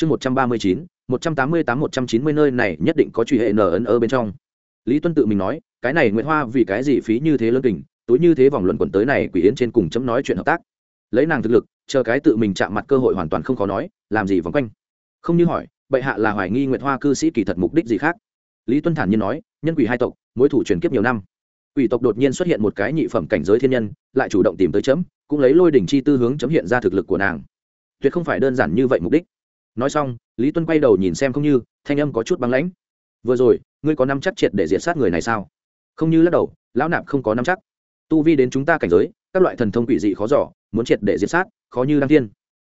chương một trăm ba mươi chín, một trăm tám mươi tám, một trăm chín mươi nơi này nhất định có truy hệ nở ấn ở bên trong. Lý tuân tự mình nói, cái này nguyễn hoa vì cái gì phí như thế lớn tình túi như thế vòng luận quẩn tới này quỷ yến trên cùng chấm nói chuyện hợp tác. Lấy nàng thực lực, chờ cái tự mình chạm mặt cơ hội hoàn toàn không khó nói, làm gì vòng quanh. Không như hỏi, bệ hạ là hoài nghi nguyệt hoa cư sĩ kỳ thật mục đích gì khác? Lý tuân thản nhiên nói, nhân quỷ hai tộc, mối thủ truyền kiếp nhiều năm. Quỷ tộc đột nhiên xuất hiện một cái nhị phẩm cảnh giới thiên nhân, lại chủ động tìm tới chấm, cũng lấy lôi đỉnh chi tư hướng chấm hiện ra thực lực của nàng. Tuyệt không phải đơn giản như vậy mục đích nói xong, lý tuân quay đầu nhìn xem không như, thanh âm có chút băng lãnh. Vừa rồi, ngươi có năm chắc triệt để diệt sát người này sao? Không như lắc đầu, lão nạp không có năm chắc. Tu vi đến chúng ta cảnh giới, các loại thần thông quỷ dị khó giỏ muốn triệt để diệt sát, khó như đăng thiên.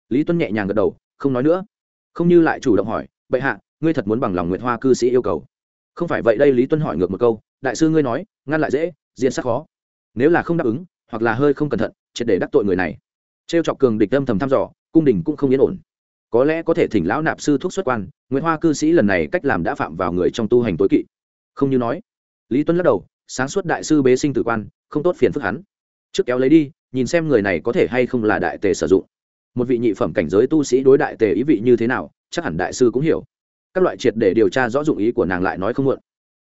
Lý tuân nhẹ nhàng gật đầu, không nói nữa. Không như lại chủ động hỏi, bệ hạ, ngươi thật muốn bằng lòng nguyệt hoa cư sĩ yêu cầu? Không phải vậy đây, lý tuân hỏi ngược một câu, đại sư ngươi nói, ngăn lại dễ, diệt sát khó. Nếu là không đáp ứng, hoặc là hơi không cẩn thận, triệt để đắc tội người này. Trêu chọc cường địch âm thầm thăm dò, cung đình cũng không yên ổn có lẽ có thể thỉnh lão nạp sư thuốc xuất quan nguyễn hoa cư sĩ lần này cách làm đã phạm vào người trong tu hành tối kỵ. Không như nói. Lý tuân lắc đầu, sáng suốt đại sư bế sinh tử quan, không tốt phiền phức hắn. Trước kéo lấy đi, nhìn xem người này có thể hay không là đại tề sử dụng. Một vị nhị phẩm cảnh giới tu sĩ đối đại tề ý vị như thế nào, chắc hẳn đại sư cũng hiểu. Các loại triệt để điều tra rõ dụng ý của nàng lại nói không muộn.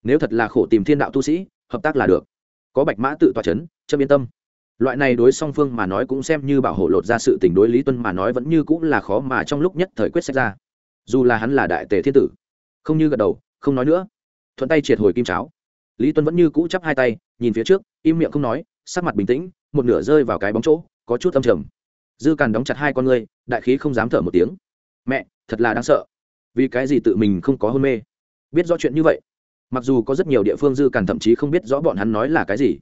Nếu thật là khổ tìm thiên đạo tu sĩ, hợp tác là được. Có bạch mã tự tòa c h ấ n châm yên tâm loại này đối song phương mà nói cũng xem như bảo hộ lột ra sự tình đối lý tuân mà nói vẫn như cũng là khó mà trong lúc nhất thời quyết sách ra. Dù là hắn là đại tề thiên tử, không như gật đầu, không nói nữa. Thuận tay triệt hồi kim cháo. Lý tuân vẫn như cũ chắp hai tay, nhìn phía trước, im miệng không nói, sắc mặt bình tĩnh, một nửa rơi vào cái bóng chỗ, có chút âm trầm. Dư càn đóng chặt hai con ngươi, đại khí không dám thở một tiếng. Mẹ, thật là đáng sợ. Vì cái gì tự mình không có hôn mê? Biết rõ chuyện như vậy. Mặc dù có rất nhiều địa phương dư càn thậm chí không biết rõ bọn hắn nói là cái gì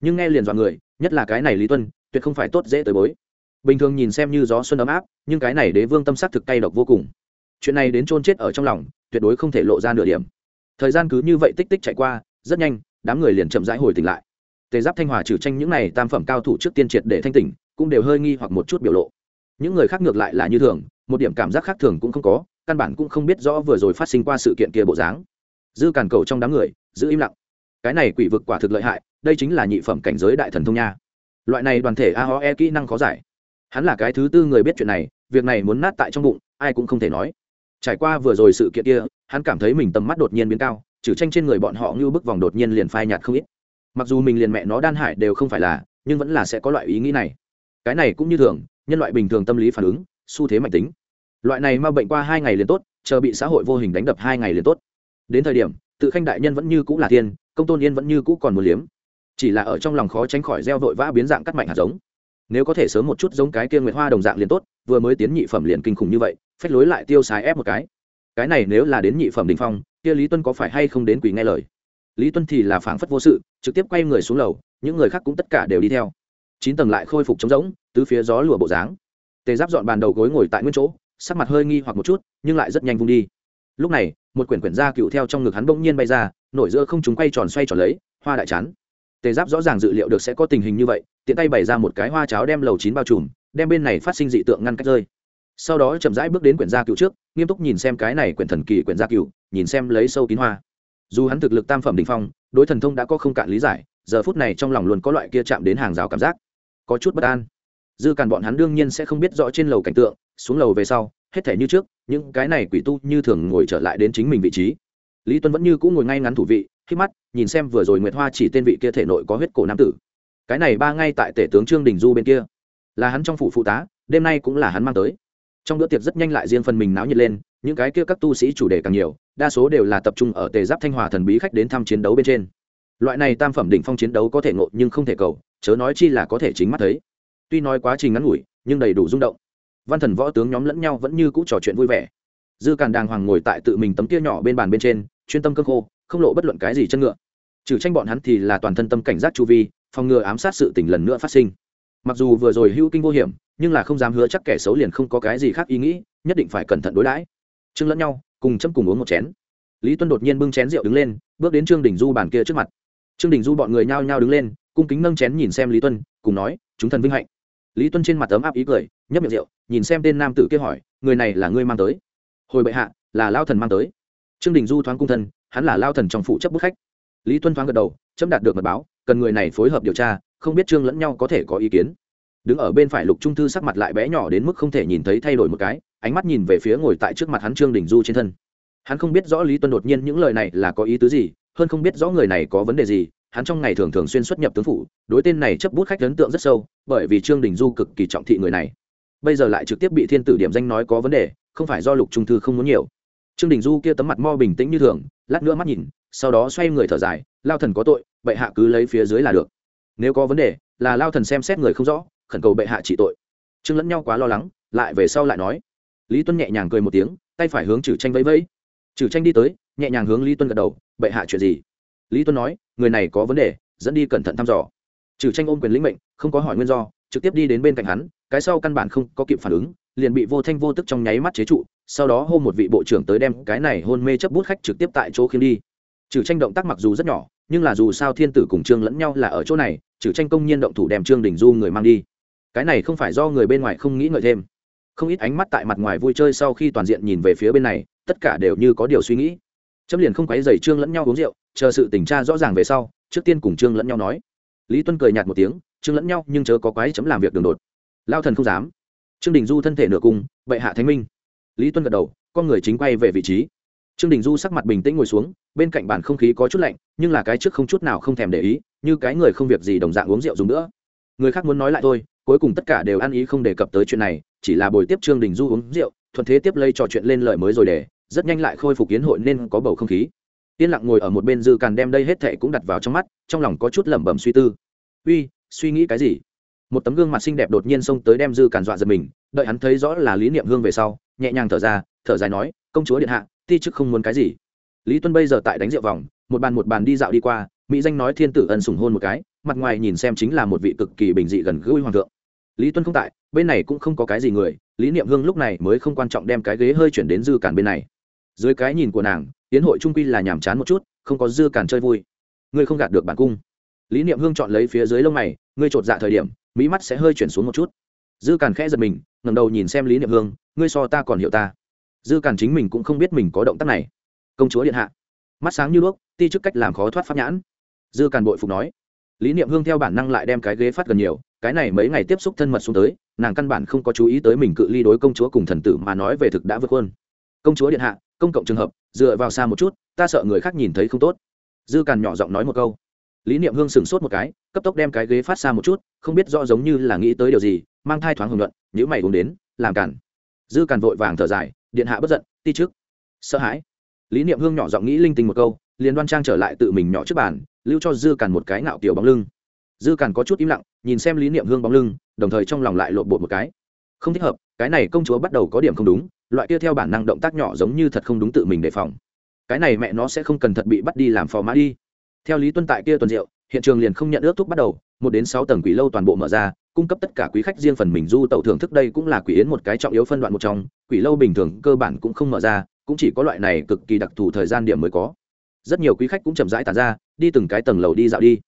nhưng nghe liền dọa người, nhất là cái này lý tuân, tuyệt không phải tốt dễ tới bối. Bình thường nhìn xem như gió xuân ấm áp, nhưng cái này đế vương tâm sắc thực cay độc vô cùng. Chuyện này đến chôn chết ở trong lòng, tuyệt đối không thể lộ ra nửa điểm. Thời gian cứ như vậy tích tích chạy qua, rất nhanh, đám người liền chậm rãi hồi tỉnh lại. Tề giáp thanh hòa trừ tranh những này tam phẩm cao thủ trước tiên triệt để thanh tỉnh, cũng đều hơi nghi hoặc một chút biểu lộ. Những người khác ngược lại là như thường, một điểm cảm giác khác thường cũng không có, căn bản cũng không biết rõ vừa rồi phát sinh qua sự kiện kia bộ dáng. Dư càn cầu trong đám người, giữ im lặng. Cái này quỷ vực quả thực lợi hại đây chính là nhị phẩm cảnh giới đại thần thông nha. Loại này đoàn thể a kỹ năng khó giải. Hắn là cái thứ tư người biết chuyện này việc này muốn nát tại trong bụng ai cũng không thể nói. Trải qua vừa rồi sự kiện kia hắn cảm thấy mình tầm mắt đột nhiên biến cao trừ tranh trên người bọn họ như bức vòng đột nhiên liền phai nhạt không ít. Mặc dù mình liền mẹ nó đan hải đều không phải là nhưng vẫn là sẽ có loại ý nghĩ này. Cái này cũng như thường nhân loại bình thường tâm lý phản ứng xu thế mạnh tính. Loại này mà bệnh qua hai ngày liền tốt chờ bị xã hội vô hình đánh đập hai ngày liền tốt. Đến thời điểm tự khanh đại nhân vẫn như cũ là thiên, công tôn yên vẫn như cũ còn một liếm chỉ là ở trong lòng khó tránh khỏi gieo vội vã biến dạng cắt mạnh hạt giống. Nếu có thể sớm một chút giống cái kia nguyệt hoa đồng dạng liền tốt, vừa mới tiến nhị phẩm liền kinh khủng như vậy, phách lối lại tiêu xài ép một cái. Cái này nếu là đến nhị phẩm đình phong, kia lý tuân có phải hay không đến quỷ nghe lời? Lý tuân thì là phảng phất vô sự, trực tiếp quay người xuống lầu, những người khác cũng tất cả đều đi theo. Chín tầng lại khôi phục trống rỗng, tứ phía gió lùa bộ dáng. Tề giáp dọn bàn đầu gối ngồi tại nguyên chỗ, sắc mặt hơi nghi hoặc một chút, nhưng lại rất nhanh vung đi. Lúc này, một quyển quyển da cựu theo trong ngực hắn bỗng nhiên bay ra, nổi giữa không chúng quay tròn xoay tròn lấy, hoa đại chán tề giáp rõ ràng dự liệu được sẽ có tình hình như vậy, tiện tay bày ra một cái hoa cháo đem lầu chín bao trùm, đem bên này phát sinh dị tượng ngăn cách rơi. Sau đó chậm rãi bước đến quyển gia cựu trước, nghiêm túc nhìn xem cái này quyển thần kỳ quyển gia cựu nhìn xem lấy sâu kín hoa. Dù hắn thực lực tam phẩm đình phong, đối thần thông đã có không cạn lý giải, giờ phút này trong lòng luôn có loại kia chạm đến hàng rào cảm giác. Có chút bất an. Dư càn bọn hắn đương nhiên sẽ không biết rõ trên lầu cảnh tượng, xuống lầu về sau, hết thể như trước, những cái này quỷ tu như thường ngồi trở lại đến chính mình vị trí. Lý tuân vẫn như cũng ngồi ngay ngắn thủ vị khi mắt, nhìn xem vừa rồi nguyệt hoa chỉ tên vị kia thể nội có huyết cổ nam tử. Cái này ba ngay tại tể tướng trương đình du bên kia. Là hắn trong phủ phụ tá, đêm nay cũng là hắn mang tới. Trong bữa tiệc rất nhanh lại riêng phần mình náo nhiệt lên, những cái kia các tu sĩ chủ đề càng nhiều, đa số đều là tập trung ở tề giáp thanh hòa thần bí khách đến thăm chiến đấu bên trên. Loại này tam phẩm đỉnh phong chiến đấu có thể ngộ nhưng không thể cầu, chớ nói chi là có thể chính mắt thấy. Tuy nói quá trình ngắn ngủi, nhưng đầy đủ rung động. Văn thần võ tướng nhóm lẫn nhau vẫn như cũ trò chuyện vui vẻ. Dư càn đàng hoàng ngồi tại tự mình tấm kia nhỏ bên bàn bên trên, chuyên tâm cơ khô không lộ bất luận cái gì chân ngựa. Trừ tranh bọn hắn thì là toàn thân tâm cảnh giác chu vi, phòng ngừa ám sát sự tình lần nữa phát sinh. Mặc dù vừa rồi hữu kinh vô hiểm, nhưng là không dám hứa chắc kẻ xấu liền không có cái gì khác ý nghĩ, nhất định phải cẩn thận đối đãi. Trương lẫn nhau, cùng chấm cùng uống một chén. Lý tuân đột nhiên bưng chén rượu đứng lên, bước đến trương đình du bàn kia trước mặt. Trương đình du bọn người nhao nhao đứng lên, cung kính nâng chén nhìn xem lý tuân, cùng nói, chúng thần vinh hạnh. Lý tuân trên mặt ấm áp ý cười, nhấp miệng rượu, nhìn xem tên nam tử kia hỏi, người này là ngươi mang tới? Hồi bệ hạ, là lao thần mang tới. Trương đình du thoáng cung thân hắn là lao thần trong phụ chấp bức khách. Lý tuân thoáng gật đầu, chấm đạt được mật báo, cần người này phối hợp điều tra, không biết trương lẫn nhau có thể có ý kiến. Đứng ở bên phải lục trung thư sắc mặt lại bé nhỏ đến mức không thể nhìn thấy thay đổi một cái, ánh mắt nhìn về phía ngồi tại trước mặt hắn trương đình du trên thân. Hắn không biết rõ lý tuân đột nhiên những lời này là có ý tứ gì, hơn không biết rõ người này có vấn đề gì, hắn trong ngày thường thường xuyên xuất nhập tướng phủ, đối tên này chấp bút khách ấn tượng rất sâu, bởi vì trương đình du cực kỳ trọng thị người này. Bây giờ lại trực tiếp bị thiên tử điểm danh nói có vấn đề, không phải do lục trung thư không muốn nhiều. Trương đình du kia tấm mặt mo bình tĩnh như thường lát nữa mắt nhìn, sau đó xoay người thở dài, lao thần có tội, bệ hạ cứ lấy phía dưới là được. Nếu có vấn đề, là lao thần xem xét người không rõ, khẩn cầu bệ hạ trị tội. Trương lẫn nhau quá lo lắng, lại về sau lại nói. Lý tuân nhẹ nhàng cười một tiếng, tay phải hướng trừ tranh vẫy vẫy. Trừ tranh đi tới, nhẹ nhàng hướng lý tuân gật đầu, bệ hạ chuyện gì? Lý tuân nói, người này có vấn đề, dẫn đi cẩn thận thăm dò. Trừ tranh ôm quyền lĩnh mệnh, không có hỏi nguyên do, trực tiếp đi đến bên cạnh hắn cái sau căn bản không có kịp phản ứng, liền bị vô thanh vô tức trong nháy mắt chế trụ, sau đó hô một vị bộ trưởng tới đem cái này hôn mê chấp bút khách trực tiếp tại chỗ khiến đi. Trừ tranh động tác mặc dù rất nhỏ, nhưng là dù sao thiên tử cùng trương lẫn nhau là ở chỗ này, trừ tranh công nhiên động thủ đem trương đình du người mang đi. Cái này không phải do người bên ngoài không nghĩ ngợi thêm. Không ít ánh mắt tại mặt ngoài vui chơi sau khi toàn diện nhìn về phía bên này, tất cả đều như có điều suy nghĩ. Chấm liền không quấy dày trương lẫn nhau uống rượu, chờ sự tình tra rõ ràng về sau, trước tiên cùng trương lẫn nhau nói. Lý tuân cười nhạt một tiếng, trương lẫn nhau nhưng chớ có quái chấm làm việc đường đột lao thần không dám. Trương đình du thân thể nửa cung, bệ hạ thánh minh. Lý tuân gật đầu, con người chính quay về vị trí. Trương đình du sắc mặt bình tĩnh ngồi xuống, bên cạnh bàn không khí có chút lạnh, nhưng là cái trước không chút nào không thèm để ý, như cái người không việc gì đồng dạng uống rượu dùng nữa. Người khác muốn nói lại thôi, cuối cùng tất cả đều ăn ý không đề cập tới chuyện này, chỉ là buổi tiếp trương đình du uống rượu, thuận thế tiếp lây trò chuyện lên lời mới rồi để, rất nhanh lại khôi phục kiến hội nên có bầu không khí. Yên lặng ngồi ở một bên dư càn đem đây hết thệ cũng đặt vào trong mắt, trong lòng có chút lẩm bẩm suy tư. Uy, suy nghĩ cái gì? Một tấm gương mặt xinh đẹp đột nhiên xông tới đem dư cản dọa giật mình, đợi hắn thấy rõ là lý niệm hương về sau, nhẹ nhàng thở ra, thở dài nói, công chúa điện hạ, ti chức không muốn cái gì. Lý tuân bây giờ tại đánh rượu vòng, một bàn một bàn đi dạo đi qua, mỹ danh nói thiên tử ân sủng hôn một cái, mặt ngoài nhìn xem chính là một vị cực kỳ bình dị gần gũi hoàng thượng. Lý tuân không tại, bên này cũng không có cái gì người, lý niệm hương lúc này mới không quan trọng đem cái ghế hơi chuyển đến dư cản bên này. Dưới cái nhìn của nàng tiến hội trung quy là nhàm chán một chút, không có dư cản chơi vui. Ngươi không gạt được bản cung lý niệm hương chọn lấy phía dưới lông mày, ngươi chột dạ thời điểm, mỹ mắt sẽ hơi chuyển xuống một chút. Dư Càn khẽ giật mình, ngẩng đầu nhìn xem lý niệm hương, ngươi so ta còn hiểu ta. Dư Càn chính mình cũng không biết mình có động tác này. Công chúa điện hạ. Mắt sáng như đuốc, ti chức cách làm khó thoát pháp nhãn. Dư Càn bội phục nói. Lý niệm hương theo bản năng lại đem cái ghế phát gần nhiều, cái này mấy ngày tiếp xúc thân mật xuống tới, nàng căn bản không có chú ý tới mình cự ly đối công chúa cùng thần tử mà nói về thực đã vượt hơn công chúa điện hạ, công cộng trường hợp, dựa vào xa một chút, ta sợ người khác nhìn thấy không tốt. Dư càn nhỏ giọng nói một câu lý niệm hương sửng sốt một cái, cấp tốc đem cái ghế phát xa một chút, không biết rõ giống như là nghĩ tới điều gì, mang thai thoáng hưởng luận nhữ mày uống đến, làm cản. Dư càn vội vàng thở dài, điện hạ bất giận ti trước. Sợ hãi. Lý niệm hương nhỏ giọng nghĩ linh tinh một câu, liền đoan trang trở lại tự mình nhỏ trước bàn, lưu cho dư càn một cái ngạo kiểu bóng lưng. Dư càn có chút im lặng, nhìn xem lý niệm hương bóng lưng, đồng thời trong lòng lại lộn bột một cái. Không thích hợp, cái này công chúa bắt đầu có điểm không đúng, loại kia theo bản năng động tác nhỏ giống như thật không đúng tự mình đề phòng. Cái này mẹ nó sẽ không cần thật bị bắt đi làm phò mã đi theo lý tuân tại kia tuần rượu, hiện trường liền không nhận ước thuốc bắt đầu, một đến sáu tầng quỷ lâu toàn bộ mở ra, cung cấp tất cả quý khách riêng phần mình du tẩu thưởng thức đây cũng là quỷ yến một cái trọng yếu phân đoạn một trong, quỷ lâu bình thường cơ bản cũng không mở ra, cũng chỉ có loại này cực kỳ đặc thù thời gian điểm mới có. Rất nhiều quý khách cũng chậm rãi tàn ra, đi từng cái tầng lầu đi dạo đi.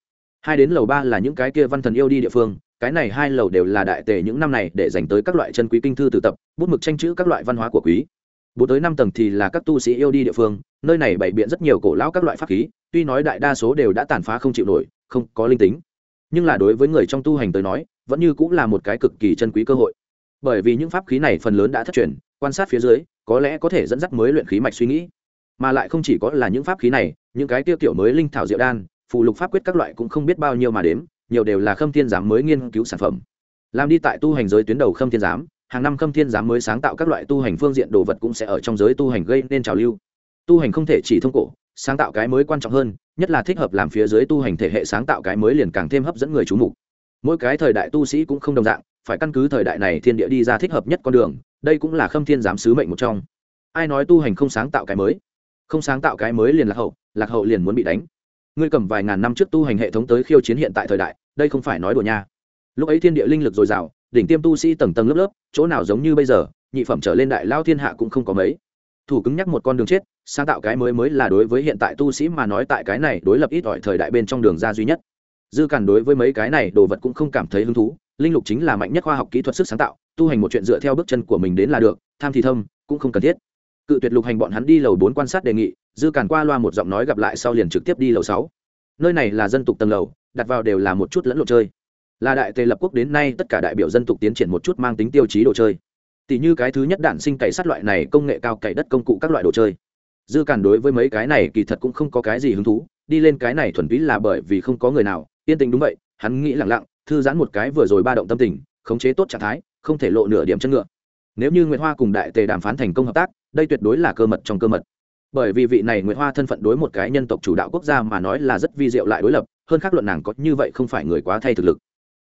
Hai đến lầu ba là những cái kia văn thần yêu đi địa phương, cái này hai lầu đều là đại tề những năm này để dành tới các loại chân quý kinh thư tự tập, bút mực tranh chữ các loại văn hóa của quý bốn tới năm tầng thì là các tu sĩ yêu đi địa phương, nơi này bày biện rất nhiều cổ lão các loại pháp khí, tuy nói đại đa số đều đã tàn phá không chịu nổi, không có linh tính. Nhưng là đối với người trong tu hành tới nói, vẫn như cũng là một cái cực kỳ chân quý cơ hội. Bởi vì những pháp khí này phần lớn đã thất truyền, quan sát phía dưới, có lẽ có thể dẫn dắt mới luyện khí mạch suy nghĩ. Mà lại không chỉ có là những pháp khí này, những cái tiêu tiểu mới linh thảo diệu đan phụ lục pháp quyết các loại cũng không biết bao nhiêu mà đếm, nhiều đều là khâm thiên giám mới nghiên cứu sản phẩm. Làm đi tại tu hành giới tuyến đầu khâm thiên giám hàng năm khâm thiên giám mới sáng tạo các loại tu hành phương diện đồ vật cũng sẽ ở trong giới tu hành gây nên trào lưu. Tu hành không thể chỉ thông cổ, sáng tạo cái mới quan trọng hơn, nhất là thích hợp làm phía dưới tu hành thể hệ sáng tạo cái mới liền càng thêm hấp dẫn người chú mục. Mỗi cái thời đại tu sĩ cũng không đồng dạng, phải căn cứ thời đại này thiên địa đi ra thích hợp nhất con đường, đây cũng là khâm thiên giám sứ mệnh một trong. Ai nói tu hành không sáng tạo cái mới? Không sáng tạo cái mới liền lạc hậu lạc hậu liền muốn bị đánh. Ngươi cầm vài ngàn năm trước tu hành hệ thống tới khiêu chiến hiện tại thời đại, đây không phải nói đùa nha. Lúc ấy thiên địa linh lực dồi dào đỉnh tiêm tu sĩ tầng tầng lớp lớp, chỗ nào giống như bây giờ, nhị phẩm trở lên đại lao thiên hạ cũng không có mấy. Thủ cứng nhắc một con đường chết, sáng tạo cái mới mới là đối với hiện tại tu sĩ mà nói tại cái này đối lập ít ỏi thời đại bên trong đường ra duy nhất. Dư càn đối với mấy cái này đồ vật cũng không cảm thấy hứng thú, linh lục chính là mạnh nhất khoa học kỹ thuật sức sáng tạo, tu hành một chuyện dựa theo bước chân của mình đến là được, tham thì thâm, cũng không cần thiết. Cự tuyệt lục hành bọn hắn đi lầu bốn quan sát đề nghị, dư càn qua loa một giọng nói gặp lại sau liền trực tiếp đi lầu sáu. Nơi này là dân tục tầng lầu, đặt vào đều là một chút lẫn lộn chơi là đại tề lập quốc đến nay tất cả đại biểu dân tục tiến triển một chút mang tính tiêu chí đồ chơi. Tỷ như cái thứ nhất đạn sinh cày sắt loại này, công nghệ cao cày đất công cụ các loại đồ chơi. Dư cản đối với mấy cái này kỳ thật cũng không có cái gì hứng thú, đi lên cái này thuần túy là bởi vì không có người nào, yên tình đúng vậy, hắn nghĩ lẳng lặng, thư giãn một cái vừa rồi ba động tâm tình, khống chế tốt trạng thái, không thể lộ nửa điểm chân ngựa. Nếu như nguyệt hoa cùng đại tề đàm phán thành công hợp tác, đây tuyệt đối là cơ mật trong cơ mật. Bởi vì vị này nguyệt hoa thân phận đối một cái nhân tộc chủ đạo quốc gia mà nói là rất vi diệu lại đối lập, hơn khác luận nàng có như vậy không phải người quá thay thực lực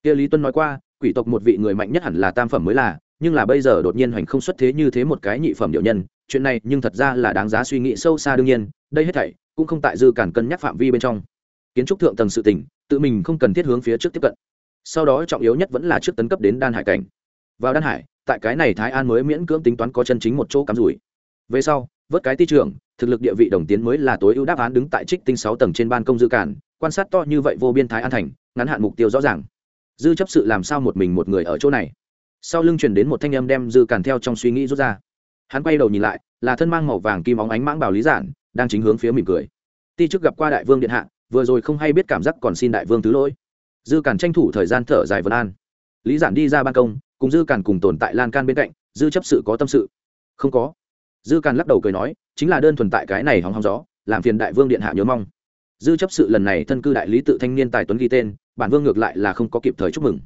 kia lý tuân nói qua, quỷ tộc một vị người mạnh nhất hẳn là tam phẩm mới là, nhưng là bây giờ đột nhiên hoành không xuất thế như thế một cái nhị phẩm điệu nhân, chuyện này nhưng thật ra là đáng giá suy nghĩ sâu xa đương nhiên, đây hết thảy cũng không tại dư cản cân nhắc phạm vi bên trong. Kiến trúc thượng tầng sự tỉnh tự mình không cần thiết hướng phía trước tiếp cận. Sau đó trọng yếu nhất vẫn là trước tấn cấp đến đan hải cảnh. Vào đan hải, tại cái này thái an mới miễn cưỡng tính toán có chân chính một chỗ cắm rủi. Về sau, vớt cái ti trưởng, thực lực địa vị đồng tiến mới là tối ưu đáp án đứng tại trích tinh sáu tầng trên ban công dư cản, quan sát to như vậy vô biên thái an thành, ngắn hạn mục tiêu rõ ràng dư chấp sự làm sao một mình một người ở chỗ này? Sau lưng chuyển đến một thanh âm đem dư cản theo trong suy nghĩ rút ra. Hắn quay đầu nhìn lại, là thân mang màu vàng kim óng ánh mãng bảo lý giản, đang chính hướng phía mỉm cười. Ti trước gặp qua đại vương điện hạ, vừa rồi không hay biết cảm giác còn xin đại vương thứ lỗi. Dư cản tranh thủ thời gian thở dài vân an. Lý giản đi ra ban công, cùng dư cản cùng tồn tại lan can bên cạnh, dư chấp sự có tâm sự. Không có. Dư cản lắc đầu cười nói, chính là đơn thuần tại cái này hóng hóng gió, làm phiền đại vương điện hạ nhớ mong. Dư chấp sự lần này thân cư đại lý tự thanh niên tài tuấn ghi tên bản vương ngược lại là không có kịp thời chúc mừng.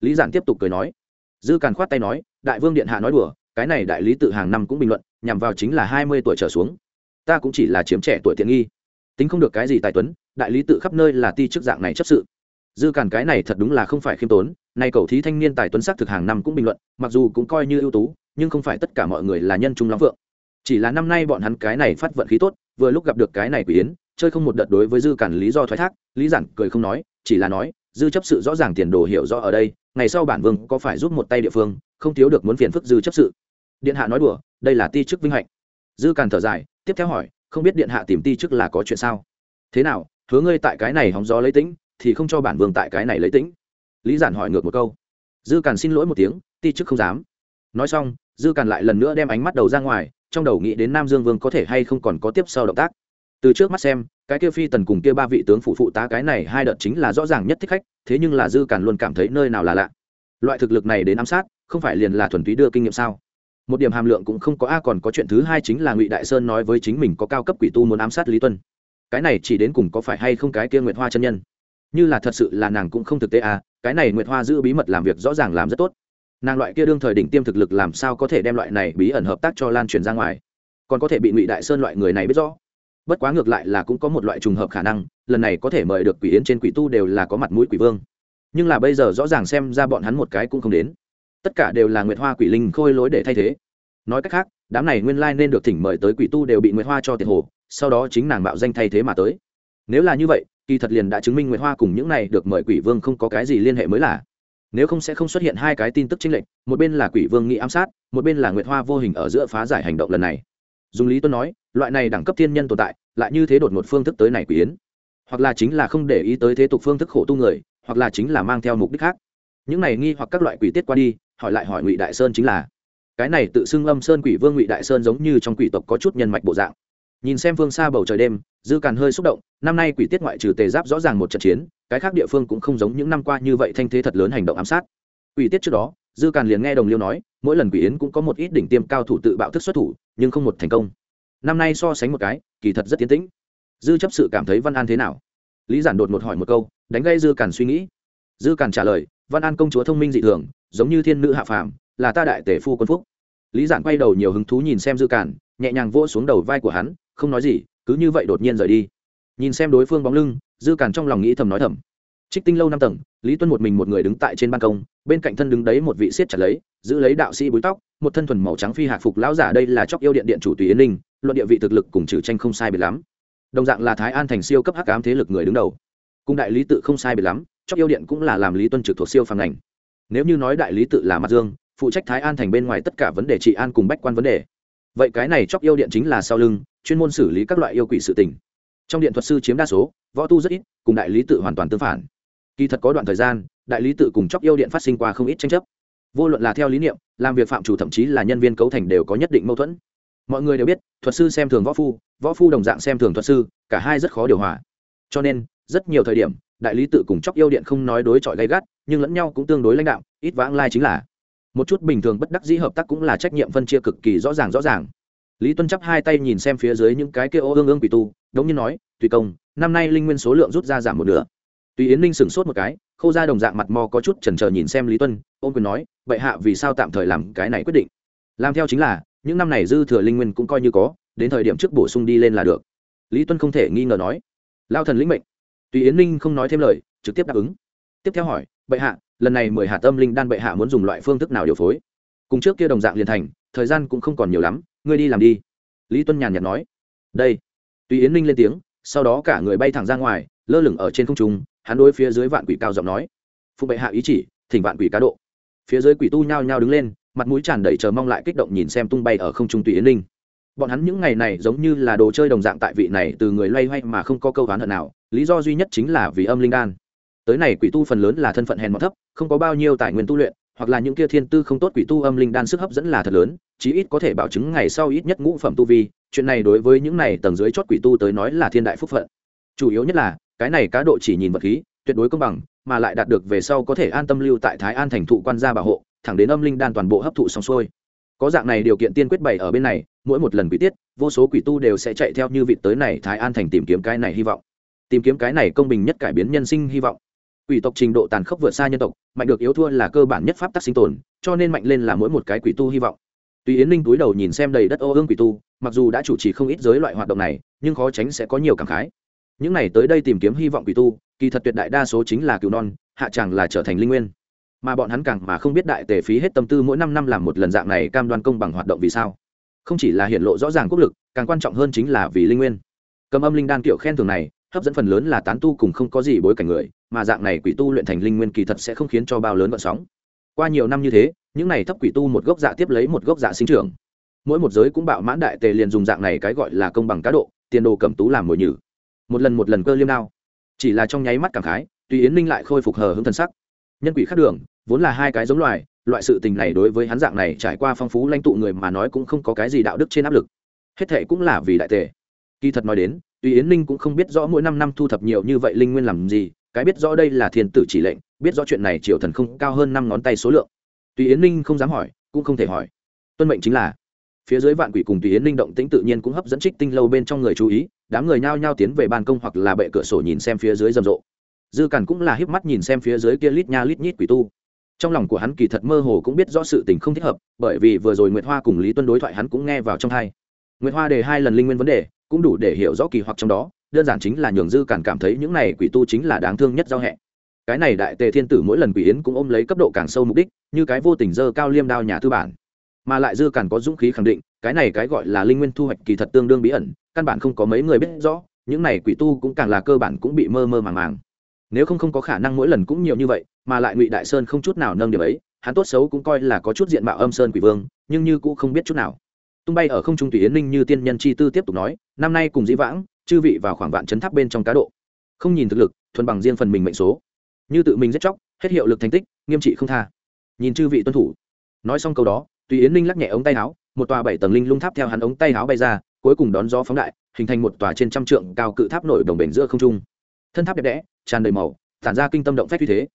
Lý giản tiếp tục cười nói, dư càn khoát tay nói, đại vương điện hạ nói đùa, cái này đại lý tự hàng năm cũng bình luận, nhằm vào chính là hai mươi tuổi trở xuống. Ta cũng chỉ là chiếm trẻ tuổi tiện nghi. Tính không được cái gì tài tuấn, đại lý tự khắp nơi là ti chức dạng này chấp sự. Dư càn cái này thật đúng là không phải khiêm tốn, nay cầu thí thanh niên tài tuấn sắc thực hàng năm cũng bình luận, mặc dù cũng coi như ưu tú, nhưng không phải tất cả mọi người là nhân trung lắm vượng chỉ là năm nay bọn hắn cái này phát vận khí tốt, vừa lúc gặp được cái này quỷ yến, chơi không một đợt đối với dư càn lý do thoái thác, lý giản cười không nói chỉ là nói, dư chấp sự rõ ràng tiền đồ hiểu rõ ở đây, ngày sau bản vương có phải giúp một tay địa phương, không thiếu được muốn phiền phức dư chấp sự. Điện hạ nói đùa, đây là ti chức vinh hạnh. Dư càn thở dài, tiếp theo hỏi, không biết điện hạ tìm ti chức là có chuyện sao? Thế nào, hứa ngươi tại cái này hóng gió lấy tĩnh, thì không cho bản vương tại cái này lấy tĩnh? Lý giản hỏi ngược một câu. Dư càn xin lỗi một tiếng, ti chức không dám. Nói xong, dư càn lại lần nữa đem ánh mắt đầu ra ngoài, trong đầu nghĩ đến nam dương vương có thể hay không còn có tiếp sau động tác từ trước mắt xem, cái kia phi tần cùng kia ba vị tướng phụ phụ tá cái này hai đợt chính là rõ ràng nhất thích khách, thế nhưng là dư càn luôn cảm thấy nơi nào là lạ. Loại thực lực này đến ám sát, không phải liền là thuần túy đưa kinh nghiệm sao? Một điểm hàm lượng cũng không có a, còn có chuyện thứ hai chính là ngụy đại sơn nói với chính mình có cao cấp quỷ tu muốn ám sát lý tuân. Cái này chỉ đến cùng có phải hay không cái kia nguyệt hoa chân nhân? Như là thật sự là nàng cũng không thực tế a, cái này nguyệt hoa giữ bí mật làm việc rõ ràng làm rất tốt. Nàng loại kia đương thời đỉnh tiêm thực lực làm sao có thể đem loại này bí ẩn hợp tác cho lan truyền ra ngoài? Còn có thể bị ngụy đại sơn loại người này biết rõ bất quá ngược lại là cũng có một loại trùng hợp khả năng, lần này có thể mời được quỷ yến trên quỷ tu đều là có mặt mũi quỷ vương. Nhưng là bây giờ rõ ràng xem ra bọn hắn một cái cũng không đến. Tất cả đều là nguyệt hoa quỷ linh khôi lối để thay thế. Nói cách khác, đám này nguyên lai nên được thỉnh mời tới quỷ tu đều bị nguyệt hoa cho tiền hồ, sau đó chính nàng mạo danh thay thế mà tới. Nếu là như vậy, kỳ thật liền đã chứng minh nguyệt hoa cùng những này được mời quỷ vương không có cái gì liên hệ mới là. Nếu không sẽ không xuất hiện hai cái tin tức chính lệnh, một bên là quỷ vương nghĩ ám sát, một bên là nguyệt hoa vô hình ở giữa phá giải hành động lần này dùng lý tuân nói, loại này đẳng cấp thiên nhân tồn tại, lại như thế đột một phương thức tới này quỷ yến. Hoặc là chính là không để ý tới thế tục phương thức khổ tu người, hoặc là chính là mang theo mục đích khác. Những này nghi hoặc các loại quỷ tiết qua đi, hỏi lại hỏi ngụy đại sơn chính là, cái này tự xưng âm sơn quỷ vương ngụy đại sơn giống như trong quỷ tộc có chút nhân mạch bộ dạng. Nhìn xem phương xa bầu trời đêm, dư càn hơi xúc động, năm nay quỷ tiết ngoại trừ tề giáp rõ ràng một trận chiến, cái khác địa phương cũng không giống những năm qua như vậy thanh thế thật lớn hành động ám sát. Quỷ tiết trước đó dư càn liền nghe đồng liêu nói, mỗi lần quỷ yến cũng có một ít đỉnh tiêm cao thủ tự bạo thức xuất thủ, nhưng không một thành công. Năm nay so sánh một cái, kỳ thật rất tiến tĩnh. Dư chấp sự cảm thấy văn an thế nào? Lý giản đột một hỏi một câu, đánh gây dư càn suy nghĩ. Dư càn trả lời, văn an công chúa thông minh dị thường, giống như thiên nữ hạ phàm, là ta đại tể phu quân phúc. Lý giản quay đầu nhiều hứng thú nhìn xem dư càn, nhẹ nhàng vỗ xuống đầu vai của hắn, không nói gì, cứ như vậy đột nhiên rời đi. Nhìn xem đối phương bóng lưng, dư càn trong lòng nghĩ thầm nói thầm trích tinh lâu năm tầng, lý tuân một mình một người đứng tại trên ban công, bên cạnh thân đứng đấy một vị siết chặt lấy, giữ lấy đạo sĩ búi tóc, một thân thuần màu trắng phi hạc phục lão giả đây là chóc yêu điện điện chủ tùy yến ninh, luận địa vị thực lực cùng trừ tranh không sai biệt lắm. Đồng dạng là thái an thành siêu cấp hắc ám thế lực người đứng đầu. Cùng đại lý tự không sai biệt lắm, chóc yêu điện cũng là làm lý tuân trực thuộc siêu phàm ngành. Nếu như nói đại lý tự là mặt dương, phụ trách thái an thành bên ngoài tất cả vấn đề trị an cùng bách quan vấn đề. Vậy cái này chóc yêu điện chính là sau lưng, chuyên môn xử lý các loại yêu quỷ sự tình. Trong điện thuật sư chiếm đa số, võ tu rất ít, cùng đại lý tự hoàn toàn tương phản kỳ thật có đoạn thời gian, đại lý tự cùng chóc yêu điện phát sinh qua không ít tranh chấp. Vô luận là theo lý niệm, làm việc phạm chủ thậm chí là nhân viên cấu thành đều có nhất định mâu thuẫn. Mọi người đều biết, thuật sư xem thường võ phu võ phu đồng dạng xem thường thuật sư, cả hai rất khó điều hòa. Cho nên, rất nhiều thời điểm, đại lý tự cùng chóc yêu điện không nói đối chọi gay gắt, nhưng lẫn nhau cũng tương đối lãnh đạo, ít vãng lai chính là. Một chút bình thường bất đắc dĩ hợp tác cũng là trách nhiệm phân chia cực kỳ rõ ràng rõ ràng. Lý tuân chắp hai tay nhìn xem phía dưới những cái kia ô ương ương quỷ tu, đống như nói, tùy công, năm nay linh nguyên số lượng rút ra giảm một nửa tùy yến ninh sửng sốt một cái khâu ra đồng dạng mặt mò có chút chần chờ nhìn xem lý tuân ôm quyền nói vậy hạ vì sao tạm thời làm cái này quyết định? Làm theo chính là, những năm này dư thừa linh nguyên cũng coi như có, đến thời điểm trước bổ sung đi lên là được. Lý tuân không thể nghi ngờ nói, lao thần lĩnh mệnh. Tùy yến ninh không nói thêm lời, trực tiếp đáp ứng. Tiếp theo hỏi, bệ hạ, lần này mười hạ tâm linh đan bệ hạ muốn dùng loại phương thức nào điều phối? Cùng trước kia đồng dạng liền thành, thời gian cũng không còn nhiều lắm, ngươi đi làm đi. Lý tuân nhàn nhạt nói, đây. Tùy yến ninh lên tiếng, sau đó cả người bay thẳng ra ngoài, lơ lửng ở trên không trung hắn đối phía dưới vạn quỷ cao giọng nói phụ bệ hạ ý chỉ, thỉnh vạn quỷ cá độ. Phía dưới quỷ tu nhao nhao đứng lên, mặt mũi tràn đầy chờ mong lại kích động nhìn xem tung bay ở không trung tùy yến linh. Bọn hắn những ngày này giống như là đồ chơi đồng dạng tại vị này từ người loay hoay mà không có câu oán hận nào, lý do duy nhất chính là vì âm linh đan. Tới này quỷ tu phần lớn là thân phận hèn mọt thấp, không có bao nhiêu tài nguyên tu luyện, hoặc là những kia thiên tư không tốt quỷ tu âm linh đan sức hấp dẫn là thật lớn, chí ít có thể bảo chứng ngày sau ít nhất ngũ phẩm tu vi, chuyện này đối với những này tầng dưới chót quỷ tu tới nói là thiên đại phúc phận. Chủ yếu nhất là cái này cá độ chỉ nhìn vật khí, tuyệt đối công bằng, mà lại đạt được về sau có thể an tâm lưu tại thái an thành thụ quan gia bảo hộ, thẳng đến âm linh đan toàn bộ hấp thụ xong xuôi. Có dạng này điều kiện tiên quyết bày ở bên này, mỗi một lần quỷ tiết, vô số quỷ tu đều sẽ chạy theo như vị tới này thái an thành tìm kiếm cái này hy vọng. Tìm kiếm cái này công bình nhất cải biến nhân sinh hy vọng. Quỷ tộc trình độ tàn khốc vượt xa nhân tộc, mạnh được yếu thua là cơ bản nhất pháp tắc sinh tồn, cho nên mạnh lên là mỗi một cái quỷ tu hy vọng. Tuy yến linh túi đầu nhìn xem đầy đất ô ương quỷ tu, mặc dù đã chủ trì không ít giới loại hoạt động này, nhưng khó tránh sẽ có nhiều cảm khái những này tới đây tìm kiếm hy vọng quỷ tu, kỳ thật tuyệt đại đa số chính là cừu non, hạ chẳng là trở thành linh nguyên. Mà bọn hắn càng mà không biết đại tề phí hết tâm tư mỗi năm năm làm một lần dạng này cam đoan công bằng hoạt động vì sao. Không chỉ là hiện lộ rõ ràng quốc lực, càng quan trọng hơn chính là vì linh nguyên. Cầm âm linh đan kiểu khen thường này, hấp dẫn phần lớn là tán tu cùng không có gì bối cảnh người, mà dạng này quỷ tu luyện thành linh nguyên kỳ thật sẽ không khiến cho bao lớn vận sóng. Qua nhiều năm như thế, những này thấp quỷ tu một gốc dạ tiếp lấy một gốc dạ sinh trưởng. Mỗi một giới cũng bạo mãn đại tề liền dùng dạng này cái gọi là công bằng cá độ, tiền đồ cầm tú làm mồi nhử một lần một lần cơ liêm đao. Chỉ là trong nháy mắt cảm khái, tùy yến ninh lại khôi phục hờ hững thân sắc. Nhân quỷ khắc đường, vốn là hai cái giống loài, loại sự tình này đối với hắn dạng này trải qua phong phú lãnh tụ người mà nói cũng không có cái gì đạo đức trên áp lực. Hết thệ cũng là vì đại tề. Kỳ thật nói đến, tùy yến ninh cũng không biết rõ mỗi năm năm thu thập nhiều như vậy linh nguyên làm gì, cái biết rõ đây là thiên tử chỉ lệnh, biết rõ chuyện này triều thần không cao hơn năm ngón tay số lượng. Tùy yến ninh không dám hỏi, cũng không thể hỏi. Tuân mệnh chính là, phía dưới vạn quỷ cùng tùy yến ninh động tĩnh tự nhiên cũng hấp dẫn trích tinh lâu bên trong người chú ý đám người nhao nhao tiến về ban công hoặc là bệ cửa sổ nhìn xem phía dưới rầm rộ. Dư càn cũng là híp mắt nhìn xem phía dưới kia lít nha lít nhít quỷ tu. Trong lòng của hắn kỳ thật mơ hồ cũng biết rõ sự tình không thích hợp, bởi vì vừa rồi nguyệt hoa cùng lý tuân đối thoại hắn cũng nghe vào trong thay. nguyệt hoa đề hai lần linh nguyên vấn đề, cũng đủ để hiểu rõ kỳ hoặc trong đó, đơn giản chính là nhường dư càn cảm thấy những này quỷ tu chính là đáng thương nhất giao hẹ. Cái này đại tề thiên tử mỗi lần quỷ yến cũng ôm lấy cấp độ càng sâu mục đích, như cái vô tình dơ cao liêm đao nhà tư bản mà lại dư càn có dũng khí khẳng định, cái này cái gọi là linh nguyên thu hoạch kỳ thật tương đương bí ẩn, căn bản không có mấy người biết rõ, những này quỷ tu cũng càng là cơ bản cũng bị mơ mơ màng màng. Nếu không không có khả năng mỗi lần cũng nhiều như vậy, mà lại ngụy đại sơn không chút nào nâng điểm ấy, hắn tốt xấu cũng coi là có chút diện mạo âm sơn quỷ vương, nhưng như cũng không biết chút nào. Tung bay ở không trung tùy yến ninh như tiên nhân chi tư tiếp tục nói, năm nay cùng dĩ vãng, chư vị vào khoảng vạn chấn tháp bên trong cá độ. Không nhìn thực lực, thuần bằng riêng phần mình mệnh số. Như tự mình giết chóc, hết hiệu lực thành tích, nghiêm trị không tha. Nhìn chư vị tuân thủ. Nói xong câu đó tùy yến ninh lắc nhẹ ống tay áo, một tòa bảy tầng linh lung tháp theo hắn ống tay áo bay ra, cuối cùng đón gió phóng đại, hình thành một tòa trên trăm trượng cao cự tháp nổi đồng bền giữa không trung. Thân tháp đẹp đẽ, tràn đầy màu, tản ra kinh tâm động phách như thế.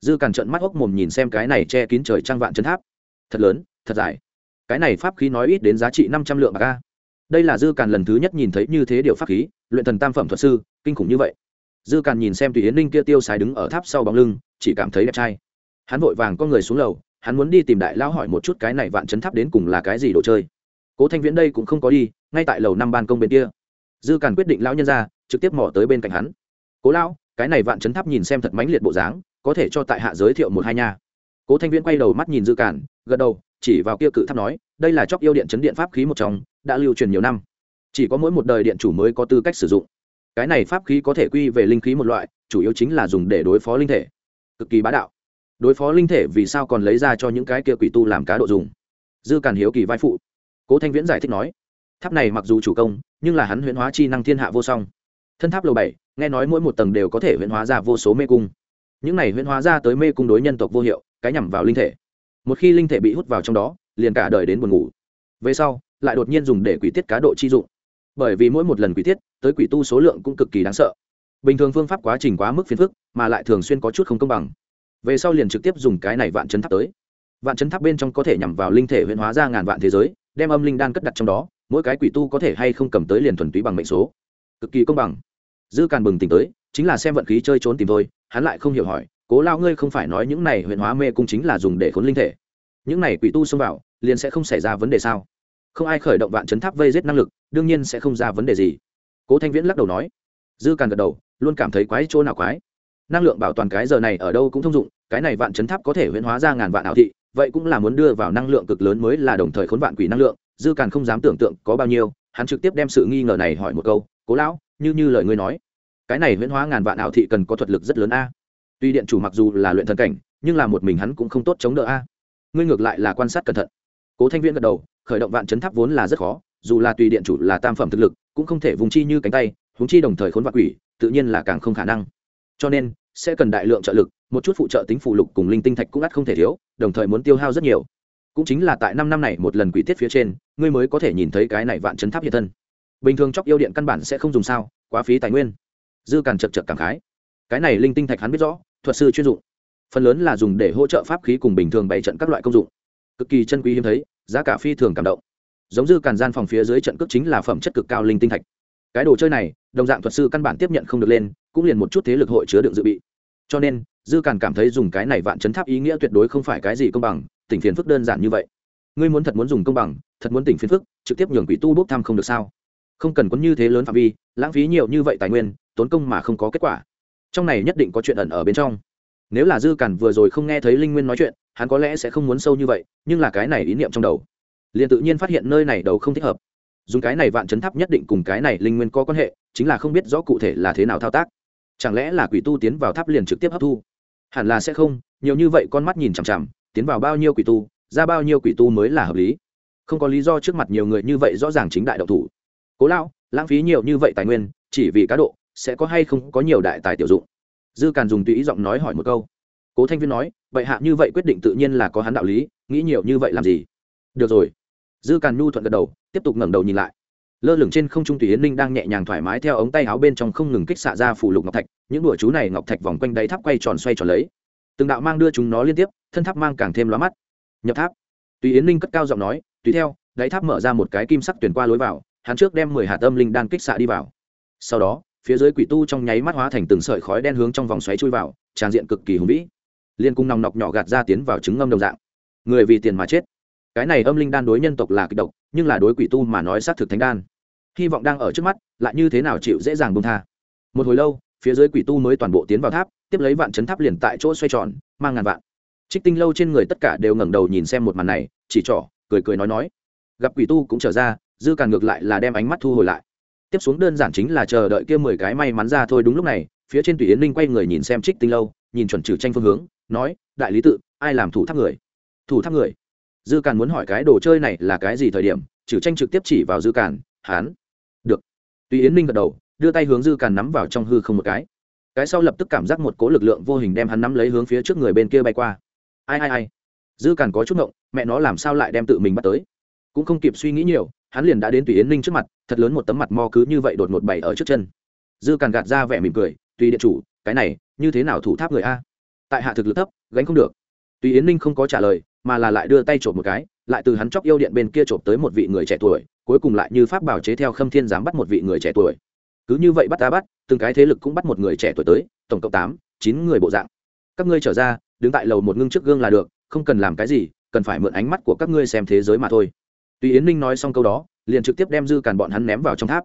Dư càn trận mắt hốc mồm nhìn xem cái này che kín trời trăng vạn chân tháp. Thật lớn, thật dài. Cái này pháp khí nói ít đến giá trị năm trăm lượng bạc ca đây là dư càn lần thứ nhất nhìn thấy như thế điều pháp khí, luyện thần tam phẩm thuật sư, kinh khủng như vậy. Dư càn nhìn xem tùy yến ninh kia tiêu xài đứng ở tháp sau bóng lưng, chỉ cảm thấy đẹp trai. Hắn vội vàng con người xuống lầu hắn muốn đi tìm đại lão hỏi một chút cái này vạn chấn tháp đến cùng là cái gì đồ chơi. Cố thanh viễn đây cũng không có đi, ngay tại lầu năm ban công bên kia. Dư càn quyết định lão nhân ra, trực tiếp mỏ tới bên cạnh hắn. Cố lão, cái này vạn chấn tháp nhìn xem thật mãnh liệt bộ dáng, có thể cho tại hạ giới thiệu một hai nha. Cố thanh viễn quay đầu mắt nhìn dư càn, gật đầu, chỉ vào kia cự tháp nói, đây là chóc yêu điện chấn điện pháp khí một trong, đã lưu truyền nhiều năm. Chỉ có mỗi một đời điện chủ mới có tư cách sử dụng. Cái này pháp khí có thể quy về linh khí một loại, chủ yếu chính là dùng để đối phó linh thể. Cực kỳ bá đạo đối phó linh thể vì sao còn lấy ra cho những cái kia quỷ tu làm cá độ dùng? Dư càn hiếu kỳ vai phụ. Cố thanh viễn giải thích nói, tháp này mặc dù chủ công, nhưng là hắn huyễn hóa chi năng thiên hạ vô song. Thân tháp lầu bảy, nghe nói mỗi một tầng đều có thể huyễn hóa ra vô số mê cung. Những này huyễn hóa ra tới mê cung đối nhân tộc vô hiệu, cái nhằm vào linh thể. Một khi linh thể bị hút vào trong đó, liền cả đời đến buồn ngủ. Về sau, lại đột nhiên dùng để quỷ tiết cá độ chi dụng. Bởi vì mỗi một lần quỷ tiết, tới quỷ tu số lượng cũng cực kỳ đáng sợ. Bình thường phương pháp quá trình quá mức phiền phức, mà lại thường xuyên có chút không công bằng về sau liền trực tiếp dùng cái này vạn chấn tháp tới. Vạn chấn tháp bên trong có thể nhằm vào linh thể huyễn hóa ra ngàn vạn thế giới, đem âm linh đan cất đặt trong đó, mỗi cái quỷ tu có thể hay không cầm tới liền thuần túy bằng mệnh số. Cực kỳ công bằng. Dư càn bừng tỉnh tới, chính là xem vận khí chơi trốn tìm thôi, hắn lại không hiểu hỏi, cố lao ngươi không phải nói những này huyện hóa mê cung chính là dùng để khốn linh thể? Những này quỷ tu xông vào, liền sẽ không xảy ra vấn đề sao? Không ai khởi động vạn chấn tháp vây giết năng lực, đương nhiên sẽ không ra vấn đề gì. Cố thanh viễn lắc đầu nói. Dư càn gật đầu, luôn cảm thấy quái chỗ nào quái. Năng lượng bảo toàn cái giờ này ở đâu cũng thông dụng cái này vạn chấn tháp có thể huyễn hóa ra ngàn vạn ảo thị, vậy cũng là muốn đưa vào năng lượng cực lớn mới là đồng thời khốn vạn quỷ năng lượng, dư càn không dám tưởng tượng có bao nhiêu, hắn trực tiếp đem sự nghi ngờ này hỏi một câu, cố lão, như như lời ngươi nói, cái này huyễn hóa ngàn vạn ảo thị cần có thuật lực rất lớn a. Tuy điện chủ mặc dù là luyện thần cảnh, nhưng là một mình hắn cũng không tốt chống đỡ a. Ngươi ngược lại là quan sát cẩn thận. Cố thanh viễn gật đầu, khởi động vạn chấn tháp vốn là rất khó, dù là tùy điện chủ là tam phẩm thực lực, cũng không thể vùng chi như cánh tay vùng chi đồng thời khốn vạn quỷ, tự nhiên là càng không khả năng. Cho nên sẽ cần đại lượng trợ lực, một chút phụ trợ tính phụ lục cùng linh tinh thạch cũng ắt không thể thiếu, đồng thời muốn tiêu hao rất nhiều. Cũng chính là tại năm năm này một lần quỷ tiết phía trên, ngươi mới có thể nhìn thấy cái này vạn chấn tháp hiện thân. Bình thường chóc yêu điện căn bản sẽ không dùng sao, quá phí tài nguyên. Dư càn chật chật cảm khái. Cái này linh tinh thạch hắn biết rõ, thuật sư chuyên dụng. Phần lớn là dùng để hỗ trợ pháp khí cùng bình thường bày trận các loại công dụng. Cực kỳ chân quý hiếm thấy, giá cả phi thường cảm động. Giống dư càn gian phòng phía dưới trận cước chính là phẩm chất cực cao linh tinh thạch. Cái đồ chơi này, đồng dạng thuật sư căn bản tiếp nhận không được lên, cũng liền một chút thế lực hội chứa đựng dự bị cho nên, dư càn cảm thấy dùng cái này vạn chấn tháp ý nghĩa tuyệt đối không phải cái gì công bằng, tỉnh phiền phức đơn giản như vậy. Ngươi muốn thật muốn dùng công bằng, thật muốn tỉnh phiền phức, trực tiếp nhường quỷ tu bốc thăm không được sao? Không cần có như thế lớn phạm vi, lãng phí nhiều như vậy tài nguyên, tốn công mà không có kết quả. Trong này nhất định có chuyện ẩn ở bên trong. Nếu là dư cản vừa rồi không nghe thấy linh nguyên nói chuyện, hắn có lẽ sẽ không muốn sâu như vậy, nhưng là cái này ý niệm trong đầu. Liền tự nhiên phát hiện nơi này đầu không thích hợp. Dùng cái này vạn chấn tháp nhất định cùng cái này linh nguyên có quan hệ, chính là không biết rõ cụ thể là thế nào thao tác chẳng lẽ là quỷ tu tiến vào tháp liền trực tiếp hấp thu? Hẳn là sẽ không, nhiều như vậy con mắt nhìn chằm chằm, tiến vào bao nhiêu quỷ tu, ra bao nhiêu quỷ tu mới là hợp lý? Không có lý do trước mặt nhiều người như vậy rõ ràng chính đại độc thủ. Cố lao lãng phí nhiều như vậy tài nguyên, chỉ vì cá độ, sẽ có hay không có nhiều đại tài tiểu dụng? Dư càn dùng tùy ý giọng nói hỏi một câu. Cố thanh viên nói vậy hạ như vậy quyết định tự nhiên là có hắn đạo lý, nghĩ nhiều như vậy làm gì? Được rồi. Dư càn nhu thuận gật đầu, tiếp tục ngẩng đầu nhìn lại lơ lửng trên không trung tùy yến ninh đang nhẹ nhàng thoải mái theo ống tay áo bên trong không ngừng kích xạ ra phủ lục ngọc thạch những đùa chú này ngọc thạch vòng quanh đáy tháp quay tròn xoay tròn lấy từng đạo mang đưa chúng nó liên tiếp thân tháp mang càng thêm lóa mắt nhập tháp tùy yến ninh cất cao giọng nói tùy theo đáy tháp mở ra một cái kim sắc tuyển qua lối vào hắn trước đem mười hạt âm linh đan kích xạ đi vào sau đó phía dưới quỷ tu trong nháy mắt hóa thành từng sợi khói đen hướng trong vòng xoáy chui vào tràn diện cực kỳ hùng vĩ liên cung nòng nọc nhỏ gạt ra tiến vào trứng ngâm đồng dạng người vì tiền mà chết cái này âm linh đan đối nhân tộc là kịch độc nhưng là đối quỷ tu mà nói xác thực thánh đan. Hy vọng đang ở trước mắt, lại như thế nào chịu dễ dàng bông tha. Một hồi lâu, phía dưới quỷ tu mới toàn bộ tiến vào tháp, tiếp lấy vạn chấn tháp liền tại chỗ xoay tròn, mang ngàn vạn. Trích tinh lâu trên người tất cả đều ngẩng đầu nhìn xem một màn này, chỉ trỏ, cười cười nói nói. Gặp quỷ tu cũng trở ra, dư càng ngược lại là đem ánh mắt thu hồi lại. Tiếp xuống đơn giản chính là chờ đợi kia mười cái may mắn ra thôi đúng lúc này, phía trên tùy yến ninh quay người nhìn xem trích tinh lâu, nhìn chuẩn trừ tranh phương hướng, nói, đại lý tự, ai làm thủ tháp người? Thủ tháp người? Dư càn muốn hỏi cái đồ chơi này là cái gì thời điểm, trừ tranh trực tiếp chỉ vào dư càn hán được. Tuy yến ninh gật đầu, đưa tay hướng dư càn nắm vào trong hư không một cái. Cái sau lập tức cảm giác một cố lực lượng vô hình đem hắn nắm lấy hướng phía trước người bên kia bay qua. Ai ai ai. Dư càn có chút ngộng, mẹ nó làm sao lại đem tự mình bắt tới? Cũng không kịp suy nghĩ nhiều, hắn liền đã đến tùy yến ninh trước mặt, thật lớn một tấm mặt mo cứ như vậy đột ngột bày ở trước chân. Dư càn gạt ra vẻ mỉm cười, tùy điện chủ, cái này, như thế nào thủ tháp người a? Tại hạ thực lực thấp, gánh không được. Tùy yến ninh không có trả lời mà là lại đưa tay trộm một cái, lại từ hắn chóc yêu điện bên kia trộm tới một vị người trẻ tuổi, cuối cùng lại như pháp bảo chế theo khâm thiên dám bắt một vị người trẻ tuổi. Cứ như vậy bắt ta bắt, từng cái thế lực cũng bắt một người trẻ tuổi tới, tổng cộng tám, chín người bộ dạng. Các ngươi trở ra, đứng tại lầu một ngưng trước gương là được, không cần làm cái gì, cần phải mượn ánh mắt của các ngươi xem thế giới mà thôi. Tuy yến ninh nói xong câu đó, liền trực tiếp đem dư càn bọn hắn ném vào trong tháp.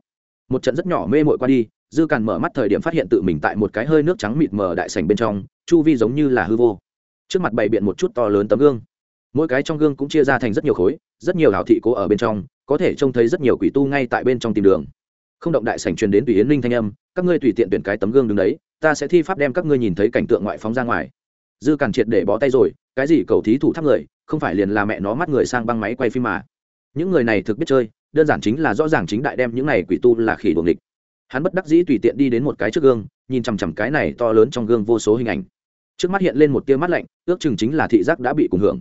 Một trận rất nhỏ mê mội qua đi, dư càn mở mắt thời điểm phát hiện tự mình tại một cái hơi nước trắng mịt mờ đại sành bên trong, chu vi giống như là hư vô. Trước mặt bày biện một chút to lớn tấm gương mỗi cái trong gương cũng chia ra thành rất nhiều khối, rất nhiều hảo thị cố ở bên trong, có thể trông thấy rất nhiều quỷ tu ngay tại bên trong tìm đường. Không động đại sảnh truyền đến tùy yến linh thanh âm, các ngươi tùy tiện tuyển cái tấm gương đứng đấy, ta sẽ thi pháp đem các ngươi nhìn thấy cảnh tượng ngoại phóng ra ngoài. Dư càn triệt để bó tay rồi, cái gì cầu thí thủ tháp người, không phải liền là mẹ nó mắt người sang băng máy quay phim mà. Những người này thực biết chơi, đơn giản chính là rõ ràng chính đại đem những này quỷ tu là khỉ đuồng địch hắn bất đắc dĩ tùy tiện đi đến một cái trước gương, nhìn chằm chằm cái này to lớn trong gương vô số hình ảnh. Trước mắt hiện lên một tia mắt lạnh, ước chừng chính là thị giác đã bị cùng hưởng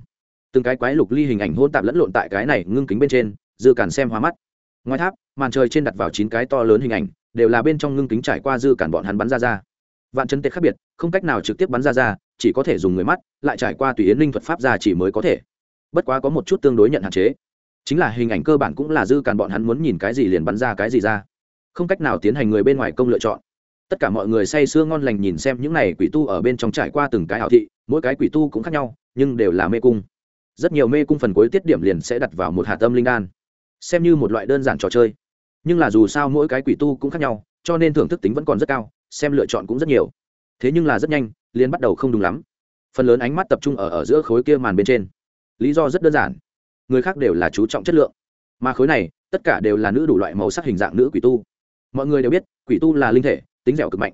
từng cái quái lục ly hình ảnh hôn tạp lẫn lộn tại cái này ngưng kính bên trên, dư cản xem hoa mắt. Ngoài tháp, màn trời trên đặt vào chín cái to lớn hình ảnh, đều là bên trong ngưng kính trải qua dư cản bọn hắn bắn ra ra. Vạn chân tệ khác biệt, không cách nào trực tiếp bắn ra ra, chỉ có thể dùng người mắt, lại trải qua tùy yến linh thuật pháp ra chỉ mới có thể. Bất quá có một chút tương đối nhận hạn chế. Chính là hình ảnh cơ bản cũng là dư cản bọn hắn muốn nhìn cái gì liền bắn ra cái gì ra. Không cách nào tiến hành người bên ngoài công lựa chọn. Tất cả mọi người say sưa ngon lành nhìn xem những này quỷ tu ở bên trong trải qua từng cái hảo thị, mỗi cái quỷ tu cũng khác nhau, nhưng đều là mê cung rất nhiều mê cung phần cuối tiết điểm liền sẽ đặt vào một hạt tâm linh đan. Xem như một loại đơn giản trò chơi. Nhưng là dù sao mỗi cái quỷ tu cũng khác nhau, cho nên thưởng thức tính vẫn còn rất cao, xem lựa chọn cũng rất nhiều. Thế nhưng là rất nhanh, liền bắt đầu không đúng lắm. Phần lớn ánh mắt tập trung ở ở giữa khối kia màn bên trên. Lý do rất đơn giản. Người khác đều là chú trọng chất lượng. Mà khối này, tất cả đều là nữ đủ loại màu sắc hình dạng nữ quỷ tu. Mọi người đều biết, quỷ tu là linh thể, tính dẻo cực mạnh.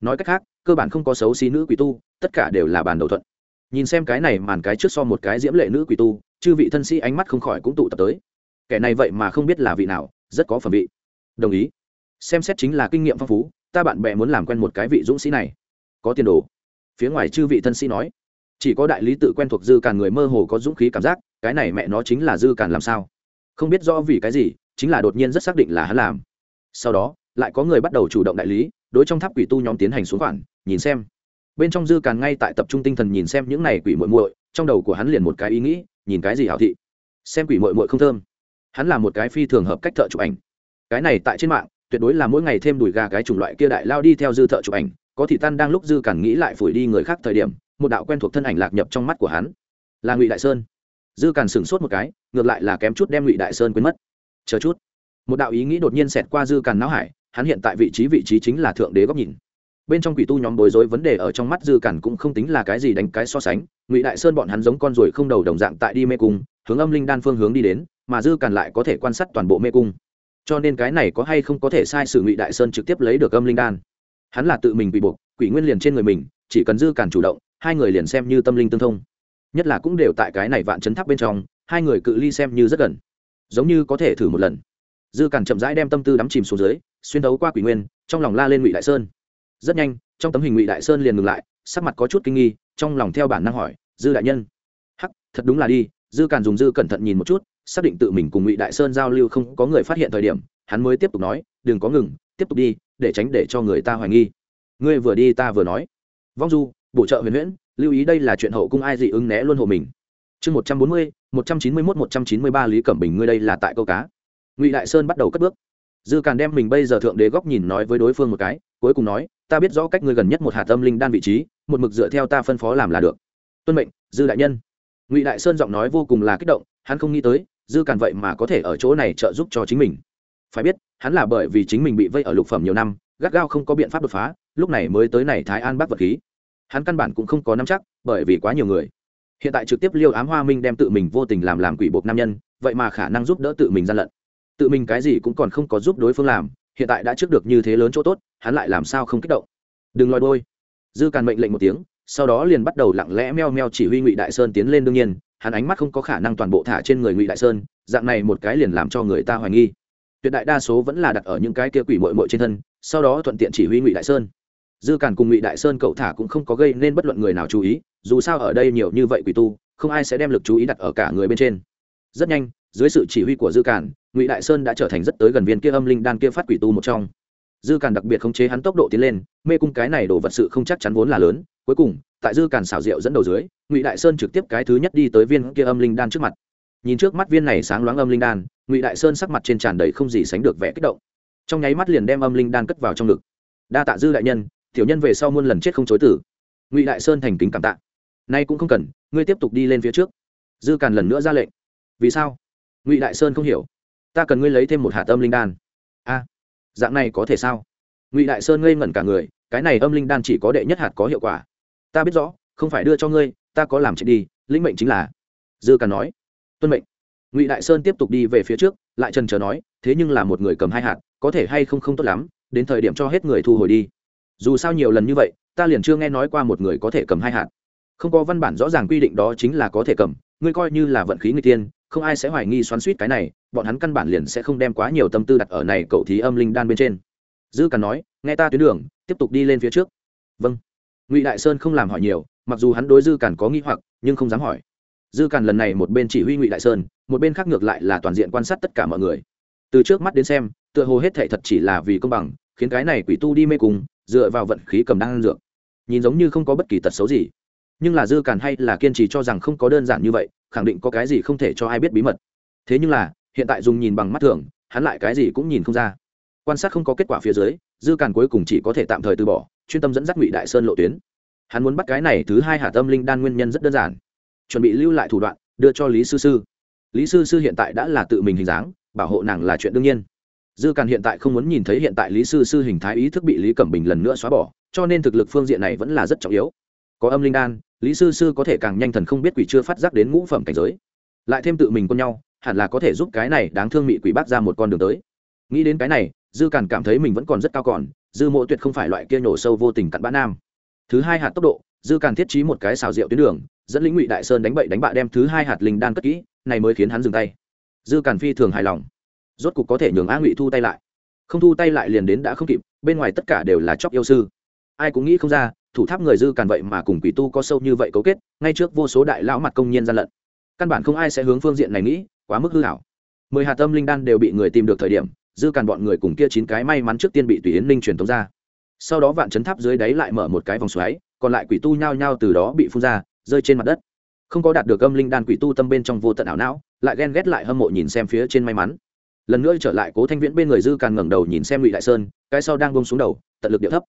Nói cách khác, cơ bản không có xấu xí nữ quỷ tu, tất cả đều là bàn đầu thuận nhìn xem cái này màn cái trước so một cái diễm lệ nữ quỷ tu, chư vị thân sĩ ánh mắt không khỏi cũng tụ tập tới. Kẻ này vậy mà không biết là vị nào, rất có phẩm vị. Đồng ý. Xem xét chính là kinh nghiệm phong phú, ta bạn bè muốn làm quen một cái vị dũng sĩ này. Có tiền đồ. Phía ngoài chư vị thân sĩ nói. Chỉ có đại lý tự quen thuộc dư càn người mơ hồ có dũng khí cảm giác, cái này mẹ nó chính là dư càn làm sao? Không biết do vì cái gì, chính là đột nhiên rất xác định là hắn làm. Sau đó, lại có người bắt đầu chủ động đại lý, đối trong tháp quỷ tu nhóm tiến hành xuống khoản, nhìn xem bên trong dư càn ngay tại tập trung tinh thần nhìn xem những này quỷ muội muội, trong đầu của hắn liền một cái ý nghĩ, nhìn cái gì hảo thị? Xem quỷ muội muội không thơm. Hắn là một cái phi thường hợp cách thợ chụp ảnh. Cái này tại trên mạng, tuyệt đối là mỗi ngày thêm đùi gà cái chủng loại kia đại lao đi theo dư thợ chụp ảnh, có thị tan đang lúc dư càn nghĩ lại phủi đi người khác thời điểm, một đạo quen thuộc thân ảnh lạc nhập trong mắt của hắn. Là ngụy đại sơn. Dư càn sửng sốt một cái, ngược lại là kém chút đem ngụy đại sơn quên mất. Chờ chút. Một đạo ý nghĩ đột nhiên xẹt qua dư càn não hải, hắn hiện tại vị trí vị trí chính là thượng đế góc nhìn bên trong quỷ tu nhóm bối rối vấn đề ở trong mắt dư cản cũng không tính là cái gì đánh cái so sánh, ngụy đại sơn bọn hắn giống con ruồi không đầu đồng dạng tại đi mê cung, hướng âm linh đan phương hướng đi đến, mà dư cản lại có thể quan sát toàn bộ mê cung. Cho nên cái này có hay không có thể sai sự ngụy đại sơn trực tiếp lấy được âm linh đan. Hắn là tự mình bị buộc, quỷ nguyên liền trên người mình, chỉ cần dư cản chủ động, hai người liền xem như tâm linh tương thông. Nhất là cũng đều tại cái này vạn chấn tháp bên trong, hai người cự ly xem như rất gần. Giống như có thể thử một lần. Dư cản chậm rãi đem tâm tư đắm chìm xuống dưới, xuyên đấu qua quỷ nguyên, trong lòng la lên ngụy đại sơn rất nhanh, trong tấm hình ngụy đại sơn liền ngừng lại, sắc mặt có chút kinh nghi, trong lòng theo bản năng hỏi, dư đại nhân. Hắc, thật đúng là đi, dư càn dùng dư cẩn thận nhìn một chút, xác định tự mình cùng ngụy đại sơn giao lưu không có người phát hiện thời điểm, hắn mới tiếp tục nói, đừng có ngừng, tiếp tục đi, để tránh để cho người ta hoài nghi. Ngươi vừa đi ta vừa nói. Vong du, bổ trợ huyền huyễn, lưu ý đây là chuyện hậu cung ai dị ứng né luôn hộ mình. Chương một trăm bốn mươi, một trăm chín mươi mốt, một trăm chín mươi ba lý cẩm bình ngươi đây là tại câu cá. Ngụy đại sơn bắt đầu cất bước dư càn đem mình bây giờ thượng đế góc nhìn nói với đối phương một cái, cuối cùng nói, ta biết rõ cách ngươi gần nhất một hạt tâm linh đan vị trí, một mực dựa theo ta phân phó làm là được. Tuân mệnh, dư đại nhân. Ngụy đại sơn giọng nói vô cùng là kích động, hắn không nghĩ tới, dư càn vậy mà có thể ở chỗ này trợ giúp cho chính mình. Phải biết, hắn là bởi vì chính mình bị vây ở lục phẩm nhiều năm, gắt gao không có biện pháp đột phá, lúc này mới tới này thái an bắc vật khí. Hắn căn bản cũng không có nắm chắc, bởi vì quá nhiều người. Hiện tại trực tiếp liêu ám hoa minh đem tự mình vô tình làm làm quỷ buộc nam nhân, vậy mà khả năng giúp đỡ tự mình gian lận tự mình cái gì cũng còn không có giúp đối phương làm, hiện tại đã trước được như thế lớn chỗ tốt, hắn lại làm sao không kích động? Đừng lòi đôi dư càn mệnh lệnh một tiếng, sau đó liền bắt đầu lặng lẽ meo meo chỉ huy ngụy đại sơn tiến lên đương nhiên, hắn ánh mắt không có khả năng toàn bộ thả trên người ngụy đại sơn, dạng này một cái liền làm cho người ta hoài nghi. Tuyệt đại đa số vẫn là đặt ở những cái kia quỷ mội mội trên thân, sau đó thuận tiện chỉ huy ngụy đại sơn. Dư càn cùng ngụy đại sơn cậu thả cũng không có gây nên bất luận người nào chú ý, dù sao ở đây nhiều như vậy quỷ tu, không ai sẽ đem lực chú ý đặt ở cả người bên trên. Rất nhanh dưới sự chỉ huy của dư cản, ngụy đại sơn đã trở thành rất tới gần viên kia âm linh đan kia phát quỷ tu một trong. Dư cản đặc biệt khống chế hắn tốc độ tiến lên mê cung cái này đổ vật sự không chắc chắn vốn là lớn. Cuối cùng tại dư cản xảo diệu dẫn đầu dưới ngụy đại sơn trực tiếp cái thứ nhất đi tới viên kia âm linh đan trước mặt. Nhìn trước mắt viên này sáng loáng âm linh đan ngụy đại sơn sắc mặt trên tràn đầy không gì sánh được vẻ kích động. Trong nháy mắt liền đem âm linh đan cất vào trong ngực. Đa tạ dư đại nhân tiểu nhân về sau muôn lần chết không chối tử ngụy đại sơn thành kính cảm tạ. Nay cũng không cần ngươi tiếp tục đi lên phía trước. Dư càn lần nữa ra lệnh. Vì sao? Ngụy đại sơn không hiểu ta cần ngươi lấy thêm một hạt âm linh đan a dạng này có thể sao ngụy đại sơn ngây ngẩn cả người cái này âm linh đan chỉ có đệ nhất hạt có hiệu quả ta biết rõ không phải đưa cho ngươi ta có làm chuyện đi lĩnh mệnh chính là dư càn nói tuân mệnh ngụy đại sơn tiếp tục đi về phía trước lại trần trờ nói thế nhưng là một người cầm hai hạt có thể hay không không tốt lắm đến thời điểm cho hết người thu hồi đi dù sao nhiều lần như vậy ta liền chưa nghe nói qua một người có thể cầm hai hạt không có văn bản rõ ràng quy định đó chính là có thể cầm ngươi coi như là vận khí người tiên không ai sẽ hoài nghi xoắn suýt cái này, bọn hắn căn bản liền sẽ không đem quá nhiều tâm tư đặt ở này cậu thí âm linh đan bên trên. Dư càn nói, nghe ta tuyến đường, tiếp tục đi lên phía trước. Vâng. Ngụy đại sơn không làm hỏi nhiều, mặc dù hắn đối dư càn có nghi hoặc, nhưng không dám hỏi. Dư càn lần này một bên chỉ huy ngụy đại sơn, một bên khác ngược lại là toàn diện quan sát tất cả mọi người. Từ trước mắt đến xem, tựa hồ hết thệ thật chỉ là vì công bằng, khiến cái này quỷ tu đi mê cùng dựa vào vận khí cầm đang dược. Nhìn giống như không có bất kỳ tật xấu gì. Nhưng là dư càn hay là kiên trì cho rằng không có đơn giản như vậy khẳng định có cái gì không thể cho ai biết bí mật. Thế nhưng là, hiện tại dùng nhìn bằng mắt thường, hắn lại cái gì cũng nhìn không ra. Quan sát không có kết quả phía dưới, dư càn cuối cùng chỉ có thể tạm thời từ bỏ, chuyên tâm dẫn dắt ngụy đại sơn lộ tuyến. Hắn muốn bắt cái này thứ hai hạ tâm linh đan nguyên nhân rất đơn giản. Chuẩn bị lưu lại thủ đoạn, đưa cho lý sư sư. Lý sư sư hiện tại đã là tự mình hình dáng, bảo hộ nàng là chuyện đương nhiên. Dư càn hiện tại không muốn nhìn thấy hiện tại lý sư sư hình thái ý thức bị lý cẩm bình lần nữa xóa bỏ, cho nên thực lực phương diện này vẫn là rất trọng yếu có âm linh đan, lý sư sư có thể càng nhanh thần không biết quỷ chưa phát giác đến ngũ phẩm cảnh giới. Lại thêm tự mình con nhau, hẳn là có thể giúp cái này đáng thương mị quỷ bác ra một con đường tới. Nghĩ đến cái này, dư càn cảm thấy mình vẫn còn rất cao còn, dư mộ tuyệt không phải loại kia nhổ sâu vô tình cặn bã nam. Thứ hai hạt tốc độ, dư càn thiết trí một cái xào rượu tuyến đường, dẫn lĩnh ngụy đại sơn đánh bậy đánh bạ đem thứ hai hạt linh đan cất kỹ, này mới khiến hắn dừng tay. Dư càn phi thường hài lòng. Rốt cục có thể nhường a ngụy thu tay lại. Không thu tay lại liền đến đã không kịp, bên ngoài tất cả đều là chóc yêu sư. Ai cũng nghĩ không ra thủ tháp người dư càn vậy mà cùng quỷ tu có sâu như vậy cấu kết, ngay trước vô số đại lão mặt công nhân gian lận. Căn bản không ai sẽ hướng phương diện này nghĩ, quá mức hư hảo. Mười hạt tâm linh đan đều bị người tìm được thời điểm, dư càn bọn người cùng kia chín cái may mắn trước tiên bị tùy yến linh truyền tống ra. Sau đó vạn chấn tháp dưới đáy lại mở một cái vòng xoáy, còn lại quỷ tu nhao nhao từ đó bị phun ra, rơi trên mặt đất. Không có đạt được âm linh đan quỷ tu tâm bên trong vô tận ảo não, lại ghen ghét lại hâm mộ nhìn xem phía trên may mắn. Lần nữa trở lại cố thanh viễn bên người dư càn ngẩng đầu nhìn xem ngụy đại sơn, cái sau đang bông xuống đầu, tận lực điệu thấp.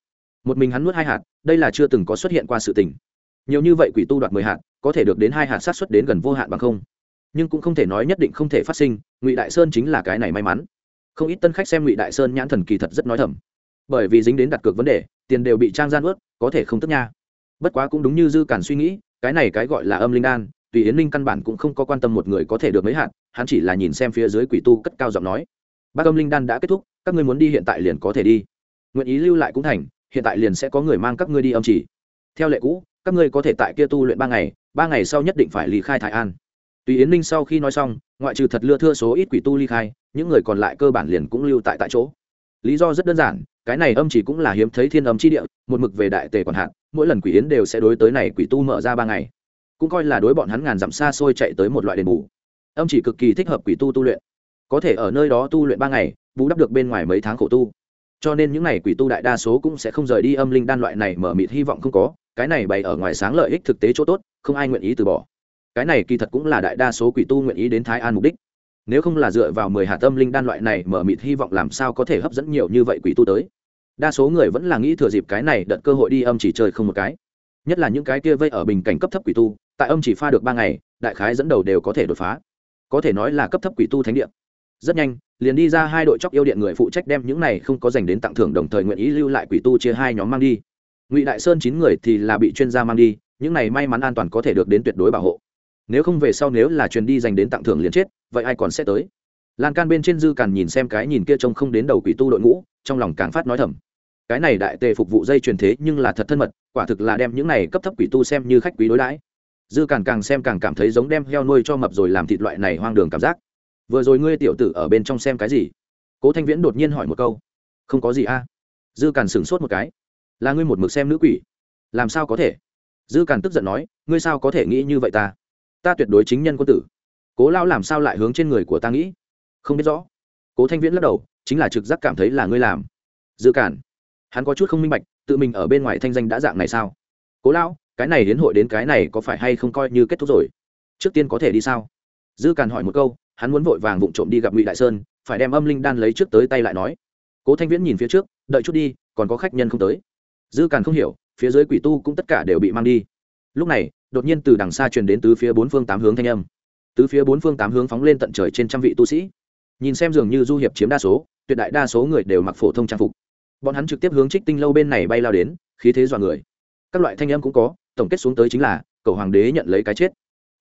Một mình hắn nuốt hai hạt đây là chưa từng có xuất hiện qua sự tình. Nhiều như vậy quỷ tu đoạt mười hạt, có thể được đến hai hạt sát xuất đến gần vô hạn bằng không. Nhưng cũng không thể nói nhất định không thể phát sinh, ngụy đại sơn chính là cái này may mắn. Không ít tân khách xem ngụy đại sơn nhãn thần kỳ thật rất nói thầm. Bởi vì dính đến đặt cược vấn đề, tiền đều bị trang gian ướt, có thể không tức nha. Bất quá cũng đúng như dư cản suy nghĩ, cái này cái gọi là âm linh đan, tùy yến linh căn bản cũng không có quan tâm một người có thể được mấy hạt, hắn chỉ là nhìn xem phía dưới quỷ tu cất cao giọng nói. Bác âm linh đan đã kết thúc, các ngươi muốn đi hiện tại liền có thể đi. Nguyện ý lưu lại cũng thành hiện tại liền sẽ có người mang các ngươi đi âm chỉ. Theo lệ cũ, các ngươi có thể tại kia tu luyện ba ngày ba ngày sau nhất định phải ly khai thái an. Tùy yến linh sau khi nói xong, ngoại trừ thật lưa thưa số ít quỷ tu ly khai, những người còn lại cơ bản liền cũng lưu tại tại chỗ. Lý do rất đơn giản, cái này âm chỉ cũng là hiếm thấy thiên âm chi địa, một mực về đại tề còn hạn, mỗi lần quỷ yến đều sẽ đối tới này quỷ tu mở ra ba ngày. Cũng coi là đối bọn hắn ngàn dặm xa xôi chạy tới một loại đền bù. Âm chỉ cực kỳ thích hợp quỷ tu tu luyện. Có thể ở nơi đó tu luyện ba ngày, bù đắp được bên ngoài mấy tháng khổ tu cho nên những n à y quỷ tu đại đa số cũng sẽ không rời đi âm linh đan loại này mở mịt hy vọng không có, cái này bày ở ngoài sáng lợi ích thực tế chỗ tốt, không ai nguyện ý từ bỏ. Cái này kỳ thật cũng là đại đa số quỷ tu nguyện ý đến thái an mục đích. Nếu không là dựa vào mười hạt tâm linh đan loại này mở mịt hy vọng làm sao có thể hấp dẫn nhiều như vậy quỷ tu tới? Đa số người vẫn là nghĩ thừa dịp cái này đợt cơ hội đi âm chỉ chơi không một cái. Nhất là những cái kia vây ở bình cảnh cấp thấp quỷ tu, tại âm chỉ pha được ba ngày, đại khái dẫn đầu đều có thể đột phá. Có thể nói là cấp thấp quỷ tu thánh địa rất nhanh, liền đi ra hai đội chóc yêu điện người phụ trách đem những này không có dành đến tặng thưởng đồng thời nguyện ý lưu lại quỷ tu chia hai nhóm mang đi. Ngụy đại sơn chín người thì là bị chuyên gia mang đi, những này may mắn an toàn có thể được đến tuyệt đối bảo hộ. Nếu không về sau nếu là truyền đi dành đến tặng thưởng liền chết, vậy ai còn sẽ tới? Lan can bên trên dư càn nhìn xem cái nhìn kia trông không đến đầu quỷ tu đội ngũ, trong lòng càng phát nói thầm. Cái này đại tề phục vụ dây truyền thế nhưng là thật thân mật, quả thực là đem những này cấp thấp quỷ tu xem như khách quý đối đãi. Dư càng càng xem càng cảm thấy giống đem heo nuôi cho mập rồi làm thịt loại này hoang đường cảm giác vừa rồi ngươi tiểu tử ở bên trong xem cái gì? Cố thanh viễn đột nhiên hỏi một câu. Không có gì a. Dư càn sửng sốt một cái. Là ngươi một mực xem nữ quỷ? Làm sao có thể? Dư càn tức giận nói, ngươi sao có thể nghĩ như vậy ta? Ta tuyệt đối chính nhân quân tử. Cố lão làm sao lại hướng trên người của ta nghĩ? Không biết rõ. Cố thanh viễn lắc đầu, chính là trực giác cảm thấy là ngươi làm. Dư càn, hắn có chút không minh bạch, tự mình ở bên ngoài thanh danh đã dạng này sao? Cố lão, cái này đến hội đến cái này có phải hay không coi như kết thúc rồi? Trước tiên có thể đi sao? Dư càn hỏi một câu hắn muốn vội vàng vụng trộm đi gặp ngụy đại sơn phải đem âm linh đan lấy trước tới tay lại nói cố thanh viễn nhìn phía trước đợi chút đi còn có khách nhân không tới dư càn không hiểu phía dưới quỷ tu cũng tất cả đều bị mang đi lúc này đột nhiên từ đằng xa truyền đến tứ phía bốn phương tám hướng thanh âm tứ phía bốn phương tám hướng phóng lên tận trời trên trăm vị tu sĩ nhìn xem dường như du hiệp chiếm đa số tuyệt đại đa số người đều mặc phổ thông trang phục bọn hắn trực tiếp hướng trích tinh lâu bên này bay lao đến khí thế dọa người các loại thanh âm cũng có tổng kết xuống tới chính là cầu hoàng đế nhận lấy cái chết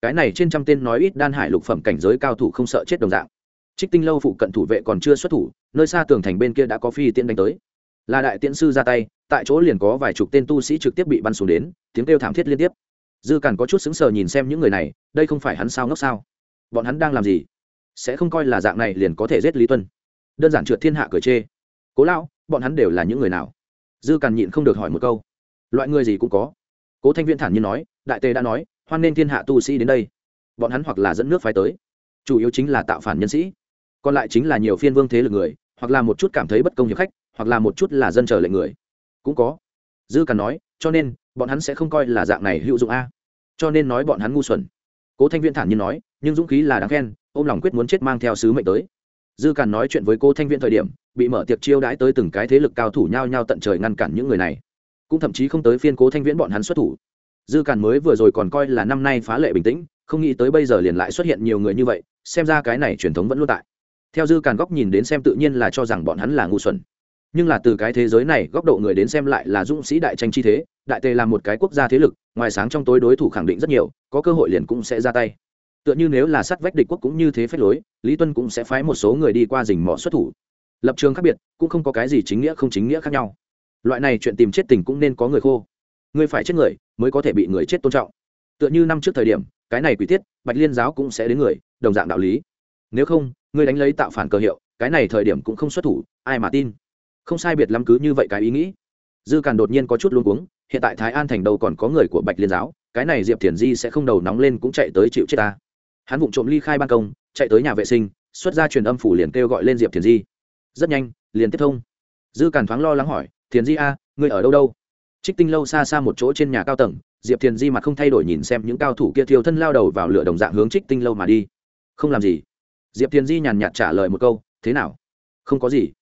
cái này trên trăm tên nói ít đan hải lục phẩm cảnh giới cao thủ không sợ chết đồng dạng. Trích tinh lâu phụ cận thủ vệ còn chưa xuất thủ, nơi xa tường thành bên kia đã có phi tiễn đánh tới. Là đại tiễn sư ra tay, tại chỗ liền có vài chục tên tu sĩ trực tiếp bị bắn xuống đến, tiếng kêu thảm thiết liên tiếp. Dư càn có chút xứng sờ nhìn xem những người này, đây không phải hắn sao ngốc sao? Bọn hắn đang làm gì? Sẽ không coi là dạng này liền có thể giết lý tuân. Đơn giản trượt thiên hạ cởi chê. Cố lão, bọn hắn đều là những người nào? Dư càn nhịn không được hỏi một câu. Loại người gì cũng có. Cố thanh viên thản nhiên nói, đại tề đã nói hoan nên thiên hạ tu sĩ đến đây. Bọn hắn hoặc là dẫn nước phái tới, chủ yếu chính là tạo phản nhân sĩ. Còn lại chính là nhiều phiên vương thế lực người, hoặc là một chút cảm thấy bất công hiệp khách, hoặc là một chút là dân chờ lệnh người. Cũng có. Dư càn nói, cho nên, bọn hắn sẽ không coi là dạng này hữu dụng a. Cho nên nói bọn hắn ngu xuẩn. Cố thanh viễn thản nhiên nói, nhưng dũng khí là đáng khen, ôm lòng quyết muốn chết mang theo sứ mệnh tới. Dư càn nói chuyện với cô thanh viễn thời điểm, bị mở tiệc chiêu đãi tới từng cái thế lực cao thủ nhau nhau tận trời ngăn cản những người này. Cũng thậm chí không tới phiên cố thanh viễn bọn hắn xuất thủ dư càn mới vừa rồi còn coi là năm nay phá lệ bình tĩnh, không nghĩ tới bây giờ liền lại xuất hiện nhiều người như vậy, xem ra cái này truyền thống vẫn luôn tại. Theo dư càn góc nhìn đến xem tự nhiên là cho rằng bọn hắn là ngu xuẩn. Nhưng là từ cái thế giới này, góc độ người đến xem lại là dũng sĩ đại tranh chi thế, đại tề là một cái quốc gia thế lực, ngoài sáng trong tối đối thủ khẳng định rất nhiều, có cơ hội liền cũng sẽ ra tay. Tựa như nếu là sát vách địch quốc cũng như thế phép lối, lý tuân cũng sẽ phái một số người đi qua rình mỏ xuất thủ. Lập trường khác biệt, cũng không có cái gì chính nghĩa không chính nghĩa khác nhau. Loại này chuyện tìm chết tình cũng nên có người khô. Người phải chết người mới có thể bị người chết tôn trọng. Tựa như năm trước thời điểm, cái này quỷ tiết, bạch liên giáo cũng sẽ đến người, đồng dạng đạo lý. Nếu không, ngươi đánh lấy tạo phản cơ hiệu, cái này thời điểm cũng không xuất thủ, ai mà tin? Không sai biệt lắm cứ như vậy cái ý nghĩ. Dư càn đột nhiên có chút luống cuống, hiện tại thái an thành đâu còn có người của bạch liên giáo, cái này diệp thiền di sẽ không đầu nóng lên cũng chạy tới chịu chết ta. Hắn vụng trộm ly khai ban công, chạy tới nhà vệ sinh, xuất ra truyền âm phủ liền kêu gọi lên diệp thiền di. Rất nhanh, liền tiếp thông. Dư càn thoáng lo lắng hỏi thiền di a, ngươi ở đâu đâu? Trích tinh lâu xa xa một chỗ trên nhà cao tầng, diệp thiền di mặt không thay đổi nhìn xem những cao thủ kia thiêu thân lao đầu vào lửa đồng dạng hướng trích tinh lâu mà đi. Không làm gì. Diệp thiền di nhàn nhạt trả lời một câu, thế nào? Không có gì.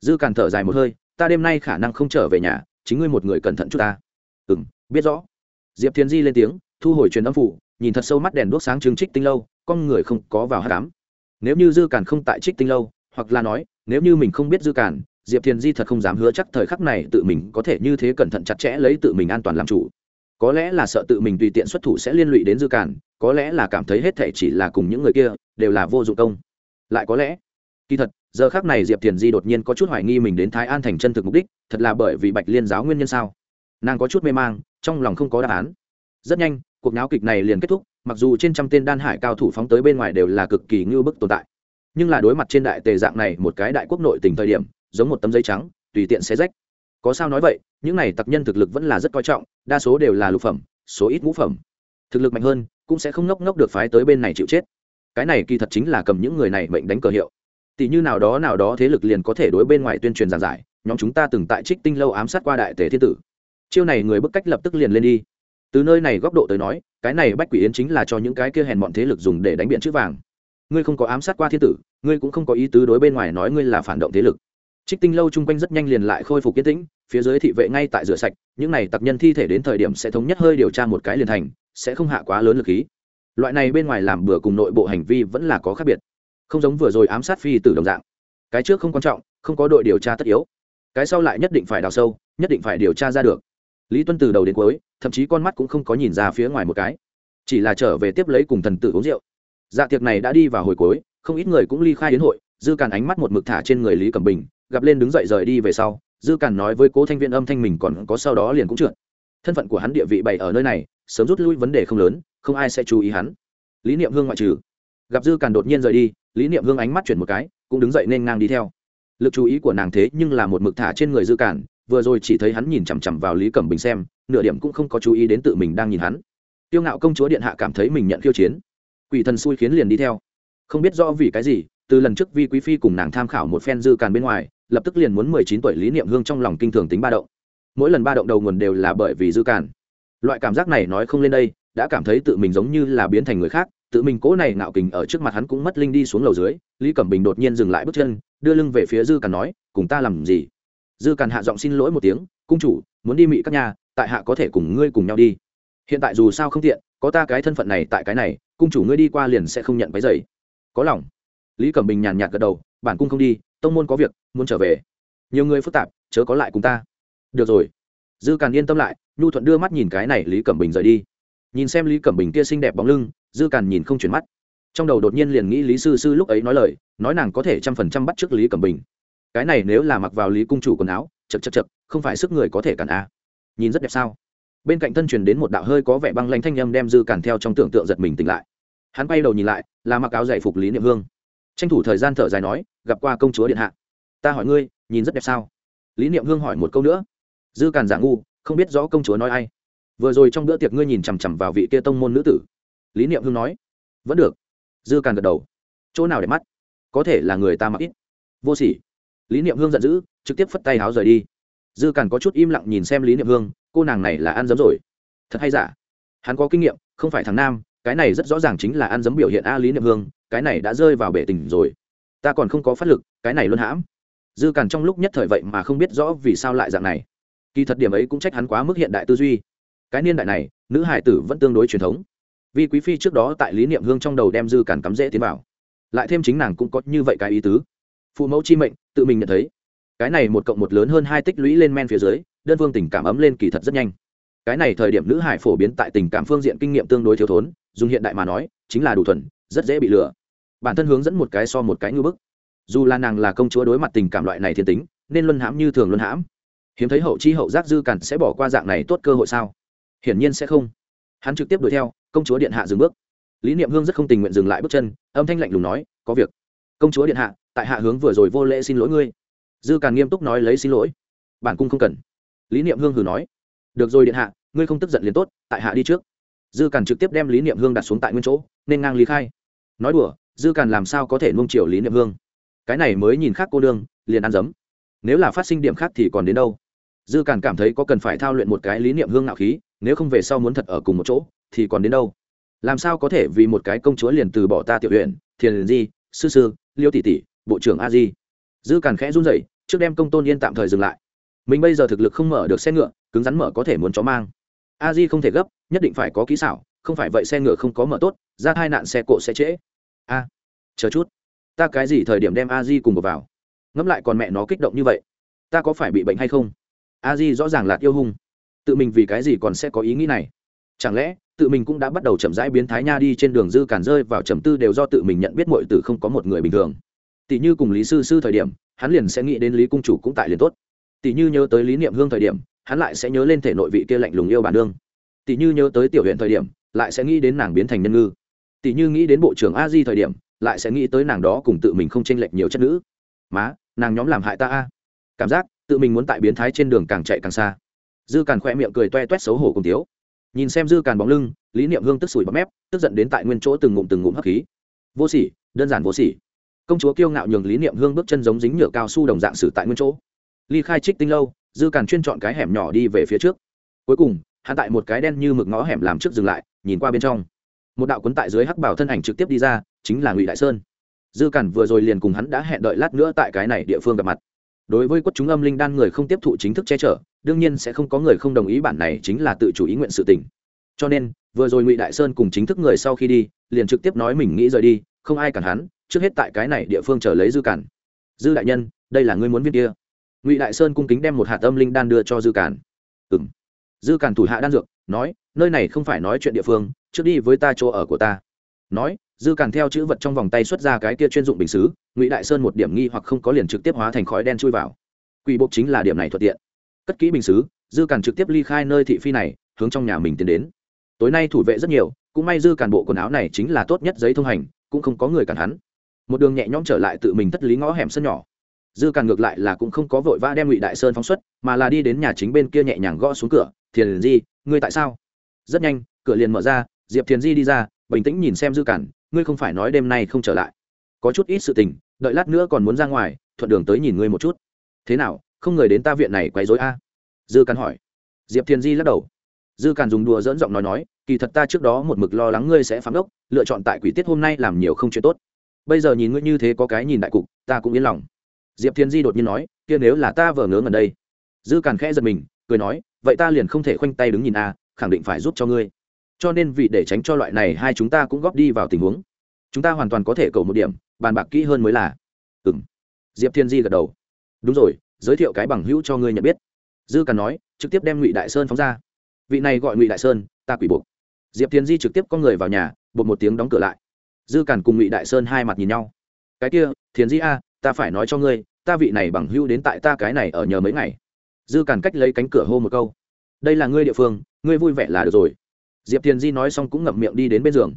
Dư càn thở dài một hơi, ta đêm nay khả năng không trở về nhà, chính ngươi một người cẩn thận chút ta. Ừ m biết rõ. Diệp thiền di lên tiếng, thu hồi truyền âm phủ, nhìn thật sâu mắt đèn đuốc sáng trứng trích tinh lâu, con người không có vào hát cám nếu như dư càn không tại trích tinh lâu, hoặc là nói, nếu như mình không biết dư càn diệp thiền di thật không dám hứa chắc thời khắc này tự mình có thể như thế cẩn thận chặt chẽ lấy tự mình an toàn làm chủ. Có lẽ là sợ tự mình tùy tiện xuất thủ sẽ liên lụy đến dư cản. có lẽ là cảm thấy hết thể chỉ là cùng những người kia, đều là vô dụng công. Lại có lẽ, kỳ thật, giờ khác này diệp thiền di đột nhiên có chút hoài nghi mình đến thái an thành chân thực mục đích, thật là bởi vì bạch liên giáo nguyên nhân sao? Nàng có chút mê mang, trong lòng không có đáp án. Rất nhanh, cuộc náo kịch này liền kết thúc, mặc dù trên trăm tên đan hải cao thủ phóng tới bên ngoài đều là cực kỳ ngưu bức tồn tại. Nhưng là đối mặt trên đại tề dạng này một cái đại quốc nội tình thời điểm giống một tấm giấy trắng, tùy tiện xé rách. Có sao nói vậy, những này tặc nhân thực lực vẫn là rất coi trọng, đa số đều là lục phẩm, số ít ngũ phẩm. Thực lực mạnh hơn, cũng sẽ không ngốc ngốc được phái tới bên này chịu chết. Cái này kỳ thật chính là cầm những người này mệnh đánh cờ hiệu. Tỷ như nào đó nào đó thế lực liền có thể đối bên ngoài tuyên truyền giảng giải, nhóm chúng ta từng tại trích tinh lâu ám sát qua đại tề thiên tử. Chiêu này người bức cách lập tức liền lên đi. Từ nơi này góc độ tới nói, cái này bách quỷ yến chính là cho những cái kia hèn bọn thế lực dùng để đánh biện chữ vàng. Ngươi không có ám sát qua thiên tử, ngươi cũng không có ý tứ đối bên ngoài nói ngươi là phản động thế lực trích tinh lâu chung quanh rất nhanh liền lại khôi phục kiến tĩnh, phía dưới thị vệ ngay tại rửa sạch, những này tặc nhân thi thể đến thời điểm sẽ thống nhất hơi điều tra một cái liền thành, sẽ không hạ quá lớn lực khí. Loại này bên ngoài làm bừa cùng nội bộ hành vi vẫn là có khác biệt. Không giống vừa rồi ám sát phi từ đồng dạng. Cái trước không quan trọng, không có đội điều tra tất yếu. Cái sau lại nhất định phải đào sâu, nhất định phải điều tra ra được. Lý tuân từ đầu đến cuối, thậm chí con mắt cũng không có nhìn ra phía ngoài một cái. Chỉ là trở về tiếp lấy cùng thần tử uống rượu. Dạ tiệc này đã đi vào hồi cuối, không ít người cũng ly khai đến hội, dư càn ánh mắt một mực thả trên người lý cẩm bình gặp lên đứng dậy rời đi về sau, dư càn nói với cố thanh viên âm thanh mình còn có sau đó liền cũng trượt. Thân phận của hắn địa vị bày ở nơi này, sớm rút lui vấn đề không lớn, không ai sẽ chú ý hắn. Lý niệm hương ngoại trừ. Gặp dư càn đột nhiên rời đi, lý niệm hương ánh mắt chuyển một cái, cũng đứng dậy nên ngang đi theo. Lực chú ý của nàng thế nhưng là một mực thả trên người dư càn, vừa rồi chỉ thấy hắn nhìn chằm chằm vào lý cẩm bình xem, nửa điểm cũng không có chú ý đến tự mình đang nhìn hắn. Tiêu ngạo công chúa điện hạ cảm thấy mình nhận khiêu chiến. Quỷ thần xui khiến liền đi theo. Không biết rõ vì cái gì, từ lần trước vi quý phi cùng nàng tham khảo một phen dư càn bên ngoài lập tức liền muốn mười chín tuổi lý niệm hương trong lòng kinh thường tính ba động. Mỗi lần ba động đầu nguồn đều là bởi vì dư cản loại cảm giác này nói không lên đây, đã cảm thấy tự mình giống như là biến thành người khác, tự mình cố này ngạo kình ở trước mặt hắn cũng mất linh đi xuống lầu dưới, lý cẩm bình đột nhiên dừng lại bước chân, đưa lưng về phía dư cản nói, cùng ta làm gì? Dư cản hạ giọng xin lỗi một tiếng, cung chủ, muốn đi mị các nhà, tại hạ có thể cùng ngươi cùng nhau đi. Hiện tại dù sao không tiện, có ta cái thân phận này tại cái này, cung chủ ngươi đi qua liền sẽ không nhận váy giày. Có lòng. Lý cẩm bình nhàn nhạt gật đầu, bản cung không đi, tông môn có việc muốn trở về. Nhiều người phức tạp, chớ có lại cùng ta. Được rồi. Dư càn yên tâm lại, nhu thuận đưa mắt nhìn cái này lý cẩm bình rời đi. Nhìn xem lý cẩm bình kia xinh đẹp bóng lưng, dư càn nhìn không chuyển mắt. Trong đầu đột nhiên liền nghĩ lý sư sư lúc ấy nói lời, nói nàng có thể trăm phần trăm bắt trước lý cẩm bình. Cái này nếu là mặc vào lý cung chủ quần áo, chật chật chật, không phải sức người có thể cản a. Nhìn rất đẹp sao? Bên cạnh thân truyền đến một đạo hơi có vẻ băng lanh thanh â m đem dư càn theo trong tưởng tượng giật mình tỉnh lại. Hắn bay đầu nhìn lại, là mặc áo dạy phục lý niệm hương. Tranh thủ thời gian thở dài nói, gặp qua công chúa điện hạ ta hỏi ngươi, nhìn rất đẹp sao? Lý niệm hương hỏi một câu nữa. Dư càn giả ngu, không biết rõ công chúa nói ai. Vừa rồi trong bữa tiệc ngươi nhìn chằm chằm vào vị kia tông môn nữ tử. Lý niệm hương nói, vẫn được. Dư càn gật đầu. Chỗ nào để mắt? Có thể là người ta mặc ít. Vô sỉ. Lý niệm hương giận dữ, trực tiếp phất tay háo rời đi. Dư càn có chút im lặng nhìn xem lý niệm hương, cô nàng này là ăn dấm rồi. Thật hay giả? Hắn có kinh nghiệm, không phải thằng nam, cái này rất rõ ràng chính là ăn dấm biểu hiện a lý niệm hương, cái này đã rơi vào bể tình rồi. Ta còn không có phát lực, cái này luôn hãm dư càn trong lúc nhất thời vậy mà không biết rõ vì sao lại dạng này. Kỳ thật điểm ấy cũng trách hắn quá mức hiện đại tư duy. Cái niên đại này, nữ hải tử vẫn tương đối truyền thống. Vì quý phi trước đó tại lý niệm hương trong đầu đem dư càn cắm dễ tiến vào. Lại thêm chính nàng cũng có như vậy cái ý tứ. Phụ mẫu chi mệnh, tự mình nhận thấy. Cái này một cộng một lớn hơn hai tích lũy lên men phía dưới, đơn phương tình cảm ấm lên kỳ thật rất nhanh. Cái này thời điểm nữ hải phổ biến tại tình cảm phương diện kinh nghiệm tương đối thiếu thốn, dùng hiện đại mà nói, chính là đủ thuần, rất dễ bị lừa. Bản thân hướng dẫn một cái so một cái ngư bức dù là nàng là công chúa đối mặt tình cảm loại này thiên tính, nên luân hãm như thường luân hãm. Hiếm thấy hậu chi hậu giác dư cản sẽ bỏ qua dạng này tốt cơ hội sao? Hiển nhiên sẽ không. Hắn trực tiếp đuổi theo, công chúa điện hạ dừng bước. Lý niệm hương rất không tình nguyện dừng lại bước chân, âm thanh lạnh lùng nói, có việc. Công chúa điện hạ, tại hạ hướng vừa rồi vô lễ xin lỗi ngươi. Dư càn nghiêm túc nói lấy xin lỗi. Bản cung không cần. Lý niệm hương hừ nói. Được rồi điện hạ, ngươi không tức giận liền tốt, tại hạ đi trước. Dư càn trực tiếp đem lý niệm hương đặt xuống tại nguyên chỗ, nên ngang lý khai. Nói đùa, dư càn làm sao có thể nung chiều lý niệm hương? Cái này mới nhìn khác cô đương liền ăn dấm. Nếu là phát sinh điểm khác thì còn đến đâu? Dư càn cảm thấy có cần phải thao luyện một cái lý niệm hương ngạo khí, nếu không về sau muốn thật ở cùng một chỗ, thì còn đến đâu? Làm sao có thể vì một cái công chúa liền từ bỏ ta tiểu huyện thiền di, sư sư, liêu tỷ tỷ, bộ trưởng a di. Dư càn khẽ run rẩy, trước đem công tôn yên tạm thời dừng lại. Mình bây giờ thực lực không mở được xe ngựa, cứng rắn mở có thể muốn chó mang. A di không thể gấp, nhất định phải có kỹ xảo, không phải vậy xe ngựa không có mở tốt, ra hai nạn xe cộ sẽ trễ. A, chờ chút ta cái gì thời điểm đem a di cùng một vào? Ngẫm lại còn mẹ nó kích động như vậy. Ta có phải bị bệnh hay không? A di rõ ràng là yêu hung. Tự mình vì cái gì còn sẽ có ý nghĩ này? Chẳng lẽ, tự mình cũng đã bắt đầu chậm rãi biến thái nha đi trên đường dư cản rơi vào trầm tư đều do tự mình nhận biết mọi từ không có một người bình thường. Tỷ như cùng lý sư sư thời điểm, hắn liền sẽ nghĩ đến lý cung chủ cũng tại liền tốt. Tỷ như nhớ tới lý niệm hương thời điểm, hắn lại sẽ nhớ lên thể nội vị kia lạnh lùng yêu bản đương tỷ như nhớ tới tiểu huyện thời điểm, lại sẽ nghĩ đến nàng biến thành nhân ngư. Tỷ như nghĩ đến bộ trưởng a di thời điểm lại sẽ nghĩ tới nàng đó cùng tự mình không chênh lệch nhiều chất nữ. Má, nàng nhóm làm hại ta a. Cảm giác, tự mình muốn tại biến thái trên đường càng chạy càng xa. Dư càn khoe miệng cười toe toét xấu hổ cùng tiếu nhìn xem dư càn bóng lưng, lý niệm hương tức sủi bắp mép, tức giận đến tại nguyên chỗ từng ngụm từng ngụm hấp khí. Vô sỉ, đơn giản vô sỉ. Công chúa kiêu ngạo nhường lý niệm hương bước chân giống dính nhựa cao su đồng dạng sử tại nguyên chỗ. Ly khai trích tinh lâu, dư càn chuyên chọn cái hẻm nhỏ đi về phía trước. Cuối cùng, hắn tại một cái đen như mực ngõ hẻm làm trước dừng lại, nhìn qua bên trong. Một đạo quấn tại dưới hắc bảo thân ảnh trực tiếp đi ra chính là ngụy đại sơn. Dư cản vừa rồi liền cùng hắn đã hẹn đợi lát nữa tại cái này địa phương gặp mặt. Đối với quất chúng âm linh đan người không tiếp thụ chính thức che chở, đương nhiên sẽ không có người không đồng ý bản này chính là tự chủ ý nguyện sự tình. Cho nên, vừa rồi ngụy đại sơn cùng chính thức người sau khi đi, liền trực tiếp nói mình nghĩ rời đi, không ai cản hắn, trước hết tại cái này địa phương chờ lấy dư cản. Dư đại nhân, đây là ngươi muốn viên kia. Ngụy đại sơn cung kính đem một hạt âm linh đan đưa cho dư cản. Ừ m dư cản thủ hạ đan dược, nói, nơi này không phải nói chuyện địa phương, trước đi với ta chỗ ở của ta. Nói dư càn theo chữ vật trong vòng tay xuất ra cái kia chuyên dụng bình xứ, ngụy đại sơn một điểm nghi hoặc không có liền trực tiếp hóa thành khói đen chui vào. Quỷ bộc chính là điểm này thuận tiện. Cất kỹ bình xứ, dư càn trực tiếp ly khai nơi thị phi này, hướng trong nhà mình tiến đến. Tối nay thủ vệ rất nhiều, cũng may dư càn bộ quần áo này chính là tốt nhất giấy thông hành, cũng không có người cản hắn. Một đường nhẹ nhõm trở lại tự mình thất lý ngõ hẻm sân nhỏ. Dư càn ngược lại là cũng không có vội vã đem ngụy đại sơn phóng xuất, mà là đi đến nhà chính bên kia nhẹ nhàng gõ xuống cửa, thiền di, ngươi tại sao? Rất nhanh, cửa liền mở ra, diệp thiền di đi ra, bình tĩnh nhìn xem dư càn ngươi không phải nói đêm nay không trở lại. Có chút ít sự tình, đợi lát nữa còn muốn ra ngoài, thuận đường tới nhìn ngươi một chút. Thế nào, không người đến ta viện này quấy rối a? Dư càn hỏi. Diệp thiền di lắc đầu. Dư càn dùng đùa dỡn giọng nói nói, kỳ thật ta trước đó một mực lo lắng ngươi sẽ phám đốc, lựa chọn tại quỷ tiết hôm nay làm nhiều không chuyện tốt. Bây giờ nhìn ngươi như thế có cái nhìn đại cục, ta cũng yên lòng. Diệp thiên di đột nhiên nói, kia nếu là ta vờ ngớ ngần đây. Dư càn khẽ giật mình, cười nói, vậy ta liền không thể khoanh tay đứng nhìn a, khẳng định phải giúp cho ngươi cho nên vì để tránh cho loại này, hai chúng ta cũng góp đi vào tình huống. Chúng ta hoàn toàn có thể cầu một điểm, bàn bạc kỹ hơn mới là. Ừ m diệp thiên di gật đầu. Đúng rồi, giới thiệu cái bằng hữu cho ngươi nhận biết. Dư càn nói, trực tiếp đem ngụy đại sơn phóng ra. Vị này gọi ngụy đại sơn, ta quỷ buộc. Diệp thiên di trực tiếp có người vào nhà bột một tiếng đóng cửa lại. Dư càn cùng ngụy đại sơn hai mặt nhìn nhau. Cái kia thiền di a, ta phải nói cho ngươi, ta vị này bằng hữu đến tại ta cái này ở nhờ mấy ngày. Dư càn cách lấy cánh cửa hô một câu. Đây là ngươi địa phương, ngươi vui vẻ là được rồi diệp thiền di nói xong cũng ngậm miệng đi đến bên giường.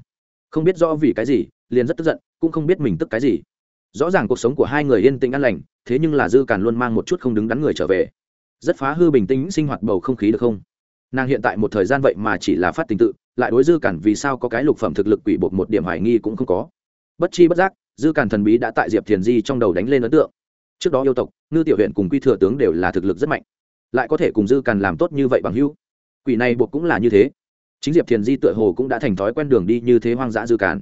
Không biết rõ vì cái gì, liền rất tức giận, cũng không biết mình tức cái gì. Rõ ràng cuộc sống của hai người yên tĩnh an lành, thế nhưng là dư càn luôn mang một chút không đứng đắn người trở về. Rất phá hư bình tĩnh sinh hoạt bầu không khí được không? Nàng hiện tại một thời gian vậy mà chỉ là phát tình tự, lại đối dư cản vì sao có cái lục phẩm thực lực quỷ buộc một điểm hoài nghi cũng không có. Bất chi bất giác, dư cản thần bí đã tại diệp thiền di trong đầu đánh lên ấn tượng. Trước đó yêu tộc, ngư tiểu huyện cùng quy thừa tướng đều là thực lực rất mạnh, lại có thể cùng dư cản làm tốt như vậy bằng hưu quỷ này buộc cũng là như thế chính diệp thiền di tựa hồ cũng đã thành thói quen đường đi như thế hoang dã dư càn.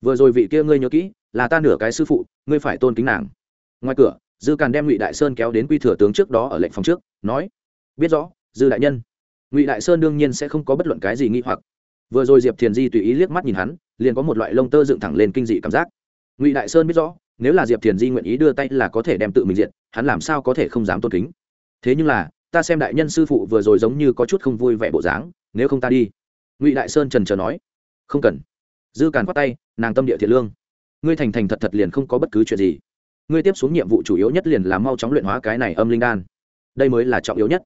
Vừa rồi vị kia ngươi nhớ kỹ, là ta nửa cái sư phụ, ngươi phải tôn kính nàng. Ngoài cửa, dư càn đem ngụy đại sơn kéo đến quy thừa tướng trước đó ở lệnh phòng trước, nói, biết rõ, dư đại nhân. Ngụy đại sơn đương nhiên sẽ không có bất luận cái gì nghi hoặc. Vừa rồi diệp thiền di tùy ý liếc mắt nhìn hắn, liền có một loại lông tơ dựng thẳng lên kinh dị cảm giác. Ngụy đại sơn biết rõ, nếu là diệp thiền di nguyện ý đưa tay là có thể đem tự mình diện hắn làm sao có thể không dám tôn kính? Thế nhưng là, ta xem đại nhân sư phụ vừa rồi giống như có chút không vui vẻ bộ dáng, nếu không ta đi ngụy đại sơn trần trờ nói, không cần. Dư càn khoát tay, nàng tâm địa thiện lương. Ngươi thành thành thật thật liền không có bất cứ chuyện gì. Ngươi tiếp xuống nhiệm vụ chủ yếu nhất liền là mau chóng luyện hóa cái này âm linh đan. Đây mới là trọng yếu nhất.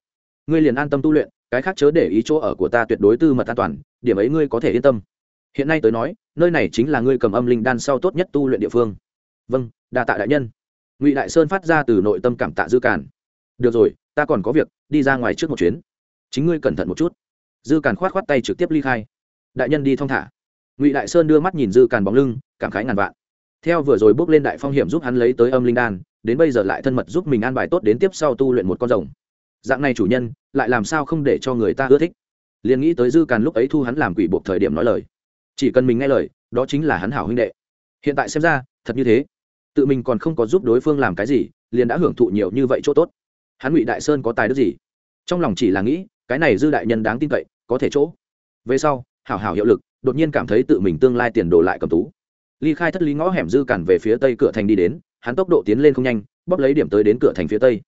Ngươi liền an tâm tu luyện, cái khác chớ để ý chỗ ở của ta tuyệt đối tư mật an toàn, điểm ấy ngươi có thể yên tâm. Hiện nay tới nói, nơi này chính là ngươi cầm âm linh đan sau tốt nhất tu luyện địa phương. Vâng đa tạ đại nhân. Ngụy đại sơn phát ra từ nội tâm cảm tạ dư càn. Được rồi, ta còn có việc, đi ra ngoài trước một chuyến. Chính ngươi cẩn thận một chút dư càn khoát khoát tay trực tiếp ly khai. Đại nhân đi thong thả. Ngụy đại sơn đưa mắt nhìn dư càn bóng lưng, cảm khái ngàn vạn. Theo vừa rồi bước lên đại phong hiểm giúp hắn lấy tới âm linh đan, đến bây giờ lại thân mật giúp mình an bài tốt đến tiếp sau tu luyện một con rồng. Dạng này chủ nhân, lại làm sao không để cho người ta ưa thích? Liền nghĩ tới dư càn lúc ấy thu hắn làm quỷ buộc thời điểm nói lời. Chỉ cần mình nghe lời, đó chính là hắn hảo huynh đệ. Hiện tại xem ra, thật như thế. Tự mình còn không có giúp đối phương làm cái gì, liền đã hưởng thụ nhiều như vậy chỗ tốt. Hắn ngụy đại sơn có tài đức gì? Trong lòng chỉ là nghĩ cái này dư đại nhân đáng tin cậy, có thể chỗ. Về sau, hảo hảo hiệu lực, đột nhiên cảm thấy tự mình tương lai tiền đồ lại cầm tú. Ly khai thất lý ngõ hẻm dư cản về phía tây cửa thành đi đến, hắn tốc độ tiến lên không nhanh, bóp lấy điểm tới đến cửa thành phía tây.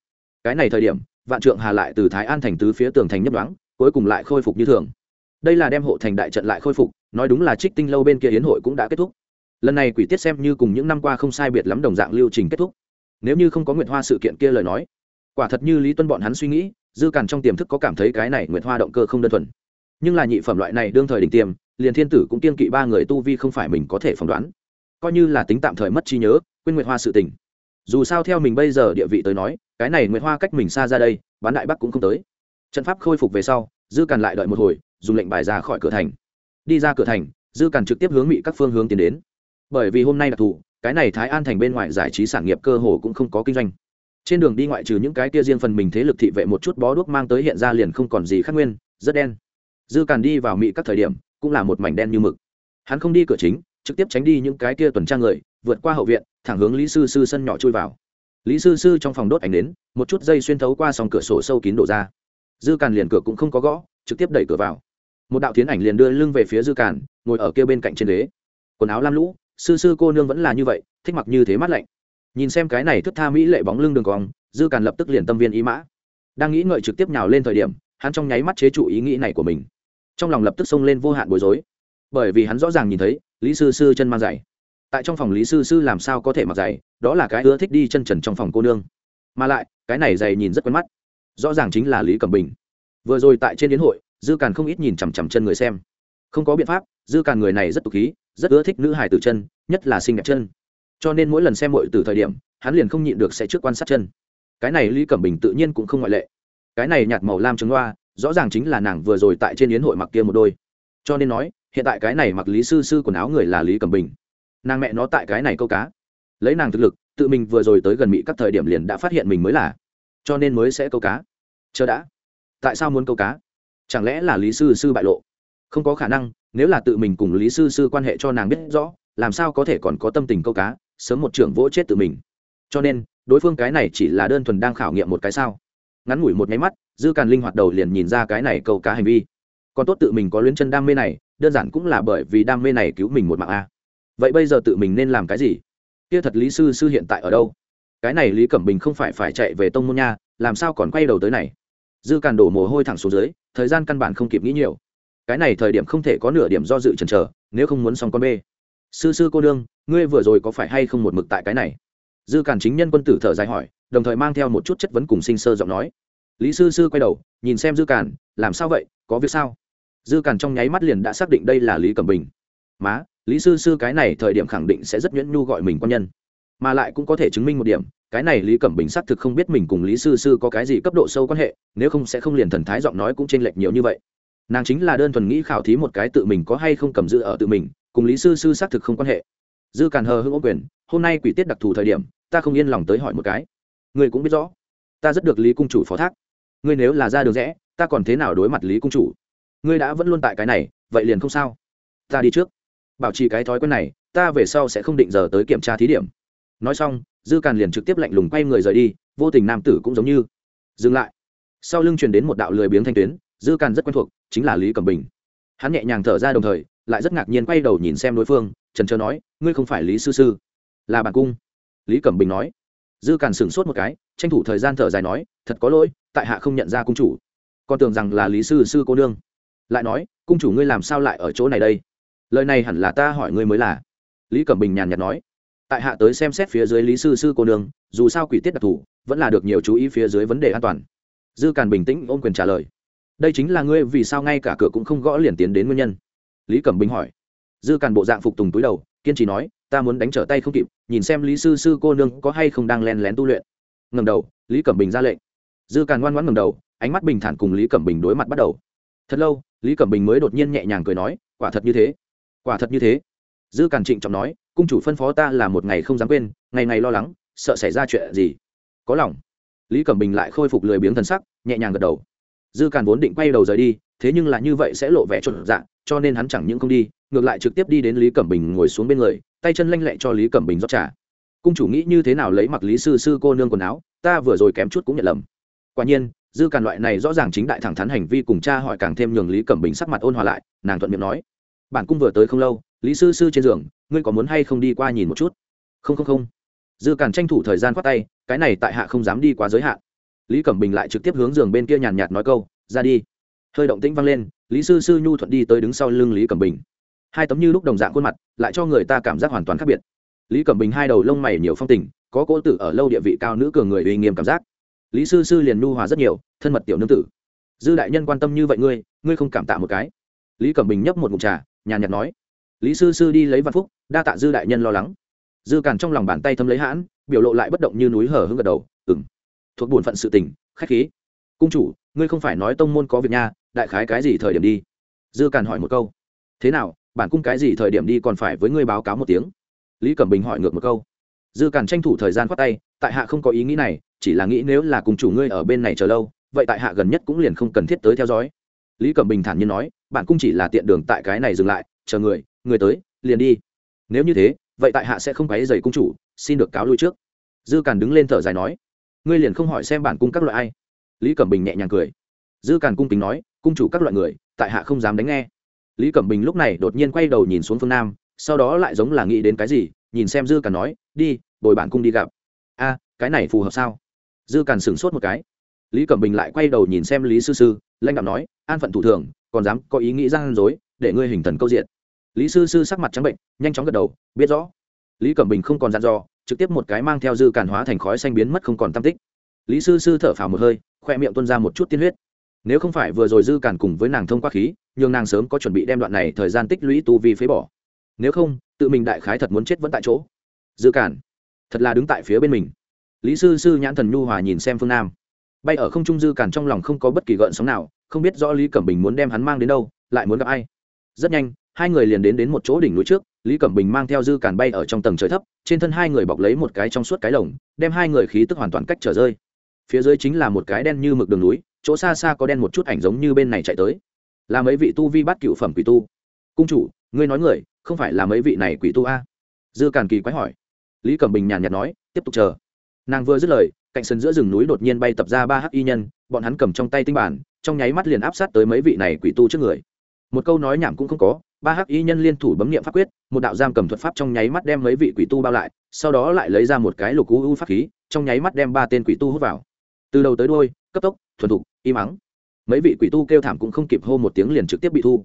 Cái này thời điểm, vạn trượng hà lại từ thái an thành tứ phía tường thành nhấp đoán cuối cùng lại khôi phục như thường. Đây là đem hộ thành đại trận lại khôi phục, nói đúng là trích tinh lâu bên kia hiến hội cũng đã kết thúc. Lần này quỷ tiết xem như cùng những năm qua không sai biệt lắm đồng dạng lưu trình kết thúc. Nếu như không có nguyệt hoa sự kiện kia lời nói, quả thật như lý tuân bọn hắn suy nghĩ dư càn trong tiềm thức có cảm thấy cái này nguyệt hoa động cơ không đơn thuần. Nhưng là nhị phẩm loại này đương thời đỉnh tiềm liền thiên tử cũng kiên kỵ ba người tu vi không phải mình có thể phỏng đoán. Coi như là tính tạm thời mất trí nhớ, quên nguyệt hoa sự tình. Dù sao theo mình bây giờ địa vị tới nói, cái này nguyệt hoa cách mình xa ra đây, bán đại bắc cũng không tới. Trận pháp khôi phục về sau, dư càn lại đợi một hồi, dùng lệnh bài ra khỏi cửa thành. Đi ra cửa thành, dư càn trực tiếp hướng mỹ các phương hướng tiến đến. Bởi vì hôm nay đặc thù cái này thái an thành bên ngoài giải trí sản nghiệp cơ hồ cũng không có kinh doanh trên đường đi ngoại trừ những cái kia riêng phần mình thế lực thị vệ một chút bó đuốc mang tới hiện ra liền không còn gì khác nguyên, rất đen. Dư càn đi vào mỹ các thời điểm, cũng là một mảnh đen như mực. Hắn không đi cửa chính, trực tiếp tránh đi những cái kia tuần tra người, vượt qua hậu viện, thẳng hướng lý sư sư sân nhỏ chui vào. Lý sư sư trong phòng đốt ảnh đến một chút dây xuyên thấu qua sòng cửa sổ sâu kín đổ ra. Dư càn liền cửa cũng không có gõ, trực tiếp đẩy cửa vào. Một đạo tiến ảnh liền đưa lưng về phía dư càn, ngồi ở kia bên cạnh trên đế quần áo lam lũ, sư sư cô nương vẫn là như vậy, thích mặc như thế mát lạnh nhìn xem cái này thức tha mỹ lệ bóng lưng đường cong, dư càn lập tức liền tâm viên ý mã. Đang nghĩ ngợi trực tiếp nhào lên thời điểm, hắn trong nháy mắt chế trụ ý nghĩ này của mình. Trong lòng lập tức xông lên vô hạn bối rối. Bởi vì hắn rõ ràng nhìn thấy, lý sư sư chân mang giày. Tại trong phòng lý sư sư làm sao có thể mặc giày, đó là cái ưa thích đi chân trần trong phòng cô nương. Mà lại, cái này giày nhìn rất quen mắt. Rõ ràng chính là lý cẩm bình. Vừa rồi tại trên đến hội, dư càn không ít nhìn chằm chằm chân người xem. Không có biện pháp, dư càn người này rất tục khí, rất ưa thích nữ hài từ chân, nhất là xinh đẹp chân cho nên mỗi lần xem hội từ thời điểm, hắn liền không nhịn được sẽ trước quan sát chân. Cái này lý cẩm bình tự nhiên cũng không ngoại lệ. Cái này nhạt màu lam trứng loa rõ ràng chính là nàng vừa rồi tại trên yến hội mặc kia một đôi. Cho nên nói, hiện tại cái này mặc lý sư sư quần áo người là lý cẩm bình. Nàng mẹ nó tại cái này câu cá. Lấy nàng thực lực, tự mình vừa rồi tới gần mỹ các thời điểm liền đã phát hiện mình mới là. Cho nên mới sẽ câu cá. Chờ đã. Tại sao muốn câu cá? Chẳng lẽ là lý sư sư bại lộ? Không có khả năng, nếu là tự mình cùng lý sư sư quan hệ cho nàng biết rõ, làm sao có thể còn có tâm tình câu cá? Sớm một trưởng vỗ chết tự mình. Cho nên, đối phương cái này chỉ là đơn thuần đang khảo nghiệm một cái sao. Ngắn ngủi một nháy mắt, dư càn linh hoạt đầu liền nhìn ra cái này câu cá hành vi. Còn tốt tự mình có luyến chân đam mê này, đơn giản cũng là bởi vì đam mê này cứu mình một mạng a. Vậy bây giờ tự mình nên làm cái gì? Kia thật lý sư sư hiện tại ở đâu? Cái này lý cẩm bình không phải phải chạy về tông môn nha, làm sao còn quay đầu tới này? Dư càn đổ mồ hôi thẳng xuống dưới, thời gian căn bản không kịp nghĩ nhiều. Cái này thời điểm không thể có nửa điểm do dự chần chờ, nếu không muốn xong con bê. Sư sư cô đương ngươi vừa rồi có phải hay không một mực tại cái này? Dư càn chính nhân quân tử thở dài hỏi, đồng thời mang theo một chút chất vấn cùng sinh sơ giọng nói. Lý sư sư quay đầu, nhìn xem dư càn làm sao vậy, có việc sao? Dư càn trong nháy mắt liền đã xác định đây là lý cẩm bình. Má, lý sư sư cái này thời điểm khẳng định sẽ rất nhuyễn nhu gọi mình quan nhân. Mà lại cũng có thể chứng minh một điểm, cái này lý cẩm bình xác thực không biết mình cùng lý sư sư có cái gì cấp độ sâu quan hệ, nếu không sẽ không liền thần thái giọng nói cũng chênh lệch nhiều như vậy. Nàng chính là đơn thuần nghĩ khảo thí một cái tự mình có hay không cầm giữ ở tự mình, cùng lý sư sư xác thực không quan hệ dư càn hờ hưng ô quyền, hôm nay quỷ tiết đặc thù thời điểm, ta không yên lòng tới hỏi một cái. Ngươi cũng biết rõ, ta rất được lý cung chủ phó thác. Ngươi nếu là ra đường rẽ, ta còn thế nào đối mặt lý cung chủ? Ngươi đã vẫn luôn tại cái này, vậy liền không sao. Ta đi trước. Bảo trì cái thói quen này, ta về sau sẽ không định giờ tới kiểm tra thí điểm. Nói xong, dư càn liền trực tiếp lạnh lùng quay người rời đi, vô tình nam tử cũng giống như dừng lại. Sau lưng truyền đến một đạo lười biếng thanh tuyến, dư càn rất quen thuộc, chính là lý cẩm bình. Hắn nhẹ nhàng thở ra đồng thời, lại rất ngạc nhiên quay đầu nhìn xem đối phương trần trờ nói, ngươi không phải lý sư sư, là bản cung. Lý cẩm bình nói. Dư càn sửng sốt một cái, tranh thủ thời gian thở dài nói, thật có lỗi, tại hạ không nhận ra cung chủ. Còn tưởng rằng là lý sư sư cô nương. Lại nói, cung chủ ngươi làm sao lại ở chỗ này đây? Lời này hẳn là ta hỏi ngươi mới là. Lý cẩm bình nhàn nhạt nói. Tại hạ tới xem xét phía dưới lý sư sư cô nương, dù sao quỷ tiết đặc thù, vẫn là được nhiều chú ý phía dưới vấn đề an toàn. Dư càn bình tĩnh ôm quyền trả lời. Đây chính là ngươi vì sao ngay cả cửa cũng không gõ liền tiến đến nguyên nhân. Lý cẩm bình hỏi dư càn bộ dạng phục tùng túi đầu, kiên trì nói, ta muốn đánh trở tay không kịp, nhìn xem lý sư sư cô nương có hay không đang len lén tu luyện. Ngầm đầu, lý cẩm bình ra lệnh. Dư càn ngoan ngoãn ngầm đầu, ánh mắt bình thản cùng lý cẩm bình đối mặt bắt đầu. Thật lâu, lý cẩm bình mới đột nhiên nhẹ nhàng cười nói, quả thật như thế, quả thật như thế. Dư càn trịnh trọng nói, cung chủ phân phó ta là một ngày không dám quên, ngày ngày lo lắng, sợ xảy ra chuyện gì. Có lòng. Lý cẩm bình lại khôi phục lười biếng thần sắc, nhẹ nhàng gật đầu. Dư càn vốn định quay đầu rời đi, thế nhưng là như vậy sẽ lộ vẻ trộn dạng cho nên hắn chẳng những không đi ngược lại trực tiếp đi đến lý cẩm bình ngồi xuống bên người, tay chân lanh lẹ cho lý cẩm bình rót trà. Cung chủ nghĩ như thế nào lấy mặc lý sư sư cô nương quần áo, ta vừa rồi kém chút cũng nhận lầm. Quả nhiên, dư càn loại này rõ ràng chính đại thẳng thắn hành vi cùng cha hỏi càng thêm nhường lý cẩm bình sắc mặt ôn hòa lại, nàng thuận miệng nói, bản cung vừa tới không lâu, lý sư sư trên giường, ngươi có muốn hay không đi qua nhìn một chút? Không không không. Dư càn tranh thủ thời gian khoát tay, cái này tại hạ không dám đi quá giới hạn. Lý cẩm bình lại trực tiếp hướng giường bên kia nhàn nhạt nói câu, ra đi. Hơi động tĩnh vang lên, lý sư sư nhu thuận đi tới đứng sau lưng lý cẩm bình hai tấm như lúc đồng dạng khuôn mặt, lại cho người ta cảm giác hoàn toàn khác biệt. Lý cẩm bình hai đầu lông mày nhiều phong tình, có cỗ tử ở lâu địa vị cao nữ cường người uy nghiêm cảm giác. Lý sư sư liền nu hòa rất nhiều, thân mật tiểu nương tử. Dư đại nhân quan tâm như vậy ngươi ngươi không cảm tạ một cái. Lý cẩm bình nhấp một ngụm trà, nhàn nhạt nói. Lý sư sư đi lấy văn phúc, đa tạ dư đại nhân lo lắng. Dư càn trong lòng bàn tay thâm lấy hãn, biểu lộ lại bất động như núi hở hưng gật đầu ừng thuộc bổn phận sự tình, khách khí. Cung chủ, ngươi không phải nói tông môn có việc nha, đại khái cái gì thời điểm đi? Dư càn hỏi một câu. Thế nào bản cung cái gì thời điểm đi còn phải với ngươi báo cáo một tiếng. Lý cẩm bình hỏi ngược một câu. Dư càn tranh thủ thời gian khoát tay, tại hạ không có ý nghĩ này, chỉ là nghĩ nếu là cùng chủ ngươi ở bên này chờ lâu, vậy tại hạ gần nhất cũng liền không cần thiết tới theo dõi. Lý cẩm bình thản nhiên nói, bản cung chỉ là tiện đường tại cái này dừng lại, chờ người người tới, liền đi. Nếu như thế, vậy tại hạ sẽ không quấy dày cung chủ, xin được cáo lui trước. Dư càn đứng lên thở dài nói, ngươi liền không hỏi xem bản cung các loại ai. Lý cẩm bình nhẹ nhàng cười. Dư càn cung kính nói, cung chủ các loại người, tại hạ không dám đánh nghe lý cẩm bình lúc này đột nhiên quay đầu nhìn xuống phương nam, sau đó lại giống là nghĩ đến cái gì, nhìn xem dư càn nói, đi, bồi bạn cung đi gặp. A, cái này phù hợp sao? Dư càn sửng sốt một cái. Lý cẩm bình lại quay đầu nhìn xem lý sư sư, lãnh đạo nói, an phận thủ thường, còn dám có ý nghĩ gian dối, để ngươi hình thần câu diện. Lý sư sư sắc mặt trắng bệnh, nhanh chóng gật đầu, biết rõ. Lý cẩm bình không còn dặn dò, trực tiếp một cái mang theo dư càn hóa thành khói xanh biến mất không còn tam tích. Lý sư sư thở phào một hơi, khoe miệng tuân ra một chút tiên huyết nếu không phải vừa rồi dư cản cùng với nàng thông qua khí, nhường nàng sớm có chuẩn bị đem đoạn này thời gian tích lũy tu vi phế bỏ. Nếu không, tự mình đại khái thật muốn chết vẫn tại chỗ. Dư cản thật là đứng tại phía bên mình. Lý sư sư nhãn thần nhu hòa nhìn xem phương nam. Bay ở không trung dư cản trong lòng không có bất kỳ gợn sóng nào, không biết rõ lý cẩm bình muốn đem hắn mang đến đâu, lại muốn gặp ai. Rất nhanh, hai người liền đến đến một chỗ đỉnh núi trước, lý cẩm bình mang theo dư cản bay ở trong tầng trời thấp, trên thân hai người bọc lấy một cái trong suốt cái lồng, đem hai người khí tức hoàn toàn cách trở rơi. Phía dưới chính là một cái đen như mực đường núi chỗ xa xa có đen một chút ảnh giống như bên này chạy tới. Là mấy vị tu vi bắt cựu phẩm quỷ tu. Cung chủ, ngươi nói người, không phải là mấy vị này quỷ tu a? Dư càn kỳ quái hỏi. Lý cẩm bình nhàn nhạt nói, tiếp tục chờ. Nàng vừa dứt lời, cạnh sân giữa rừng núi đột nhiên bay tập ra ba hắc y nhân, bọn hắn cầm trong tay tinh bản, trong nháy mắt liền áp sát tới mấy vị này quỷ tu trước người. Một câu nói nhảm cũng không có, ba hắc y nhân liên thủ bấm nghiệm pháp quyết, một đạo giam cầm thuật pháp trong nháy mắt đem mấy vị quỷ tu bao lại, sau đó lại lấy ra một cái lục u u pháp khí, trong nháy mắt đem ba tên quỷ tu hút vào. Từ đầu tới đôi cấp tốc, thuần thục im ắng. Mấy vị quỷ tu kêu thảm cũng không kịp hô một tiếng liền trực tiếp bị thu.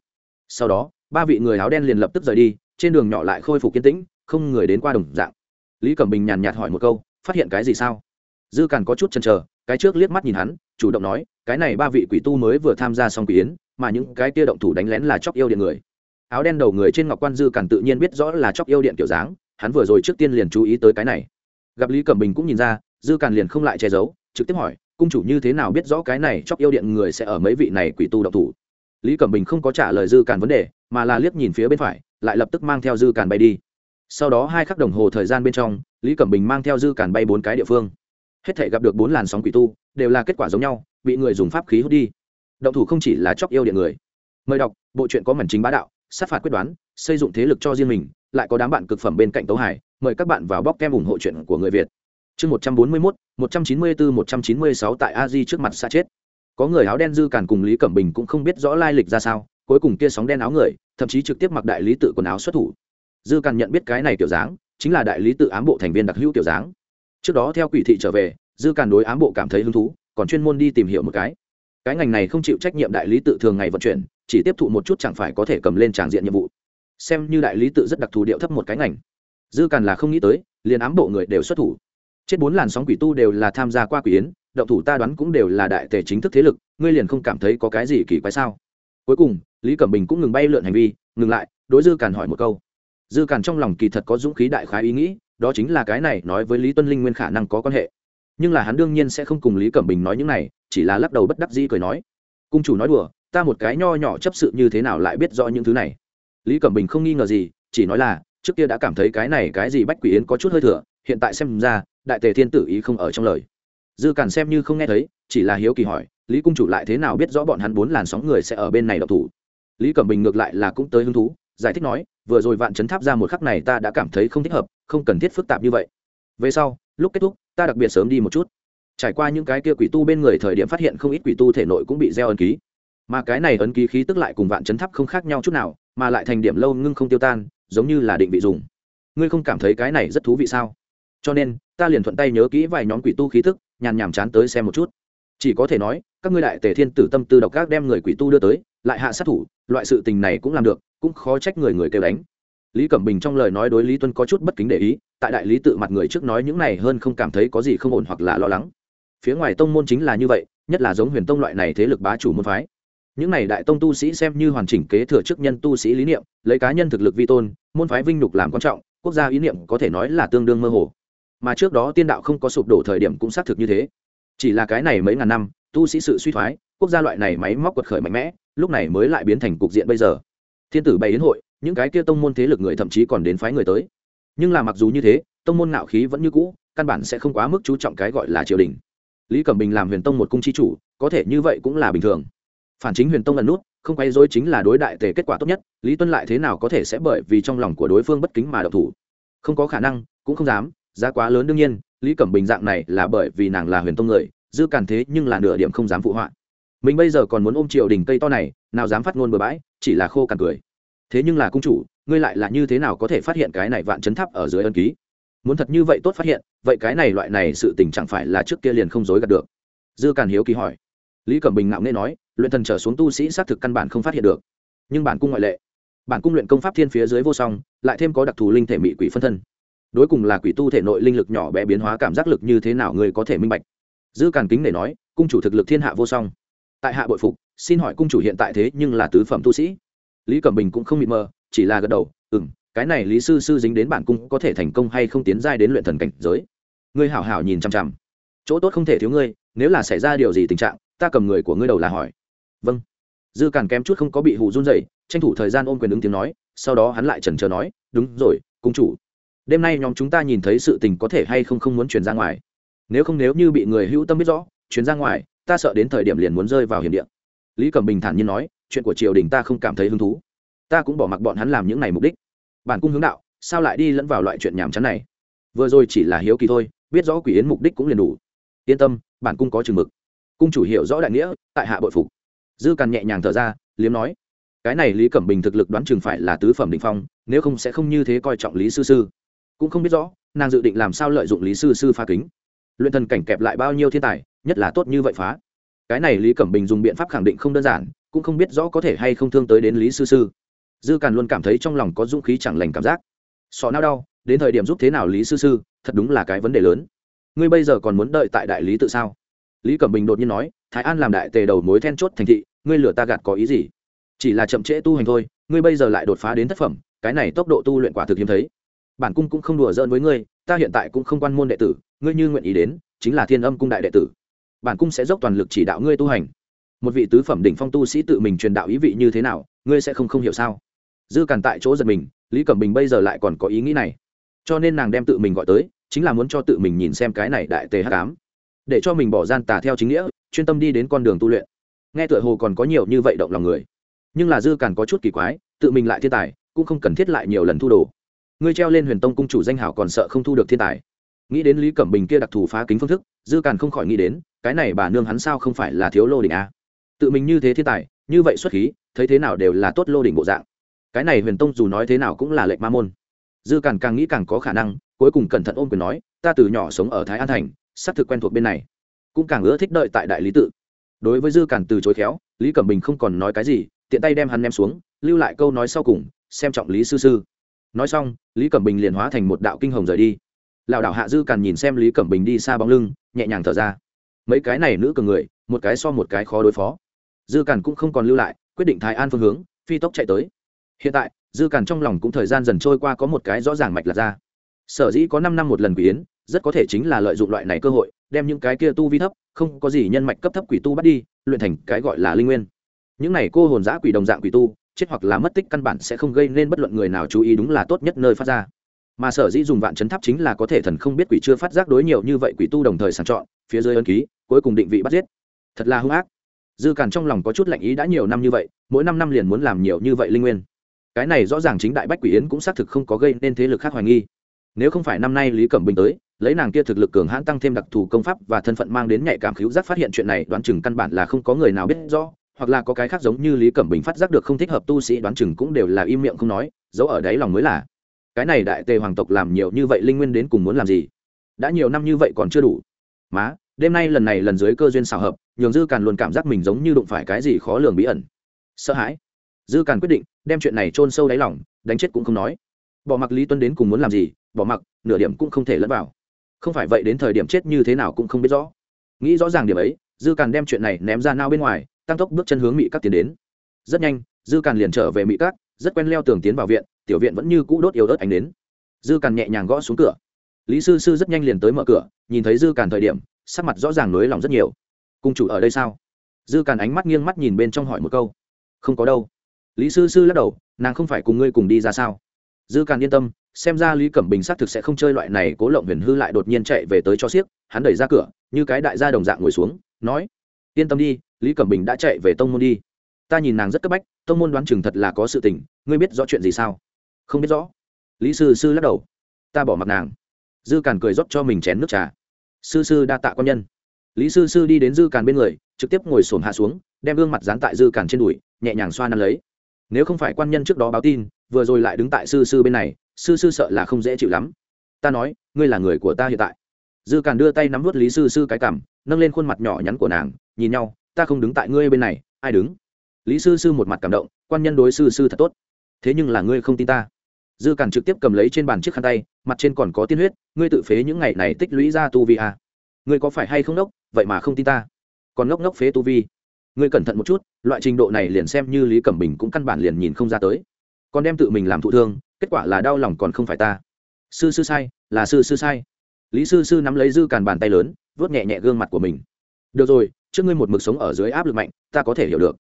Sau đó, ba vị người áo đen liền lập tức rời đi, trên đường nhỏ lại khôi phục kiên tĩnh, không người đến qua đồng dạng. Lý cẩm bình nhàn nhạt hỏi một câu, phát hiện cái gì sao? Dư càn có chút chần chờ, cái trước liếc mắt nhìn hắn, chủ động nói, cái này ba vị quỷ tu mới vừa tham gia xong quỷ yến, mà những cái kia động thủ đánh lén là chóc yêu điện người. Áo đen đầu người trên ngọc quan dư càn tự nhiên biết rõ là chóc yêu điện kiểu dáng, hắn vừa rồi trước tiên liền chú ý tới cái này. Gặp lý cẩm bình cũng nhìn ra, dư càn liền không lại che giấu, trực tiếp hỏi cung chủ như thế nào biết rõ cái này chóc yêu điện người sẽ ở mấy vị này quỷ tu độc thủ? Lý cẩm bình không có trả lời dư càn vấn đề, mà là liếc nhìn phía bên phải, lại lập tức mang theo dư càn bay đi. Sau đó hai khắc đồng hồ thời gian bên trong, lý cẩm bình mang theo dư càn bay bốn cái địa phương. Hết thể gặp được bốn làn sóng quỷ tu, đều là kết quả giống nhau, bị người dùng pháp khí hút đi. Động thủ không chỉ là chóc yêu điện người. Mời đọc, bộ truyện có mảnh chính bá đạo, sát phạt quyết đoán, xây dựng thế lực cho riêng mình, lại có đám bạn cực phẩm bên cạnh tấu hải, mời các bạn vào bóc kem ủng hộ chuyện của người việt chương một trăm bốn mươi mốt, một trăm chín mươi bốn một trăm chín mươi sáu tại a di trước mặt xa chết. Có người áo đen dư càn cùng lý cẩm bình cũng không biết rõ lai lịch ra sao, cuối cùng kia sóng đen áo người, thậm chí trực tiếp mặc đại lý tự quần áo xuất thủ. Dư càn nhận biết cái này kiểu dáng, chính là đại lý tự ám bộ thành viên đặc hữu kiểu dáng. Trước đó theo quỷ thị trở về, dư càn đối ám bộ cảm thấy hứng thú, còn chuyên môn đi tìm hiểu một cái. Cái ngành này không chịu trách nhiệm đại lý tự thường ngày vận chuyển, chỉ tiếp thụ một chút chẳng phải có thể cầm lên tràng diện nhiệm vụ. Xem như đại lý tự rất đặc thù điệu thấp một cái ngành. Dư càn là không nghĩ tới, liền ám bộ người đều xuất thủ chết bốn làn sóng quỷ tu đều là tham gia qua quỷ yến, động thủ ta đoán cũng đều là đại tề chính thức thế lực, ngươi liền không cảm thấy có cái gì kỳ quái sao? Cuối cùng, lý cẩm bình cũng ngừng bay lượn hành vi, ngừng lại, đối dư càn hỏi một câu. Dư càn trong lòng kỳ thật có dũng khí đại khái ý nghĩ, đó chính là cái này nói với lý tuân linh nguyên khả năng có quan hệ. Nhưng là hắn đương nhiên sẽ không cùng lý cẩm bình nói những này, chỉ là lắc đầu bất đắc dĩ cười nói. Cung chủ nói đùa, ta một cái nho nhỏ chấp sự như thế nào lại biết rõ những thứ này? Lý cẩm bình không nghi ngờ gì, chỉ nói là, trước kia đã cảm thấy cái này cái gì bách quỷ yến có chút hơi thừa, hiện tại xem ra đại tề thiên tử ý không ở trong lời. Dư càn xem như không nghe thấy, chỉ là hiếu kỳ hỏi, lý cung chủ lại thế nào biết rõ bọn hắn bốn làn sóng người sẽ ở bên này độc thủ? Lý cẩm bình ngược lại là cũng tới hứng thú, giải thích nói, vừa rồi vạn chấn tháp ra một khắc này ta đã cảm thấy không thích hợp, không cần thiết phức tạp như vậy. Về sau, lúc kết thúc, ta đặc biệt sớm đi một chút. Trải qua những cái kia quỷ tu bên người thời điểm phát hiện không ít quỷ tu thể nội cũng bị gieo ấn ký. Mà cái này ấn ký khí tức lại cùng vạn chấn tháp không khác nhau chút nào, mà lại thành điểm lâu ngưng không tiêu tan, giống như là định vị dùng. Ngươi không cảm thấy cái này rất thú vị sao? Cho nên ta liền thuận tay nhớ kỹ vài nhóm quỷ tu khí tức nhàn nhàm chán tới xem một chút. Chỉ có thể nói, các ngươi đại tề thiên tử tâm tư độc các đem người quỷ tu đưa tới, lại hạ sát thủ, loại sự tình này cũng làm được, cũng khó trách người người kêu đánh. Lý cẩm bình trong lời nói đối lý tuân có chút bất kính để ý, tại đại lý tự mặt người trước nói những này hơn không cảm thấy có gì không ổn hoặc là lo lắng. Phía ngoài tông môn chính là như vậy, nhất là giống huyền tông loại này thế lực bá chủ môn phái. Những này đại tông tu sĩ xem như hoàn chỉnh kế thừa chức nhân tu sĩ lý niệm, lấy cá nhân thực lực vi tôn, môn phái vinh nhục làm quan trọng, quốc gia ý niệm có thể nói là tương đương mơ hồ mà trước đó tiên đạo không có sụp đổ thời điểm cũng xác thực như thế. Chỉ là cái này mấy ngàn năm, tu sĩ sự suy thoái, quốc gia loại này máy móc quật khởi mạnh mẽ, lúc này mới lại biến thành cục diện bây giờ. Thiên tử bày đến hội, những cái kia tông môn thế lực người thậm chí còn đến phái người tới. Nhưng là mặc dù như thế, tông môn nạo khí vẫn như cũ, căn bản sẽ không quá mức chú trọng cái gọi là triều đình. Lý cẩm bình làm huyền tông một cung chi chủ, có thể như vậy cũng là bình thường. Phản chính huyền tông lần nút, không quay dối chính là đối đại tề kết quả tốt nhất, lý tuân lại thế nào có thể sẽ bởi vì trong lòng của đối phương bất kính mà độc thủ? Không có khả năng, cũng không dám giá quá lớn đương nhiên, lý cẩm bình dạng này là bởi vì nàng là huyền tông người, dư càn thế nhưng là nửa điểm không dám phụ họa. Mình bây giờ còn muốn ôm triều đình cây to này, nào dám phát ngôn bừa bãi, chỉ là khô cằn cười. Thế nhưng là cung chủ, ngươi lại là như thế nào có thể phát hiện cái này vạn chấn tháp ở dưới ân ký? Muốn thật như vậy tốt phát hiện, vậy cái này loại này sự tình chẳng phải là trước kia liền không dối gạt được? Dư càn hiếu kỳ hỏi. Lý cẩm bình ngạo nghê nói, luyện thần trở xuống tu sĩ xác thực căn bản không phát hiện được. Nhưng bản cung ngoại lệ. Bản cung luyện công pháp thiên phía dưới vô song, lại thêm có đặc thù linh thể mị quỷ phân thân đối cùng là quỷ tu thể nội linh lực nhỏ bé biến hóa cảm giác lực như thế nào người có thể minh bạch. Dư càn kính để nói, cung chủ thực lực thiên hạ vô song. Tại hạ bội phục, xin hỏi cung chủ hiện tại thế nhưng là tứ phẩm tu sĩ. Lý cẩm bình cũng không mịt mờ, chỉ là gật đầu ừ m cái này lý sư sư dính đến bản cung có thể thành công hay không tiến giai đến luyện thần cảnh giới. Ngươi hảo hảo nhìn chằm chằm. Chỗ tốt không thể thiếu ngươi, nếu là xảy ra điều gì tình trạng, ta cầm người của ngươi đầu là hỏi. Vâng. Dư càn kém chút không có bị hù run dày tranh thủ thời gian ôm quyền ứng tiếng nói, sau đó hắn lại trần trờ nói, đúng rồi, cung chủ đêm nay nhóm chúng ta nhìn thấy sự tình có thể hay không không muốn chuyển ra ngoài. Nếu không nếu như bị người hữu tâm biết rõ, chuyển ra ngoài, ta sợ đến thời điểm liền muốn rơi vào hiểm điện lý cẩm bình thản nhiên nói, chuyện của triều đình ta không cảm thấy hứng thú. Ta cũng bỏ mặc bọn hắn làm những này mục đích. Bản cung hướng đạo, sao lại đi lẫn vào loại chuyện nhàm chán này? Vừa rồi chỉ là hiếu kỳ thôi, biết rõ quỷ yến mục đích cũng liền đủ. Yên tâm, bản cung có chừng mực. Cung chủ hiểu rõ đại nghĩa, tại hạ bội phục. Dư càn nhẹ nhàng thở ra, liếm nói, cái này lý cẩm bình thực lực đoán chừng phải là tứ phẩm định phong, nếu không sẽ không như thế coi trọng lý sư sư cũng không biết rõ, nàng dự định làm sao lợi dụng lý sư sư phá kính. Luyện thần cảnh kẹp lại bao nhiêu thiên tài, nhất là tốt như vậy phá. Cái này lý cẩm bình dùng biện pháp khẳng định không đơn giản, cũng không biết rõ có thể hay không thương tới đến lý sư sư. Dư càn luôn cảm thấy trong lòng có dũng khí chẳng lành cảm giác. Sọ nao đau, đến thời điểm giúp thế nào lý sư sư, thật đúng là cái vấn đề lớn. Ngươi bây giờ còn muốn đợi tại đại lý tự sao? Lý cẩm bình đột nhiên nói, thái an làm đại tề đầu mối then chốt thành thị, ngươi lừa ta gạt có ý gì? Chỉ là chậm trễ tu hành thôi, ngươi bây giờ lại đột phá đến thất phẩm, cái này tốc độ tu luyện quả thực hiếm thấy bản cung cũng không đùa giỡn với ngươi, ta hiện tại cũng không quan môn đệ tử, ngươi như nguyện ý đến, chính là thiên âm cung đại đệ tử. Bản cung sẽ dốc toàn lực chỉ đạo ngươi tu hành. Một vị tứ phẩm đỉnh phong tu sĩ tự mình truyền đạo ý vị như thế nào, ngươi sẽ không không hiểu sao? Dư càn tại chỗ giật mình, lý cẩm bình bây giờ lại còn có ý nghĩ này. Cho nên nàng đem tự mình gọi tới, chính là muốn cho tự mình nhìn xem cái này đại tề h tám để cho mình bỏ gian tà theo chính nghĩa, chuyên tâm đi đến con đường tu luyện. Nghe tựa hồ còn có nhiều như vậy động lòng người. Nhưng là dư càn có chút kỳ quái, tự mình lại thiên tài, cũng không cần thiết lại nhiều lần thu đồ ngươi treo lên huyền tông cung chủ danh hảo còn sợ không thu được thiên tài. Nghĩ đến lý cẩm bình kia đặc thù phá kính phương thức, dư càn không khỏi nghĩ đến, cái này bà nương hắn sao không phải là thiếu lô đỉnh a? Tự mình như thế thiên tài, như vậy xuất khí, thấy thế nào đều là tốt lô đỉnh bộ dạng. Cái này huyền tông dù nói thế nào cũng là lệnh ma môn. Dư càn càng nghĩ càng có khả năng, cuối cùng cẩn thận ôm quyền nói, ta từ nhỏ sống ở thái an thành xác thực quen thuộc bên này. Cũng càng ưa thích đợi tại đại lý tự. Đối với dư càn từ chối khéo, lý cẩm bình không còn nói cái gì, tiện tay đem hắn ném xuống, lưu lại câu nói sau cùng, xem trọng lý sư sư nói xong, lý cẩm bình liền hóa thành một đạo kinh hồng rời đi. Lảo đảo hạ dư càn nhìn xem lý cẩm bình đi xa bóng lưng, nhẹ nhàng thở ra. Mấy cái này nữ cường người, một cái so một cái khó đối phó. Dư càn cũng không còn lưu lại, quyết định thái an phương hướng, phi tốc chạy tới. Hiện tại, dư càn trong lòng cũng thời gian dần trôi qua có một cái rõ ràng mạch lạc ra. Sở dĩ có năm năm một lần quỷ yến, rất có thể chính là lợi dụng loại này cơ hội, đem những cái kia tu vi thấp, không có gì nhân mạch cấp thấp quỷ tu bắt đi, luyện thành cái gọi là linh nguyên. Những này cô hồn giã quỷ đồng dạng quỷ tu chết hoặc là mất tích căn bản sẽ không gây nên bất luận người nào chú ý đúng là tốt nhất nơi phát ra. Mà sở dĩ dùng vạn chấn tháp chính là có thể thần không biết quỷ chưa phát giác đối nhiều như vậy quỷ tu đồng thời sàng chọn, phía dưới ân ký, cuối cùng định vị bắt giết. Thật là hung ác. Dư càn trong lòng có chút lạnh ý đã nhiều năm như vậy, mỗi năm năm liền muốn làm nhiều như vậy linh nguyên. Cái này rõ ràng chính đại bách quỷ yến cũng xác thực không có gây nên thế lực khác hoài nghi. Nếu không phải năm nay lý cẩm bình tới, lấy nàng kia thực lực cường hãn tăng thêm đặc thù công pháp và thân phận mang đến nhạy cảm khíu giác phát hiện chuyện này, đoán chừng căn bản là không có người nào biết rõ hoặc là có cái khác giống như lý cẩm bình phát giác được không thích hợp tu sĩ đoán chừng cũng đều là im miệng không nói, giấu ở đáy lòng mới là. Cái này đại tề hoàng tộc làm nhiều như vậy linh nguyên đến cùng muốn làm gì? Đã nhiều năm như vậy còn chưa đủ. Má, đêm nay lần này lần dưới cơ duyên xào hợp, nhường dư càn luôn cảm giác mình giống như đụng phải cái gì khó lường bí ẩn. Sợ hãi. Dư càn quyết định đem chuyện này chôn sâu đáy lòng, đánh chết cũng không nói. Bỏ mặc lý tuân đến cùng muốn làm gì, bỏ mặc, nửa điểm cũng không thể lẫn vào. Không phải vậy đến thời điểm chết như thế nào cũng không biết rõ. Nghĩ rõ ràng điểm ấy, dư càn đem chuyện này ném ra nao bên ngoài tăng tốc bước chân hướng mỹ các tiến đến. Rất nhanh, dư càn liền trở về mỹ các rất quen leo tường tiến vào viện, tiểu viện vẫn như cũ đốt yếu ớt ánh đến dư càn nhẹ nhàng gõ xuống cửa. Lý sư sư rất nhanh liền tới mở cửa, nhìn thấy dư càn thời điểm, sắc mặt rõ ràng nới lòng rất nhiều. Cung chủ ở đây sao? Dư càn ánh mắt nghiêng mắt nhìn bên trong hỏi một câu. Không có đâu. Lý sư sư lắc đầu, nàng không phải cùng ngươi cùng đi ra sao? Dư càn yên tâm, xem ra lý cẩm bình xác thực sẽ không chơi loại này cố lộng huyền hư lại đột nhiên chạy về tới cho xiếc, hắn đẩy ra cửa, như cái đại gia đồng dạng ngồi xuống, nói, yên tâm đi lý cẩm bình đã chạy về tông môn đi. Ta nhìn nàng rất cấp bách, tông môn đoán chừng thật là có sự tình, ngươi biết rõ chuyện gì sao? Không biết rõ. Lý sư sư lắc đầu. Ta bỏ mặc nàng. Dư càn cười rót cho mình chén nước trà. Sư sư đa tạ quan nhân. Lý sư sư đi đến dư càn bên người, trực tiếp ngồi sổm hạ xuống, đem gương mặt dán tại dư càn trên đùi, nhẹ nhàng xoa năn lấy. Nếu không phải quan nhân trước đó báo tin, vừa rồi lại đứng tại sư sư bên này, sư sư sợ là không dễ chịu lắm. Ta nói, ngươi là người của ta hiện tại. Dư càn đưa tay nắm vớt lý sư sư cái cảm nâng lên khuôn mặt nhỏ nhắn của nàng, nhìn nhau ta không đứng tại ngươi bên này, ai đứng? Lý sư sư một mặt cảm động, quan nhân đối sư sư thật tốt. Thế nhưng là ngươi không tin ta. Dư cản trực tiếp cầm lấy trên bàn chiếc khăn tay, mặt trên còn có tiên huyết, ngươi tự phế những ngày này tích lũy ra tu vi à. ngươi có phải hay không đốc, vậy mà không tin ta. Còn ngốc ngốc phế tu vi. Ngươi cẩn thận một chút, loại trình độ này liền xem như lý cẩm bình cũng căn bản liền nhìn không ra tới. Còn đem tự mình làm thụ thương, kết quả là đau lòng còn không phải ta. Sư sư sai, là sư sư sai. Lý sư sư nắm lấy dư càn bàn tay lớn vớt nhẹ nhẹ gương mặt của mình. Được rồi trước ngươi một mực sống ở dưới áp lực mạnh, ta có thể hiểu được.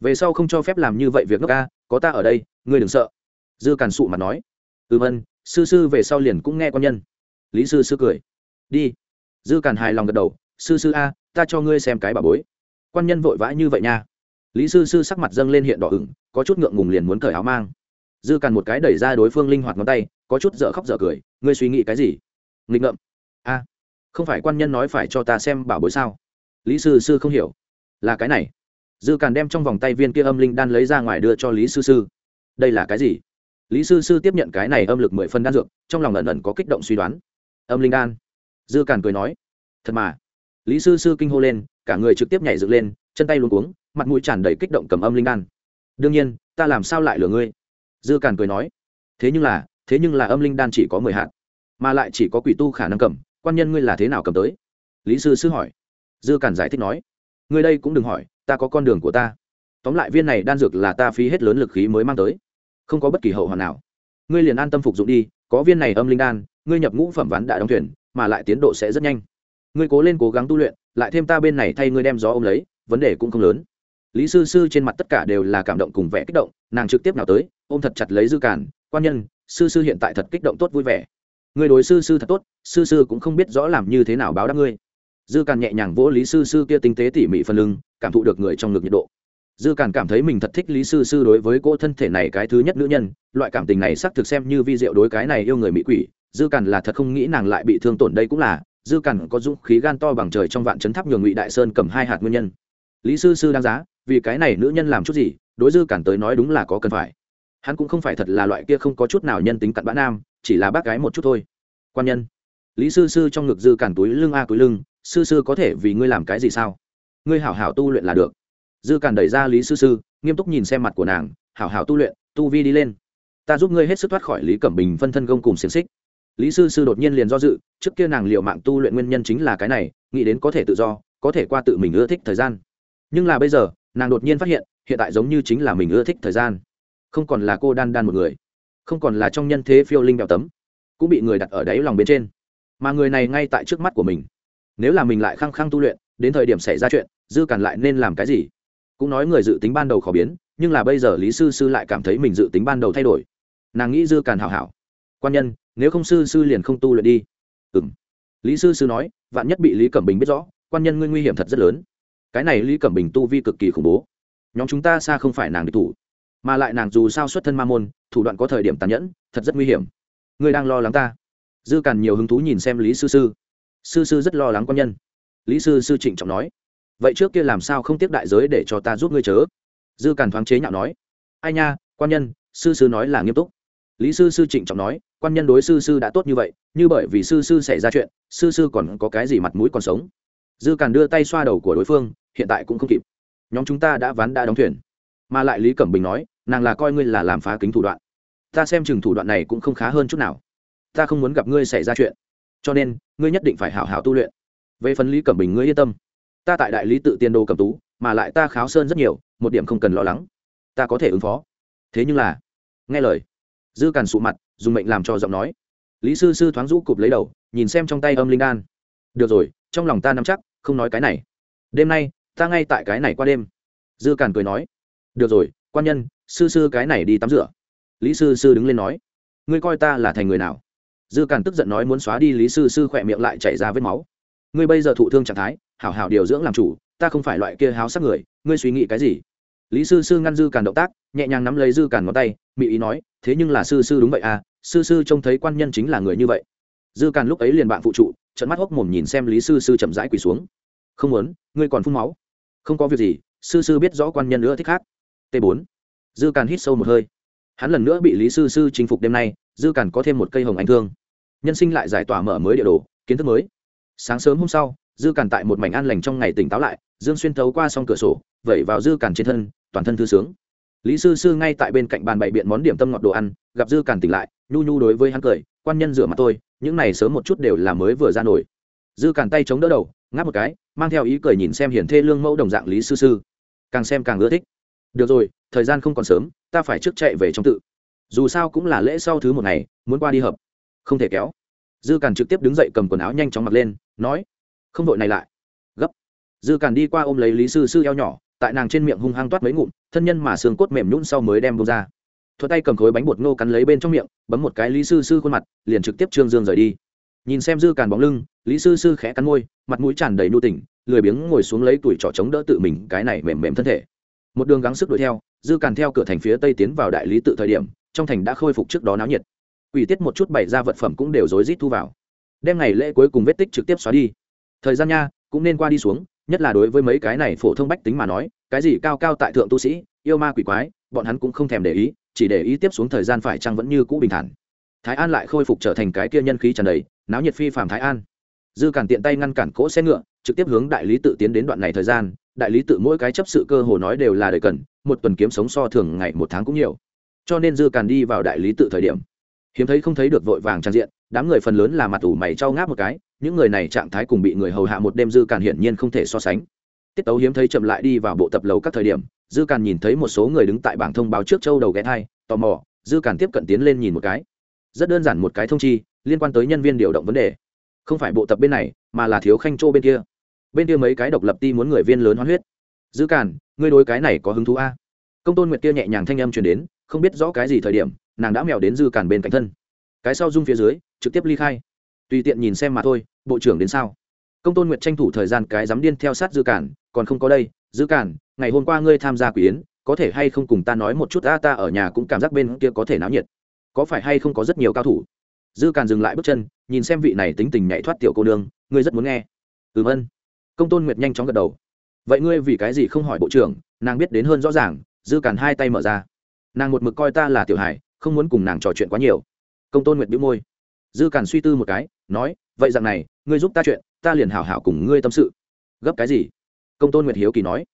Về sau không cho phép làm như vậy việc nước ca có ta ở đây, ngươi đừng sợ. Dư càn sụ mặt nói. Ừ vân sư sư về sau liền cũng nghe quan nhân. Lý sư sư cười. Đi. Dư càn hài lòng gật đầu. Sư sư a, ta cho ngươi xem cái bà bối. Quan nhân vội vã như vậy nha. Lý sư sư sắc mặt dâng lên hiện đỏ ửng, có chút ngượng ngùng liền muốn cởi áo mang. Dư càn một cái đẩy ra đối phương linh hoạt ngón tay, có chút dở khóc dở cười. Ngươi suy nghĩ cái gì? Nghịch ngợm. A, không phải quan nhân nói phải cho ta xem bảo bối sao? Lý sư sư không hiểu. Là cái này. Dư càn đem trong vòng tay viên kia âm linh đan lấy ra ngoài đưa cho lý sư sư. Đây là cái gì? Lý sư sư tiếp nhận cái này âm lực mười phân đan dược, trong lòng ẩn ẩn có kích động suy đoán. Âm linh đan. Dư càn cười nói. Thật mà. Lý sư sư kinh hô lên, cả người trực tiếp nhảy dựng lên, chân tay luôn cuống, mặt mũi tràn đầy kích động cầm âm linh đan. Đương nhiên, ta làm sao lại lừa ngươi? Dư càn cười nói. Thế nhưng là, thế nhưng là âm linh đan chỉ có mười hạt, mà lại chỉ có quỷ tu khả năng cầm, quan nhân ngươi là thế nào cầm tới? Lý sư sư hỏi dư Cản giải thích nói, ngươi đây cũng đừng hỏi, ta có con đường của ta. Tóm lại viên này đan dược là ta phí hết lớn lực khí mới mang tới. Không có bất kỳ hậu hoạn nào. Ngươi liền an tâm phục dụng đi, có viên này âm linh đan, ngươi nhập ngũ phẩm ván đã đóng thuyền, mà lại tiến độ sẽ rất nhanh. Ngươi cố lên cố gắng tu luyện, lại thêm ta bên này thay ngươi đem gió ôm lấy, vấn đề cũng không lớn. Lý sư sư trên mặt tất cả đều là cảm động cùng vẻ kích động, nàng trực tiếp nào tới, ôm thật chặt lấy dư cản, quan nhân, sư sư hiện tại thật kích động tốt vui vẻ. Người đối sư sư thật tốt, sư sư cũng không biết rõ làm như thế nào báo đáp ngươi dư càn nhẹ nhàng vỗ lý sư sư kia tinh tế tỉ mỉ phần lưng, cảm thụ được người trong ngực nhiệt độ. Dư càn cảm thấy mình thật thích lý sư sư đối với cô thân thể này cái thứ nhất nữ nhân, loại cảm tình này xác thực xem như vi diệu đối cái này yêu người mỹ quỷ, dư càn là thật không nghĩ nàng lại bị thương tổn đây cũng là, dư càn có dũng khí gan to bằng trời trong vạn chấn tháp nhường ngụy đại sơn cầm hai hạt nguyên nhân. Lý sư sư đáng giá, vì cái này nữ nhân làm chút gì, đối dư càn tới nói đúng là có cần phải. Hắn cũng không phải thật là loại kia không có chút nào nhân tính cặn bã nam, chỉ là bác gái một chút thôi. Quan nhân. Lý sư sư trong ngực dư càn túi lưng a à túi lưng sư sư có thể vì ngươi làm cái gì sao? Ngươi hảo hảo tu luyện là được. Dư càn đẩy ra lý sư sư, nghiêm túc nhìn xem mặt của nàng, hảo hảo tu luyện, tu vi đi lên. Ta giúp ngươi hết sức thoát khỏi lý cẩm bình phân thân gông cùng xiềng xích. Lý sư sư đột nhiên liền do dự, trước kia nàng liệu mạng tu luyện nguyên nhân chính là cái này, nghĩ đến có thể tự do, có thể qua tự mình ưa thích thời gian. Nhưng là bây giờ, nàng đột nhiên phát hiện hiện tại giống như chính là mình ưa thích thời gian. Không còn là cô đan đan một người, không còn là trong nhân thế phiêu linh đèo tấm, cũng bị người đặt ở đáy lòng bên trên. Mà người này ngay tại trước mắt của mình nếu là mình lại khăng khăng tu luyện, đến thời điểm xảy ra chuyện, dư càn lại nên làm cái gì? Cũng nói người dự tính ban đầu khó biến, nhưng là bây giờ lý sư sư lại cảm thấy mình dự tính ban đầu thay đổi. Nàng nghĩ dư càn hảo hảo. Quan nhân, nếu không sư sư liền không tu luyện đi. Ừ m lý sư sư nói, vạn nhất bị lý cẩm bình biết rõ, quan nhân ngươi nguy hiểm thật rất lớn. Cái này lý cẩm bình tu vi cực kỳ khủng bố. Nhóm chúng ta xa không phải nàng địch thủ, mà lại nàng dù sao xuất thân ma môn, thủ đoạn có thời điểm tàn nhẫn, thật rất nguy hiểm. Ngươi đang lo lắng ta. Dư càn nhiều hứng thú nhìn xem lý sư sư sư sư rất lo lắng quan nhân. Lý sư sư trịnh trọng nói, vậy trước kia làm sao không tiếp đại giới để cho ta giúp ngươi chớ? Dư càn thoáng chế nhạo nói, ai nha, quan nhân, sư sư nói là nghiêm túc. Lý sư sư trịnh trọng nói, quan nhân đối sư sư đã tốt như vậy, như bởi vì sư sư xảy ra chuyện, sư sư còn có cái gì mặt mũi còn sống? Dư càn đưa tay xoa đầu của đối phương, hiện tại cũng không kịp. Nhóm chúng ta đã ván đã đóng thuyền. Mà lại lý cẩm bình nói, nàng là coi ngươi là làm phá kính thủ đoạn. Ta xem chừng thủ đoạn này cũng không khá hơn chút nào. Ta không muốn gặp ngươi xảy ra chuyện cho nên, ngươi nhất định phải hảo hảo tu luyện. Về phần lý cẩm bình, ngươi yên tâm. Ta tại đại lý tự tiên đô cầm tú, mà lại ta kháo sơn rất nhiều, một điểm không cần lo lắng. Ta có thể ứng phó. Thế nhưng là, nghe lời. Dư càn sụ mặt, dùng mệnh làm cho giọng nói. Lý sư sư thoáng rũ cụp lấy đầu, nhìn xem trong tay âm linh đan. Được rồi, trong lòng ta nắm chắc, không nói cái này. Đêm nay, ta ngay tại cái này qua đêm. Dư càn cười nói. Được rồi, quan nhân, sư sư cái này đi tắm rửa. Lý sư sư đứng lên nói. Ngươi coi ta là thành người nào? Dư càn tức giận nói muốn xóa đi lý sư sư khỏe miệng lại chảy ra vết máu. Ngươi bây giờ thụ thương trạng thái, hảo hảo điều dưỡng làm chủ, ta không phải loại kia háo sắc người, ngươi suy nghĩ cái gì? Lý sư sư ngăn dư càn động tác, nhẹ nhàng nắm lấy dư càn ngón tay mỹ ý nói, thế nhưng là sư sư đúng vậy à sư sư trông thấy quan nhân chính là người như vậy. Dư càn lúc ấy liền bạn phụ trụ trận mắt hốc mồm nhìn xem lý sư sư chậm rãi quỳ xuống. Không muốn, ngươi còn phun máu. Không có việc gì, sư sư biết rõ quan nhân nữa thích khác. T bốn. dư càn hít sâu một hơi. Hắn lần nữa bị lý sư sư chinh phục đêm nay, dư càn có thêm một cây hồng anh thương nhân sinh lại giải tỏa mở mới địa đồ, kiến thức mới. Sáng sớm hôm sau, dư càn tại một mảnh an lành trong ngày tỉnh táo lại, dương xuyên thấu qua xong cửa sổ, vẩy vào dư càn trên thân, toàn thân thư sướng. Lý sư sư ngay tại bên cạnh bàn bày biện món điểm tâm ngọt đồ ăn, gặp dư càn tỉnh lại, nhu nhu đối với hắn cười, quan nhân rửa mặt tôi, những này sớm một chút đều là mới vừa ra nổi. Dư càn tay chống đỡ đầu, ngáp một cái, mang theo ý cười nhìn xem hiển thê lương mẫu đồng dạng lý sư sư. Càng xem càng ưa thích. Được rồi, thời gian không còn sớm, ta phải trước chạy về trong tự. Dù sao cũng là lễ sau thứ một ngày, muốn qua đi hợp không thể kéo. Dư càn trực tiếp đứng dậy cầm quần áo nhanh chóng mặc lên, nói, không đội này lại. Gấp. Dư càn đi qua ôm lấy lý sư sư eo nhỏ, tại nàng trên miệng hung hăng toát mấy ngụm, thân nhân mà xương cốt mềm nhún sau mới đem bông ra. Thuật tay cầm khối bánh bột ngô cắn lấy bên trong miệng, bấm một cái lý sư sư khuôn mặt, liền trực tiếp trương dương rời đi. Nhìn xem dư càn bóng lưng, lý sư sư khẽ cắn môi, mặt mũi tràn đầy nu tỉnh, lười biếng ngồi xuống lấy tuổi trỏ chống đỡ tự mình cái này mềm mềm thân thể. Một đường gắng sức đuổi theo, dư càn theo cửa thành phía tây tiến vào đại lý tự thời điểm, trong thành đã khôi phục trước đó náo nhiệt. Quỷ tiết một chút bày ra vật phẩm cũng đều rối rít thu vào. Đem ngày lễ cuối cùng vết tích trực tiếp xóa đi. Thời gian nha, cũng nên qua đi xuống, nhất là đối với mấy cái này phổ thông bách tính mà nói, cái gì cao cao tại thượng tu sĩ, yêu ma quỷ quái, bọn hắn cũng không thèm để ý, chỉ để ý tiếp xuống thời gian phải chăng vẫn như cũ bình thản. Thái an lại khôi phục trở thành cái kia nhân khí tràn đầy, náo nhiệt phi phàm thái an. Dư cản tiện tay ngăn cản cỗ xe ngựa, trực tiếp hướng đại lý tự tiến đến đoạn này thời gian, đại lý tự mỗi cái chấp sự cơ hồ nói đều là đời cần, một tuần kiếm sống so thường ngày một tháng cũng nhiều. Cho nên dư cản đi vào đại lý tự thời điểm hiếm thấy không thấy được vội vàng trang diện, đám người phần lớn là mặt ủ mày trao ngáp một cái, những người này trạng thái cùng bị người hầu hạ một đêm dư càn hiển nhiên không thể so sánh. Tiết tấu hiếm thấy chậm lại đi vào bộ tập lấu các thời điểm, dư càn nhìn thấy một số người đứng tại bảng thông báo trước châu đầu ghé thai, tò mò, dư càn tiếp cận tiến lên nhìn một cái. Rất đơn giản một cái thông chi, liên quan tới nhân viên điều động vấn đề. Không phải bộ tập bên này, mà là thiếu khanh châu bên kia. Bên kia mấy cái độc lập ti muốn người viên lớn hoán huyết. Dư càn, ngươi đối cái này có hứng thú a? Công tôn nguyệt kia nhẹ nhàng thanh âm truyền đến, không biết rõ cái gì thời điểm nàng đã mèo đến dư cản bên cạnh thân. Cái sau dung phía dưới, trực tiếp ly khai. Tùy tiện nhìn xem mà thôi, bộ trưởng đến sao? Công tôn nguyệt tranh thủ thời gian cái dám điên theo sát dư cản còn không có đây, dư cản ngày hôm qua ngươi tham gia quỷ yến, có thể hay không cùng ta nói một chút, ta ta ở nhà cũng cảm giác bên kia có thể náo nhiệt. Có phải hay không có rất nhiều cao thủ? Dư càn dừng lại bước chân, nhìn xem vị này tính tình nhảy thoát tiểu cô nương, ngươi rất muốn nghe. Ừm ân. Công tôn nguyệt nhanh chóng gật đầu. Vậy ngươi vì cái gì không hỏi bộ trưởng, nàng biết đến hơn rõ ràng, dư càn hai tay mở ra. Nàng một mực coi ta là tiểu hải không muốn cùng nàng trò chuyện quá nhiều. Công tôn nguyệt bĩu môi. Dư càn suy tư một cái, nói, vậy rằng này, ngươi giúp ta chuyện, ta liền hảo hảo cùng ngươi tâm sự. Gấp cái gì? Công tôn nguyệt hiếu kỳ nói.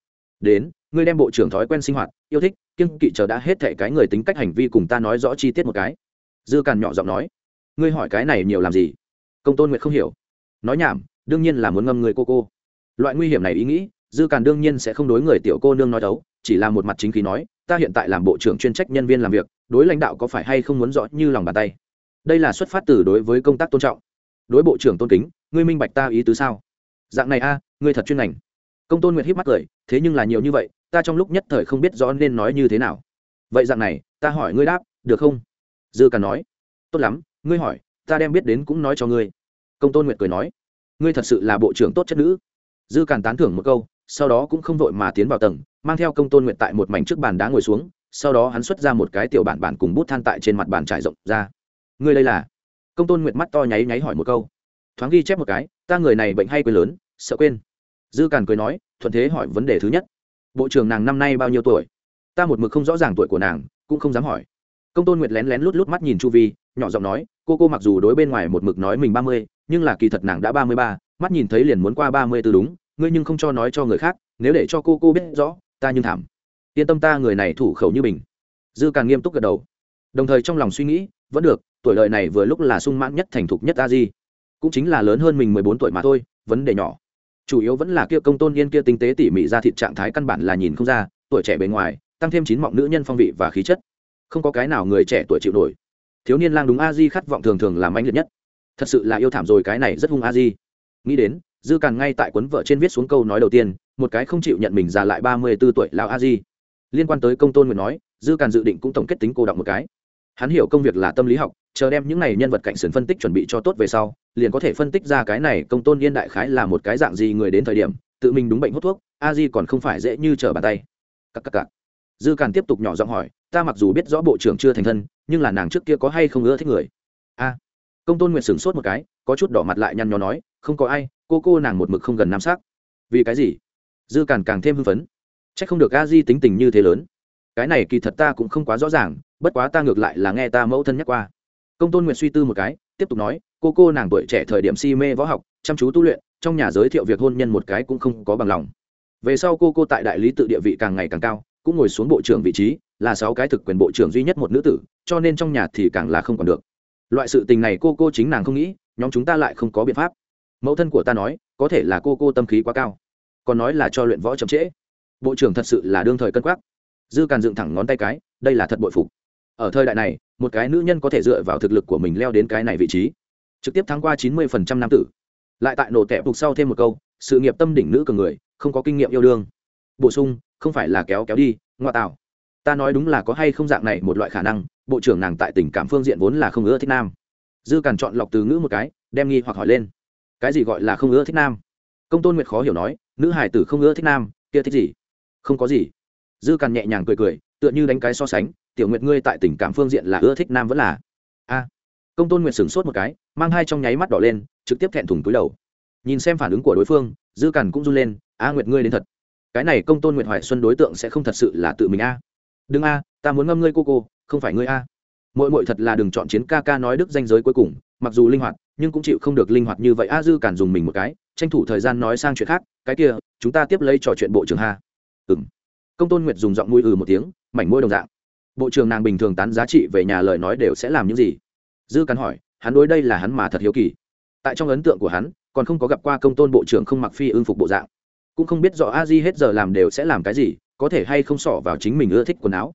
Đến, ngươi đem bộ trưởng thói quen sinh hoạt, yêu thích, kiêng kỵ chờ đã hết thệ cái người tính cách hành vi cùng ta nói rõ chi tiết một cái. Dư càn nhỏ giọng nói. Ngươi hỏi cái này nhiều làm gì? Công tôn nguyệt không hiểu. Nói nhảm, đương nhiên là muốn ngâm người cô cô. Loại nguy hiểm này ý nghĩ, dư càn đương nhiên sẽ không đối người tiểu cô nương nói đấu, chỉ là một mặt chính khí nói ta hiện tại làm bộ trưởng chuyên trách nhân viên làm việc, đối lãnh đạo có phải hay không muốn rõ như lòng bàn tay? Đây là xuất phát từ đối với công tác tôn trọng. Đối bộ trưởng tôn kính, ngươi minh bạch ta ý tứ sao? Dạng này a, ngươi thật chuyên ngành. Công tôn nguyệt híp mắt cười, thế nhưng là nhiều như vậy, ta trong lúc nhất thời không biết rõ nên nói như thế nào. Vậy dạng này, ta hỏi ngươi đáp, được không? Dư càn nói. Tốt lắm, ngươi hỏi, ta đem biết đến cũng nói cho ngươi. Công tôn nguyệt cười nói. Ngươi thật sự là bộ trưởng tốt chất nữ. Dư càn tán thưởng một câu sau đó cũng không vội mà tiến vào tầng, mang theo công tôn nguyện tại một mảnh trước bàn đá ngồi xuống, sau đó hắn xuất ra một cái tiểu bản bản cùng bút than tại trên mặt bàn trải rộng ra. Ngươi đây là? Công tôn nguyện mắt to nháy nháy hỏi một câu. Thoáng ghi chép một cái, ta người này bệnh hay quên lớn, sợ quên. Dư càn cười nói, thuận thế hỏi vấn đề thứ nhất. Bộ trưởng nàng năm nay bao nhiêu tuổi? Ta một mực không rõ ràng tuổi của nàng, cũng không dám hỏi. Công tôn nguyệt lén lén lút lút mắt nhìn chu vi, nhỏ giọng nói, cô cô mặc dù đối bên ngoài một mực nói mình ba mươi, nhưng là kỳ thật nàng đã ba mươi ba, mắt nhìn thấy liền muốn qua ba mươi tư đúng ngươi nhưng không cho nói cho người khác, nếu để cho cô cô biết rõ, ta nhưng thảm. Yên tâm ta, người này thủ khẩu như mình dư càng nghiêm túc gật đầu. Đồng thời trong lòng suy nghĩ, vẫn được, tuổi đời này vừa lúc là sung mãn nhất, thành thục nhất a di. Cũng chính là lớn hơn mình mười bốn tuổi mà thôi, vấn đề nhỏ. Chủ yếu vẫn là kia công tôn yên kia tinh tế tỉ mỉ ra thịt trạng thái căn bản là nhìn không ra, tuổi trẻ bề ngoài, tăng thêm chín mọng nữ nhân phong vị và khí chất. Không có cái nào người trẻ tuổi chịu nổi. Thiếu niên lang đúng a di khát vọng thường thường làm anh liệt nhất. Thật sự là yêu thảm rồi, cái này rất hung a di. Nghĩ đến dư càn ngay tại cuốn vợ trên viết xuống câu nói đầu tiên, một cái không chịu nhận mình già lại ba mươi b ố tuổi lao a di. Liên quan tới công tôn nguyện nói, dư càn dự định cũng tổng kết tính cô đọng một cái. Hắn hiểu công việc là tâm lý học, chờ đem những này nhân vật cạnh sườn phân tích chuẩn bị cho tốt về sau, liền có thể phân tích ra cái này công tôn yên đại khái là một cái dạng gì người đến thời điểm, tự mình đúng bệnh hút thuốc, a di còn không phải dễ như trở bàn tay. Cắc cắc cắc. dư càn tiếp tục nhỏ giọng hỏi, ta mặc dù biết rõ bộ trưởng chưa thành thân, nhưng là nàng trước kia có hay không ưa thích người? A. Công tôn nguyện sửng sốt một cái, có chút đỏ mặt lại nhăn nhó nói không có ai, cô cô nàng một mực không gần nam sắc. Vì cái gì? Dư càn càng thêm hưng phấn. C h ắ c không được a di tính tình như thế lớn. Cái này kỳ thật ta cũng không quá rõ ràng, bất quá ta ngược lại là nghe ta mẫu thân nhắc qua. Công tôn nguyện suy tư một cái, tiếp tục nói, cô cô nàng tuổi trẻ thời điểm si mê võ học, chăm chú tu luyện, trong nhà giới thiệu việc hôn nhân một cái cũng không có bằng lòng. Về sau cô cô tại đại lý tự địa vị càng ngày càng cao, cũng ngồi xuống bộ trưởng vị trí, là sáu cái thực quyền bộ trưởng duy nhất một nữ tử, cho nên trong nhà thì càng là không còn được. Loại sự tình này cô cô chính nàng không nghĩ, nhóm chúng ta lại không có biện pháp mẫu thân của ta nói, có thể là cô cô tâm khí quá cao. Còn nói là cho luyện võ chậm trễ. Bộ trưởng thật sự là đương thời cân quắc. Dư càn dựng thẳng ngón tay cái, đây là thật bội phục. Ở thời đại này, một cái nữ nhân có thể dựa vào thực lực của mình leo đến cái này vị trí. Trực tiếp thắng qua chín mươi phần trăm nam tử. Lại tại nổ tẹp phục sau thêm một câu, sự nghiệp tâm đỉnh nữ cường người, không có kinh nghiệm yêu đương. Bổ sung, không phải là kéo kéo đi ngoại tạo. Ta nói đúng là có hay không dạng này một loại khả năng, bộ trưởng nàng tại tình cảm phương diện vốn là không ưa thích nam. Dư càn chọn lọc từ ngữ một cái, đem nghi hoặc hỏi lên cái gì gọi là không ưa thích nam? Công tôn nguyệt khó hiểu nói, nữ hải tử không ưa thích nam, kia thích gì? Không có gì. Dư càn nhẹ nhàng cười cười, tựa như đánh cái so sánh, tiểu nguyệt ngươi tại tình cảm phương diện là ưa thích nam vẫn là? A. Công tôn nguyệt sửng sốt một cái, mang hai trong nháy mắt đỏ lên, trực tiếp thẹn thùng túi đầu. Nhìn xem phản ứng của đối phương, dư càn cũng run lên, a nguyệt ngươi đến thật. Cái này công tôn nguyệt hoài xuân đối tượng sẽ không thật sự là tự mình a. Đừng a, ta muốn ngâm ngươi cô cô, không phải ngươi a. Mội mội thật là đừng chọn chiến ca ca nói đức danh giới cuối cùng mặc dù linh hoạt, nhưng cũng chịu không được linh hoạt như vậy. A dư cản dùng mình một cái, tranh thủ thời gian nói sang chuyện khác. Cái kia, chúng ta tiếp lấy trò chuyện bộ trưởng ha. Ừng công tôn nguyệt dùng giọng mũi ừ một tiếng, mảnh môi đồng dạng. Bộ trưởng nàng bình thường tán giá trị về nhà lời nói đều sẽ làm những gì? Dư cắn hỏi, hắn đối đây là hắn mà thật hiếu kỳ. Tại trong ấn tượng của hắn, còn không có gặp qua công tôn bộ trưởng không mặc phi ưng phục bộ dạng. Cũng không biết rõ a di hết giờ làm đều sẽ làm cái gì, có thể hay không xỏ vào chính mình ưa thích quần áo.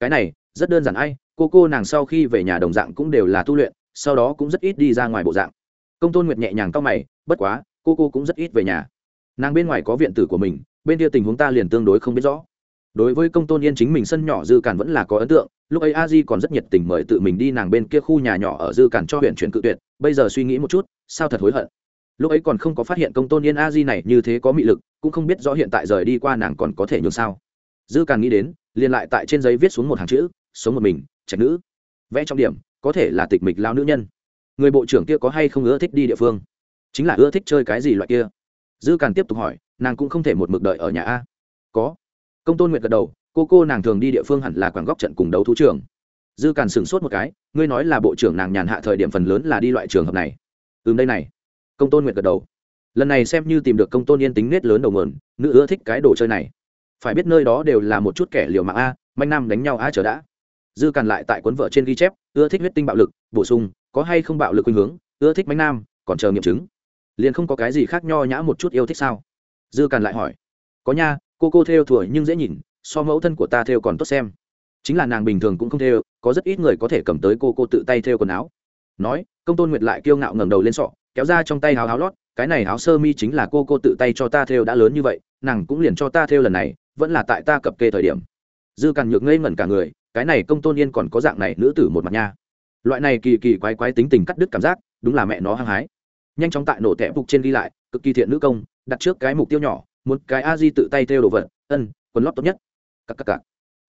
Cái này, rất đơn giản ai, cô cô nàng sau khi về nhà đồng dạng cũng đều là tu luyện sau đó cũng rất ít đi ra ngoài bộ dạng. Công tôn nguyệt nhẹ nhàng cao mày, bất quá, cô cô cũng rất ít về nhà. Nàng bên ngoài có viện tử của mình, bên kia tình huống ta liền tương đối không biết rõ. Đối với công tôn yên chính mình sân nhỏ dư càn vẫn là có ấn tượng, lúc ấy a di còn rất nhiệt tình mời tự mình đi nàng bên kia khu nhà nhỏ ở dư càn cho huyện chuyển cự tuyệt, bây giờ suy nghĩ một chút, sao thật hối hận. Lúc ấy còn không có phát hiện công tôn yên a di này như thế có mị lực, cũng không biết rõ hiện tại rời đi qua nàng còn có thể nhường sao. Dư cản nghĩ đến, liền lại tại trên giấy viết xuống một hàng chữ, sống một mình trạch nữ. Vẽ trọng điểm có thể là tịch mịch lao nữ nhân. Người bộ trưởng kia có hay không ưa thích đi địa phương? Chính là ưa thích chơi cái gì loại kia? Dư càn tiếp tục hỏi, nàng cũng không thể một mực đợi ở nhà a. Có. Công tôn nguyện gật đầu, cô cô nàng thường đi địa phương hẳn là quảng góc trận cùng đấu thú trường. Dư càn sửng sốt một cái, ngươi nói là bộ trưởng nàng nhàn hạ thời điểm phần lớn là đi loại trường hợp này. Ừm, đây này. Công tôn nguyện gật đầu. Lần này xem như tìm được công tôn yên tính nết lớn đầu mườn nữ ưa thích cái đồ chơi này. Phải biết nơi đó đều là một chút kẻ liều mạng a, manh nam đánh nhau a chờ đã dư càn lại tại cuốn vợ trên ghi chép, ưa thích huyết tinh bạo lực, bổ sung, có hay không bạo lực khuynh hướng, ưa thích bánh nam, còn chờ nghiệm chứng. Liền không có cái gì khác nho nhã một chút yêu thích sao? Dư càn lại hỏi. Có nha, cô cô theo thủa nhưng dễ nhìn, so mẫu thân của ta theo còn tốt xem. Chính là nàng bình thường cũng không theo, có rất ít người có thể cầm tới cô cô tự tay theo quần áo. Nói, công tôn nguyệt lại kiêu ngạo ngẩng đầu lên sọ, kéo ra trong tay háo háo lót, cái này áo sơ mi chính là cô cô tự tay cho ta theo đã lớn như vậy, nàng cũng liền cho ta theo lần này, vẫn là tại ta cập kê thời điểm. Dư càn nhược ngây ngẩn cả người cái này công tôn yên còn có dạng này nữ tử một mặt nha. Loại này kỳ kỳ quái quái tính tình cắt đứt cảm giác, đúng là mẹ nó hăng hái. Nhanh chóng tại nổ tẻ phục trên ghi lại, cực kỳ thiện nữ công, đặt trước cái mục tiêu nhỏ, một cái a di tự tay theo đồ vật, ân, quần lót tốt nhất. Cặp cặp cặp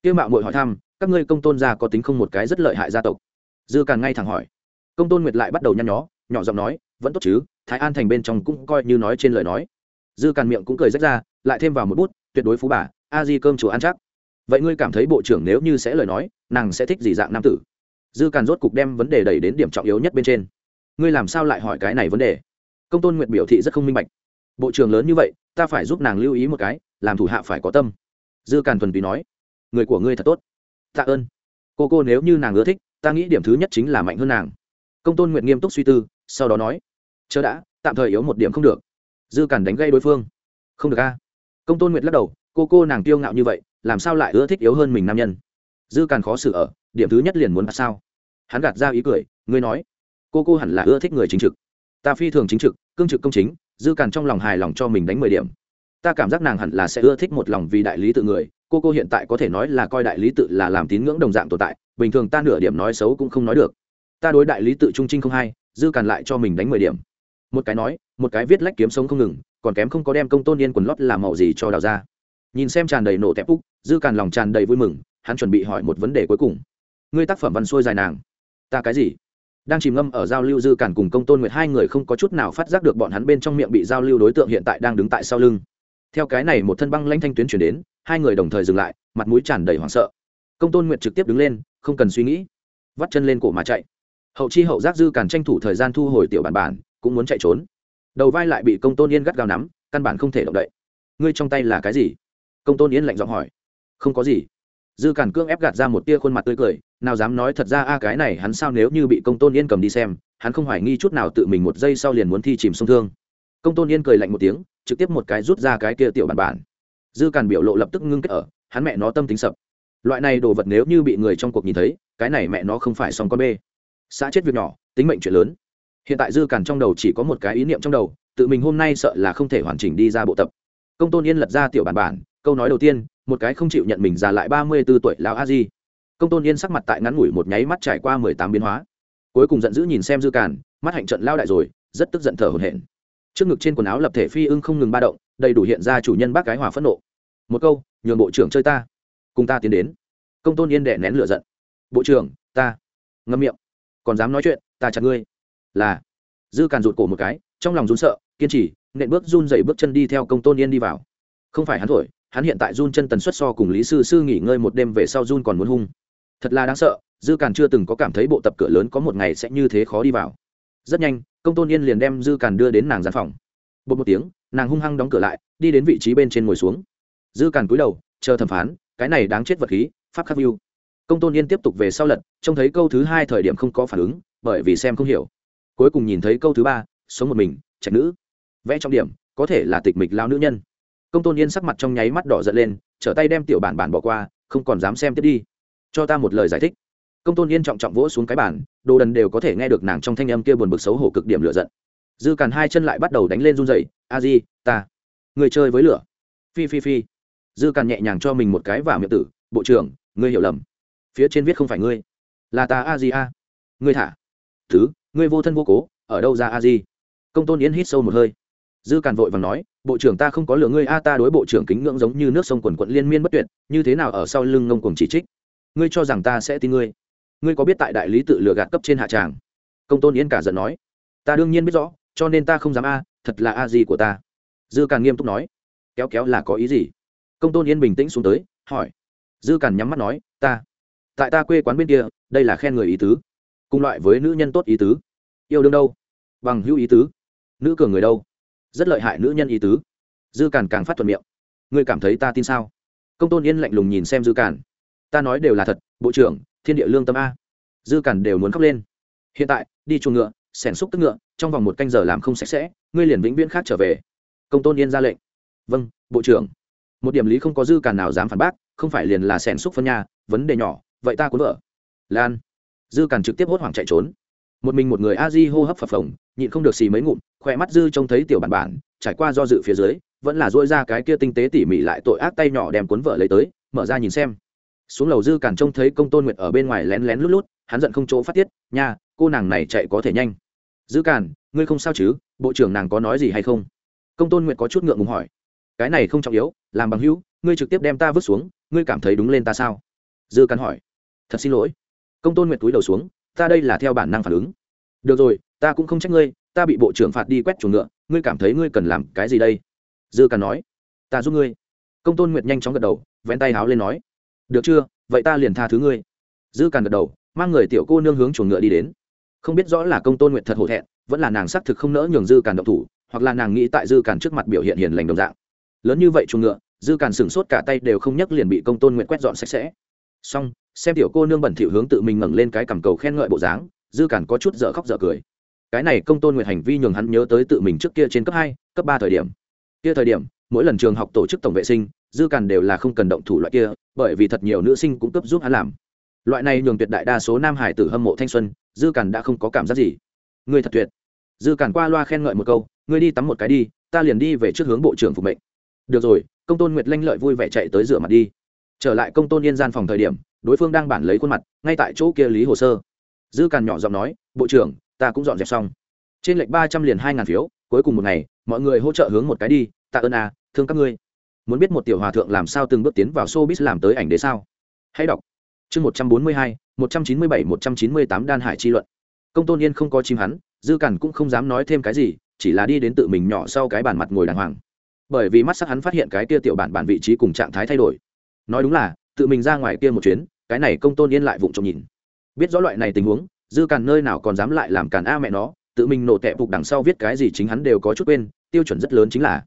tiêu mạo mội hỏi thăm, các ngươi công tôn gia có tính không một cái rất lợi hại gia tộc? Dư càng ngay thẳng hỏi. Công tôn nguyệt lại bắt đầu nhăn nhó, nhỏ giọng nói, vẫn tốt chứ, thái an thành bên trong cũng coi như nói trên lời nói. Dư càn miệng cũng cười rách ra, lại thêm vào một bút, tuyệt đối phú bà, a di cơm chùa ăn chắc vậy ngươi cảm thấy bộ trưởng nếu như sẽ lời nói, nàng sẽ thích gì dạng nam tử? Dư càn rốt cục đem vấn đề đẩy đến điểm trọng yếu nhất bên trên. Ngươi làm sao lại hỏi cái này vấn đề? Công tôn nguyện biểu thị rất không minh bạch. Bộ trưởng lớn như vậy, ta phải giúp nàng lưu ý một cái, làm thủ hạ phải có tâm. Dư càn thuần túy nói. Người của ngươi thật tốt. Tạ ơn. Cô cô nếu như nàng ưa thích, ta nghĩ điểm thứ nhất chính là mạnh hơn nàng. Công tôn nguyện nghiêm túc suy tư, sau đó nói. Chớ đã, tạm thời yếu một điểm không được. Dư càn đánh gây đối phương. Không được a. Công tôn nguyện lắc đầu cô cô nàng kiêu ngạo như vậy, làm sao lại ưa thích yếu hơn mình nam nhân? Dư càn khó xử ở, điểm thứ nhất liền muốn sao? Hắn gạt ra ý cười, ngươi nói, cô cô hẳn là ưa thích người chính trực. Ta phi thường chính trực, cương trực công chính, dư càn trong lòng hài lòng cho mình đánh mười điểm. Ta cảm giác nàng hẳn là sẽ ưa thích một lòng vì đại lý tự người, cô cô hiện tại có thể nói là coi đại lý tự là làm tín ngưỡng đồng dạng tồn tại, bình thường ta nửa điểm nói xấu cũng không nói được. Ta đối đại lý tự trung trinh không hay, dư càn lại cho mình đánh mười điểm. Một cái nói, một cái viết lách kiếm sống không ngừng, còn kém không có đem công tôn yên quần lót làm màu gì cho đào ra nhìn xem tràn đầy nổ tẹp úc, dư càn lòng tràn đầy vui mừng, hắn chuẩn bị hỏi một vấn đề cuối cùng. Ngươi tác phẩm văn xuôi dài nàng. Ta cái gì? Đang chìm ngâm ở giao lưu dư càn cùng công tôn nguyệt, hai người không có chút nào phát giác được bọn hắn bên trong miệng bị giao lưu đối tượng hiện tại đang đứng tại sau lưng. Theo cái này một thân băng lanh thanh tuyến chuyển đến, hai người đồng thời dừng lại, mặt mũi tràn đầy hoảng sợ. Công tôn nguyệt trực tiếp đứng lên, không cần suy nghĩ. Vắt chân lên cổ mà chạy. Hậu chi hậu giác dư càn tranh thủ thời gian thu hồi tiểu bản bản, cũng muốn chạy trốn. Đầu vai lại bị công tôn yên gắt gao nắm, căn bản không thể động đậy. Ngươi trong tay là cái gì? Công tôn yên lạnh giọng hỏi. Không có gì. Dư cản cương ép gạt ra một tia khuôn mặt tươi cười, nào dám nói thật ra, a, cái này hắn sao nếu như bị công tôn yên cầm đi xem, hắn không hoài nghi chút nào tự mình một giây sau liền muốn thi chìm sông thương. Công tôn yên cười lạnh một tiếng, trực tiếp một cái rút ra cái kia tiểu bản bản. Dư cản biểu lộ lập tức ngưng kết ở, hắn mẹ nó tâm tính sập. Loại này đồ vật nếu như bị người trong cuộc nhìn thấy, cái này mẹ nó không phải xong con bê. Xã chết việc nhỏ, tính mệnh chuyện lớn. Hiện tại dư cản trong đầu chỉ có một cái ý niệm trong đầu, tự mình hôm nay sợ là không thể hoàn chỉnh đi ra bộ tập. Công tôn yên lật ra tiểu bản bản câu nói đầu tiên, một cái không chịu nhận mình già lại ba mươi b ố tuổi lão a di. Công tôn yên sắc mặt tại ngắn ngủi một nháy mắt trải qua mười tám biến hóa. Cuối cùng giận dữ nhìn xem dư càn, mắt hạnh trận lao đại rồi, rất tức giận thở hổn hển. Trước ngực trên quần áo lập thể phi ưng không ngừng ba động, đầy đủ hiện ra chủ nhân bác gái hòa phẫn nộ. Một câu, nhường bộ trưởng chơi ta, cùng ta tiến đến. Công tôn yên đệ nén lửa giận. Bộ trưởng, ta. Ngâm miệng. Còn dám nói chuyện, ta chặt ngươi. Là, dư càn rụt cổ một cái, trong lòng run sợ, kiên trì, nện bước run dậy bước chân đi theo công tôn yên đi vào. Không phải hắn thổi hắn hiện tại run chân tần suất so cùng lý sư sư nghỉ ngơi một đêm về sau run còn muốn hung. Thật là đáng sợ, dư càn chưa từng có cảm thấy bộ tập cửa lớn có một ngày sẽ như thế khó đi vào. Rất nhanh, công tôn yên liền đem dư càn đưa đến nàng gian phòng. Bột một tiếng, nàng hung hăng đóng cửa lại, đi đến vị trí bên trên ngồi xuống. Dư càn cúi đầu, chờ thẩm phán, cái này đáng chết vật khí, pháp khắc view. Công tôn yên tiếp tục về sau lật, trông thấy câu thứ hai thời điểm không có phản ứng, bởi vì xem không hiểu. Cuối cùng nhìn thấy câu thứ ba, sống một mình trạch nữ. Vẽ trong điểm, có thể là tịch mịch lao nữ nhân công tôn yên sắc mặt trong nháy mắt đỏ giận lên, trở tay đem tiểu bản bản bỏ qua, không còn dám xem tiếp đi. Cho ta một lời giải thích. Công tôn yên trọng trọng vỗ xuống cái bản, đồ đần đều có thể nghe được nàng trong thanh âm kia buồn bực xấu hổ cực điểm lửa giận. Dư càn hai chân lại bắt đầu đánh lên run dậy a di, ta, người chơi với lửa. Phi phi phi. Dư càn nhẹ nhàng cho mình một cái vào miệng tử, bộ trưởng, ngươi hiểu lầm. Phía trên viết không phải ngươi. Là ta a di a. Ngươi thả. Thứ, ngươi vô thân vô cố, ở đâu ra a di? Công tôn yên hít sâu một hơi. Dư càn vội và nói bộ trưởng ta không có lừa ngươi, a, ta đối bộ trưởng kính ngưỡng giống như nước sông quần quận liên miên bất tuyệt, như thế nào ở sau lưng ngông cuồng chỉ trích? Ngươi cho rằng ta sẽ tin ngươi? Ngươi có biết tại đại lý tự lừa gạt cấp trên hạ tràng? Công tôn yên cả giận nói. Ta đương nhiên biết rõ, cho nên ta không dám, a, thật là a gì của ta. Dư càn nghiêm túc nói. Kéo kéo là có ý gì? Công tôn yên bình tĩnh xuống tới, hỏi. Dư càn nhắm mắt nói, ta, tại ta quê quán bên kia, đây là khen người ý tứ. Cùng loại với nữ nhân tốt ý tứ. Yêu đương đâu? Bằng hữu ý tứ. Nữ cường người đâu? Rất lợi hại nữ nhân ý tứ. Dư càn càng phát thuận miệng. Ngươi cảm thấy ta tin sao? Công tôn yên lạnh lùng nhìn xem dư càn. Ta nói đều là thật, bộ trưởng, thiên địa lương tâm a. Dư càn đều muốn khóc lên. Hiện tại, đi chuồng ngựa xẻn xúc tức ngựa, trong vòng một canh giờ làm không sạch sẽ, ngươi liền vĩnh viễn khác trở về. Công tôn yên ra lệnh. Vâng bộ trưởng. Một điểm lý không có dư càn nào dám phản bác, không phải liền là xẻn xúc phân nhà, vấn đề nhỏ, vậy ta cuốn vợ. Lan. Dư càn trực tiếp hốt hoảng chạy trốn một mình một người a di hô hấp phập phồng, nhịn không được xì mấy ngụm, khỏe mắt dư trông thấy tiểu bản bản, trải qua do dự phía dưới, vẫn là dỗi ra cái kia tinh tế tỉ mỉ lại tội ác tay nhỏ đem cuốn vợ lấy tới, mở ra nhìn xem. Xuống lầu dư càn trông thấy công tôn nguyệt ở bên ngoài lén lén lút lút, hắn giận không chỗ phát tiết, nha, cô nàng này chạy có thể nhanh. Dư càn ngươi không sao chứ? Bộ trưởng nàng có nói gì hay không? Công tôn nguyệt có chút ngượng ngùng hỏi. Cái này không trọng yếu, làm bằng hữu, ngươi trực tiếp đem ta vứt xuống, ngươi cảm thấy đúng lên ta sao? Dư càn hỏi. Thật xin lỗi. Công tôn nguyệt túi đầu xuống ta đây là theo bản năng phản ứng. Được rồi, ta cũng không trách ngươi, ta bị bộ trưởng phạt đi quét chuồng ngựa, ngươi cảm thấy ngươi cần làm cái gì đây? Dư càn nói. Ta giúp ngươi. Công tôn nguyệt nhanh chóng gật đầu, vén tay háo lên nói. Được chưa, vậy ta liền tha thứ ngươi. Dư càn gật đầu, mang người tiểu cô nương hướng chuồng ngựa đi đến. Không biết rõ là công tôn nguyệt thật hổ thẹn, vẫn là nàng xác thực không nỡ nhường dư càn động thủ, hoặc là nàng nghĩ tại dư càn trước mặt biểu hiện hiền lành đồng dạng. Lớn như vậy chuồng ngựa, dư càn sửng sốt cả tay đều không nhấc liền bị công tôn nguyệt quét dọn sạch sẽ. Xong xem tiểu cô nương bẩn thỉu hướng tự mình ngẩng lên cái cằm cầu khen ngợi bộ dáng, dư cản có chút dở khóc dở cười. Cái này công tôn nguyệt hành vi nhường hắn nhớ tới tự mình trước kia trên cấp hai, cấp ba thời điểm. Kia thời điểm, mỗi lần trường học tổ chức tổng vệ sinh, dư cản đều là không cần động thủ loại kia, bởi vì thật nhiều nữ sinh cũng cấp giúp hắn làm. Loại này nhường tuyệt đại đa số nam hải tử hâm mộ thanh xuân, dư cản đã không có cảm giác gì. Người thật tuyệt. Dư cản qua loa khen ngợi một câu, ngươi đi tắm một cái đi, ta liền đi về trước hướng bộ trưởng phục mệnh. Được rồi, công tôn nguyệt lanh lợi vui vẻ chạy tới rửa mặt đi trở lại công tôn yên gian phòng thời điểm, đối phương đang bản lấy khuôn mặt, ngay tại chỗ kia lý hồ sơ. Dư càn nhỏ giọng nói, bộ trưởng, ta cũng dọn dẹp xong. Trên lệch ba trăm liền hai ngàn phiếu, cuối cùng một ngày, mọi người hỗ trợ hướng một cái đi, tạ ơn à thương các ngươi. Muốn biết một tiểu hòa thượng làm sao từng bước tiến vào showbiz làm tới ảnh đế sao? Hãy đọc. Chương một trăm bốn mươi hai, một trăm chín mươi bảy, một trăm chín mươi tám đan hải chi luận. Công tôn yên không có chim hắn, dư cản cũng không dám nói thêm cái gì, chỉ là đi đến tự mình nhỏ sau cái bàn mặt ngồi đàng hoàng. Bởi vì mắt sắc hắn phát hiện cái kia tiểu bản bản vị trí cùng trạng thái thay đổi nói đúng là, tự mình ra ngoài kia một chuyến, cái này công tôn yên lại vụng trộm nhìn. Biết rõ loại này tình huống, dư càn nơi nào còn dám lại làm càn a mẹ nó, tự mình nổ tẹp phục đằng sau viết cái gì chính hắn đều có chút quên, tiêu chuẩn rất lớn chính là.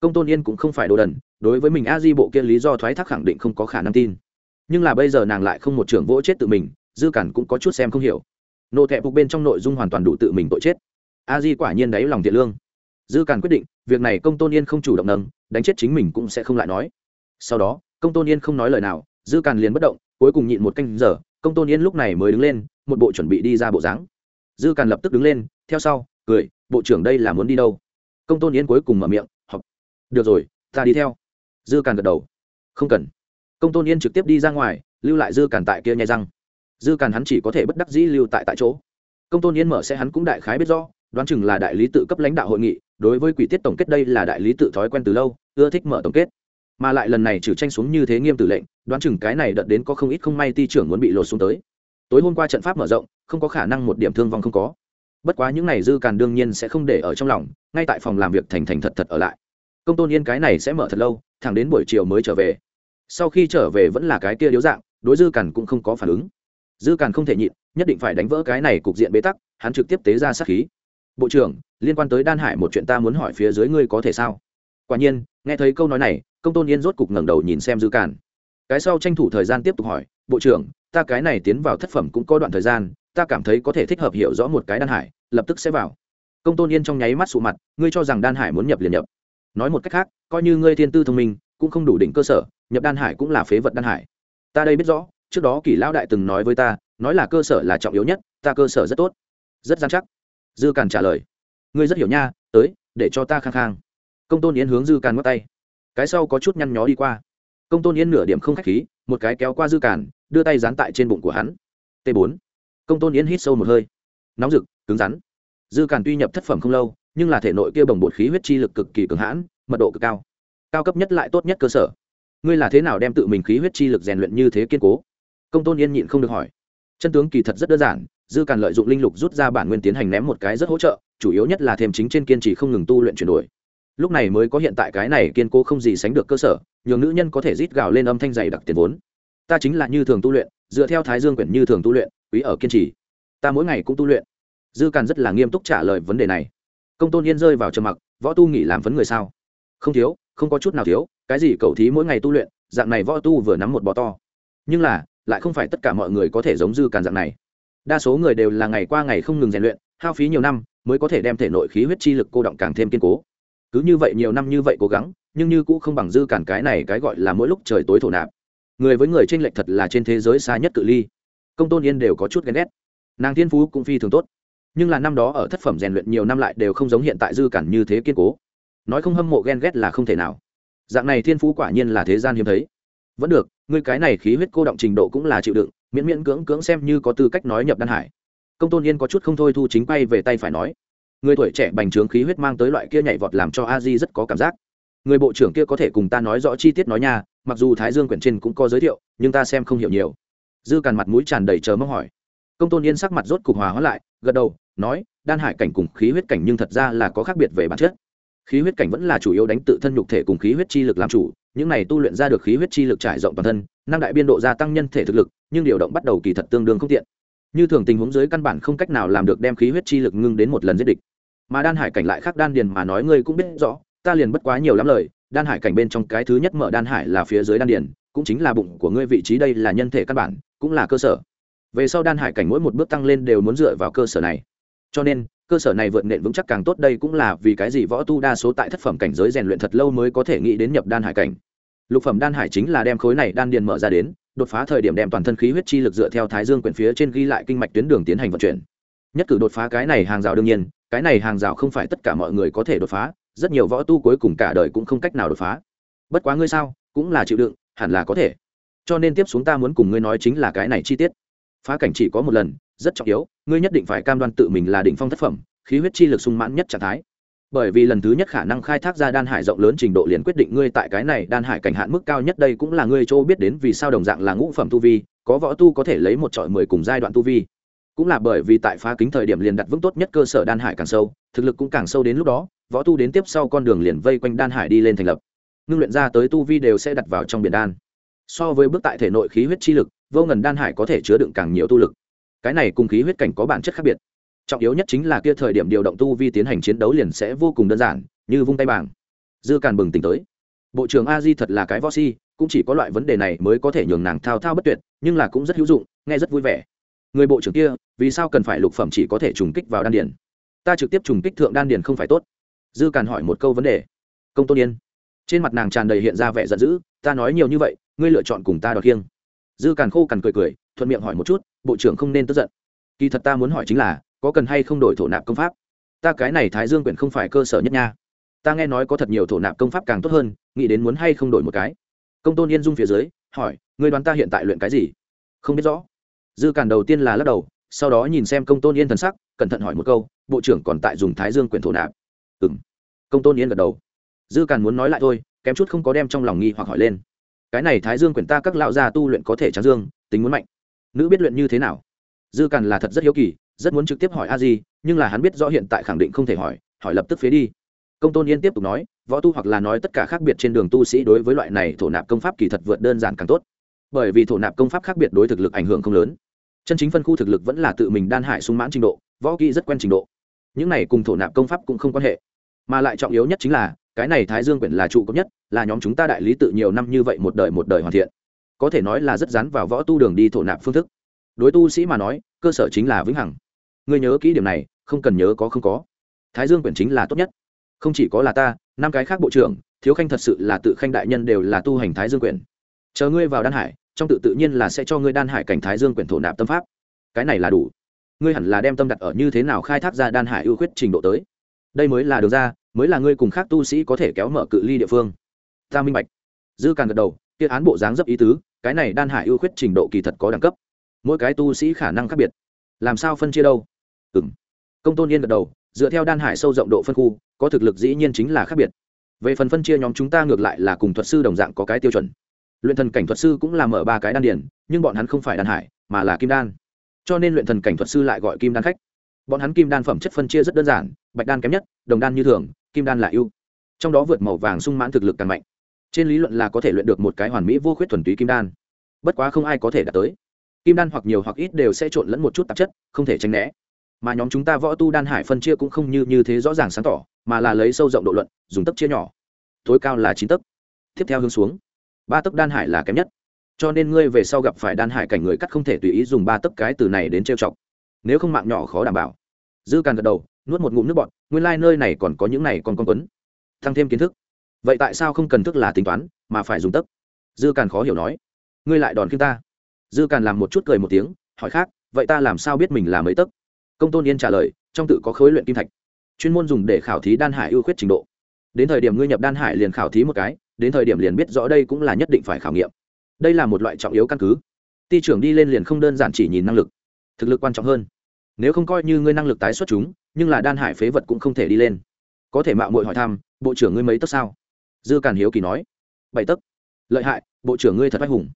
Công tôn yên cũng không phải đồ đần, đối với mình a di bộ kia lý do thoái thác khẳng định không có khả năng tin. Nhưng là bây giờ nàng lại không một trưởng vỗ chết tự mình, dư cản cũng có chút xem không hiểu. Nộ thẹ phục bên trong nội dung hoàn toàn đủ tự mình tội chết. A di quả nhiên đáy lòng thiện lương. Dư cản quyết định, việc này công tôn yên không chủ động nâng, đánh chết chính mình cũng sẽ không lại nói. Sau đó công tôn yên không nói lời nào, dư càn liền bất động, cuối cùng nhịn một canh giờ, công tôn yên lúc này mới đứng lên, một bộ chuẩn bị đi ra bộ dáng. Dư càn lập tức đứng lên, theo sau, cười, bộ trưởng đây là muốn đi đâu? Công tôn yên cuối cùng mở miệng, học. Được rồi, ta đi theo. Dư càn gật đầu. Không cần. Công tôn yên trực tiếp đi ra ngoài, lưu lại dư càn tại kia nhai răng. Dư càn hắn chỉ có thể bất đắc dĩ lưu tại tại chỗ. Công tôn yên mở xe hắn cũng đại khái biết rõ, đoán chừng là đại lý tự cấp lãnh đạo hội nghị, đối với quỷ tiết tổng kết đây là đại lý tự thói quen từ lâu, ưa thích mở tổng kết mà lại lần này trừ tranh xuống như thế nghiêm tử lệnh, đoán chừng cái này đợt đến có không ít không may ti trưởng muốn bị lột xuống tới. Tối hôm qua trận pháp mở rộng, không có khả năng một điểm thương vong không có. Bất quá những này dư càn đương nhiên sẽ không để ở trong lòng, ngay tại phòng làm việc thành thành thật thật ở lại. Công tôn yên cái này sẽ mở thật lâu, thẳng đến buổi chiều mới trở về. Sau khi trở về vẫn là cái kia điếu dạng, đối dư càn cũng không có phản ứng. Dư càn không thể nhịn, nhất định phải đánh vỡ cái này cục diện bế tắc, hắn trực tiếp tế ra sát khí. Bộ trưởng, liên quan tới đan hải một chuyện ta muốn hỏi phía dưới ngươi có thể sao? Quả nhiên, nghe thấy câu nói này công tôn yên rốt cục ngẩng đầu nhìn xem dư càn. Cái sau tranh thủ thời gian tiếp tục hỏi, bộ trưởng, ta cái này tiến vào thất phẩm cũng có đoạn thời gian, ta cảm thấy có thể thích hợp hiểu rõ một cái đan hải, lập tức sẽ vào. Công tôn yên trong nháy mắt sụ mặt, ngươi cho rằng đan hải muốn nhập liền nhập. Nói một cách khác, coi như ngươi thiên tư thông minh, cũng không đủ đỉnh cơ sở, nhập đan hải cũng là phế vật đan hải. Ta đây biết rõ, trước đó kỷ lão đại từng nói với ta, nói là cơ sở là trọng yếu nhất, ta cơ sở rất tốt. Rất gian chắc. Dư càn trả lời. Ngươi rất hiểu nha, tới, để cho ta khang khang công tôn yến hướng dư càn ngắt tay cái sau có chút nhăn nhó đi qua. Công tôn yên nửa điểm không k h á c h khí, một cái kéo qua dư càn, đưa tay dán tại trên bụng của hắn. T 4 công tôn yên hít sâu một hơi. Nóng rực, cứng rắn. Dư càn tuy nhập thất phẩm không lâu, nhưng là thể nội kia bồng bột khí huyết chi lực cực kỳ cường hãn, mật độ cực cao. Cao cấp nhất lại tốt nhất cơ sở. Ngươi là thế nào đem tự mình khí huyết chi lực rèn luyện như thế kiên cố? Công tôn yên nhịn không được hỏi. Chân tướng kỳ thật rất đơn giản, dư càn lợi dụng linh lục rút ra bản nguyên tiến hành ném một cái rất hỗ trợ, chủ yếu nhất là thêm chính trên kiên trì không ngừng tu luyện chuyển đổi lúc này mới có hiện tại cái này kiên cố không gì sánh được cơ sở, nhường nữ nhân có thể rít gào lên âm thanh dày đặc tiền vốn. Ta chính là như thường tu luyện, dựa theo thái dương quyển như thường tu luyện, quý ở kiên trì. Ta mỗi ngày cũng tu luyện. Dư càn rất là nghiêm túc trả lời vấn đề này. Công tôn yên rơi vào trầm mặc, võ tu nghỉ làm vấn người sao? Không thiếu, không có chút nào thiếu, cái gì cầu thí mỗi ngày tu luyện, dạng này võ tu vừa nắm một bò to. Nhưng là, lại không phải tất cả mọi người có thể giống dư càn dạng này. Đa số người đều là ngày qua ngày không ngừng rèn luyện, hao phí nhiều năm, mới có thể đem thể nội khí huyết chi lực cô động càng thêm kiên cố cứ như vậy nhiều năm như vậy cố gắng, nhưng như cũng không bằng dư cản cái này cái gọi là mỗi lúc trời tối thổ nạp. Người với người tranh lệch thật là trên thế giới xa nhất cự ly. Công tôn yên đều có chút ghen ghét. Nàng thiên phú cũng phi thường tốt. Nhưng là năm đó ở thất phẩm rèn luyện nhiều năm lại đều không giống hiện tại dư cản như thế kiên cố. Nói không hâm mộ ghen ghét là không thể nào. Dạng này thiên phú quả nhiên là thế gian hiếm thấy. Vẫn được người cái này khí huyết cô động trình độ cũng là chịu đựng, miễn miễn cưỡng cưỡng xem như có tư cách nói nhập đan hải. Công tôn yên có chút không thôi thu chính quay về tay phải nói người tuổi trẻ bành trướng khí huyết mang tới loại kia nhảy vọt làm cho a di rất có cảm giác. Người bộ trưởng kia có thể cùng ta nói rõ chi tiết nói nha, mặc dù thái dương quyển trên cũng có giới thiệu, nhưng ta xem không hiểu nhiều. Dư càn mặt mũi tràn đầy chờ mong hỏi. Công tôn yên sắc mặt rốt cục hòa hóa lại, gật đầu, nói, đan hải cảnh cùng khí huyết cảnh nhưng thật ra là có khác biệt về bản chất. Khí huyết cảnh vẫn là chủ yếu đánh tự thân nhục thể cùng khí huyết chi lực làm chủ, những này tu luyện ra được khí huyết chi lực trải rộng toàn thân, năng đại biên độ gia tăng nhân thể thực lực, nhưng điều động bắt đầu kỳ thật tương đương không tiện. Như thường tình huống dưới căn bản không cách nào làm được đem khí huyết chi lực ngưng đến một lần giết địch mà đan hải cảnh lại khác đan điền mà nói ngươi cũng biết rõ, ta liền bất quá nhiều lắm lời, đan hải cảnh bên trong cái thứ nhất mở đan hải là phía dưới đan điền, cũng chính là bụng của ngươi vị trí đây là nhân thể căn bản, cũng là cơ sở. Về sau đan hải cảnh mỗi một bước tăng lên đều muốn dựa vào cơ sở này. Cho nên, cơ sở này vượt nện vững chắc càng tốt đây cũng là vì cái gì võ tu đa số tại thất phẩm cảnh giới rèn luyện thật lâu mới có thể nghĩ đến nhập đan hải cảnh. Lục phẩm đan hải chính là đem khối này đan điền mở ra đến, đột phá thời điểm đem toàn thân khí huyết chi lực dựa theo thái dương quyển phía trên ghi lại kinh mạch tuyến đường tiến hành vận chuyển nhất cử đột phá cái này hàng rào đương nhiên, cái này hàng rào không phải tất cả mọi người có thể đột phá, rất nhiều võ tu cuối cùng cả đời cũng không cách nào đột phá. Bất quá ngươi sao, cũng là chịu đựng, hẳn là có thể. Cho nên tiếp xuống ta muốn cùng ngươi nói chính là cái này chi tiết. Phá cảnh chỉ có một lần, rất trọng yếu, ngươi nhất định phải cam đoan tự mình là đỉnh phong thất phẩm, khí huyết chi lực sung mãn nhất trạng thái. Bởi vì lần thứ nhất khả năng khai thác ra đan hải rộng lớn trình độ liền quyết định ngươi tại cái này đan hải cảnh hạn mức cao nhất đây cũng là ngươi châu biết đến vì sao đồng dạng là ngũ phẩm tu vi, có võ tu có thể lấy một trọi mười cùng giai đoạn tu vi cũng là bởi vì tại phá kính thời điểm liền đặt vững tốt nhất cơ sở đan hải càng sâu, thực lực cũng càng sâu đến lúc đó, võ tu đến tiếp sau con đường liền vây quanh đan hải đi lên thành lập. Ngưng luyện ra tới tu vi đều sẽ đặt vào trong biển đan. So với bước tại thể nội khí huyết chi lực, vô ngần đan hải có thể chứa đựng càng nhiều tu lực. Cái này cùng khí huyết cảnh có bản chất khác biệt. Trọng yếu nhất chính là kia thời điểm điều động tu vi tiến hành chiến đấu liền sẽ vô cùng đơn giản, như vung tay bảng. Dư càn bừng tỉnh tới. Bộ trưởng a di thật là cái võ si, cũng chỉ có loại vấn đề này mới có thể nhường nàng thao thao bất tuyệt, nhưng là cũng rất hữu dụng, nghe rất vui vẻ người bộ trưởng kia, vì sao cần phải lục phẩm chỉ có thể trùng kích vào đan điền? Ta trực tiếp trùng kích thượng đan điền không phải tốt. Dư càn hỏi một câu vấn đề. Công tôn yên. Trên mặt nàng tràn đầy hiện ra vẻ giận dữ, ta nói nhiều như vậy, ngươi lựa chọn cùng ta đọc kiêng dư càn khô cằn cười cười, thuận miệng hỏi một chút, bộ trưởng không nên tức giận. Kỳ thật ta muốn hỏi chính là, có cần hay không đổi thổ nạp công pháp? Ta cái này thái dương quyển không phải cơ sở nhất nha. Ta nghe nói có thật nhiều thổ nạp công pháp càng tốt hơn, nghĩ đến muốn hay không đổi một cái. Công tôn yên dung phía dưới, hỏi, ngươi đoán ta hiện tại luyện cái gì? Không biết rõ dư càn đầu tiên là lắc đầu, sau đó nhìn xem công tôn yên thần sắc, cẩn thận hỏi một câu, bộ trưởng còn tại dùng thái dương quyền thổ nạp? Ừ m công tôn yên gật đầu. Dư càn muốn nói lại thôi, kém chút không có đem trong lòng nghi hoặc hỏi lên. Cái này thái dương quyền ta các lão gia tu luyện có thể tráng dương, tính muốn mạnh. Nữ biết luyện như thế nào? Dư càn là thật rất hiếu kỳ, rất muốn trực tiếp hỏi a di, nhưng là hắn biết rõ hiện tại khẳng định không thể hỏi hỏi lập tức phế đi. Công tôn yên tiếp tục nói, võ tu hoặc là nói tất cả khác biệt trên đường tu sĩ đối với loại này thổ nạp công pháp kỳ thật vượt đơn giản càng tốt bởi vì thổ nạp công pháp khác biệt đối thực lực ảnh hưởng không lớn. Chân chính phân khu thực lực vẫn là tự mình đan hải sung mãn trình độ, võ kỹ rất quen trình độ. Những này cùng thổ nạp công pháp cũng không quan hệ. Mà lại trọng yếu nhất chính là, cái này thái dương quyển là trụ cấp nhất, là nhóm chúng ta đại lý tự nhiều năm như vậy một đời một đời hoàn thiện. Có thể nói là rất dán vào võ tu đường đi thổ nạp phương thức. Đối tu sĩ mà nói, cơ sở chính là vĩnh hằng. Ngươi nhớ kỹ điểm này, không cần nhớ có không có. Thái dương quyển chính là tốt nhất. Không chỉ có là ta, năm cái khác bộ trưởng, thiếu khanh thật sự là tự khanh đại nhân đều là tu hành thái dương quyển. Chờ ngươi vào đan hải trong tự tự nhiên là sẽ cho ngươi đan hải cảnh thái dương quyển thổ nạp tâm pháp. Cái này là đủ. Ngươi hẳn là đem tâm đặt ở như thế nào khai thác ra đan hải ưu khuyết trình độ tới. Đây mới là đường ra, mới là ngươi cùng khác tu sĩ có thể kéo mở cự ly địa phương. Ta minh bạch. Dư càng gật đầu, kia án bộ dáng dấp ý tứ, cái này đan hải ưu khuyết trình độ kỳ thật có đẳng cấp. Mỗi cái tu sĩ khả năng khác biệt. Làm sao phân chia đâu? Ừng công tôn yên gật đầu, dựa theo đan hải sâu rộng độ phân khu, có thực lực dĩ nhiên chính là khác biệt. Về phần phân chia nhóm chúng ta ngược lại là cùng thuật sư đồng dạng có cái tiêu chuẩn luyện thần cảnh thuật sư cũng làm ở ba cái đan điển nhưng bọn hắn không phải đan hải, mà là kim đan. Cho nên luyện thần cảnh thuật sư lại gọi kim đan khách. Bọn hắn kim đan phẩm chất phân chia rất đơn giản, bạch đan kém nhất, đồng đan như thường, kim đan là ưu. Trong đó vượt màu vàng sung mãn thực lực càng mạnh. Trên lý luận là có thể luyện được một cái hoàn mỹ vô khuyết thuần túy kim đan. Bất quá không ai có thể đạt tới. Kim đan hoặc nhiều hoặc ít đều sẽ trộn lẫn một chút tạp chất, không thể tránh né. Mà nhóm chúng ta võ tu đan hải phân chia cũng không như như thế rõ ràng sáng tỏ, mà là lấy sâu rộng độ luận, dùng tấc chia nhỏ. Tối cao là chín tấc. Tiếp theo hướng xuống ba tấc đan hải là kém nhất. Cho nên ngươi về sau gặp phải đan hải cảnh người cắt không thể tùy ý dùng ba tấc cái từ này đến trêu chọc. Nếu không mạng nhỏ khó đảm bảo. Dư càn gật đầu, nuốt một ngụm nước bọt, nguyên lai、like、nơi này còn có những này còn con quấn. Tăng thêm kiến thức. Vậy tại sao không cần thức là tính toán, mà phải dùng tấc? Dư càn khó hiểu nói. Ngươi lại đòn kim ta. Dư càn làm một chút cười một tiếng, hỏi khác, vậy ta làm sao biết mình là mấy tấc? Công tôn yên trả lời, trong tự có khối luyện kim thạch. Chuyên môn dùng để khảo thí đan hải ưu khuyết trình độ. Đến thời điểm ngươi nhập đan hải liền khảo thí một cái đến thời điểm liền biết rõ đây cũng là nhất định phải khảo nghiệm. Đây là một loại trọng yếu căn cứ. Ty trưởng đi lên liền không đơn giản chỉ nhìn năng lực. Thực lực quan trọng hơn. Nếu không coi như ngươi năng lực tái xuất chúng, nhưng là đan hải phế vật cũng không thể đi lên. Có thể mạo muội hỏi thăm, bộ trưởng ngươi mấy tấc sao? Dư càn hiếu kỳ nói. Bảy tấc. Lợi hại, bộ trưởng ngươi thật anh hùng.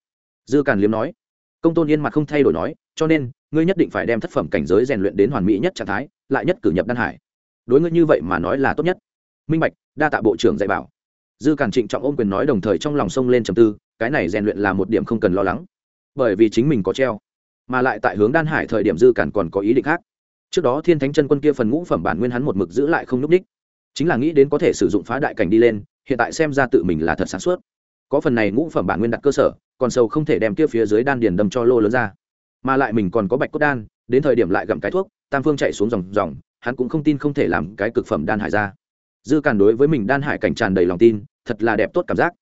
Dư càn liếm nói. Công tôn yên mặt không thay đổi nói, cho nên, ngươi nhất định phải đem thất phẩm cảnh giới rèn luyện đến hoàn mỹ nhất trạng thái, lại nhất cử nhập đan hải. Đối ngươi như vậy mà nói là tốt nhất. Minh bạch, đa tạ bộ trưởng dạy bảo dư cản trịnh trọng ôm quyền nói đồng thời trong lòng sông lên trầm tư, cái này rèn luyện là một điểm không cần lo lắng. Bởi vì chính mình có treo, mà lại tại hướng đan hải thời điểm dư cản còn có ý định khác. Trước đó thiên thánh chân quân kia phần ngũ phẩm bản nguyên hắn một mực giữ lại không núp ních chính là nghĩ đến có thể sử dụng phá đại cảnh đi lên, hiện tại xem ra tự mình là thật sáng suốt. Có phần này ngũ phẩm bản nguyên đặt cơ sở, còn sâu không thể đem kia phía dưới đan điền đâm cho lô lớn ra. Mà lại mình còn có bạch cốt đan, đến thời điểm lại gặm cái thuốc, tam phương chạy xuống dòng dòng, hắn cũng không tin không thể làm cái cực phẩm đan hải ra dư càn đối với mình đan hải cảnh tràn đầy lòng tin, thật là đẹp tốt cảm giác.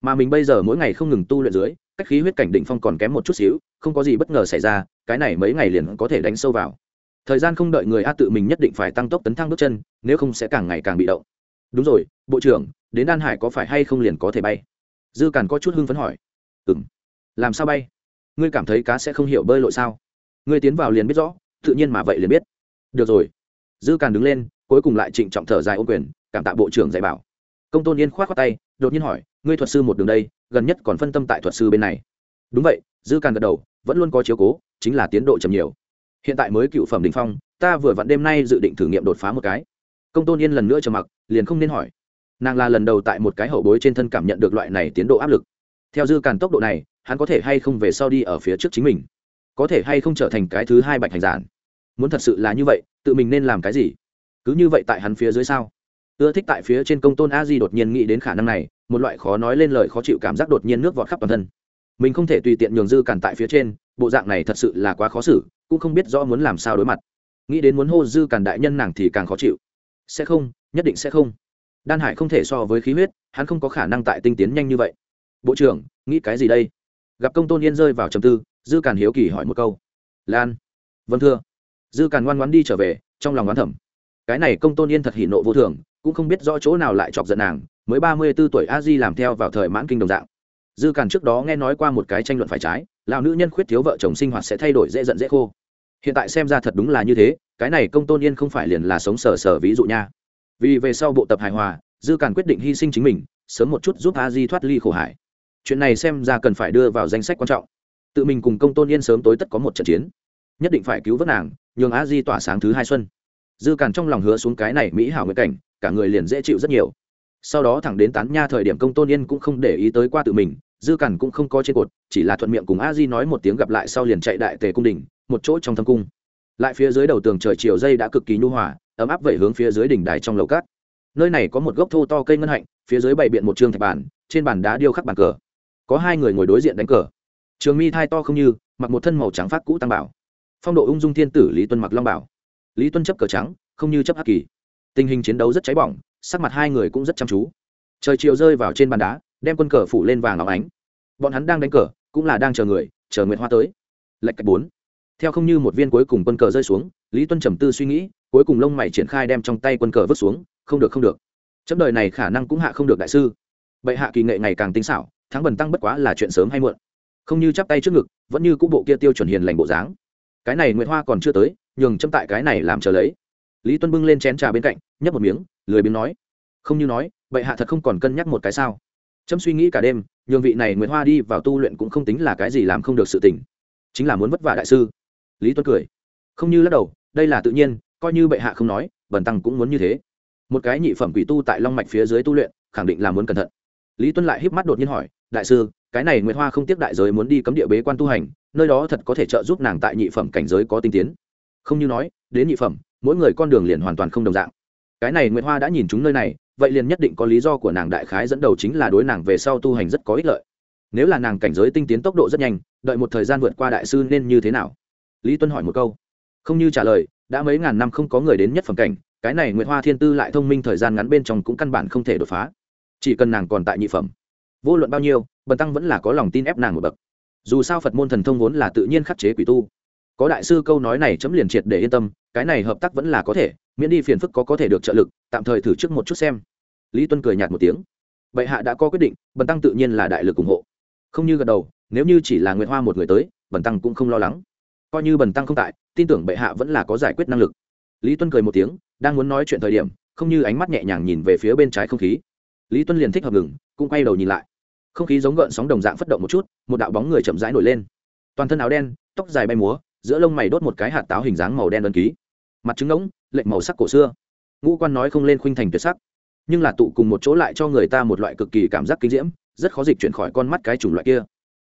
Mà mình bây giờ mỗi ngày không ngừng tu luyện dưới, cách khí huyết cảnh định phong còn kém một chút xíu, không có gì bất ngờ xảy ra, cái này mấy ngày liền có thể đánh sâu vào. Thời gian không đợi người a tự mình nhất định phải tăng tốc tấn thăng bước chân, nếu không sẽ càng ngày càng bị động. Đúng rồi, bộ trưởng, đến đan hải có phải hay không liền có thể bay? Dư càn có chút hưng phấn hỏi. Ừ m làm sao bay? Ngươi cảm thấy cá sẽ không hiểu bơi lội sao? Ngươi tiến vào liền biết rõ, tự nhiên mà vậy liền biết. Được rồi. Dư càn đứng lên, cuối cùng lại trịnh trọng thở dài ô quyền cảm tạ bộ trưởng dạy bảo. Công tôn yên k h o á t khoác tay, đột nhiên hỏi, ngươi thuật sư một đường đây, gần nhất còn phân tâm tại thuật sư bên này? Đúng vậy, dư càn gật đầu, vẫn luôn có chiếu cố, chính là tiến độ chậm nhiều. Hiện tại mới cựu phẩm đình phong, ta vừa vặn đêm nay dự định thử nghiệm đột phá một cái. Công tôn yên lần nữa trầm mặc, liền không nên hỏi. Nàng là lần đầu tại một cái hậu bối trên thân cảm nhận được loại này tiến độ áp lực. Theo dư càn tốc độ này, hắn có thể hay không về sau đi ở phía trước chính mình? Có thể hay không trở thành cái thứ hai bạch hành giản? Muốn thật sự là như vậy, tự mình nên làm cái gì? Cứ như vậy tại hắn phía dưới sao? Ưa thích tại phía trên công tôn a di đột nhiên nghĩ đến khả năng này, một loại khó nói lên lời khó chịu cảm giác đột nhiên nước vọt khắp toàn thân. Mình không thể tùy tiện nhường dư cản tại phía trên, bộ dạng này thật sự là quá khó xử, cũng không biết rõ muốn làm sao đối mặt. Nghĩ đến muốn hô dư cản đại nhân nàng thì càng khó chịu. Sẽ không, nhất định sẽ không. Đan hải không thể so với khí huyết, hắn không có khả năng tại tinh tiến nhanh như vậy. Bộ trưởng, nghĩ cái gì đây? Gặp công tôn yên rơi vào trầm tư, dư càn hiếu kỳ hỏi một câu. Lan. Vâng thưa. Dư càn ngoan ngoan đi trở về, trong lòng oán thẩm cái này công tôn yên thật hỉ nộ vô thường cũng không biết rõ chỗ nào lại chọc giận nàng, mới ba mươi b ố tuổi a di làm theo vào thời mãn kinh đồng dạng. Dư càn trước đó nghe nói qua một cái tranh luận phải trái lào nữ nhân khuyết thiếu vợ chồng sinh hoạt sẽ thay đổi dễ giận dễ khô. Hiện tại xem ra thật đúng là như thế, cái này công tôn yên không phải liền là sống sờ sờ ví dụ nha. Vì về sau bộ tập hài hòa, dư càn quyết định hy sinh chính mình, sớm một chút giúp a di thoát ly khổ hải. Chuyện này xem ra cần phải đưa vào danh sách quan trọng. Tự mình cùng công tôn yên sớm tối tất có một trận chiến. Nhất định phải cứu vớt nàng, nhường a di tỏa sáng thứ hai xuân. Dư càn trong lòng hứa xuống cái này mỹ hảo nguyện cảnh cả người liền dễ chịu rất nhiều. Sau đó thẳng đến tán nha thời điểm công tôn yên cũng không để ý tới qua tự mình, dư cẩn cũng không có trên cột, chỉ là thuận miệng cùng a di nói một tiếng gặp lại sau liền chạy đại tề cung đình, một chỗ trong thâm cung. Lại phía dưới đầu tường trời chiều dây đã cực kỳ nhu hòa, ấm áp vẩy hướng phía dưới đỉnh đài trong lầu cát. Nơi này có một gốc thô to cây ngân hạnh, phía dưới bày biện một trường thạch bàn, trên bàn đá điêu khắc bàn cờ. Có hai người ngồi đối diện đánh cờ. Trường mi thai to không như, mặc một thân màu trắng phát cũ tăng bảo. Phong độ ung dung thiên tử lý tuân mặc long bảo. Lý tuân chấp cờ trắng, không như chấp hắc kỳ tình hình chiến đấu rất cháy bỏng, sắc mặt hai người cũng rất chăm chú. Trời chiều rơi vào trên bàn đá, đem quân cờ phủ lên vàng óng ánh. Bọn hắn đang đánh cờ, cũng là đang chờ người, chờ nguyệt hoa tới. Lệch cách bốn. Theo không như một viên cuối cùng quân cờ rơi xuống, lý tuân trầm tư suy nghĩ, cuối cùng lông mày triển khai đem trong tay quân cờ vứt xuống, không được không được. Chấm đời này khả năng cũng hạ không được đại sư. Bệ hạ kỳ nghệ ngày càng tinh xảo, thắng bần tăng bất quá là chuyện sớm hay muộn. Không như chắp tay trước ngực, vẫn như cũ bộ kia tiêu chuẩn hiền lành bộ dáng. Cái này nguyễn hoa còn chưa tới, nhường chấm tại cái này làm chờ lấy lý tuân bưng lên chén trà bên cạnh nhấp một miếng lười biếng nói không như nói bệ hạ thật không còn cân nhắc một cái sao? Trâm suy nghĩ cả đêm nhường vị này nguyễn hoa đi vào tu luyện cũng không tính là cái gì làm không được sự tỉnh, chính là muốn vất vả đại sư. Lý tuân cười không như lắc đầu đây là tự nhiên coi như bệ hạ không nói bần tăng cũng muốn như thế. Một cái nhị phẩm quỷ tu tại long mạch phía dưới tu luyện khẳng định là muốn cẩn thận. Lý tuân lại híp mắt đột nhiên hỏi đại sư cái này nguyễn hoa không tiếc đại giới muốn đi cấm địa bế quan tu hành nơi đó thật có thể trợ giúp nàng tại nhị phẩm cảnh giới có tinh tiến? Không như nói đến nhị phẩm mỗi người con đường liền hoàn toàn không đồng dạng. Cái này nguyễn hoa đã nhìn chúng nơi này, vậy liền nhất định có lý do của nàng đại khái dẫn đầu chính là đối nàng về sau tu hành rất có ích lợi. Nếu là nàng cảnh giới tinh tiến tốc độ rất nhanh, đợi một thời gian vượt qua đại sư nên như thế nào? Lý tuân hỏi một câu. Không như trả lời, đã mấy ngàn năm không có người đến nhất phẩm cảnh, cái này nguyễn hoa thiên tư lại thông minh thời gian ngắn bên trong cũng căn bản không thể đột phá. Chỉ cần nàng còn tại nhị phẩm, vô luận bao nhiêu, bần tăng vẫn là có lòng tin ép nàng một bậc. Dù sao phật môn thần thông vốn là tự nhiên khắc chế quỷ tu có đại sư câu nói này chấm liền triệt để yên tâm, cái này hợp tác vẫn là có thể, miễn đi phiền phức có có thể được trợ lực, tạm thời thử trước một chút xem. Lý tuân cười nhạt một tiếng. Bệ hạ đã có quyết định, bần tăng tự nhiên là đại lực ủng hộ. Không như gật đầu, nếu như chỉ là nguyệt hoa một người tới, bần tăng cũng không lo lắng. Coi như bần tăng không tại, tin tưởng bệ hạ vẫn là có giải quyết năng lực. Lý tuân cười một tiếng, đang muốn nói chuyện thời điểm, không như ánh mắt nhẹ nhàng nhìn về phía bên trái không khí. Lý tuân liền thích hợp ngừng, cũng quay đầu nhìn lại. Không khí giống gợn sóng đồng dạng phất động một chút, một đạo bóng người chậm rãi nổi lên. Toàn thân áo đen, tóc dài bay múa giữa lông mày đốt một cái hạt táo hình dáng màu đen đơn ký. Mặt trứng ngỗng lệnh màu sắc cổ xưa. Ngũ quan nói không lên khuynh thành tuyệt sắc. Nhưng là tụ cùng một chỗ lại cho người ta một loại cực kỳ cảm giác kinh diễm, rất khó dịch chuyển khỏi con mắt cái chủng loại kia.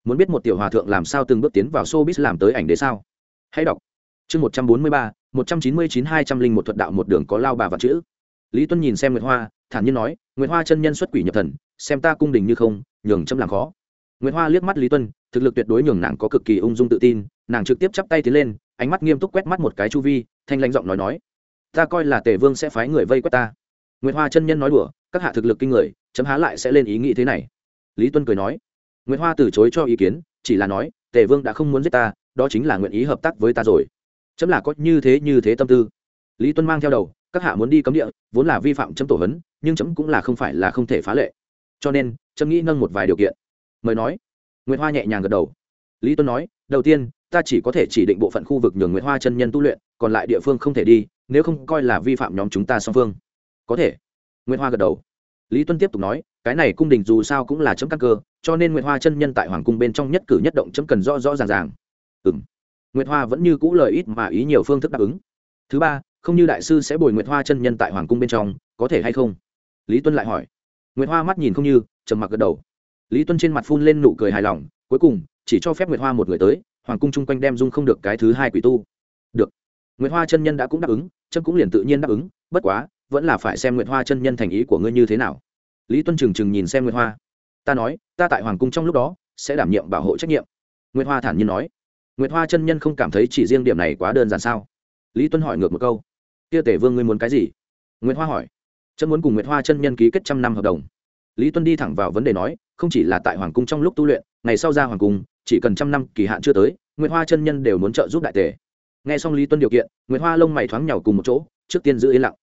Muốn biết một tiểu hòa thượng làm sao từng bước tiến vào showbiz làm tới ảnh đế sao? Hãy đọc. Chương một trăm bốn mươi ba, một trăm chín mươi chín hai trăm linh một thuật đạo một đường có lao bà và chữ. Lý tuân nhìn xem nguyệt hoa, thản nhiên nói, nguyệt hoa chân nhân xuất quỷ nhập thần, xem ta cung đình như không, nhường châm làm khó nguyệt hoa liếc mắt lý tuân, thực lực tuyệt đối nhường nàng có cực kỳ ung dung tự tin, nàng trực tiếp chắp tay tiến lên, ánh mắt nghiêm túc quét mắt một cái chu vi, thanh lãnh giọng nói nói, ta coi là tề vương sẽ phái người vây quét ta. Nguyệt hoa chân nhân nói đùa, các hạ thực lực kinh người, chấm há lại sẽ lên ý nghĩ thế này. Lý tuân cười nói, nguyệt hoa từ chối cho ý kiến, chỉ là nói, tề vương đã không muốn giết ta, đó chính là nguyện ý hợp tác với ta rồi. Chấm là có như thế như thế tâm tư. Lý tuân mang theo đầu, các hạ muốn đi cấm địa, vốn là vi phạm chấm tổ hấn nhưng chấm cũng là không phải là không thể phá lệ. Cho nên, chấm nghĩ nâng một vài điều kiện mời nói. Nguyễn hoa nhẹ nhàng gật đầu. Lý tuân nói, đầu tiên, ta chỉ có thể chỉ định bộ phận khu vực nhường nguyễn hoa chân nhân tu luyện, còn lại địa phương không thể đi, nếu không coi là vi phạm nhóm chúng ta song phương. Có thể. Nguyễn hoa gật đầu. Lý tuân tiếp tục nói, cái này cung đình dù sao cũng là chấm căn cơ, cho nên nguyễn hoa chân nhân tại hoàng cung bên trong nhất cử nhất động chấm cần rõ rõ ràng ràng. Ừ m nguyễn hoa vẫn như cũ lời ít mà ý nhiều phương thức đáp ứng. Thứ ba, không như đại sư sẽ bồi nguyễn hoa chân nhân tại hoàng cung bên trong, có thể hay không? Lý tuân lại hỏi. Nguyễn hoa mắt nhìn không như, trầm mặc gật đầu lý tuân trên mặt phun lên nụ cười hài lòng, cuối cùng, chỉ cho phép nguyệt hoa một người tới, hoàng cung chung quanh đem dung không được cái thứ hai quỷ tu. Được. Nguyệt hoa chân nhân đã cũng đáp ứng trâm cũng liền tự nhiên đáp ứng, bất quá, vẫn là phải xem nguyệt hoa chân nhân thành ý của ngươi như thế nào. Lý tuân trừng trừng nhìn xem nguyệt hoa. Ta nói, ta tại hoàng cung trong lúc đó, sẽ đảm nhiệm bảo hộ trách nhiệm. Nguyệt hoa thản nhiên nói. Nguyệt hoa chân nhân không cảm thấy chỉ riêng điểm này quá đơn giản sao? Lý tuân hỏi ngược một câu. Kia tể vương ngươi muốn cái gì? Nguyệt hoa hỏi. Trâm muốn cùng nguyệt hoa chân nhân ký kết trăm năm hợp đồng lý tuân đi thẳng vào vấn đề nói, không chỉ là tại hoàng cung trong lúc tu luyện, ngày sau ra hoàng cung, chỉ cần trăm năm kỳ hạn chưa tới, nguyệt hoa chân nhân đều muốn trợ giúp đại tề. Nghe xong lý tuân điều kiện, nguyệt hoa lông mày thoáng nhào cùng một chỗ, trước tiên giữ yên lặng.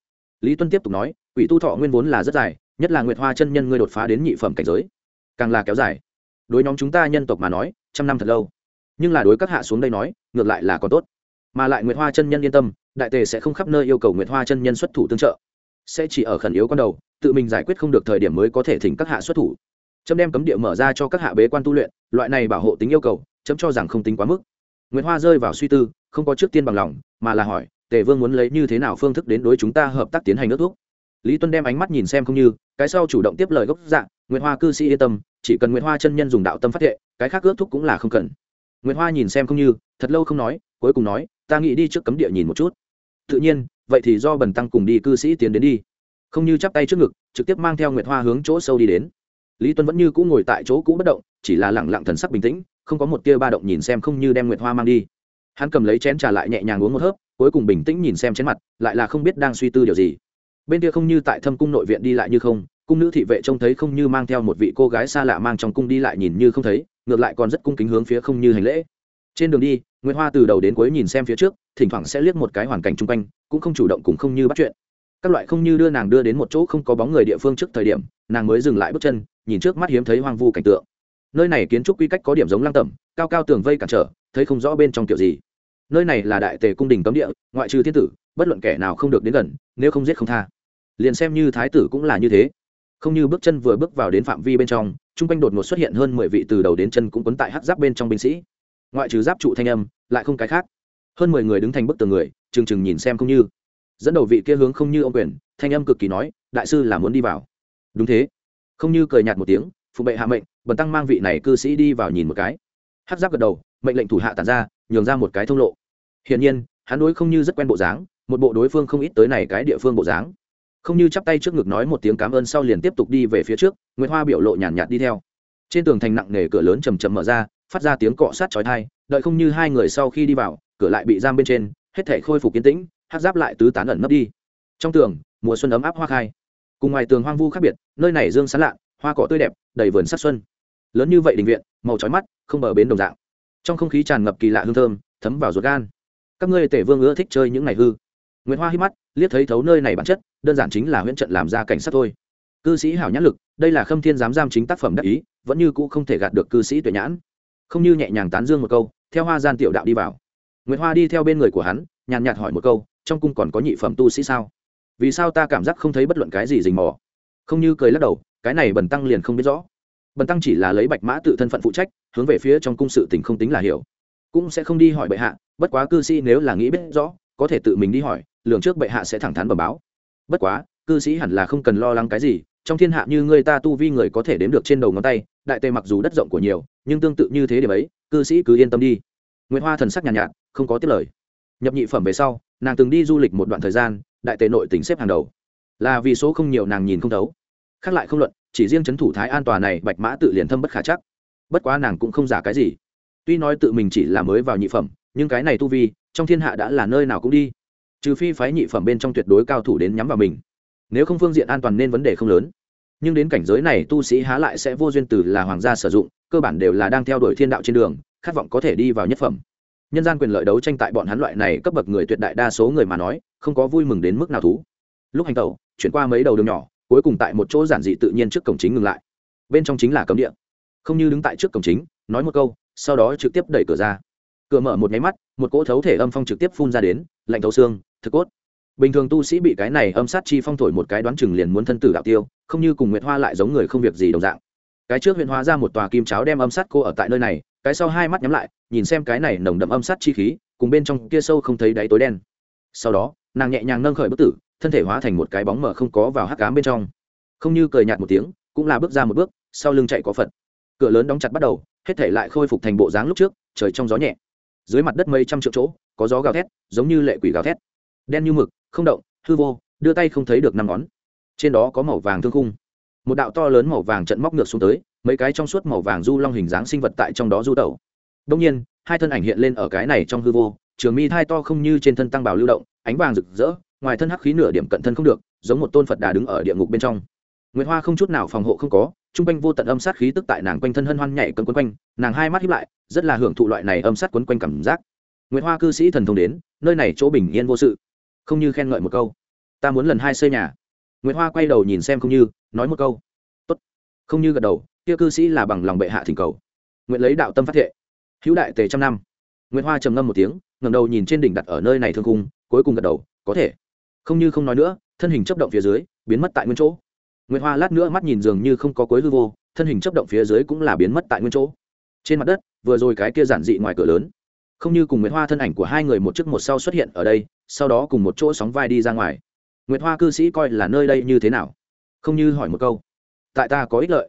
Lý tuân tiếp tục nói, quỷ tu thọ nguyên vốn là rất dài, nhất là nguyệt hoa chân nhân ngươi đột phá đến nhị phẩm cảnh giới, càng là kéo dài. Đối nhóm chúng ta nhân tộc mà nói, trăm năm thật lâu. Nhưng là đối các hạ xuống đây nói, ngược lại là còn tốt. Mà lại nguyệt hoa chân nhân yên tâm, đại tề sẽ không khắp nơi yêu cầu nguyệt hoa chân nhân xuất thủ tương trợ. Sẽ chỉ ở khẩn yếu con đầu tự mình giải quyết không được thời điểm mới có thể thỉnh các hạ xuất thủ. Trâm đem cấm địa mở ra cho các hạ bế quan tu luyện, loại này bảo hộ tính yêu cầu, chấm cho rằng không tính quá mức. Nguyễn hoa rơi vào suy tư, không có trước tiên bằng lòng, mà là hỏi, tề vương muốn lấy như thế nào phương thức đến đối chúng ta hợp tác tiến hành nước thuốc lý tuân đem ánh mắt nhìn xem không như, cái sau chủ động tiếp lời gốc dạng nguyễn hoa cư sĩ yên tâm, chỉ cần nguyễn hoa chân nhân dùng đạo tâm phát hệ cái khác ước thúc cũng là không cần. Nguyễn hoa nhìn xem không như, thật lâu không nói, cuối cùng nói, ta nghĩ đi trước cấm địa nhìn một chút. Tự nhiên, vậy thì do bần tăng cùng đi cư sĩ tiến đến đi không như chắp tay trước ngực trực tiếp mang theo nguyệt hoa hướng chỗ sâu đi đến. Lý tuân vẫn như cũ ngồi tại chỗ cũ bất động chỉ là lẳng lặng thần sắc bình tĩnh không có một tia ba động nhìn xem không như đem nguyệt hoa mang đi. Hắn cầm lấy chén trà lại nhẹ nhàng uống một hớp cuối cùng bình tĩnh nhìn xem chén mặt lại là không biết đang suy tư điều gì. Bên kia không như tại thâm cung nội viện đi lại như không cung nữ thị vệ trông thấy không như mang theo một vị cô gái xa lạ mang trong cung đi lại nhìn như không thấy ngược lại còn rất cung kính hướng phía không như hành lễ. Trên đường đi Nguyệt Hoa từ đầu đến cuối nhìn xem phía trước, thỉnh thoảng sẽ liếc một cái hoàn cảnh xung quanh, cũng không chủ động cùng không như bắt chuyện. Các loại không như đưa nàng đưa đến một chỗ không có bóng người địa phương trước thời điểm, nàng mới dừng lại bước chân, nhìn trước mắt hiếm thấy hoang vu cảnh tượng. Nơi này kiến trúc quy cách có điểm giống lăng tẩm, cao cao tường vây cản trở, thấy không rõ bên trong kiểu gì. Nơi này là đại tề cung đình cấm địa, ngoại trừ thiên tử, bất luận kẻ nào không được đến gần nếu không giết không tha. Liền xem như thái tử cũng là như thế. Không như bước chân vừa bước vào đến phạm vi bên trong chung quanh đột ngột xuất hiện hơn mười vị từ đầu đến chân cũng quấn tại hắc giáp bên trong binh sĩ. Ngoại trừ giáp trụ thanh âm lại không cái khác. Hơn mười người đứng thành bức tường người trừng trừng nhìn xem không như dẫn đầu vị kia hướng không như ông quyền thanh âm cực kỳ nói đại sư là muốn đi vào. Đúng thế. Không như cười nhạt một tiếng phụ bệ hạ mệnh bần tăng mang vị này cư sĩ đi vào nhìn một cái. Hát giáp gật đầu mệnh lệnh thủ hạ tàn ra nhường ra một cái thông lộ. Hiển nhiên hắn đối không như rất quen bộ dáng một bộ đối phương không ít tới này cái địa phương bộ dáng. Không như chắp tay trước ngực nói một tiếng cảm ơn sau liền tiếp tục đi về phía trước nguyễn hoa biểu lộ nhàn nhạt, nhạt đi theo. Trên tường thành nặng nề cửa lớn chầm chầm mở ra phát ra tiếng cọ sát chói thai đợi không như hai người sau khi đi vào cửa lại bị giam bên trên hết thể khôi phục kiến tĩnh hát giáp lại tứ tán ẩn nấp đi. Trong tường, mùa xuân ấm áp hoa khai. Cùng ngoài tường hoang vu khác biệt, nơi này dương sán lạ, hoa cỏ tươi đẹp, đầy vườn sắc xuân. Lớn như vậy đình viện, màu trói mắt, không bờ bến đồng dạng. Trong không khí tràn ngập kỳ lạ hương thơm, thấm vào ruột gan. Các ngươi tể vương ưa thích chơi những ngày hư. Nguyễn hoa hít mắt, liếc thấy thấu nơi này bản chất, đơn giản chính là huyễn trận làm ra cảnh sát thôi. Cư sĩ hảo nhãn lực, đây là khâm thiên giám giam chính tác phẩm đắc ý, vẫn như cũ không thể gạt được cư sĩ tuệ nhãn. Không như nhẹ nhàng tán dương một câu, theo hoa gian tiểu đạo đi vào. Nguyễn hoa đi theo bên người của hắn, nhàn nhạt hỏi một câu trong cung còn có nhị phẩm tu sĩ sao? Vì sao ta cảm giác không thấy bất luận cái gì rình mò? Không như cười lắc đầu cái này bần tăng liền không biết rõ. Bần tăng chỉ là lấy bạch mã tự thân phận phụ trách hướng về phía trong cung sự tình không tính là hiểu. Cũng sẽ không đi hỏi bệ hạ bất quá cư sĩ nếu là nghĩ biết rõ có thể tự mình đi hỏi lường trước bệ hạ sẽ thẳng thắn bẩm báo. Bất quá cư sĩ hẳn là không cần lo lắng cái gì trong thiên hạ như người ta tu vi người có thể đếm được trên đầu ngón tay đại tề mặc dù đất rộng của nhiều nhưng tương tự như thế điểm ấy cư sĩ cứ yên tâm đi. Nguyễn hoa thần sắc nhàn nhạt, nhạt không có tiết lời. Nhập nhị phẩm về sau nàng từng đi du lịch một đoạn thời gian, đại tề nội tỉnh xếp hàng đầu. Là vì số không nhiều nàng nhìn không thấu. Khác lại không luận, chỉ riêng c h ấ n thủ thái an toàn này, bạch mã tự liền thâm bất khả chắc. Bất quá nàng cũng không giả cái gì. Tuy nói tự mình chỉ là mới vào nhị phẩm, nhưng cái này tu vi, trong thiên hạ đã là nơi nào cũng đi. Trừ phi phái nhị phẩm bên trong tuyệt đối cao thủ đến nhắm vào mình. Nếu không phương diện an toàn nên vấn đề không lớn. Nhưng đến cảnh giới này tu sĩ há lại sẽ vô duyên từ là hoàng gia sử dụng, cơ bản đều là đang theo đuổi thiên đạo trên đường, khát vọng có thể đi vào nhất phẩm nhân gian quyền lợi đấu tranh tại bọn hắn loại này cấp bậc người tuyệt đại đa số người mà nói, không có vui mừng đến mức nào thú. Lúc hành tẩu, chuyển qua mấy đầu đường nhỏ, cuối cùng tại một chỗ giản dị tự nhiên trước cổng chính ngừng lại. Bên trong chính là cấm địa. Không như đứng tại trước cổng chính, nói một câu, sau đó trực tiếp đẩy cửa ra. Cửa mở một nháy mắt, một cỗ thấu thể âm phong trực tiếp phun ra đến, lạnh thấu xương, thực cốt. Bình thường tu sĩ bị cái này âm sát chi phong thổi một cái đoán chừng liền muốn thân tử đạo tiêu, không như cùng nguyệt hoa lại giống người không việc gì đồng dạng. Cái trước huyện hóa ra một tòa kim cháo đem âm sát cô ở tại nơi này cái sau hai mắt nhắm lại, nhìn xem cái này nồng đậm âm sát chi khí, cùng bên trong kia sâu không thấy đáy tối đen. Sau đó, nàng nhẹ nhàng nâng khởi bức tử, thân thể hóa thành một cái bóng mở không có vào hắc cám bên trong. Không như cười nhạt một tiếng, cũng là bước ra một bước, sau lưng chạy có phật. Cửa lớn đóng chặt bắt đầu, hết thể lại khôi phục thành bộ dáng lúc trước, trời trong gió nhẹ. Dưới mặt đất mây trăm triệu chỗ, có gió gào thét, giống như lệ quỷ gào thét. Đen như mực, không động, hư vô, đưa tay không thấy được năm ngón. Trên đó có màu vàng thương khung. Một đạo to lớn màu vàng trận móc ngược xuống tới mấy cái trong suốt màu vàng du long hình dáng sinh vật tại trong đó du tẩu. Đông nhiên, hai thân ảnh hiện lên ở cái này trong hư vô, trường mi thai to không như trên thân tăng bào lưu động, ánh vàng rực rỡ, ngoài thân hắc khí nửa điểm cận thân không được, giống một tôn phật đà đứng ở địa ngục bên trong. Nguyệt hoa không chút nào phòng hộ không có, Trung quanh vô tận âm sát khí tức tại nàng quanh thân hân hoan nhảy cân quấn quanh, nàng hai mắt hiếp lại, rất là hưởng thụ loại này âm sát quấn quanh cảm giác. Nguyệt hoa cư sĩ thần thông đến, nơi này chỗ bình yên vô sự. Không như khen ngợi một câu, ta muốn lần hai xây nhà. Nguyệt hoa quay đầu nhìn xem không như, nói một câu, tốt. Không như gật đầu kia cư sĩ là bằng lòng bệ hạ thỉnh cầu. Nguyện lấy đạo tâm phát thệ. Hữu đại tề trăm năm. Nguyệt hoa trầm ngâm một tiếng ngầm đầu nhìn trên đỉnh đặt ở nơi này thương cung, cuối cùng gật đầu, có thể. Không như không nói nữa, thân hình chấp động phía dưới, biến mất tại nguyên chỗ. Nguyệt hoa lát nữa mắt nhìn dường như không có cuối hư vô, thân hình chấp động phía dưới cũng là biến mất tại nguyên chỗ. Trên mặt đất, vừa rồi cái kia giản dị ngoài cửa lớn. Không như cùng nguyệt hoa thân ảnh của hai người một trước một sau xuất hiện ở đây, sau đó cùng một chỗ sóng vai đi ra ngoài. Nguyệt hoa cư sĩ coi là nơi đây như thế nào? Không như hỏi một câu. Tại ta có ích lợi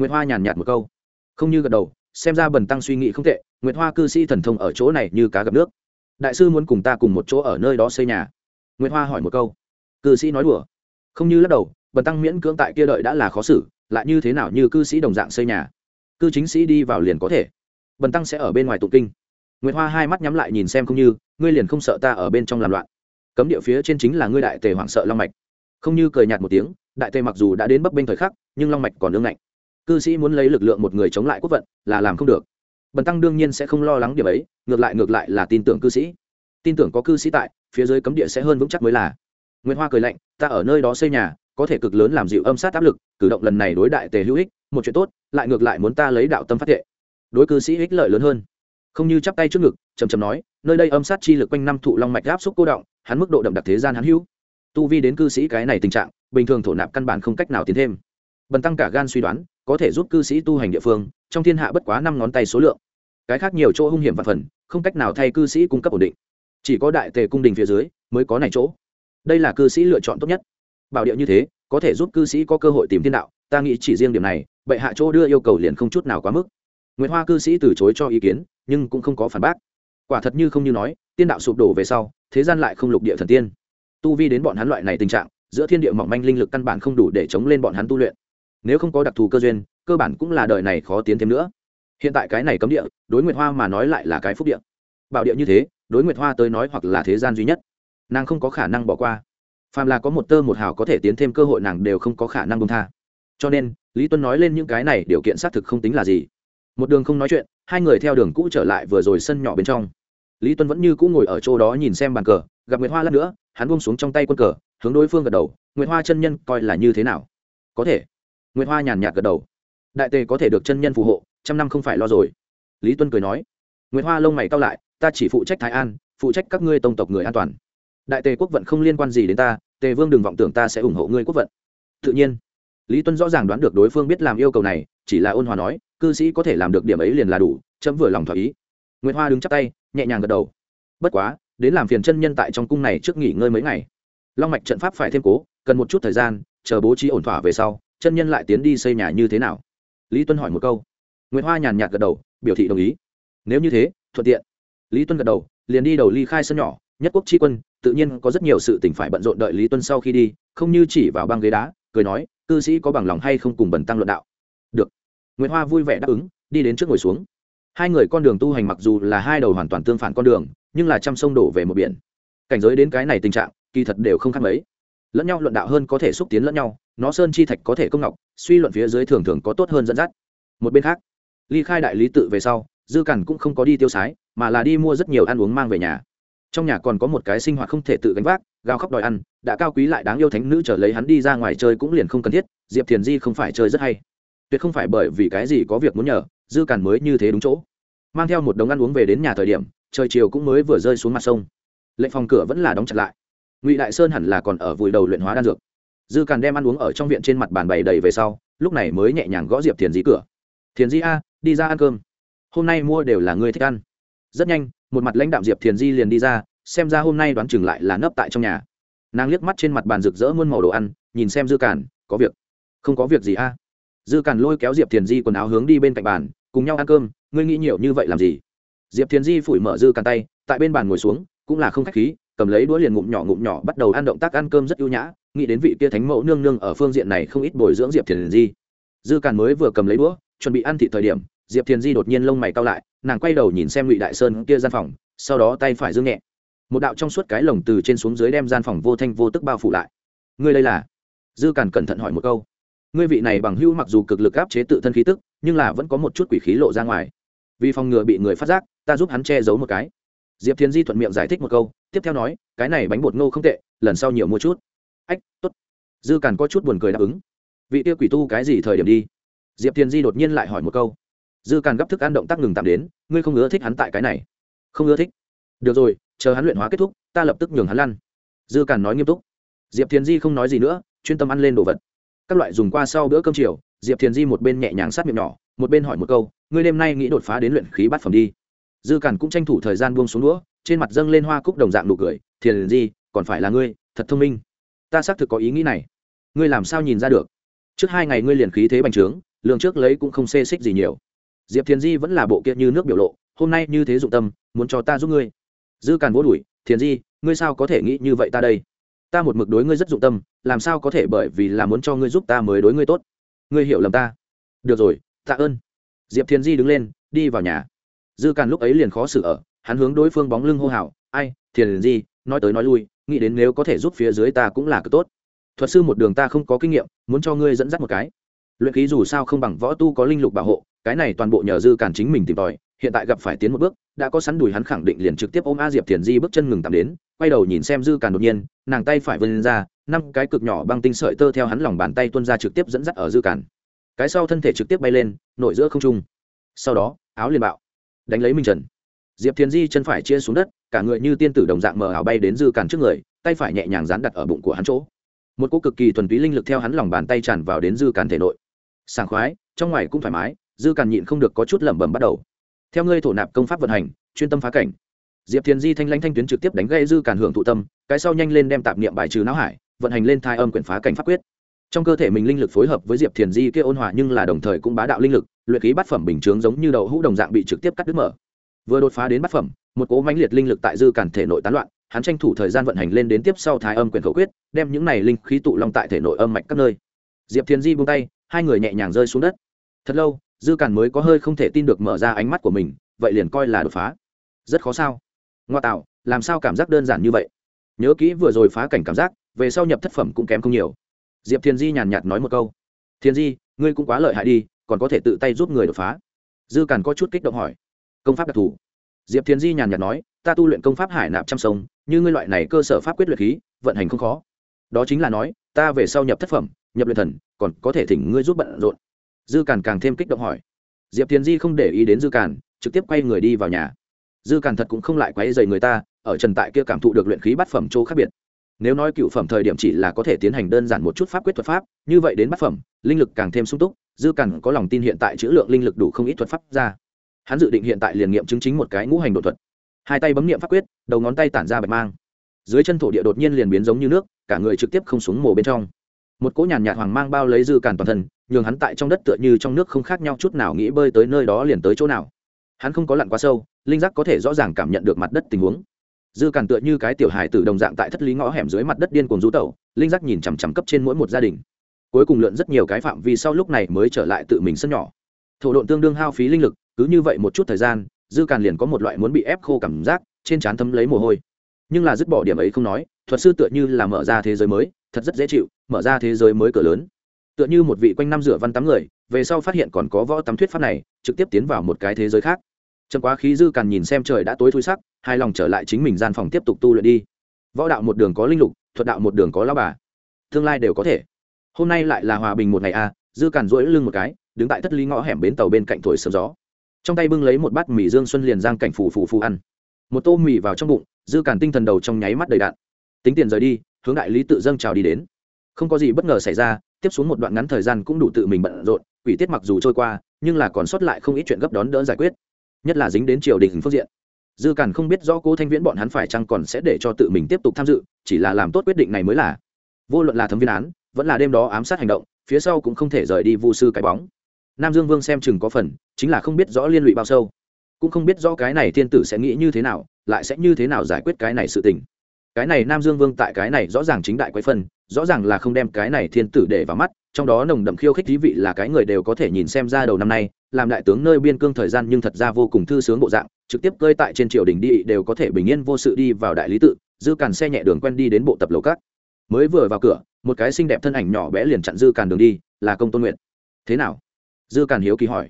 nguyệt hoa nhàn nhạt một câu. Không như gật đầu, xem ra bần tăng suy nghĩ không tệ, nguyệt hoa cư sĩ thần thông ở chỗ này như cá gặp nước. Đại sư muốn cùng ta cùng một chỗ ở nơi đó xây nhà. Nguyệt hoa hỏi một câu. Cư sĩ nói đùa. Không như lắc đầu, bần tăng miễn cưỡng tại kia đợi đã là khó xử, lại như thế nào như cư sĩ đồng dạng xây nhà. Cư chính sĩ đi vào liền có thể. Bần tăng sẽ ở bên ngoài tụng kinh. Nguyệt hoa hai mắt nhắm lại nhìn xem không như, ngươi liền không sợ ta ở bên trong làm loạn. Cấm địa phía trên chính là ngươi đại tề hoảng sợ long mạch. Không như cười nhạt một tiếng, đại tề mặc dù đã đến bấp bênh thời khắc, nhưng long mạch còn nương ngạnh cư sĩ muốn lấy lực lượng một người chống lại quốc vận là làm không được. Bần tăng đương nhiên sẽ không lo lắng điểm ấy, ngược lại ngược lại là tin tưởng cư sĩ. Tin tưởng có cư sĩ tại, phía dưới cấm địa sẽ hơn vững chắc mới là. Nguyễn hoa cười lạnh, ta ở nơi đó xây nhà, có thể cực lớn làm dịu âm sát áp lực, cử động lần này đối đại tề hữu ích, một chuyện tốt, lại ngược lại muốn ta lấy đạo tâm phát thệ. Đối cư sĩ ích lợi lớn hơn. Không như chắp tay trước ngực chầm chầm nói, nơi đây âm sát chi lực quanh năm thụ long mạch áp xúc cô động, hắn mức độ đậm đặc thế gian hắn hữu. Tu vi đến cư sĩ cái này tình trạng, bình thường thổ nạp căn bản không cách nào tiến thêm. Bần tăng cả gan suy đoán có thể giúp cư sĩ tu hành địa phương, trong thiên hạ bất quá năm ngón tay số lượng. Cái khác nhiều chỗ hung hiểm và phần, không cách nào thay cư sĩ cung cấp ổn định. Chỉ có đại tề cung đình phía dưới mới có này chỗ. Đây là cư sĩ lựa chọn tốt nhất. Bảo địa như thế, có thể giúp cư sĩ có cơ hội tìm thiên đạo, ta nghĩ chỉ riêng điểm này, bệ hạ chỗ đưa yêu cầu liền không chút nào quá mức. Nguyễn hoa cư sĩ từ chối cho ý kiến, nhưng cũng không có phản bác. Quả thật như không như nói, tiên đạo sụp đổ về sau, thế gian lại không lục địa thần tiên. Tu vi đến bọn hắn loại này tình trạng, giữa thiên địa mỏng manh linh lực căn bản không đủ để chống lên bọn hắn tu luyện nếu không có đặc thù cơ duyên, cơ bản cũng là đời này khó tiến thêm nữa. Hiện tại cái này cấm địa, đối nguyệt hoa mà nói lại là cái phúc địa. Bảo địa như thế, đối nguyệt hoa tới nói hoặc là thế gian duy nhất, nàng không có khả năng bỏ qua. Phàm là có một tơ một hào có thể tiến thêm cơ hội nàng đều không có khả năng bông tha. Cho nên, lý tuân nói lên những cái này điều kiện xác thực không tính là gì. Một đường không nói chuyện, hai người theo đường cũ trở lại vừa rồi sân nhỏ bên trong. Lý tuân vẫn như cũ ngồi ở chỗ đó nhìn xem bàn cờ, gặp nguyệt hoa lát nữa, hắn buông xuống trong tay quân cờ, hướng đối phương gật đầu, nguyệt hoa chân nhân coi là như thế nào? Có thể nguyệt hoa nhàn nhạt gật đầu. Đại tề có thể được chân nhân phù hộ, trăm năm không phải lo rồi. Lý tuân cười nói. Nguyệt hoa lông mày cao lại, ta chỉ phụ trách thái an, phụ trách các ngươi tông tộc người an toàn. Đại tề quốc vận không liên quan gì đến ta, tề vương đừng vọng tưởng ta sẽ ủng hộ ngươi quốc vận. Tự nhiên. Lý tuân rõ ràng đoán được đối phương biết làm yêu cầu này, chỉ là ôn hòa nói, cư sĩ có thể làm được điểm ấy liền là đủ, chấm vừa lòng thỏa ý. Nguyệt hoa đứng chắp tay, nhẹ nhàng gật đầu. Bất quá, đến làm phiền chân nhân tại trong cung này trước nghỉ ngơi mấy ngày. Long mạch trận pháp phải thêm cố, cần một chút thời gian, chờ bố trí ổn thỏa về sau chân nhân lại tiến đi xây nhà như thế nào? Lý tuân hỏi một câu. Nguyễn hoa nhàn nhạt gật đầu, biểu thị đồng ý. Nếu như thế, thuận tiện. Lý tuân gật đầu, liền đi đầu ly khai sân nhỏ. Nhất quốc tri quân, tự nhiên có rất nhiều sự tỉnh phải bận rộn đợi lý tuân sau khi đi, không như chỉ vào băng ghế đá, cười nói, cư sĩ có bằng lòng hay không cùng bần tăng luận đạo? Được. Nguyễn hoa vui vẻ đáp ứng, đi đến trước ngồi xuống. Hai người con đường tu hành mặc dù là hai đầu hoàn toàn tương phản con đường, nhưng là trăm sông đổ về một biển. Cảnh giới đến cái này tình trạng, kỳ thật đều không khác mấy lẫn nhau luận đạo hơn có thể xúc tiến lẫn nhau, nó sơn chi thạch có thể công ngọc, suy luận phía dưới thường thường có tốt hơn dẫn dắt. Một bên khác, ly khai đại lý tự về sau, dư cản cũng không có đi tiêu sái, mà là đi mua rất nhiều ăn uống mang về nhà. Trong nhà còn có một cái sinh hoạt không thể tự gánh vác, gào khóc đòi ăn, đã cao quý lại đáng yêu thánh nữ trở lấy hắn đi ra ngoài chơi cũng liền không cần thiết, diệp thiền di không phải chơi rất hay. Tuyệt không phải bởi vì cái gì có việc muốn nhờ, dư cản mới như thế đúng chỗ. Mang theo một đống ăn uống về đến nhà thời điểm, trời chiều cũng mới vừa rơi xuống mặt sông. Lệnh phòng cửa vẫn là đóng chặt lại ngụy đại sơn hẳn là còn ở vùi đầu luyện hóa đan dược dư càn đem ăn uống ở trong viện trên mặt bàn bày đầy về sau lúc này mới nhẹ nhàng gõ diệp thiền di cửa thiền di a đi ra ăn cơm hôm nay mua đều là ngươi thích ăn rất nhanh một mặt lãnh đạm diệp thiền di liền đi ra xem ra hôm nay đoán chừng lại là nấp tại trong nhà nàng liếc mắt trên mặt bàn rực rỡ muôn màu đồ ăn nhìn xem dư càn có việc không có việc gì a dư càn lôi kéo diệp thiền di quần áo hướng đi bên cạnh bàn cùng nhau ăn cơm ngươi nghĩ nhiều như vậy làm gì diệp thiền di phủi mở dư càn tay tại bên bàn ngồi xuống cũng là không khách khí cầm lấy đũa liền ngụm nhỏ ngụm nhỏ, bắt đầu ăn động tác ăn cơm rất ưu nhã. Nghĩ đến vị kia thánh mẫu nương nương ở phương diện này không ít bồi dưỡng diệp thiền di. Dư càn mới vừa cầm lấy đũa, chuẩn bị ăn thị thời điểm, diệp thiền di đột nhiên lông mày cao lại, nàng quay đầu nhìn xem ngụy đại sơn kia gian phòng, sau đó tay phải dương nhẹ. Một đạo trong suốt cái lồng từ trên xuống dưới đem gian phòng vô thanh vô tức bao phủ lại. Ngươi đây là? Dư càn cẩn thận hỏi một câu. Ngươi vị này bằng hưu mặc dù cực lực áp chế tự thân khí tức, nhưng là vẫn có một chút quỷ khí lộ ra ngoài. Vì phòng ngừa bị người phát giác, ta giúp hắn che giấu một cái diệp Thiên di thuận miệng giải thích một câu, tiếp theo nói, cái này bánh bột ngô không tệ, lần sau nhiều mua chút. Ách t ố t dư càn có chút buồn cười đáp ứng. Vị tiêu quỷ tu cái gì thời điểm đi? Diệp Thiên di đột nhiên lại hỏi một câu. Dư càn gấp thức ăn động tác ngừng tạm đến, ngươi không ưa thích hắn tại cái này? Không ưa thích. Được rồi, chờ hắn luyện hóa kết thúc, ta lập tức nhường hắn lăn. Dư càn nói nghiêm túc. Diệp Thiên di không nói gì nữa, chuyên tâm ăn lên đồ vật. Các loại dùng qua sau bữa cơm chiều, diệp thiền di một bên nhẹ nhàng sát miệng nhỏ, một bên hỏi một câu, ngươi đêm nay nghĩ đột phá đến luyện khí bát phẩm đi? Dư cản cũng tranh thủ thời gian buông xuống đũa, trên mặt dâng lên hoa cúc đồng dạng nụ cười, thiền di, còn phải là ngươi, thật thông minh. Ta xác thực có ý nghĩ này. Ngươi làm sao nhìn ra được? Trước hai ngày ngươi liền khí thế bành trướng lượng trước lấy cũng không xê xích gì nhiều. Diệp thiền di vẫn là bộ kiện như nước biểu lộ, hôm nay như thế dụng tâm, muốn cho ta giúp ngươi. Dư càn vỗ đuổi, thiền di, ngươi sao có thể nghĩ như vậy ta đây? Ta một mực đối ngươi rất dụng tâm, làm sao có thể bởi vì là muốn cho ngươi giúp ta mới đối ngươi tốt? Ngươi hiểu lầm ta. Được rồi, tạ ơn. Diệp thiền di đứng lên, đi vào nhà dư càn lúc ấy liền khó xử ở hắn hướng đối phương bóng lưng hô hào ai thiền di nói tới nói lui nghĩ đến nếu có thể giúp phía dưới ta cũng là cực tốt. Thuật sư một đường ta không có kinh nghiệm muốn cho ngươi dẫn dắt một cái. Luyện khí dù sao không bằng võ tu có linh lục bảo hộ cái này toàn bộ nhờ dư Càn chính mình tìm tòi hiện tại gặp phải tiến một bước đã có sẵn đùi hắn khẳng định liền trực tiếp ôm a diệp thiền di bước chân ngừng tạm đến quay đầu nhìn xem dư Càn đột nhiên nàng tay phải vươn ra năm cái cực nhỏ băng tinh sợi tơ theo hắn lòng bàn tay tuôn ra trực tiếp dẫn dắt ở dư Càn, cái sau thân thể trực tiếp bay lên nội giữa không trung. Sau đó áo liền bạo đánh lấy minh trần diệp thiền di chân phải chia xuống đất cả người như tiên tử đồng dạng mờ ảo bay đến dư càn trước người tay phải nhẹ nhàng dán đặt ở bụng của hắn chỗ một cỗ cực kỳ thuần túy linh lực theo hắn lòng bàn tay tràn vào đến dư càn thể nội sảng khoái trong ngoài cũng thoải mái dư càn nhịn không được có chút lẩm bẩm bắt đầu theo ngươi thổ nạp công pháp vận hành chuyên tâm phá cảnh diệp thiền di thanh lãnh thanh tuyến trực tiếp đánh gây dư càn hưởng thụ tâm cái sau nhanh lên đem tạp niệm bài trừ não hải vận hành lên thai âm quyển phá cảnh pháp quyết trong cơ thể mình linh lực phối hợp với diệp thiền di kia ôn hòa nhưng là đồng thời cũng bá đạo linh lực, luyện khí bát phẩm bình chướng giống như đậu hũ đồng dạng bị trực tiếp cắt đứt mở. Vừa đột phá đến bát phẩm, một cố mãnh liệt linh lực tại dư cản thể nội tán loạn, hắn tranh thủ thời gian vận hành lên đến tiếp sau thái âm quyền khẩu quyết, đem những này linh khí tụ long tại thể nội âm mạch các nơi. Diệp thiền di buông tay, hai người nhẹ nhàng rơi xuống đất. Thật lâu, dư cản mới có hơi không thể tin được mở ra ánh mắt của mình, vậy liền coi là đột phá. Rất khó sao. Ngoa tạo, làm sao cảm giác đơn giản như vậy? Nhớ kỹ vừa rồi phá cảnh cảm giác, về sau nhập thất phẩm cũng kém không nhiều diệp thiền di nhàn nhạt nói một câu. Thiền di, ngươi cũng quá lợi hại đi, còn có thể tự tay giúp người đột phá. Dư càn có chút kích động hỏi. Công pháp đặc thù. Diệp thiền di nhàn nhạt nói, ta tu luyện công pháp hải nạp trăm sông, như ngươi loại này cơ sở pháp quyết luyện khí, vận hành không khó. Đó chính là nói, ta về sau nhập thất phẩm, nhập luyện thần, còn có thể thỉnh ngươi giúp bận rộn. Dư càn càng thêm kích động hỏi. Diệp thiền di không để ý đến dư càn, trực tiếp quay người đi vào nhà. Dư càn thật cũng không lại quay dày người ta, ở trần tại kia cảm thụ được luyện khí bát phẩm chỗ khác biệt nếu nói cựu phẩm thời điểm chỉ là có thể tiến hành đơn giản một chút pháp quyết thuật pháp, như vậy đến bát phẩm, linh lực càng thêm sung túc, dư càn có lòng tin hiện tại chữ lượng linh lực đủ không ít thuật pháp ra. Hắn dự định hiện tại liền nghiệm chứng chính một cái ngũ hành đột thuật. Hai tay bấm nghiệm pháp quyết, đầu ngón tay tản ra bạch mang. Dưới chân thổ địa đột nhiên liền biến giống như nước, cả người trực tiếp không xuống mồ bên trong. Một cỗ nhàn nhạt hoàng mang bao lấy dư càn toàn thân, nhường hắn tại trong đất tựa như trong nước không khác nhau chút nào nghĩ bơi tới nơi đó liền tới chỗ nào. Hắn không có lặn quá sâu, linh giác có thể rõ ràng cảm nhận được mặt đất tình huống dư cản tựa như cái tiểu hài tử đồng dạng tại thất lý ngõ hẻm dưới mặt đất điên cuồng rú tẩu, linh giác nhìn chằm chằm cấp trên mỗi một gia đình. Cuối cùng lượn rất nhiều cái phạm vi sau lúc này mới trở lại tự mình sân nhỏ. Thổ độn tương đương hao phí linh lực, cứ như vậy một chút thời gian, dư càn liền có một loại muốn bị ép khô cảm giác, trên trán thấm lấy mồ hôi. Nhưng là dứt bỏ điểm ấy không nói, thuật sư tựa như là mở ra thế giới mới, thật rất dễ chịu, mở ra thế giới mới cửa lớn. Tựa như một vị quanh năm rửa văn tắm người, về sau phát hiện còn có võ tắm thuyết pháp này, trực tiếp tiến vào một cái thế giới khác. Chậm quá khí dư càn nhìn xem trời đã tối thui sắc hài lòng trở lại chính mình gian phòng tiếp tục tu luyện đi. Võ đạo một đường có linh lục thuật đạo một đường có lao bà. Tương lai đều có thể. Hôm nay lại là hòa bình một ngày a à, dư càn rỗi lưng một cái đứng tại thất lý ngõ hẻm bến tàu bên cạnh thổi sớm gió. Trong tay bưng lấy một bát mì dương xuân liền giang cảnh phủ phủ phù ăn. Một tô mì vào trong bụng dư càn tinh thần đầu trong nháy mắt đầy đạn. Tính tiền rời đi hướng đại lý tự dâng chào đi đến. Không có gì bất ngờ xảy ra tiếp xuống một đoạn ngắn thời gian cũng đủ tự mình bận rộn quỷ tiết mặc dù trôi qua nhưng là còn sót lại không ít chuyện gấp đón đỡ giải quyết. Nhất là dính đến triều đình phương diện dư cản không biết rõ cố thanh viễn bọn hắn phải chăng còn sẽ để cho tự mình tiếp tục tham dự, chỉ là làm tốt quyết định này mới là. Vô luận là thấm viên án, vẫn là đêm đó ám sát hành động, phía sau cũng không thể rời đi vu sư cái bóng. Nam dương vương xem chừng có phần, chính là không biết rõ liên lụy bao sâu. Cũng không biết rõ cái này thiên tử sẽ nghĩ như thế nào, lại sẽ như thế nào giải quyết cái này sự tình. Cái này nam dương vương tại cái này rõ ràng chính đại quái phân, rõ ràng là không đem cái này thiên tử để vào mắt trong đó nồng đậm khiêu khích thí vị là cái người đều có thể nhìn xem ra đầu năm nay, làm đại tướng nơi biên cương thời gian nhưng thật ra vô cùng thư sướng bộ dạng, trực tiếp cơi tại trên triều đình đi đều có thể bình yên vô sự đi vào đại lý tự, dư càn xe nhẹ đường quen đi đến bộ tập lầu cát mới vừa vào cửa, một cái xinh đẹp thân ảnh nhỏ bé liền chặn dư càn đường đi, là công tôn nguyện thế nào? Dư càn hiếu kỳ hỏi.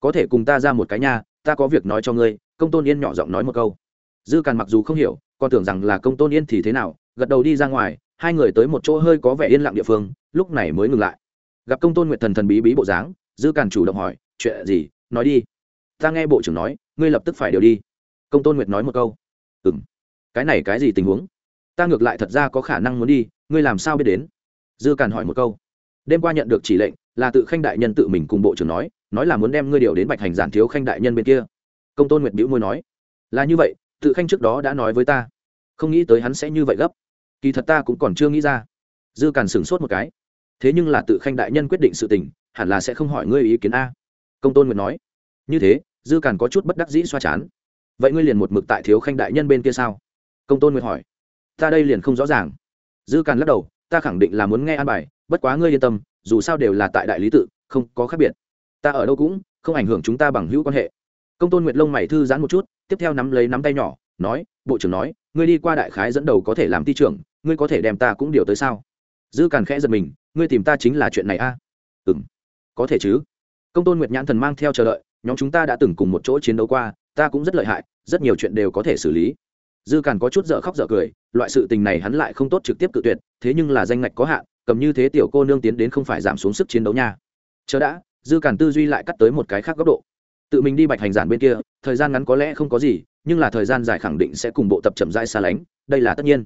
Có thể cùng ta ra một cái nha, ta có việc nói cho ngươi. Công tôn yên nhỏ giọng nói một câu. Dư càn mặc dù không hiểu, còn tưởng rằng là công tôn yên thì thế nào, gật đầu đi ra ngoài, hai người tới một chỗ hơi có vẻ yên lặng địa phương, lúc này mới ngừng lại gặp công tôn nguyệt thần thần bí bí bộ dáng, dư càn chủ động hỏi, chuyện gì? Nói đi. Ta nghe bộ trưởng nói, ngươi lập tức phải điều đi. Công tôn nguyệt nói một câu. Ừ m cái này cái gì tình huống? Ta ngược lại thật ra có khả năng muốn đi, ngươi làm sao biết đến? Dư càn hỏi một câu. Đêm qua nhận được chỉ lệnh, là tự khanh đại nhân tự mình cùng bộ trưởng nói nói là muốn đem ngươi điều đến bạch hành giản thiếu khanh đại nhân bên kia. Công tôn nguyệt bĩu môi nói. Là như vậy, tự khanh trước đó đã nói với ta. Không nghĩ tới hắn sẽ như vậy gấp. Kỳ thật ta cũng còn chưa nghĩ ra. Dư càn sửng sốt một cái thế nhưng là tự khanh đại nhân quyết định sự tình, hẳn là sẽ không hỏi ngươi ý kiến a. Công tôn nguyệt nói. Như thế, dư càn có chút bất đắc dĩ xoa chán. Vậy ngươi liền một mực tại thiếu khanh đại nhân bên kia sao? Công tôn nguyệt hỏi. Ta đây liền không rõ ràng. Dư càn lắc đầu, ta khẳng định là muốn nghe an bài, bất quá ngươi yên tâm, dù sao đều là tại đại lý tự, không có khác biệt. Ta ở đâu cũng không ảnh hưởng chúng ta bằng hữu quan hệ. Công tôn nguyệt lông mày thư giãn một chút, tiếp theo nắm lấy nắm tay nhỏ, nói, bộ trưởng nói, ngươi đi qua đại khái dẫn đầu có thể làm ty trưởng, ngươi có thể đem ta cũng điều tới sao? Dư càn khẽ giật mình, ngươi tìm ta chính là chuyện này a? À? ừ m có thể chứ. Công tôn nguyệt nhãn thần mang theo chờ đợi, nhóm chúng ta đã từng cùng một chỗ chiến đấu qua, ta cũng rất lợi hại, rất nhiều chuyện đều có thể xử lý. Dư càn có chút dở khóc dở cười, loại sự tình này hắn lại không tốt trực tiếp cự tuyệt, thế nhưng là danh ngạch có hạn, cầm như thế tiểu cô nương tiến đến không phải giảm xuống sức chiến đấu nha. Chờ đã, dư càn tư duy lại cắt tới một cái khác góc độ. Tự mình đi bạch hành giản bên kia, thời gian ngắn có lẽ không có gì, nhưng là thời gian dài khẳng định sẽ cùng bộ tập chậm rãi xa lánh, đây là tất nhiên.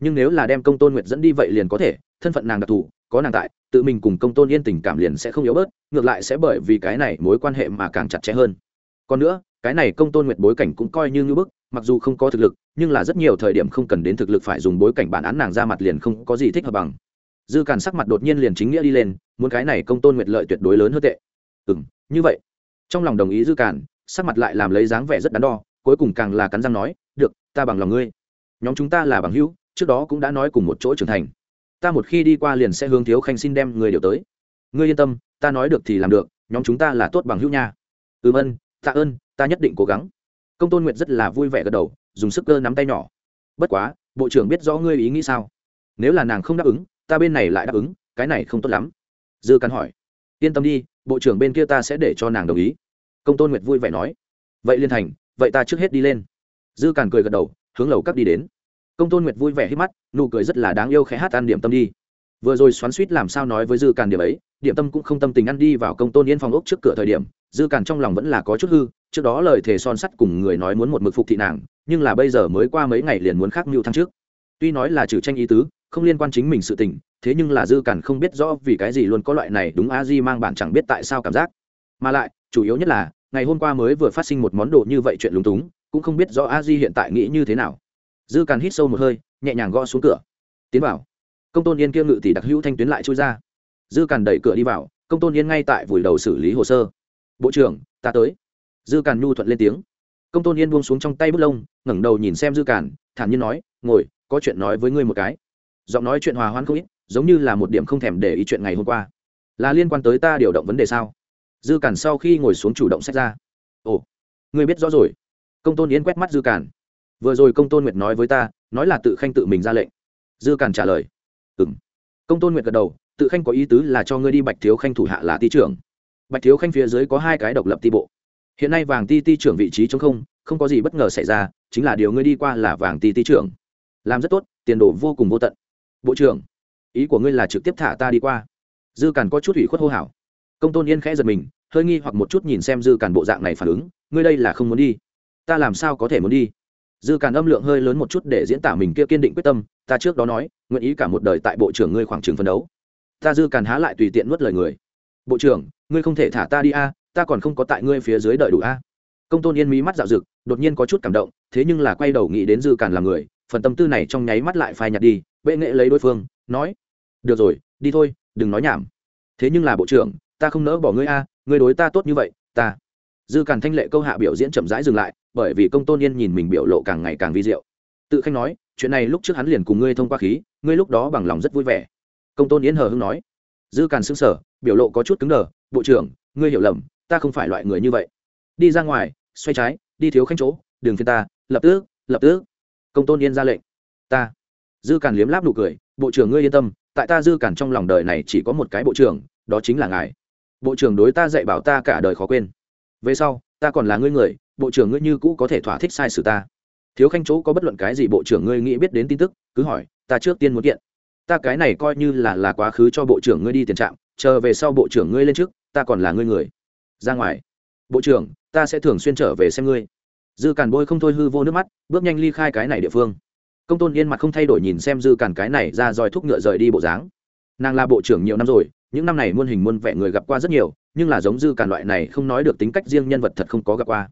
Nhưng nếu là đem công tôn nguyệt dẫn đi vậy liền có thể thân phận nàng đặc thù, có nàng tại, tự mình cùng công tôn yên tình cảm liền sẽ không yếu bớt, ngược lại sẽ bởi vì cái này mối quan hệ mà càng chặt chẽ hơn. Còn nữa, cái này công tôn nguyệt bối cảnh cũng coi như ngưỡng bức, mặc dù không có thực lực, nhưng là rất nhiều thời điểm không cần đến thực lực phải dùng bối cảnh bản án nàng ra mặt liền không có gì thích hợp bằng. Dư càn sắc mặt đột nhiên liền chính nghĩa đi lên, muốn cái này công tôn nguyệt lợi tuyệt đối lớn hơn tệ. Ừ m như vậy. Trong lòng đồng ý dư càn, sắc mặt lại làm lấy dáng vẻ rất đắn đo, cuối cùng càng là cắn răng nói, được, ta bằng lòng ngươi. Nhóm chúng ta là bằng hữu, trước đó cũng đã nói cùng một chỗ trưởng thành ta một khi đi qua liền sẽ hướng thiếu khanh xin đem người điều tới. Ngươi yên tâm, ta nói được thì làm được, nhóm chúng ta là tốt bằng hữu nha. Ừ ân tạ ơn, ta nhất định cố gắng. Công tôn nguyệt rất là vui vẻ gật đầu, dùng sức cơ nắm tay nhỏ. Bất quá, bộ trưởng biết rõ ngươi ý nghĩ sao? Nếu là nàng không đáp ứng, ta bên này lại đáp ứng, cái này không tốt lắm. Dư cắn hỏi. Yên tâm đi, bộ trưởng bên kia ta sẽ để cho nàng đồng ý. Công tôn nguyệt vui vẻ nói. Vậy liên thành, vậy ta trước hết đi lên. Dư càn cười gật đầu, hướng lầu các đi đến công tôn nguyệt vui vẻ hít mắt, nụ cười rất là đáng yêu khẽ hát ăn điểm tâm đi. Vừa rồi xoắn suýt làm sao nói với dư càn điểm ấy, điểm tâm cũng không tâm tình ăn đi vào công tôn yên phòng ốc trước cửa thời điểm, dư càn trong lòng vẫn là có chút hư, trước đó lời thề son sắt cùng người nói muốn một mực phục thị nàng, nhưng là bây giờ mới qua mấy ngày liền muốn khác mưu thăng trước. Tuy nói là trừ tranh ý tứ, không liên quan chính mình sự tình, thế nhưng là dư càn không biết rõ vì cái gì luôn có loại này đúng a di mang bản chẳng biết tại sao cảm giác. Mà lại, chủ yếu nhất là, ngày hôm qua mới vừa phát sinh một món đồ như vậy chuyện lúng túng, cũng không biết rõ a di hiện tại nghĩ như thế nào dư càn hít sâu một hơi, nhẹ nhàng gõ xuống cửa. Tiến vào. Công tôn yên kia ngự tỷ đặc hữu thanh tuyến lại chui ra. Dư càn đẩy cửa đi vào, công tôn yên ngay tại vùi đầu xử lý hồ sơ. Bộ trưởng, ta tới. Dư càn nhu thuận lên tiếng. Công tôn yên buông xuống trong tay bút lông, ngẩng đầu nhìn xem dư càn, thản nhiên nói, ngồi, có chuyện nói với ngươi một cái. Giọng nói chuyện hòa hoãn không ít, giống như là một điểm không thèm để ý chuyện ngày hôm qua. Là liên quan tới ta điều động vấn đề sao? Dư càn sau khi ngồi xuống chủ động xét ra. Ồ, ngươi biết rõ rồi. Công tôn yên quét mắt dư càn vừa rồi công tôn nguyệt nói với ta, nói là tự khanh tự mình ra lệnh. Dư càn trả lời. Ừ m công tôn nguyệt gật đầu, tự khanh có ý tứ là cho ngươi đi bạch thiếu khanh thủ hạ là ti trưởng. Bạch thiếu khanh phía dưới có hai cái độc lập ti bộ. Hiện nay vàng ti ti trưởng vị trí chống không không có gì bất ngờ xảy ra, chính là điều ngươi đi qua là vàng ti ti trưởng. Làm rất tốt, tiền đồ vô cùng vô tận. Bộ trưởng, ý của ngươi là trực tiếp thả ta đi qua. Dư càn có chút ủy khuất hô hào. Công tôn yên khẽ giật mình, hơi nghi hoặc một chút nhìn xem dư càn bộ dạng này phản ứng, ngươi đây là không muốn đi. Ta làm sao có thể muốn đi? Dư càn âm lượng hơi lớn một chút để diễn tả mình kia kiên định quyết tâm, ta trước đó nói, nguyện ý cả một đời tại bộ trưởng ngươi khoảng trường phấn đấu. Ta dư càn há lại tùy tiện nuốt lời người. Bộ trưởng, ngươi không thể thả ta đi a, ta còn không có tại ngươi phía dưới đợi đủ a. Công tôn yên mỹ mắt dạo rực đột nhiên có chút cảm động, thế nhưng là quay đầu nghĩ đến dư càn là người, phần tâm tư này trong nháy mắt lại phai nhạt đi, bệ nghệ lấy đối phương, nói, được rồi, đi thôi, đừng nói nhảm. Thế nhưng là bộ trưởng, ta không nỡ bỏ ngươi a, ngươi đối ta tốt như vậy, ta dư càn thanh lệ câu hạ biểu diễn chậm rãi dừng lại, bởi vì công tôn yên nhìn mình biểu lộ càng ngày càng vi diệu. Tự khanh nói, chuyện này lúc trước hắn liền cùng ngươi thông qua khí, ngươi lúc đó bằng lòng rất vui vẻ. Công tôn yên hờ hưng nói. Dư càn xưng sở biểu lộ có chút cứng đờ, bộ trưởng, ngươi hiểu lầm, ta không phải loại người như vậy. Đi ra ngoài, xoay trái, đi thiếu khanh chỗ đường phiên ta, lập tức lập tức. Công tôn yên ra lệnh. Ta. Dư càn liếm láp nụ cười, bộ trưởng ngươi yên tâm, tại ta dư càn trong lòng đời này chỉ có một cái bộ trưởng, đó chính là ngài. Bộ trưởng đối ta dạy bảo ta cả đời khó quên về sau, ta còn là ngươi người, bộ trưởng ngươi như cũ có thể thỏa thích sai sự ta. Thiếu khanh chỗ có bất luận cái gì bộ trưởng ngươi nghĩ biết đến tin tức, cứ hỏi, ta trước tiên muốn kiện. Ta cái này coi như là là quá khứ cho bộ trưởng ngươi đi tiền trạm, chờ về sau bộ trưởng ngươi lên trước, ta còn là ngươi người. Ra ngoài. Bộ trưởng, ta sẽ thường xuyên trở về xem ngươi. Dư càn bôi không thôi hư vô nước mắt, bước nhanh ly khai cái này địa phương. Công tôn yên mặt không thay đổi nhìn xem dư càn cái này ra dòi thúc ngựa rời đi bộ dáng. Nàng là bộ trưởng nhiều năm rồi, những năm này muôn hình muôn vẻ người gặp qua rất nhiều nhưng là giống dư càn loại này không nói được tính cách riêng nhân vật thật không có gặp qua.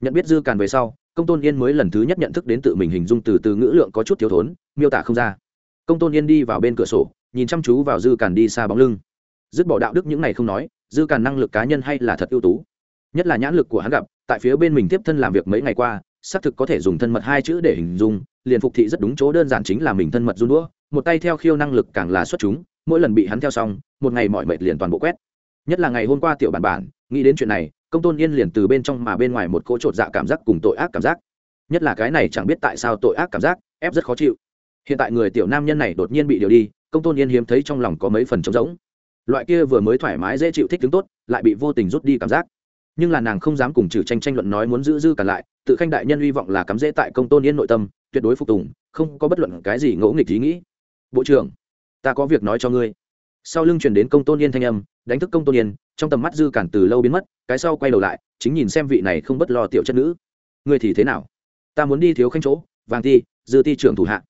Nhận biết dư càn về sau, công tôn yên mới lần thứ nhất nhận thức đến tự mình hình dung từ từ ngữ lượng có chút thiếu thốn, miêu tả không ra. Công tôn yên đi vào bên cửa sổ, nhìn chăm chú vào dư càn đi xa bóng lưng. Dứt bỏ đạo đức những này không nói, dư càn năng lực cá nhân hay là thật ưu tú. Nhất là nhãn lực của hắn gặp, tại phía bên mình tiếp thân làm việc mấy ngày qua, xác thực có thể dùng thân mật hai chữ để hình dung, liền phục thị rất đúng chỗ đơn giản chính là mình thân mật run đũa, một tay theo khiêu năng lực càng là xuất chúng, mỗi lần bị hắn theo xong, một ngày mọi mệt liền toàn bộ quét nhất là ngày hôm qua tiểu bản bản, nghĩ đến chuyện này, công tôn yên liền từ bên trong mà bên ngoài một cỗ trột dạ cảm giác cùng tội ác cảm giác. Nhất là cái này chẳng biết tại sao tội ác cảm giác, ép rất khó chịu. Hiện tại người tiểu nam nhân này đột nhiên bị điều đi, công tôn yên hiếm thấy trong lòng có mấy phần trống rỗng. Loại kia vừa mới thoải mái dễ chịu thích tướng tốt, lại bị vô tình rút đi cảm giác. Nhưng là nàng không dám cùng trừ tranh tranh luận nói muốn giữ dư cả lại, tự khanh đại nhân hy vọng là cắm dễ tại công tôn yên nội tâm, tuyệt đối phục tùng, không có bất luận cái gì ngẫu nghịch ý nghĩ. Bộ trưởng, ta có việc nói cho ngươi sau lưng truyền đến công tôn yên thanh âm, đánh thức công tôn yên, trong tầm mắt dư cản từ lâu biến mất, cái sau quay đầu lại, chính nhìn xem vị này không bất lo tiểu chất nữ. Ngươi thì thế nào? Ta muốn đi thiếu khanh chỗ, vàng ti, dư ti trưởng thủ hạ.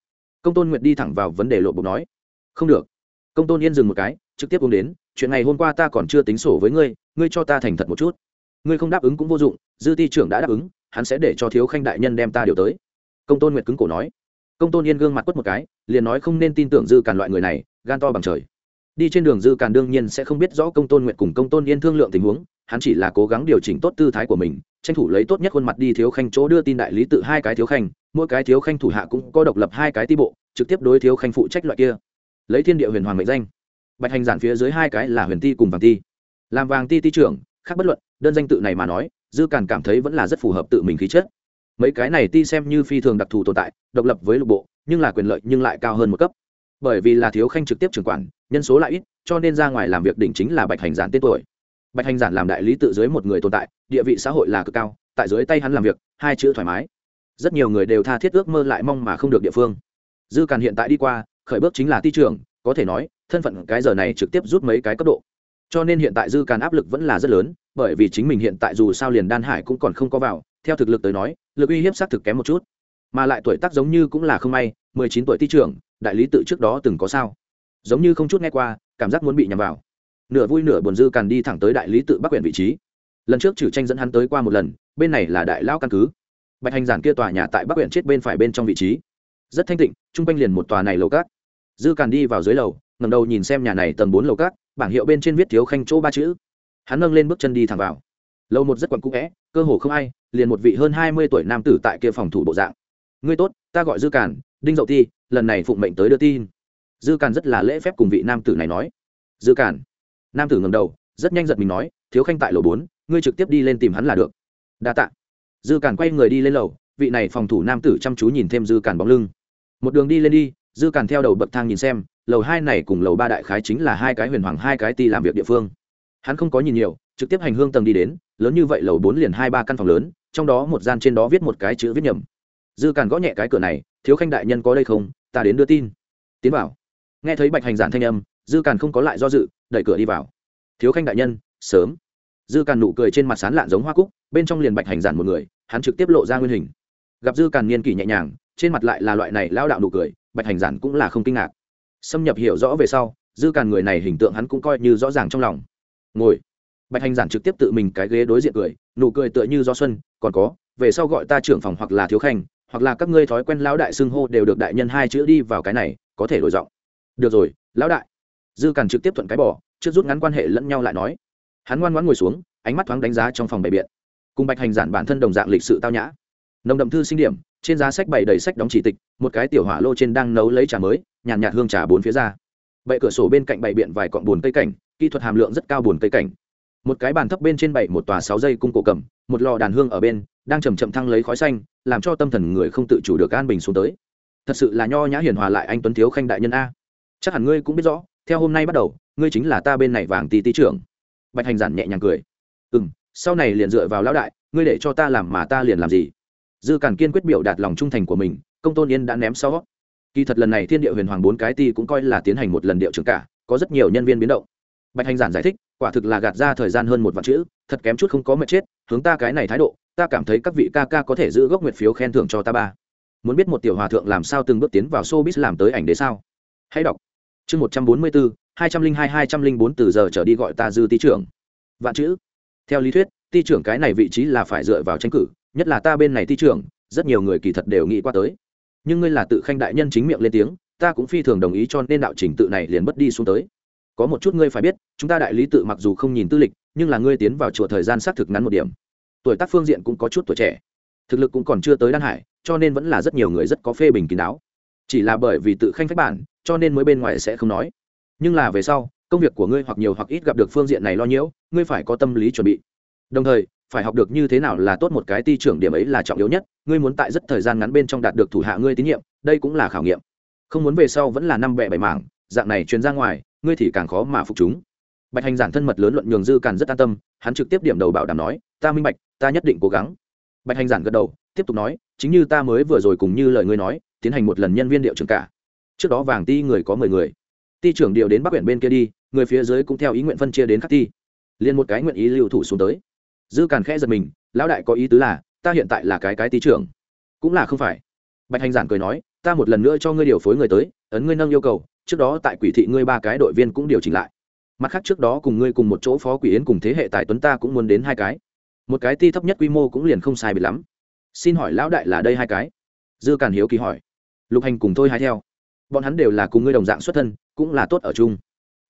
Công tôn nguyệt đi thẳng vào vấn đề lộ bục nói. Không được. Công tôn yên dừng một cái, trực tiếp uống đến, chuyện này hôm qua ta còn chưa tính sổ với ngươi ngươi cho ta thành thật một chút. Ngươi không đáp ứng cũng vô dụng, dư ti trưởng đã đáp ứng, hắn sẽ để cho thiếu khanh đại nhân đem ta điều tới. Công tôn nguyệt cứng cổ nói. Công tôn yên gương mặt quất một cái, liền nói không nên tin tưởng dư càn loại người này, gan to bằng trời đi trên đường dư càn đương nhiên sẽ không biết rõ công tôn nguyện cùng công tôn yên thương lượng tình huống, hắn chỉ là cố gắng điều chỉnh tốt tư thái của mình, tranh thủ lấy tốt nhất khuôn mặt đi thiếu khanh chỗ đưa tin đại lý tự hai cái thiếu khanh, mỗi cái thiếu khanh thủ hạ cũng có độc lập hai cái ti bộ, trực tiếp đối thiếu khanh phụ trách loại kia. Lấy thiên địa huyền hoàng mệnh danh. Bạch hành giản phía dưới hai cái là huyền ti cùng vàng ti. Làm vàng ti ti trưởng, khác bất luận, đơn danh tự này mà nói, dư càn cảm thấy vẫn là rất phù hợp tự mình khí chất. Mấy cái này ti xem như phi thường đặc thù tồn tại, độc lập với lục bộ, nhưng là quyền lợi nhưng lại cao hơn một cấp bởi vì là thiếu khanh trực tiếp trưởng quản, nhân số lại ít, cho nên ra ngoài làm việc đỉnh chính là bạch hành giản tên tuổi. Bạch hành giản làm đại lý tự dưới một người tồn tại, địa vị xã hội là cực cao, tại dưới tay hắn làm việc, hai chữ thoải mái. Rất nhiều người đều tha thiết ước mơ lại mong mà không được địa phương. Dư càn hiện tại đi qua, khởi bước chính là ti trưởng, có thể nói, thân phận cái giờ này trực tiếp rút mấy cái cấp độ. Cho nên hiện tại dư càn áp lực vẫn là rất lớn, bởi vì chính mình hiện tại dù sao liền đan hải cũng còn không có vào, theo thực lực tới nói, lực uy hiếp xác thực kém một chút mà lại tuổi tác giống như cũng là không may, mười chín tuổi ti trưởng, đại lý tự trước đó từng có sao. Giống như không chút nghe qua, cảm giác muốn bị nhầm vào. Nửa vui nửa buồn dư càn đi thẳng tới đại lý tự bắc huyện vị trí. Lần trước trừ tranh dẫn hắn tới qua một lần, bên này là đại lao căn cứ. Bạch hành giản kia tòa nhà tại bắc huyện chết bên phải bên trong vị trí. Rất thanh tịnh chung quanh liền một tòa này lầu cát. Dư càn đi vào dưới lầu ngầm đầu nhìn xem nhà này tầng bốn lầu cát, bảng hiệu bên trên viết thiếu khanh chỗ ba chữ. Hắn nâng lên bước chân đi thẳng vào. Lầu một rất quặn cũ vẽ, cơ hồ không ai, liền một vị hơn hai mươi tuổi nam tử tại kia phòng thủ bộ dạng ngươi tốt, ta gọi dư càn, đinh dậu ti lần này phụng mệnh tới đưa tin. Dư càn rất là lễ phép cùng vị nam tử này nói. Dư càn. Nam tử ngầm đầu, rất nhanh giật mình nói, thiếu khanh tại lầu bốn, ngươi trực tiếp đi lên tìm hắn là được. Đa t ạ dư càn quay người đi lên lầu, vị này phòng thủ nam tử chăm chú nhìn thêm dư càn bóng lưng. Một đường đi lên đi, dư càn theo đầu bậc thang nhìn xem, lầu hai này cùng lầu ba đại khái chính là hai cái huyền hoàng, hai cái ti làm việc địa phương. Hắn không có nhìn nhiều, trực tiếp hành hương tầng đi đến, lớn như vậy lầu bốn liền hai ba căn phòng lớn, trong đó một gian trên đó viết một cái chữ viết nhầm dư càn gõ nhẹ cái cửa này, thiếu khanh đại nhân có đây không? Ta đến đưa tin. Tiến vào. Nghe thấy bạch hành giản thanh âm, dư càn không có lại do dự, đẩy cửa đi vào. Thiếu khanh đại nhân, sớm. Dư càn nụ cười trên mặt sán lạn giống hoa cúc, bên trong liền bạch hành giản một người, hắn trực tiếp lộ ra nguyên hình. Gặp dư càn niên kỷ nhẹ nhàng, trên mặt lại là loại này lao đạo nụ cười, bạch hành giản cũng là không kinh ngạc. Xâm nhập hiểu rõ về sau, dư càn người này hình tượng hắn cũng coi như rõ ràng trong lòng. Ngồi. Bạch hành giản trực tiếp tự mình cái ghế đối diện cười, nụ cười tựa như do xuân, còn có, về sau gọi ta trưởng phòng hoặc là thiếu khanh hoặc là các ngươi thói quen lão đại xưng hô đều được đại nhân hai chữ đi vào cái này có thể đổi giọng. Được rồi lão đại. Dư càn trực tiếp thuận cái bỏ trước rút ngắn quan hệ lẫn nhau lại nói. Hắn ngoan ngoãn ngồi xuống ánh mắt thoáng đánh giá trong phòng bày biện. Cùng bạch hành giản bản thân đồng dạng lịch sự tao nhã. Nồng đậm thư sinh điểm trên giá sách bày đầy sách đóng chỉ tịch một cái tiểu hỏa lô trên đang nấu lấy trà mới nhàn nhạt, nhạt hương trà bốn phía ra. Bệ cửa sổ bên cạnh bày biện vài cọn bùn cây cảnh kỹ thuật hàm lượng rất cao bùn cây cảnh. Một cái bàn thấp bên trên bảy một tòa sáu dây cung cổ cầm một lò đàn hương ở bên đang chầm chậm thăng lấy khói xanh, làm cho tâm thần người không tự chủ được an bình xuống tới. Thật sự là nho nhã hiền hòa lại anh tuấn thiếu khanh đại nhân a. Chắc hẳn ngươi cũng biết rõ, theo hôm nay bắt đầu, ngươi chính là ta bên này vàng tì tì trưởng. Bạch hành giản nhẹ nhàng cười. Ừ m sau này liền dựa vào lão đại, ngươi để cho ta làm mà ta liền làm gì? Dư càn kiên quyết biểu đạt lòng trung thành của mình, công tôn yên đã ném sau. Kỳ thật lần này thiên địa huyền hoàng bốn cái ti cũng coi là tiến hành một lần điệu trưởng cả, có rất nhiều nhân viên biến động. Bạch hành giản giải thích, quả thực là gạt ra thời gian hơn một vạn chữ, thật kém chút không có mệt chết, hướng ta cái này thái độ ta cảm thấy các vị ca ca có thể giữ gốc nguyệt phiếu khen thưởng cho ta ba. Muốn biết một tiểu hòa thượng làm sao từng bước tiến vào showbiz làm tới ảnh đế sao? Hãy đọc. Chương một trăm bốn mươi bốn hai trăm linh hai hai trăm linh bốn từ giờ trở đi gọi ta dư ti trưởng. Vạn chữ. Theo lý thuyết, ti trưởng cái này vị trí là phải dựa vào tranh cử, nhất là ta bên này ti trưởng, rất nhiều người kỳ thật đều nghĩ qua tới. Nhưng ngươi là tự khanh đại nhân chính miệng lên tiếng, ta cũng phi thường đồng ý cho nên đạo trình tự này liền mất đi xuống tới. Có một chút ngươi phải biết, chúng ta đại lý tự mặc dù không nhìn tư lịch, nhưng là ngươi tiến vào chùa thời gian xác thực ngắn một điểm tuổi tác phương diện cũng có chút tuổi trẻ. Thực lực cũng còn chưa tới đan hải, cho nên vẫn là rất nhiều người rất có phê bình kín đáo. Chỉ là bởi vì tự khanh phách bản, cho nên mới bên ngoài sẽ không nói. Nhưng là về sau, công việc của ngươi hoặc nhiều hoặc ít gặp được phương diện này lo nhiễu, ngươi phải có tâm lý chuẩn bị. Đồng thời, phải học được như thế nào là tốt một cái ti trưởng điểm ấy là trọng yếu nhất, ngươi muốn tại rất thời gian ngắn bên trong đạt được thủ hạ ngươi tín nhiệm, đây cũng là khảo nghiệm. Không muốn về sau vẫn là năm bẹ bảy mảng, dạng này truyền ra ngoài, ngươi thì càng khó mà phục chúng. Bạch hành giản thân mật lớn luận nhường dư càn rất an tâm, hắn trực tiếp điểm đầu bảo đảm nói, ta minh bạch ta nhất định cố gắng. Bạch hành giản gật đầu, tiếp tục nói, chính như ta mới vừa rồi cùng như lời ngươi nói, tiến hành một lần nhân viên điệu trưởng cả. Trước đó vàng ti người có mười người. Ti trưởng điều đến bắc huyện bên kia đi, người phía dưới cũng theo ý nguyện phân chia đến các ti. Liền một cái nguyện ý lưu thủ xuống tới. Dư càn khẽ giật mình, lão đại có ý tứ là, ta hiện tại là cái cái ti trưởng. Cũng là không phải. Bạch hành giản cười nói, ta một lần nữa cho ngươi điều phối người tới, ấn ngươi nâng yêu cầu, trước đó tại quỷ thị ngươi ba cái đội viên cũng điều chỉnh lại. Mặt khác trước đó cùng ngươi cùng một chỗ phó quỷ yến cùng thế hệ tài tuấn ta cũng muốn đến hai cái một cái ti thấp nhất quy mô cũng liền không sai biệt lắm. Xin hỏi lão đại là đây hai cái? Dư càn hiếu kỳ hỏi. Lục hành cùng thôi hai theo. Bọn hắn đều là cùng ngươi đồng dạng xuất thân, cũng là tốt ở chung.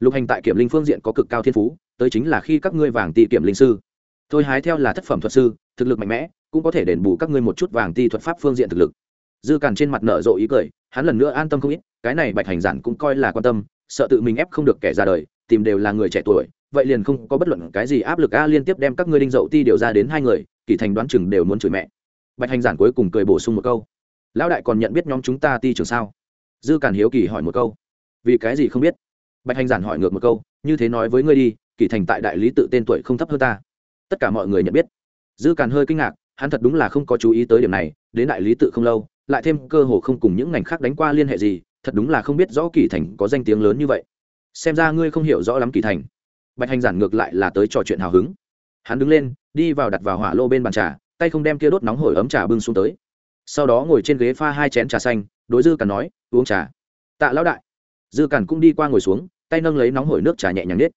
Lục hành tại kiểm linh phương diện có cực cao thiên phú, tới chính là khi các ngươi vàng ti kiểm linh sư. Thôi hái theo là thất phẩm thuật sư, thực lực mạnh mẽ, cũng có thể đền bù các ngươi một chút vàng ti thuật pháp phương diện thực lực. Dư càn trên mặt nở rộ ý cười, hắn lần nữa an tâm không ít, cái này bạch hành giản cũng coi là quan tâm, sợ tự mình ép không được kẻ ra đời, tìm đều là người trẻ tuổi vậy liền không có bất luận cái gì áp lực a, liên tiếp đem các ngươi đinh dậu ti điều ra đến hai người, kỳ thành đoán chừng đều muốn chửi mẹ. Bạch hành giản cuối cùng cười bổ sung một câu. Lão đại còn nhận biết nhóm chúng ta ti trường sao? Dư càn hiếu kỳ hỏi một câu. Vì cái gì không biết? Bạch hành giản hỏi ngược một câu. Như thế nói với ngươi đi, kỳ thành tại đại lý tự tên tuổi không thấp hơn ta. Tất cả mọi người nhận biết. Dư càn hơi kinh ngạc, hắn thật đúng là không có chú ý tới điểm này, đến đại lý tự không lâu, lại thêm cơ hồ không cùng những ngành khác đánh qua liên hệ gì, thật đúng là không biết rõ kỳ thành có danh tiếng lớn như vậy. Xem ra ngươi không hiểu rõ lắm kỳ thành bạch hành giản ngược lại là tới trò chuyện hào hứng. Hắn đứng lên, đi vào đặt vào hỏa lô bên bàn trà, tay không đem kia đốt nóng hổi ấm trà bưng xuống tới. Sau đó ngồi trên ghế pha hai chén trà xanh, đối dư càn nói, uống trà. Tạ lão đại. Dư càn cũng đi qua ngồi xuống, tay nâng lấy nóng hổi nước trà nhẹ nhàng nết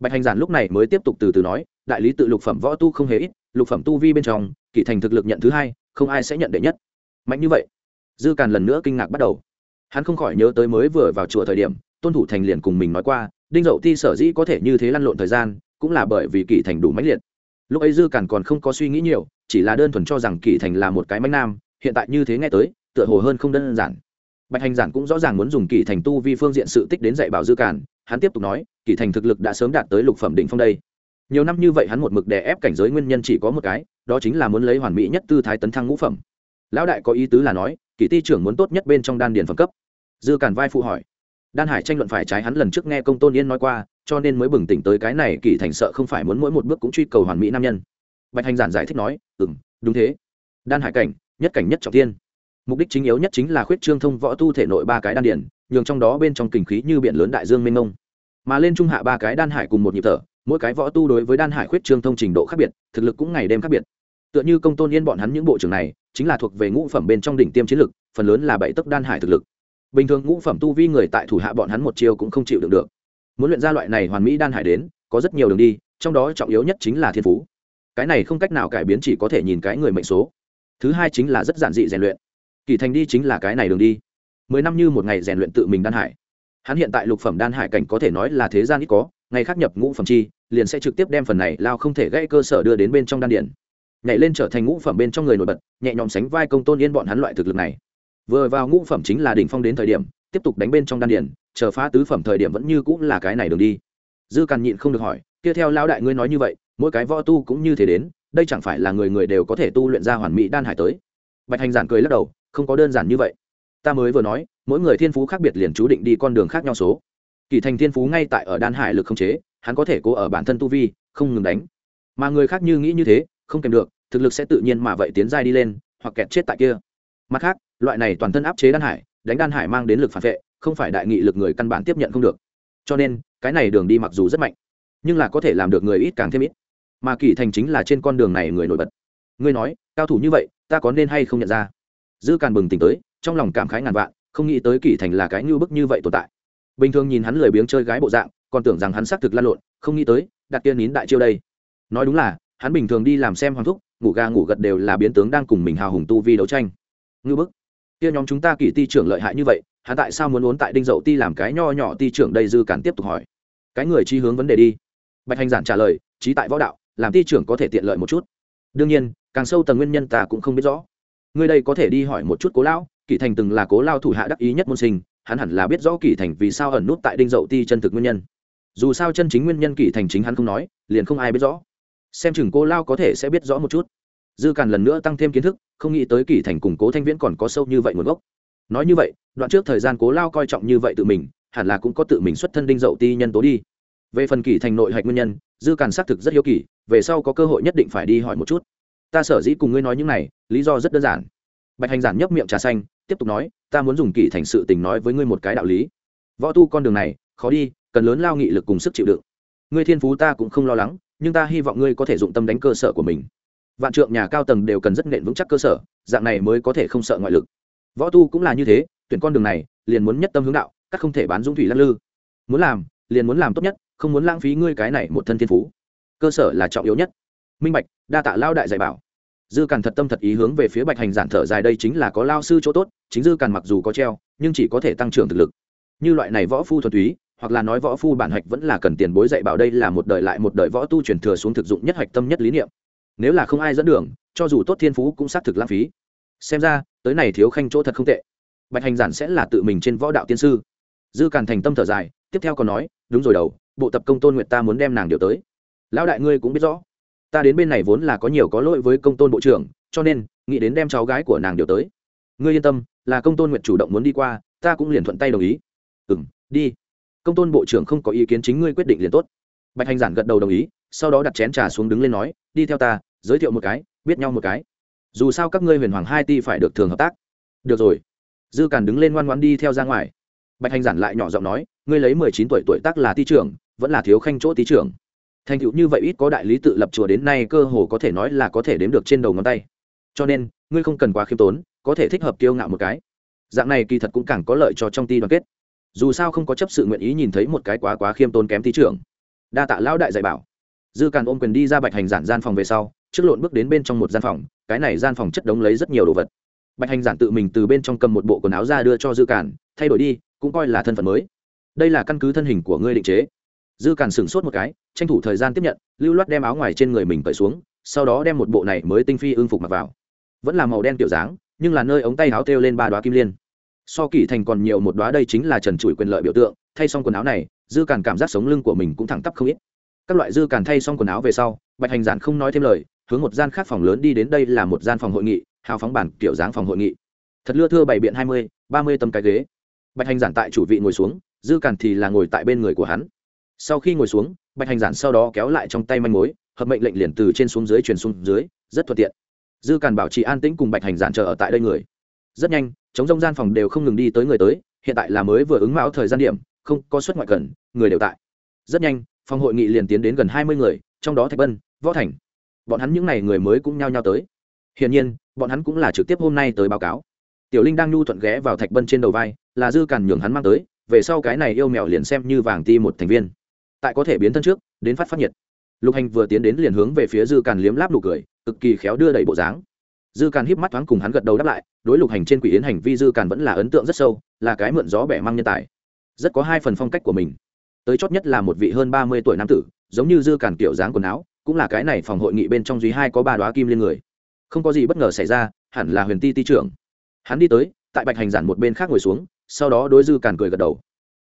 bạch hành giản lúc này mới tiếp tục từ từ nói, đại lý tự lục phẩm võ tu không hề ít, lục phẩm tu vi bên trong kỷ thành thực lực nhận thứ hai, không ai sẽ nhận đệ nhất. Mạnh như vậy, dư càn lần nữa kinh ngạc bắt đầu. Hắn không khỏi nhớ tới mới vừa vào chùa thời điểm, tôn thủ thành liền cùng mình nói qua đinh dậu ti sở dĩ có thể như thế lăn lộn thời gian, cũng là bởi vì kỷ thành đủ mãnh liệt. Lúc ấy dư càn còn không có suy nghĩ nhiều, chỉ là đơn thuần cho rằng kỷ thành là một cái mánh nam, hiện tại như thế nghe tới, tựa hồ hơn không đơn giản. Bạch hành giản cũng rõ ràng muốn dùng kỷ thành tu vi phương diện sự tích đến dạy bảo dư càn hắn tiếp tục nói kỷ thành thực lực đã sớm đạt tới lục phẩm đỉnh phong đây. Nhiều năm như vậy hắn một mực đè ép cảnh giới nguyên nhân chỉ có một cái, đó chính là muốn lấy hoàn mỹ nhất tư thái tấn thăng ngũ phẩm. Lão đại có ý tứ là nói kỷ ti trưởng muốn tốt nhất bên trong đan điền phẩm cấp. Dư càn vai phụ hỏi đan hải tranh luận phải trái hắn lần trước nghe công tôn yên nói qua, cho nên mới bừng tỉnh tới cái này kỳ thành sợ không phải muốn mỗi một bước cũng truy cầu hoàn mỹ nam nhân. Bạch hành giản giải thích nói ừ m đúng thế. Đan hải cảnh, nhất cảnh nhất trọng tiên mục đích chính yếu nhất chính là khuyết trương thông võ tu thể nội ba cái đan điển nhường trong đó bên trong kình khí như biển lớn đại dương mênh mông. Mà lên trung hạ ba cái đan hải cùng một nhịp thở, mỗi cái võ tu đối với đan hải khuyết trương thông trình độ khác biệt, thực lực cũng ngày đêm khác biệt. Tựa như công tôn yên bọn hắn những bộ trưởng này, chính là thuộc về ngũ phẩm bên trong đỉnh tiêm chiến lực, phần lớn là bảy tấc đan hải thực lực bình thường ngũ phẩm tu vi người tại thủ hạ bọn hắn một chiêu cũng không chịu được được. Muốn luyện ra loại này hoàn mỹ đan hải đến, có rất nhiều đường đi, trong đó trọng yếu nhất chính là thiên phú. Cái này không cách nào cải biến chỉ có thể nhìn cái người mệnh số. Thứ hai chính là rất giản dị rèn luyện. Kỳ thành đi chính là cái này đường đi. Mười năm như một ngày rèn luyện tự mình đan hải. Hắn hiện tại lục phẩm đan hải cảnh có thể nói là thế gian ít có, ngày khác nhập ngũ phẩm chi, liền sẽ trực tiếp đem phần này lao không thể gây cơ sở đưa đến bên trong đan điển nhảy lên trở thành ngũ phẩm bên trong người nổi bật, nhẹ nhõm sánh vai công tôn yên bọn hắn loại thực lực này vừa vào ngũ phẩm chính là đỉnh phong đến thời điểm, tiếp tục đánh bên trong đan điền, chờ phá tứ phẩm thời điểm vẫn như cũng là cái này đường đi. Dư càn nhịn không được hỏi, kia theo lao đại ngươi nói như vậy, mỗi cái võ tu cũng như thế đến, đây chẳng phải là người người đều có thể tu luyện ra hoàn mỹ đan hải tới? Bạch hành giản cười lắc đầu, không có đơn giản như vậy. Ta mới vừa nói, mỗi người thiên phú khác biệt liền chú định đi con đường khác nhau số. Kỳ thành thiên phú ngay tại ở đan hải lực không chế, hắn có thể cố ở bản thân tu vi, không ngừng đánh. Mà người khác như nghĩ như thế, không kèm được, thực lực sẽ tự nhiên mà vậy tiến giai đi lên, hoặc kẹt chết tại kia mặt khác, loại này toàn thân áp chế đan hải, đánh đan hải mang đến lực phản vệ, không phải đại nghị lực người căn bản tiếp nhận không được. Cho nên, cái này đường đi mặc dù rất mạnh, nhưng là có thể làm được người ít càng thêm ít. Mà kỳ thành chính là trên con đường này người nổi bật. Ngươi nói, cao thủ như vậy, ta có nên hay không nhận ra? Dư càn bừng tỉnh tới, trong lòng cảm khái ngàn vạn, không nghĩ tới kỳ thành là cái như bức như vậy tồn tại. Bình thường nhìn hắn lười biếng chơi gái bộ dạng, còn tưởng rằng hắn xác thực lan lộn, không nghĩ tới, đặt tiên nín đại chiêu đây. Nói đúng là, hắn bình thường đi làm xem hoàng thúc, ngủ ga ngủ gật đều là biến tướng đang cùng mình hào hùng tu vi đấu tranh ngư bức. Kia nhóm chúng ta kỳ ti trưởng lợi hại như vậy, hắn tại sao muốn muốn tại đinh dậu ti làm cái nho nhỏ ti trưởng đây dư cản tiếp tục hỏi. Cái người chi hướng vấn đề đi. Bạch hành giản trả lời, trí tại võ đạo, làm ti trưởng có thể tiện lợi một chút. Đương nhiên, càng sâu tầng nguyên nhân ta cũng không biết rõ. Người đây có thể đi hỏi một chút cố lão kỷ thành từng là cố lao thủ hạ đắc ý nhất môn sinh, hắn hẳn là biết rõ kỷ thành vì sao ẩn nút tại đinh dậu ti chân thực nguyên nhân. Dù sao chân chính nguyên nhân kỷ thành chính hắn không nói, liền không ai biết rõ. Xem chừng cô lao có thể sẽ biết rõ một chút dư càn lần nữa tăng thêm kiến thức, không nghĩ tới kỷ thành cùng cố thanh viễn còn có sâu như vậy nguồn gốc. Nói như vậy, đoạn trước thời gian cố lao coi trọng như vậy tự mình, hẳn là cũng có tự mình xuất thân đinh dậu ti nhân tố đi. Về phần kỷ thành nội hạch nguyên nhân, dư càn xác thực rất hiếu kỳ, về sau có cơ hội nhất định phải đi hỏi một chút. Ta sở dĩ cùng ngươi nói những này, lý do rất đơn giản. Bạch hành giản nhấp miệng trà xanh, tiếp tục nói, ta muốn dùng kỷ thành sự tình nói với ngươi một cái đạo lý. Võ tu con đường này, khó đi, cần lớn lao nghị lực cùng sức chịu đựng. Ngươi thiên phú ta cũng không lo lắng, nhưng ta hy vọng ngươi có thể dụng tâm đánh cơ sở của mình vạn trượng nhà cao tầng đều cần rất nện vững chắc cơ sở, dạng này mới có thể không sợ ngoại lực. Võ tu cũng là như thế, tuyển con đường này, liền muốn nhất tâm hướng đạo, các không thể bán dũng thủy lắc lư. Muốn làm, liền muốn làm tốt nhất, không muốn lãng phí ngươi cái này một thân thiên phú. Cơ sở là trọng yếu nhất. Minh bạch, đa tạ lao đại dạy bảo. Dư càn thật tâm thật ý hướng về phía bạch hành giản thở dài, đây chính là có lao sư chỗ tốt, chính dư càn mặc dù có treo, nhưng chỉ có thể tăng trưởng thực lực. Như loại này võ phu thuần túy, hoặc là nói võ phu bản hạch vẫn là cần tiền bối dạy bảo, đây là một đời lại một đời võ tu truyền thừa xuống thực dụng nhất hạch tâm nhất lý niệm nếu là không ai dẫn đường, cho dù tốt thiên phú cũng xác thực lãng phí. Xem ra, tới này thiếu khanh chỗ thật không tệ. Bạch hành giản sẽ là tự mình trên võ đạo tiên sư. Dư càn thành tâm thở dài, tiếp theo còn nói, đúng rồi đầu, bộ tập công tôn nguyện ta muốn đem nàng điều tới. Lão đại ngươi cũng biết rõ, ta đến bên này vốn là có nhiều có lỗi với công tôn bộ trưởng, cho nên, nghĩ đến đem cháu gái của nàng điều tới. Ngươi yên tâm, là công tôn nguyện chủ động muốn đi qua, ta cũng liền thuận tay đồng ý. Ừ m đi. Công tôn bộ trưởng không có ý kiến chính ngươi quyết định liền tốt. Bạch hành giản gật đầu đồng ý, sau đó đặt chén trà xuống đứng lên nói đi theo ta, giới thiệu một cái, biết nhau một cái. Dù sao các ngươi huyền hoàng hai ti phải được thường hợp tác. Được rồi. Dư càn đứng lên ngoan ngoan đi theo ra ngoài. Bạch hành giản lại nhỏ giọng nói, ngươi lấy mười chín tuổi tuổi tác là ti trưởng, vẫn là thiếu khanh chỗ ti trưởng. Thành tựu như vậy ít có đại lý tự lập chùa đến nay cơ hồ có thể nói là có thể đếm được trên đầu ngón tay. Cho nên, ngươi không cần quá khiêm tốn, có thể thích hợp kiêu ngạo một cái. Dạng này kỳ thật cũng càng có lợi cho trong ti đoàn kết. Dù sao không có chấp sự nguyện ý nhìn thấy một cái quá quá khiêm tốn kém tí trưởng. Đa tạ lão đại dạy bảo dư càn ôm quyền đi ra bạch hành giản gian phòng về sau, trước lộn bước đến bên trong một gian phòng, cái này gian phòng chất đống lấy rất nhiều đồ vật. Bạch hành giản tự mình từ bên trong cầm một bộ quần áo ra đưa cho dư càn, thay đổi đi, cũng coi là thân phận mới. Đây là căn cứ thân hình của ngươi định chế. Dư càn sửng sốt một cái, tranh thủ thời gian tiếp nhận, lưu loát đem áo ngoài trên người mình cởi xuống, sau đó đem một bộ này mới tinh phi ưng phục mặc vào. Vẫn là màu đen kiểu dáng, nhưng là nơi ống tay áo têu lên ba đoá kim liên. So kỷ thành còn nhiều một đoá đây chính là trần trụi quyền lợi biểu tượng, thay xong quần áo này, dư càn cảm giác sống lưng của mình cũng thẳng tắp không ít các loại dư càn thay xong quần áo về sau, bạch hành giản không nói thêm lời, hướng một gian khác phòng lớn đi đến đây là một gian phòng hội nghị, hào phóng bản kiểu dáng phòng hội nghị. Thật lưa thưa bày biện hai mươi, ba mươi tấm cái ghế. Bạch hành giản tại chủ vị ngồi xuống, dư càn thì là ngồi tại bên người của hắn. Sau khi ngồi xuống, bạch hành giản sau đó kéo lại trong tay manh mối, hợp mệnh lệnh liền từ trên xuống dưới truyền xuống dưới, rất thuận tiện. Dư càn bảo trì an tĩnh cùng bạch hành giản chờ ở tại đây người. Rất nhanh chống rông gian phòng đều không ngừng đi tới người tới, hiện tại là mới vừa ứng mão thời gian điểm, không có suất ngoại cần, người đều tại. Rất nhanh phòng hội nghị liền tiến đến gần hai mươi người, trong đó thạch bân, võ thành. Bọn hắn những n à y người mới cũng nhao nhao tới. Hiển nhiên, bọn hắn cũng là trực tiếp hôm nay tới báo cáo. Tiểu linh đang nhu thuận ghé vào thạch bân trên đầu vai, là dư càn nhường hắn mang tới, về sau cái này yêu mèo liền xem như vàng ti một thành viên. Tại có thể biến thân trước, đến phát phát nhiệt. Lục hành vừa tiến đến liền hướng về phía dư càn liếm láp nụ cười, cực kỳ khéo đưa đẩy bộ dáng. Dư càn híp mắt thoáng cùng hắn gật đầu đáp lại, đối lục hành trên quỷ yến hành vi dư càn vẫn là ấn tượng rất sâu, là cái mượn gió bẻ mang nhân tài. Rất có hai phần phong cách của mình tới chót nhất là một vị hơn ba mươi tuổi nam tử, giống như dư cản kiểu dáng quần áo, cũng là cái này phòng hội nghị bên trong duy hai có ba đoá kim liên người. Không có gì bất ngờ xảy ra, hẳn là huyền ti ti trưởng. Hắn đi tới, tại bạch hành giản một bên khác ngồi xuống, sau đó đối dư càn cười gật đầu.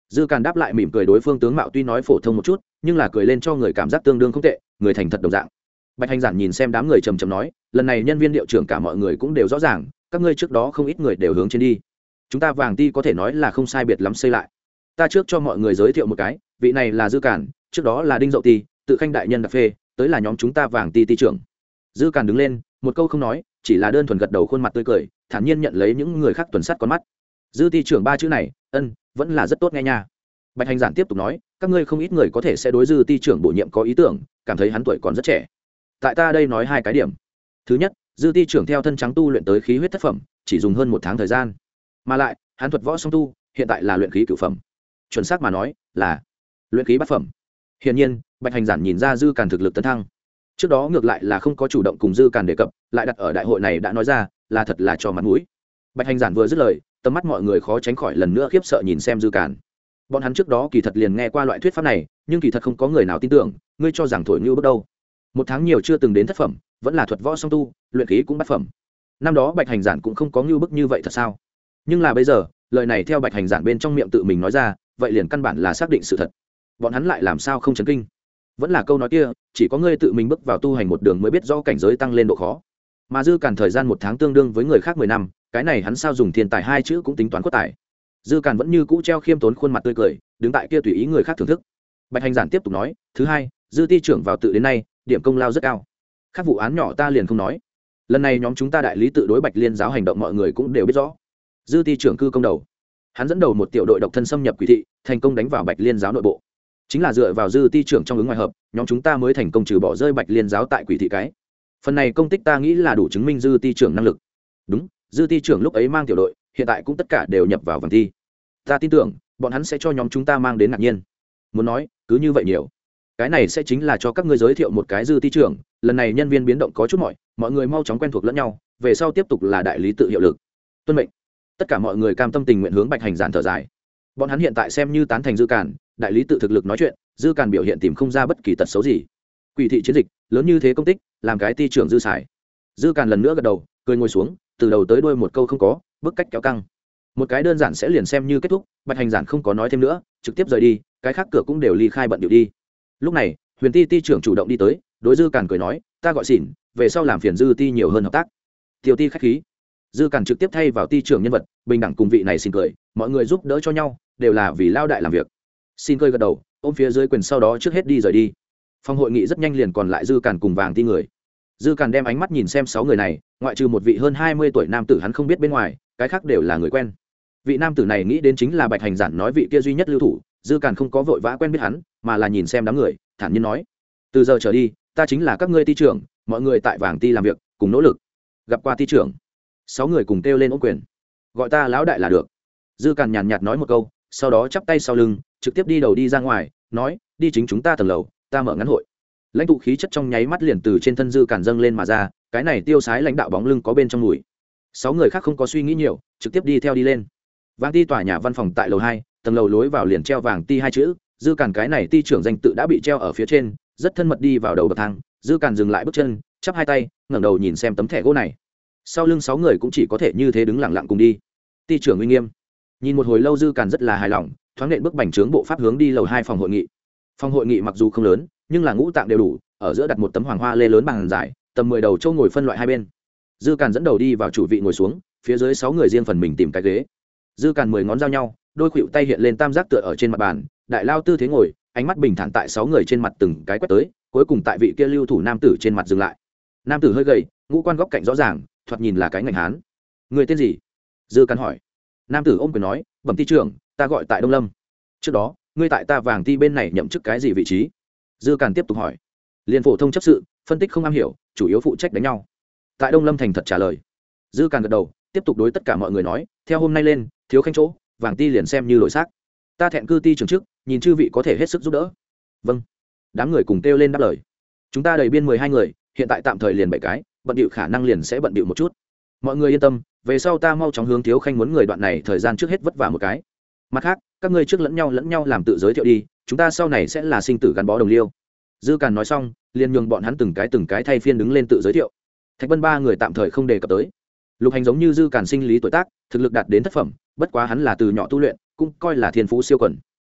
Dư càn đáp lại mỉm cười đối phương tướng mạo tuy nói phổ thông một chút, nhưng là cười lên cho người cảm giác tương đương không tệ, người thành thật đồng dạng. Bạch hành giản nhìn xem đám người trầm trầm nói, lần này nhân viên điệu trưởng cả mọi người cũng đều rõ ràng, các ngươi trước đó không ít người đều hướng trên đi. Chúng ta vàng ti có thể nói là không sai biệt lắm xây lại. Ta trước cho mọi người giới thiệu một cái vị này là dư cản, trước đó là đinh dậu ti tự khanh đại nhân đặc phê, tới là nhóm chúng ta vàng ti ti trưởng. Dư cản đứng lên, một câu không nói, chỉ là đơn thuần gật đầu khuôn mặt tươi cười, thản nhiên nhận lấy những người khác tuần sắt con mắt. Dư ti trưởng ba chữ này, ân, vẫn là rất tốt nghe nha. Bạch hành giản tiếp tục nói, các ngươi không ít người có thể sẽ đối dư ti trưởng bổ nhiệm có ý tưởng, cảm thấy hắn tuổi còn rất trẻ. Tại ta đây nói hai cái điểm. Thứ nhất, dư ti trưởng theo thân trắng tu luyện tới khí huyết thất phẩm, chỉ dùng hơn một tháng thời gian. Mà lại, hắn thuật võ song tu, hiện tại là luyện khí cửu phẩm. Chuẩn xác mà nói, là luyện khí bát phẩm. Hiển nhiên, bạch hành giản nhìn ra dư càn thực lực tấn thăng. Trước đó ngược lại là không có chủ động cùng dư càn đề cập, lại đặt ở đại hội này đã nói ra, là thật là cho mặt mũi. Bạch hành giản vừa dứt lời, tầm mắt mọi người khó tránh khỏi lần nữa khiếp sợ nhìn xem dư càn. Bọn hắn trước đó kỳ thật liền nghe qua loại thuyết pháp này, nhưng kỳ thật không có người nào tin tưởng, ngươi cho rằng thổi như bước đâu. Một tháng nhiều chưa từng đến thất phẩm, vẫn là thuật võ song tu, luyện khí cũng bát phẩm. Năm đó bạch hành giản cũng không có ngưu bức như vậy thật sao? Nhưng là bây giờ, lời này theo bạch hành giản bên trong miệng tự mình nói ra, vậy liền căn bản là xác định sự thật bọn hắn lại làm sao không chấn kinh? Vẫn là câu nói kia, chỉ có ngươi tự mình bước vào tu hành một đường mới biết do cảnh giới tăng lên độ khó. Mà dư càn thời gian một tháng tương đương với người khác mười năm, cái này hắn sao dùng thiên tài hai chữ cũng tính toán quất tài. Dư càn vẫn như cũ treo khiêm tốn khuôn mặt tươi cười, đứng tại kia tùy ý người khác thưởng thức. Bạch hành giản tiếp tục nói, thứ hai, dư ti trưởng vào tự đến nay, điểm công lao rất cao. Các vụ án nhỏ ta liền không nói. Lần này nhóm chúng ta đại lý tự đối bạch liên giáo hành động mọi người cũng đều biết rõ. Dư ti trưởng cư công đầu. Hắn dẫn đầu một tiểu đội độc thân xâm nhập quỷ thị, thành công đánh vào bạch liên giáo nội bộ chính là dựa vào dư ti trưởng trong ứng ngoài hợp, nhóm chúng ta mới thành công trừ bỏ rơi bạch liên giáo tại quỷ thị cái. Phần này công tích ta nghĩ là đủ chứng minh dư ti trưởng năng lực. Đúng, dư ti trưởng lúc ấy mang tiểu đội, hiện tại cũng tất cả đều nhập vào vòng thi. Ta tin tưởng, bọn hắn sẽ cho nhóm chúng ta mang đến ngạc nhiên. Muốn nói, cứ như vậy nhiều. Cái này sẽ chính là cho các ngươi giới thiệu một cái dư ti trưởng, lần này nhân viên biến động có chút mọi mọi người mau chóng quen thuộc lẫn nhau, về sau tiếp tục là đại lý tự hiệu lực. Tuân mệnh. Tất cả mọi người cam tâm tình nguyện hướng bạch hành giản thở dài. Bọn hắn hiện tại xem như tán thành dư cản đại lý tự thực lực nói chuyện, dư càn biểu hiện tìm không ra bất kỳ tật xấu gì. Quỷ thị chiến dịch, lớn như thế công tích, làm cái ti trưởng dư xài. Dư càn lần nữa gật đầu, cười ngồi xuống, từ đầu tới đuôi một câu không có, bức cách kéo căng. Một cái đơn giản sẽ liền xem như kết thúc, bạch hành giản không có nói thêm nữa, trực tiếp rời đi, cái khác cửa cũng đều ly khai bận điệu đi. Lúc này, huyền ti ti trưởng chủ động đi tới, đối dư càn cười nói, ta gọi xỉn về sau làm phiền dư ti nhiều hơn hợp tác. Tiêu ti khách khí. Dư càn trực tiếp thay vào ti trưởng nhân vật, bình đẳng cùng vị này xin cười, mọi người giúp đỡ cho nhau, đều là vì lao đại làm việc xin cơi gật đầu, ôm phía dưới quyền sau đó trước hết đi rời đi. Phòng hội nghị rất nhanh liền còn lại dư càn cùng vàng ti người. Dư càn đem ánh mắt nhìn xem sáu người này, ngoại trừ một vị hơn hai mươi tuổi nam tử hắn không biết bên ngoài, cái khác đều là người quen. Vị nam tử này nghĩ đến chính là bạch hành giản nói vị kia duy nhất lưu thủ, dư càn không có vội vã quen biết hắn, mà là nhìn xem đám người, thản nhiên nói, từ giờ trở đi, ta chính là các ngươi ti trưởng, mọi người tại vàng ti làm việc, cùng nỗ lực. Gặp qua ti trưởng. Sáu người cùng kêu lên ô quyền. Gọi ta lão đại là được. Dư càn nhàn nhạt nói một câu, sau đó chắp tay sau lưng trực tiếp đi đầu đi ra ngoài, nói, đi chính chúng ta tầng lầu, ta mở ngắn hội. Lãnh tụ khí chất trong nháy mắt liền từ trên thân dư càn dâng lên mà ra, cái này tiêu sái lãnh đạo bóng lưng có bên trong mùi. Sáu người khác không có suy nghĩ nhiều, trực tiếp đi theo đi lên. Vàng ti tòa nhà văn phòng tại lầu hai, tầng lầu lối vào liền treo vàng ti hai chữ, dư càn cái này ti trưởng danh tự đã bị treo ở phía trên, rất thân mật đi vào đầu bậc thang, dư càn dừng lại bước chân, chắp hai tay, ngẩng đầu nhìn xem tấm thẻ gỗ này. Sau lưng sáu người cũng chỉ có thể như thế đứng lặng lặng cùng đi. Ti trưởng uy nghiêm. Nhìn một hồi lâu dư càn rất là hài lòng thoáng nện bước bành trướng bộ pháp hướng đi lầu hai phòng hội nghị. Phòng hội nghị mặc dù không lớn, nhưng là ngũ tạng đều đủ, ở giữa đặt một tấm hoàng hoa lê lớn bằng dài tầm mười đầu châu ngồi phân loại hai bên. Dư càn dẫn đầu đi vào chủ vị ngồi xuống, phía dưới sáu người riêng phần mình tìm cái ghế. Dư càn mười ngón giao nhau, đôi khuỵu tay hiện lên tam giác tựa ở trên mặt bàn, đại lao tư thế ngồi, ánh mắt bình thản tại sáu người trên mặt từng cái quét tới, cuối cùng tại vị kia lưu thủ nam tử trên mặt dừng lại. Nam tử hơi gầy, ngũ quan góc cạnh rõ ràng, thoạt nhìn là cái ngành hán. Người tên gì? Dư càn hỏi. Nam tử ôm quyền nói, bẩm ti trưởng ta gọi tại đông lâm. Trước đó, ngươi tại ta vàng ti bên này nhậm chức cái gì vị trí? Dư càn tiếp tục hỏi. Liên phổ thông chấp sự, phân tích không am hiểu, chủ yếu phụ trách đánh nhau. Tại đông lâm thành thật trả lời. Dư càn gật đầu, tiếp tục đối tất cả mọi người nói, theo hôm nay lên, thiếu khanh chỗ, vàng ti liền xem như lội xác. Ta thẹn cư ti trường chức, nhìn chư vị có thể hết sức giúp đỡ. Vâng. Đám người cùng kêu lên đáp lời. Chúng ta đầy biên mười hai người, hiện tại tạm thời liền bảy cái, bận điệu khả năng liền sẽ bận điệu một chút. Mọi người yên tâm, về sau ta mau chóng hướng thiếu khanh muốn người đoạn này thời gian trước hết vất vả một cái mặt khác, các ngươi trước lẫn nhau lẫn nhau làm tự giới thiệu đi, chúng ta sau này sẽ là sinh tử gắn bó đồng liêu. Dư càn nói xong, liền nhường bọn hắn từng cái từng cái thay phiên đứng lên tự giới thiệu. Thạch vân ba người tạm thời không đề cập tới. Lục hành giống như dư càn sinh lý tuổi tác, thực lực đạt đến thất phẩm, bất quá hắn là từ nhỏ tu luyện, cũng coi là thiên phú siêu quần.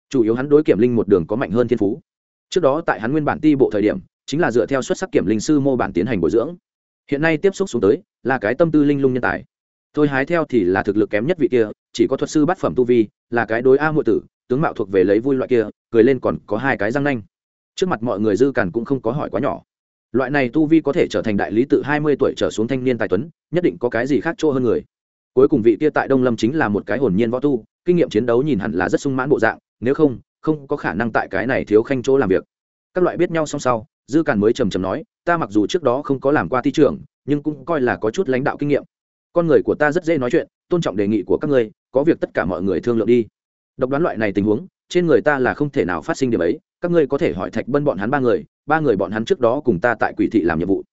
Chủ yếu hắn đối kiểm linh một đường có mạnh hơn thiên phú. Trước đó tại hắn nguyên bản ti bộ thời điểm, chính là dựa theo xuất sắc kiểm linh sư mô bản tiến hành bồi dưỡng. Hiện nay tiếp xúc xuống tới, là cái tâm tư linh lung nhân tài. Thôi hái theo thì là thực lực kém nhất vị kia chỉ có thuật sư bát phẩm tu vi, là cái đối a muội tử, tướng mạo thuộc về lấy vui loại kia, cười lên còn có hai cái răng nanh. Trước mặt mọi người dư càn cũng không có hỏi quá nhỏ. Loại này tu vi có thể trở thành đại lý tự hai mươi tuổi trở xuống thanh niên tài tuấn, nhất định có cái gì khác chỗ hơn người. Cuối cùng vị kia tại đông lâm chính là một cái hồn nhiên võ tu, kinh nghiệm chiến đấu nhìn hẳn là rất sung mãn bộ dạng, nếu không không có khả năng tại cái này thiếu khanh chỗ làm việc. Các loại biết nhau song sau, dư càn mới trầm trầm nói, ta mặc dù trước đó không có làm qua thi trưởng, nhưng cũng coi là có chút lãnh đạo kinh nghiệm. Con người của ta rất dễ nói chuyện, tôn trọng đề nghị của các ngươi có việc tất cả mọi người thương lượng đi. Độc đoán loại này tình huống, trên người ta là không thể nào phát sinh điểm ấy, các ngươi có thể hỏi thạch bân bọn hắn ba người ba người bọn hắn trước đó cùng ta tại quỷ thị làm nhiệm vụ.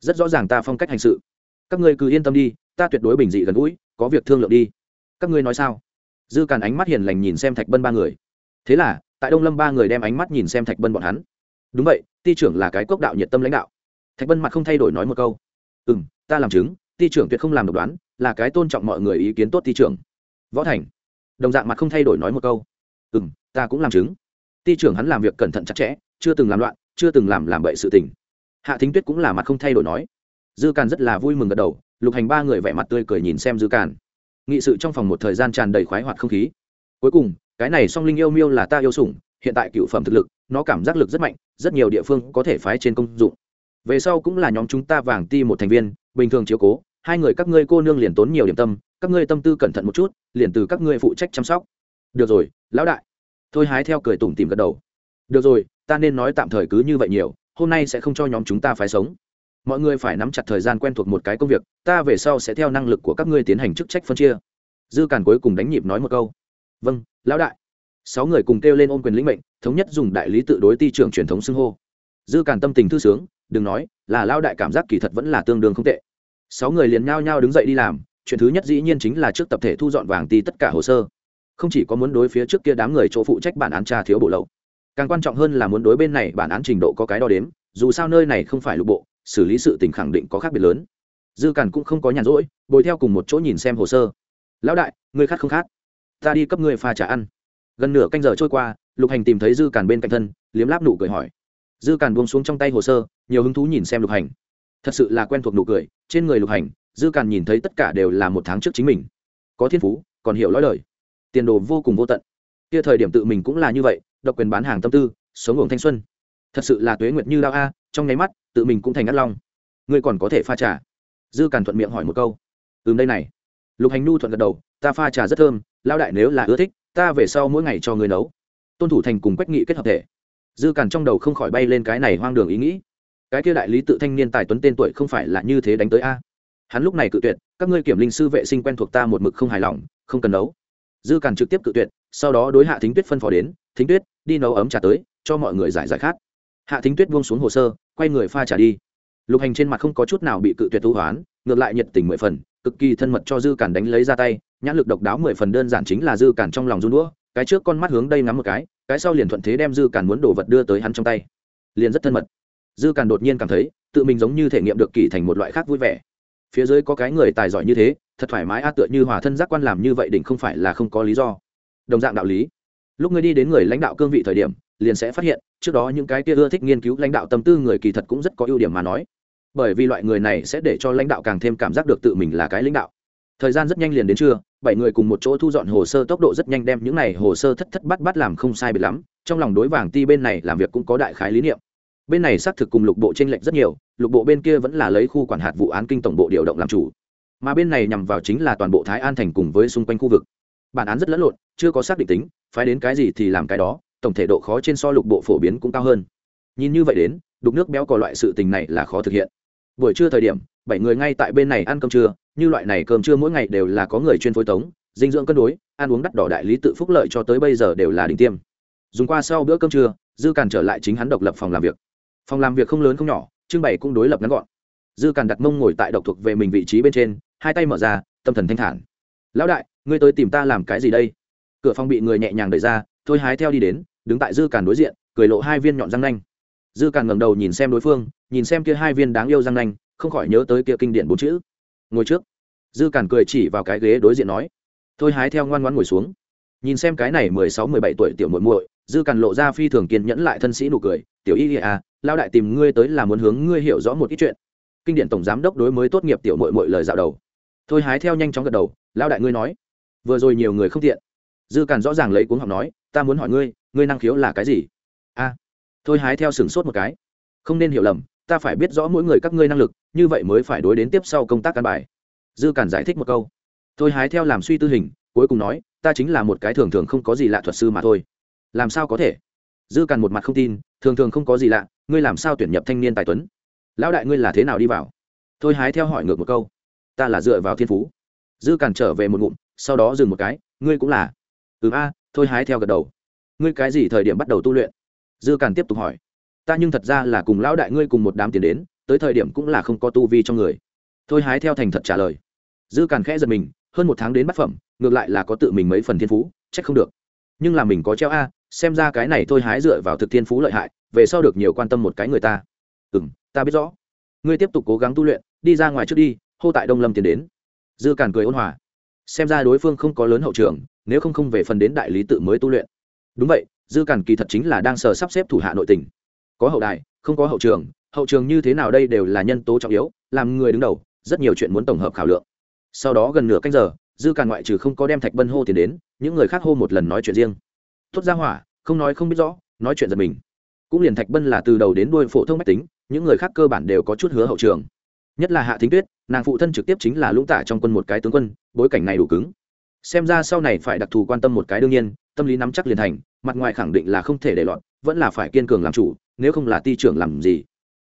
Rất rõ ràng ta phong cách hành sự. Các ngươi cứ yên tâm đi, ta tuyệt đối bình dị gần gũi, có việc thương lượng đi. Các ngươi nói sao? Dư càn ánh mắt hiền lành nhìn xem thạch bân ba người. Thế là, tại đông lâm ba người đem ánh mắt nhìn xem thạch bân bọn hắn. Đúng vậy, ti trưởng là cái cốc đạo nhiệt tâm lãnh đạo. Thạch bân mặt không thay đổi nói một câu. Ừ m ta làm chứng, ti trưởng tuyệt không làm độc đoán, là cái tôn trọng mọi người ý kiến tốt ti trưởng võ thành. Đồng dạng mặt không thay đổi nói một câu. Ừ m ta cũng làm chứng. Ti trưởng hắn làm việc cẩn thận chặt chẽ, chưa từng làm loạn, chưa từng làm làm bậy sự tình. Hạ thính tuyết cũng là mặt không thay đổi nói. Dư càn rất là vui mừng gật đầu, lục hành ba người vẻ mặt tươi cười nhìn xem dư càn. Nghị sự trong phòng một thời gian tràn đầy khoái hoạt không khí. Cuối cùng, cái này song linh yêu miêu là ta yêu sủng, hiện tại cựu phẩm thực lực, nó cảm giác lực rất mạnh, rất nhiều địa phương có thể phái trên công dụng. Về sau cũng là nhóm chúng ta vàng ti một thành viên, bình thường chiếu cố hai người các ngươi cô nương liền tốn nhiều điểm tâm, các ngươi tâm tư cẩn thận một chút, liền từ các ngươi phụ trách chăm sóc. Được rồi, lão đại. Thôi hái theo cười tủm tìm gật đầu. Được rồi, ta nên nói tạm thời cứ như vậy nhiều, hôm nay sẽ không cho nhóm chúng ta phải sống. Mọi người phải nắm chặt thời gian quen thuộc một cái công việc, ta về sau sẽ theo năng lực của các ngươi tiến hành chức trách phân chia. Dư càn cuối cùng đánh nhịp nói một câu. Vâng lão đại. Sáu người cùng kêu lên ôm quyền lĩnh mệnh, thống nhất dùng đại lý tự đối ti trưởng truyền thống xưng hô. Dư càn tâm tình thư sướng, đừng nói, là lao đại cảm giác kỳ thật vẫn là tương đương không tệ sáu người liền nhao nhao đứng dậy đi làm, chuyện thứ nhất dĩ nhiên chính là trước tập thể thu dọn vàng ti tất cả hồ sơ. Không chỉ có muốn đối phía trước kia đám người chỗ phụ trách bản án tra thiếu bộ lậu, càng quan trọng hơn là muốn đối bên này bản án trình độ có cái đo đếm, dù sao nơi này không phải lục bộ, xử lý sự tình khẳng định có khác biệt lớn. Dư cản cũng không có nhàn rỗi, bồi theo cùng một chỗ nhìn xem hồ sơ. Lão đại, người khát không khát ta đi cấp người pha trả ăn. Gần nửa canh giờ trôi qua, lục hành tìm thấy dư cản bên cạnh thân, liếm láp nụ cười hỏi. Dư cản buông xuống trong tay hồ sơ, nhiều hứng thú nhìn xem lục hành thật sự là quen thuộc nụ cười, trên người lục hành, dư càn nhìn thấy tất cả đều là một tháng trước chính mình. Có thiên phú, còn hiểu lõi lời tiền đồ vô cùng vô tận. Kia thời điểm tự mình cũng là như vậy, độc quyền bán hàng tâm tư, sống hưởng thanh xuân. Thật sự là tuế nguyệt như lao a, trong nháy mắt, tự mình cũng thành ngắt long. Ngươi còn có thể pha trà. Dư càn thuận miệng hỏi một câu. Ừm đây này. Lục hành nu thuận gật đầu, ta pha trà rất thơm lao đại nếu là ưa thích, ta về sau mỗi ngày cho người nấu. Tôn thủ thành cùng quách nghị kết hợp thể. Dư càn trong đầu không khỏi bay lên cái này hoang đường ý nghĩ cái kia đại lý tự thanh niên tài tuấn tên tuổi không phải là như thế đánh tới a? Hắn lúc này cự tuyệt, các ngươi kiểm linh sư vệ sinh quen thuộc ta một mực không hài lòng, không cần nấu. Dư càn trực tiếp cự tuyệt, sau đó đối hạ thính tuyết phân phó đến, thính tuyết, đi nấu ấm trà tới, cho mọi người giải giải khát. Hạ thính tuyết buông xuống hồ sơ, quay người pha trà đi. Lục hành trên mặt không có chút nào bị cự tuyệt thu hoán, ngược lại nhiệt tình mười phần, cực kỳ thân mật cho dư cản đánh lấy ra tay, nhãn lực độc đáo mười phần đơn giản chính là dư cản trong lòng run đũa cái trước con mắt hướng đây ngắm một cái cái sau liền thuận thế đem dư cản muốn đổ vật đưa tới hắn trong tay. Liền rất thân mật dư Càn đột nhiên cảm thấy, tự mình giống như thể nghiệm được kỳ thành một loại khác vui vẻ. Phía dưới có cái người tài giỏi như thế, thật thoải mái a, tựa như hòa thân giác quan làm như vậy định không phải là không có lý do. Đồng dạng đạo lý. Lúc ngươi đi đến người lãnh đạo cương vị thời điểm, liền sẽ phát hiện, trước đó những cái kia ưa thích nghiên cứu lãnh đạo tâm tư người kỳ thật cũng rất có ưu điểm mà nói. Bởi vì loại người này sẽ để cho lãnh đạo càng thêm cảm giác được tự mình là cái lãnh đạo. Thời gian rất nhanh liền đến trưa, bảy người cùng một chỗ thu dọn hồ sơ tốc độ rất nhanh đem những này hồ sơ thất thất bắt bắt làm không sai biệt lắm, trong lòng đối vàng ti bên này làm việc cũng có đại khái lý niệm bên này xác thực cùng lục bộ t r ê n lệch rất nhiều, lục bộ bên kia vẫn là lấy khu quản hạt vụ án kinh tổng bộ điều động làm chủ. Mà bên này nhằm vào chính là toàn bộ thái an thành cùng với xung quanh khu vực. Bản án rất lẫn lộn, chưa có xác định tính, phái đến cái gì thì làm cái đó, tổng thể độ khó trên so lục bộ phổ biến cũng cao hơn. Nhìn như vậy đến, đục nước béo cò loại sự tình này là khó thực hiện. Buổi trưa thời điểm, bảy người ngay tại bên này ăn cơm trưa, như loại này cơm trưa mỗi ngày đều là có người chuyên phối tống, dinh dưỡng cân đối, ăn uống đắt đỏ đại lý tự phúc lợi cho tới bây giờ đều là đỉnh tiêm. Dùng qua sau bữa cơm trưa, dư càn trở lại chính hắn độc lập phòng làm việc phòng làm việc không lớn không nhỏ, trưng bày cũng đối lập ngắn gọn. Dư càn đặt mông ngồi tại độc thuộc về mình vị trí bên trên, hai tay mở ra, tâm thần thanh thản. Lão đại, ngươi tới tìm ta làm cái gì đây? Cửa phòng bị người nhẹ nhàng đẩy ra, thôi hái theo đi đến, đứng tại dư càn đối diện, cười lộ hai viên nhọn răng nanh. Dư càn ngẩng đầu nhìn xem đối phương, nhìn xem kia hai viên đáng yêu răng nanh, không khỏi nhớ tới kia kinh điển bốn chữ. Ngồi trước. Dư càn cười chỉ vào cái ghế đối diện nói. Thôi hái theo ngoan ngoan ngồi xuống. Nhìn xem cái này mười sáu, mười bảy tuổi tiểu muội muội dư càn lộ ra phi thường kiên nhẫn lại thân sĩ nụ cười, tiểu y à lao đại tìm ngươi tới là muốn hướng ngươi hiểu rõ một ít chuyện. Kinh điển tổng giám đốc đối mới tốt nghiệp tiểu Mội Mội lời dạo đầu. Thôi hái theo nhanh chóng gật đầu lao đại ngươi nói. Vừa rồi nhiều người không tiện. Dư càn rõ ràng lấy cuốn học nói, ta muốn hỏi ngươi ngươi năng khiếu là cái gì? A. Thôi hái theo sửng sốt một cái. Không nên hiểu lầm, ta phải biết rõ mỗi người các ngươi năng lực, như vậy mới phải đối đến tiếp sau công tác căn bài. Dư Càn giải thích một câu. Thôi hái theo làm suy tư hình, cuối cùng nói, ta chính là một cái thường thường không có gì lạ thuật sư mà thôi làm sao có thể? Dư cản một mặt không tin, thường thường không có gì lạ, ngươi làm sao tuyển nhập thanh niên tài tuấn? Lão đại ngươi là thế nào đi vào? Thôi hái theo hỏi ngược một câu. Ta là dựa vào thiên phú. Dư cản trở về một ngụm, sau đó dừng một cái, ngươi cũng là. Ừ a, thôi hái theo gật đầu. Ngươi cái gì thời điểm bắt đầu tu luyện? Dư cản tiếp tục hỏi. Ta nhưng thật ra là cùng lão đại ngươi cùng một đám tiền đến, tới thời điểm cũng là không có tu vi trong người. Thôi hái theo thành thật trả lời. Dư càn khẽ giật mình, hơn một tháng đến bát phẩm, ngược lại là có tự mình mấy phần thiên phú trách không được. Nhưng là mình có treo a xem ra cái này thôi hái dựa vào thực thiên phú lợi hại, về sau được nhiều quan tâm một cái người ta. Ừ m ta biết rõ. Ngươi tiếp tục cố gắng tu luyện, đi ra ngoài trước đi, hô tại đông lâm tiến đến. Dư càn cười ôn hòa. Xem ra đối phương không có lớn hậu trường, nếu không không về phần đến đại lý tự mới tu luyện. Đúng vậy, dư càn kỳ thật chính là đang sờ sắp xếp thủ hạ nội tình. Có hậu đại không có hậu trường hậu trường như thế nào đây đều là nhân tố trọng yếu, làm người đứng đầu, rất nhiều chuyện muốn tổng hợp khảo lượng. Sau đó gần nửa canh giờ, dư càn ngoại trừ không có đem thạch bân hô tiền đến, những người khác hô một lần nói chuyện riêng tốt ra hỏa, không nói không biết rõ, nói chuyện giật mình. Cũng liền thạch bân là từ đầu đến đuôi phổ thông mách tính, những người khác cơ bản đều có chút hứa hậu trường. Nhất là hạ thính tuyết, nàng phụ thân trực tiếp chính là lũng tả trong quân một cái tướng quân, bối cảnh này đủ cứng. Xem ra sau này phải đặc thù quan tâm một cái đương nhiên, tâm lý nắm chắc liền thành, mặt ngoài khẳng định là không thể để lọt, vẫn là phải kiên cường làm chủ, nếu không là ti trưởng làm gì.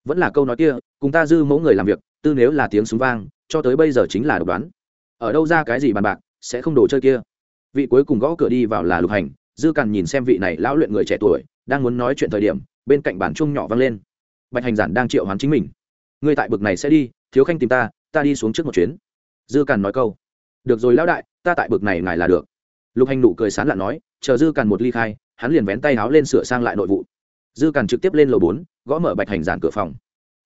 Vẫn là câu nói kia, cùng ta dư mẫu người làm việc, tư nếu là tiếng súng vang, cho tới bây giờ chính là độc đoán. Ở đâu ra cái gì bàn bạc, sẽ không đồ chơi kia. Vị cuối cùng gõ cửa đi vào là lục hành dư càn nhìn xem vị này lão luyện người trẻ tuổi, đang muốn nói chuyện thời điểm, bên cạnh bản chung nhỏ vang lên. Bạch hành giản đang triệu hoán chính mình. Ngươi tại bực này sẽ đi, thiếu khanh tìm ta ta đi xuống trước một chuyến. Dư càn nói câu. Được rồi lão đại, ta tại bực này ngài là được. Lục hành nụ cười sán lạ nói, chờ dư càn một ly khai, hắn liền vén tay áo lên sửa sang lại nội vụ. Dư càn trực tiếp lên lầu bốn, gõ mở bạch hành giản cửa phòng.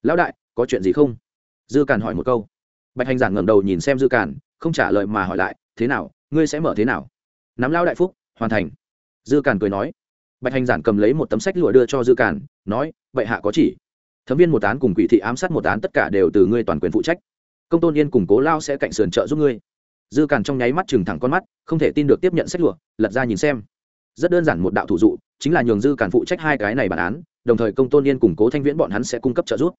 Lão đại, có chuyện gì không? Dư càn hỏi một câu. Bạch hành giản ngẩng đầu nhìn xem dư càn, không trả lời mà hỏi lại, thế nào, ngươi sẽ mở thế nào? Nắm lão đại phúc, hoàn thành dư càn cười nói. Bạch hành giản cầm lấy một tấm sách lụa đưa cho dư càn, nói vậy hạ có chỉ. Thấm viên một án cùng quỷ thị ám sát một án tất cả đều từ ngươi toàn quyền phụ trách. Công tôn yên cùng cố lao sẽ cạnh sườn trợ giúp ngươi. Dư càn trong nháy mắt chừng thẳng con mắt, không thể tin được tiếp nhận sách lụa, lật ra nhìn xem. Rất đơn giản một đạo thủ dụ, chính là nhường dư càn phụ trách hai cái này bản án, đồng thời công tôn yên cùng cố thanh viễn bọn hắn sẽ cung cấp trợ giúp.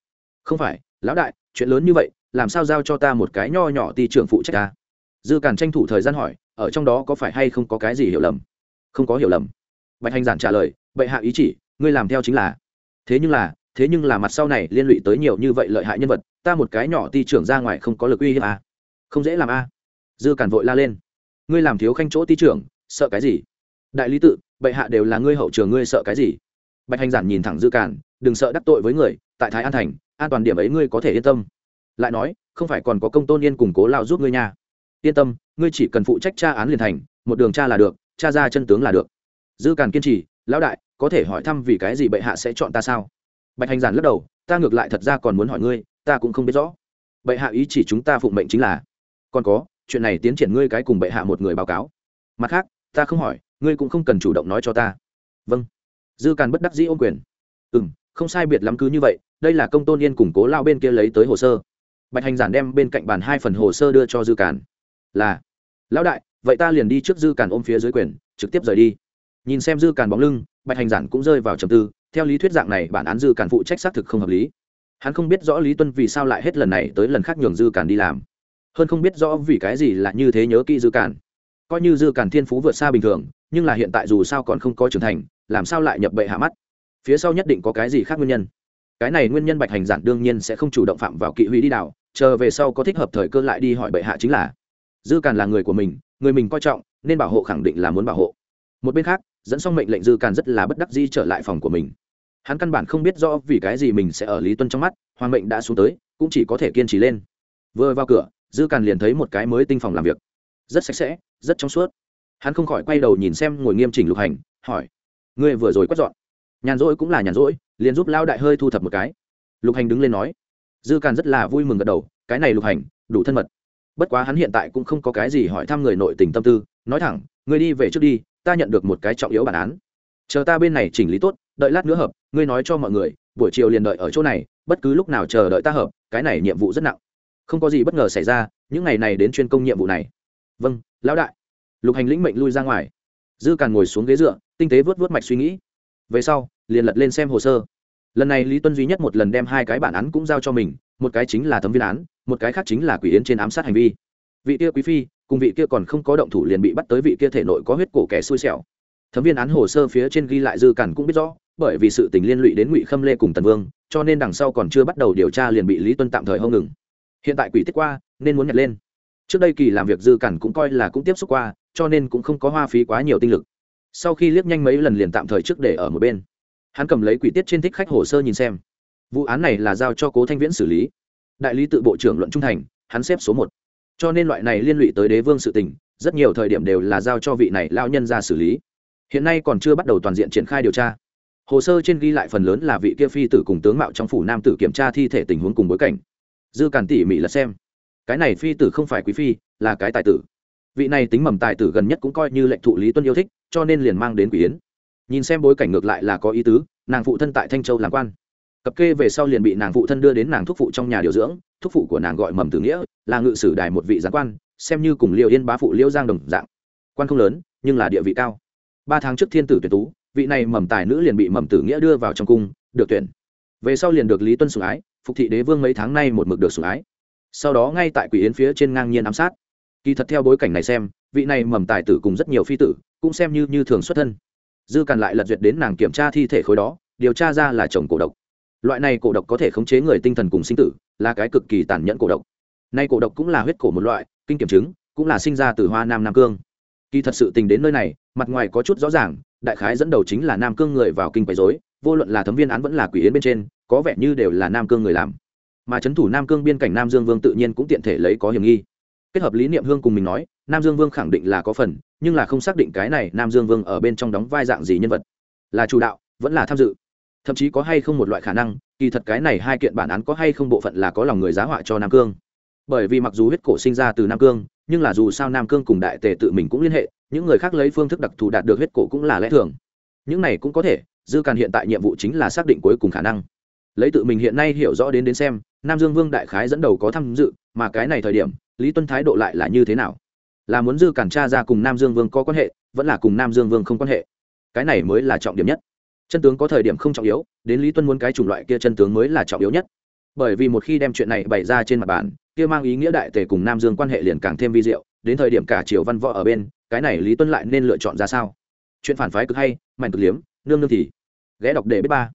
Không phải, lão đại, chuyện lớn như vậy, làm sao giao cho ta một cái nho nhỏ ti trưởng phụ trách ta? Dư càn tranh thủ thời gian hỏi, ở trong đó có phải hay không có cái gì hiểu lầm? Không có hiểu lầm. Bạch hành giản trả lời, bệ hạ ý chỉ, ngươi làm theo chính là. Thế nhưng là, thế nhưng là mặt sau này liên lụy tới nhiều như vậy lợi hại nhân vật, ta một cái nhỏ ti trưởng ra ngoài không có lực uy hiếp à. không dễ làm a à. dư cản vội la lên. Ngươi làm thiếu khanh chỗ ti trưởng, sợ cái gì? Đại lý tự, bệ hạ đều là ngươi hậu trường, ngươi sợ cái gì? Bạch hành giản nhìn thẳng dư cản, đừng sợ đắc tội với người, tại thái an thành, an toàn điểm ấy ngươi có thể yên tâm. Lại nói, không phải còn có công tôn yên củng cố lao giúp ngươi nha. Yên tâm, ngươi chỉ cần phụ trách tra án liền thành, một đường tra là được tra ra chân tướng là được. Dư càn kiên trì, lão đại, có thể hỏi thăm vì cái gì bệ hạ sẽ chọn ta sao? Bạch hành giản lắc đầu, ta ngược lại thật ra còn muốn hỏi ngươi, ta cũng không biết rõ. Bệ hạ ý chỉ chúng ta phụng mệnh chính là, còn có, chuyện này tiến triển ngươi cái cùng bệ hạ một người báo cáo. Mặt khác, ta không hỏi, ngươi cũng không cần chủ động nói cho ta. Vâng. Dư càn bất đắc dĩ ôm quyền. Ừ m không sai biệt lắm cứ như vậy, đây là công tôn yên củng cố lao bên kia lấy tới hồ sơ. Bạch hành giản đem bên cạnh bàn hai phần hồ sơ đưa cho dư càn. Là, lão đại vậy ta liền đi trước dư càn ôm phía dưới quyền, trực tiếp rời đi. Nhìn xem dư càn bóng lưng, bạch hành giản cũng rơi vào trầm tư, theo lý thuyết dạng này, bản án dư càn phụ trách xác thực không hợp lý. Hắn không biết rõ lý tuân vì sao lại hết lần này tới lần khác nhường dư càn đi làm. Hơn không biết rõ vì cái gì là như thế nhớ kỹ dư càn. Coi như dư càn thiên phú vượt xa bình thường, nhưng là hiện tại dù sao còn không có trưởng thành, làm sao lại nhập bệ hạ mắt? Phía sau nhất định có cái gì khác nguyên nhân? Cái này nguyên nhân bạch hành giản đương nhiên sẽ không chủ động phạm vào kỵ huy đi đảo, chờ về sau có thích hợp thời cơ lại đi hỏi bệ hạ chính là. Dư càn là người của mình người mình coi trọng, nên bảo hộ khẳng định là muốn bảo hộ. Một bên khác, dẫn xong mệnh lệnh dư càn rất là bất đắc di trở lại phòng của mình. Hắn căn bản không biết rõ vì cái gì mình sẽ ở lý tuân trong mắt, hoàng mệnh đã xuống tới, cũng chỉ có thể kiên trì lên. Vừa vào cửa, dư càn liền thấy một cái mới tinh phòng làm việc. Rất sạch sẽ, rất trong suốt. Hắn không khỏi quay đầu nhìn xem ngồi nghiêm chỉnh lục hành, hỏi, ngươi vừa rồi quét dọn? Nhàn rỗi cũng là nhàn rỗi, liền giúp lao đại hơi thu thập một cái. Lục hành đứng lên nói. Dư càn rất là vui mừng gật đầu, cái này lục hành, đủ thân mật bất quá hắn hiện tại cũng không có cái gì hỏi thăm người nội tình tâm tư, nói thẳng, ngươi đi về trước đi, ta nhận được một cái trọng yếu bản án. Chờ ta bên này chỉnh lý tốt, đợi lát nữa hợp, ngươi nói cho mọi người, buổi chiều liền đợi ở chỗ này, bất cứ lúc nào chờ đợi ta hợp, cái này nhiệm vụ rất nặng. Không có gì bất ngờ xảy ra, những ngày này đến chuyên công nhiệm vụ này. Vâng lão đại. Lục hành lĩnh mệnh lui ra ngoài. Dư càn ngồi xuống ghế dựa, tinh tế vớt vớt mạch suy nghĩ. Về sau, liền lật lên xem hồ sơ. Lần này lý tuân duy nhất một lần đem hai cái bản án cũng giao cho mình, một cái chính là thấm viên án một cái khác chính là quỷ yến trên ám sát hành vi. Vị kia quý phi cùng vị kia còn không có động thủ liền bị bắt tới vị kia thể nội có huyết cổ kẻ xui xẻo. Thấm viên án hồ sơ phía trên ghi lại dư cản cũng biết rõ, bởi vì sự tình liên lụy đến ngụy khâm lê cùng tần vương, cho nên đằng sau còn chưa bắt đầu điều tra liền bị lý tuân tạm thời hông ngừng. Hiện tại quỷ tiết qua, nên muốn nhặt lên. Trước đây kỳ làm việc dư cản cũng coi là cũng tiếp xúc qua, cho nên cũng không có hoa phí quá nhiều tinh lực. Sau khi liếc nhanh mấy lần liền tạm thời trước để ở một bên. Hắn cầm lấy quỷ tiết trên thích khách hồ sơ nhìn xem. Vụ án này là giao cho cố thanh viễn xử lý đại lý tự bộ trưởng luận trung thành, hắn xếp số một. Cho nên loại này liên lụy tới đế vương sự tình, rất nhiều thời điểm đều là giao cho vị này lao nhân ra xử lý. Hiện nay còn chưa bắt đầu toàn diện triển khai điều tra. Hồ sơ trên ghi lại phần lớn là vị kia phi tử cùng tướng mạo trong phủ nam tử kiểm tra thi thể tình huống cùng bối cảnh. Dư càn tỉ mỉ là xem. Cái này phi tử không phải quý phi, là cái tài tử. Vị này tính mầm tài tử gần nhất cũng coi như lệnh thụ lý tuân yêu thích, cho nên liền mang đến quỷ yến. Nhìn xem bối cảnh ngược lại là có ý tứ, nàng phụ thân tại thanh châu làm quan cập kê về sau liền bị nàng phụ thân đưa đến nàng thúc phụ trong nhà điều dưỡng, thúc phụ của nàng gọi mầm tử nghĩa, là ngự sử đài một vị gián quan, xem như cùng liệu yên bá phụ liêu giang đồng dạng. Quan không lớn, nhưng là địa vị cao. Ba tháng trước thiên tử tuyển tú, vị này mầm tài nữ liền bị mầm tử nghĩa đưa vào trong cung, được tuyển. Về sau liền được lý tuân sủng ái, phục thị đế vương mấy tháng nay một mực được sủng ái. Sau đó ngay tại quỷ yến phía trên ngang nhiên ám sát. Kỳ thật theo bối cảnh này xem, vị này mầm tài tử cùng rất nhiều phi tử, cũng xem như như thường xuất thân. Dư càn lại lật duyệt đến nàng kiểm tra thi thể khối đó, điều tra ra là chồng cổ độc loại này cổ độc có thể khống chế người tinh thần cùng sinh tử, là cái cực kỳ tàn nhẫn cổ độc. Nay cổ độc cũng là huyết cổ một loại, kinh kiểm chứng, cũng là sinh ra từ hoa nam nam cương. Kỳ thật sự tình đến nơi này, mặt ngoài có chút rõ ràng, đại khái dẫn đầu chính là nam cương người vào kinh quấy dối vô luận là thấm viên án vẫn là quỷ yến bên trên, có vẻ như đều là nam cương người làm. Mà c h ấ n thủ nam cương biên cảnh nam dương vương tự nhiên cũng tiện thể lấy có hiểm nghi. Kết hợp lý niệm hương cùng mình nói, nam dương vương khẳng định là có phần, nhưng là không xác định cái này nam dương vương ở bên trong đóng vai dạng gì nhân vật. Là chủ đạo, vẫn là tham dự thậm chí có hay không một loại khả năng, kỳ thật cái này hai kiện bản án có hay không bộ phận là có lòng người giá họa cho nam cương. Bởi vì mặc dù huyết cổ sinh ra từ nam cương, nhưng là dù sao nam cương cùng đại tề tự mình cũng liên hệ, những người khác lấy phương thức đặc thù đạt được huyết cổ cũng là lẽ thường. Những này cũng có thể, dư càn hiện tại nhiệm vụ chính là xác định cuối cùng khả năng. Lấy tự mình hiện nay hiểu rõ đến đến xem, nam dương vương đại khái dẫn đầu có tham dự, mà cái này thời điểm, lý tuân thái độ lại là như thế nào? Là muốn dư càn tra ra cùng nam dương vương có quan hệ, vẫn là cùng nam dương vương không quan hệ? Cái này mới là trọng điểm nhất chân tướng có thời điểm không trọng yếu, đến lý tuân muốn cái chủng loại kia chân tướng mới là trọng yếu nhất. Bởi vì một khi đem chuyện này bày ra trên mặt bàn, kia mang ý nghĩa đại tề cùng nam dương quan hệ liền càng thêm vi diệu, đến thời điểm cả triều văn võ ở bên, cái này lý tuân lại nên lựa chọn ra sao? Chuyện phản phái cực hay mạnh cực liếm, nương nương thì ghé đọc để biết ba.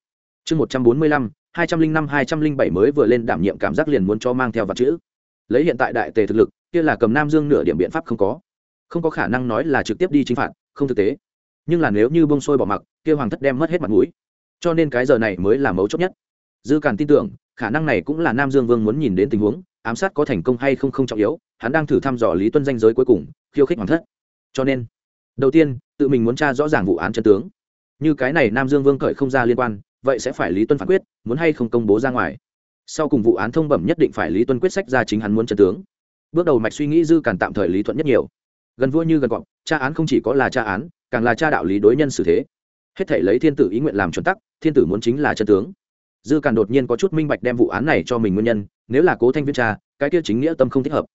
Chương một trăm bốn mươi lăm, hai trăm linh năm, hai trăm linh bảy mới vừa lên đảm nhiệm cảm giác liền muốn cho mang theo vật chữ. Lấy hiện tại đại tề thực lực, kia là cầm nam dương nửa điểm biện pháp không có. Không có khả năng nói là trực tiếp đi chinh phạt, không thực tế. Nhưng là nếu như bông sôi bỏ mặc kia hoàng thất đem mất hết mặt mũi. Cho nên cái giờ này mới là mấu chốt nhất. Dư càn tin tưởng, khả năng này cũng là nam dương vương muốn nhìn đến tình huống, ám sát có thành công hay không không trọng yếu, hắn đang thử thăm dò lý tuân danh giới cuối cùng, khiêu khích hoàng thất. Cho nên, đầu tiên, tự mình muốn tra rõ ràng vụ án chân tướng. Như cái này nam dương vương cởi không ra liên quan, vậy sẽ phải lý tuân phán quyết, muốn hay không công bố ra ngoài. Sau cùng vụ án thông bẩm nhất định phải lý tuân quyết sách ra chính hắn muốn chân tướng. Bước đầu mạch suy nghĩ dư càn tạm thời lý thuận nhất nhiều. Gần vua như gần gọn tra án không chỉ có là tra án, càng là tra đạo lý đối nhân xử thế hết thể lấy thiên tử ý nguyện làm chuẩn tắc, thiên tử muốn chính là chân tướng. Dư càn đột nhiên có chút minh bạch đem vụ án này cho mình nguyên nhân, nếu là cố thanh viên cha cái kia chính nghĩa tâm không thích hợp.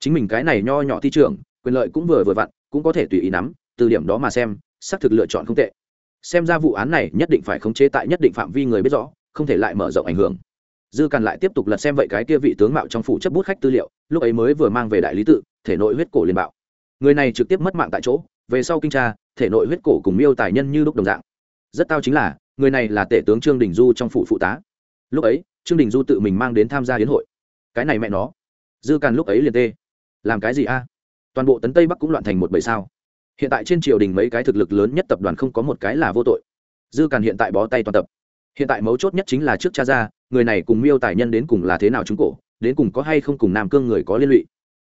Chính mình cái này nho nhỏ thi trưởng, quyền lợi cũng vừa vừa vặn, cũng có thể tùy ý nắm, từ điểm đó mà xem, xác thực lựa chọn không tệ. Xem ra vụ án này nhất định phải khống chế tại nhất định phạm vi người biết rõ, không thể lại mở rộng ảnh hưởng. Dư càn lại tiếp tục lật xem vậy cái kia vị tướng mạo trong phủ chấp bút khách tư liệu, lúc ấy mới vừa mang về đại lý tự, thể nội huyết cổ liên bạo. Người này trực tiếp mất mạng tại chỗ về sau kinh tra, thể nội huyết cổ cùng miêu tài nhân như lúc đồng dạng. Rất tao chính là, người này là tể tướng trương đình du trong phủ phụ tá. Lúc ấy, trương đình du tự mình mang đến tham gia hiến hội. Cái này mẹ nó. Dư càn lúc ấy liền tê. Làm cái gì a? Toàn bộ tấn tây bắc cũng loạn thành một bầy sao. Hiện tại trên triều đình mấy cái thực lực lớn nhất tập đoàn không có một cái là vô tội. Dư càn hiện tại bó tay toàn tập. Hiện tại mấu chốt nhất chính là trước cha ra, người này cùng miêu tài nhân đến cùng là thế nào chúng cổ, đến cùng có hay không cùng nam cương người có liên lụy.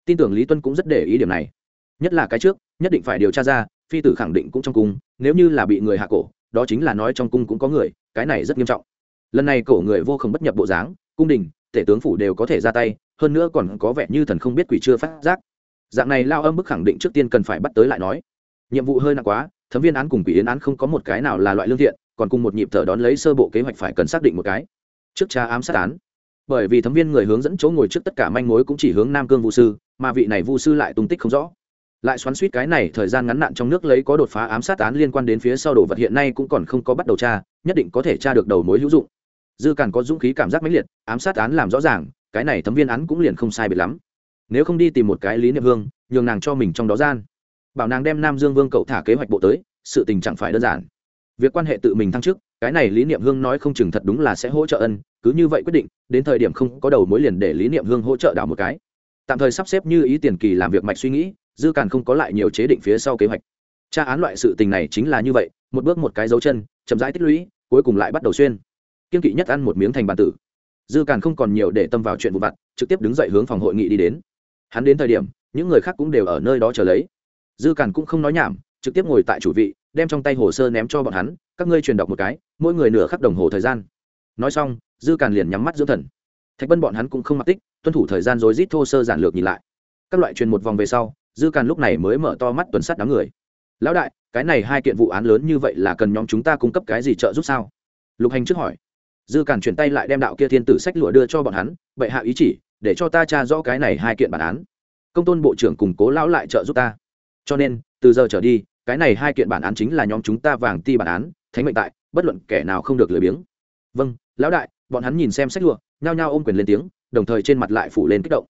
Tin tưởng lý tuân cũng rất để ý điểm này. Nhất là cái trước nhất định phải điều tra ra, phi tử khẳng định cũng trong cung, nếu như là bị người hạ cổ, đó chính là nói trong cung cũng có người, cái này rất nghiêm trọng. Lần này cổ người vô không bất nhập bộ dáng, cung đình, tể tướng phủ đều có thể ra tay, hơn nữa còn có vẻ như thần không biết quỷ chưa phát giác. Dạng này lao âm bức khẳng định trước tiên cần phải bắt tới lại nói. Nhiệm vụ hơi nặng quá thấm viên án cùng quỷ yến án không có một cái nào là loại lương thiện, còn cùng một nhịp thở đón lấy sơ bộ kế hoạch phải cần xác định một cái. Trước cha ám sát án. Bởi vì thấm viên người hướng dẫn chỗ ngồi trước tất cả manh mối cũng chỉ hướng nam cương vũ sư, mà vị này vũ sư lại tung tích không rõ lại xoắn suýt cái này thời gian ngắn nạn trong nước lấy có đột phá ám sát án liên quan đến phía sau đồ vật hiện nay cũng còn không có bắt đầu tra, nhất định có thể tra được đầu mối hữu dụng. Dư càn có dũng khí cảm giác mãnh liệt, ám sát án làm rõ ràng, cái này thấm viên án cũng liền không sai biệt lắm. Nếu không đi tìm một cái lý niệm hương, nhường nàng cho mình trong đó gian. Bảo nàng đem nam dương vương cậu thả kế hoạch bộ tới, sự tình chẳng phải đơn giản. Việc quan hệ tự mình thăng chức, cái này lý niệm hương nói không chừng thật đúng là sẽ hỗ trợ ân, cứ như vậy quyết định, đến thời điểm không có đầu mối liền để lý niệm hương hỗ trợ đảo một cái. Tạm thời sắp xếp như ý tiền kỳ làm việc mạch suy nghĩ dư càn không có lại nhiều chế định phía sau kế hoạch. Tra án loại sự tình này chính là như vậy, một bước một cái dấu chân, chậm rãi tích lũy, cuối cùng lại bắt đầu xuyên. Kiên kỵ nhất ăn một miếng thành bàn tử. Dư càn không còn nhiều để tâm vào chuyện vụ vặt, trực tiếp đứng dậy hướng phòng hội nghị đi đến. Hắn đến thời điểm, những người khác cũng đều ở nơi đó chờ lấy. Dư càn cũng không nói nhảm, trực tiếp ngồi tại chủ vị, đem trong tay hồ sơ ném cho bọn hắn, các ngươi truyền đọc một cái, mỗi người nửa khắc đồng hồ thời gian. Nói xong, dư càn liền nhắm mắt dưỡng thần. Thạch bân bọn hắn cũng không mặc tích, tuân thủ thời gian rồi rít thô sơ giản lược nhìn lại. Các loại truyền một vòng về sau dư càn lúc này mới mở to mắt tuần sát đám người. Lão đại, cái này hai kiện vụ án lớn như vậy là cần nhóm chúng ta cung cấp cái gì trợ giúp sao? Lục hành trước hỏi. Dư càn chuyển tay lại đem đạo kia thiên tử sách lụa đưa cho bọn hắn, bệ hạ ý chỉ, để cho ta tra rõ cái này hai kiện bản án. Công tôn bộ trưởng củng cố lão lại trợ giúp ta. Cho nên, từ giờ trở đi, cái này hai kiện bản án chính là nhóm chúng ta vàng ti bản án, thánh mệnh tại, bất luận kẻ nào không được lười biếng. Vâng lão đại, bọn hắn nhìn xem sách lụa, nhao nhao ôm quyền lên tiếng, đồng thời trên mặt lại phủ lên kích động.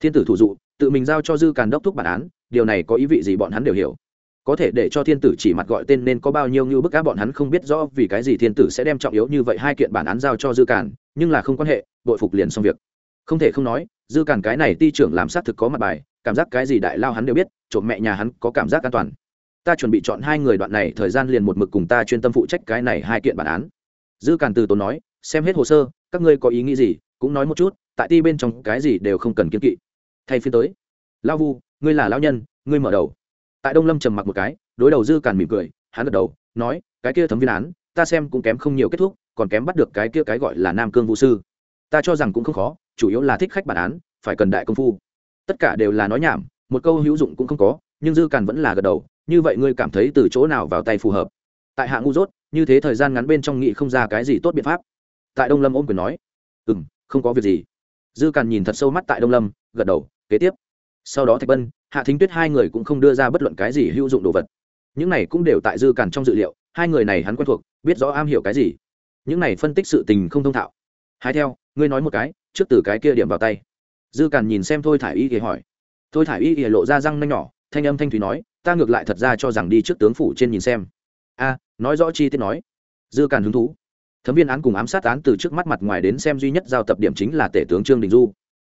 Thiên tử thủ dụ tự mình giao cho dư càn đốc thúc bản án, điều này có ý vị gì bọn hắn đều hiểu. Có thể để cho thiên tử chỉ mặt gọi tên nên có bao nhiêu như bức áp bọn hắn không biết rõ vì cái gì thiên tử sẽ đem trọng yếu như vậy hai kiện bản án giao cho dư càn, nhưng là không quan hệ bội phục liền xong việc. Không thể không nói, dư càn cái này ti trưởng làm xác thực có mặt bài, cảm giác cái gì đại lao hắn đều biết, trộm mẹ nhà hắn có cảm giác an toàn. Ta chuẩn bị chọn hai người đoạn này, thời gian liền một mực cùng ta chuyên tâm phụ trách cái này hai kiện bản án. Dư càn từ tốn nói, xem hết hồ sơ, các ngươi có ý nghĩ gì, cũng nói một chút, tại ti bên trong cái gì đều không cần kiên kỵ thay phiên tới. Lao vu, ngươi là lao nhân, ngươi mở đầu. Tại đông lâm trầm mặc một cái, đối đầu dư càn mỉm cười, hắn gật đầu, nói, cái kia thấm viên án, ta xem cũng kém không nhiều kết thúc, còn kém bắt được cái kia cái gọi là nam cương vũ sư. Ta cho rằng cũng không khó, chủ yếu là thích khách bản án, phải cần đại công phu. Tất cả đều là nói nhảm, một câu hữu dụng cũng không có, nhưng dư càn vẫn là gật đầu, như vậy ngươi cảm thấy từ chỗ nào vào tay phù hợp? Tại hạ ngu dốt, như thế thời gian ngắn bên trong nghị không ra cái gì tốt biện pháp. Tại đông lâm ôm quyền nói ừ m không có việc gì dư càn nhìn thật sâu mắt tại đông lâm, gật đầu, kế tiếp. Sau đó thạch bân hạ thính tuyết hai người cũng không đưa ra bất luận cái gì hữu dụng đồ vật. Những này cũng đều tại dư càn trong dự liệu, hai người này hắn quen thuộc, biết rõ am hiểu cái gì. Những này phân tích sự tình không thông thạo. Hai theo, ngươi nói một cái, trước từ cái kia điểm vào tay. Dư càn nhìn xem thôi thả i y thì hỏi. Thôi thả i y thì lộ ra răng nanh nhỏ, thanh âm thanh thúy nói, ta ngược lại thật ra cho rằng đi trước tướng phủ trên nhìn xem. A, nói rõ chi tiết nói. Dư càn hứng thú thấm viên án cùng ám sát án từ trước mắt mặt ngoài đến xem duy nhất giao tập điểm chính là tể tướng trương đình du.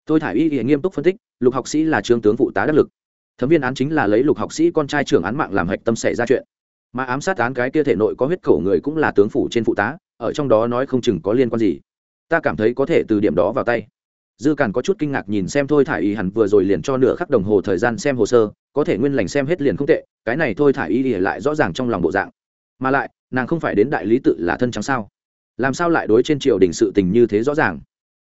Thôi thả y hiện nghiêm túc phân tích, lục học sĩ là trương tướng phụ tá đắc lực. Thấm viên án chính là lấy lục học sĩ con trai trưởng án mạng làm hạch tâm xảy ra chuyện. Mà ám sát án cái kia thể nội có huyết khẩu người cũng là tướng phủ trên phụ tá, ở trong đó nói không chừng có liên quan gì. Ta cảm thấy có thể từ điểm đó vào tay. Dư càn có chút kinh ngạc nhìn xem thôi thả y hẳn vừa rồi liền cho nửa khắc đồng hồ thời gian xem hồ sơ, có thể nguyên lành xem hết liền không tệ, cái này thôi thả y lại rõ ràng trong lòng bộ dạng. Mà lại, nàng không phải đến đại lý tự là thân trắng sao? Làm sao lại đối trên triều đình sự tình như thế rõ ràng?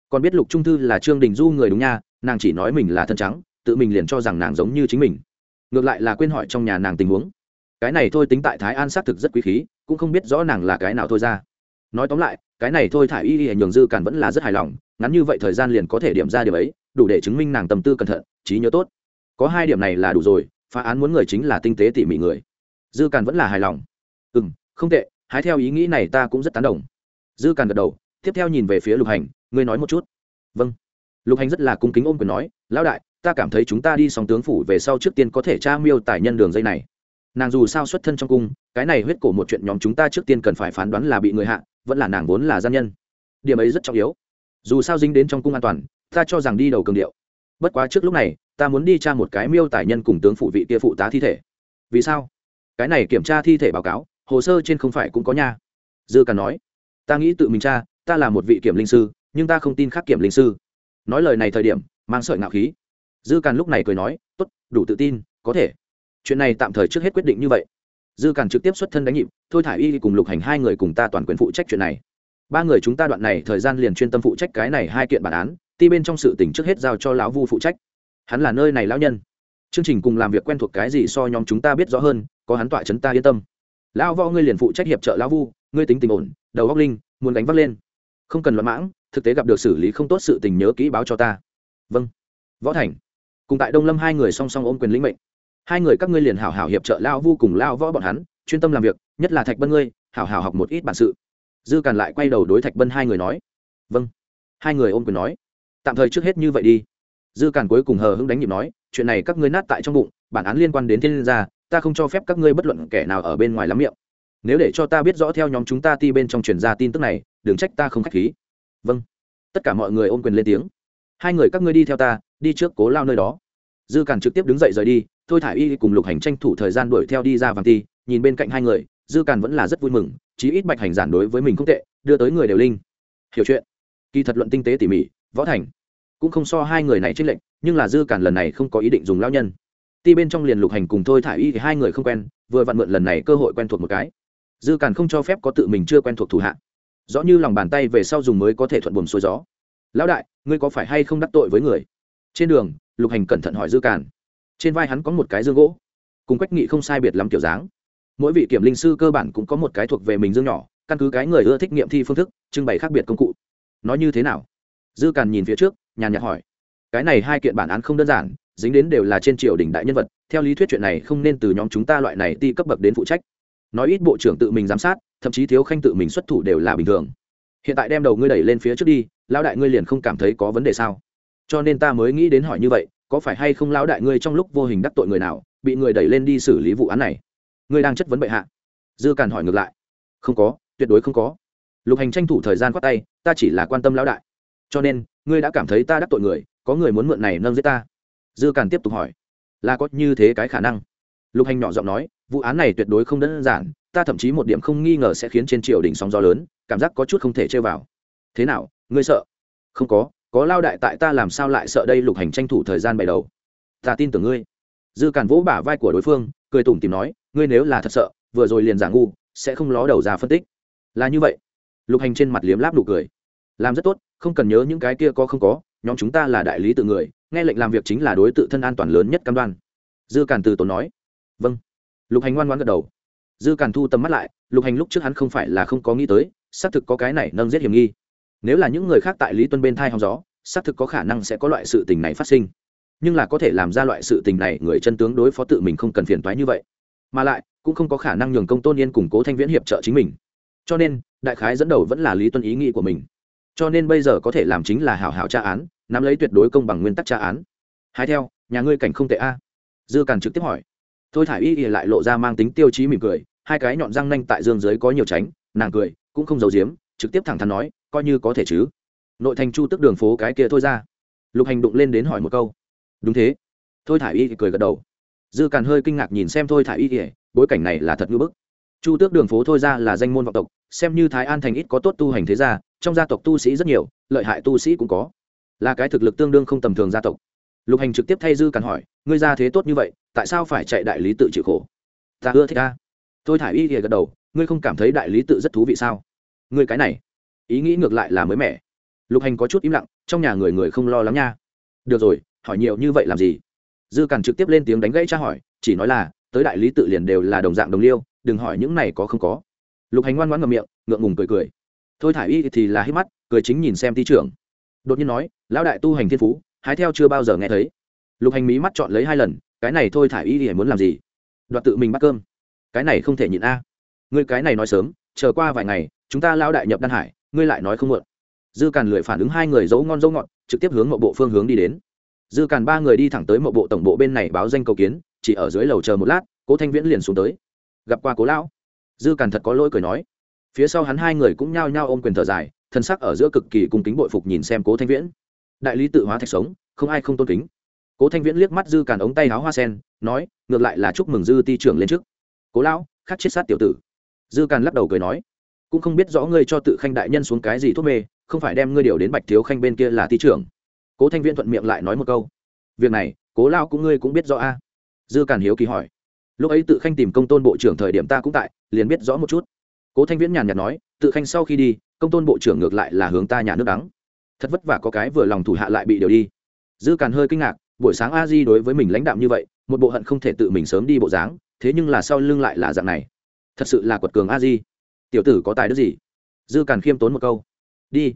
Còn biết lục trung thư là trương đình du người đúng nha, nàng chỉ nói mình là thân trắng, tự mình liền cho rằng nàng giống như chính mình. Ngược lại là quên hỏi trong nhà nàng tình huống. Cái này thôi tính tại thái an xác thực rất quý khí, cũng không biết rõ nàng là cái nào thôi ra. Nói tóm lại, cái này thôi thả y y nhường dư càn vẫn là rất hài lòng, ngắn như vậy thời gian liền có thể điểm ra điều ấy, đủ để chứng minh nàng tâm tư cẩn thận, trí nhớ tốt. Có hai điểm này là đủ rồi, phá án muốn người chính là tinh tế tỉ mỉ người. Dư càn vẫn là hài lòng. Ừ không tệ, hái theo ý nghĩ này ta cũng rất tán đồng dư càn gật đầu, tiếp theo nhìn về phía lục hành, ngươi nói một chút. Vâng. Lục hành rất là cung kính ôm quyền nói, lão đại, ta cảm thấy chúng ta đi sòng tướng phủ về sau trước tiên có thể tra miêu tài nhân đường dây này. Nàng dù sao xuất thân trong cung, cái này huyết cổ một chuyện nhóm chúng ta trước tiên cần phải phán đoán là bị người hạ, vẫn là nàng vốn là gian nhân. Điểm ấy rất trọng yếu. Dù sao dính đến trong cung an toàn, ta cho rằng đi đầu cường điệu. Bất quá trước lúc này, ta muốn đi tra một cái miêu tài nhân cùng tướng phụ vị kia phụ tá thi thể. Vì sao? Cái này kiểm tra thi thể báo cáo, hồ sơ trên không phải cũng có nha. Dư càn nói ta nghĩ tự mình tra ta là một vị kiểm linh sư, nhưng ta không tin khác kiểm linh sư. Nói lời này thời điểm, mang sợi ngạo khí. Dư càn lúc này cười nói, tốt, đủ tự tin, có thể. Chuyện này tạm thời trước hết quyết định như vậy. Dư càn trực tiếp xuất thân đánh nhịp, thôi thả y cùng lục hành hai người cùng ta toàn quyền phụ trách chuyện này. Ba người chúng ta đoạn này thời gian liền chuyên tâm phụ trách cái này hai kiện bản án, ti bên trong sự tỉnh trước hết giao cho lão vu phụ trách. Hắn là nơi này lão nhân. Chương trình cùng làm việc quen thuộc cái gì so nhóm chúng ta biết rõ hơn, có hắn tọa chấn ta yên tâm. Lão võ ngươi liền phụ trách hiệp trợ lão vu ngươi tính tình ổn, đầu góc linh, muốn đánh vác lên. Không cần loạn mãng, thực tế gặp được xử lý không tốt sự tình nhớ kỹ báo cho ta. Vâng. Võ thành. Cùng tại đông lâm hai người song song ôm quyền lĩnh mệnh. Hai người các ngươi liền hảo hảo hiệp trợ lao vu cùng lao võ bọn hắn, chuyên tâm làm việc, nhất là thạch bân ngươi, hảo hảo học một ít bản sự. Dư càn lại quay đầu đối thạch bân hai người nói. Vâng. Hai người ôm quyền nói. Tạm thời trước hết như vậy đi. Dư càn cuối cùng hờ hững đánh nhịp nói, chuyện này các ngươi nát tại trong bụng, bản án liên quan đến thiên gia, ta không cho phép các ngươi bất luận kẻ nào ở bên ngoài lắm miệng nếu để cho ta biết rõ theo nhóm chúng ta ti bên trong truyền ra tin tức này, đừng trách ta không k h á c h khí. Vâng. Tất cả mọi người ôm quyền lên tiếng. Hai người các ngươi đi theo ta, đi trước cố lao nơi đó. Dư càn trực tiếp đứng dậy rời đi, thôi thả i y cùng lục hành tranh thủ thời gian đuổi theo đi ra vàng ti, nhìn bên cạnh hai người, dư càn vẫn là rất vui mừng, chí ít bạch hành giản đối với mình không tệ, đưa tới người đều linh. Hiểu chuyện. Kỳ thật luận tinh tế tỉ mỉ, võ thành cũng không so hai người này trích lệnh nhưng là dư càn lần này không có ý định dùng lao nhân. Ti bên trong liền lục hành cùng thôi thả y thì hai người không quen, vừa vặn mượn lần này cơ hội quen thuộc một cái dư càn không cho phép có tự mình chưa quen thuộc thủ hạ. Rõ như lòng bàn tay về sau dùng mới có thể thuận buồm xuôi gió. Lão đại, ngươi có phải hay không đắc tội với người? Trên đường, lục hành cẩn thận hỏi dư càn. Trên vai hắn có một cái dương gỗ. Cùng quách nghị không sai biệt lắm kiểu dáng. Mỗi vị kiểm linh sư cơ bản cũng có một cái thuộc về mình dương nhỏ, căn cứ cái người ưa thích nghiệm thi phương thức, trưng bày khác biệt công cụ. Nói như thế nào? Dư càn nhìn phía trước, nhàn nhạt hỏi. Cái này hai kiện bản án không đơn giản, dính đến đều là trên triều đình đại nhân vật. Theo lý thuyết chuyện này không nên từ nhóm chúng ta loại này ti cấp bậc đến phụ trách nói ít bộ trưởng tự mình giám sát, thậm chí thiếu khanh tự mình xuất thủ đều là bình thường. Hiện tại đem đầu ngươi đẩy lên phía trước đi, lão đại ngươi liền không cảm thấy có vấn đề sao? Cho nên ta mới nghĩ đến hỏi như vậy, có phải hay không lão đại ngươi trong lúc vô hình đắc tội người nào, bị người đẩy lên đi xử lý vụ án này? Ngươi đang chất vấn bệ hạ. Dư càn hỏi ngược lại. Không có, tuyệt đối không có. Lục hành tranh thủ thời gian khoát tay, ta chỉ là quan tâm lão đại. Cho nên, ngươi đã cảm thấy ta đắc tội người, có người muốn mượn này nâng giết ta? Dư càn tiếp tục hỏi. Là có như thế cái khả năng. Lục hành nhỏ giọng nói vụ án này tuyệt đối không đơn giản, ta thậm chí một điểm không nghi ngờ sẽ khiến trên triều đình sóng gió lớn, cảm giác có chút không thể chơi vào. Thế nào, ngươi sợ? Không có có lao đại tại ta làm sao lại sợ đây lục hành tranh thủ thời gian bày đầu? Ta tin tưởng ngươi. Dư càn vỗ bả vai của đối phương, cười tủm tìm nói, ngươi nếu là thật sợ, vừa rồi liền giả ngu, sẽ không ló đầu ra phân tích. Là như vậy. Lục hành trên mặt liếm láp nụ cười. Làm rất tốt, không cần nhớ những cái kia có không có, nhóm chúng ta là đại lý tự người, nghe lệnh làm việc chính là đối tự thân an toàn lớn nhất cam đoan. Dư càn từ tốn nói. Vâng lục hành ngoan ngoan gật đầu. Dư càn thu tầm mắt lại, lục hành lúc trước hắn không phải là không có nghĩ tới, xác thực có cái này nâng giết hiểm nghi. Nếu là những người khác tại lý tuân bên thai hòng gió, xác thực có khả năng sẽ có loại sự tình này phát sinh. Nhưng là có thể làm ra loại sự tình này, người chân tướng đối phó tự mình không cần phiền toái như vậy. Mà lại, cũng không có khả năng nhường công tôn yên củng cố thanh viễn hiệp trợ chính mình. Cho nên, đại khái dẫn đầu vẫn là lý tuân ý nghĩ của mình. Cho nên bây giờ có thể làm chính là hảo hảo tra án, nắm lấy tuyệt đối công bằng nguyên tắc tra án. Hai theo, nhà ngươi cảnh không tệ a. Dư càn trực tiếp hỏi thôi thả y ỉa lại lộ ra mang tính tiêu chí mỉm cười, hai cái nhọn răng nanh tại dương dưới có nhiều tránh, nàng cười, cũng không giấu giếm, trực tiếp thẳng thắn nói, coi như có thể chứ. Nội thành chu tức đường phố cái kia thôi ra. Lục hành đụng lên đến hỏi một câu. Đúng thế. Thôi thả y thì cười gật đầu. Dư càn hơi kinh ngạc nhìn xem thôi thả y ỉa bối cảnh này là thật ngưỡng bức. Chu tước đường phố thôi ra là danh môn vọng tộc, xem như thái an thành ít có tốt tu hành thế gia, trong gia tộc tu sĩ rất nhiều, lợi hại tu sĩ cũng có. Là cái thực lực tương đương không tầm thường gia tộc lục hành trực tiếp thay dư càn hỏi, ngươi ra thế tốt như vậy, tại sao phải chạy đại lý tự chịu khổ? Ta ưa thích ta. Thôi thả y thì gật đầu, ngươi không cảm thấy đại lý tự rất thú vị sao? Ngươi cái này, ý nghĩ ngược lại là mới mẻ. Lục hành có chút im lặng, trong nhà người người không lo lắng nha. Được rồi, hỏi nhiều như vậy làm gì? Dư càn trực tiếp lên tiếng đánh gãy tra hỏi, chỉ nói là, tới đại lý tự liền đều là đồng dạng đồng liêu, đừng hỏi những này có không có. Lục hành ngoan ngoãn ngậm miệng, ngượng ngùng cười cười. Thôi thả y thì là hít mắt, cười chính nhìn xem thi trưởng. Đột nhiên nói, lão đại tu hành thiên phú hái theo chưa bao giờ nghe thấy. Lục hành mí mắt chọn lấy hai lần, cái này thôi thả y thì muốn làm gì? Đoạt tự mình bắt cơm. Cái này không thể nhịn a. Ngươi cái này nói sớm, chờ qua vài ngày, chúng ta lao đại nhập đan hải, ngươi lại nói không muộn. Dư càn lười phản ứng hai người dấu ngon dấu ngọt, trực tiếp hướng mộ bộ phương hướng đi đến. Dư càn ba người đi thẳng tới mộ bộ tổng bộ bên này báo danh cầu kiến, chỉ ở dưới lầu chờ một lát, cố thanh viễn liền xuống tới. Gặp qua cố lão. Dư càn thật có lỗi cười nói. Phía sau hắn hai người cũng nhao nhao ôm quyền thở dài, thân sắc ở giữa cực kỳ cung kính bội phục nhìn xem cố thanh viễn đại lý tự hóa thạch sống, không ai không tôn kính. Cố thanh viễn liếc mắt dư càn ống tay áo hoa sen, nói, ngược lại là chúc mừng dư ti trưởng lên trước. Cố lão, khắc chết sát tiểu tử. Dư càn lắc đầu cười nói, cũng không biết rõ ngươi cho tự khanh đại nhân xuống cái gì thuốc mê, không phải đem ngươi điều đến bạch thiếu khanh bên kia là ti trưởng. Cố thanh viễn thuận miệng lại nói một câu, việc này, cố lao cũng ngươi cũng biết rõ a. Dư càn hiếu kỳ hỏi, lúc ấy tự khanh tìm công tôn bộ trưởng thời điểm ta cũng tại, liền biết rõ một chút. Cố thanh viễn nhàn nhạt nói, tự khanh sau khi đi, công tôn bộ trưởng ngược lại là hướng ta nhà nước đắng thật vất vả có cái vừa lòng thủ hạ lại bị điều đi. Dư càn hơi kinh ngạc, buổi sáng a di đối với mình lãnh đạm như vậy, một bộ hận không thể tự mình sớm đi bộ dáng, thế nhưng là sau lưng lại là dạng này. Thật sự là quật cường a di. Tiểu tử có tài đức gì? Dư càn khiêm tốn một câu. Đi.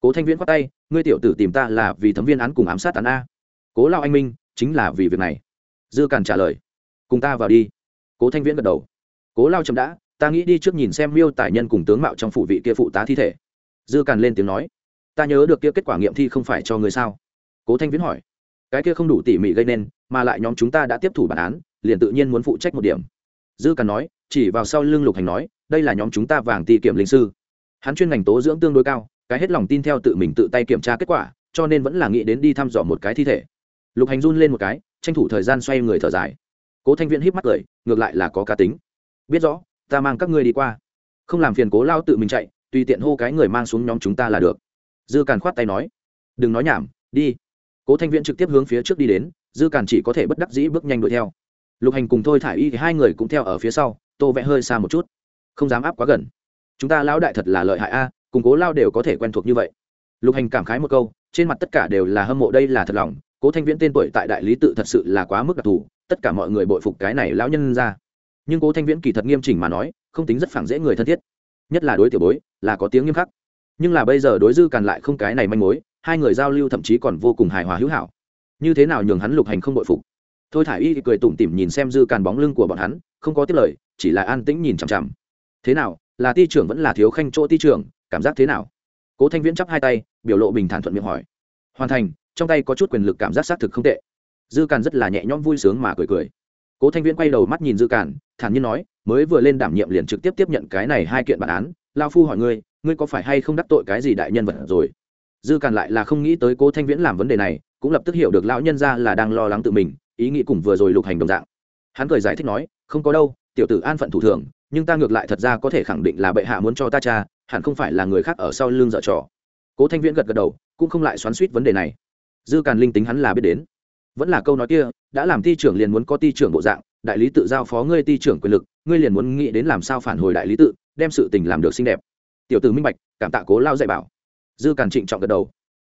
Cố thanh viễn khoát tay, ngươi tiểu tử tìm ta là vì thấm viên án cùng ám sát án a. Cố lao anh minh, chính là vì việc này. Dư càn trả lời. Cùng ta vào đi. Cố thanh viễn gật đầu. Cố lao chậm đã, ta nghĩ đi trước nhìn xem miêu tài nhân cùng tướng mạo trong phụ vị kia phụ tá thi thể. Dư càn lên tiếng nói ta nhớ được kia kết quả nghiệm thi không phải cho người sao? Cố thanh viễn hỏi. Cái kia không đủ tỉ mỉ gây nên, mà lại nhóm chúng ta đã tiếp thủ bản án, liền tự nhiên muốn phụ trách một điểm. Dư càn nói, chỉ vào sau lưng lục hành nói, đây là nhóm chúng ta vàng ti kiểm linh sư. Hắn chuyên ngành tố dưỡng tương đối cao, cái hết lòng tin theo tự mình tự tay kiểm tra kết quả, cho nên vẫn là nghĩ đến đi thăm dò một cái thi thể. Lục hành run lên một cái, tranh thủ thời gian xoay người thở dài. Cố thanh viễn híp mắt cười, ngược lại là có cá tính. Biết rõ, ta mang các ngươi đi qua. Không làm phiền cố lao tự mình chạy, tùy tiện hô cái người mang xuống nhóm chúng ta là được dư càn khoát tay nói đừng nói nhảm đi. Cố thanh viễn trực tiếp hướng phía trước đi đến dư càn chỉ có thể bất đắc dĩ bước nhanh đuổi theo. Lục hành cùng thôi thả y thì hai người cũng theo ở phía sau tô vẽ hơi xa một chút. Không dám áp quá gần. Chúng ta lão đại thật là lợi hại a à, cùng cố lao đều có thể quen thuộc như vậy. Lục hành cảm khái một câu trên mặt tất cả đều là hâm mộ đây là thật lòng. Cố thanh viễn tên tuổi tại đại lý tự thật sự là quá mức đặc thù tất cả mọi người bội phục cái này lão nhân ra. Nhưng cố thanh viễn kỳ thật nghiêm chỉnh mà nói không tính rất phẳng dễ người thân thiết. Nhất là đối tiểu bối là có tiếng nghiêm khắc nhưng là bây giờ đối dư càn lại không cái này manh mối, hai người giao lưu thậm chí còn vô cùng hài hòa hữu hảo. Như thế nào nhường hắn lục hành không bội phục? Thôi thả y cười tủm tỉm nhìn xem dư càn bóng lưng của bọn hắn, không có tiếp lời, chỉ là an tĩnh nhìn chằm chằm. Thế nào, là ti trưởng vẫn là thiếu khanh chỗ ti trưởng, cảm giác thế nào? Cố thanh viễn chắp hai tay, biểu lộ bình thản thuận miệng hỏi. Hoàn thành, trong tay có chút quyền lực cảm giác xác thực không tệ. Dư càn rất là nhẹ nhõm vui sướng mà cười cười. Cố thanh viễn quay đầu mắt nhìn dư càn, thản nhiên nói, mới vừa lên đảm nhiệm liền trực tiếp tiếp nhận cái này hai kiện bản án lao phu hỏi ngươi ngươi có phải hay không đắc tội cái gì đại nhân vật rồi? Dư càn lại là không nghĩ tới cố thanh viễn làm vấn đề này, cũng lập tức hiểu được lão nhân ra là đang lo lắng tự mình, ý nghĩ cùng vừa rồi lục hành đồng dạng. Hắn cười giải thích nói, không có đâu, tiểu tử an phận thủ thường, nhưng ta ngược lại thật ra có thể khẳng định là bệ hạ muốn cho ta cha, hẳn không phải là người khác ở sau lưng dợ trò. Cố thanh viễn gật gật đầu, cũng không lại xoắn suýt vấn đề này. Dư càn linh tính hắn là biết đến. Vẫn là câu nói kia, đã làm ty trưởng liền muốn có ty trưởng bộ dạng, đại lý tự giao phó ngươi ty trưởng quyền lực, ngươi liền muốn nghĩ đến làm sao phản hồi đại lý tự đem sự tình làm được xinh đẹp. Tiểu tử minh bạch, cảm tạ cố lao dạy bảo. Dư càn trịnh trọng gật đầu.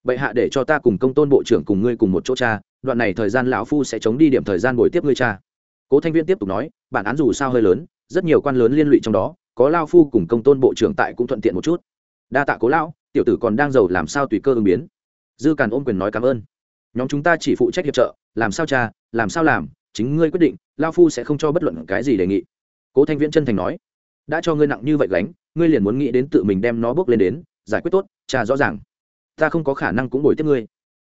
Bệ hạ để cho ta cùng công tôn bộ trưởng cùng ngươi cùng một chỗ cha, đoạn này thời gian lão phu sẽ chống đi điểm thời gian buổi tiếp ngươi cha. Cố thanh viên tiếp tục nói, bản án dù sao hơi lớn, rất nhiều quan lớn liên lụy trong đó, có lao phu cùng công tôn bộ trưởng tại cũng thuận tiện một chút. Đa tạ cố lão, tiểu tử còn đang giàu làm sao tùy cơ ứng biến. Dư càn ôm quyền nói cảm ơn. Nhóm chúng ta chỉ phụ trách hiệp trợ, làm sao cha, làm sao làm, chính ngươi quyết định, lao phu sẽ không cho bất luận cái gì đề nghị. Cố thanh viễn chân thành nói đã cho ngươi nặng như vậy gánh, ngươi liền muốn nghĩ đến tự mình đem nó bước lên đến, giải quyết tốt trà rõ ràng. Ta không có khả năng cũng bồi tiếp ngươi.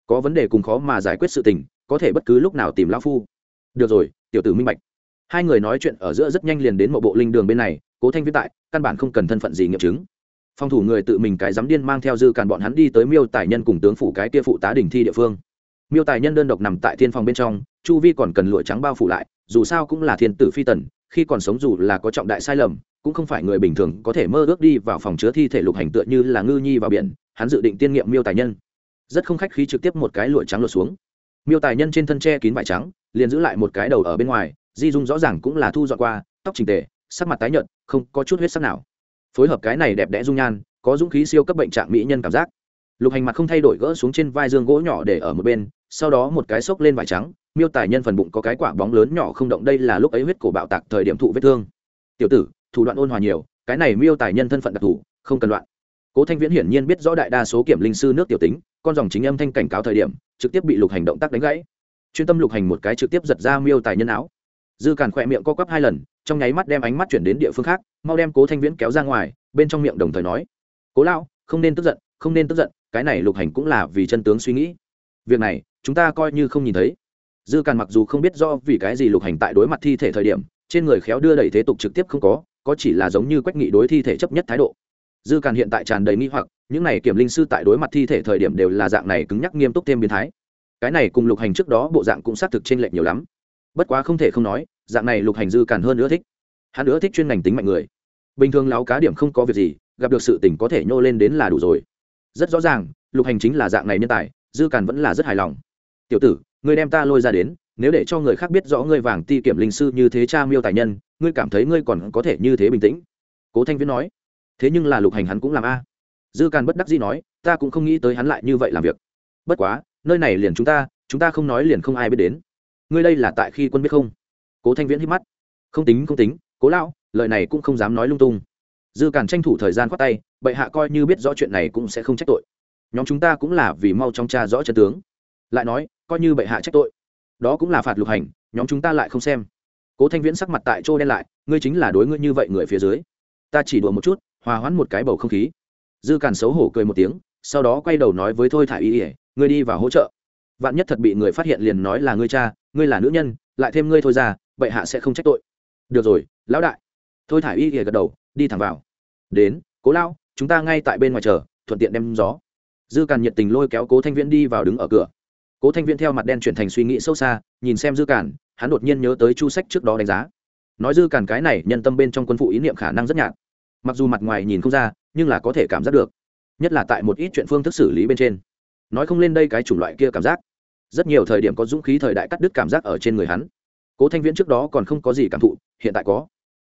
Có vấn đề cùng khó mà giải quyết sự tình, có thể bất cứ lúc nào tìm lão phu. Được rồi, tiểu tử minh bạch. Hai người nói chuyện ở giữa rất nhanh liền đến một bộ linh đường bên này, cố thanh viết tại, căn bản không cần thân phận gì nghiệm chứng. Phòng thủ người tự mình cái dám điên mang theo dư càn bọn hắn đi tới miêu tài nhân cùng tướng phủ cái kia phụ tá đình thi địa phương. Miêu tài nhân đơn độc nằm tại thiên phòng bên trong, chu vi còn cần lụa trắng bao phủ lại, dù sao cũng là thiên tử phi tần, khi còn sống dù là có trọng đại sai lầm cũng không phải người bình thường có thể mơ ước đi vào phòng chứa thi thể lục hành tựa như là ngư nhi vào biển, hắn dự định tiên nghiệm miêu tài nhân. Rất không khách khí trực tiếp một cái lụa trắng lột xuống. Miêu tài nhân trên thân tre kín vải trắng, liền giữ lại một cái đầu ở bên ngoài, di dung rõ ràng cũng là thu dọn qua, tóc trình tề, sắc mặt tái nhợt, không có chút huyết sắc nào. Phối hợp cái này đẹp đẽ dung nhan, có dũng khí siêu cấp bệnh trạng mỹ nhân cảm giác. Lục hành mặt không thay đổi gỡ xuống trên vai dương gỗ nhỏ để ở một bên, sau đó một cái xốc lên vải trắng, miêu tài nhân phần bụng có cái quả bóng lớn nhỏ không động, đây là lúc ấy huyết cổ bạo tạc thời điểm thụ vết thương. Tiểu tử thủ đoạn ôn hòa nhiều, cái này miêu tài nhân thân phận đặc thù, không cần loạn. cố thanh viễn hiển nhiên biết rõ đại đa số kiểm linh sư nước tiểu tính, con dòng chính âm thanh cảnh cáo thời điểm, trực tiếp bị lục hành động tác đánh gãy. Chuyên tâm lục hành một cái trực tiếp giật ra miêu tài nhân áo. Dư càn khỏe miệng co quắp hai lần, trong nháy mắt đem ánh mắt chuyển đến địa phương khác, mau đem cố thanh viễn kéo ra ngoài, bên trong miệng đồng thời nói, cố lão, không nên tức giận, không nên tức giận, cái này lục hành cũng là vì chân tướng suy nghĩ. Việc này, chúng ta coi như không nhìn thấy. Dư càn mặc dù không biết do vì cái gì lục hành tại đối mặt thi thể thời điểm, trên người khéo đưa đẩy thế tục trực tiếp không có có chỉ là giống như quách nghị đối thi thể chấp nhất thái độ. Dư càn hiện tại tràn đầy nghi hoặc, những này kiểm linh sư tại đối mặt thi thể thời điểm đều là dạng này cứng nhắc nghiêm túc thêm biến thái. Cái này cùng lục hành trước đó bộ dạng cũng xác thực t r ê n lệch nhiều lắm. Bất quá không thể không nói, dạng này lục hành dư càn hơn nữa thích. Hắn nữa thích chuyên ngành tính mạnh người. Bình thường láo cá điểm không có việc gì, gặp được sự tỉnh có thể nhô lên đến là đủ rồi. Rất rõ ràng, lục hành chính là dạng này nhân tài, dư càn vẫn là rất hài lòng. Tiểu tử, ngươi đem ta lôi ra đến nếu để cho người khác biết rõ ngươi vàng ti kiểm linh sư như thế cha miêu tài nhân, ngươi cảm thấy ngươi còn có thể như thế bình tĩnh? Cố thanh viễn nói. Thế nhưng là lục hành hắn cũng làm a. Dư càn bất đắc dĩ nói, ta cũng không nghĩ tới hắn lại như vậy làm việc. Bất quá, nơi này liền chúng ta chúng ta không nói liền không ai biết đến. Ngươi đây là tại khi quân biết không? Cố thanh viễn hít mắt. Không tính không tính, cố lão, lời này cũng không dám nói lung tung. Dư càn tranh thủ thời gian khoát tay, bệ hạ coi như biết rõ chuyện này cũng sẽ không trách tội. Nhóm chúng ta cũng là vì mau trong cha rõ chân tướng. Lại nói, coi như bệ hạ trách tội đó cũng là phạt lục hành, nhóm chúng ta lại không xem. Cố thanh viễn sắc mặt tại chỗ đen lại, ngươi chính là đối ngươi như vậy người phía dưới. Ta chỉ đùa một chút, hòa hoãn một cái bầu không khí. Dư càn xấu hổ cười một tiếng, sau đó quay đầu nói với thôi thả y ỉa ngươi đi vào hỗ trợ. Vạn nhất thật bị người phát hiện liền nói là ngươi cha, ngươi là nữ nhân, lại thêm ngươi thôi ra, bệ hạ sẽ không trách tội. Được rồi, lão đại. Thôi thả y ỉa gật đầu, đi thẳng vào. Đến, cố lao chúng ta ngay tại bên ngoài chờ, thuận tiện đem gió. Dư càn nhiệt tình lôi kéo cố thanh viễn đi vào đứng ở cửa cố thanh viễn theo mặt đen chuyển thành suy nghĩ sâu xa nhìn xem dư cản, hắn đột nhiên nhớ tới chu sách trước đó đánh giá. Nói dư cản cái này nhân tâm bên trong quân phụ ý niệm khả năng rất nhạt. Mặc dù mặt ngoài nhìn không ra nhưng là có thể cảm giác được. Nhất là tại một ít chuyện phương thức xử lý bên trên. Nói không lên đây cái chủng loại kia cảm giác. Rất nhiều thời điểm có dũng khí thời đại cắt đứt cảm giác ở trên người hắn. Cố thanh viễn trước đó còn không có gì cảm thụ hiện tại có.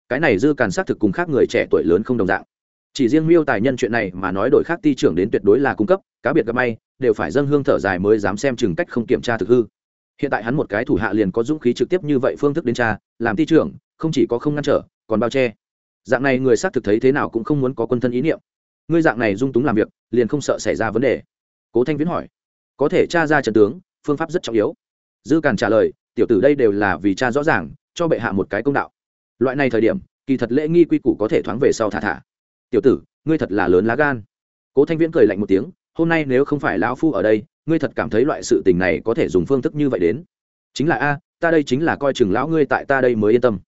Cái này dư càn xác thực cùng khác người trẻ tuổi lớn không đồng dạng chỉ riêng miêu tài nhân chuyện này mà nói đổi khác ti trưởng đến tuyệt đối là cung cấp, cá biệt gặp may, đều phải dâng hương thở dài mới dám xem chừng cách không kiểm tra thực hư. Hiện tại hắn một cái thủ hạ liền có dũng khí trực tiếp như vậy phương thức đến tra, làm ti trưởng, không chỉ có không ngăn trở, còn bao che. Dạng này người xác thực thấy thế nào cũng không muốn có quân thân ý niệm. Ngươi dạng này dung túng làm việc, liền không sợ xảy ra vấn đề. Cố thanh viễn hỏi. Có thể tra ra trận tướng, phương pháp rất trọng yếu. Dư càn trả lời, tiểu tử đây đều là vì cha rõ ràng, cho bệ hạ một cái công đạo. Loại này thời điểm, kỳ thật lễ nghi quy củ có thể thoáng về sau thả thả tiểu tử, ngươi thật là lớn lá gan. Cố thanh viễn cười lạnh một tiếng, hôm nay nếu không phải lão phu ở đây, ngươi thật cảm thấy loại sự tình này có thể dùng phương thức như vậy đến? Chính là a, ta đây chính là coi chừng lão ngươi tại ta đây mới yên tâm.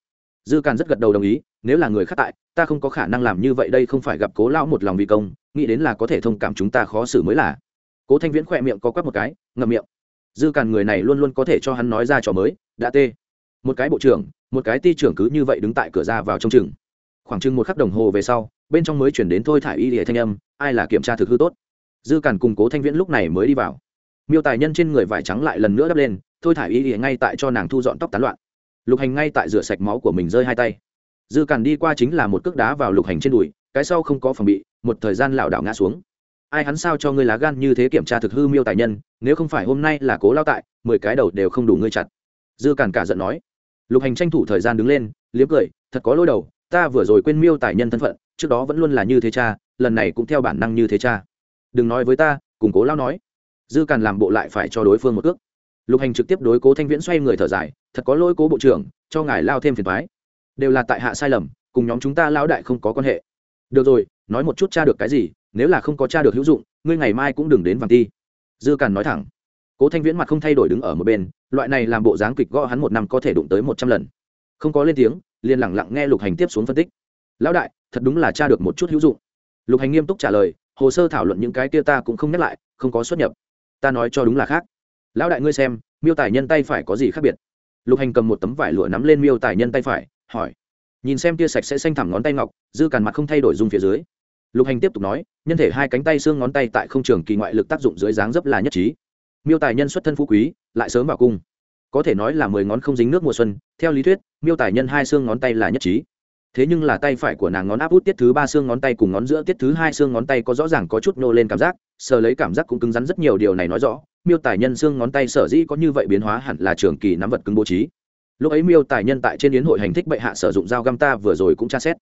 Dư càn rất gật đầu đồng ý, nếu là người khác tại, ta không có khả năng làm như vậy, đây không phải gặp cố lão một lòng vì công, nghĩ đến là có thể thông cảm chúng ta khó xử mới là. Cố thanh viễn khỏe miệng có quắp một cái, ngậm miệng. Dư càn người này luôn luôn có thể cho hắn nói ra trò mới, đã tê. Một cái bộ trưởng, một cái ti trưởng cứ như vậy đứng tại cửa ra vào trong chừng khoảng chừng một khắc đồng hồ về sau, bên trong mới chuyển đến thôi thả y hệ thanh âm, ai là kiểm tra thực hư tốt? Dư càn cùng cố thanh viễn lúc này mới đi vào. Miêu tài nhân trên người vải trắng lại lần nữa đắp lên, thôi thả y hệ ngay tại cho nàng thu dọn tóc tán loạn. Lục hành ngay tại rửa sạch máu của mình rơi hai tay. Dư càn đi qua chính là một cước đá vào lục hành trên đùi, cái sau không có phòng bị, một thời gian lảo đảo ngã xuống. Ai hắn sao cho ngươi lá gan như thế kiểm tra thực hư miêu tài nhân, nếu không phải hôm nay là cố lao tại, mười cái đầu đều không đủ ngươi chặt. Dư càn cả giận nói. Lục hành tranh thủ thời gian đứng lên, liếm cười, thật có lỗi đầu ta vừa rồi quên miêu tài nhân thân phận, trước đó vẫn luôn là như thế cha, lần này cũng theo bản năng như thế cha. Đừng nói với ta, cùng cố lao nói. Dư càn làm bộ lại phải cho đối phương một ước lục hành trực tiếp đối cố thanh viễn xoay người thở dài, thật có lỗi cố bộ trưởng, cho ngài lao thêm phiền thoái đều là tại hạ sai lầm, cùng nhóm chúng ta lao đại không có quan hệ. Được rồi, nói một chút cha được cái gì, nếu là không có cha được hữu dụng, ngươi ngày mai cũng đừng đến vàng ti dư càn nói thẳng. Cố thanh viễn mặt không thay đổi đứng ở một bên, loại này làm bộ dáng kịch gõ hắn một năm có thể đụng tới một trăm lần. Không có lên tiếng liền lẳng lặng nghe lục hành tiếp xuống phân tích. Lão đại, thật đúng là cha được một chút hữu dụng. Lục hành nghiêm túc trả lời, hồ sơ thảo luận những cái kia ta cũng không nhắc lại, không có xuất nhập. Ta nói cho đúng là khác. Lão đại ngươi xem, miêu tài nhân tay phải có gì khác biệt? Lục hành cầm một tấm vải lụa nắm lên miêu tài nhân tay phải, hỏi. Nhìn xem tia sạch sẽ xanh thẳm ngón tay ngọc, dư càn mặt không thay đổi dung phía dưới. Lục hành tiếp tục nói, nhân thể hai cánh tay xương ngón tay tại không trường kỳ ngoại lực tác dụng dưới dáng dấp là nhất trí. Miêu tài nhân xuất thân phú quý, lại sớm vào cung. Có thể nói là mười ngón không dính nước mùa xuân, theo lý thuyết miêu tài nhân hai xương ngón tay là nhất trí. Thế nhưng là tay phải của nàng ngón áp út tiết thứ ba xương ngón tay cùng ngón giữa tiết thứ hai xương ngón tay có rõ ràng có chút nô lên cảm giác, sờ lấy cảm giác cũng cứng rắn rất nhiều, điều này nói rõ, miêu tài nhân xương ngón tay sở dĩ có như vậy biến hóa hẳn là trường kỳ nắm vật cứng bố trí. Lúc ấy miêu tài nhân tại trên yến hội hành thích bệ hạ sử dụng dao găm ta vừa rồi cũng tra xét.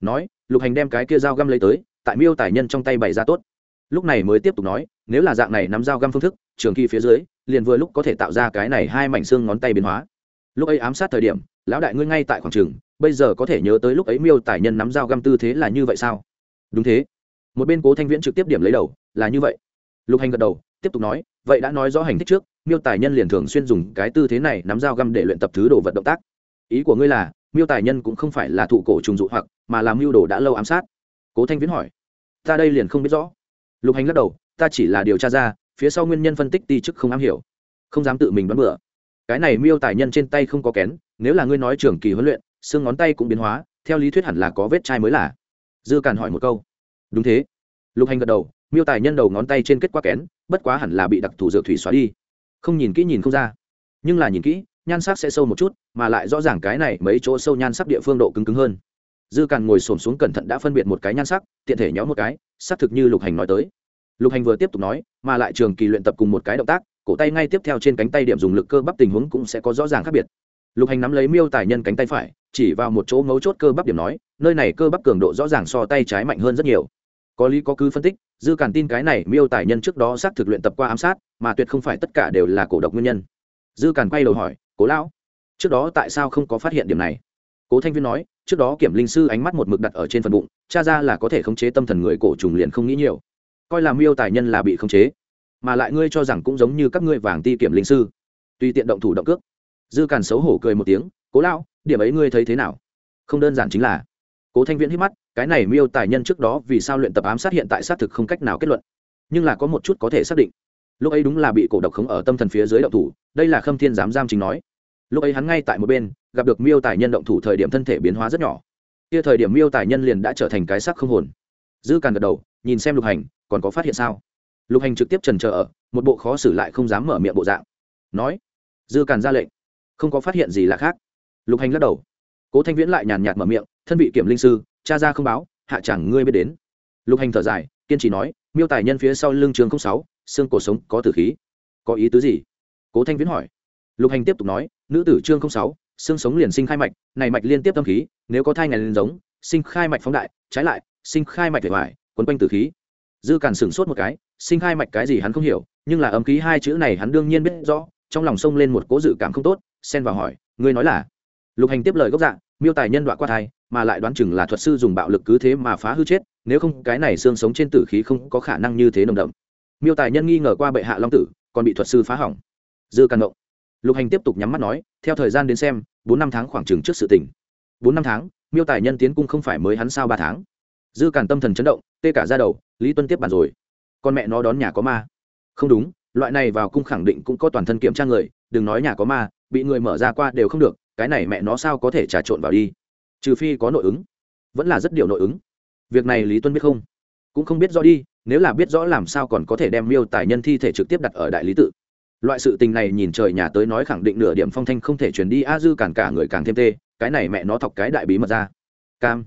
Nói, lục hành đem cái kia dao găm lấy tới, tại miêu tài nhân trong tay bày ra tốt. Lúc này mới tiếp tục nói, nếu là dạng này nắm dao găm phương thức, trường kỳ phía dưới, liền vừa lúc có thể tạo ra cái này hai mảnh xương ngón tay biến hóa lúc ấy ám sát thời điểm, lão đại ngươi ngay tại khoảng trường, bây giờ có thể nhớ tới lúc ấy miêu tài nhân nắm dao găm tư thế là như vậy sao? Đúng thế. Một bên cố thanh viễn trực tiếp điểm lấy đầu, là như vậy. Lục hành gật đầu, tiếp tục nói, vậy đã nói rõ hành thích trước, miêu tài nhân liền thường xuyên dùng cái tư thế này nắm dao găm để luyện tập thứ đồ vật động tác. Ý của ngươi là, miêu tài nhân cũng không phải là thụ cổ trùng dụ hoặc, mà làm mưu đồ đã lâu ám sát. Cố thanh viễn hỏi. Ta đây liền không biết rõ. Lục hành lắc đầu, ta chỉ là điều tra ra, phía sau nguyên nhân phân tích ti chức không am hiểu. Không dám tự mình đoán bừa cái này miêu tài nhân trên tay không có kén, nếu là ngươi nói trường kỳ huấn luyện, xương ngón tay cũng biến hóa, theo lý thuyết hẳn là có vết chai mới là. Dư càn hỏi một câu. Đúng thế. Lục hành gật đầu, miêu tài nhân đầu ngón tay trên kết quả kén, bất quá hẳn là bị đặc thù dược thủy xóa đi. Không nhìn kỹ nhìn không ra. Nhưng là nhìn kỹ, nhan sắc sẽ sâu một chút, mà lại rõ ràng cái này mấy chỗ sâu nhan sắc địa phương độ cứng cứng hơn. Dư càn ngồi xổm xuống cẩn thận đã phân biệt một cái nhan sắc, tiện thể nhóm một cái, xác thực như lục hành nói tới. Lục hành vừa tiếp tục nói, mà lại trường kỳ luyện tập cùng một cái động tác cổ tay ngay tiếp theo trên cánh tay điểm dùng lực cơ bắp tình huống cũng sẽ có rõ ràng khác biệt. Lục hành nắm lấy miêu tài nhân cánh tay phải, chỉ vào một chỗ ngấu chốt cơ bắp điểm nói, nơi này cơ bắp cường độ rõ ràng so tay trái mạnh hơn rất nhiều. Có lý có cứ phân tích, dư càn tin cái này miêu tài nhân trước đó xác thực luyện tập qua ám sát, mà tuyệt không phải tất cả đều là cổ độc nguyên nhân. Dư càn quay đầu hỏi, cố lão, trước đó tại sao không có phát hiện điểm này? Cố thanh viên nói, trước đó kiểm linh sư ánh mắt một mực đặt ở trên phần bụng, cha ra là có thể khống chế tâm thần người cổ trùng liền không nghĩ nhiều. Coi là miêu tài nhân là bị khống chế mà lại ngươi cho rằng cũng giống như các ngươi vàng ti kiểm linh sư. Tùy tiện động thủ động cước. Dư càn xấu hổ cười một tiếng, cố lão, điểm ấy ngươi thấy thế nào? Không đơn giản chính là. Cố thanh viễn hít mắt, cái này miêu tài nhân trước đó vì sao luyện tập ám sát hiện tại xác thực không cách nào kết luận. Nhưng là có một chút có thể xác định. Lúc ấy đúng là bị cổ độc khống ở tâm thần phía dưới động thủ, đây là khâm thiên giám giam chính nói. Lúc ấy hắn ngay tại một bên, gặp được miêu tài nhân động thủ thời điểm thân thể biến hóa rất nhỏ. Kia thời điểm miêu tài nhân liền đã trở thành cái sắc không hồn. Dư càn gật đầu, nhìn xem lục hành, còn có phát hiện sao? Lục hành trực tiếp trần trờ ở, một bộ khó xử lại không dám mở miệng bộ dạng. Nói, dư càn ra lệnh, không có phát hiện gì là khác. Lục hành lắc đầu. Cố thanh viễn lại nhàn nhạt mở miệng, thân vị kiểm linh sư, cha ra không báo, hạ chẳng ngươi biết đến. Lục hành thở dài, kiên trì nói, miêu tài nhân phía sau lưng trường sáu, xương cổ sống có tử khí. Có ý tứ gì? Cố thanh viễn hỏi. Lục hành tiếp tục nói, nữ tử trương sáu, xương sống liền sinh khai mạch, này mạch liên tiếp tâm khí, nếu có thai ngày liền giống, sinh khai mạch phóng đại, trái lại, sinh khai mạch vẻ ngoài, quấn quanh tử khí. Dư càn sửng sốt một cái sinh khai mạch cái gì hắn không hiểu, nhưng là âm khí hai chữ này hắn đương nhiên biết rõ, trong lòng sông lên một cố dự cảm không tốt, xen vào hỏi, ngươi nói là? Lục hành tiếp lời gốc dạng, miêu tài nhân đoạn qua thai, mà lại đoán chừng là thuật sư dùng bạo lực cứ thế mà phá hư chết, nếu không cái này xương sống trên tử khí không có khả năng như thế nồng đậm. Miêu tài nhân nghi ngờ qua bệ hạ long tử, còn bị thuật sư phá hỏng. Dư càn động lục hành tiếp tục nhắm mắt nói, theo thời gian đến xem, bốn năm tháng khoảng chừng trước sự tình. Bốn năm tháng, miêu tài nhân tiến cung không phải mới hắn sao ba tháng. Dư càn tâm thần chấn động, tê cả ra đầu, lý tuân tiếp bàn rồi con mẹ nó đón nhà có ma. Không đúng, loại này vào cung khẳng định cũng có toàn thân kiểm tra người, đừng nói nhà có ma, bị người mở ra qua đều không được, cái này mẹ nó sao có thể trà trộn vào đi? Trừ phi có nội ứng. Vẫn là rất điều nội ứng. Việc này lý tuân biết không? Cũng không biết rõ đi, nếu là biết rõ làm sao còn có thể đem miêu tài nhân thi thể trực tiếp đặt ở đại lý tự. Loại sự tình này nhìn trời nhà tới nói khẳng định nửa điểm phong thanh không thể chuyển đi, a dư cản cả người càng thêm tê, cái này mẹ nó thọc cái đại bí mật ra. Cam,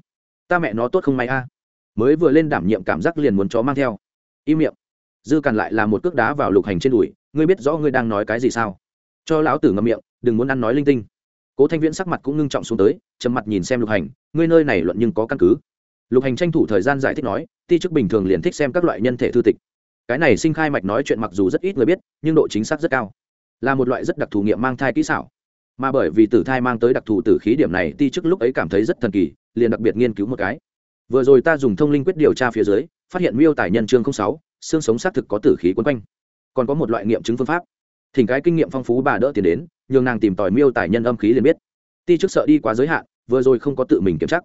ta mẹ nó tốt không may a. Mới vừa lên đảm nhiệm cảm giác liền muốn chó mang theo im miệng. Dư càn lại là một cước đá vào lục hành trên đùi, ngươi biết rõ ngươi đang nói cái gì sao? Cho lão tử ngậm miệng, đừng muốn ăn nói linh tinh. Cố thanh viễn sắc mặt cũng ngưng trọng xuống tới, trầm mặt nhìn xem lục hành, ngươi nơi này luận nhưng có căn cứ. Lục hành tranh thủ thời gian giải thích nói, ti chức bình thường liền thích xem các loại nhân thể thư tịch. Cái này sinh khai mạch nói chuyện mặc dù rất ít người biết, nhưng độ chính xác rất cao. Là một loại rất đặc thù nghiệm mang thai kỹ xảo. Mà bởi vì tử thai mang tới đặc thù tử khí điểm này, ti chức lúc ấy cảm thấy rất thần kỳ, liền đặc biệt nghiên cứu một cái. Vừa rồi ta dùng thông linh quyết điều tra phía dưới phát hiện miêu tài nhân chương sáu, xương sống xác thực có tử khí quấn quanh. Còn có một loại nghiệm chứng phương pháp. Thỉnh cái kinh nghiệm phong phú bà đỡ tiền đến, nhường nàng tìm tòi miêu tài nhân âm khí liền biết. Ti trước sợ đi quá giới hạn, vừa rồi không có tự mình kiểm chắc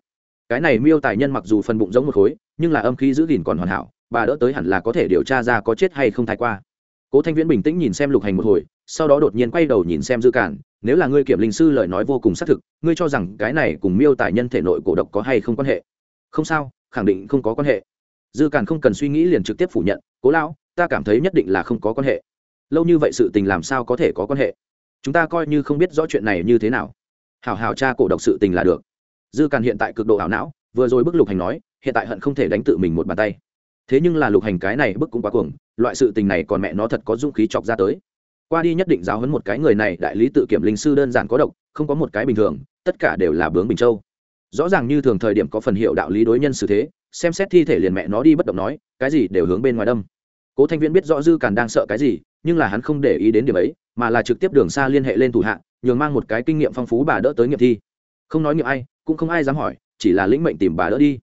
cái này miêu tài nhân mặc dù phần bụng giống một khối, nhưng là âm khí giữ gìn còn hoàn hảo, bà đỡ tới hẳn là có thể điều tra ra có chết hay không thái qua. Cố thanh viễn bình tĩnh nhìn xem lục hành một hồi, sau đó đột nhiên quay đầu nhìn xem dư cản, nếu là ngươi kiểm linh sư lời nói vô cùng xác thực, ngươi cho rằng cái này cùng miêu tài nhân thể nội cổ độc có hay không quan hệ? Không sao, khẳng định không có quan hệ dư Càn không cần suy nghĩ liền trực tiếp phủ nhận, cố lão, ta cảm thấy nhất định là không có quan hệ. Lâu như vậy sự tình làm sao có thể có quan hệ? Chúng ta coi như không biết rõ chuyện này như thế nào. Hảo hảo cha cổ độc sự tình là được. Dư càn hiện tại cực độ ảo não, vừa rồi bức lục hành nói, hiện tại hận không thể đánh tự mình một bàn tay. Thế nhưng là lục hành cái này bức cũng quá cuồng, loại sự tình này còn mẹ nó thật có dũng khí chọc ra tới. Qua đi nhất định giáo hấn một cái người này, đại lý tự kiểm linh sư đơn giản có độc, không có một cái bình thường, tất cả đều là bướng bình châu. Rõ ràng như thường thời điểm có phần hiệu đạo lý đối nhân xử thế xem xét thi thể liền mẹ nó đi bất động nói, cái gì đều hướng bên ngoài đâm. Cố thanh viễn biết rõ dư càn đang sợ cái gì, nhưng là hắn không để ý đến điểm ấy, mà là trực tiếp đường xa liên hệ lên thủ hạ, nhường mang một cái kinh nghiệm phong phú bà đỡ tới nghiệm thi. Không nói nghiệm ai, cũng không ai dám hỏi, chỉ là lĩnh mệnh tìm bà đỡ đi.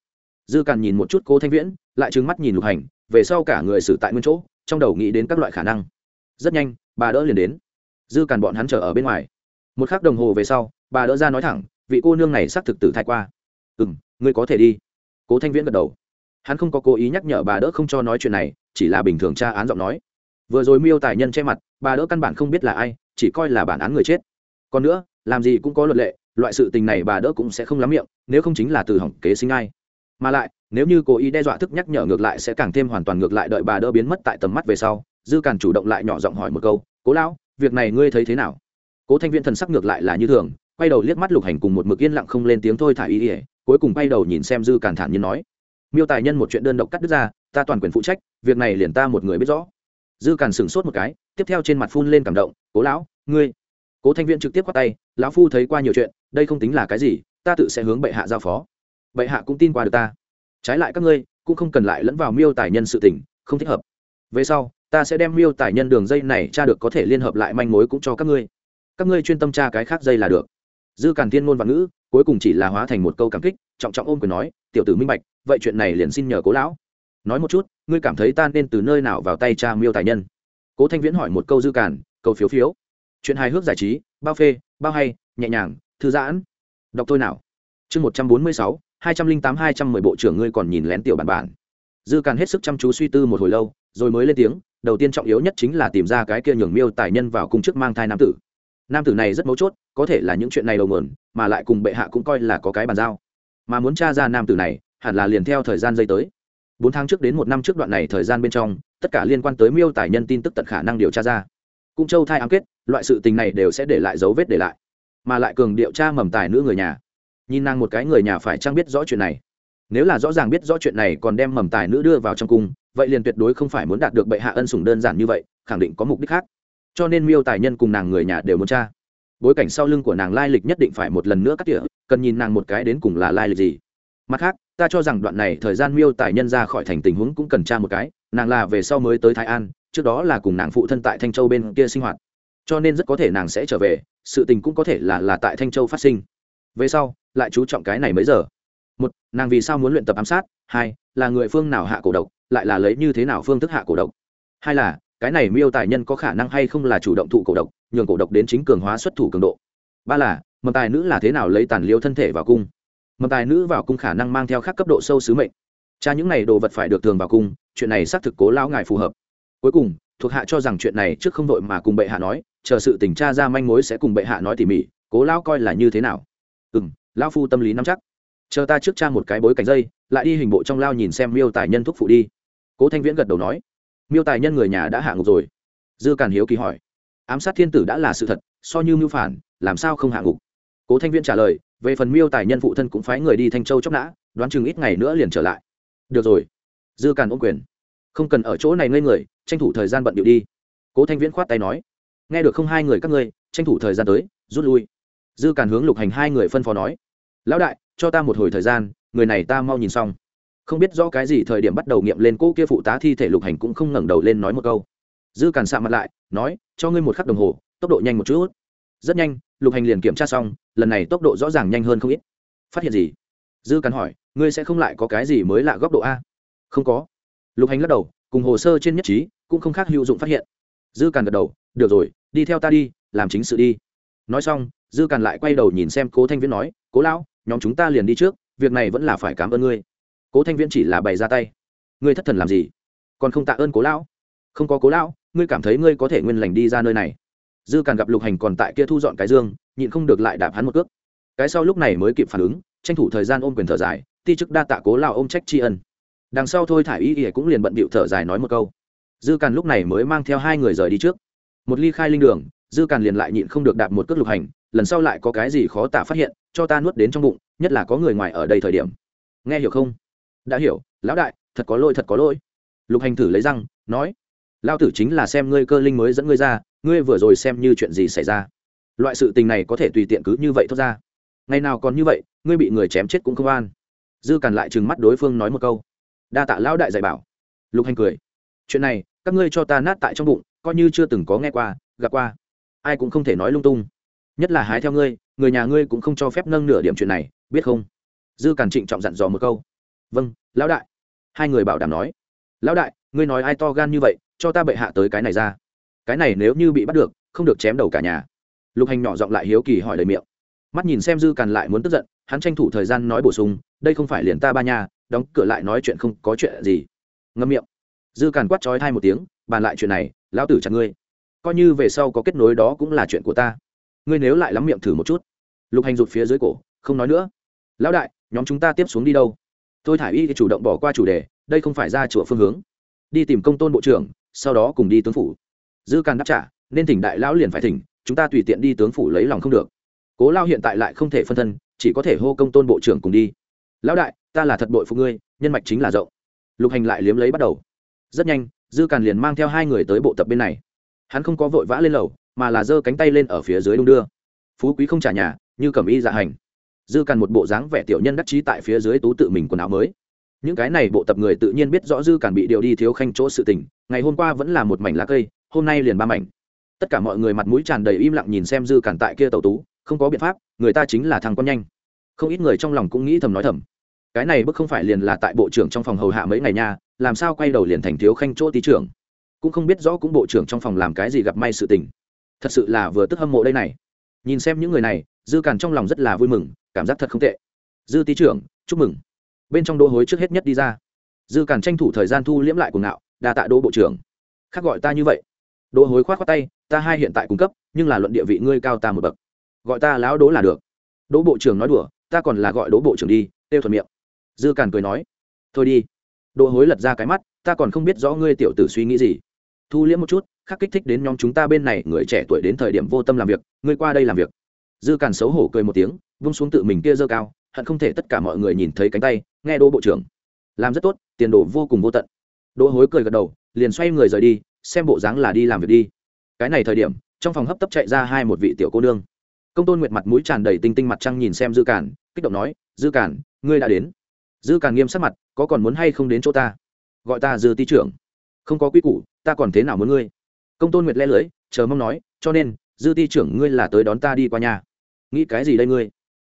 Dư càn nhìn một chút cố thanh viễn, lại trừng mắt nhìn lục hành, về sau cả người xử tại nguyên chỗ, trong đầu nghĩ đến các loại khả năng. Rất nhanh, bà đỡ liền đến. Dư càn bọn hắn chờ ở bên ngoài. Một k h ắ c đồng hồ về sau, bà đỡ ra nói thẳng, vị cô nương này xác thực tử thai qua. Ừ m ngươi có thể đi cố thanh viễn gật đầu. Hắn không có cố ý nhắc nhở bà đỡ không cho nói chuyện này, chỉ là bình thường tra án giọng nói. Vừa rồi miêu tài nhân che mặt, bà đỡ căn bản không biết là ai, chỉ coi là bản án người chết. Còn nữa, làm gì cũng có luật lệ, loại sự tình này bà đỡ cũng sẽ không lắm miệng, nếu không chính là từ hỏng kế sinh ai. Mà lại, nếu như cố ý đe dọa thức nhắc nhở ngược lại sẽ càng thêm hoàn toàn ngược lại đợi bà đỡ biến mất tại tầm mắt về sau, dư càn chủ động lại nhỏ giọng hỏi một câu, cố lão, việc này ngươi thấy thế nào? Cố thanh viên thần sắc ngược lại là như thường, quay đầu liếc mắt lục hành cùng một mực yên lặng không lên tiếng thôi thả ý ỉa cuối cùng bay đầu nhìn xem dư càn thản nhiên nói, miêu tài nhân một chuyện đơn độc cắt đứt ra, ta toàn quyền phụ trách, việc này liền ta một người biết rõ. Dư càn sửng sốt một cái, tiếp theo trên mặt phun lên cảm động, cố lão, ngươi. Cố thanh viên trực tiếp qua tay, lão phu thấy qua nhiều chuyện, đây không tính là cái gì, ta tự sẽ hướng bệ hạ giao phó. Bệ hạ cũng tin qua được ta. Trái lại các ngươi, cũng không cần lại lẫn vào miêu tài nhân sự tình, không thích hợp. Về sau, ta sẽ đem miêu tài nhân đường dây này tra được có thể liên hợp lại manh mối cũng cho các ngươi. Các ngươi chuyên tâm tra cái khác dây là được. Dư càn thiên ngôn và ngữ cuối cùng chỉ là hóa thành một câu cảm kích, trọng trọng ôm quyền nói, tiểu tử minh bạch, vậy chuyện này liền xin nhờ cố lão. Nói một chút, ngươi cảm thấy ta nên từ nơi nào vào tay cha miêu tài nhân? Cố thanh viễn hỏi một câu dư càn câu phiếu phiếu. Chuyện hài hước giải trí, bao phê, bao hay, nhẹ nhàng, thư giãn. Đọc tôi nào. Chương một trăm bốn mươi sáu, hai trăm linh tám hai trăm mười bộ trưởng ngươi còn nhìn lén tiểu bản bản. Dư càn hết sức chăm chú suy tư một hồi lâu, rồi mới lên tiếng, đầu tiên trọng yếu nhất chính là tìm ra cái kia nhường miêu tài nhân vào cung chức mang thai nam tử nam tử này rất mấu chốt, có thể là những chuyện này đầu mườn, mà lại cùng bệ hạ cũng coi là có cái bàn giao. Mà muốn t r a ra nam tử này, hẳn là liền theo thời gian dây tới. Bốn tháng trước đến một năm trước đoạn này thời gian bên trong, tất cả liên quan tới miêu tài nhân tin tức tận khả năng điều tra ra. Cung châu thai ám kết, loại sự tình này đều sẽ để lại dấu vết để lại. Mà lại cường điệu tra mầm tài nữ người nhà. Nhìn nàng một cái người nhà phải chăng biết rõ chuyện này. Nếu là rõ ràng biết rõ chuyện này còn đem mầm tài nữ đưa vào trong cung, vậy liền tuyệt đối không phải muốn đạt được bệ hạ ân sủng đơn giản như vậy, khẳng định có mục đích khác cho nên miêu tài nhân cùng nàng người nhà đều muốn tra. Bối cảnh sau lưng của nàng lai lịch nhất định phải một lần nữa cắt tỉa, cần nhìn nàng một cái đến cùng là lai lịch gì. Mặt khác, ta cho rằng đoạn này thời gian miêu tài nhân ra khỏi thành tình huống cũng cần tra một cái, nàng là về sau mới tới thái an, trước đó là cùng nàng phụ thân tại thanh châu bên kia sinh hoạt. Cho nên rất có thể nàng sẽ trở về, sự tình cũng có thể là là tại thanh châu phát sinh. Về sau, lại chú trọng cái này mấy giờ? Một, nàng vì sao muốn luyện tập ám sát? Hai, là người phương nào hạ cổ độc? Lại là lấy như thế nào phương thức hạ cổ độc? Hai là cái này miêu tài nhân có khả năng hay không là chủ động thụ cổ độc, nhường cổ độc đến chính cường hóa xuất thủ cường độ. Ba là, mầm tài nữ là thế nào lấy tàn liêu thân thể vào cung? Mầm tài nữ vào cung khả năng mang theo khác cấp độ sâu sứ mệnh. Cha những này đồ vật phải được thường vào cung, chuyện này xác thực cố lão ngài phù hợp. Cuối cùng, thuộc hạ cho rằng chuyện này trước không đội mà cùng bệ hạ nói, chờ sự tình tra ra manh mối sẽ cùng bệ hạ nói tỉ mỉ, cố lão coi là như thế nào? Ừ m lão phu tâm lý nắm chắc. Chờ ta trước cha một cái bối cảnh dây, lại đi hình bộ trong lao nhìn xem miêu tài nhân thúc phụ đi. Cố thanh viễn gật đầu nói miêu tài nhân người nhà đã hạ ngục rồi. Dư càn hiếu kỳ hỏi. Ám sát thiên tử đã là sự thật, so như mưu phản, làm sao không hạ ngục? Cố thanh viễn trả lời, về phần miêu tài nhân phụ thân cũng phái người đi thanh châu chóc nã, đoán chừng ít ngày nữa liền trở lại. Được rồi. Dư càn ôm quyền. Không cần ở chỗ này ngây người, tranh thủ thời gian bận điệu đi. Cố thanh viễn khoát tay nói. Nghe được không hai người các ngươi, tranh thủ thời gian tới, rút lui. Dư càn hướng lục hành hai người phân phó nói. Lão đại, cho ta một hồi thời gian, người này ta mau nhìn xong không biết do cái gì thời điểm bắt đầu nghiệm lên cỗ kia phụ tá thi thể lục hành cũng không ngẩng đầu lên nói một câu. Dư càn sạ mặt lại, nói, cho ngươi một khắc đồng hồ, tốc độ nhanh một chút. Rất nhanh, lục hành liền kiểm tra xong, lần này tốc độ rõ ràng nhanh hơn không ít. Phát hiện gì? Dư càn hỏi, ngươi sẽ không lại có cái gì mới lạ góc độ a? Không có. Lục hành lắc đầu, cùng hồ sơ trên nhất trí, cũng không khác hữu dụng phát hiện. Dư càn gật đầu, được rồi, đi theo ta đi, làm chính sự đi. Nói xong, dư càn lại quay đầu nhìn xem cố thanh viễn nói, cố lão, nhóm chúng ta liền đi trước, việc này vẫn là phải cảm ơn ngươi cố thanh viễn chỉ là bày ra tay. Ngươi thất thần làm gì? Còn không tạ ơn cố lão? Không có cố lão, ngươi cảm thấy ngươi có thể nguyên lành đi ra nơi này. Dư càn gặp lục hành còn tại kia thu dọn cái dương, nhịn không được lại đạp hắn một cước. Cái sau lúc này mới kịp phản ứng, tranh thủ thời gian ôm quyền thở dài, ti chức đa tạ cố lão ôm trách tri ân. Đằng sau thôi thả y ỉa cũng liền bận bịu thở dài nói một câu. Dư càn lúc này mới mang theo hai người rời đi trước. Một ly khai linh đường, dư càn liền lại nhịn không được đạp một cước lục hành, lần sau lại có cái gì khó tả phát hiện, cho ta nuốt đến trong bụng, nhất là có người ngoài ở đây thời điểm. Nghe hiểu không? Đã hiểu, lão đại, thật có lỗi, thật có lỗi. Lục hành thử lấy răng, nói lao tử chính là xem ngươi cơ linh mới dẫn ngươi ra, ngươi vừa rồi xem như chuyện gì xảy ra. Loại sự tình này có thể tùy tiện cứ như vậy thoát ra. Ngày nào còn như vậy, ngươi bị người chém chết cũng không an. Dư càn lại trừng mắt đối phương nói một câu. Đa tạ lão đại dạy bảo. Lục hành cười, chuyện này, các ngươi cho ta nát tại trong bụng, coi như chưa từng có nghe qua, gặp qua. Ai cũng không thể nói lung tung. Nhất là hái theo ngươi, người nhà ngươi cũng không cho phép nâng nửa điểm chuyện này, biết không? Dư càn trịnh trọng dặn dò một câu vâng lão đại. Hai người bảo đảm nói. Lão đại, ngươi nói ai to gan như vậy, cho ta bệ hạ tới cái này ra. Cái này nếu như bị bắt được, không được chém đầu cả nhà. Lục hành nhỏ giọng lại hiếu kỳ hỏi lời miệng. Mắt nhìn xem dư càn lại muốn tức giận, hắn tranh thủ thời gian nói bổ sung, đây không phải liền ta ba nhà, đóng cửa lại nói chuyện không có chuyện gì. Ngâm miệng. Dư càn quát trói thai một tiếng, bàn lại chuyện này, lão tử chặt ngươi. Coi như về sau có kết nối đó cũng là chuyện của ta. Ngươi nếu lại lắm miệng thử một chút. Lục hành rụt phía dưới cổ, không nói nữa. Lão đại, nhóm chúng ta tiếp xuống đi đâu? Tôi thả y chủ động bỏ qua chủ đề, đây không phải ra chùa phương hướng. Đi tìm công tôn bộ trưởng, sau đó cùng đi tướng phủ. Dư càn đáp trả, nên thỉnh đại lão liền phải thỉnh, chúng ta tùy tiện đi tướng phủ lấy lòng không được. Cố lao hiện tại lại không thể phân thân, chỉ có thể hô công tôn bộ trưởng cùng đi. Lão đại, ta là thật bội phụ ngươi, nhân mạch chính là rộng. Lục hành lại liếm lấy bắt đầu. Rất nhanh, dư càn liền mang theo hai người tới bộ tập bên này. Hắn không có vội vã lên lầu, mà là giơ cánh tay lên ở phía dưới đung đưa. Phú quý không trả nhà, như cầm y dạ hành dư càn một bộ dáng vẻ tiểu nhân đắc chí tại phía dưới tú tự mình quần áo mới. Những cái này bộ tập người tự nhiên biết rõ dư càn bị điều đi thiếu khanh chỗ sự tình, ngày hôm qua vẫn là một mảnh lá cây, hôm nay liền ba mảnh. Tất cả mọi người mặt mũi tràn đầy im lặng nhìn xem dư càn tại kia tàu tú, không có biện pháp, người ta chính là thằng con nhanh. Không ít người trong lòng cũng nghĩ thầm nói thầm. Cái này bức không phải liền là tại bộ trưởng trong phòng hầu hạ mấy ngày nha, làm sao quay đầu liền thành thiếu khanh chỗ tí trưởng? Cũng không biết rõ cũng bộ trưởng trong phòng làm cái gì gặp may sự tình. Thật sự là vừa tức hâm mộ đây này. Nhìn xem những người này, dư càn trong lòng rất là vui mừng cảm giác thật không tệ. Dư tý trưởng, chúc mừng. Bên trong đỗ hối trước hết nhất đi ra. Dư càn tranh thủ thời gian thu liễm lại cuồng ngạo, đa tạ đỗ bộ trưởng. Khác gọi ta như vậy. Đỗ hối khoát khoát tay, ta hai hiện tại cung cấp, nhưng là luận địa vị ngươi cao ta một bậc. Gọi ta lão đố là được. Đỗ bộ trưởng nói đùa, ta còn là gọi đỗ bộ trưởng đi, têu thuận miệng. Dư càn cười nói. Thôi đi. Đỗ hối lật ra cái mắt, ta còn không biết rõ ngươi tiểu tử suy nghĩ gì. Thu liễm một chút, khắc kích thích đến nhóm chúng ta bên này, người trẻ tuổi đến thời điểm vô tâm làm việc, ngươi qua đây làm việc dư càn xấu hổ cười một tiếng, vung xuống tự mình kia dơ cao, hận không thể tất cả mọi người nhìn thấy cánh tay, nghe đỗ bộ trưởng. Làm rất tốt, tiền đồ vô cùng vô tận. Đỗ hối cười gật đầu, liền xoay người rời đi, xem bộ dáng là đi làm việc đi. Cái này thời điểm, trong phòng hấp tấp chạy ra hai một vị tiểu cô nương. Công tôn nguyệt mặt mũi tràn đầy tinh tinh mặt trăng nhìn xem dư cản kích động nói, dư cản ngươi đã đến. Dư cản nghiêm sắc mặt, có còn muốn hay không đến chỗ ta? Gọi ta dư ti trưởng. Không có quy củ, ta còn thế nào muốn ngươi? Công tôn nguyệt le lưới, chờ mong nói, cho nên, dư ti trưởng ngươi là tới đón ta đi qua nhà nghĩ cái gì đây ngươi?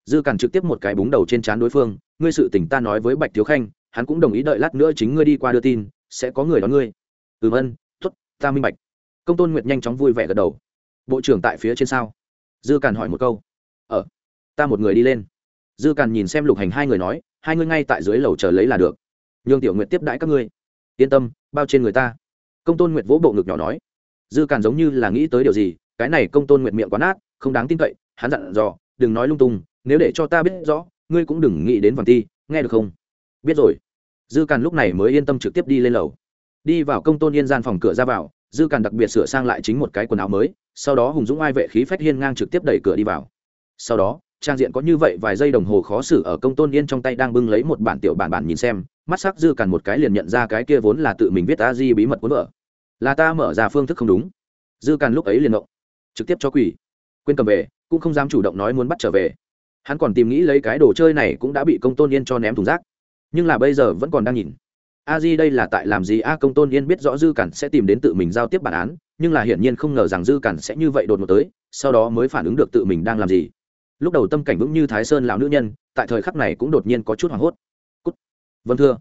Dư cản trực tiếp một cái búng đầu trên trán đối phương ngươi sự tình ta nói với bạch thiếu khanh hắn cũng đồng ý đợi lát nữa chính ngươi đi qua đưa tin sẽ có người đón ngươi. Ừ vân tuất ta minh bạch. Công tôn nguyệt nhanh chóng vui vẻ gật đầu. Bộ trưởng tại phía trên sao? Dư cản hỏi một câu. Ở ờ, ta một người đi lên. Dư cản nhìn xem lục hành hai người nói hai ngươi ngay tại dưới lầu chờ lấy là được. Nhường tiểu nguyệt tiếp đãi các ngươi. Yên tâm bao trên người ta. Công tôn nguyệt vỗ bộ ngực nhỏ nói. Dư cản giống như là nghĩ tới điều gì cái này công tôn nguyệt miệng quá nát không đáng tin cậy hắn dặn dò, đừng nói lung tung, nếu để cho ta biết rõ, ngươi cũng đừng nghĩ đến vàng ti, nghe được không? Biết rồi. Dư càn lúc này mới yên tâm trực tiếp đi lên lầu. Đi vào công tôn yên gian phòng cửa ra vào, dư càn đặc biệt sửa sang lại chính một cái quần áo mới, sau đó hùng dũng ai vệ khí phách hiên ngang trực tiếp đẩy cửa đi vào. Sau đó, trang diện có như vậy vài giây đồng hồ khó xử ở công tôn yên trong tay đang bưng lấy một bản tiểu bản bản nhìn xem, mắt sắc dư càn một cái liền nhận ra cái kia vốn là tự mình viết ta di bí mật cuốn vợ là ta mở ra phương thức không đúng. Dư càn lúc ấy liền động trực tiếp cho quỷ. Quên cầm về cũng không dám chủ động nói muốn bắt trở về. Hắn còn tìm nghĩ lấy cái đồ chơi này cũng đã bị công tôn yên cho ném thùng rác. Nhưng là bây giờ vẫn còn đang nhìn. A di đây là tại làm gì? A, công tôn yên biết rõ dư cản sẽ tìm đến tự mình giao tiếp bản án, nhưng là hiển nhiên không ngờ rằng dư cản sẽ như vậy đột ngột tới, sau đó mới phản ứng được tự mình đang làm gì. Lúc đầu tâm cảnh vững như thái sơn lão nữ nhân, tại thời khắc này cũng đột nhiên có chút hoảng hốt. Cút. vâng thưa.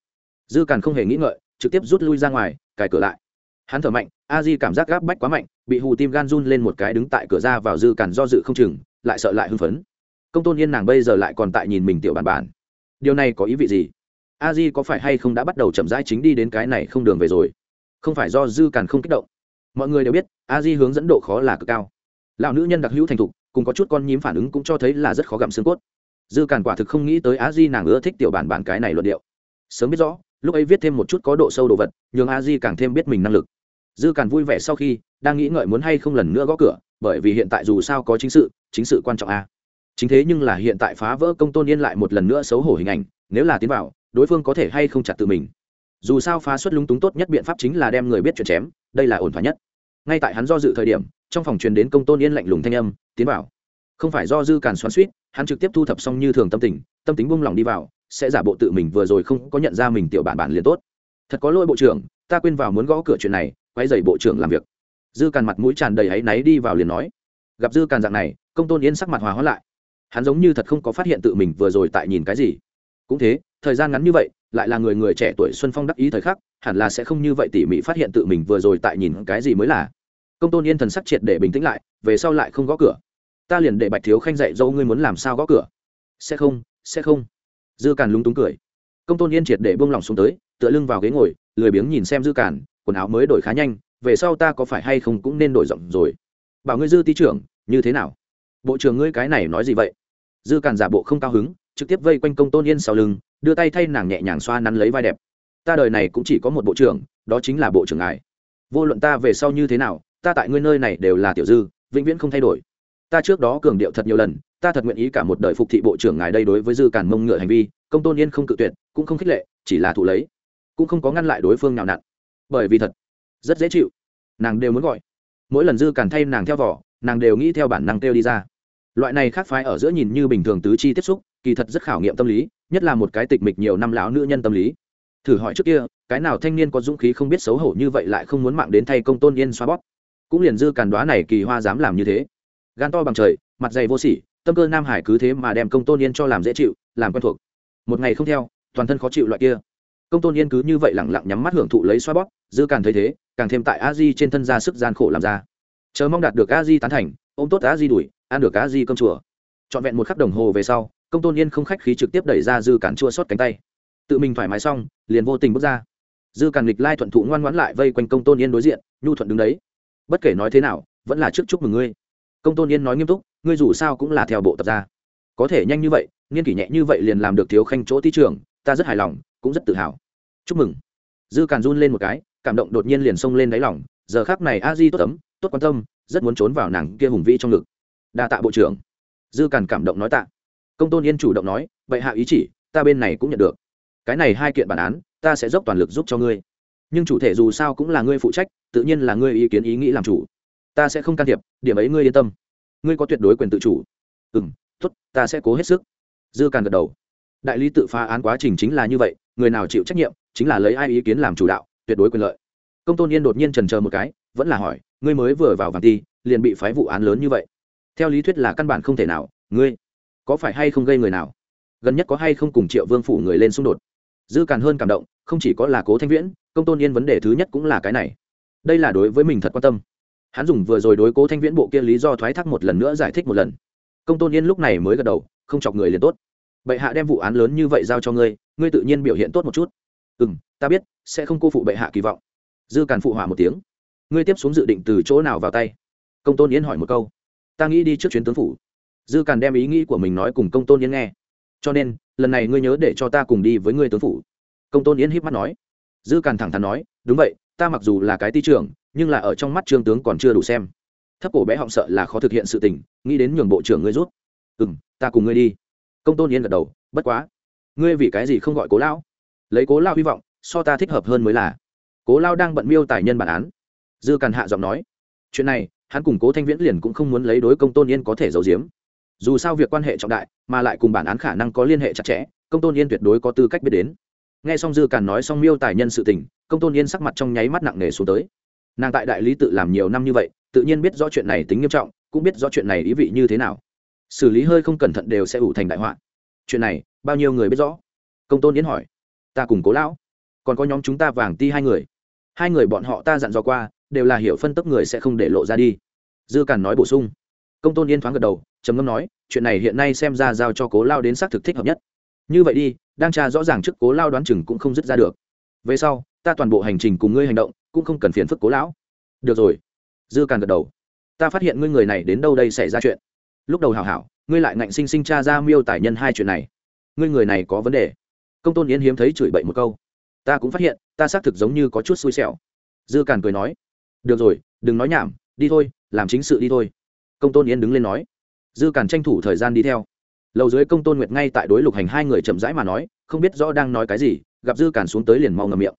Dư cản không hề nghĩ ngợi, trực tiếp rút lui ra ngoài, cài cửa lại hắn thở mạnh, a di cảm giác gáp bách quá mạnh, bị hù tim gan run lên một cái đứng tại cửa ra vào dư cản do dự không chừng, lại sợ lại hưng phấn. Công tôn yên nàng bây giờ lại còn tại nhìn mình tiểu bản bản. Điều này có ý vị gì? A di có phải hay không đã bắt đầu chậm rãi chính đi đến cái này không đường về rồi? Không phải do dư cản không kích động. Mọi người đều biết, a di hướng dẫn độ khó là cực cao. Lão nữ nhân đặc hữu thành thục, cùng có chút con nhím phản ứng cũng cho thấy là rất khó gặm xương cốt. Dư cản quả thực không nghĩ tới a di nàng ưa thích tiểu bản bản cái này luận điệu. Sớm biết rõ, lúc ấy viết thêm một chút có độ sâu đồ vật, nhường a di càng thêm biết mình năng lực dư càn vui vẻ sau khi, đang nghĩ ngợi muốn hay không lần nữa gõ cửa, bởi vì hiện tại dù sao có chính sự chính sự quan trọng a. Chính thế nhưng là hiện tại phá vỡ công tôn yên lại một lần nữa xấu hổ hình ảnh, nếu là tiến vào, đối phương có thể hay không chặt tự mình. Dù sao phá xuất lúng túng tốt nhất biện pháp chính là đem người biết chuyện chém, đây là ổn thỏa nhất. Ngay tại hắn do dự thời điểm, trong phòng truyền đến công tôn yên lạnh lùng thanh âm, tiến vào. Không phải do dư càn xoắn suýt hắn trực tiếp thu thập xong như thường tâm tình, tâm tính buông lỏng đi vào, sẽ giả bộ tự mình vừa rồi không có nhận ra mình tiểu bản bản liền tốt. Thật có lỗi bộ trưởng, ta quên vào muốn gõ cửa chuyện này quay dày bộ trưởng làm việc. Dư càn mặt mũi tràn đầy áy náy đi vào liền nói, gặp dư càn dạng này, công tôn yên sắc mặt hòa hóa lại. Hắn giống như thật không có phát hiện tự mình vừa rồi tại nhìn cái gì. Cũng thế, thời gian ngắn như vậy, lại là người người trẻ tuổi xuân phong đắc ý thời khắc, hẳn là sẽ không như vậy tỉ mỉ phát hiện tự mình vừa rồi tại nhìn cái gì mới là. Công tôn yên thần sắc triệt để bình tĩnh lại, về sau lại không gõ cửa. Ta liền để bạch thiếu khanh dạy dâu ngươi muốn làm sao gõ cửa. Sẽ không sẽ không. Dư càn lúng túng cười. Công tôn yên triệt để bông lòng xuống tới, tựa lưng vào ghế ngồi, lười biếng nhìn xem dư càn quần áo mới đổi khá nhanh, về sau ta có phải hay không cũng nên đổi giọng rồi. Bảo ngươi dư ti trưởng, như thế nào? Bộ trưởng ngươi cái này nói gì vậy? Dư càn giả bộ không cao hứng, trực tiếp vây quanh công tôn yên sau lưng, đưa tay thay nàng nhẹ nhàng xoa nắn lấy vai đẹp. Ta đời này cũng chỉ có một bộ trưởng, đó chính là bộ trưởng ngài. Vô luận ta về sau như thế nào, ta tại ngươi nơi này đều là tiểu dư, vĩnh viễn không thay đổi. Ta trước đó cường điệu thật nhiều lần, ta thật nguyện ý cả một đời phục thị bộ trưởng ngài đây đối với dư càn mông ngựa hành vi, công tôn yên không cự tuyệt, cũng không khích lệ, chỉ là thụ lấy. Cũng không có ngăn lại đối phương nào nặn bởi vì thật. Rất dễ chịu. Nàng đều muốn gọi. Mỗi lần dư càn thay nàng theo vỏ, nàng đều nghĩ theo bản năng kêu đi ra. Loại này khác phái ở giữa nhìn như bình thường tứ chi tiếp xúc, kỳ thật rất khảo nghiệm tâm lý, nhất là một cái tịch mịch nhiều năm lão nữ nhân tâm lý. Thử hỏi trước kia, cái nào thanh niên có dũng khí không biết xấu hổ như vậy lại không muốn mạng đến thay công tôn yên xoa bóp? Cũng liền dư càn đoá này kỳ hoa dám làm như thế. Gan to bằng trời, mặt dày vô sỉ, tâm cơ nam hải cứ thế mà đem công tôn yên cho làm dễ chịu, làm quen thuộc. Một ngày không theo, toàn thân khó chịu loại kia công tôn yên cứ như vậy lẳng lặng nhắm mắt hưởng thụ lấy xoa bóp, dư càn thấy thế, càng thêm tại a di trên thân ra sức gian khổ làm ra. Chờ mong đạt được a di tán thành, ôm tốt a di đuổi, ăn được a di cơm chùa. Trọn vẹn một khắc đồng hồ về sau, công tôn yên không khách khí trực tiếp đẩy ra dư cản chua xót cánh tay. Tự mình thoải mái xong, liền vô tình bước ra. Dư càng nghịch lai thuận thụ ngoan ngoãn lại vây quanh công tôn yên đối diện, nhu thuận đứng đấy. Bất kể nói thế nào, vẫn là trước chúc mừng ngươi. Công tôn yên nói nghiêm túc, ngươi dù sao cũng là theo bộ tập ra có thể nhanh như vậy nghiên kỷ nhẹ như vậy liền làm được thiếu khanh chỗ thi trường, ta rất hài lòng, cũng rất tự hào chúc mừng. Dư càn run lên một cái, cảm động đột nhiên liền xông lên đáy lòng, giờ khác này a di tốt tấm tốt quan tâm, rất muốn trốn vào nàng kia hùng vĩ trong ngực. Đa tạ bộ trưởng. Dư càn cảm động nói tạ. Công tôn yên chủ động nói vậy hạ ý chỉ, ta bên này cũng nhận được. Cái này hai kiện bản án, ta sẽ dốc toàn lực giúp cho ngươi. Nhưng chủ thể dù sao cũng là ngươi phụ trách, tự nhiên là ngươi ý kiến ý nghĩ làm chủ. Ta sẽ không can thiệp, điểm ấy ngươi yên tâm. Ngươi có tuyệt đối quyền tự chủ. Ừ m t ố t ta sẽ cố hết sức. Dư càn gật đầu. Đại lý tự phá án quá trình chính là như vậy, người nào chịu trách nhiệm chính là lấy ai ý kiến làm chủ đạo, tuyệt đối quyền lợi. Công tôn yên đột nhiên trần c một cái, vẫn là hỏi, ngươi mới vừa vào vàng ti liền bị phái vụ án lớn như vậy? Theo lý thuyết là căn bản không thể nào, ngươi có phải hay không gây người nào? Gần nhất có hay không cùng triệu vương phủ người lên xung đột? Dư càn hơn cảm động, không chỉ có là cố thanh viễn, công tôn yên vấn đề thứ nhất cũng là cái này. Đây là đối với mình thật quan tâm. Hắn dùng vừa rồi đối cố thanh viễn bộ kia lý do thoái thác một lần nữa giải thích một lần. Công tôn yên lúc này mới gật đầu, không chọc người liền tốt. Bệ hạ đem vụ án lớn như vậy giao cho ngươi ngươi tự nhiên biểu hiện tốt một chút ừ m ta biết, sẽ không cô phụ bệ hạ kỳ vọng. Dư càn phụ hỏa một tiếng. Ngươi tiếp xuống dự định từ chỗ nào vào tay? Công tôn yến hỏi một câu. Ta nghĩ đi trước chuyến tướng phủ. Dư càn đem ý nghĩ của mình nói cùng công tôn yến nghe. Cho nên, lần này ngươi nhớ để cho ta cùng đi với ngươi tướng phủ. Công tôn yến híp mắt nói. Dư càn thẳng thắn nói. Đúng vậy, ta mặc dù là cái ti trưởng, nhưng là ở trong mắt trương tướng còn chưa đủ xem. Thấp cổ bé họng sợ là khó thực hiện sự tình, nghĩ đến nhường bộ trưởng ngươi rút. Ừ m ta cùng ngươi đi. Công tôn yến gật đầu. Bất quá. Ngươi vì cái gì không gọi cố lão? Lấy cố lao hy vọng, so ta thích hợp hơn mới là. Cố lao đang bận miêu tài nhân bản án. Dư càn hạ giọng nói, chuyện này, hắn cùng cố thanh viễn liền cũng không muốn lấy đối công tôn yên có thể giấu giếm. Dù sao việc quan hệ trọng đại, mà lại cùng bản án khả năng có liên hệ chặt chẽ, công tôn yên tuyệt đối có tư cách biết đến. Nghe xong dư càn nói xong miêu tài nhân sự tình, công tôn yên sắc mặt trong nháy mắt nặng nề xuống tới. Nàng tại đại lý tự làm nhiều năm như vậy, tự nhiên biết rõ chuyện này tính nghiêm trọng, cũng biết rõ chuyện này ý vị như thế nào. Xử lý hơi không cẩn thận đều sẽ ủ thành đại họa. Chuyện này, bao nhiêu người biết rõ? Công tôn yến hỏi ta cùng cố lão, còn có nhóm chúng ta vàng ti hai người. Hai người bọn họ ta dặn dò qua, đều là hiểu phân tốc người sẽ không để lộ ra đi. Dư càn nói bổ sung. Công tôn yên thoáng gật đầu, trầm ngâm nói, chuyện này hiện nay xem ra giao cho cố lao đến xác thực thích hợp nhất. Như vậy đi, đang tra rõ ràng trước cố lao đoán chừng cũng không dứt ra được. Về sau, ta toàn bộ hành trình cùng ngươi hành động, cũng không cần phiền phức cố lão. Được rồi. Dư càn gật đầu. Ta phát hiện ngươi người này đến đâu đây xảy ra chuyện. Lúc đầu hảo hảo, ngươi lại ngạnh sinh sinh tra ra miêu tài nhân hai chuyện này. Ngươi người này có vấn đề công tôn yến hiếm thấy chửi bậy một câu. Ta cũng phát hiện, ta xác thực giống như có chút xui xẻo. Dư càn cười nói, được rồi, đừng nói nhảm, đi thôi, làm chính sự đi thôi. Công tôn yến đứng lên nói. Dư càn tranh thủ thời gian đi theo. Lầu dưới công tôn nguyệt ngay tại đối lục hành hai người chậm rãi mà nói, không biết rõ đang nói cái gì, gặp dư càn xuống tới liền mau ngầm miệng.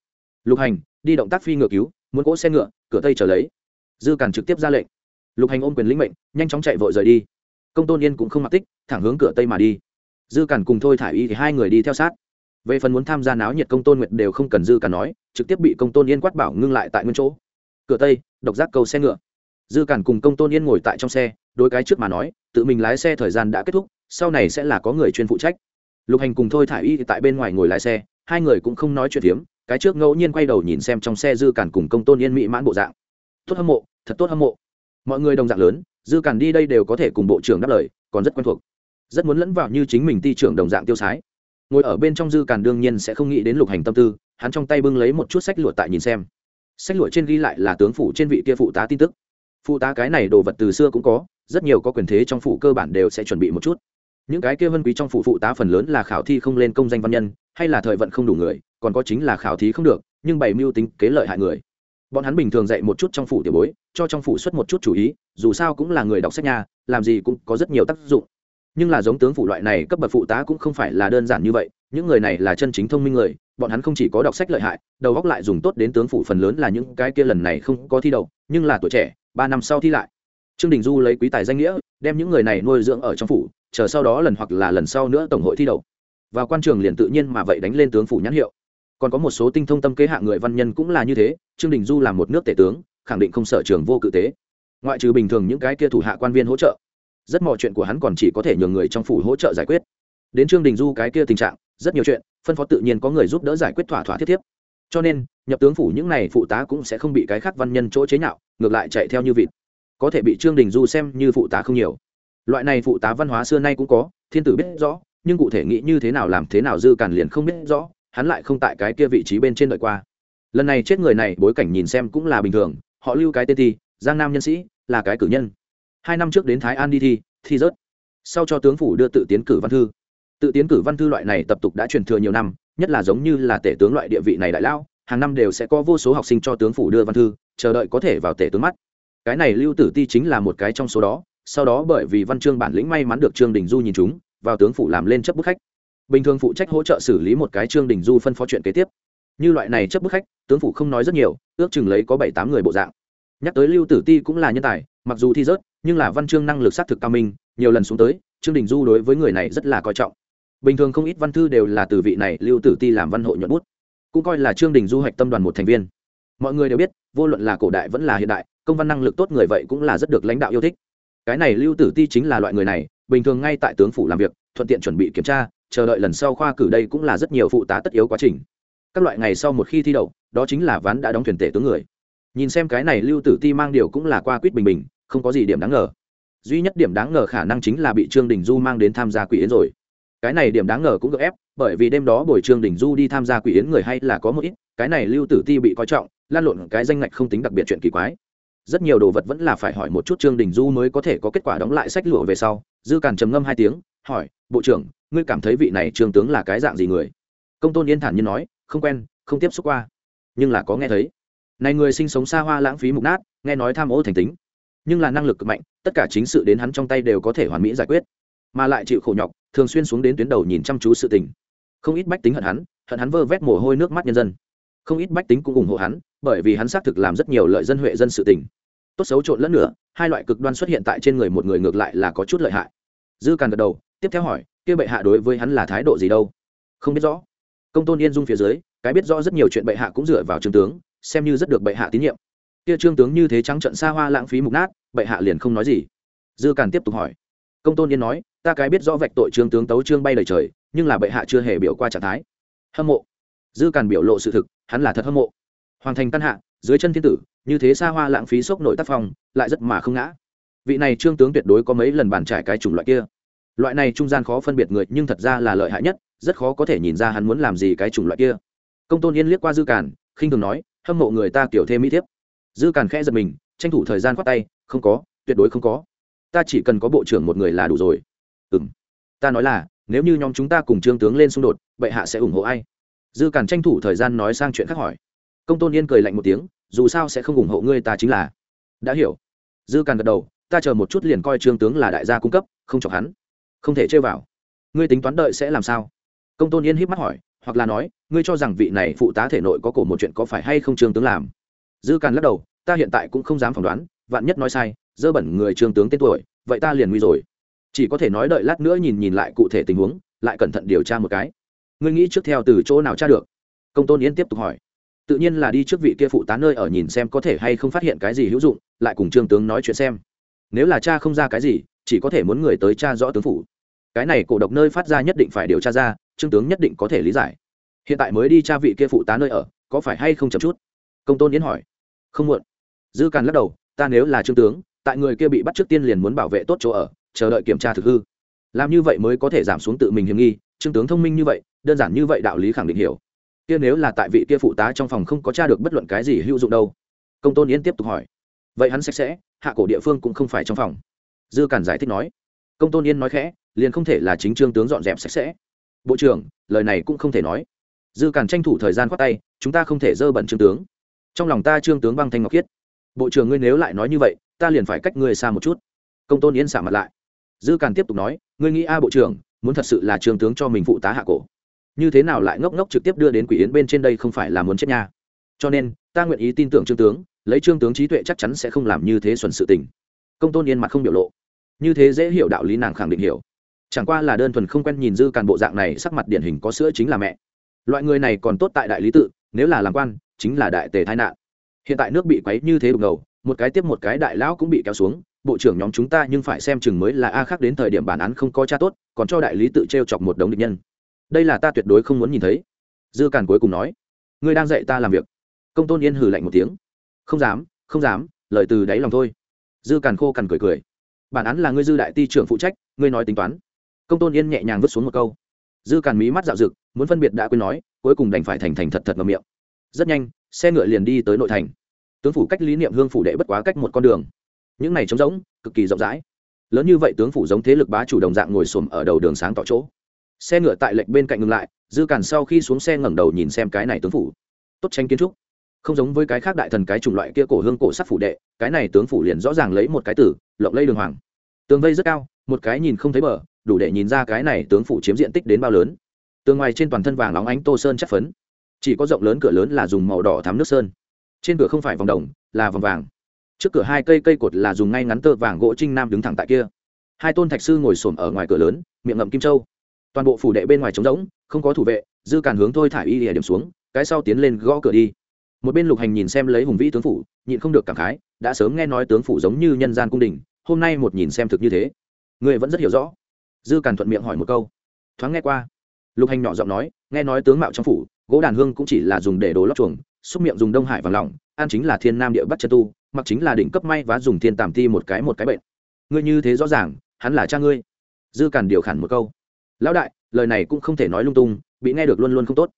Lục hành, đi động tác phi ngựa cứu, muốn cỗ xe ngựa, cửa tây trở lấy. Dư càn trực tiếp ra lệnh. Lục hành ôm quyền lĩnh mệnh, nhanh chóng chạy vội rời đi. Công tôn yên cũng không mặc tích, thẳng hướng cửa tây mà đi. Dư càn cùng thôi thả y thì hai người đi theo sát về phần muốn tham gia náo nhiệt công tôn nguyệt đều không cần dư cản nói, trực tiếp bị công tôn yên quát bảo ngưng lại tại nguyên chỗ. Cửa tây, độc giác cầu xe ngựa. Dư cản cùng công tôn yên ngồi tại trong xe đôi cái trước mà nói, tự mình lái xe thời gian đã kết thúc, sau này sẽ là có người chuyên phụ trách. Lục hành cùng thôi thả y tại bên ngoài ngồi lái xe, hai người cũng không nói chuyện hiếm cái trước ngẫu nhiên quay đầu nhìn xem trong xe dư cản cùng công tôn yên mỹ mãn bộ dạng. Tốt hâm mộ, thật tốt hâm mộ. Mọi người đồng dạng lớn, dư cản đi đây đều có thể cùng bộ trưởng đáp lời, còn rất quen thuộc. Rất muốn lẫn vào như chính mình ti trưởng đồng dạng tiêu sái ngồi ở bên trong dư càn đương nhiên sẽ không nghĩ đến lục hành tâm tư, hắn trong tay bưng lấy một chút sách lụa tại nhìn xem. Sách lụa trên ghi lại là tướng phủ trên vị kia phụ tá tin tức. Phụ tá cái này đồ vật từ xưa cũng có, rất nhiều có quyền thế trong phủ cơ bản đều sẽ chuẩn bị một chút. Những cái kia vân quý trong phủ phụ tá phần lớn là khảo thi không lên công danh văn nhân, hay là thời vận không đủ người, còn có chính là khảo thí không được, nhưng bày mưu tính kế lợi hại người. Bọn hắn bình thường dạy một chút trong phủ tiểu bối, cho trong phủ xuất một chút chủ ý, dù sao cũng là người đọc sách nhà làm gì cũng có rất nhiều tác dụng nhưng là giống tướng phủ loại này cấp bậc phụ tá cũng không phải là đơn giản như vậy, những người này là chân chính thông minh người, bọn hắn không chỉ có đọc sách lợi hại, đầu góc lại dùng tốt đến tướng phủ phần lớn là những cái kia lần này không có thi đầu nhưng là tuổi trẻ, ba năm sau thi lại. Trương đình du lấy quý tài danh nghĩa, đem những người này nuôi dưỡng ở trong phủ, chờ sau đó lần hoặc là lần sau nữa tổng hội thi đầu và quan trường liền tự nhiên mà vậy đánh lên tướng phủ nhãn hiệu. Còn có một số tinh thông tâm kế hạ người văn nhân cũng là như thế, trương đình du là một nước tể tướng, khẳng định không sở trường vô cự tế. Ngoại trừ bình thường những cái kia thủ hạ quan viên hỗ trợ rất mọi chuyện của hắn còn chỉ có thể nhường người trong phủ hỗ trợ giải quyết. Đến trương đình du cái kia tình trạng, rất nhiều chuyện, phân phó tự nhiên có người giúp đỡ giải quyết thỏa thỏa thiết thiếp. Cho nên, nhập tướng phủ những này phụ tá cũng sẽ không bị cái khác văn nhân chỗ chế nhạo, ngược lại chạy theo như vịt. Có thể bị trương đình du xem như phụ tá không nhiều. Loại này phụ tá văn hóa xưa nay cũng có, thiên tử biết rõ, nhưng cụ thể nghĩ như thế nào làm thế nào dư càn liền không biết rõ, hắn lại không tại cái kia vị trí bên trên đợi qua. Lần này chết người này, bối cảnh nhìn xem cũng là bình thường, họ lưu cái tên ti giang nam nhân sĩ, là cái cử nhân hai năm trước đến thái an đi thi thi rớt. Sau cho tướng phủ đưa tự tiến cử văn thư. Tự tiến cử văn thư loại này tập tục đã truyền thừa nhiều năm, nhất là giống như là tể tướng loại địa vị này đại lao hàng năm đều sẽ có vô số học sinh cho tướng phủ đưa văn thư, chờ đợi có thể vào tể tướng mắt. Cái này lưu tử ti chính là một cái trong số đó, sau đó bởi vì văn chương bản lĩnh may mắn được trương đình du nhìn chúng, vào tướng phủ làm lên chấp bức khách. Bình thường phụ trách hỗ trợ xử lý một cái trương đình du phân phó chuyện kế tiếp. Như loại này chấp bức khách, tướng phủ không nói rất nhiều, ước chừng lấy có bảy tám người bộ dạng. Nhắc tới lưu tử ti cũng là nhân tài mặc dù thi rớt, nhưng là văn chương năng lực xác thực cao minh, nhiều lần xuống tới, trương đình du đối với người này rất là coi trọng. Bình thường không ít văn thư đều là từ vị này lưu tử ti làm văn hội nhuận bút, cũng coi là trương đình du hoạch tâm đoàn một thành viên. Mọi người đều biết, vô luận là cổ đại vẫn là hiện đại, công văn năng lực tốt người vậy cũng là rất được lãnh đạo yêu thích. Cái này lưu tử ti chính là loại người này, bình thường ngay tại tướng phủ làm việc, thuận tiện chuẩn bị kiểm tra, chờ đợi lần sau khoa cử đây cũng là rất nhiều phụ tá tất yếu quá trình. Các loại ngày sau một khi thi đậu, đó chính là ván đã đóng thuyền tể tướng người nhìn xem cái này lưu tử ti mang điều cũng là qua quýt bình bình, không có gì điểm đáng ngờ. Duy nhất điểm đáng ngờ khả năng chính là bị trương đình du mang đến tham gia quỷ yến rồi. Cái này điểm đáng ngờ cũng gợ ép, bởi vì đêm đó buổi trương đình du đi tham gia quỷ yến người hay là có một ít, cái này lưu tử ti bị coi trọng, lan lộn cái danh ngạch không tính đặc biệt chuyện kỳ quái. Rất nhiều đồ vật vẫn là phải hỏi một chút trương đình du mới có thể có kết quả đóng lại sách lụa về sau. Dư càn trầm ngâm hai tiếng, hỏi, bộ trưởng, ngươi cảm thấy vị này trương tướng là cái dạng gì người? Công tôn yên thản như nói, không quen, không tiếp xúc qua, nhưng là có nghe thấy này người sinh sống xa hoa lãng phí mục nát, nghe nói tham ô thành tính. Nhưng là năng lực cực mạnh, tất cả chính sự đến hắn trong tay đều có thể hoàn mỹ giải quyết. Mà lại chịu khổ nhọc, thường xuyên xuống đến tuyến đầu nhìn chăm chú sự tình. Không ít bách tính hận hắn hận hắn vơ vét mồ hôi nước mắt nhân dân. Không ít bách tính cũng ủng hộ hắn, bởi vì hắn xác thực làm rất nhiều lợi dân huệ dân sự tình. Tốt xấu trộn lẫn nữa, hai loại cực đoan xuất hiện tại trên người một người ngược lại là có chút lợi hại. Dư càn gật đầu, tiếp theo hỏi, kia bệ hạ đối với hắn là thái độ gì đâu? Không biết rõ. Công tôn yên dung phía dưới, cái biết rõ rất nhiều chuyện bệ hạ cũng dựa vào trương tướng xem như rất được bệ hạ tín nhiệm. Kia trương tướng như thế trắng trận xa hoa lãng phí mục nát, bệ hạ liền không nói gì. Dư càn tiếp tục hỏi. Công tôn yên nói, ta cái biết rõ vạch tội trương tướng tấu trương bay lời trời, nhưng là bệ hạ chưa hề biểu qua trạng thái. Hâm mộ. Dư càn biểu lộ sự thực, hắn là thật hâm mộ. Hoàng thành căn hạ, dưới chân thiên tử, như thế xa hoa lãng phí sốc nội tác phong, lại rất mà không ngã. Vị này trương tướng tuyệt đối có mấy lần bàn trải cái chủng loại kia. Loại này trung gian khó phân biệt người, nhưng thật ra là lợi hại nhất, rất khó có thể nhìn ra hắn muốn làm gì cái chủng loại kia. Công tôn yên liếc qua dư càn, khinh thường nói hâm mộ người ta kiểu thêm mỹ thiếp. Dư càn khẽ giật mình, tranh thủ thời gian khoát tay, không có, tuyệt đối không có. Ta chỉ cần có bộ trưởng một người là đủ rồi. Ừ m ta nói là, nếu như nhóm chúng ta cùng trương tướng lên xung đột bệ hạ sẽ ủng hộ ai? Dư càn tranh thủ thời gian nói sang chuyện khác hỏi. Công tôn yên cười lạnh một tiếng, dù sao sẽ không ủng hộ ngươi ta chính là. Đã hiểu. Dư càn gật đầu, ta chờ một chút liền coi trương tướng là đại gia cung cấp, không chọc hắn. Không thể chơi vào. Ngươi tính toán đợi sẽ làm sao? Công tôn yên híp mắt hỏi hoặc là nói, ngươi cho rằng vị này phụ tá thể nội có cổ một chuyện có phải hay không trương tướng làm? Dư càn lắc đầu, ta hiện tại cũng không dám phỏng đoán, vạn nhất nói sai, dơ bẩn người trương tướng tên tuổi, vậy ta liền nguy rồi. Chỉ có thể nói đợi lát nữa nhìn nhìn lại cụ thể tình huống, lại cẩn thận điều tra một cái. Ngươi nghĩ trước theo từ chỗ nào tra được? Công tôn yến tiếp tục hỏi. Tự nhiên là đi trước vị kia phụ tá nơi ở nhìn xem có thể hay không phát hiện cái gì hữu dụng, lại cùng trương tướng nói chuyện xem. Nếu là cha không ra cái gì, chỉ có thể muốn người tới cha rõ tướng phủ. Cái này cổ độc nơi phát ra nhất định phải điều tra ra trương tướng nhất định có thể lý giải. Hiện tại mới đi cha vị kia phụ tá nơi ở, có phải hay không chậm chút? Công tôn yến hỏi. Không muộn. Dư càn lắc đầu, ta nếu là trương tướng, tại người kia bị bắt trước tiên liền muốn bảo vệ tốt chỗ ở, chờ đợi kiểm tra thực hư. Làm như vậy mới có thể giảm xuống tự mình hiểm nghi, trương tướng thông minh như vậy, đơn giản như vậy đạo lý khẳng định hiểu. Kia nếu là tại vị kia phụ tá trong phòng không có tra được bất luận cái gì hữu dụng đâu. Công tôn yến tiếp tục hỏi. Vậy hắn sạch sẽ, hạ cổ địa phương cũng không phải trong phòng. Dư cản giải thích nói. Công tôn yên nói khẽ, liền không thể là chính trương tướng dọn dẹp sạch sẽ bộ trưởng, lời này cũng không thể nói. Dư cản tranh thủ thời gian khoát tay, chúng ta không thể dơ bẩn trương tướng. Trong lòng ta trương tướng băng thanh ngọc khiết. Bộ trưởng ngươi nếu lại nói như vậy, ta liền phải cách ngươi xa một chút. Công tôn yến xả mặt lại. Dư càn tiếp tục nói, ngươi nghĩ a, bộ trưởng, muốn thật sự là trương tướng cho mình phụ tá hạ cổ. Như thế nào lại ngốc ngốc trực tiếp đưa đến quỷ yến bên trên đây không phải là muốn chết nha? Cho nên, ta nguyện ý tin tưởng trương tướng, lấy trương tướng trí tuệ chắc chắn sẽ không làm như thế xuẩn sự tình. Công tôn yên mặt không biểu lộ. Như thế dễ hiểu đạo lý nàng khẳng định hiểu chẳng qua là đơn thuần không quen nhìn dư càn bộ dạng này, sắc mặt điển hình có sữa chính là mẹ. Loại người này còn tốt tại đại lý tự, nếu là làm quan, chính là đại tề tai nạn. Hiện tại nước bị quấy như thế đục ngầu một cái tiếp một cái đại lão cũng bị kéo xuống, bộ trưởng nhóm chúng ta nhưng phải xem chừng mới là a khác đến thời điểm bản án không có cha tốt, còn cho đại lý tự t r e o chọc một đống địch nhân. Đây là ta tuyệt đối không muốn nhìn thấy. Dư càn cuối cùng nói, ngươi đang dạy ta làm việc. Công tôn yên hử lạnh một tiếng, không dám không dám, lời từ đáy lòng thôi. Dư càn khô cằn cười cười, bản án là ngươi dư đại ti trưởng phụ trách, ngươi nói tính toán công tôn yên nhẹ nhàng vứt xuống một câu. Dư càn mí mắt dạo rực muốn phân biệt đã quên nói, cuối cùng đành phải thành thành thật thật ngầm miệng. Rất nhanh, xe ngựa liền đi tới nội thành. Tướng phủ cách lý niệm hương phủ đệ bất quá cách một con đường. Những này trống rỗng, cực kỳ rộng rãi. Lớn như vậy tướng phủ giống thế lực bá chủ đồng dạng ngồi xổm ở đầu đường sáng tỏ chỗ. Xe ngựa tại lệnh bên cạnh ngừng lại, dư càn sau khi xuống xe ngẩng đầu nhìn xem cái này tướng phủ. Tốt tranh kiến trúc. Không giống với cái khác đại thần cái chủng loại kia cổ hương cổ sắc phủ đệ, cái này tướng phủ liền rõ ràng lấy một cái tử, lộng lây đường hoàng. Tường vây rất cao, một cái nhìn không thấy bờ đủ để nhìn ra cái này tướng phủ chiếm diện tích đến bao lớn. Tường ngoài trên toàn thân vàng óng ánh tô sơn chất phấn. Chỉ có rộng lớn cửa lớn là dùng màu đỏ thắm nước sơn. Trên cửa không phải vòng đồng, là vòng vàng. Trước cửa hai cây cây cột là dùng ngay ngắn tơ vàng gỗ trinh nam đứng thẳng tại kia. Hai tôn thạch sư ngồi xổm ở ngoài cửa lớn, miệng ngậm kim châu. Toàn bộ phủ đệ bên ngoài trống rỗng, không có thủ vệ, dư càn hướng thôi thả y địa điểm xuống, cái sau tiến lên gõ cửa đi. Một bên lục hành nhìn xem lấy hùng vĩ tướng phủ, nhịn không được cảm khái, đã sớm nghe nói tướng phủ giống như nhân gian cung đình, hôm nay một nhìn xem thực như thế. Người vẫn rất hiểu rõ dư càn thuận miệng hỏi một câu. Thoáng nghe qua. Lục hành nhỏ giọng nói, nghe nói tướng mạo trong phủ, gỗ đàn hương cũng chỉ là dùng để đồ lót chuồng, xúc miệng dùng đông hải vàng lỏng ăn chính là thiên nam địa bắc chân tu, mặc chính là đỉnh cấp may và dùng thiên tàm ti một cái một cái bệnh. Ngươi như thế rõ ràng, hắn là cha ngươi. Dư càn điều khản một câu. Lão đại, lời này cũng không thể nói lung tung, bị nghe được luôn luôn không tốt.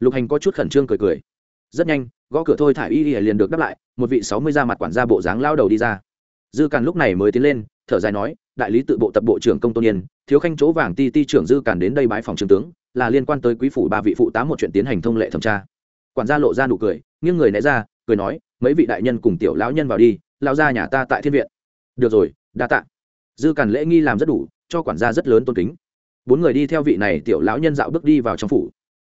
Lục hành có chút khẩn trương cười cười. Rất nhanh, gõ cửa thôi thả y y liền được đáp lại, một vị sáu mươi da mặt quản gia bộ dáng lao đầu đi ra. Dư càn lúc này mới tiến lên, thở dài nói đại lý tự bộ tập bộ trưởng công tôn yên, thiếu khanh chỗ vàng ti ti trưởng dư càn đến đây bái phòng trường tướng, là liên quan tới quý phủ ba vị phụ tá một chuyện tiến hành thông lệ thẩm tra. Quản gia lộ ra nụ cười, nghiêng người né ra, cười nói, mấy vị đại nhân cùng tiểu lão nhân vào đi lao ra nhà ta tại thiên viện. Được rồi, đa tạ. Dư càn lễ nghi làm rất đủ, cho quản gia rất lớn tôn kính. Bốn người đi theo vị này tiểu lão nhân dạo bước đi vào trong phủ.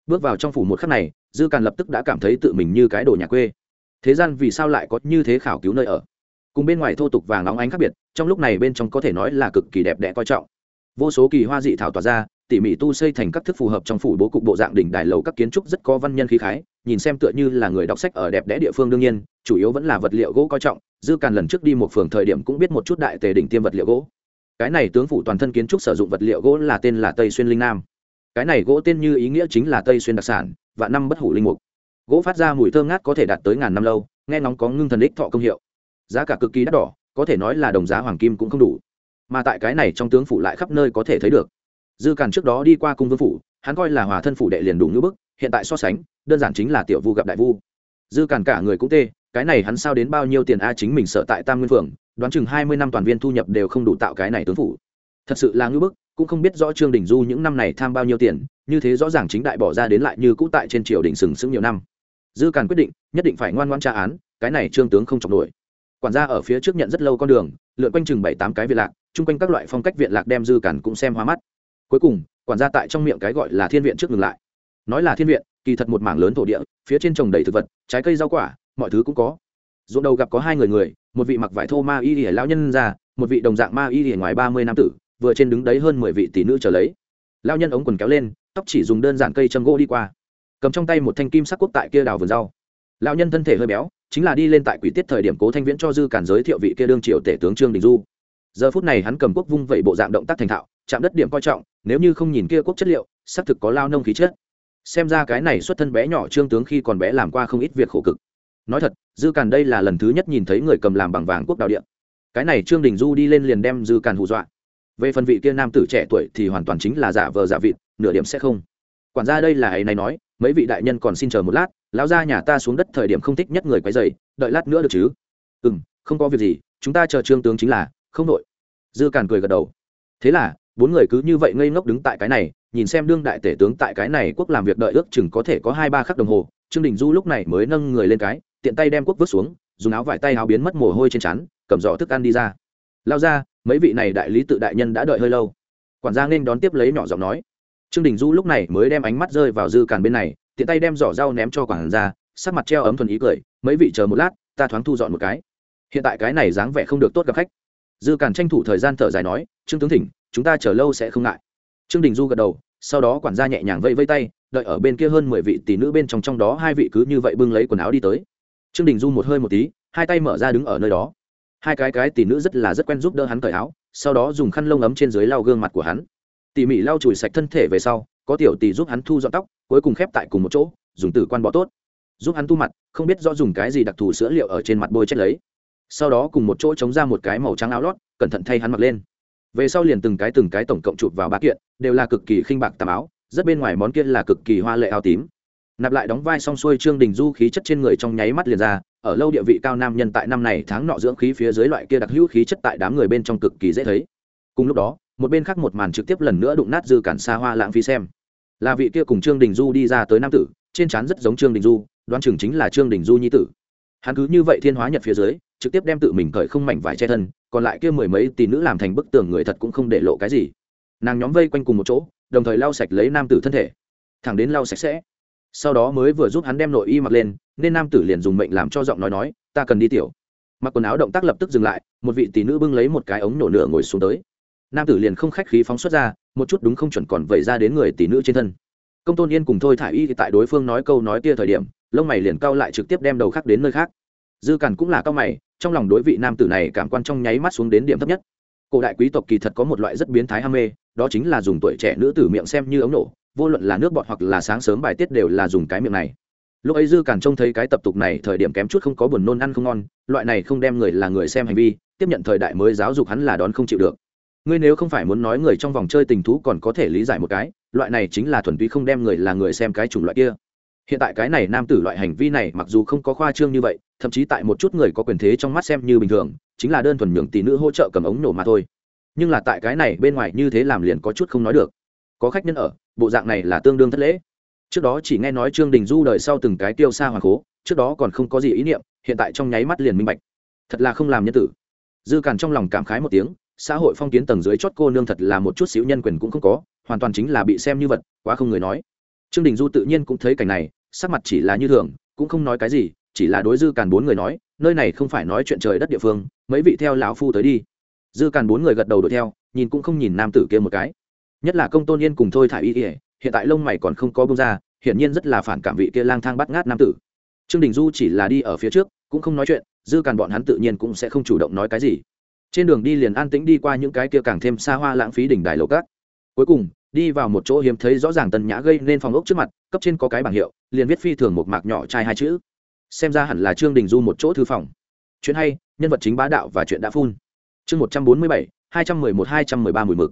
Bước vào trong phủ một khắc này, dư càn lập tức đã cảm thấy tự mình như cái đồ nhà quê. Thế gian vì sao lại có như thế khảo cứu nơi ở? Cùng bên ngoài thô tục vàng óng ánh khác biệt, trong lúc này bên trong có thể nói là cực kỳ đẹp đẽ coi trọng. Vô số kỳ hoa dị thảo tỏa ra, tỉ mỉ tu xây thành các thức phù hợp trong phủ bố cục bộ dạng đỉnh đài lầu các kiến trúc rất có văn nhân khí khái, nhìn xem tựa như là người đọc sách ở đẹp đẽ địa phương đương nhiên, chủ yếu vẫn là vật liệu gỗ coi trọng, dư càn lần trước đi một phường thời điểm cũng biết một chút đại tề đỉnh tiêm vật liệu gỗ. Cái này tướng phủ toàn thân kiến trúc sử dụng vật liệu gỗ là tên là tây xuyên linh nam. Cái này gỗ tên như ý nghĩa chính là tây xuyên đặc sản và năm bất hủ linh mục. Gỗ phát ra mùi thơm ngát có thể đạt tới ngàn năm lâu, nghe nóng có ngưng thần đích thọ công hiệu giá cả cực kỳ đắt đỏ, có thể nói là đồng giá hoàng kim cũng không đủ. Mà tại cái này trong tướng phủ lại khắp nơi có thể thấy được. Dư càn trước đó đi qua cung vương phủ, hắn coi là hòa thân phủ đệ liền đủ ngữ bức, hiện tại so sánh, đơn giản chính là tiểu vu gặp đại vu. Dư càn cả người cũng tê, cái này hắn sao đến bao nhiêu tiền a à chính mình sợ tại tam nguyên phường đoán chừng hai mươi năm toàn viên thu nhập đều không đủ tạo cái này tướng phủ. Thật sự là ngữ bức, cũng không biết rõ trương đình du những năm này tham bao nhiêu tiền, như thế rõ ràng chính đại bỏ ra đến lại như cũ tại trên triều đình sừng sững nhiều năm. Dư càn quyết định, nhất định phải ngoan ngoan tra án, cái này trương tướng không chọc nổi quản gia ở phía trước nhận rất lâu con đường, lượn quanh chừng bảy tám cái viện lạc, chung quanh các loại phong cách viện lạc đem dư cản cũng xem hoa mắt. Cuối cùng, quản gia tại trong miệng cái gọi là thiên viện trước ngừng lại. Nói là thiên viện, kỳ thật một mảng lớn thổ địa, phía trên trồng đầy thực vật, trái cây rau quả, mọi thứ cũng có. Ruộng đầu gặp có hai người người, một vị mặc vải thô ma y ỉa lão nhân ra, một vị đồng dạng ma y ỉa ngoài ba mươi năm tử, vừa trên đứng đấy hơn mười vị tỷ nữ trở lấy. Lao nhân ống quần kéo lên, tóc chỉ dùng đơn giản cây châm gỗ đi qua. Cầm trong tay một thanh kim sắc quốc tại kia đào vườn rau. Lão nhân thân thể hơi béo chính là đi lên tại quỷ tiết thời điểm cố thanh viễn cho dư cản giới thiệu vị kia đương triều tể tướng trương đình du. Giờ phút này hắn cầm quốc vung vẩy bộ dạng động tác thành thạo, chạm đất điểm coi trọng, nếu như không nhìn kia quốc chất liệu, xác thực có lao nông khí chết xem ra cái này xuất thân bé nhỏ trương tướng khi còn bé làm qua không ít việc khổ cực. Nói thật, dư càn đây là lần thứ nhất nhìn thấy người cầm làm bằng vàng quốc đạo điện. Cái này trương đình du đi lên liền đem dư càn hù dọa. Về phần vị kia nam tử trẻ tuổi thì hoàn toàn chính là giả vờ giả vịt, nửa điểm sẽ không quản gia đây là ấy này nói, mấy vị đại nhân còn xin chờ một lát, lão gia nhà ta xuống đất thời điểm không thích nhất người quấy dày đợi lát nữa được chứ? Ừ m không có việc gì, chúng ta chờ trương tướng chính là, không nội dư càn cười gật đầu. Thế là, bốn người cứ như vậy ngây ngốc đứng tại cái này, nhìn xem đương đại tể tướng tại cái này quốc làm việc đợi ước chừng có thể có hai ba khắc đồng hồ, trương đình du lúc này mới nâng người lên cái, tiện tay đem quốc vứt xuống, dùng áo vải tay áo biến mất mồ hôi trên chắn cầm giỏ thức ăn đi ra. Lao ra mấy vị này đại lý tự đại nhân đã đợi hơi lâu. Quản gia nên đón tiếp lấy nhỏ giọng nói trương đình du lúc này mới đem ánh mắt rơi vào dư càn bên này, tiện tay đem giỏ rau ném cho quản gia, sắc mặt treo ấm thuần ý cười, mấy vị chờ một lát, ta thoáng thu dọn một cái. Hiện tại cái này dáng vẻ không được tốt gặp khách. Dư càn tranh thủ thời gian thở dài nói, trương tướng thỉnh, chúng ta chờ lâu sẽ không ngại. Trương đình du gật đầu, sau đó quản gia nhẹ nhàng vây vây tay, đợi ở bên kia hơn mười vị tỷ nữ bên trong trong đó hai vị cứ như vậy bưng lấy quần áo đi tới. Trương đình du một hơi một tí, hai tay mở ra đứng ở nơi đó. Hai cái cái tỷ nữ rất là rất quen giúp đỡ hắn cởi áo, sau đó dùng khăn lông ấm trên dưới lau gương mặt của hắn tỉ mỉ lau chùi sạch thân thể về sau, có tiểu tỷ giúp hắn thu dọn tóc, cuối cùng khép tại cùng một chỗ, dùng tử quan bó tốt. Giúp hắn thu mặt, không biết do dùng cái gì đặc thù sữa liệu ở trên mặt bôi chết lấy. Sau đó cùng một chỗ chống ra một cái màu trắng áo lót, cẩn thận thay hắn mặc lên. Về sau liền từng cái từng cái tổng cộng chụp vào ba kiện, đều là cực kỳ khinh bạc tàm áo, rất bên ngoài món kia là cực kỳ hoa lệ áo tím. Nạp lại đóng vai xong xuôi trương đình du khí chất trên người trong nháy mắt liền ra, ở lâu địa vị cao nam nhân tại năm này tháng nọ dưỡng khí phía dưới loại kia đặc hữu khí chất tại đám người bên trong cực kỳ dễ thấy. Cùng lúc đó một bên khác một màn trực tiếp lần nữa đụng nát dư cản xa hoa lãng phí xem. Là vị kia cùng trương đình du đi ra tới nam tử, trên trán rất giống trương đình du, đoán chừng chính là trương đình du nhi tử. Hắn cứ như vậy thiên hóa nhật phía dưới, trực tiếp đem tự mình cởi không mảnh vải che thân, còn lại kia mười mấy tỷ nữ làm thành bức tường người thật cũng không để lộ cái gì. Nàng nhóm vây quanh cùng một chỗ, đồng thời lau sạch lấy nam tử thân thể. Thẳng đến lau sạch sẽ. Sau đó mới vừa giúp hắn đem nội y mặc lên, nên nam tử liền dùng mệnh làm cho giọng nói nói, ta cần đi tiểu. Mặc quần áo động tác lập tức dừng lại, một vị tỷ nữ bưng lấy một cái ống nổ nửa ngồi xuống tới nam tử liền không khách khí phóng xuất ra, một chút đúng không chuẩn còn vẩy ra đến người tỷ nữ trên thân. Công tôn yên cùng thôi thả y thì tại đối phương nói câu nói kia thời điểm, lông mày liền cao lại trực tiếp đem đầu khác đến nơi khác. Dư càn cũng là cao mày, trong lòng đối vị nam tử này cảm quan trong nháy mắt xuống đến điểm thấp nhất. Cổ đại quý tộc kỳ thật có một loại rất biến thái ham mê, đó chính là dùng tuổi trẻ nữ tử miệng xem như ống nổ, vô luận là nước bọt hoặc là sáng sớm bài tiết đều là dùng cái miệng này. Lúc ấy dư càn trông thấy cái tập tục này thời điểm kém chút không có buồn nôn ăn không ngon, loại này không đem người là người xem hành vi, tiếp nhận thời đại mới giáo dục hắn là đón không chịu được ngươi nếu không phải muốn nói người trong vòng chơi tình thú còn có thể lý giải một cái, loại này chính là thuần túy không đem người là người xem cái chủng loại kia. Hiện tại cái này nam tử loại hành vi này mặc dù không có khoa trương như vậy, thậm chí tại một chút người có quyền thế trong mắt xem như bình thường, chính là đơn thuần nhường tỷ nữ hỗ trợ cầm ống nổ mà thôi. Nhưng là tại cái này bên ngoài như thế làm liền có chút không nói được. Có khách nhân ở, bộ dạng này là tương đương thất lễ. Trước đó chỉ nghe nói trương đình du đời sau từng cái tiêu xa hoàng cố, trước đó còn không có gì ý niệm, hiện tại trong nháy mắt liền minh bạch. Thật là không làm nhân tử. Dư càn trong lòng cảm khái một tiếng xã hội phong kiến tầng dưới chót cô nương thật là một chút xíu nhân quyền cũng không có, hoàn toàn chính là bị xem như vật, quá không người nói. Trương đình du tự nhiên cũng thấy cảnh này, sắc mặt chỉ là như thường, cũng không nói cái gì, chỉ là đối dư càn bốn người nói, nơi này không phải nói chuyện trời đất địa phương, mấy vị theo lão phu tới đi. Dư càn bốn người gật đầu đuổi theo, nhìn cũng không nhìn nam tử kia một cái. Nhất là công tôn yên cùng thôi thả y ỉa hiện tại lông mày còn không có bông ra, hiển nhiên rất là phản cảm vị kia lang thang bắt ngát nam tử. Trương đình du chỉ là đi ở phía trước, cũng không nói chuyện, dư càn bọn hắn tự nhiên cũng sẽ không chủ động nói cái gì trên đường đi liền an tĩnh đi qua những cái kia càng thêm xa hoa lãng phí đỉnh đài lầu cát cuối cùng, đi vào một chỗ hiếm thấy rõ ràng tần nhã gây nên phòng ốc trước mặt, cấp trên có cái bảng hiệu, liền viết phi thường một mạc nhỏ trai hai chữ. Xem ra hẳn là trương đình du một chỗ thư phòng. Chuyện hay, nhân vật chính bá đạo và chuyện đã phun. Chương một trăm bốn mươi bảy, hai trăm mười một, hai trăm mười ba mùi mực.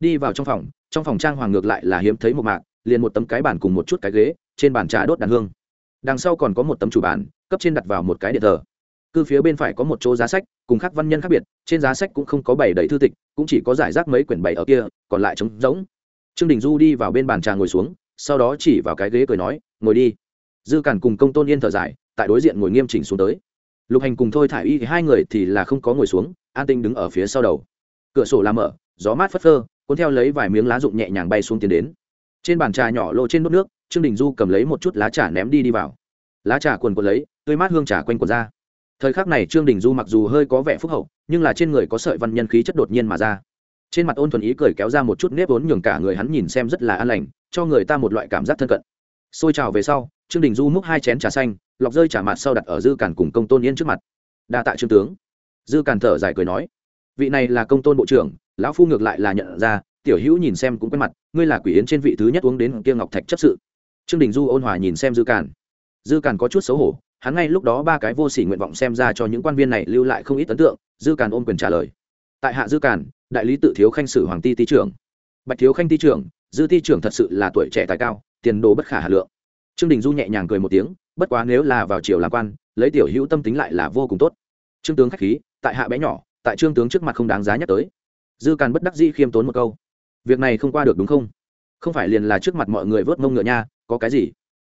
Đi vào trong phòng trong phòng trang hoàng ngược lại là hiếm thấy một mạc, liền một tấm cái bàn cùng một chút cái ghế, trên bàn trà đốt đàn hương. Đằng sau còn có một tấm chủ bàn, cấp trên đặt vào một cái điện thờ cứ phía bên phải có một chỗ giá sách, cùng các văn nhân khác biệt, trên giá sách cũng không có bảy đầy thư tịch, cũng chỉ có giải rác mấy quyển bảy ở kia, còn lại trống rỗng. Trương đình du đi vào bên bàn trà ngồi xuống, sau đó chỉ vào cái ghế cười nói, ngồi đi. Dư cản cùng công tôn yên thở dài, tại đối diện ngồi nghiêm chỉnh xuống tới. Lục hành cùng thôi thả y hai người thì là không có ngồi xuống, an tinh đứng ở phía sau đầu. Cửa sổ làm mở, gió mát phất phơ, cuốn theo lấy vài miếng lá rụng nhẹ nhàng bay xuống tiến đến. Trên bàn trà nhỏ lộ trên nốt nước, trương đình du cầm lấy một chút lá trà ném đi đi vào. Lá trà quần quần lấy, tươi mát hương trà quanh quần ra thời khắc này trương đình du mặc dù hơi có vẻ phúc hậu, nhưng là trên người có sợi văn nhân khí chất đột nhiên mà ra. Trên mặt ôn thuần ý cười kéo ra một chút nếp vốn nhường cả người hắn nhìn xem rất là an lành, cho người ta một loại cảm giác thân cận. Xôi trào về sau, trương đình du múc hai chén trà xanh, lọc rơi trả mặt sau đặt ở dư cản cùng công tôn yên trước mặt. Đa tạ trương tướng. Dư cản thở dài cười nói, vị này là công tôn bộ trưởng, lão phu ngược lại là nhận ra, tiểu hữu nhìn xem cũng quen mặt, ngươi là quỷ yến trên vị thứ nhất uống đến kia ngọc thạch chấp sự. Trương đình du ôn hòa nhìn xem dư cản dư cản có chút xấu hổ hắn ngay lúc đó ba cái vô sỉ nguyện vọng xem ra cho những quan viên này lưu lại không ít ấn tượng, dư càn ôm quyền trả lời. Tại hạ dư càn, đại lý tự thiếu khanh sử hoàng ti ti trưởng. Bạch thiếu khanh ti trưởng, dư ti trưởng thật sự là tuổi trẻ tài cao, tiền đồ bất khả hà lượng. Trương đình du nhẹ nhàng cười một tiếng, bất quá nếu là vào triều làm quan, lấy tiểu hữu tâm tính lại là vô cùng tốt. Trương tướng khách khí, tại hạ bé nhỏ, tại trương tướng trước mặt không đáng giá nhắc tới. Dư càn bất đắc dĩ khiêm tốn một câu. Việc này không qua được đúng không? Không phải liền là trước mặt mọi người vớt mông ngựa nha, có cái gì?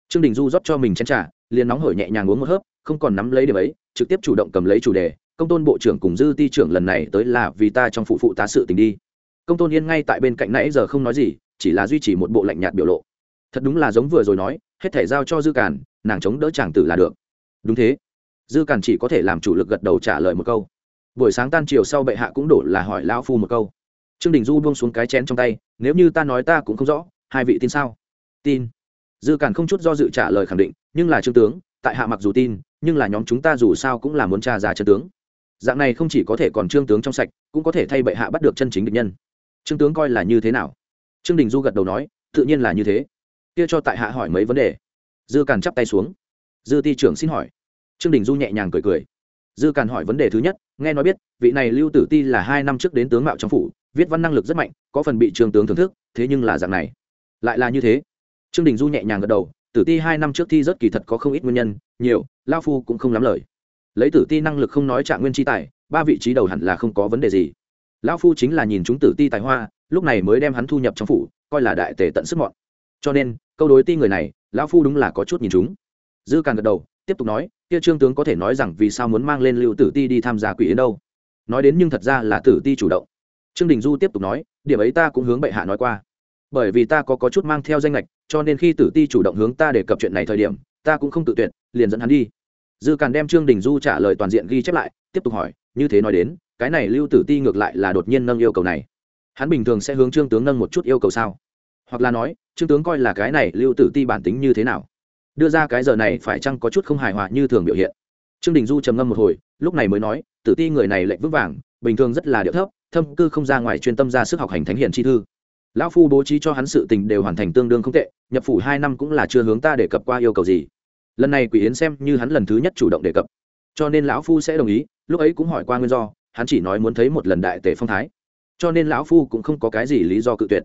Trương đình du rót cho mình chén t r à liền nóng hổi nhẹ nhàng uống một hớp, không còn nắm lấy điểm ấy, trực tiếp chủ động cầm lấy chủ đề, công tôn bộ trưởng cùng dư ti trưởng lần này tới là vì ta trong phụ phụ tá sự tình đi. Công tôn yên ngay tại bên cạnh nãy giờ không nói gì, chỉ là duy trì một bộ lạnh nhạt biểu lộ. Thật đúng là giống vừa rồi nói, hết thể giao cho dư càn, nàng chống đỡ chàng tử là được. Đúng thế. Dư càn chỉ có thể làm chủ lực gật đầu trả lời một câu. Buổi sáng tan chiều sau bệ hạ cũng đổ là hỏi lão phu một câu. Trương đình du buông xuống cái chén trong tay, nếu như ta nói ta cũng không rõ, hai vị tin sao? Tin dư càn không chút do dự trả lời khẳng định, nhưng là trương tướng, tại hạ mặc dù tin, nhưng là nhóm chúng ta dù sao cũng là muốn tra ra chân tướng. Dạng này không chỉ có thể còn trương tướng trong sạch, cũng có thể thay bệ hạ bắt được chân chính địch nhân. Trương tướng coi là như thế nào? Trương đình du gật đầu nói, tự nhiên là như thế. Kia cho tại hạ hỏi mấy vấn đề. Dư càn chắp tay xuống. Dư ti trưởng xin hỏi. Trương đình du nhẹ nhàng cười cười. Dư càn hỏi vấn đề thứ nhất, nghe nói biết, vị này lưu tử ti là hai năm trước đến tướng mạo trong phủ, viết văn năng lực rất mạnh, có phần bị trương tướng thưởng thức, thế nhưng là dạng này. Lại là như thế trương đình du nhẹ nhàng gật đầu tử ti hai năm trước thi rất kỳ thật có không ít nguyên nhân nhiều lao phu cũng không lắm lời. Lấy tử ti năng lực không nói trạng nguyên tri tài ba vị trí đầu hẳn là không có vấn đề gì. Lao phu chính là nhìn chúng tử ti tài hoa lúc này mới đem hắn thu nhập trong phủ coi là đại tề tận sức mọn. Cho nên câu đối ti người này lão phu đúng là có chút nhìn chúng. Dư càng gật đầu tiếp tục nói kia trương tướng có thể nói rằng vì sao muốn mang lên lưu tử ti đi tham gia quỷ yến đâu? Nói đến nhưng thật ra là tử ti chủ động. Trương đình du tiếp tục nói điểm ấy ta cũng hướng bệ hạ nói qua. Bởi vì ta có, có chút mang theo danh lệch cho nên khi tử ti chủ động hướng ta đề cập chuyện này thời điểm, ta cũng không tự tuyệt, liền dẫn hắn đi. Dư càn đem trương đình du trả lời toàn diện ghi chép lại, tiếp tục hỏi, như thế nói đến, cái này lưu tử ti ngược lại là đột nhiên nâng yêu cầu này. Hắn bình thường sẽ hướng trương tướng nâng một chút yêu cầu sao? Hoặc là nói, trương tướng coi là cái này lưu tử ti bản tính như thế nào? Đưa ra cái giờ này phải chăng có chút không hài hòa như thường biểu hiện? Trương đình du trầm ngâm một hồi, lúc này mới nói, tử ti người này lệnh vững vàng, bình thường rất là điệu thấp, thâm cư không ra ngoài chuyên tâm ra sức học hành thánh hiền chi thư lão phu bố trí cho hắn sự tình đều hoàn thành tương đương không tệ, nhập phủ hai năm cũng là chưa hướng ta đề cập qua yêu cầu gì. Lần này quỷ yến xem như hắn lần thứ nhất chủ động đề cập. Cho nên lão phu sẽ đồng ý, lúc ấy cũng hỏi qua nguyên do, hắn chỉ nói muốn thấy một lần đại tề phong thái. Cho nên lão phu cũng không có cái gì lý do cự tuyệt.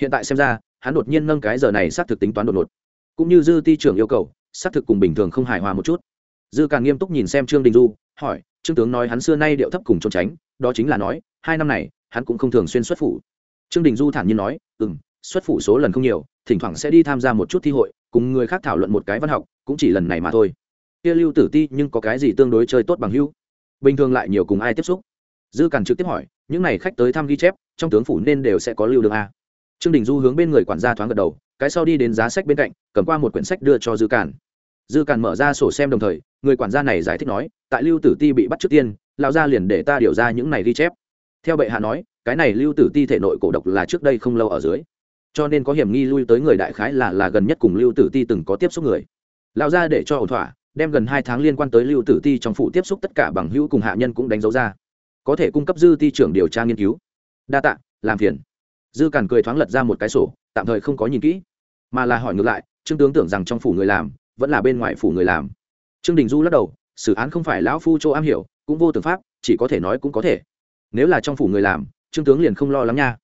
Hiện tại xem ra, hắn đột nhiên nâng cái giờ này xác thực tính toán đột ngột. Cũng như dư ti trưởng yêu cầu, xác thực cùng bình thường không hài hòa một chút. Dư càng nghiêm túc nhìn xem trương đình du, hỏi, trương tướng nói hắn xưa nay điệu thấp cùng trốn tránh, đó chính là nói, hai năm này, hắn cũng không thường xuyên xuất phủ trương đình du thản nhiên nói ừ m xuất phủ số lần không nhiều, thỉnh thoảng sẽ đi tham gia một chút thi hội, cùng người khác thảo luận một cái văn học, cũng chỉ lần này mà thôi. Kia lưu tử ti nhưng có cái gì tương đối chơi tốt bằng hữu? Bình thường lại nhiều cùng ai tiếp xúc. Dư càn trực tiếp hỏi, những n à y khách tới thăm ghi chép, trong tướng phủ nên đều sẽ có lưu đường a? Trương đình du hướng bên người quản gia thoáng gật đầu, cái sau đi đến giá sách bên cạnh, cầm qua một quyển sách đưa cho dư càn. Dư càn mở ra sổ xem đồng thời, người quản gia này giải thích nói, tại lưu tử ti bị bắt trước tiên, lão gia liền để ta điều ra những này ghi chép. Theo bệ hạ nói cái này lưu tử ti thể nội cổ độc là trước đây không lâu ở dưới. Cho nên có hiểm nghi lui tới người đại khái là là gần nhất cùng lưu tử ti từng có tiếp xúc người. Lão gia để cho ổn thỏa, đem gần hai tháng liên quan tới lưu tử ti trong phụ tiếp xúc tất cả bằng hữu cùng hạ nhân cũng đánh dấu ra. Có thể cung cấp dư ti trưởng điều tra nghiên cứu. Đa tạ, làm phiền. Dư càn cười thoáng lật ra một cái sổ, tạm thời không có nhìn kỹ. Mà là hỏi ngược lại, trương tướng tưởng rằng trong phủ người làm, vẫn là bên ngoài phủ người làm. Trương đình du lắc đầu, xử án không phải lão phu châu am hiểu, cũng vô tưởng pháp, chỉ có thể nói cũng có thể. Nếu là trong phủ người làm trương tướng liền không lo lắng nha.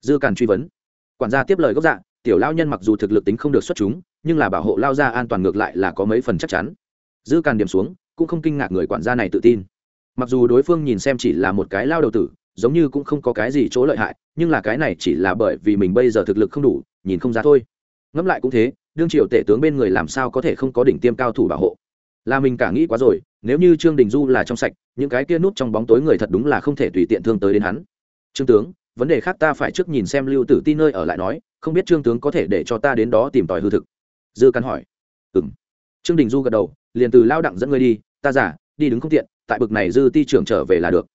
Dư càn truy vấn. Quản gia tiếp lời gốc dạ tiểu lao nhân mặc dù thực lực tính không được xuất chúng, nhưng là bảo hộ lao ra an toàn ngược lại là có mấy phần chắc chắn. Dư càn điểm xuống, cũng không kinh ngạc người quản gia này tự tin. Mặc dù đối phương nhìn xem chỉ là một cái lao đầu tử, giống như cũng không có cái gì chỗ lợi hại, nhưng là cái này chỉ là bởi vì mình bây giờ thực lực không đủ, nhìn không ra thôi. Ngẫm lại cũng thế, đương triều tể tướng bên người làm sao có thể không có đỉnh tiêm cao thủ bảo hộ? Là mình cả nghĩ quá rồi, nếu như trương đình du là trong sạch, những cái kia nút trong bóng tối người thật đúng là không thể tùy tiện thương tới đến hắn trương tướng, vấn đề khác ta phải trước nhìn xem lưu tử ti nơi ở lại nói, không biết trương tướng có thể để cho ta đến đó tìm tòi hư thực. Dư căn hỏi. Ừng trương đình du gật đầu, liền từ lao đặng dẫn ngươi đi, ta giả, đi đứng không tiện, tại bực này dư ti trưởng trở về là được.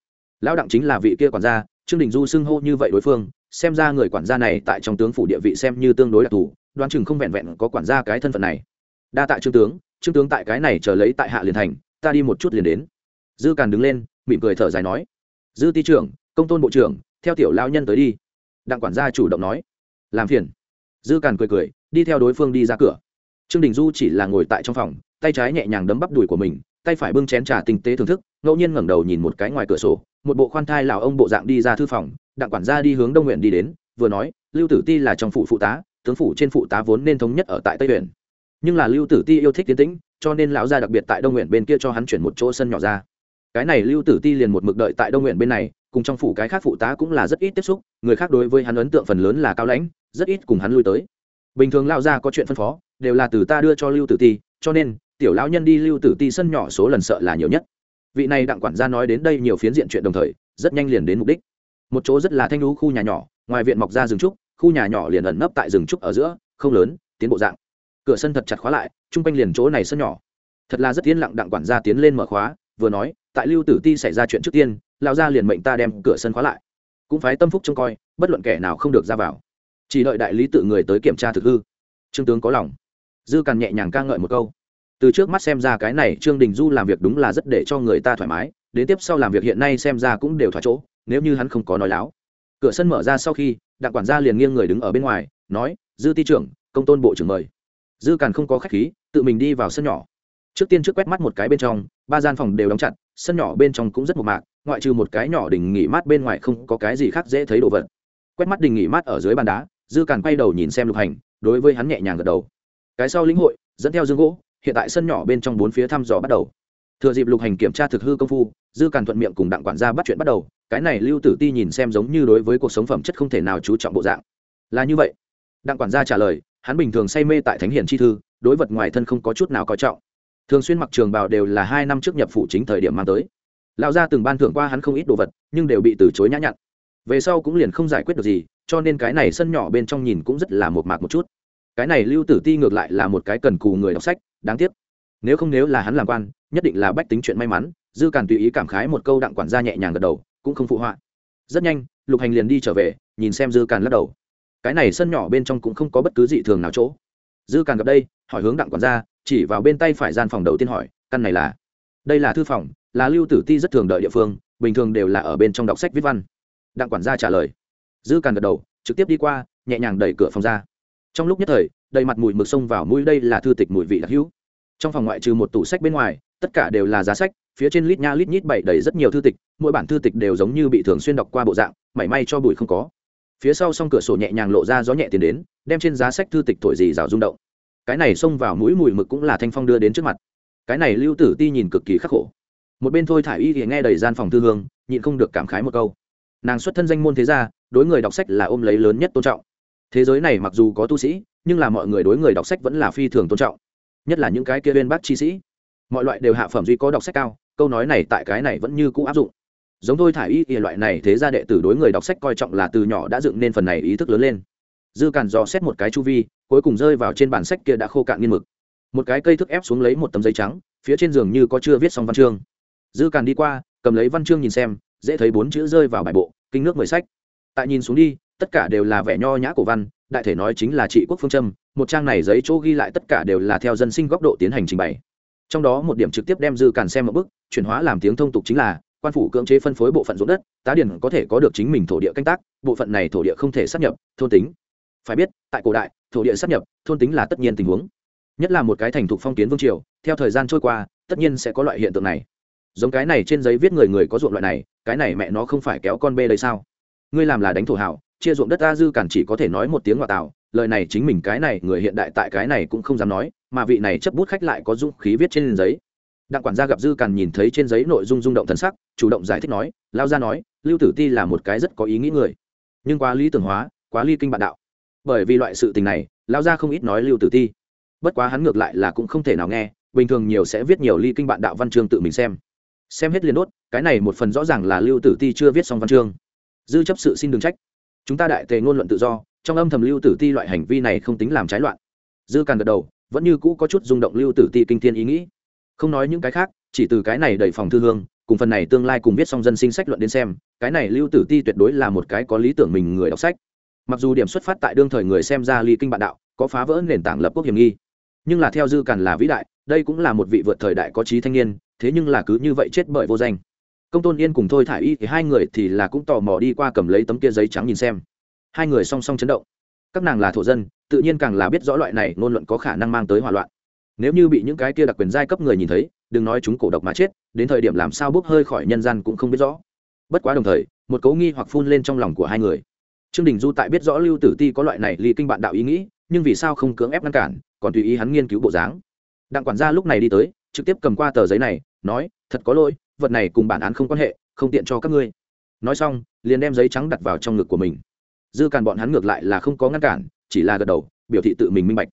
Lao đặng chính là vị kia quản gia, trương đình du xưng hô như vậy đối phương, xem ra người quản gia này tại trong tướng phủ địa vị xem như tương đối đặc thù, đoán chừng không vẹn vẹn có quản gia cái thân phận này. Đa tại trương tướng trương tướng tại cái này chờ lấy tại hạ liền thành, ta đi một chút liền đến. Dư càn đứng lên, mỉm cười thở dài nói. Dư ti trưởng, công tôn bộ trưởng theo tiểu lao nhân tới đi. Đặng quản gia chủ động nói. Làm phiền. Dư càn cười cười, đi theo đối phương đi ra cửa. Trương đình du chỉ là ngồi tại trong phòng, tay trái nhẹ nhàng đấm bắp đùi của mình, tay phải bưng chén trà tinh tế thưởng thức, ngẫu nhiên ngẩng đầu nhìn một cái ngoài cửa sổ, một bộ khoan thai lào ông bộ dạng đi ra thư phòng, đặng quản gia đi hướng đông nguyện đi đến, vừa nói, lưu tử ti là trong phủ phụ tá, tướng phủ trên phụ tá vốn nên thống nhất ở tại tây huyện. Nhưng là lưu tử ti yêu thích tiến tĩnh, cho nên lão gia đặc biệt tại đông nguyện bên kia cho hắn chuyển một chỗ sân nhỏ ra. Cái này lưu tử ti liền một mực đợi tại đông nguyện bên này cùng trong phủ cái khác phụ tá cũng là rất ít tiếp xúc, người khác đối với hắn ấn tượng phần lớn là cao lãnh, rất ít cùng hắn lui tới. Bình thường lão gia có chuyện phân phó, đều là từ ta đưa cho lưu tử ti, cho nên, tiểu lão nhân đi lưu tử ti sân nhỏ số lần sợ là nhiều nhất. Vị này đặng quản gia nói đến đây nhiều phiến diện chuyện đồng thời, rất nhanh liền đến mục đích. Một chỗ rất là thanh lũ khu nhà nhỏ, ngoài viện mọc ra rừng trúc, khu nhà nhỏ liền ẩn nấp tại rừng trúc ở giữa, không lớn, tiến bộ dạng. Cửa sân thật chặt khóa lại, chung quanh liền chỗ này sân nhỏ. Thật là rất yên lặng đặng quản gia tiến lên mở khóa, vừa nói, tại lưu tử ti xảy ra chuyện trước tiên lão gia liền mệnh ta đem cửa sân khóa lại. Cũng phải tâm phúc trông coi, bất luận kẻ nào không được ra vào. Chỉ đợi đại lý tự người tới kiểm tra thực hư. Trương tướng có lòng. Dư càn nhẹ nhàng ca ngợi một câu. Từ trước mắt xem ra cái này trương đình du làm việc đúng là rất để cho người ta thoải mái, đến tiếp sau làm việc hiện nay xem ra cũng đều thoải chỗ, nếu như hắn không có nói láo. Cửa sân mở ra sau khi, đặng quản gia liền nghiêng người đứng ở bên ngoài, nói, dư ti trưởng, công tôn bộ trưởng mời. Dư càn không có khách khí, tự mình đi vào sân nhỏ. Trước tiên trước quét mắt một cái bên trong, ba gian phòng đều đóng chặt, sân nhỏ bên trong cũng rất mộc mạc ngoại trừ một cái nhỏ đình nghỉ mát bên ngoài không có cái gì khác dễ thấy đồ vật. Quét mắt đình nghỉ mát ở dưới bàn đá, dư càn quay đầu nhìn xem lục hành, đối với hắn nhẹ nhàng gật đầu. Cái sau lĩnh hội, dẫn theo dương gỗ, hiện tại sân nhỏ bên trong bốn phía thăm dò bắt đầu. Thừa dịp lục hành kiểm tra thực hư công phu, dư càn thuận miệng cùng đặng quản gia bắt chuyện bắt đầu, cái này lưu tử ti nhìn xem giống như đối với cuộc sống phẩm chất không thể nào chú trọng bộ dạng. Là như vậy. Đặng quản gia trả lời, hắn bình thường say mê tại thánh hiển chi thư, đối vật ngoài thân không có chút nào coi trọng. Thường xuyên mặc trường bào đều là hai năm trước nhập phủ chính thời điểm mang tới lão gia từng ban thưởng qua hắn không ít đồ vật, nhưng đều bị từ chối nhã nhặn. Về sau cũng liền không giải quyết được gì, cho nên cái này sân nhỏ bên trong nhìn cũng rất là một mạc một chút. Cái này lưu tử ti ngược lại là một cái cần cù người đọc sách, đáng tiếc. Nếu không nếu là hắn làm quan, nhất định là bách tính chuyện may mắn, dư càn tùy ý cảm khái một câu đặng quản gia nhẹ nhàng gật đầu, cũng không phụ họa. Rất nhanh, lục hành liền đi trở về, nhìn xem dư càn lắc đầu. Cái này sân nhỏ bên trong cũng không có bất cứ dị thường nào chỗ. Dư càn gặp đây, hỏi hướng đặng quản gia, chỉ vào bên tay phải gian phòng đầu tiên hỏi, căn này là? Đây là thư phòng là lưu tử ti rất thường đợi địa phương, bình thường đều là ở bên trong đọc sách viết văn. Đặng quản gia trả lời. Dư càn gật đầu, trực tiếp đi qua, nhẹ nhàng đẩy cửa phòng ra. Trong lúc nhất thời, đầy mặt mùi mực sông vào mũi, đây là thư tịch mùi vị đặc hữu. Trong phòng ngoại trừ một tủ sách bên ngoài, tất cả đều là giá sách, phía trên lít nha lít nhít bày đầy rất nhiều thư tịch, mỗi bản thư tịch đều giống như bị thường xuyên đọc qua bộ dạng, mảy may cho bụi không có. Phía sau s cửa sổ nhẹ nhàng lộ ra gió nhẹ tiến đến, đem trên giá sách thư tịch thổi dì rào rung động. Cái này xông vào mũi mùi mực cũng là thanh phong đưa đến trước mặt. Cái này lưu tử ti nhìn cực kỳ khắc khổ một bên thôi thả y thì nghe đầy gian phòng thư hương, nhịn không được cảm khái một câu. Nàng xuất thân danh môn thế gia, đối người đọc sách là ôm lấy lớn nhất tôn trọng. Thế giới này mặc dù có tu sĩ, nhưng là mọi người đối người đọc sách vẫn là phi thường tôn trọng. Nhất là những cái kia bên bác chi sĩ. Mọi loại đều hạ phẩm duy có đọc sách cao, câu nói này tại cái này vẫn như cũ áp dụng. Giống thôi thả y thì loại này thế gia đệ tử đối người đọc sách coi trọng là từ nhỏ đã dựng nên phần này ý thức lớn lên. Dư càn dò xét một cái chu vi, cuối cùng rơi vào trên bản sách kia đã khô cạn nghiên mực. Một cái cây thức ép xuống lấy một tấm giấy trắng, phía trên giường như có chưa viết xong văn chương dư càn đi qua, cầm lấy văn chương nhìn xem, dễ thấy bốn chữ rơi vào bài bộ, kinh nước mười sách. Tại nhìn xuống đi, tất cả đều là vẻ nho nhã cổ văn, đại thể nói chính là trị quốc phương châm, một trang này giấy chỗ ghi lại tất cả đều là theo dân sinh góc độ tiến hành trình bày. Trong đó một điểm trực tiếp đem dư càn xem một bức, chuyển hóa làm tiếng thông tục chính là, quan phủ cưỡng chế phân phối bộ phận ruộng đất, tá điển có thể có được chính mình thổ địa canh tác, bộ phận này thổ địa không thể sắp nhập, thôn tính. Phải biết, tại cổ đại, thổ địa sắp nhập, thôn tính là tất nhiên tình huống. Nhất là một cái thành thục phong kiến vương triều, theo thời gian trôi qua, tất nhiên sẽ có loại hiện tượng này giống cái này trên giấy viết người người có ruộng loại này, cái này mẹ nó không phải kéo con bê đây sao? Ngươi làm là đánh thổ hảo chia ruộng đất a dư cản chỉ có thể nói một tiếng ngoại tạo, lời này chính mình cái này, người hiện đại tại cái này cũng không dám nói, mà vị này chấp bút khách lại có dũng khí viết trên giấy. Đặng quản gia gặp dư càn nhìn thấy trên giấy nội dung rung động thần sắc, chủ động giải thích nói lao ra nói, lưu tử ti là một cái rất có ý nghĩ người, nhưng quá lý tưởng hóa, quá ly kinh bạn đạo. Bởi vì loại sự tình này lao ra không ít nói lưu tử ti. Bất quá hắn ngược lại là cũng không thể nào nghe, bình thường nhiều sẽ viết nhiều ly kinh bạn đạo văn chương tự mình xem xem hết liền đốt, cái này một phần rõ ràng là lưu tử ti chưa viết xong văn chương. Dư chấp sự xin đừng trách. Chúng ta đại tề ngôn luận tự do, trong âm thầm lưu tử ti loại hành vi này không tính làm trái loạn. Dư càng gật đầu, vẫn như cũ có chút rung động lưu tử ti kinh thiên ý nghĩ. Không nói những cái khác, chỉ từ cái này đẩy phòng thư hương, cùng phần này tương lai cùng viết xong dân sinh sách luận đến xem, cái này lưu tử ti tuyệt đối là một cái có lý tưởng mình người đọc sách. Mặc dù điểm xuất phát tại đương thời người xem ra ly kinh bạn đạo, có phá vỡ nền tảng lập quốc hiểm nghi. Nhưng là theo dư càn là vĩ đại, đây cũng là một vị vượt thời đại có trí thanh niên thế nhưng là cứ như vậy chết bởi vô danh. Công tôn yên cùng thôi thả y thì hai người thì là cũng tò mò đi qua cầm lấy tấm kia giấy trắng nhìn xem. Hai người song song chấn động. Các nàng là thổ dân, tự nhiên càng là biết rõ loại này ngôn luận có khả năng mang tới hỏa loạn. Nếu như bị những cái kia đặc quyền giai cấp người nhìn thấy, đừng nói chúng cổ độc mà chết, đến thời điểm làm sao bốc hơi khỏi nhân gian cũng không biết rõ. Bất quá đồng thời, một cấu nghi hoặc phun lên trong lòng của hai người. Trương đình du tại biết rõ lưu tử ti có loại này ly kinh bạn đạo ý nghĩ, nhưng vì sao không cưỡng ép ngăn cản, còn tùy ý hắn nghiên cứu bộ dáng. Đặng quản gia lúc này đi tới trực tiếp cầm qua tờ giấy này, nói, thật có lỗi, vật này cùng bản án không quan hệ, không tiện cho các ngươi. Nói xong, liền đem giấy trắng đặt vào trong ngực của mình. Dư càn bọn hắn ngược lại là không có ngăn cản, chỉ là gật đầu, biểu thị tự mình minh bạch.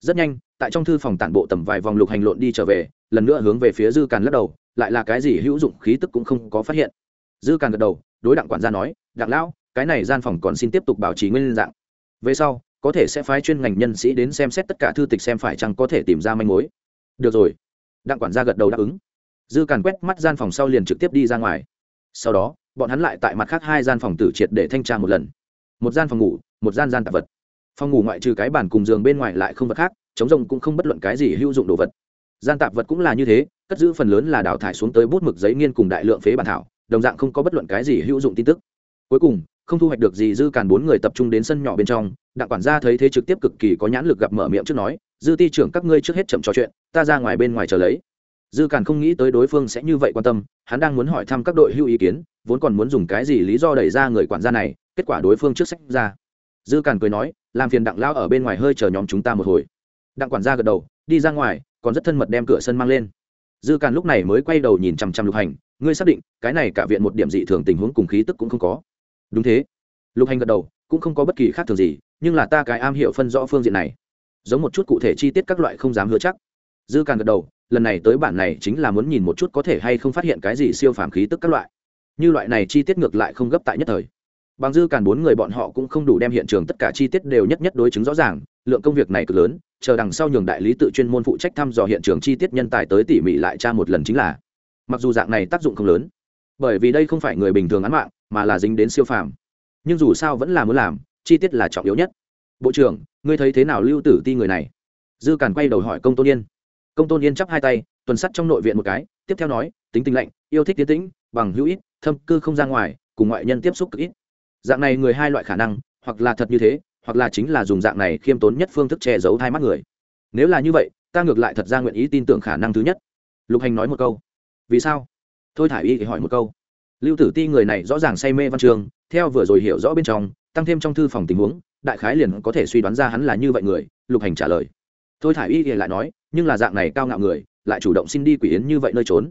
Rất nhanh, tại trong thư phòng tản bộ tầm vài vòng lục hành lộn đi trở về, lần nữa hướng về phía dư càn lắc đầu, lại là cái gì hữu dụng khí tức cũng không có phát hiện. Dư càn gật đầu, đối đặng quản gia nói, đặng lão, cái này gian phòng còn xin tiếp tục bảo trì nguyên dạng. Về sau, có thể sẽ phái chuyên ngành nhân sĩ đến xem xét tất cả thư tịch xem phải chăng có thể tìm ra manh mối. Được rồi đặng quản gia gật đầu đáp ứng. Dư càn quét mắt gian phòng sau liền trực tiếp đi ra ngoài. Sau đó, bọn hắn lại tại mặt khác hai gian phòng tử triệt để thanh tra một lần. Một gian phòng ngủ, một gian gian tạp vật. Phòng ngủ ngoại trừ cái bàn cùng giường bên ngoài lại không vật khác, chống rông cũng không bất luận cái gì hữu dụng đồ vật. Gian tạp vật cũng là như thế, cất giữ phần lớn là đào thải xuống tới bút mực giấy nghiên cùng đại lượng phế bản thảo, đồng dạng không có bất luận cái gì hữu dụng tin tức. Cuối cùng không thu hoạch được gì dư càn bốn người tập trung đến sân nhỏ bên trong, đặng quản gia thấy thế trực tiếp cực kỳ có nhãn lực gặp mở miệng trước nói, dư ti trưởng, các ngươi trước hết chậm trò chuyện, ta ra ngoài bên ngoài chờ lấy. Dư càn không nghĩ tới đối phương sẽ như vậy quan tâm, hắn đang muốn hỏi thăm các đội hưu ý kiến, vốn còn muốn dùng cái gì lý do đẩy ra người quản gia này, kết quả đối phương trước sách ra. Dư càn cười nói, làm phiền đặng lao ở bên ngoài hơi chờ nhóm chúng ta một hồi. Đặng quản gia gật đầu, đi ra ngoài, còn rất thân mật đem cửa sân mang lên. Dư càn lúc này mới quay đầu nhìn chằm chằm lục hành, ngươi xác định, cái này cả viện một điểm dị thường tình huống cùng khí tức cũng không có đúng thế. Lục hành gật đầu, cũng không có bất kỳ khác thường gì, nhưng là ta cái am hiểu phân rõ phương diện này. Giống một chút cụ thể chi tiết các loại không dám hứa chắc. Dư càn gật đầu, lần này tới bản này chính là muốn nhìn một chút có thể hay không phát hiện cái gì siêu phàm khí tức các loại. Như loại này chi tiết ngược lại không gấp tại nhất thời. Bằng dư càn bốn người bọn họ cũng không đủ đem hiện trường tất cả chi tiết đều nhất nhất đối chứng rõ ràng, lượng công việc này cực lớn, chờ đằng sau nhường đại lý tự chuyên môn phụ trách thăm dò hiện trường chi tiết nhân tài tới tỉ mỉ lại tra một lần chính là. Mặc dù dạng này tác dụng không lớn, bởi vì đây không phải người bình thường án mạng mà là dính đến siêu phàm. Nhưng dù sao vẫn là muốn làm, chi tiết là trọng yếu nhất. Bộ trưởng, ngươi thấy thế nào lưu tử ti người này? Dư càn quay đầu hỏi công tôn yên. Công tôn yên chắp hai tay, tuần sắt trong nội viện một cái, tiếp theo nói, tính tình lạnh, yêu thích tiến tĩnh, bằng hữu ít, thâm cư không ra ngoài, cùng ngoại nhân tiếp xúc cực ít. Dạng này người hai loại khả năng, hoặc là thật như thế, hoặc là chính là dùng dạng này khiêm tốn nhất phương thức che giấu hai mắt người. Nếu là như vậy, ta ngược lại thật ra nguyện ý tin tưởng khả năng thứ nhất. Lục hành nói một câu. Vì sao? Thôi thả y thì hỏi một câu lưu tử ti người này rõ ràng say mê văn trường theo vừa rồi hiểu rõ bên trong, tăng thêm trong thư phòng tình huống, đại khái liền có thể suy đoán ra hắn là như vậy người, lục hành trả lời. Thôi thả y thì lại nói, nhưng là dạng này cao ngạo người, lại chủ động xin đi quỷ yến như vậy nơi trốn.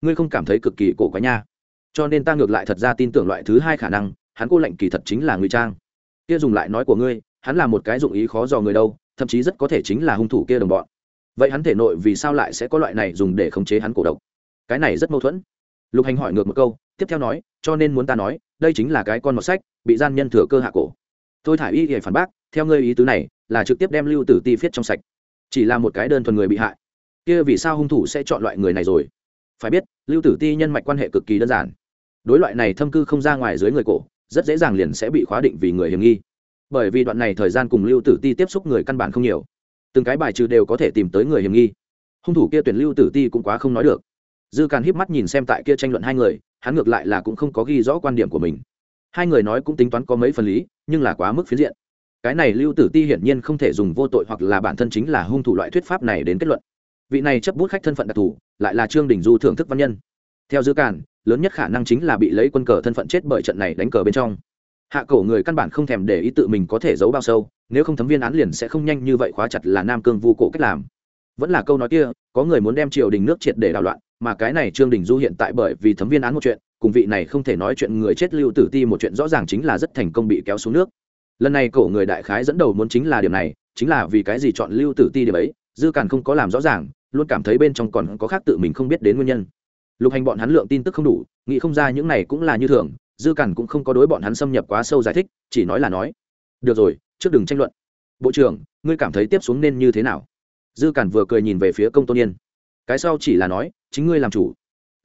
Ngươi không cảm thấy cực kỳ cổ quái nha. Cho nên ta ngược lại thật ra tin tưởng loại thứ hai khả năng, hắn cô lệnh kỳ thật chính là ngụy trang. Kia dùng lại nói của ngươi, hắn là một cái dụng ý khó dò người đâu, thậm chí rất có thể chính là hung thủ kia đồng bọn. Vậy hắn thể nội vì sao lại sẽ có loại này dùng để khống chế hắn cổ độc? Cái này rất mâu thuẫn. Lục hành hỏi ngược một câu tiếp theo nói, cho nên muốn ta nói, đây chính là cái con mọt sách, bị gian nhân thừa cơ hạ cổ. Tôi thả y để phản bác, theo ngươi ý tứ này, là trực tiếp đem lưu tử ti phiết trong sạch. Chỉ là một cái đơn thuần người bị hại. Kia vì sao hung thủ sẽ chọn loại người này rồi? Phải biết, lưu tử ti nhân mạch quan hệ cực kỳ đơn giản. Đối loại này thâm cư không ra ngoài dưới người cổ, rất dễ dàng liền sẽ bị khóa định vì người hiểm nghi. Bởi vì đoạn này thời gian cùng lưu tử ti tiếp xúc người căn bản không nhiều. Từng cái bài trừ đều có thể tìm tới người hiểm nghi. Hung thủ kia tuyển lưu tử ti cũng quá không nói được dư càn híp mắt nhìn xem tại kia tranh luận hai người, hắn ngược lại là cũng không có ghi rõ quan điểm của mình. Hai người nói cũng tính toán có mấy phần lý, nhưng là quá mức phiến diện. Cái này lưu tử ti hiển nhiên không thể dùng vô tội hoặc là bản thân chính là hung thủ loại thuyết pháp này đến kết luận. Vị này chấp bút khách thân phận đặc thù, lại là trương đình du thưởng thức văn nhân. Theo dư càn, lớn nhất khả năng chính là bị lấy quân cờ thân phận chết bởi trận này đánh cờ bên trong. Hạ cổ người căn bản không thèm để ý tự mình có thể giấu bao sâu, nếu không thấm viên án liền sẽ không nhanh như vậy khóa chặt là nam cương vu cổ cách làm vẫn là câu nói kia, có người muốn đem triều đình nước triệt để đảo loạn, mà cái này trương đình du hiện tại bởi vì thấm viên án một chuyện, cùng vị này không thể nói chuyện người chết lưu tử ti một chuyện rõ ràng chính là rất thành công bị kéo xuống nước. Lần này cổ người đại khái dẫn đầu muốn chính là điểm này, chính là vì cái gì chọn lưu tử ti điểm ấy, dư càn không có làm rõ ràng, luôn cảm thấy bên trong còn có khác tự mình không biết đến nguyên nhân. Lục hành bọn hắn lượng tin tức không đủ, nghĩ không ra những này cũng là như thường, dư càn cũng không có đối bọn hắn xâm nhập quá sâu giải thích, chỉ nói là nói, được rồi, trước đừng tranh luận. Bộ trưởng, ngươi cảm thấy tiếp xuống nên như thế nào? Dư cản vừa cười nhìn về phía công tôn yên. Cái sau chỉ là nói, chính ngươi làm chủ.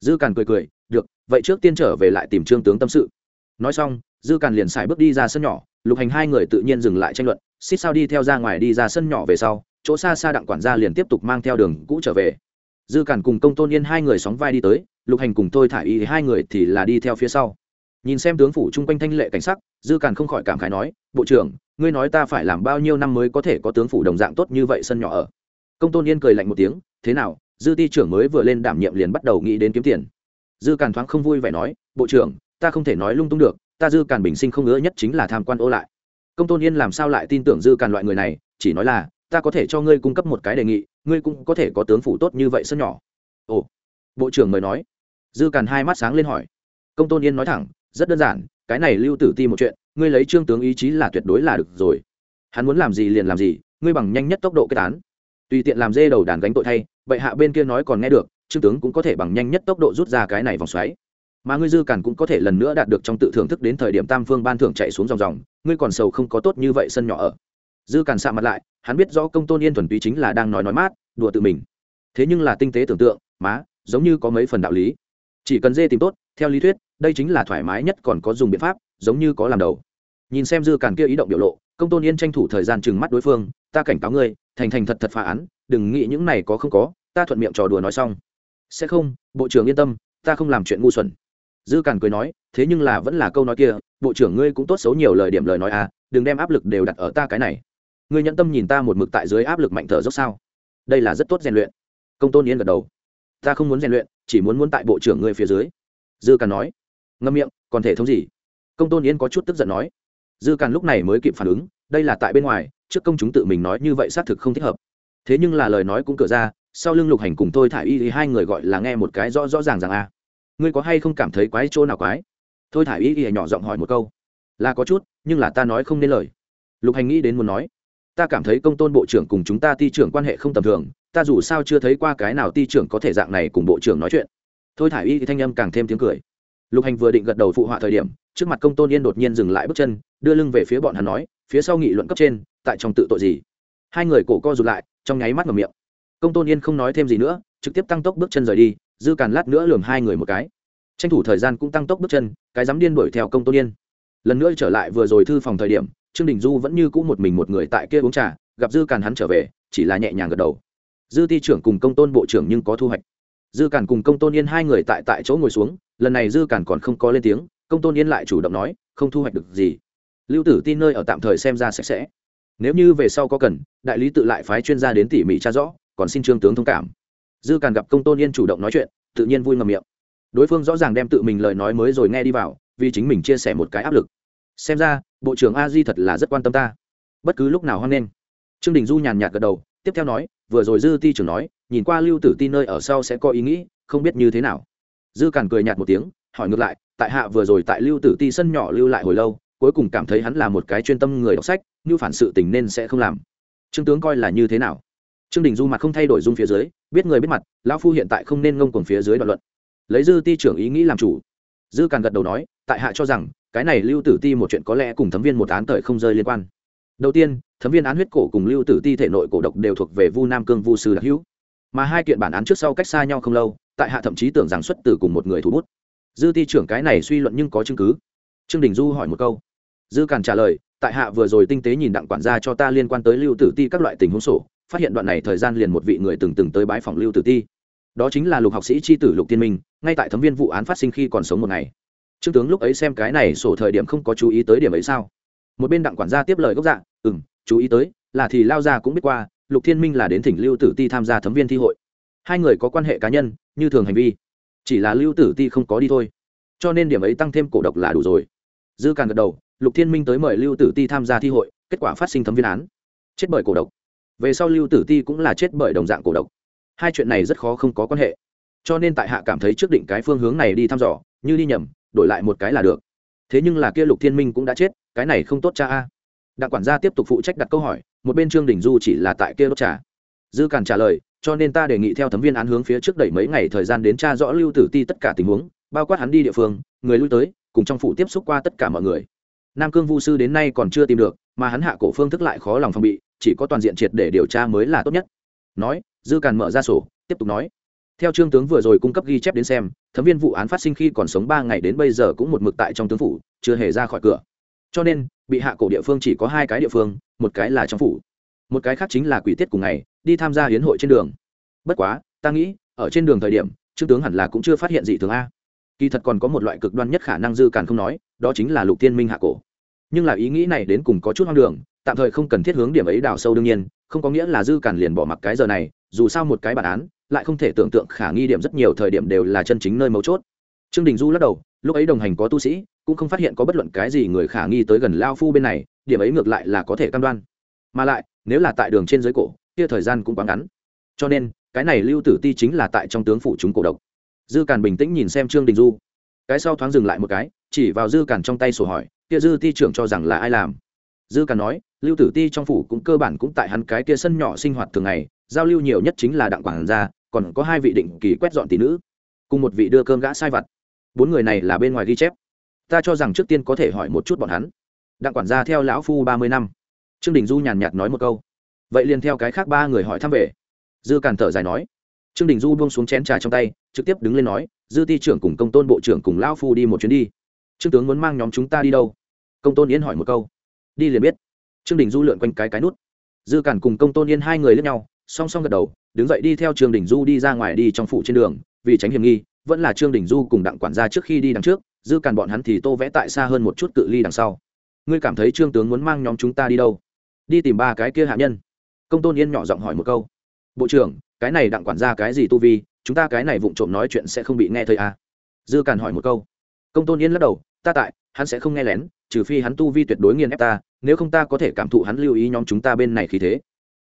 Dư cản cười cười, được, vậy trước tiên trở về lại tìm trương tướng tâm sự. Nói xong, dư cản liền xài bước đi ra sân nhỏ, lục hành hai người tự nhiên dừng lại tranh luận, xích sao đi theo ra ngoài đi ra sân nhỏ về sau, chỗ xa xa đặng quản gia liền tiếp tục mang theo đường cũ trở về. Dư cản cùng công tôn yên hai người sóng vai đi tới, lục hành cùng tôi thả y hai người thì là đi theo phía sau. Nhìn xem tướng phủ chung quanh thanh lệ cảnh sắc, dư cản không khỏi cảm khái nói, bộ trưởng, ngươi nói ta phải làm bao nhiêu năm mới có thể có tướng phủ đồng dạng tốt như vậy sân nhỏ ở? Công tôn yên cười lạnh một tiếng, thế nào, dư ti trưởng mới vừa lên đảm nhiệm liền bắt đầu nghĩ đến kiếm tiền? Dư càn thoáng không vui vẻ nói, bộ trưởng, ta không thể nói lung tung được, ta dư càn bình sinh không ngỡ nhất chính là tham quan ô lại. Công tôn yên làm sao lại tin tưởng dư càn loại người này, chỉ nói là, ta có thể cho ngươi cung cấp một cái đề nghị, ngươi cũng có thể có tướng phủ tốt như vậy sân nhỏ. Ồ. Bộ trưởng mời nói. Dư càn hai mắt sáng lên hỏi. Công tôn yên nói thẳng, rất đơn giản, cái này lưu tử ti một chuyện, ngươi lấy trương tướng ý chí là tuyệt đối là được rồi. Hắn muốn làm gì liền làm gì, ngươi bằng nhanh nhất tốc độ kết án tùy tiện làm dê đầu đàn gánh tội thay vậy hạ bên kia nói còn nghe được trương tướng cũng có thể bằng nhanh nhất tốc độ rút ra cái này vòng xoáy. Mà ngươi dư cản cũng có thể lần nữa đạt được trong tự thưởng thức đến thời điểm tam phương ban thưởng chạy xuống dòng dòng, ngươi còn sầu không có tốt như vậy sân nhỏ ở. Dư cản sạ mặt lại, hắn biết rõ công tôn yên thuần túy chính là đang nói nói mát, đùa tự mình. Thế nhưng là tinh tế tưởng tượng, má, giống như có mấy phần đạo lý. Chỉ cần dê tìm tốt, theo lý thuyết, đây chính là thoải mái nhất còn có dùng biện pháp, giống như có làm đầu. Nhìn xem dư cản kia ý động biểu lộ công tôn yên tranh thủ thời gian chừng mắt đối phương, ta cảnh cáo ngươi, thành thành thật thật phá án, đừng nghĩ những này có không có, ta thuận miệng trò đùa nói xong. Sẽ không, bộ trưởng yên tâm, ta không làm chuyện ngu xuẩn. Dư càn cười nói, thế nhưng là vẫn là câu nói kia, bộ trưởng ngươi cũng tốt xấu nhiều lời điểm lời nói à đừng đem áp lực đều đặt ở ta cái này. Ngươi nhẫn tâm nhìn ta một mực tại dưới áp lực mạnh thở dốc sao? Đây là rất tốt rèn luyện. Công tôn yên gật đầu. Ta không muốn rèn luyện, chỉ muốn muốn tại bộ trưởng ngươi phía dưới. Dư càn nói. Ngâm miệng, còn thể thống gì? Công tôn yên có chút tức giận nói dư càn lúc này mới kịp phản ứng, đây là tại bên ngoài, trước công chúng tự mình nói như vậy xác thực không thích hợp. Thế nhưng là lời nói cũng cửa ra, sau lưng lục hành cùng tôi thả y thì hai người gọi là nghe một cái rõ rõ ràng rằng a à. ngươi có hay không cảm thấy quái chỗ nào quái? Thôi thả y thì nhỏ giọng hỏi một câu, là có chút, nhưng là ta nói không nên lời. Lục hành nghĩ đến muốn nói, ta cảm thấy công tôn bộ trưởng cùng chúng ta ti trưởng quan hệ không tầm thường, ta dù sao chưa thấy qua cái nào ti trưởng có thể dạng này cùng bộ trưởng nói chuyện. Thôi thả y thì thanh âm càng thêm tiếng cười. Lục hành vừa định gật đầu phụ họa thời điểm, trước mặt công tôn yên đột nhiên dừng lại bước chân đưa lưng về phía bọn hắn nói, phía sau nghị luận cấp trên, tại trong tự tội gì? Hai người cổ co rụt lại, trong nháy mắt mở miệng. Công tôn yên không nói thêm gì nữa, trực tiếp tăng tốc bước chân rời đi, dư càn lát nữa lườm hai người một cái. Tranh thủ thời gian cũng tăng tốc bước chân, cái dám điên đuổi theo công tôn yên. Lần nữa trở lại vừa rồi thư phòng thời điểm, trương đình du vẫn như cũ một mình một người tại kia uống trà, gặp dư càn hắn trở về, chỉ là nhẹ nhàng gật đầu. Dư ti trưởng cùng công tôn bộ trưởng nhưng có thu hoạch. Dư càn cùng công tôn yên hai người tại tại chỗ ngồi xuống, lần này dư càn còn không có lên tiếng, công tôn yên lại chủ động nói, không thu hoạch được gì lưu tử tin nơi ở tạm thời xem ra sạch sẽ. Nếu như về sau có cần, đại lý tự lại phái chuyên gia đến tỉ mỉ tra rõ, còn xin trương tướng thông cảm. Dư càn gặp công tôn yên chủ động nói chuyện, tự nhiên vui ngầm miệng. Đối phương rõ ràng đem tự mình lời nói mới rồi nghe đi vào, vì chính mình chia sẻ một cái áp lực. Xem ra, bộ trưởng a di thật là rất quan tâm ta. Bất cứ lúc nào hoan nghênh. Trương đình du nhàn nhạt gật đầu, tiếp theo nói, vừa rồi dư ti trưởng nói, nhìn qua lưu tử ti nơi ở sau sẽ có ý nghĩ, không biết như thế nào. Dư càn cười nhạt một tiếng, hỏi ngược lại, tại hạ vừa rồi tại lưu tử ti sân nhỏ lưu lại hồi lâu cuối cùng cảm thấy hắn là một cái chuyên tâm người đọc sách, như phản sự tình nên sẽ không làm. Trương tướng coi là như thế nào? Trương đình du mặt không thay đổi dung phía dưới, biết người biết mặt, lão phu hiện tại không nên ngông cuồng phía dưới đoạn luận. Lấy dư ti trưởng ý nghĩ làm chủ. Dư càng gật đầu nói, tại hạ cho rằng, cái này lưu tử ti một chuyện có lẽ cùng thấm viên một án thời không rơi liên quan. Đầu tiên, thấm viên án huyết cổ cùng lưu tử ti thể nội cổ độc đều thuộc về vu nam cương vu sư đặc hữu. Mà hai kiện bản án trước sau cách xa nhau không lâu, tại hạ thậm chí tưởng rằng xuất từ cùng một người thủ bút. Dư ti trưởng cái này suy luận nhưng có chứng cứ. Trương đình du hỏi một câu dư càn trả lời, tại hạ vừa rồi tinh tế nhìn đặng quản gia cho ta liên quan tới lưu tử ti các loại tình huống sổ, phát hiện đoạn này thời gian liền một vị người từng từng tới bãi phòng lưu tử ti. Đó chính là lục học sĩ tri tử lục tiên minh, ngay tại thấm viên vụ án phát sinh khi còn sống một ngày. Trương tướng lúc ấy xem cái này sổ thời điểm không có chú ý tới điểm ấy sao? Một bên đặng quản gia tiếp lời gốc dạ ừ m chú ý tới, là thì lao ra cũng biết qua, lục thiên minh là đến thỉnh lưu tử ti tham gia thấm viên thi hội. Hai người có quan hệ cá nhân, như thường hành vi. Chỉ là lưu tử ti không có đi thôi. Cho nên điểm ấy tăng thêm cổ độc là đủ rồi. Dư càng gật đầu lục thiên minh tới mời lưu tử ti tham gia thi hội, kết quả phát sinh thấm viên án. Chết bởi cổ độc. Về sau lưu tử ti cũng là chết bởi đồng dạng cổ độc. Hai chuyện này rất khó không có quan hệ. Cho nên tại hạ cảm thấy trước định cái phương hướng này đi thăm dò, như đi nhầm, đổi lại một cái là được. Thế nhưng là kia lục thiên minh cũng đã chết, cái này không tốt cha a. Đặng quản gia tiếp tục phụ trách đặt câu hỏi, một bên trương đình du chỉ là tại kia đốt trà. Dư càn trả lời, cho nên ta đề nghị theo thấm viên án hướng phía trước đẩy mấy ngày thời gian đến tra rõ lưu tử ti tất cả tình huống, bao quát hắn đi địa phương, người lui tới, cùng trong phủ tiếp xúc qua tất cả mọi người nam cương vu sư đến nay còn chưa tìm được, mà hắn hạ cổ phương thức lại khó lòng phòng bị, chỉ có toàn diện triệt để điều tra mới là tốt nhất. Nói, dư càn mở ra sổ, tiếp tục nói. Theo trương tướng vừa rồi cung cấp ghi chép đến xem, thấm viên vụ án phát sinh khi còn sống ba ngày đến bây giờ cũng một mực tại trong tướng phủ, chưa hề ra khỏi cửa. Cho nên, bị hạ cổ địa phương chỉ có hai cái địa phương, một cái là trong phủ. Một cái khác chính là quỷ tiết cùng ngày, đi tham gia hiến hội trên đường. Bất quá, ta nghĩ, ở trên đường thời điểm, trương tướng hẳn là cũng chưa phát hiện gì thường a. Kỳ thật còn có một loại cực đoan nhất khả năng dư càn không nói đó chính là lục tiên minh hạ cổ. Nhưng là ý nghĩ này đến cùng có chút hoang đường, tạm thời không cần thiết hướng điểm ấy đào sâu đương nhiên, không có nghĩa là dư càn liền bỏ mặc cái giờ này, dù sao một cái bản án, lại không thể tưởng tượng khả nghi điểm rất nhiều thời điểm đều là chân chính nơi mấu chốt. Trương đình du lắc đầu, lúc ấy đồng hành có tu sĩ, cũng không phát hiện có bất luận cái gì người khả nghi tới gần lao phu bên này, điểm ấy ngược lại là có thể cam đoan. Mà lại, nếu là tại đường trên dưới cổ, kia thời gian cũng quá ngắn. Cho nên, cái này lưu tử ti chính là tại trong tướng phủ chúng cổ độc. Dư càn bình tĩnh nhìn xem trương đình du. Cái sau thoáng dừng lại một cái chỉ vào dư càn trong tay sổ hỏi, kia dư ti trưởng cho rằng là ai làm? Dư càn nói, lưu tử ti trong phủ cũng cơ bản cũng tại hắn cái kia sân nhỏ sinh hoạt thường ngày, giao lưu nhiều nhất chính là đặng quản gia, còn có hai vị định kỳ quét dọn tỷ nữ, cùng một vị đưa cơm gã sai vặt. Bốn người này là bên ngoài ghi chép. Ta cho rằng trước tiên có thể hỏi một chút bọn hắn. Đặng quản gia theo lão phu ba mươi năm. Trương đình du nhàn nhạt nói một câu. Vậy liền theo cái khác ba người hỏi thăm về. Dư càn thở dài nói. Trương đình du buông xuống chén trà trong tay, trực tiếp đứng lên nói, dư ti trưởng cùng công tôn bộ trưởng cùng lão phu đi một chuyến đi trương tướng muốn mang nhóm chúng ta đi đâu? Công tôn yến hỏi một câu. Đi liền biết. Trương đình du lượn quanh cái cái nút. Dư cản cùng công tôn yên hai người lướt nhau, song song gật đầu, đứng dậy đi theo trương đình du đi ra ngoài đi trong phủ trên đường, vì tránh hiểm nghi, vẫn là trương đình du cùng đặng quản gia trước khi đi đằng trước, dư cản bọn hắn thì tô vẽ tại xa hơn một chút cự ly đằng sau. Ngươi cảm thấy trương tướng muốn mang nhóm chúng ta đi đâu? Đi tìm ba cái kia hạ nhân. Công tôn yên nhỏ giọng hỏi một câu. Bộ trưởng, cái này đặng quản gia cái gì tu vi? Chúng ta cái này vụng trộm nói chuyện sẽ không bị nghe thấy à? dư cản hỏi một câu công tôn yên lắc đầu, ta tại, hắn sẽ không nghe lén, trừ phi hắn tu vi tuyệt đối nghiền ép ta, nếu không ta có thể cảm thụ hắn lưu ý nhóm chúng ta bên này khí thế.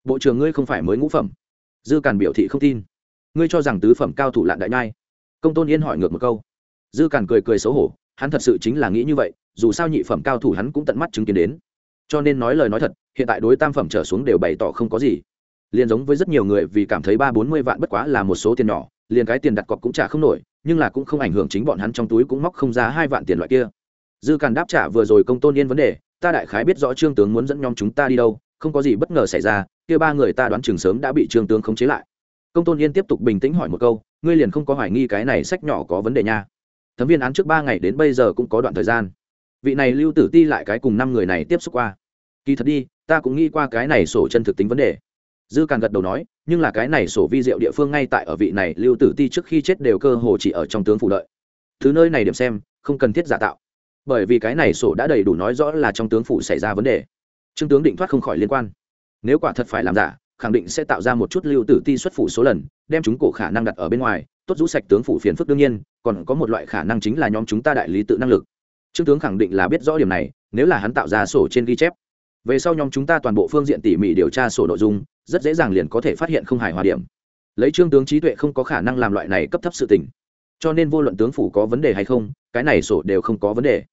Bộ trưởng ngươi không phải mới ngũ phẩm. Dư càn biểu thị không tin. Ngươi cho rằng tứ phẩm cao thủ lạn đại nhai? Công tôn yên hỏi ngược một câu. Dư càn cười cười xấu hổ, hắn thật sự chính là nghĩ như vậy, dù sao nhị phẩm cao thủ hắn cũng tận mắt chứng kiến đến. Cho nên nói lời nói thật, hiện tại đối tam phẩm trở xuống đều bày tỏ không có gì. Liền giống với rất nhiều người vì cảm thấy ba bốn mươi vạn bất quá là một số tiền nhỏ, liền cái tiền đặt cọc cũng trả không nổi nhưng là cũng không ảnh hưởng chính bọn hắn trong túi cũng móc không ra hai vạn tiền loại kia. Dư càn đáp trả vừa rồi công tôn yên vấn đề, ta đại khái biết rõ trương tướng muốn dẫn nhóm chúng ta đi đâu, không có gì bất ngờ xảy ra, kia ba người ta đoán chừng sớm đã bị trương tướng khống chế lại. Công tôn yên tiếp tục bình tĩnh hỏi một câu, ngươi liền không có hoài nghi cái này sách nhỏ có vấn đề nha. Thẩm viên án trước ba ngày đến bây giờ cũng có đoạn thời gian. Vị này lưu tử ti lại cái cùng năm người này tiếp xúc qua. Kỳ thật đi, ta cũng nghĩ qua cái này sổ chân thực tính vấn đề dư càng gật đầu nói, nhưng là cái này sổ vi diệu địa phương ngay tại ở vị này, lưu tử ti trước khi chết đều cơ hồ chỉ ở trong tướng phủ đợi. Thứ nơi này điểm xem, không cần thiết giả tạo. Bởi vì cái này sổ đã đầy đủ nói rõ là trong tướng phủ xảy ra vấn đề. Trương tướng định thoát không khỏi liên quan. Nếu quả thật phải làm giả, khẳng định sẽ tạo ra một chút lưu tử ti xuất phủ số lần, đem chúng cổ khả năng đặt ở bên ngoài, tốt rũ sạch tướng phủ phiền phức đương nhiên, còn có một loại khả năng chính là nhóm chúng ta đại lý tự năng lực. Trương tướng khẳng định là biết rõ điểm này, nếu là hắn tạo ra sổ trên ghi chép. Về sau nhóm chúng ta toàn bộ phương diện tỉ mỉ điều tra sổ nội dung rất dễ dàng liền có thể phát hiện không hài hòa điểm. Lấy trương tướng trí tuệ không có khả năng làm loại này cấp thấp sự tình. Cho nên vô luận tướng phủ có vấn đề hay không, cái này sổ đều không có vấn đề.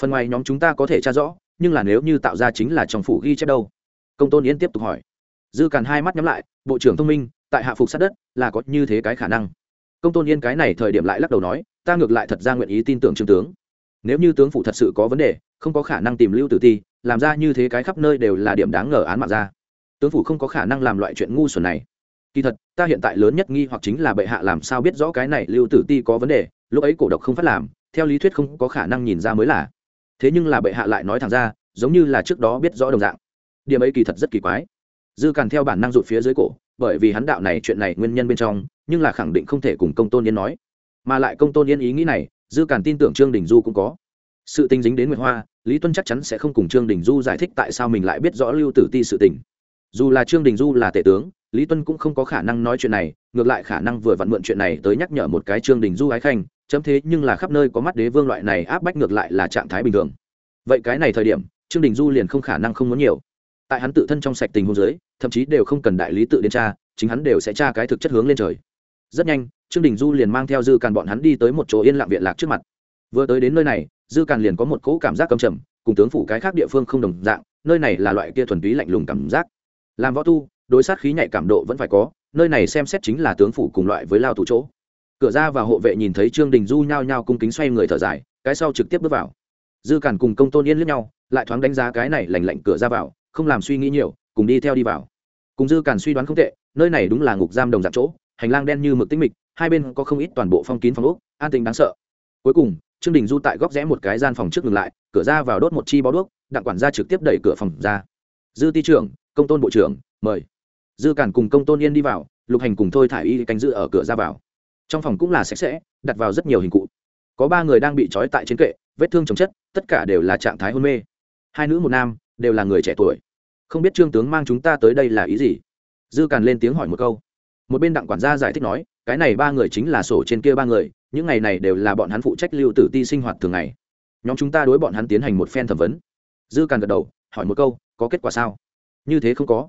Phần ngoài nhóm chúng ta có thể tra rõ, nhưng là nếu như tạo ra chính là trong phủ ghi chép đâu? Công tôn yến tiếp tục hỏi. Dư càn hai mắt nhắm lại, bộ trưởng thông minh, tại hạ phục sát đất, là có như thế cái khả năng? Công tôn yên cái này thời điểm lại lắc đầu nói, ta ngược lại thật ra nguyện ý tin tưởng trương tướng. Nếu như tướng phủ thật sự có vấn đề, không có khả năng tìm lưu tử ti, làm ra như thế cái khắp nơi đều là điểm đáng ngờ án mạng ra tướng phủ không có khả năng làm loại chuyện ngu xuẩn này. Kỳ thật, ta hiện tại lớn nhất nghi hoặc chính là bệ hạ làm sao biết rõ cái này lưu tử ti có vấn đề, lúc ấy cổ độc không phát làm, theo lý thuyết không có khả năng nhìn ra mới là. Thế nhưng là bệ hạ lại nói thẳng ra, giống như là trước đó biết rõ đồng dạng. Điểm ấy kỳ thật rất kỳ quái. Dư càn theo bản năng rụt phía dưới cổ, bởi vì hắn đạo này chuyện này nguyên nhân bên trong, nhưng là khẳng định không thể cùng công tôn yên nói. Mà lại công tôn yên ý nghĩ này, dư càn tin tưởng trương đình du cũng có. Sự tình dính đến nguyệt hoa, lý tuân chắc chắn sẽ không cùng trương đình du giải thích tại sao mình lại biết rõ lưu tử ti sự tình dù là trương đình du là tể tướng, lý tuân cũng không có khả năng nói chuyện này, ngược lại khả năng vừa vặn mượn chuyện này tới nhắc nhở một cái trương đình du ái khanh, chấm thế nhưng là khắp nơi có mắt đế vương loại này áp bách ngược lại là trạng thái bình thường. Vậy cái này thời điểm, trương đình du liền không khả năng không muốn nhiều. Tại hắn tự thân trong sạch tình hôn giới thậm chí đều không cần đại lý tự đến tra, chính hắn đều sẽ tra cái thực chất hướng lên trời. Rất nhanh, trương đình du liền mang theo dư càn bọn hắn đi tới một chỗ yên lặng viện lạc trước mặt. Vừa tới đến nơi này, dư càn liền có một cỗ cảm giác cầm trầm, cùng tướng phủ cái khác địa phương không đồng dạng, nơi này là loại kia thuần túy lạnh lùng cảm giác làm võ tu, đối sát khí nhạy cảm độ vẫn phải có, nơi này xem xét chính là tướng phủ cùng loại với lao tù chỗ. Cửa ra và hộ vệ nhìn thấy trương đình du nhao nhao cung kính xoay người thở dài, cái sau trực tiếp bước vào. Dư cản cùng công tôn yên lướt nhau, lại thoáng đánh giá cái này lành lạnh cửa ra vào, không làm suy nghĩ nhiều, cùng đi theo đi vào. Cùng dư cản suy đoán không tệ, nơi này đúng là ngục giam đồng dạng chỗ, hành lang đen như mực tinh mịch, hai bên có không ít toàn bộ phong kín phòng ốc, an tình đáng sợ. Cuối cùng, trương đình du tại góc rẽ một cái gian phòng trước ngừng lại, cửa ra vào đốt một chi bó đuốc, đặng quản gia trực tiếp đẩy cửa phòng ra. Dư ti trưởng công tôn bộ trưởng, mời. Dư cản cùng công tôn yên đi vào, lục hành cùng thôi thả y canh giữ ở cửa ra vào. Trong phòng cũng là sạch sẽ, đặt vào rất nhiều hình cụ. Có ba người đang bị trói tại trên kệ, vết thương chồng chất, tất cả đều là trạng thái hôn mê. Hai nữ một nam, đều là người trẻ tuổi. Không biết trương tướng mang chúng ta tới đây là ý gì? Dư càn lên tiếng hỏi một câu. Một bên đặng quản gia giải thích nói, cái này ba người chính là sổ trên kia ba người, những ngày này đều là bọn hắn phụ trách lưu tử ti sinh hoạt thường ngày. Nhóm chúng ta đối bọn hắn tiến hành một phen thẩm vấn. Dư càn gật đầu, hỏi một câu, có kết quả sao? Như thế không có.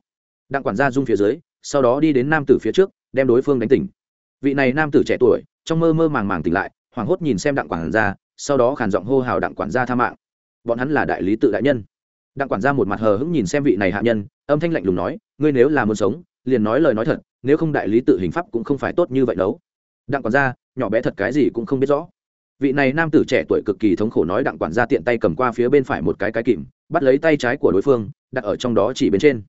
Đặng quản gia rung phía dưới, sau đó đi đến nam tử phía trước, đem đối phương đánh tỉnh. Vị này nam tử trẻ tuổi, trong mơ mơ màng màng tỉnh lại, hoảng hốt nhìn xem đặng quản gia, sau đó khản giọng hô hào đặng quản gia tha mạng. Bọn hắn là đại lý tự đại nhân. Đặng quản gia một mặt hờ hững nhìn xem vị này hạ nhân, âm thanh lạnh lùng nói, ngươi nếu là muốn sống, liền nói lời nói thật, nếu không đại lý tự hình pháp cũng không phải tốt như vậy đâu. Đặng quản gia, nhỏ bé thật cái gì cũng không biết rõ. Vị này nam tử trẻ tuổi cực kỳ thống khổ nói đặng quản gia tiện tay cầm qua phía bên phải một cái cái kìm bắt lấy tay trái của đối phương, đặt ở trong đó chỉ bên trên.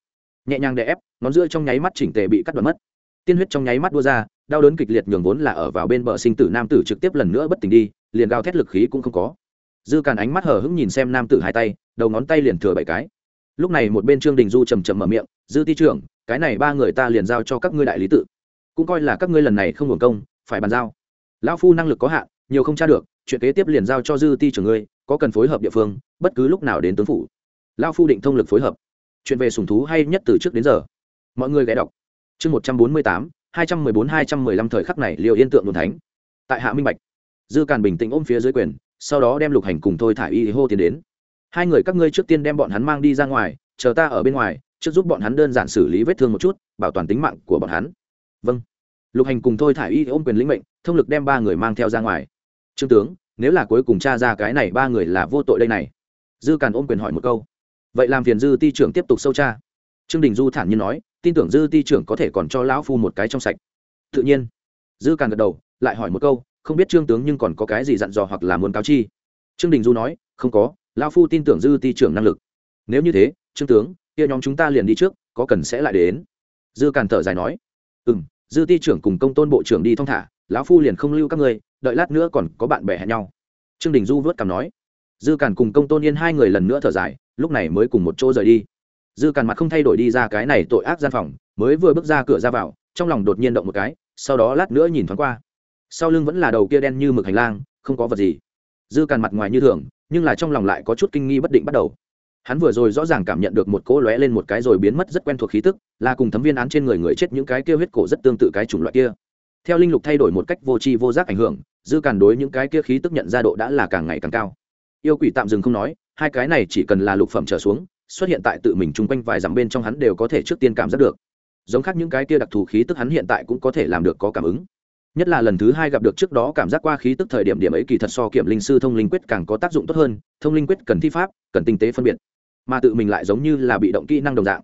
Nhẹ nhàng đè ép, ngón giữa trong nháy mắt chỉnh tề bị cắt đoạn mất. Tiên huyết trong nháy mắt đua ra, đau đớn kịch liệt nhường vốn là ở vào bên bờ sinh tử nam tử trực tiếp lần nữa bất tỉnh đi, liền gào thét lực khí cũng không có. Dư càn ánh mắt hở hững nhìn xem nam tử hai tay, đầu ngón tay liền thừa bảy cái. Lúc này một bên trương đình du trầm trầm mở miệng, dư ti trưởng, cái này ba người ta liền giao cho các ngươi đại lý tự. Cũng coi là các ngươi lần này không hưởng công, phải bàn giao. Lão phu năng lực có hạn, nhiều không tra được chuyện kế tiếp liền giao cho dư ti trưởng ngươi, có cần phối hợp địa phương, bất cứ lúc nào đến tướng phủ. Lão phu định thông lực phối hợp. Chuyện về sùng thú hay nhất từ trước đến giờ. Mọi người ghé đọc. Chương một trăm bốn mươi tám, hai trăm mười bốn, hai trăm mười lăm thời khắc này liệu yên tượng đồn thánh. Tại hạ minh bạch, dư càn bình tĩnh ôm phía dưới quyền, sau đó đem lục hành cùng thôi thả y hô tiến đến. Hai người các ngươi trước tiên đem bọn hắn mang đi ra ngoài, chờ ta ở bên ngoài, trước giúp bọn hắn đơn giản xử lý vết thương một chút, bảo toàn tính mạng của bọn hắn. Vâng. Lục hành cùng thôi thả y ôm quyền lĩnh mệnh, thông lực đem ba người mang theo ra ngoài trương tướng, nếu là cuối cùng t r a ra cái này ba người là vô tội đây này. Dư càn ôm quyền hỏi một câu. Vậy làm phiền dư ti trưởng tiếp tục sâu tra. Trương đình du thản nhiên nói, tin tưởng dư ti trưởng có thể còn cho lão phu một cái trong sạch. Tự nhiên. Dư càn gật đầu, lại hỏi một câu, không biết trương tướng nhưng còn có cái gì dặn dò hoặc là muốn cáo chi? Trương đình du nói, không có, lão phu tin tưởng dư ti trưởng năng lực. Nếu như thế, trương tướng, kia nhóm chúng ta liền đi trước, có cần sẽ lại đến. Dư càn thở dài nói ừ m dư ti trưởng cùng công tôn bộ trưởng đi thong thả, lão phu liền không lưu các ngươi đợi lát nữa còn có bạn bè hẹn nhau. Trương đình du vớt cằm nói. Dư càn cùng công tôn yên hai người lần nữa thở dài, lúc này mới cùng một chỗ rời đi. Dư càn mặt không thay đổi đi ra cái này tội ác gian phòng, mới vừa bước ra cửa ra vào, trong lòng đột nhiên động một cái, sau đó lát nữa nhìn thoáng qua. Sau lưng vẫn là đầu kia đen như mực hành lang, không có vật gì. Dư càn mặt ngoài như thường, nhưng là trong lòng lại có chút kinh nghi bất định bắt đầu. Hắn vừa rồi rõ ràng cảm nhận được một cỗ lóe lên một cái rồi biến mất rất quen thuộc khí tức, là cùng thấm viên án trên người người chết những cái kia huyết cổ rất tương tự cái chủng loại kia. Theo linh lục thay đổi một cách vô tri vô giác ảnh hưởng dư càn đối những cái kia khí tức nhận ra độ đã là càng ngày càng cao. Yêu quỷ tạm dừng không nói, hai cái này chỉ cần là lục phẩm trở xuống, xuất hiện tại tự mình chung quanh vài dặm bên trong hắn đều có thể trước tiên cảm giác được. Giống khác những cái kia đặc thù khí tức hắn hiện tại cũng có thể làm được có cảm ứng. Nhất là lần thứ hai gặp được trước đó cảm giác qua khí tức thời điểm điểm ấy kỳ thật so kiểm linh sư thông linh quyết càng có tác dụng tốt hơn, thông linh quyết cần thi pháp, cần tinh tế phân biệt. Mà tự mình lại giống như là bị động kỹ năng đồng dạng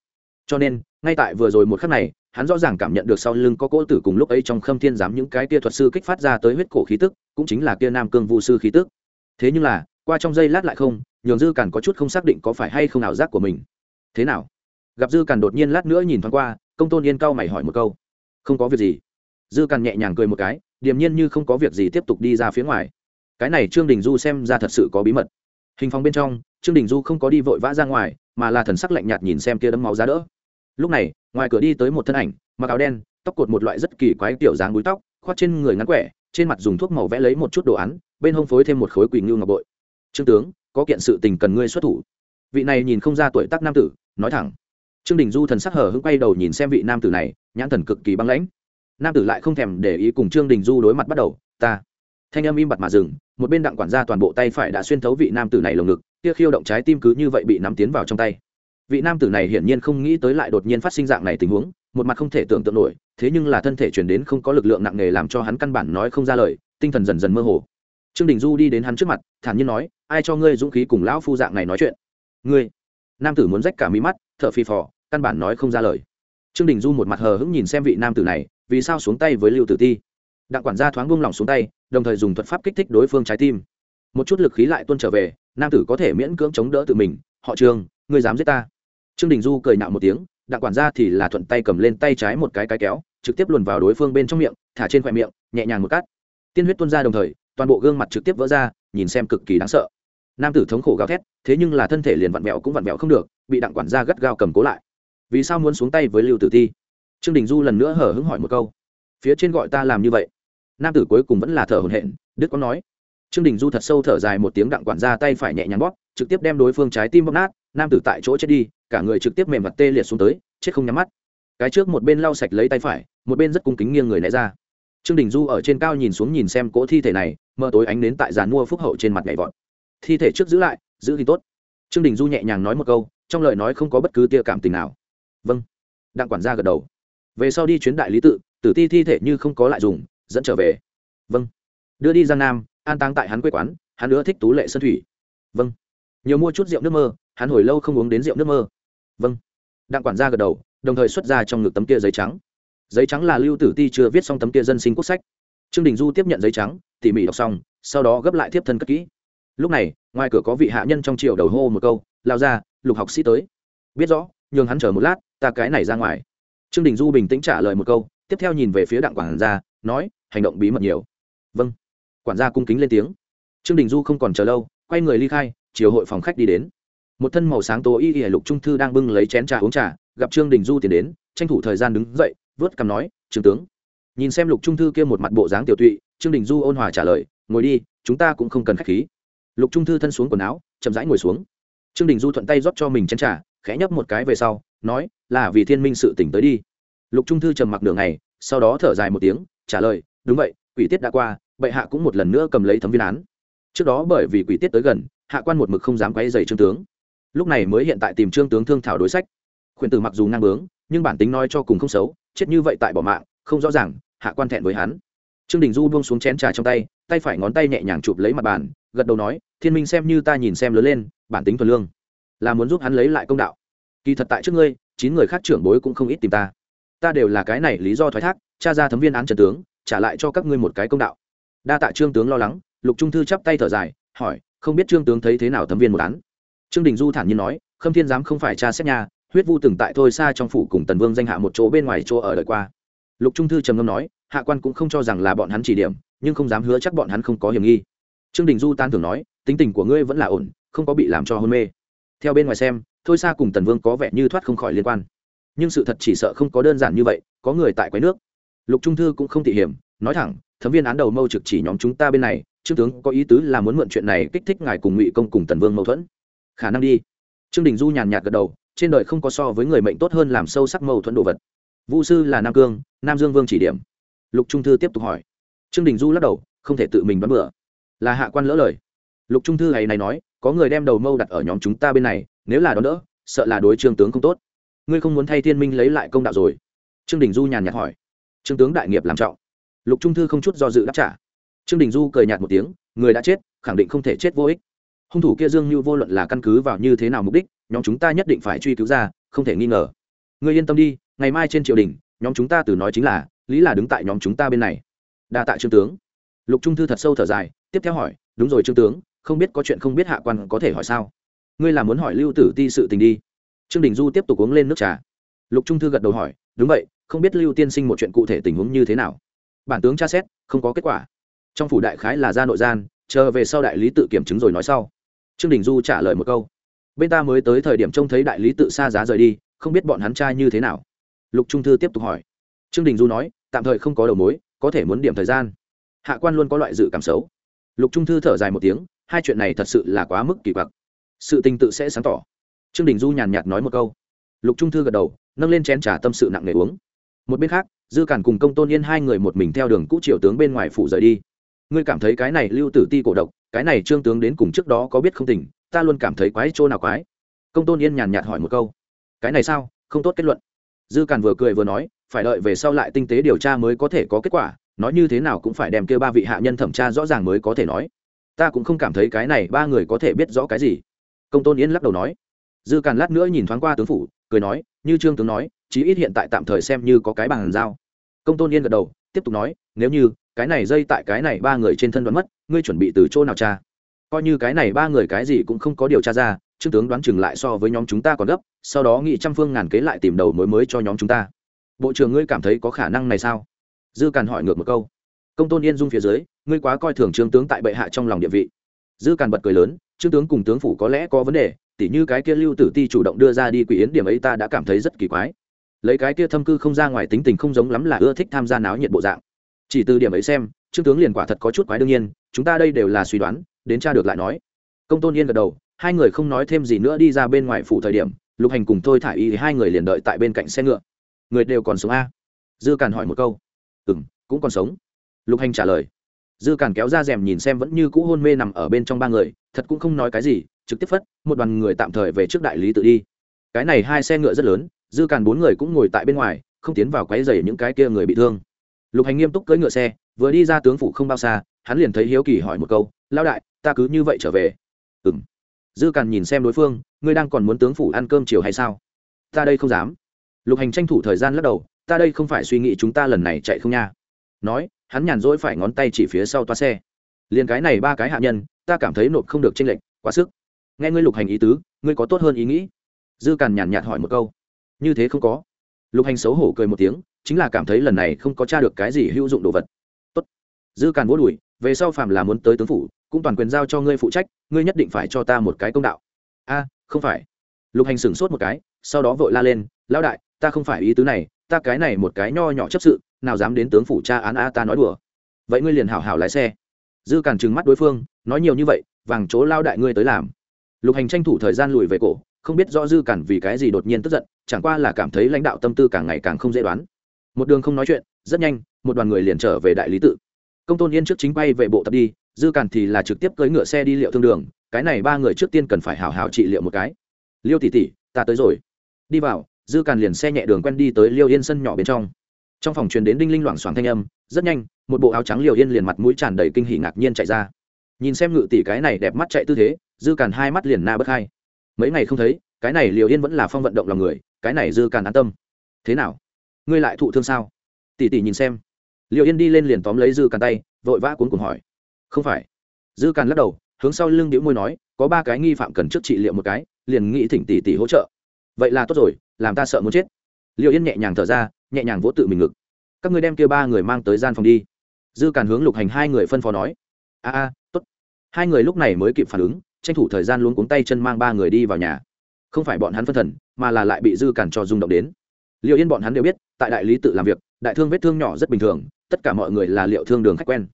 cho nên, ngay tại vừa rồi một khắc này, hắn rõ ràng cảm nhận được sau lưng có cỗ tử cùng lúc ấy trong khâm thiên giám những cái kia thuật sư kích phát ra tới huyết cổ khí tức, cũng chính là kia nam cương vu sư khí tức. Thế nhưng là, qua trong giây lát lại không, nhường dư càn có chút không xác định có phải hay không ảo giác của mình. Thế nào? Gặp dư càn đột nhiên lát nữa nhìn thoáng qua, công tôn yên cao mày hỏi một câu. Không có việc gì. Dư càn nhẹ nhàng cười một cái, điềm nhiên như không có việc gì tiếp tục đi ra phía ngoài. Cái này trương đình du xem ra thật sự có bí mật. Hình phòng bên trong, trương đình du không có đi vội vã ra ngoài, mà là thần sắc lạnh nhạt nhìn xem kia đấm máu ra đỡ lúc này, ngoài cửa đi tới một thân ảnh, mặc áo đen, tóc cột một loại rất kỳ quái kiểu dáng búi tóc, khoác trên người ngắn quẻ, trên mặt dùng thuốc màu vẽ lấy một chút đồ án, bên hông phối thêm một khối quỳnh ngưu ngọc bội. Trương tướng, có kiện sự tình cần ngươi xuất thủ. Vị này nhìn không ra tuổi tác nam tử, nói thẳng. Trương đình du thần sắc hở hững quay đầu nhìn xem vị nam tử này, nhãn thần cực kỳ băng lãnh. Nam tử lại không thèm để ý cùng trương đình du đối mặt bắt đầu, ta. Thanh âm im bặt mà dừng, một bên đặng quản gia toàn bộ tay phải đã xuyên thấu vị nam tử này lồng ngực kia khiêu động trái tim cứ như vậy bị nắm tiến vào trong tay vị nam tử này hiển nhiên không nghĩ tới lại đột nhiên phát sinh dạng này tình huống, một mặt không thể tưởng tượng nổi, thế nhưng là thân thể chuyển đến không có lực lượng nặng nề làm cho hắn căn bản nói không ra lời, tinh thần dần dần mơ hồ. Trương đình du đi đến hắn trước mặt, thản nhiên nói, ai cho ngươi dũng khí cùng lão phu dạng này nói chuyện? Ngươi? Nam tử muốn rách cả mí mắt, thở phì phò, căn bản nói không ra lời. Trương đình du một mặt hờ hững nhìn xem vị nam tử này, vì sao xuống tay với lưu tử ti? Đặng quản gia thoáng buông lỏng xuống tay, đồng thời dùng thuật pháp kích thích đối phương trái tim. Một chút lực khí lại tuôn trở về, nam tử có thể miễn cưỡng chống đỡ tự mình, họ trường ngươi dám giết ta? Trương đình du cười nạo một tiếng, đặng quản gia thì là thuận tay cầm lên tay trái một cái cái kéo, trực tiếp luồn vào đối phương bên trong miệng, thả trên khoe miệng, nhẹ nhàng một cắt. Tiên huyết tuôn ra đồng thời, toàn bộ gương mặt trực tiếp vỡ ra, nhìn xem cực kỳ đáng sợ. Nam tử thống khổ gào thét, thế nhưng là thân thể liền vặn vẹo cũng vặn vẹo không được, bị đặng quản gia gắt gao cầm cố lại. Vì sao muốn xuống tay với lưu tử thi? Trương đình du lần nữa hở hứng hỏi một câu. Phía trên gọi ta làm như vậy. Nam tử cuối cùng vẫn là thở hồn hện đức có nói. Trương đình du thật sâu thở dài một tiếng đặng quản gia tay phải nhẹ nhàng bóp, trực tiếp đem đối phương trái tim bóp nát, nam tử tại chỗ chết đi cả người trực tiếp mềm mặt tê liệt xuống tới, chết không nhắm mắt. Cái trước một bên lau sạch lấy tay phải, một bên rất cung kính nghiêng người né ra. Trương đình du ở trên cao nhìn xuống nhìn xem cỗ thi thể này mơ tối ánh đến tại giàn mua phúc hậu trên mặt nhảy vọt. Thi thể trước giữ lại, giữ thì tốt. Trương đình du nhẹ nhàng nói một câu, trong lời nói không có bất cứ tia cảm tình nào. Vâng. Đặng quản gia gật đầu. Về sau đi chuyến đại lý tự, tử ti thi thể như không có lại dùng, dẫn trở về. Vâng. Đưa đi giang nam, an táng tại hắn quê quán, hắn nữa thích tú lệ sơn thủy. Vâng. Nhiều mua chút rượu nước mơ, hắn hồi lâu không uống đến rượu nước mơ vâng. Đặng quản gia gật đầu, đồng thời xuất ra trong ngực tấm kia giấy trắng. Giấy trắng là lưu tử ti chưa viết xong tấm kia dân sinh quốc sách. Trương đình du tiếp nhận giấy trắng, tỉ mỉ đọc xong, sau đó gấp lại tiếp thân cất kỹ. Lúc này, ngoài cửa có vị hạ nhân trong triều đầu hô một câu, lao ra, lục học sĩ tới. Biết rõ, nhường hắn chờ một lát, ta cái này ra ngoài. Trương đình du bình tĩnh trả lời một câu, tiếp theo nhìn về phía đặng quản gia, nói, hành động bí mật nhiều. Vâng. Quản gia cung kính lên tiếng. Trương đình du không còn chờ lâu, quay người ly khai, chiều hội phòng khách đi đến một thân màu sáng tố y y lục trung thư đang bưng lấy chén trà uống trà, gặp trương đình du tiến đến, tranh thủ thời gian đứng dậy, vớt cằm nói, trương tướng. Nhìn xem lục trung thư kia một mặt bộ dáng tiểu tụy, trương đình du ôn hòa trả lời, ngồi đi, chúng ta cũng không cần khách khí. Lục trung thư thân xuống quần áo, chậm rãi ngồi xuống. Trương đình du thuận tay rót cho mình chén trà, khẽ nhấp một cái về sau, nói, là vì thiên minh sự tỉnh tới đi. Lục trung thư trầm mặc đường này sau đó thở dài một tiếng, trả lời, đúng vậy, quỷ tiết đã qua, bệ hạ cũng một lần nữa cầm lấy thấm viên án. Trước đó bởi vì quỷ tiết tới gần, hạ quan một mực không dám quay dày trương tướng lúc này mới hiện tại tìm trương tướng thương thảo đối sách. Khuyển tử mặc dù ngang bướng, nhưng bản tính nói cho cùng không xấu, chết như vậy tại bỏ mạng, không rõ ràng, hạ quan thẹn với hắn. Trương đình du buông xuống chén trà trong tay tay phải ngón tay nhẹ nhàng chụp lấy mặt bàn, gật đầu nói, thiên minh xem như ta nhìn xem lớn lên, bản tính thuần lương, là muốn giúp hắn lấy lại công đạo. Kỳ thật tại trước ngươi, chín người khác trưởng bối cũng không ít tìm ta. Ta đều là cái này lý do thoái thác cha ra thấm viên án trần tướng, trả lại cho các ngươi một cái công đạo. Đa tạ trương tướng lo lắng, lục trung thư chắp tay thở dài, hỏi, không biết trương tướng thấy thế nào thấm viên một án? Trương đình du thản nhiên nói, khâm thiên giám không phải cha xét nhà, huyết vu từng tại thôi xa trong phủ cùng tần vương danh hạ một chỗ bên ngoài chỗ ở đời qua. Lục trung thư trầm ngâm nói, hạ quan cũng không cho rằng là bọn hắn chỉ điểm, nhưng không dám hứa chắc bọn hắn không có hiểm nghi. Trương đình du tan tưởng nói, tính tình của ngươi vẫn là ổn, không có bị làm cho hôn mê. Theo bên ngoài xem, thôi xa cùng tần vương có vẻ như thoát không khỏi liên quan. Nhưng sự thật chỉ sợ không có đơn giản như vậy, có người tại quái nước. Lục trung thư cũng không thị hiểm, nói thẳng thấm viên án đầu mâu trực chỉ nhóm chúng ta bên này, trương tướng có ý tứ là muốn mượn chuyện này kích thích ngài cùng ngụy công cùng tần vương mâu thuẫn khả năng đi. Trương đình du nhàn nhạt gật đầu trên đời không có so với người mệnh tốt hơn làm sâu sắc mâu thuẫn đồ vật. Vũ sư là nam cương nam dương vương chỉ điểm. Lục trung thư tiếp tục hỏi. Trương đình du lắc đầu không thể tự mình bắn bựa, là hạ quan lỡ lời. Lục trung thư ngày này nói có người đem đầu mâu đặt ở nhóm chúng ta bên này nếu là đón đỡ sợ là đối trương tướng không tốt. Ngươi không muốn thay thiên minh lấy lại công đạo rồi? Trương đình du nhàn nhạt hỏi. Trương tướng đại nghiệp làm trọng. Lục trung thư không chút do dự đáp trả. Trương đình du cười nhạt một tiếng người đã chết khẳng định không thể chết vô ích hung thủ kia dương như vô luận là căn cứ vào như thế nào mục đích, nhóm chúng ta nhất định phải truy cứu ra, không thể nghi ngờ. Người yên tâm đi, ngày mai trên triều đình, nhóm chúng ta từ nói chính là, lý là đứng tại nhóm chúng ta bên này. Đa tạ trương tướng. Lục trung thư thật sâu thở dài, tiếp theo hỏi, đúng rồi trương tướng, không biết có chuyện không biết hạ quan có thể hỏi sao? Ngươi là muốn hỏi lưu tử ti sự tình đi. Trương đình du tiếp tục uống lên nước trà. Lục trung thư gật đầu hỏi, đúng vậy, không biết lưu tiên sinh một chuyện cụ thể tình huống như thế nào? Bản tướng tra xét, không có kết quả. Trong phủ đại khái là ra nội gian, chờ về sau đại lý tự kiểm chứng rồi nói sau trương đình du trả lời một câu. Bên ta mới tới thời điểm trông thấy đại lý tự xa giá rời đi, không biết bọn hắn trai như thế nào. Lục trung thư tiếp tục hỏi. Trương đình du nói, tạm thời không có đầu mối, có thể muốn điểm thời gian. Hạ quan luôn có loại dự cảm xấu. Lục trung thư thở dài một tiếng, hai chuyện này thật sự là quá mức kỳ quặc. Sự tình tự sẽ sáng tỏ. Trương đình du nhàn nhạt nói một câu. Lục trung thư gật đầu, nâng lên chén trà tâm sự nặng nề uống. Một bên khác, dư cản cùng công tôn yên hai người một mình theo đường cũ triều tướng bên ngoài phủ rời đi. Ngươi cảm thấy cái này lưu tử ti cổ độc cái này trương tướng đến cùng trước đó có biết không tỉnh ta luôn cảm thấy quái chỗ nào quái. Công tôn yên nhàn nhạt hỏi một câu. Cái này sao? Không tốt kết luận. Dư càn vừa cười vừa nói, phải đợi về sau lại tinh tế điều tra mới có thể có kết quả, nói như thế nào cũng phải đem kêu ba vị hạ nhân thẩm tra rõ ràng mới có thể nói. Ta cũng không cảm thấy cái này ba người có thể biết rõ cái gì. Công tôn yên lắc đầu nói. Dư càn lát nữa nhìn thoáng qua tướng phủ, cười nói, như trương tướng nói, chí ít hiện tại tạm thời xem như có cái bàn giao. Công tôn yên gật đầu tiếp tục nói, nếu như cái này dây tại cái này ba người trên thân đoán mất, ngươi chuẩn bị từ chỗ nào cha coi như cái này ba người cái gì cũng không có điều tra ra, trương tướng đoán chừng lại so với nhóm chúng ta còn gấp, sau đó nghị trăm phương ngàn kế lại tìm đầu mối mới cho nhóm chúng ta. Bộ trưởng ngươi cảm thấy có khả năng này sao? Dư càn hỏi ngược một câu. Công tôn yên dung phía dưới, ngươi quá coi thường trương tướng tại bệ hạ trong lòng địa vị. Dư càn bật cười lớn, trương tướng cùng tướng phủ có lẽ có vấn đề, tỉ như cái kia lưu tử ti chủ động đưa ra đi quỷ yến điểm ấy ta đã cảm thấy rất kỳ quái lấy cái kia thâm cư không ra ngoài tính tình không giống lắm là ưa thích tham gia náo nhiệt bộ dạng. Chỉ từ điểm ấy xem, trương tướng liền quả thật có chút quái đương nhiên, chúng ta đây đều là suy đoán, đến cha được lại nói. Công tôn yên gật đầu, hai người không nói thêm gì nữa đi ra bên ngoài phủ thời điểm, lục hành cùng thôi thả y hai người liền đợi tại bên cạnh xe ngựa. Người đều còn sống a? Dư càn hỏi một câu. Ừ m cũng còn sống. Lục hành trả lời. Dư càn kéo ra rèm nhìn xem vẫn như cũ hôn mê nằm ở bên trong ba người, thật cũng không nói cái gì, trực tiếp phất, một đoàn người tạm thời về trước đại lý tự đi. Cái này hai xe ngựa rất lớn dư càn bốn người cũng ngồi tại bên ngoài, không tiến vào quáy dày những cái kia người bị thương. Lục hành nghiêm túc cưỡi ngựa xe, vừa đi ra tướng phủ không bao xa, hắn liền thấy hiếu kỳ hỏi một câu lao đại, ta cứ như vậy trở về? Ừ m dư càn nhìn xem đối phương, ngươi đang còn muốn tướng phủ ăn cơm chiều hay sao? Ta đây không dám. Lục hành tranh thủ thời gian lắc đầu, ta đây không phải suy nghĩ chúng ta lần này chạy không nha. Nói, hắn nhàn rỗi phải ngón tay chỉ phía sau toa xe. Liền cái này ba cái hạ nhân, ta cảm thấy nộp không được tranh lệch, quá sức. Nghe ngươi lục hành ý tứ, ngươi có tốt hơn ý nghĩ? Dư càn nhàn nhạt hỏi một câu như thế không có. Lục hành xấu hổ cười một tiếng, chính là cảm thấy lần này không có t r a được cái gì hữu dụng đồ vật. Tốt. dư càn vỗ đùi, về sau phàm là muốn tới tướng phủ, cũng toàn quyền giao cho ngươi phụ trách, ngươi nhất định phải cho ta một cái công đạo. A, không phải. Lục hành sửng sốt một cái, sau đó vội la lên, lão đại, ta không phải ý tứ này, ta cái này một cái nho nhỏ chấp sự, nào dám đến tướng phủ cha án a ta nói đùa. Vậy ngươi liền hảo hảo lái xe. Dư càn trừng mắt đối phương, nói nhiều như vậy, vàng chỗ lao đại ngươi tới làm. Lục hành tranh thủ thời gian lùi về cổ không biết rõ dư cản vì cái gì đột nhiên tức giận, chẳng qua là cảm thấy lãnh đạo tâm tư càng ngày càng không dễ đoán. Một đường không nói chuyện, rất nhanh, một đoàn người liền trở về đại lý tự. Công tôn yên trước chính bay về bộ tập đi, dư cản thì là trực tiếp cưỡi ngựa xe đi liệu thương đường, cái này ba người trước tiên cần phải hào hào trị liệu một cái. Liêu tỷ tỷ, ta tới rồi. Đi vào, dư càn liền xe nhẹ đường quen đi tới liêu yên sân nhỏ bên trong. Trong phòng truyền đến đinh linh loảng xoảng thanh âm, rất nhanh, một bộ áo trắng liêu yên liền mặt mũi tràn đầy kinh hỉ ngạc nhiên chạy ra. Nhìn xem ngự tỷ cái này đẹp mắt chạy tư thế, dư càn hai mắt liền na bất hai mấy ngày không thấy, cái này liều yên vẫn là phong vận động lòng người, cái này dư càn an tâm. Thế nào? Ngươi lại thụ thương sao? Tỷ tỷ nhìn xem. Liều yên đi lên liền tóm lấy dư càn tay, vội vã cuốn cùng hỏi. Không phải. Dư càn lắc đầu, hướng sau lưng đĩu môi nói, có ba cái nghi phạm cần trước trị liệu một cái, liền nghĩ thỉnh tỷ tỷ hỗ trợ. Vậy là tốt rồi, làm ta sợ muốn chết. Liều yên nhẹ nhàng thở ra, nhẹ nhàng vỗ tự mình ngực. Các ngươi đem kia ba người mang tới gian phòng đi. Dư càn hướng lục hành hai người phân phó nói. A a, tốt. Hai người lúc này mới kịp phản ứng tranh thủ thời gian luống cuống tay chân mang ba người đi vào nhà. Không phải bọn hắn phân thần, mà là lại bị dư cản cho rung động đến. Liệu yên bọn hắn đều biết, tại đại lý tự làm việc, đại thương vết thương nhỏ rất bình thường, tất cả mọi người là liệu thương đường khách quen.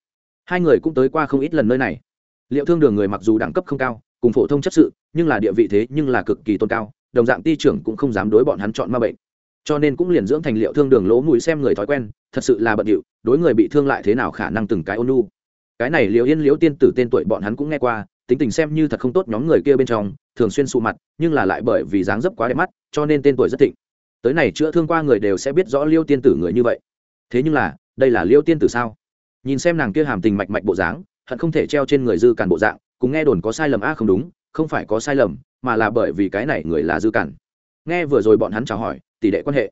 Hai người cũng tới qua không ít lần nơi này. Liệu thương đường người mặc dù đẳng cấp không cao, cùng phổ thông chấp sự, nhưng là địa vị thế nhưng là cực kỳ tôn cao, đồng dạng ti trưởng cũng không dám đối bọn hắn chọn ma bệnh. Cho nên cũng liền dưỡng thành liệu thương đường lỗ mũi xem người thói quen, thật sự là bận điệu, đối người bị thương lại thế nào khả năng từng cái ôn nu cái này liệu yên liễu tiên tử tên tuổi bọn hắn cũng nghe qua tính tình xem như thật không tốt nhóm người kia bên trong, thường xuyên sụ mặt, nhưng là lại bởi vì dáng dấp quá đẹp mắt, cho nên tên tuổi rất thịnh. Tới này chữa thương qua người đều sẽ biết rõ liêu tiên tử người như vậy. Thế nhưng là, đây là liêu tiên tử sao? Nhìn xem nàng kia hàm tình mạch mạch bộ dáng, hận không thể treo trên người dư cản bộ dạng, cùng nghe đồn có sai lầm a không đúng, không phải có sai lầm, mà là bởi vì cái này người là dư cản. Nghe vừa rồi bọn hắn chào hỏi, tỷ đệ quan hệ.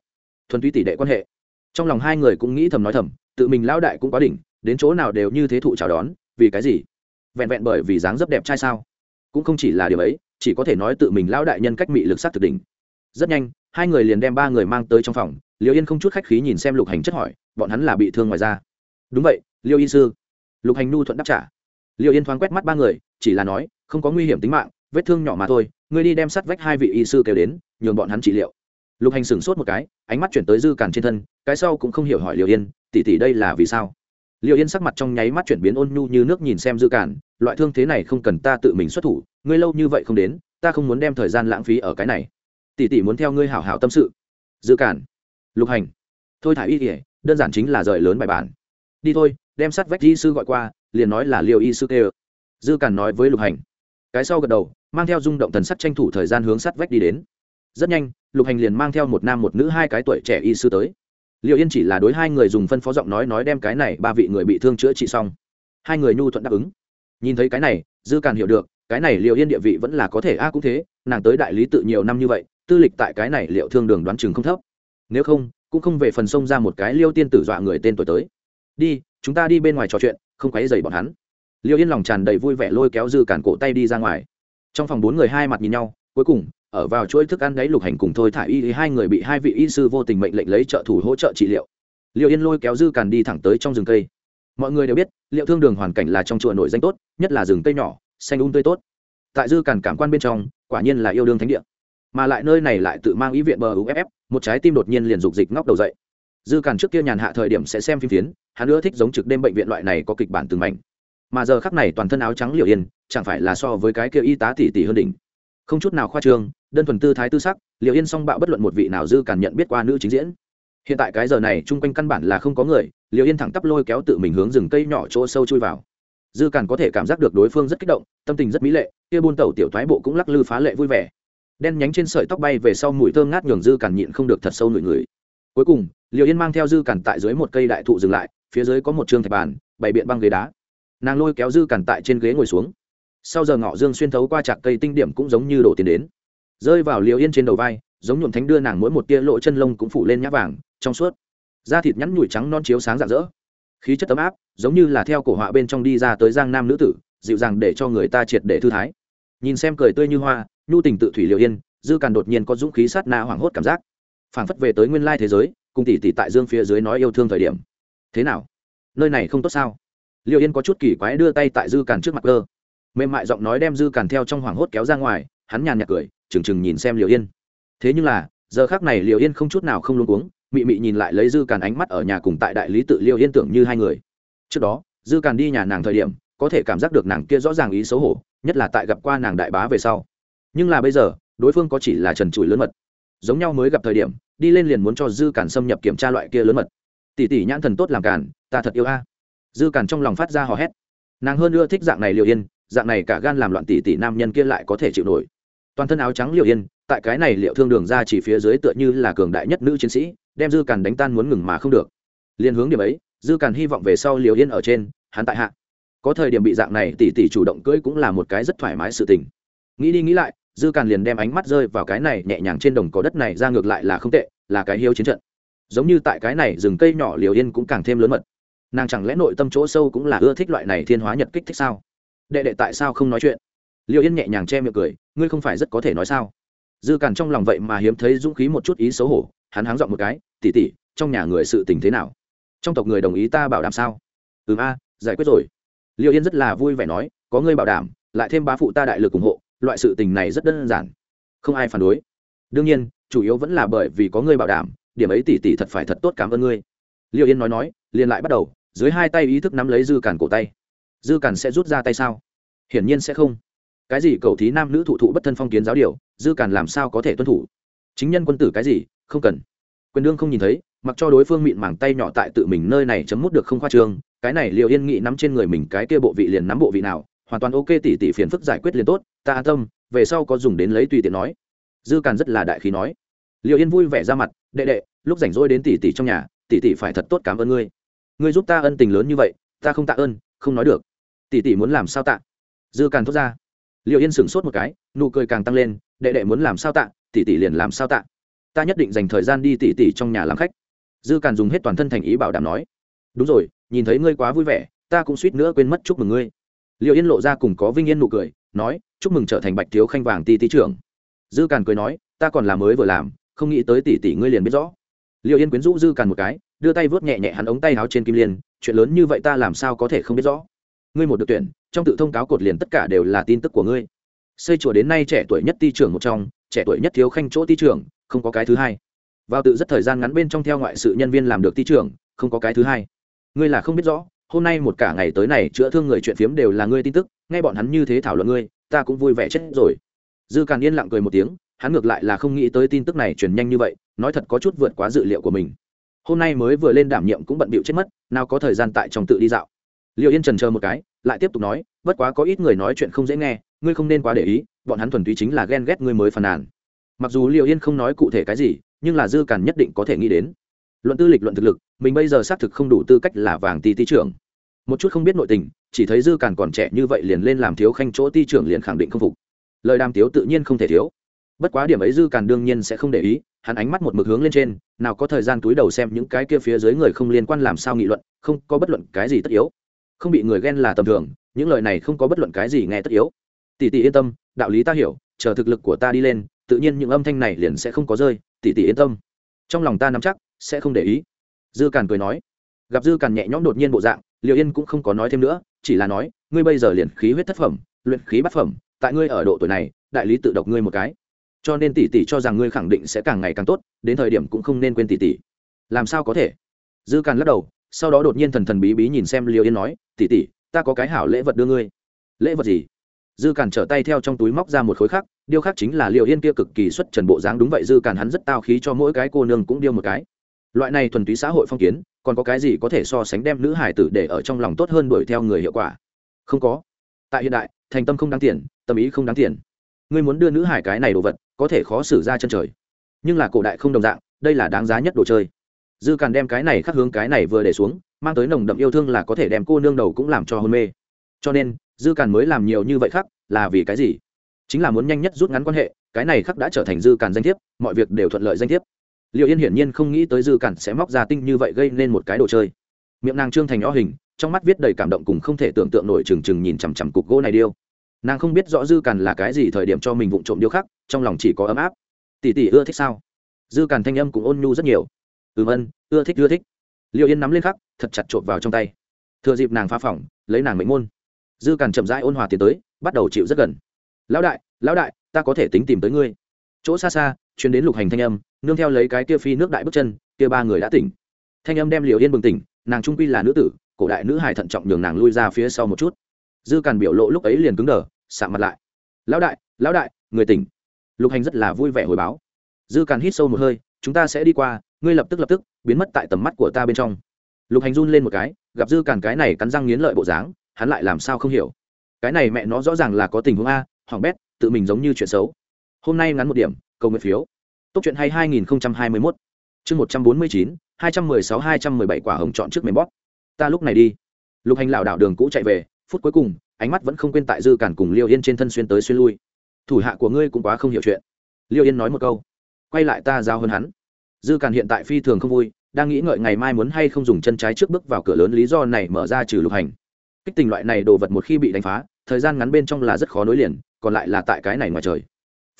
Thuần túy tỷ đệ quan hệ. Trong lòng hai người cũng nghĩ thầm nói thầm, tự mình lão đại cũng quá đỉnh, đến chỗ nào đều như thế thụ chào đón, vì cái gì? Vẹn vẹn bởi vì dáng dấp đẹp trai sao? Cũng không chỉ là điều ấy, chỉ có thể nói tự mình lão đại nhân cách mị lực sát thực đỉnh. Rất nhanh, hai người liền đem ba người mang tới trong phòng, liêu yên không chút khách khí nhìn xem lục hành chất hỏi, bọn hắn là bị thương ngoài ra đúng vậy, liêu y sư. Lục hành nu thuận đáp trả. Liêu yên thoáng quét mắt ba người, chỉ là nói, không có nguy hiểm tính mạng, vết thương nhỏ mà thôi, ngươi đi đem sắt vách hai vị y sư kêu đến, nhường bọn hắn trị liệu. Lục hành sửng sốt một cái, ánh mắt chuyển tới dư càn trên thân, cái sau cũng không hiểu hỏi liêu yên tỉ tỉ đây là vì sao? Liêu yên sắc mặt trong nháy mắt chuyển biến ôn nhu như nước nhìn xem dư càn loại thương thế này không cần ta tự mình xuất thủ, ngươi lâu như vậy không đến, ta không muốn đem thời gian lãng phí ở cái này. Tỷ tỷ muốn theo ngươi hảo hảo tâm sự. Dư cản. Lục hành. Thôi thả y kỉa đơn giản chính là rời lớn bài bản. Đi thôi, đem sắt vách y sư gọi qua, liền nói là liệu y sư tê dư cản nói với lục hành. Cái sau gật đầu, mang theo rung động thần sắc tranh thủ thời gian hướng sắt vách đi đến. Rất nhanh, lục hành liền mang theo một nam một nữ hai cái tuổi trẻ y sư tới liệu yên chỉ là đối hai người dùng phân phó giọng nói nói đem cái này ba vị người bị thương chữa trị xong. Hai người nhu thuận đáp ứng. Nhìn thấy cái này, dư càn hiểu được, cái này liệu yên địa vị vẫn là có thể a à cũng thế, nàng tới đại lý tự nhiều năm như vậy, tư lịch tại cái này liệu thương đường đoán chừng không thấp. Nếu không, cũng không về phần sông ra một cái liêu tiên tử dọa người tên tuổi tới. Đi, chúng ta đi bên ngoài trò chuyện, không quấy dày bọn hắn. Liêu yên lòng tràn đầy vui vẻ lôi kéo dư càn cổ tay đi ra ngoài. Trong phòng bốn người hai mặt nhìn nhau cuối cùng, ở vào chuỗi thức ăn đáy lục hành cùng thôi thả y hai người bị hai vị y sư vô tình mệnh lệnh lấy trợ thủ hỗ trợ trị liệu. Liệu yên lôi kéo dư càn đi thẳng tới trong rừng cây. Mọi người đều biết, liệu thương đường hoàn cảnh là trong chùa nổi danh tốt, nhất là rừng cây nhỏ, xanh un um tươi tốt. Tại dư càn cảm quan bên trong, quả nhiên là yêu đương thánh địa. Mà lại nơi này lại tự mang ý viện bờ uff một trái tim đột nhiên liền dục dịch ngóc đầu dậy. Dư càn trước kia nhàn hạ thời điểm sẽ xem phim phiến, hắn nữa thích giống trực đêm bệnh viện loại này có kịch bản từng mảnh. Mà giờ khắc này toàn thân áo trắng liệu yên, chẳng phải là so với cái kia y tá tỷ tỷ hơn đỉnh không chút nào khoa trương, đơn thuần tư thái tư sắc liệu yên song bạo bất luận một vị nào dư cản nhận biết qua nữ chính diễn. Hiện tại cái giờ này, chung quanh căn bản là không có người liệu yên thẳng tắp lôi kéo tự mình hướng rừng cây nhỏ chỗ sâu chui vào. Dư cản có thể cảm giác được đối phương rất kích động, tâm tình rất mỹ lệ, kia buôn tẩu tiểu thoái bộ cũng lắc lư phá lệ vui vẻ. Đen nhánh trên sợi tóc bay về sau mùi thơm ngát nhường dư cản nhịn không được thật sâu nụi người cuối cùng liệu yên mang theo dư cản tại dưới một cây đại thụ dừng lại, phía dưới có một trường thạch bàn, bày biện băng ghế đá. Nàng lôi kéo dư cản tại trên ghế ngồi xuống sau giờ ngọ dương xuyên thấu qua trạc cây tinh điểm cũng giống như đổ tiền đến. Rơi vào liều yên trên đầu vai, giống nhuộm thánh đưa nàng mỗi một tia lộ chân lông cũng phủ lên nhã vàng, trong suốt. Da thịt nhắn nhủi trắng non chiếu sáng rạng rỡ. Khí chất tấm áp, giống như là theo cổ họa bên trong đi ra tới giang nam nữ tử, dịu dàng để cho người ta triệt để thư thái. Nhìn xem cười tươi như hoa, nhu tình tự thủy liều yên, dư càn đột nhiên có dũng khí sát na hoảng hốt cảm giác. Phảng phất về tới nguyên lai thế giới, cùng tỷ tỷ tại dương phía dưới nói yêu thương thời điểm. Thế nào? Nơi này không tốt sao? Liệu yên có chút kỳ quái đưa tay tại dư càn trước mặt cơ mềm mại giọng nói đem dư càn theo trong hoảng hốt kéo ra ngoài, hắn nhàn nhạt cười, trừng trừng nhìn xem liều yên. Thế nhưng là, giờ khác này liều yên không chút nào không luôn cuống, mị mị nhìn lại lấy dư càn ánh mắt ở nhà cùng tại đại lý tự liều yên tưởng như hai người. Trước đó, dư càn đi nhà nàng thời điểm, có thể cảm giác được nàng kia rõ ràng ý xấu hổ, nhất là tại gặp qua nàng đại bá về sau. Nhưng là bây giờ, đối phương có chỉ là trần trụi lớn mật. Giống nhau mới gặp thời điểm, đi lên liền muốn cho dư càn xâm nhập kiểm tra loại kia lớn mật. Tỷ tỷ nhãn thần tốt làm càn, ta thật yêu a. Dư càn trong lòng phát ra hò hét. Nàng hơn ưa thích dạng này liều yên dạng này cả gan làm loạn tỷ tỷ nam nhân kia lại có thể chịu nổi. Toàn thân áo trắng liệu yên, tại cái này liệu thương đường ra chỉ phía dưới tựa như là cường đại nhất nữ chiến sĩ, đem dư càn đánh tan muốn ngừng mà không được. Liên hướng điểm ấy, dư càn hy vọng về sau liều yên ở trên, hắn tại hạ. Có thời điểm bị dạng này tỷ tỷ chủ động cưỡi cũng là một cái rất thoải mái sự tình. Nghĩ đi nghĩ lại, dư càn liền đem ánh mắt rơi vào cái này nhẹ nhàng trên đồng cỏ đất này ra ngược lại là không tệ, là cái hiếu chiến trận. Giống như tại cái này rừng cây nhỏ liều yên cũng càng thêm lớn mật. Nàng chẳng lẽ nội tâm chỗ sâu cũng là ưa thích loại này thiên hóa nhật kích thích sao? Đệ đệ tại sao không nói chuyện? Liệu yên nhẹ nhàng che miệng cười, ngươi không phải rất có thể nói sao? Dư càn trong lòng vậy mà hiếm thấy dũng khí một chút ý xấu hổ, hắn háng dọn một cái tỉ tỉ trong nhà người sự tình thế nào? Trong tộc người đồng ý ta bảo đảm sao? Ừm a, giải quyết rồi. Liệu yên rất là vui vẻ nói, có ngươi bảo đảm, lại thêm bá phụ ta đại lực ủng hộ, loại sự tình này rất đơn giản, không ai phản đối. Đương nhiên, chủ yếu vẫn là bởi vì có ngươi bảo đảm, điểm ấy tỉ tỉ thật phải thật tốt cảm ơn ngươi. Liệu yên nói nói, liền lại bắt đầu, dưới hai tay ý thức nắm lấy dư càn cổ tay dư cản sẽ rút ra tay sao? Hiển nhiên sẽ không. Cái gì cầu thí nam nữ thụ thụ bất thân phong kiến giáo điều, dư cản làm sao có thể tuân thủ? Chính nhân quân tử cái gì? Không cần. Quyền đương không nhìn thấy, mặc cho đối phương mịn mảng tay nhỏ tại tự mình nơi này chấm mút được không khoa trương, cái này liệu yên nghị nắm trên người mình cái kia bộ vị liền nắm bộ vị nào, hoàn toàn ok tỷ tỷ phiền phức giải quyết liền tốt, ta an tâm, về sau có dùng đến lấy tùy tiện nói. Dư càn rất là đại khí nói. Liệu yên vui vẻ ra mặt, đệ đệ, lúc rảnh rỗi đến tỷ tỷ trong nhà tỷ tỷ phải thật tốt cảm ơn ngươi. Ngươi giúp ta ân tình lớn như vậy, ta không tạ ơn, không nói được tỷ tỷ muốn làm sao tạ? Dư càn thốt ra. Liệu yên sửng sốt một cái, nụ cười càng tăng lên, đệ đệ muốn làm sao tạ, tỷ tỷ liền làm sao tạ. Ta nhất định dành thời gian đi tỷ tỷ trong nhà làm khách. Dư càn dùng hết toàn thân thành ý bảo đảm nói. Đúng rồi, nhìn thấy ngươi quá vui vẻ, ta cũng suýt nữa quên mất chúc mừng ngươi. Liệu yên lộ ra cùng có vinh yên nụ cười, nói, chúc mừng trở thành bạch thiếu khanh vàng ti tí trưởng. Dư càn cười nói, ta còn làm mới vừa làm, không nghĩ tới tỷ tỷ ngươi liền biết rõ. Liệu yên quyến rũ dư càn một cái, đưa tay vớt nhẹ nhẹ hắn ống tay áo trên kim liên, chuyện lớn như vậy ta làm sao có thể không biết rõ ngươi một được tuyển, trong tự thông cáo cột liền tất cả đều là tin tức của ngươi. Xây chùa đến nay trẻ tuổi nhất ti trưởng một trong, trẻ tuổi nhất thiếu khanh chỗ ti trưởng, không có cái thứ hai. Vào tự rất thời gian ngắn bên trong theo ngoại sự nhân viên làm được ti trưởng, không có cái thứ hai. Ngươi là không biết rõ, hôm nay một cả ngày tới này chữa thương người chuyện phiếm đều là ngươi tin tức, nghe bọn hắn như thế thảo luận ngươi, ta cũng vui vẻ chết rồi. Dư càn yên lặng cười một tiếng, hắn ngược lại là không nghĩ tới tin tức này truyền nhanh như vậy, nói thật có chút vượt quá dự liệu của mình. Hôm nay mới vừa lên đảm nhiệm cũng bận bịu chết mất, nào có thời gian tại trong tự đi dạo liệu yên trần chờ một cái, lại tiếp tục nói, bất quá có ít người nói chuyện không dễ nghe, ngươi không nên quá để ý, bọn hắn thuần túy chính là ghen ghét ngươi mới phàn nàn. Mặc dù liệu yên không nói cụ thể cái gì, nhưng là dư càn nhất định có thể nghĩ đến. Luận tư lịch, luận thực lực, mình bây giờ xác thực không đủ tư cách là vàng ti ti trưởng. Một chút không biết nội tình, chỉ thấy dư càn còn trẻ như vậy liền lên làm thiếu khanh chỗ ti trưởng liền khẳng định không phục. Lời đàm tiếu tự nhiên không thể thiếu. Bất quá điểm ấy dư càn đương nhiên sẽ không để ý, hắn ánh mắt một mực hướng lên trên, nào có thời gian túi đầu xem những cái kia phía dưới người không liên quan làm sao nghị luận, không có bất luận cái gì tất yếu không bị người ghen là tầm thường, những lời này không có bất luận cái gì nghe tất yếu. Tỷ tỷ yên tâm, đạo lý ta hiểu, chờ thực lực của ta đi lên, tự nhiên những âm thanh này liền sẽ không có rơi, tỷ tỷ yên tâm. Trong lòng ta nắm chắc, sẽ không để ý. Dư càn cười nói. Gặp dư càn nhẹ nhõm đột nhiên bộ dạng liệu yên cũng không có nói thêm nữa, chỉ là nói, ngươi bây giờ liền khí huyết thất phẩm, luyện khí bát phẩm, tại ngươi ở độ tuổi này, đại lý tự độc ngươi một cái. Cho nên tỷ tỷ cho rằng ngươi khẳng định sẽ càng ngày càng tốt, đến thời điểm cũng không nên quên tỷ tỷ. Làm sao có thể? Dư càn lắc đầu sau đó đột nhiên thần thần bí bí nhìn xem liêu yên nói, tỷ tỷ, ta có cái hảo lễ vật đưa ngươi. Lễ vật gì? Dư càn trở tay theo trong túi móc ra một khối khác điêu khác chính là liều yên kia cực kỳ xuất trần bộ dáng đúng vậy, dư càn hắn rất tao khí cho mỗi cái cô nương cũng điêu một cái. Loại này thuần túy xã hội phong kiến, còn có cái gì có thể so sánh đem nữ hải tử để ở trong lòng tốt hơn đuổi theo người hiệu quả? Không có. Tại hiện đại, thành tâm không đáng tiền, tâm ý không đáng tiền. Ngươi muốn đưa nữ hải cái này đồ vật, có thể khó xử ra chân trời. Nhưng là cổ đại không đồng dạng, đây là đáng giá nhất đồ chơi dư càn đem cái này khắc hướng cái này vừa để xuống, mang tới nồng đậm yêu thương là có thể đem cô nương đầu cũng làm cho hôn mê. Cho nên, dư càn mới làm nhiều như vậy khắc, là vì cái gì? Chính là muốn nhanh nhất rút ngắn quan hệ, cái này khắc đã trở thành dư càn danh thiếp, mọi việc đều thuận lợi danh thiếp. Liệu yên hiển nhiên không nghĩ tới dư càn sẽ móc ra tinh như vậy gây nên một cái đồ chơi. Miệng nàng trương thành o hình, trong mắt viết đầy cảm động cùng không thể tưởng tượng nổi trừng trừng nhìn chằm chằm cục gỗ này điêu. Nàng không biết rõ dư càn là cái gì thời điểm cho mình vụng trộm điêu khắc, trong lòng chỉ có ấm áp. Tỷ tỷ ưa thích sao? Dư càn thanh âm cũng ôn nhu rất nhiều ừm ân, ưa thích ưa thích. Liệu yên nắm lên khắc, thật chặt trộn vào trong tay. Thừa dịp nàng phá phỏng lấy nàng mệnh môn. Dư càn chậm rãi ôn hòa tiến tới, bắt đầu chịu rất gần. Lão đại lão đại, ta có thể tính tìm tới ngươi. Chỗ xa xa chuyến đến lục hành thanh âm, nương theo lấy cái kia phi nước đại bước chân, kia ba người đã tỉnh. Thanh âm đem liều yên bừng tỉnh, nàng trung quy là nữ tử, cổ đại nữ hài thận trọng nhường nàng lui ra phía sau một chút. Dư càn biểu lộ lúc ấy liền cứng đờ, sạm mặt lại. Lão đại lão đại, người tỉnh. Lục hành rất là vui vẻ hồi báo. Dư càn hít sâu một hơi, chúng ta sẽ đi qua ngươi lập tức lập tức biến mất tại tầm mắt của ta bên trong. Lục hành run lên một cái, gặp dư càn cái này cắn răng nghiến lợi bộ dáng, hắn lại làm sao không hiểu. Cái này mẹ nó rõ ràng là có tình huống a, hoàng bét, tự mình giống như chuyện xấu. Hôm nay ngắn một điểm, cầu nguyện phiếu. Tốt chuyện hay 2021 chương 149 216 217 quả hồng chọn trước mềm bóp. Ta lúc này đi. Lục hành lảo đảo đường cũ chạy về, phút cuối cùng, ánh mắt vẫn không quên tại dư cản cùng liêu yên trên thân xuyên tới xuyên lui. Thủ hạ của ngươi cũng quá không hiểu chuyện. Liêu yên nói một câu. Quay lại ta giao hơn hắn dư Càn hiện tại phi thường không vui, đang nghĩ ngợi ngày mai muốn hay không dùng chân trái trước bước vào cửa lớn lý do này mở ra trừ lục hành. Kích tình loại này đồ vật một khi bị đánh phá, thời gian ngắn bên trong là rất khó nối liền, còn lại là tại cái này ngoài trời.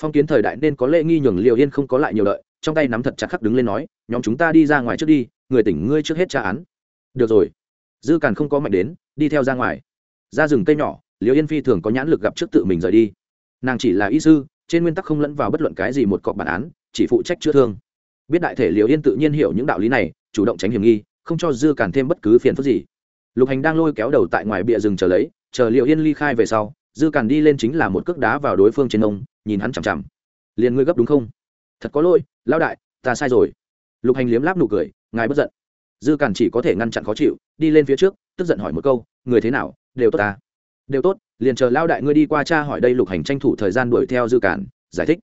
Phong kiến thời đại nên có lễ nghi nhường liều yên không có lại nhiều lợi trong tay nắm thật chặt khắc đứng lên nói, nhóm chúng ta đi ra ngoài trước đi, người tỉnh ngươi trước hết tra án. Được rồi. Dư càn không có mạnh đến, đi theo ra ngoài. Ra rừng cây nhỏ liều yên phi thường có nhãn lực gặp trước tự mình rời đi. Nàng chỉ là y sư, trên nguyên tắc không lẫn vào bất luận cái gì một cọc bản án, chỉ phụ trách chữa thương biết đại thể liều yên tự nhiên hiểu những đạo lý này, chủ động tránh hiểm nghi, không cho dư càn thêm bất cứ phiền phức gì. Lục hành đang lôi kéo đầu tại ngoài bìa rừng chờ lấy, chờ liệu yên ly khai về sau, dư càn đi lên chính là một cước đá vào đối phương trên ông, nhìn hắn chằm chằm. Liền ngươi gấp đúng không? Thật có lỗi, lão đại, ta sai rồi. Lục hành liếm láp nụ cười, ngài bất giận. Dư càn chỉ có thể ngăn chặn khó chịu, đi lên phía trước, tức giận hỏi một câu, người thế nào? Đều tốt ta? Đều tốt, liền chờ lao đại ngươi đi qua cha hỏi đây lục hành tranh thủ thời gian đuổi theo dư cản giải thích.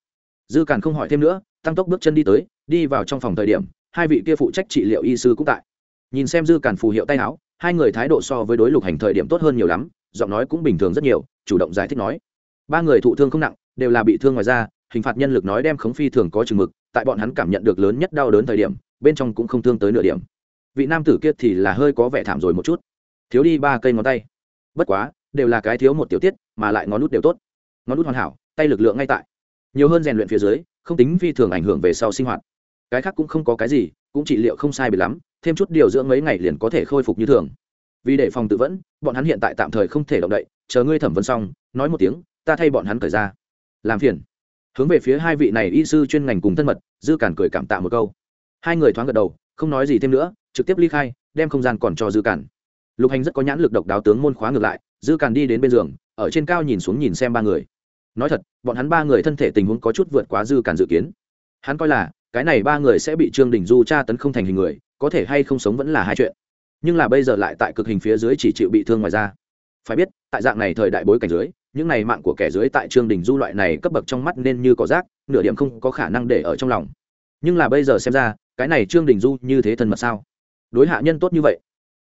Dư cản không hỏi thêm nữa, tăng tốc bước chân đi tới đi vào trong phòng thời điểm, hai vị kia phụ trách trị liệu y sư cũng tại. Nhìn xem dư cản phù hiệu tay áo, hai người thái độ so với đối lục hành thời điểm tốt hơn nhiều lắm, giọng nói cũng bình thường rất nhiều, chủ động giải thích nói. Ba người thụ thương không nặng, đều là bị thương ngoài ra hình phạt nhân lực nói đem khống phi thường có chừng mực, tại bọn hắn cảm nhận được lớn nhất đau đớn thời điểm, bên trong cũng không thương tới nửa điểm. Vị nam tử kia thì là hơi có vẻ thảm rồi một chút. Thiếu đi ba cây ngón tay. Bất quá, đều là cái thiếu một tiểu tiết, mà lại ngón nút đều tốt. Ngón nút hoàn hảo, tay lực lượng ngay tại. Nhiều hơn rèn luyện phía dưới, không tính phi thường ảnh hưởng về sau sinh hoạt cái khác cũng không có cái gì, cũng trị liệu không sai bị lắm, thêm chút điều dưỡng mấy ngày liền có thể khôi phục như thường. Vì để phòng tự vẫn, bọn hắn hiện tại tạm thời không thể động đậy, chờ ngươi thẩm vấn xong, nói một tiếng, ta thay bọn hắn cởi ra. Làm phiền. Hướng về phía hai vị này y sư chuyên ngành cùng thân mật, dư cản cười cảm tạ một câu. Hai người thoáng gật đầu, không nói gì thêm nữa, trực tiếp ly khai, đem không gian còn cho dư cản. Lục hành rất có nhãn lực độc đáo tướng môn khóa ngược lại, dư cản đi đến bên giường, ở trên cao nhìn xuống nhìn xem ba người. Nói thật, bọn hắn ba người thân thể tình huống có chút vượt quá dư cản dự kiến. Hắn coi là cái này ba người sẽ bị trương đình du tra tấn không thành hình người, có thể hay không sống vẫn là hai chuyện. Nhưng là bây giờ lại tại cực hình phía dưới chỉ chịu bị thương ngoài ra phải biết, tại dạng này thời đại bối cảnh dưới, những này mạng của kẻ dưới tại trương đình du loại này cấp bậc trong mắt nên như có rác, nửa điểm không có khả năng để ở trong lòng. Nhưng là bây giờ xem ra, cái này trương đình du như thế thân mật sao? Đối hạ nhân tốt như vậy.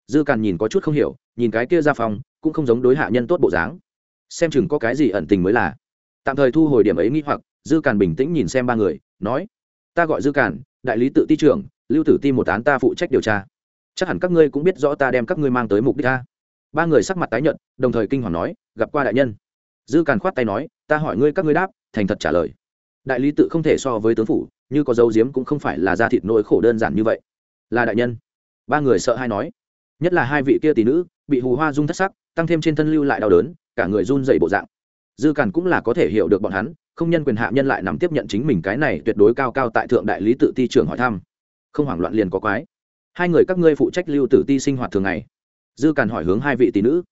Dư càn nhìn có chút không hiểu, nhìn cái kia ra phòng, cũng không giống đối hạ nhân tốt bộ dáng. Xem chừng có cái gì ẩn tình mới là. Tạm thời thu hồi điểm ấy nghĩ hoặc, dư càn bình tĩnh nhìn xem ba người, nói ta gọi dư cản, đại lý tự ti trưởng, lưu tử ti một án ta phụ trách điều tra. Chắc hẳn các ngươi cũng biết rõ ta đem các ngươi mang tới mục đích ta ba người sắc mặt tái nhận đồng thời kinh hoàng nói, gặp qua đại nhân. Dư càn khoát tay nói, ta hỏi ngươi các ngươi đáp, thành thật trả lời. Đại lý tự không thể so với tướng phủ, như có dấu diếm cũng không phải là da thịt nỗi khổ đơn giản như vậy. Là đại nhân. Ba người sợ hay nói. Nhất là hai vị kia tỷ nữ, bị hù hoa dung thất sắc, tăng thêm trên thân lưu lại đau đớn, cả người run dày bộ dạng. Dư càn cũng là có thể hiểu được bọn hắn không nhân quyền hạ nhân lại nằm tiếp nhận chính mình cái này tuyệt đối cao cao tại thượng đại lý tự ti trưởng hỏi thăm. Không hoảng loạn liền có quái. Hai người các ngươi phụ trách lưu tử ti sinh hoạt thường ngày. Dư càn hỏi hướng hai vị tỷ nữ.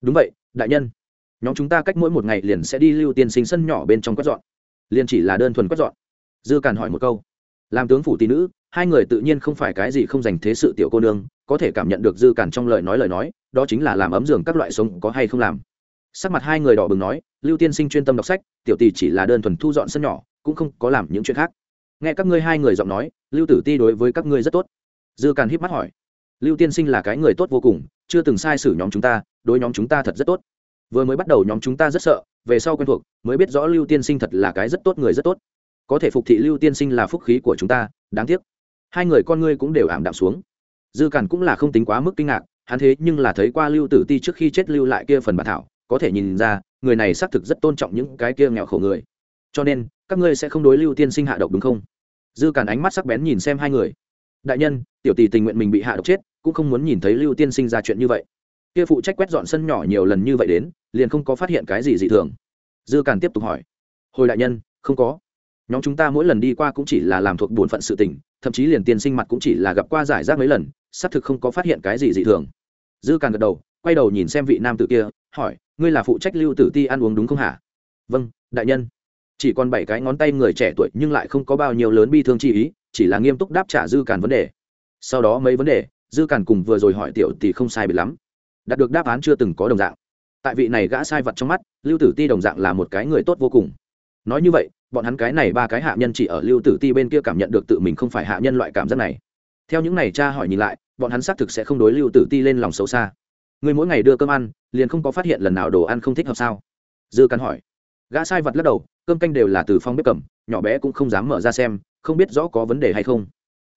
Đúng vậy, đại nhân. Nhóm chúng ta cách mỗi một ngày liền sẽ đi lưu tiên sinh sân nhỏ bên trong quét dọn. Liền chỉ là đơn thuần quét dọn. Dư càn hỏi một câu. Làm tướng phủ tỷ nữ, hai người tự nhiên không phải cái gì không dành thế sự tiểu cô nương, có thể cảm nhận được dư càn trong lời nói lời nói, đó chính là làm ấm giường các loại sống có hay không làm. Sắc mặt hai người đỏ bừng nói lưu tiên sinh chuyên tâm đọc sách, tiểu tỷ chỉ là đơn thuần thu dọn sân nhỏ, cũng không có làm những chuyện khác. Nghe các ngươi hai người giọng nói, lưu tử ti đối với các ngươi rất tốt. Dư càn híp mắt hỏi, lưu tiên sinh là cái người tốt vô cùng, chưa từng sai sử nhóm chúng ta, đối nhóm chúng ta thật rất tốt. Vừa mới bắt đầu nhóm chúng ta rất sợ, về sau quen thuộc, mới biết rõ lưu tiên sinh thật là cái rất tốt người rất tốt. Có thể phục thị lưu tiên sinh là phúc khí của chúng ta, đáng tiếc. Hai người con ngươi cũng đều ảm đạm xuống. Dư càn cũng là không tính quá mức kinh ngạc, hắn thế nhưng là thấy qua lưu tử ti trước khi chết lưu lại kia phần bản thảo có thể nhìn ra, người này xác thực rất tôn trọng những cái kia nghèo khổ người. Cho nên, các ngươi sẽ không đối lưu tiên sinh hạ độc đúng không? Dư càn ánh mắt sắc bén nhìn xem hai người. Đại nhân, tiểu tỷ tình nguyện mình bị hạ độc chết, cũng không muốn nhìn thấy lưu tiên sinh ra chuyện như vậy. Kia phụ trách quét dọn sân nhỏ nhiều lần như vậy đến, liền không có phát hiện cái gì dị thường. Dư càn tiếp tục hỏi. Hồi đại nhân, không có. Nhóm chúng ta mỗi lần đi qua cũng chỉ là làm thuộc bổn phận sự tình, thậm chí liền tiên sinh mặt cũng chỉ là gặp qua giải rác mấy lần, xác thực không có phát hiện cái gì dị thường. Dư càn gật đầu quay đầu nhìn xem vị nam tử kia, hỏi, ngươi là phụ trách lưu tử ti ăn uống đúng không hả? Vâng đại nhân. Chỉ còn bảy cái ngón tay người trẻ tuổi nhưng lại không có bao nhiêu lớn bi thương chi ý, chỉ là nghiêm túc đáp trả dư càn vấn đề. Sau đó mấy vấn đề, dư càn cùng vừa rồi hỏi tiểu tỷ không sai bị lắm. Đạt được đáp án chưa từng có đồng dạng. Tại vị này gã sai vật trong mắt, lưu tử ti đồng dạng là một cái người tốt vô cùng. Nói như vậy, bọn hắn cái này ba cái hạ nhân chỉ ở lưu tử ti bên kia cảm nhận được tự mình không phải hạ nhân loại cảm giác này. Theo những này cha hỏi nhìn lại, bọn hắn xác thực sẽ không đối lưu tử ti lên lòng xấu xa người mỗi ngày đưa cơm ăn, liền không có phát hiện lần nào đồ ăn không thích hợp sao? Dư cắn hỏi. Gã sai vật lắc đầu, cơm canh đều là từ phong bếp cầm, nhỏ bé cũng không dám mở ra xem, không biết rõ có vấn đề hay không.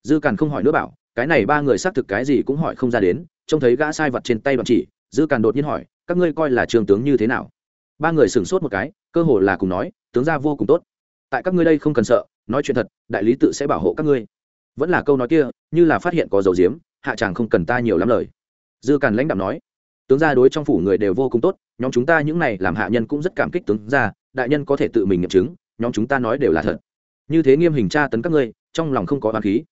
Dư càn không hỏi nữa bảo, cái này ba người xác thực cái gì cũng hỏi không ra đến, trông thấy gã sai vật trên tay đoạn chỉ, dư càn đột nhiên hỏi, các ngươi coi là trường tướng như thế nào? Ba người sửng sốt một cái, cơ hồ là cùng nói, tướng gia vô cùng tốt. Tại các ngươi đây không cần sợ, nói chuyện thật, đại lý tự sẽ bảo hộ các ngươi. Vẫn là câu nói kia, như là phát hiện có dầu diếm, hạ chàng không cần ta nhiều lắm lời. Dư càn lãnh đạo nói tướng gia đối trong phủ người đều vô cùng tốt, nhóm chúng ta những này làm hạ nhân cũng rất cảm kích tướng gia, đại nhân có thể tự mình nghiệm chứng, nhóm chúng ta nói đều là thật. Như thế nghiêm hình tra tấn các ngươi, trong lòng không có oán khí.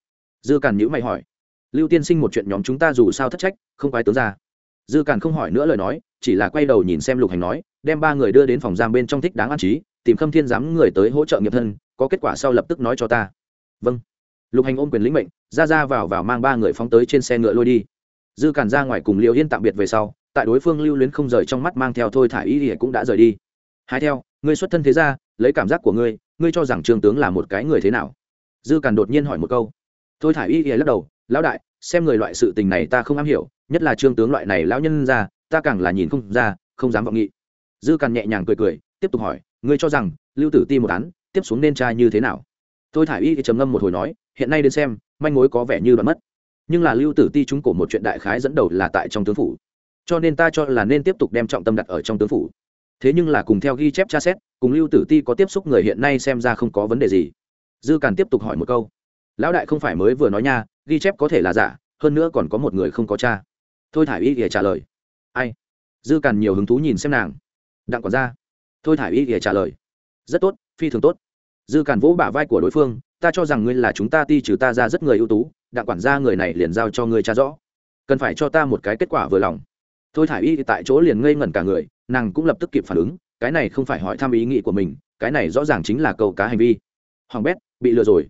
Dư càn nhữ mày hỏi. Lưu tiên sinh một chuyện nhóm chúng ta dù sao thất trách, không quái tướng ra dư càn không hỏi nữa lời nói, chỉ là quay đầu nhìn xem lục hành nói, đem ba người đưa đến phòng giam bên trong thích đáng an trí, tìm khâm thiên giám người tới hỗ trợ nghiệp thân, có kết quả sau lập tức nói cho ta. Vâng. Lục hành ôm quyền lĩnh mệnh, ra ra vào vào mang ba người phóng tới trên xe ngựa lôi đi. Dư càn ra ngoài cùng liệu yên tạm biệt về sau tại đối phương lưu luyến không rời trong mắt mang theo thôi thả y thì cũng đã rời đi. Hai theo, ngươi xuất thân thế ra lấy cảm giác của ngươi ngươi cho rằng trương tướng là một cái người thế nào? Dư càn đột nhiên hỏi một câu. Thôi thả y thì lắc đầu, lão đại, xem người loại sự tình này ta không am hiểu, nhất là trương tướng loại này lão nhân ra ta càng là nhìn không ra, không dám vọng nghị. Dư càn nhẹ nhàng cười cười, tiếp tục hỏi, ngươi cho rằng lưu tử ti một án, tiếp xuống nên trai như thế nào? Tôi thả y thì trầm ngâm một hồi nói, hiện nay đến xem, manh mối có vẻ như đoạn mất. Nhưng là lưu tử ti chúng cổ một chuyện đại khái dẫn đầu là tại trong tướng phủ cho nên ta cho là nên tiếp tục đem trọng tâm đặt ở trong tướng phủ. Thế nhưng là cùng theo ghi chép tra xét, cùng lưu tử ti có tiếp xúc người hiện nay xem ra không có vấn đề gì. Dư càn tiếp tục hỏi một câu. Lão đại không phải mới vừa nói nha, ghi chép có thể là giả, hơn nữa còn có một người không có cha thôi thả y ỉa trả lời. Ai? Dư càn nhiều hứng thú nhìn xem nàng. Đặng còn ra thôi thả y ỉa trả lời. Rất tốt, phi thường tốt. Dư càn vỗ bả vai của đối phương, ta cho rằng ngươi là chúng ta ti trừ ta ra rất người ưu tú, đặng quản gia người này liền giao cho ngươi cha rõ. Cần phải cho ta một cái kết quả vừa lòng thôi thả y tại chỗ liền ngây ngẩn cả người, nàng cũng lập tức kịp phản ứng, cái này không phải hỏi thăm ý nghĩ của mình, cái này rõ ràng chính là câu cá hành vi. Hoàng bét, bị lừa rồi.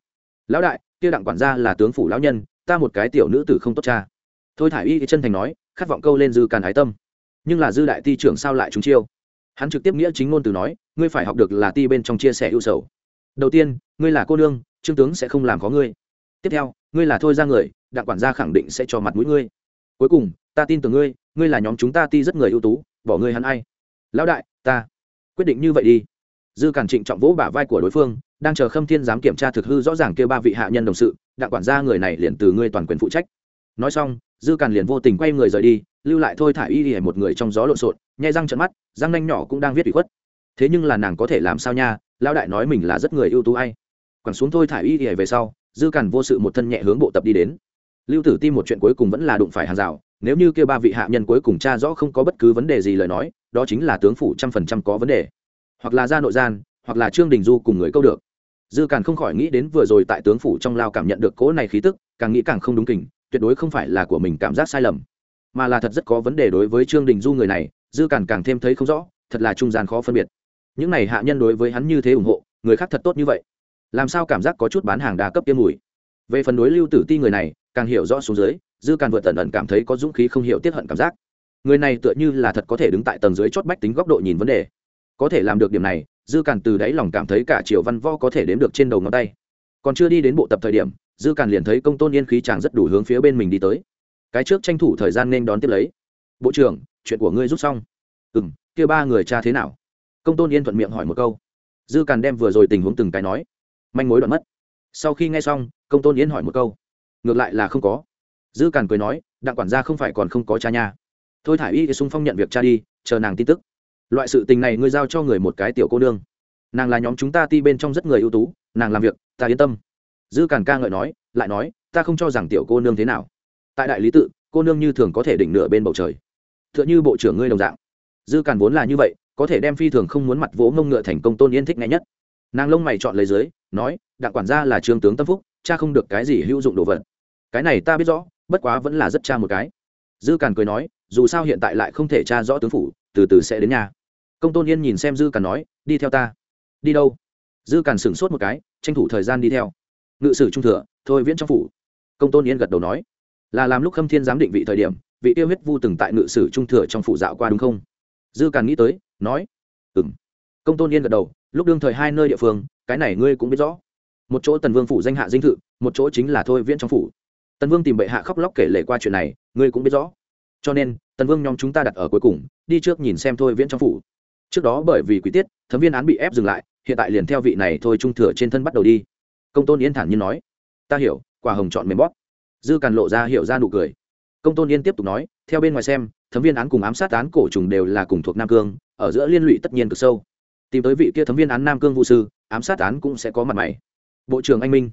Lão đại, kia đặng quản gia là tướng phủ lão nhân, ta một cái tiểu nữ tử không tốt cha. Thôi thả y chân thành nói, khát vọng câu lên dư càn ái tâm. Nhưng là dư đại ti trưởng sao lại chúng chiêu? Hắn trực tiếp nghĩa chính ngôn từ nói, ngươi phải học được là ti bên trong chia sẻ ưu sầu. Đầu tiên, ngươi là cô nương, trương tướng sẽ không làm có ngươi. Tiếp theo, ngươi là thôi ra người, đặng quản gia khẳng định sẽ cho mặt mũi ngươi cuối cùng, ta tin tưởng ngươi ngươi là nhóm chúng ta ti rất người ưu tú, bỏ ngươi hắn ai? Lão đại, ta. Quyết định như vậy đi. Dư cản trịnh trọng vỗ bả vai của đối phương, đang chờ khâm thiên giám kiểm tra thực hư rõ ràng kêu ba vị hạ nhân đồng sự, đặng quản gia người này liền từ ngươi toàn quyền phụ trách. Nói xong, dư cản liền vô tình quay người rời đi, lưu lại thôi thả y hề một người trong gió lộn xộn, nhai răng trận mắt, răng nanh nhỏ cũng đang viết ủy khuất. Thế nhưng là nàng có thể làm sao nha? Lão đại nói mình là rất người ưu tú ai? Quẳng xuống thôi thả y hề về sau, dư cản vô sự một thân nhẹ hướng bộ tập đi đến lưu tử tim một chuyện cuối cùng vẫn là đụng phải hàng rào nếu như kêu ba vị hạ nhân cuối cùng tra rõ không có bất cứ vấn đề gì lời nói, đó chính là tướng phủ trăm phần trăm có vấn đề. Hoặc là ra nội gian, hoặc là trương đình du cùng người câu được. Dư càn không khỏi nghĩ đến vừa rồi tại tướng phủ trong lao cảm nhận được cỗ này khí tức, càng nghĩ càng không đúng kình, tuyệt đối không phải là của mình cảm giác sai lầm, mà là thật rất có vấn đề đối với trương đình du người này, dư càn càng thêm thấy không rõ, thật là trung gian khó phân biệt. Những này hạ nhân đối với hắn như thế ủng hộ, người khác thật tốt như vậy. Làm sao cảm giác có chút bán hàng đa cấp tiêm mùi? Về phần đối lưu tử ti người này, càng hiểu rõ xuống dưới, dư càn vượt tần ẩn cảm thấy có dũng khí không hiểu tiết hận cảm giác. Người này tựa như là thật có thể đứng tại tầng dưới chót bách tính góc độ nhìn vấn đề. Có thể làm được điểm này, dư càn từ đáy lòng cảm thấy cả triệu văn võ có thể đếm được trên đầu ngón tay. Còn chưa đi đến bộ tập thời điểm, dư càn liền thấy công tôn yên khí chàng rất đủ hướng phía bên mình đi tới. Cái trước tranh thủ thời gian nên đón tiếp lấy. Bộ trưởng, chuyện của ngươi rút xong. Ừ m kia ba người cha thế nào? Công tôn yên thuận miệng hỏi một câu. Dư càn đem vừa rồi tình huống từng cái nói. Manh mối đoạn mất sau khi nghe xong, công tôn yên hỏi một câu. Ngược lại là không có. Dư càn cười nói, đặng quản gia không phải còn không có cha nha. Thôi thả y thì sung phong nhận việc cha đi, chờ nàng tin tức. Loại sự tình này ngươi giao cho người một cái tiểu cô nương. Nàng là nhóm chúng ta ti bên trong rất người ưu tú, nàng làm việc, ta yên tâm. Dư càn ca ngợi nói, lại nói, ta không cho rằng tiểu cô nương thế nào. Tại đại lý tự, cô nương như thường có thể đỉnh nửa bên bầu trời. T h ư ợ n h ư bộ trưởng ngươi đồng dạng. Dư càn vốn là như vậy, có thể đem phi thường không muốn mặt vỗ ngông ngựa thành công tôn yên thích ngay nhất nàng lông mày chọn lấy dưới, nói, đặng quản gia là trương tướng tâm phúc, cha không được cái gì hữu dụng đồ vật. Cái này ta biết rõ, bất quá vẫn là rất cha một cái. Dư càn cười nói, dù sao hiện tại lại không thể cha rõ tướng phủ, từ từ sẽ đến nhà. Công tôn yên nhìn xem dư càn nói, đi theo ta. Đi đâu? Dư càn sửng sốt một cái, tranh thủ thời gian đi theo. Ngự sử trung thừa, thôi viễn trong phủ. Công tôn yên gật đầu nói, là làm lúc khâm thiên giám định vị thời điểm, vị tiêu huyết vu từng tại ngự sử trung thừa trong phủ dạo qua đúng không? Dư càn nghĩ tới, nói ừng công tôn yên gật đầu lúc đương thời hai nơi địa phương, cái này ngươi cũng biết rõ. Một chỗ tần vương phủ danh hạ dinh thự, một chỗ chính là thôi viễn trong phủ. Tần vương tìm bệ hạ khóc lóc kể lể qua chuyện này, ngươi cũng biết rõ. Cho nên, tần vương nhóm chúng ta đặt ở cuối cùng, đi trước nhìn xem thôi viễn trong phủ. Trước đó bởi vì quý tiết, thấm viên án bị ép dừng lại, hiện tại liền theo vị này thôi trung thừa trên thân bắt đầu đi. Công tôn yên thản nhiên nói, ta hiểu, quả hồng chọn mềm bóp. Dư càn lộ ra hiểu ra nụ cười. Công tôn yên tiếp tục nói, theo bên ngoài xem, thấm viên án cùng ám sát án cổ trùng đều là cùng thuộc nam cương, ở giữa liên lụy tất nhiên cực sâu tìm tới vị kia thấm viên án nam cương vũ sư, ám sát án cũng sẽ có mặt mày. Bộ trưởng anh minh.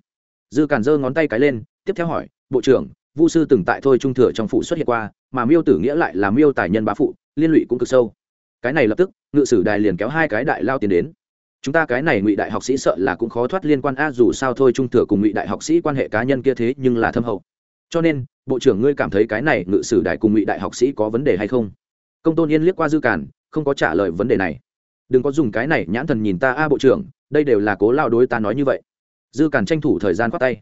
Dư cản giơ ngón tay cái lên, tiếp theo hỏi, bộ trưởng vu sư từng tại thôi trung thừa trong phụ xuất hiện qua, mà miêu tử nghĩa lại là miêu tài nhân bá phụ, liên lụy cũng cực sâu. Cái này lập tức, ngự sử đài liền kéo hai cái đại lao tiến đến. Chúng ta cái này ngụy đại học sĩ sợ là cũng khó thoát liên quan a, dù sao thôi trung thừa cùng ngụy đại học sĩ quan hệ cá nhân kia thế nhưng là thâm hậu. Cho nên, bộ trưởng ngươi cảm thấy cái này ngự sử đại cùng ngụy đại học sĩ có vấn đề hay không? Công tôn yên liếc qua dư cản, không có trả lời vấn đề này đừng có dùng cái này nhãn thần nhìn ta a bộ trưởng, đây đều là cố lao đối ta nói như vậy. Dư cản tranh thủ thời gian khoát tay.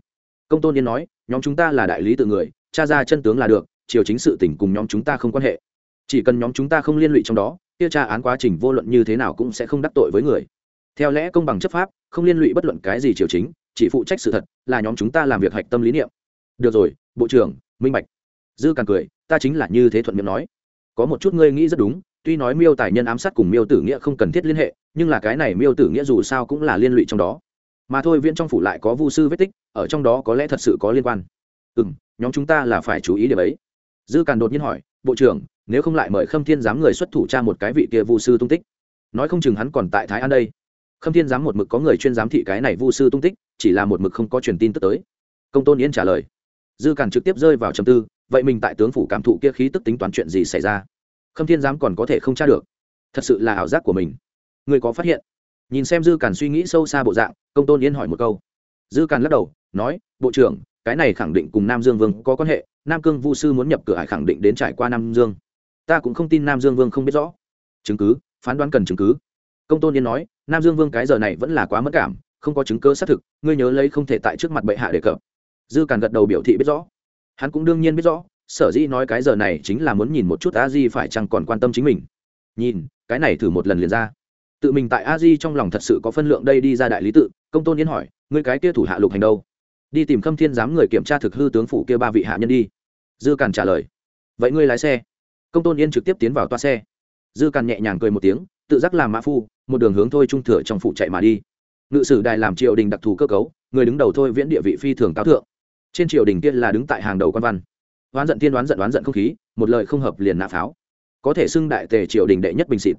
Công tôn yên nói, nhóm chúng ta là đại lý tự người cha ra chân tướng là được chiều chính sự tỉnh cùng nhóm chúng ta không quan hệ. Chỉ cần nhóm chúng ta không liên lụy trong đó, kia tra án quá trình vô luận như thế nào cũng sẽ không đắc tội với người. Theo lẽ công bằng chấp pháp, không liên lụy bất luận cái gì triều chính, chỉ phụ trách sự thật, là nhóm chúng ta làm việc hạch tâm lý niệm. Được rồi, bộ trưởng, minh bạch. Dư càng cười, ta chính là như thế thuận miệng nói. Có một chút ngươi nghĩ rất đúng tuy nói miêu tài nhân ám sát cùng miêu tử nghĩa không cần thiết liên hệ, nhưng là cái này miêu tử nghĩa dù sao cũng là liên lụy trong đó. Mà thôi viễn trong phủ lại có vu sư vết tích, ở trong đó có lẽ thật sự có liên quan. Ừ m nhóm chúng ta là phải chú ý điểm ấy. Dư càn đột nhiên hỏi, bộ trưởng, nếu không lại mời khâm thiên giám người xuất thủ tra một cái vị kia vu sư tung tích? Nói không chừng hắn còn tại thái an đây. Khâm thiên giám một mực có người chuyên giám thị cái này vu sư tung tích, chỉ là một mực không có truyền tin tức tới. Công tôn yên trả lời. Dư càn trực tiếp rơi vào trầm tư, vậy mình tại tướng phủ cảm thụ kia khí tức tính toán chuyện gì xảy ra? Khâm thiên giám còn có thể không tra được. Thật sự là ảo giác của mình. Người có phát hiện? Nhìn xem dư càn suy nghĩ sâu xa bộ dạng, công tôn yên hỏi một câu. Dư càn lắc đầu, nói, bộ trưởng, cái này khẳng định cùng nam dương vương có quan hệ. Nam cương vu sư muốn nhập cửa hải khẳng định đến trải qua nam dương. Ta cũng không tin nam dương vương không biết rõ. Chứng cứ? Phán đoán cần chứng cứ? Công tôn yên nói, nam dương vương cái giờ này vẫn là quá mất cảm, không có chứng cơ xác thực, ngươi nhớ lấy không thể tại trước mặt bệ hạ đề cập. Dư càn gật đầu biểu thị biết rõ. Hắn cũng đương nhiên biết rõ sở dĩ nói cái giờ này chính là muốn nhìn một chút a di phải chăng còn quan tâm chính mình. Nhìn, cái này thử một lần liền ra. Tự mình tại a di trong lòng thật sự có phân lượng đây đi ra đại lý tự, công tôn yên hỏi, ngươi cái kia thủ hạ lục hành đâu? Đi tìm khâm thiên giám người kiểm tra thực hư tướng phủ kia ba vị hạ nhân đi. Dư càn trả lời, vậy ngươi lái xe. Công tôn yên trực tiếp tiến vào toa xe. Dư càn nhẹ nhàng cười một tiếng, tự giác làm mã phu, một đường hướng thôi trung thừa trong phủ chạy mà đi. Ngự sử đài làm triều đình đặc thù cơ cấu, người đứng đầu thôi viễn địa vị phi thường cao thượng. Trên triều đình kia là đứng tại hàng đầu quan văn oán giận tiên đoán giận oán giận không khí, một lời không hợp liền nã pháo. Có thể xưng đại tề triều đình đệ nhất bình xịt.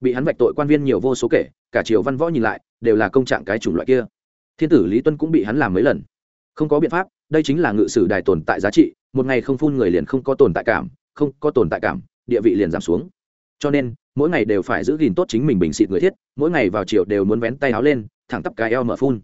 Bị hắn vạch tội quan viên nhiều vô số kể, cả triều văn võ nhìn lại, đều là công trạng cái chủng loại kia. Thiên tử lý tuân cũng bị hắn làm mấy lần. Không có biện pháp, đây chính là ngự sử đài tồn tại giá trị, một ngày không phun người liền không có tồn tại cảm, không có tồn tại cảm, địa vị liền giảm xuống. Cho nên, mỗi ngày đều phải giữ gìn tốt chính mình bình xịt người thiết, mỗi ngày vào chiều đều muốn vén tay áo lên, thẳng tắp cái eo mở phun.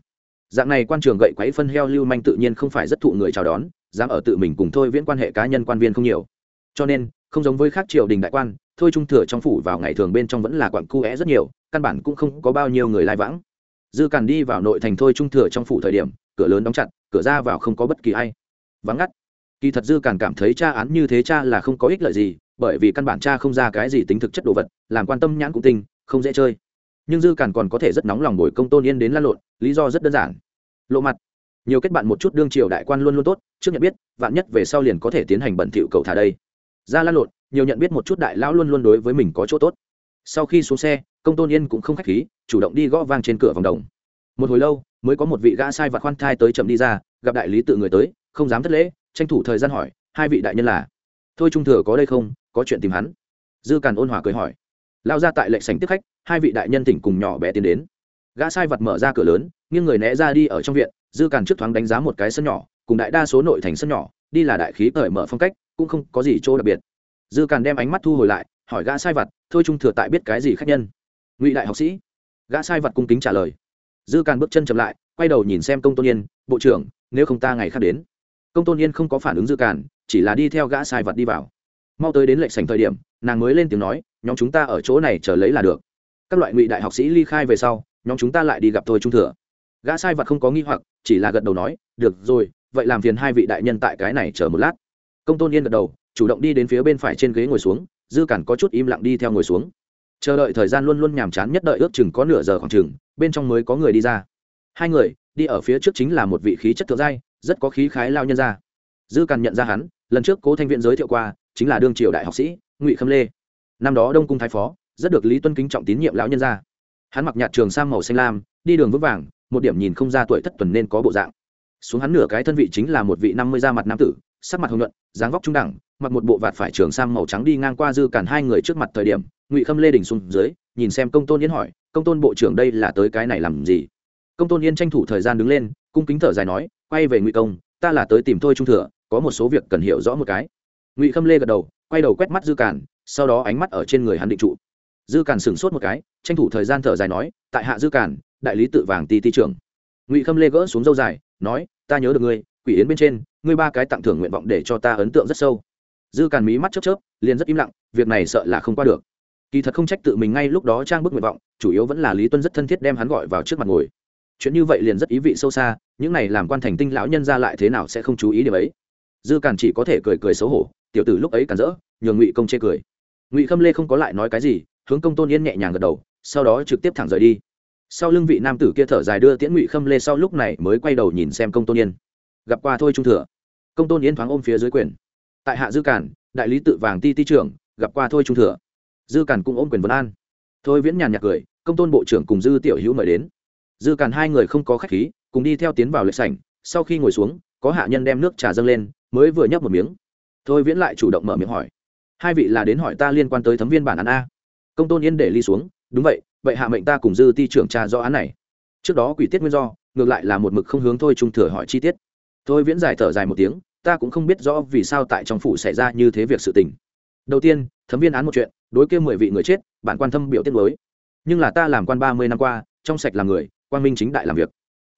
Dạng này quan trường gậy quấy phân heo lưu manh tự nhiên không phải rất thụ người chào đón dám ở tự mình cùng thôi viễn quan hệ cá nhân quan viên không nhiều. Cho nên, không giống với khác triều đình đại quan, thôi trung thừa trong phủ vào ngày thường bên trong vẫn là quặng cu é rất nhiều, căn bản cũng không có bao nhiêu người lai vãng. Dư càn đi vào nội thành thôi trung thừa trong phủ thời điểm, cửa lớn đóng chặt, cửa ra vào không có bất kỳ ai. Vắng ngắt. Kỳ thật dư càn cảm thấy cha án như thế cha là không có ích lợi gì, bởi vì căn bản cha không ra cái gì tính thực chất đồ vật, làm quan tâm nhãn cũng tinh, không dễ chơi. Nhưng dư càn còn có thể rất nóng lòng bồi công tôn yên đến lan lộn, lý do rất đơn giản. Lộ mặt nhiều kết bạn một chút đương triều đại quan luôn luôn tốt, trước nhận biết, vạn nhất về sau liền có thể tiến hành bẩn thỉu cầu thả đây. Ra lan lộn, nhiều nhận biết một chút đại lão luôn luôn đối với mình có chỗ tốt. Sau khi xuống xe, công tôn yên cũng không khách khí, chủ động đi gõ vang trên cửa vòng đồng. Một hồi lâu, mới có một vị gã sai vặt khoan thai tới chậm đi ra, gặp đại lý tự người tới, không dám thất lễ, tranh thủ thời gian hỏi, hai vị đại nhân là? Thôi trung thừa có đây không, có chuyện tìm hắn. Dư càn ôn hòa cười hỏi. Lao ra tại lệnh sành tiếp khách, hai vị đại nhân tỉnh cùng nhỏ bé tiến đến. Gã sai vật mở ra cửa lớn, nghiêng người né ra đi ở trong viện dư càn trước thoáng đánh giá một cái sân nhỏ, cùng đại đa số nội thành sân nhỏ, đi là đại khí cởi mở phong cách, cũng không có gì chỗ đặc biệt. Dư càn đem ánh mắt thu hồi lại, hỏi gã sai vật thôi trung thừa tại biết cái gì khác nhân? Ngụy đại học sĩ. Gã sai vật cung kính trả lời. Dư càn bước chân chậm lại, quay đầu nhìn xem công tôn yên, bộ trưởng, nếu không ta ngày khác đến. Công tôn yên không có phản ứng dư càn, chỉ là đi theo gã sai vật đi vào. Mau tới đến lệnh sành thời điểm, nàng mới lên tiếng nói, nhóm chúng ta ở chỗ này chờ lấy là được. Các loại ngụy đại học sĩ ly khai về sau, nhóm chúng ta lại đi gặp Thôi trung thừa gã sai vật không có nghi hoặc, chỉ là gật đầu nói, được rồi, vậy làm phiền hai vị đại nhân tại cái này chờ một lát. Công tôn yên gật đầu, chủ động đi đến phía bên phải trên ghế ngồi xuống, dư cản có chút im lặng đi theo ngồi xuống. Chờ đợi thời gian luôn luôn nhàm chán nhất đợi ước chừng có nửa giờ khoảng chừng, bên trong mới có người đi ra. Hai người, đi ở phía trước chính là một vị khí chất thượng giai, rất có khí khái lao nhân ra. Dư càn nhận ra hắn, lần trước cố thanh viện giới thiệu qua, chính là đương triều đại học sĩ, ngụy khâm lê. Năm đó đông cung thái phó, rất được lý tuân kính trọng tín nhiệm lão nhân ra. Hắn mặc nhạt trường sang màu xanh lam, đi đường vững vàng một điểm nhìn không ra tuổi thất tuần nên có bộ dạng. Xuống hắn nửa cái thân vị chính là một vị năm mươi da mặt nam tử, sắc mặt hồng nhuận, dáng vóc trung đẳng, mặc một bộ vạt phải trường sang màu trắng đi ngang qua dư cản hai người trước mặt thời điểm, ngụy khâm lê đình xuống dưới, nhìn xem công tôn yến hỏi, công tôn bộ trưởng đây là tới cái này làm gì? Công tôn yên tranh thủ thời gian đứng lên, cung kính thở dài nói, quay về ngụy công, ta là tới tìm thôi trung thừa, có một số việc cần hiểu rõ một cái. Ngụy khâm lê gật đầu, quay đầu quét mắt dư cản, sau đó ánh mắt ở trên người hắn định trụ. Dư cản sửng sốt một cái, tranh thủ thời gian thở dài nói, tại hạ dư cản đại lý tự vàng ti ti trưởng. Ngụy khâm lê gỡ xuống dâu dài, nói, ta nhớ được ngươi, quỷ yến bên trên, ngươi ba cái tặng thưởng nguyện vọng để cho ta ấn tượng rất sâu. Dư càn mí mắt chớp chớp, liền rất im lặng, việc này sợ là không qua được. Kỳ thật không trách tự mình ngay lúc đó trang bức nguyện vọng, chủ yếu vẫn là lý tuân rất thân thiết đem hắn gọi vào trước mặt ngồi. Chuyện như vậy liền rất ý vị sâu xa, những này làm quan thành tinh lão nhân ra lại thế nào sẽ không chú ý điều ấy. Dư càn chỉ có thể cười cười xấu hổ, tiểu tử lúc ấy càn rỡ, nhường ngụy công chê cười. Ngụy khâm lê không có lại nói cái gì, hướng công tôn yên nhẹ nhàng gật đầu, sau đó trực tiếp thẳng rời đi sau lưng vị nam tử kia thở dài đưa tiễn ngụy khâm lê sau lúc này mới quay đầu nhìn xem công tôn yên. Gặp qua thôi trung thừa. Công tôn yên thoáng ôm phía dưới quyền. Tại hạ dư cản, đại lý tự vàng ti ti trưởng, gặp qua thôi trung thừa. Dư cản cũng ôm quyền vấn an. Thôi viễn nhàn nhạt cười, công tôn bộ trưởng cùng dư tiểu hữu mời đến. Dư cản hai người không có khách khí, cùng đi theo tiến vào lệ sảnh, sau khi ngồi xuống, có hạ nhân đem nước trà dâng lên, mới vừa nhấp một miếng. Thôi viễn lại chủ động mở miệng hỏi. Hai vị là đến hỏi ta liên quan tới thấm viên bản án a. Công tôn yên để ly xuống, đúng vậy vậy hạ mệnh ta cùng dư ti trưởng tra rõ án này. Trước đó quỷ tiết nguyên do, ngược lại là một mực không hướng thôi trung thừa hỏi chi tiết. Thôi viễn giải thở dài một tiếng, ta cũng không biết rõ vì sao tại trong phủ xảy ra như thế việc sự tình. Đầu tiên, thấm viên án một chuyện, đối kêu mười vị người chết, bản quan thâm biểu tiết mới nhưng là ta làm quan ba mươi năm qua, trong sạch làm người, quan minh chính đại làm việc.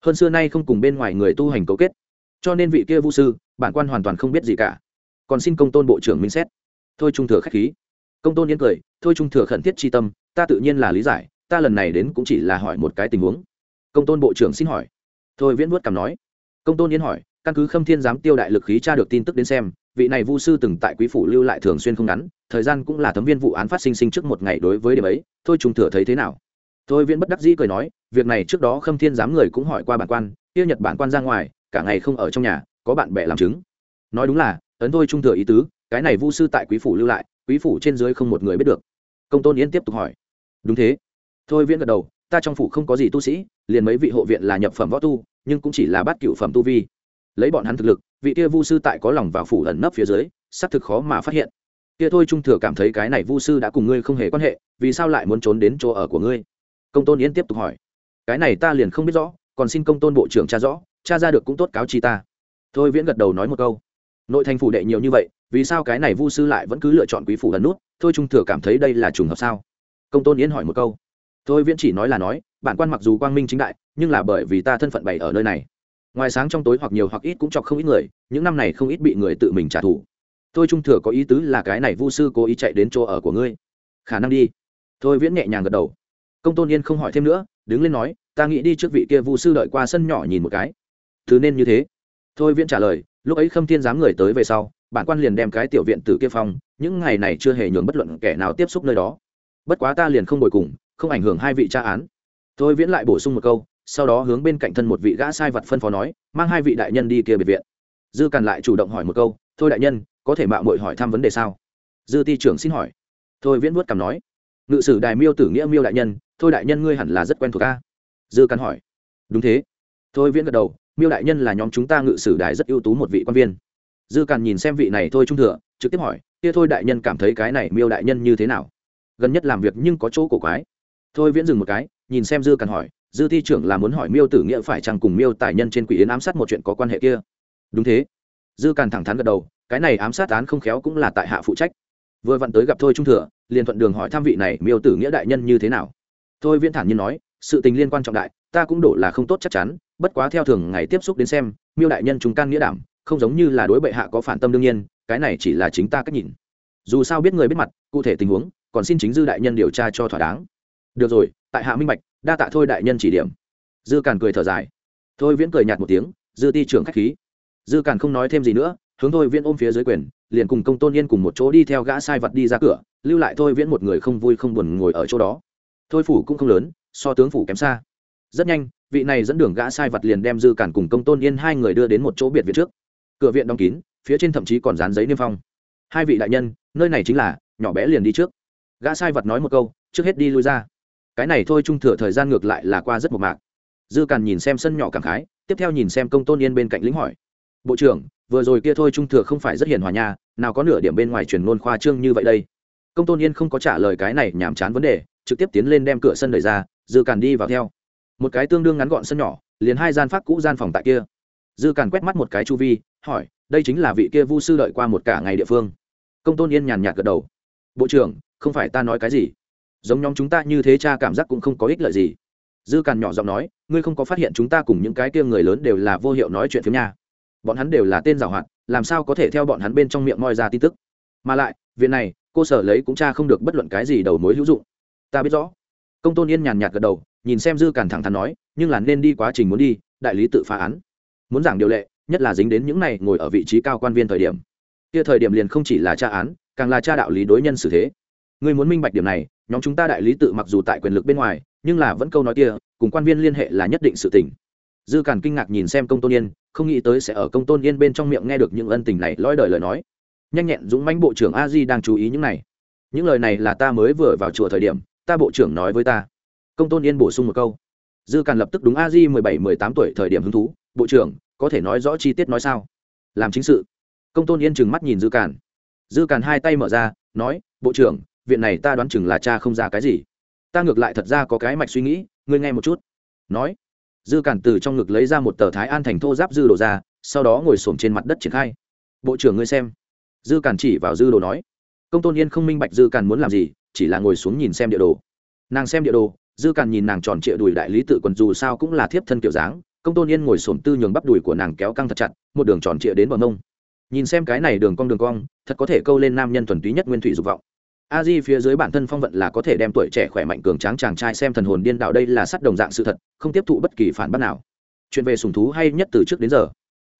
Hơn xưa nay không cùng bên ngoài người tu hành cấu kết. Cho nên vị kia vũ sư, bản quan hoàn toàn không biết gì cả. Còn xin công tôn bộ trưởng minh xét. Thôi trung thừa k h á c h khí. Công tôn yên cười, thôi trung thừa khẩn thiết tri tâm, ta tự nhiên là lý giải ta lần này đến cũng chỉ là hỏi một cái tình huống. Công tôn bộ trưởng xin hỏi. Thôi viễn vuốt cảm nói. Công tôn yên hỏi, căn cứ khâm thiên giám tiêu đại lực khí tra được tin tức đến xem, vị này vu sư từng tại quý phủ lưu lại thường xuyên không ngắn, thời gian cũng là thấm viên vụ án phát sinh sinh trước một ngày đối với điểm ấy, thôi trung thừa thấy thế nào? Thôi viễn bất đắc dĩ cười nói, việc này trước đó khâm thiên giám người cũng hỏi qua bản quan tiêu nhật bản quan ra ngoài, cả ngày không ở trong nhà, có bạn bè làm chứng. Nói đúng là, ấn thôi trung thừa ý tứ, cái này vu sư tại quý phủ lưu lại, quý phủ trên dưới không một người biết được. Công tôn yến tiếp tục hỏi. Đúng thế thôi viễn gật đầu, ta trong phủ không có gì tu sĩ, liền mấy vị hộ viện là nhập phẩm võ tu, nhưng cũng chỉ là bát cựu phẩm tu vi. Lấy bọn hắn thực lực, vị kia vu sư tại có lòng vào phủ ẩn nấp phía dưới, xác thực khó mà phát hiện. Kia thôi trung thừa cảm thấy cái này vu sư đã cùng ngươi không hề quan hệ, vì sao lại muốn trốn đến chỗ ở của ngươi? Công tôn yến tiếp tục hỏi. Cái này ta liền không biết rõ, còn xin công tôn bộ trưởng tra rõ, tra ra được cũng tốt cáo chi ta. Thôi viễn gật đầu nói một câu. Nội thành phủ đệ nhiều như vậy, vì sao cái này vu sư lại vẫn cứ lựa chọn quý phủ ẩn nút? Thôi trung thừa cảm thấy đây là trùng hợp sao? Công tôn yến hỏi một câu thôi viễn chỉ nói là nói, bản quan mặc dù quang minh chính đại, nhưng là bởi vì ta thân phận bày ở nơi này. Ngoài sáng trong tối hoặc nhiều hoặc ít cũng chọc không ít người, những năm này không ít bị người tự mình trả thù. Thôi trung thừa có ý tứ là cái này vu sư cố ý chạy đến chỗ ở của ngươi. Khả năng đi. Thôi viễn nhẹ nhàng gật đầu. Công tôn yên không hỏi thêm nữa, đứng lên nói, ta nghĩ đi trước vị kia vu sư đợi qua sân nhỏ nhìn một cái. Thứ nên như thế. Thôi viễn trả lời, lúc ấy khâm thiên dám người tới về sau, bản quan liền đem cái tiểu viện tử kia phong, những ngày này chưa hề nhường bất luận kẻ nào tiếp xúc nơi đó. Bất quá ta liền không ngồi cùng không ảnh hưởng hai vị tra án. Thôi viễn lại bổ sung một câu, sau đó hướng bên cạnh thân một vị gã sai vật phân phó nói, mang hai vị đại nhân đi kia biệt viện. Dư càn lại chủ động hỏi một câu, thôi đại nhân, có thể mạo mội hỏi thăm vấn đề sao? Dư ti trưởng xin hỏi. Thôi viễn vuốt cằm nói, ngự sử đài miêu tử nghĩa miêu đại nhân, thôi đại nhân ngươi hẳn là rất quen thuộc ca dư càn hỏi, đúng thế. Thôi viễn gật đầu, miêu đại nhân là nhóm chúng ta ngự sử đài rất ưu tú một vị quan viên. Dư càn nhìn xem vị này thôi trung thừa, trực tiếp hỏi, kia thôi đại nhân cảm thấy cái này miêu đại nhân như thế nào? Gần nhất làm việc nhưng có chỗ cổ quái thôi viễn dừng một cái, nhìn xem dư càn hỏi, dư thi trưởng là muốn hỏi miêu tử nghĩa phải chăng cùng miêu tài nhân trên quỷ yến ám sát một chuyện có quan hệ kia? Đúng thế. Dư càn thẳng thắn gật đầu, cái này ám sát án không khéo cũng là tại hạ phụ trách. Vừa vặn tới gặp thôi trung thừa, liền thuận đường hỏi tham vị này miêu tử nghĩa đại nhân như thế nào. Thôi viễn thản nhiên nói, sự tình liên quan trọng đại, ta cũng đổ là không tốt chắc chắn, bất quá theo thường ngày tiếp xúc đến xem, miêu đại nhân chúng can nghĩa đảm, không giống như là đối bệ hạ có phản tâm đương nhiên, cái này chỉ là chính ta cách nhìn. Dù sao biết người biết mặt, cụ thể tình huống, còn xin chính dư đại nhân điều tra cho thỏa đáng được rồi, tại hạ minh bạch, đa tạ thôi đại nhân chỉ điểm. Dư càn cười thở dài. Thôi viễn cười nhạt một tiếng, dư ti trưởng k h á c h khí. Dư càn không nói thêm gì nữa, hướng thôi viễn ôm phía dưới quyền, liền cùng công tôn yên cùng một chỗ đi theo gã sai vật đi ra cửa, lưu lại thôi viễn một người không vui không buồn ngồi ở chỗ đó. Thôi phủ cũng không lớn, so tướng phủ kém xa. Rất nhanh, vị này dẫn đường gã sai vật liền đem dư cản cùng công tôn yên hai người đưa đến một chỗ biệt viện trước. Cửa viện đóng kín, phía trên thậm chí còn dán giấy niêm phong. Hai vị đại nhân, nơi này chính là, nhỏ bé liền đi trước. Gã sai vật nói một câu, trước hết đi lui ra cái này thôi trung thừa thời gian ngược lại là qua rất một mạc. Dư càn nhìn xem sân nhỏ cảm khái, tiếp theo nhìn xem công tôn yên bên cạnh lính hỏi. Bộ trưởng, vừa rồi kia thôi trung thừa không phải rất hiền hòa nha, nào có nửa điểm bên ngoài truyền ngôn khoa trương như vậy đây? Công tôn yên không có trả lời cái này nhàm chán vấn đề, trực tiếp tiến lên đem cửa sân đẩy ra, dư càn đi vào theo. Một cái tương đương ngắn gọn sân nhỏ, liền hai gian phát cũ gian phòng tại kia. Dư càn quét mắt một cái chu vi, hỏi, đây chính là vị kia vu sư đợi qua một cả ngày địa phương. Công tôn yên nhàn nhạt gật đầu. Bộ trưởng, không phải ta nói cái gì giống nhóm chúng ta như thế cha cảm giác cũng không có ích lợi gì. Dư càn nhỏ giọng nói, ngươi không có phát hiện chúng ta cùng những cái kia người lớn đều là vô hiệu nói chuyện phiếm nha. Bọn hắn đều là tên giảo hoạt, làm sao có thể theo bọn hắn bên trong miệng moi ra tin tức? Mà lại viện này, cô sở lấy cũng cha không được bất luận cái gì đầu mối hữu dụng. Ta biết rõ. Công tôn yên nhàn nhạt gật đầu, nhìn xem dư càn thẳng thắn nói, nhưng là nên đi quá trình muốn đi, đại lý tự phá án. Muốn giảng điều lệ, nhất là dính đến những này ngồi ở vị trí cao quan viên thời điểm. Kia thời điểm liền không chỉ là tra án, càng là tra đạo lý đối nhân xử thế. Ngươi muốn minh bạch điểm này nhóm chúng ta đại lý tự mặc dù tại quyền lực bên ngoài, nhưng là vẫn câu nói kia, cùng quan viên liên hệ là nhất định sự tỉnh dư càn kinh ngạc nhìn xem công tôn yên, không nghĩ tới sẽ ở công tôn yên bên trong miệng nghe được những ân tình này, lõi đời lời nói. Nhanh nhẹn dũng mãnh bộ trưởng a di đang chú ý những này. Những lời này là ta mới vừa vào chùa thời điểm, ta bộ trưởng nói với ta. Công tôn yên bổ sung một câu. Dư càn lập tức đúng a di mười bảy, mười tám tuổi thời điểm hứng thú. Bộ trưởng, có thể nói rõ chi tiết nói sao? Làm chính sự. Công tôn yên trừng mắt nhìn dư càn. Dư càn hai tay mở ra, nói, bộ trưởng viện này ta đoán chừng là cha không ra cái gì. Ta ngược lại thật ra có cái mạch suy nghĩ, ngươi nghe một chút. Nói, dư càn từ trong ngực lấy ra một tờ thái an thành thô giáp dư đồ ra, sau đó ngồi xổm trên mặt đất triển khai. Bộ trưởng ngươi xem. Dư càn chỉ vào dư đồ nói, công tôn yên không minh bạch dư càn muốn làm gì, chỉ là ngồi xuống nhìn xem địa đồ. Nàng xem địa đồ, dư càn nhìn nàng tròn trịa đùi đại lý tự quần dù sao cũng là thiếp thân kiểu dáng, công tôn yên ngồi xổm tư nhường bắp đùi của nàng kéo căng thật chặt, một đường tròn trịa đến bờ mông. Nhìn xem cái này đường cong đường cong, thật có thể câu lên nam nhân thuần túy nhất nguyên thủy dục vọng a di phía dưới bản thân phong vận là có thể đem tuổi trẻ khỏe mạnh cường tráng chàng trai xem thần hồn điên đạo đây là sắt đồng dạng sự thật, không tiếp thụ bất kỳ phản bác nào. Chuyện về sùng thú hay nhất từ trước đến giờ.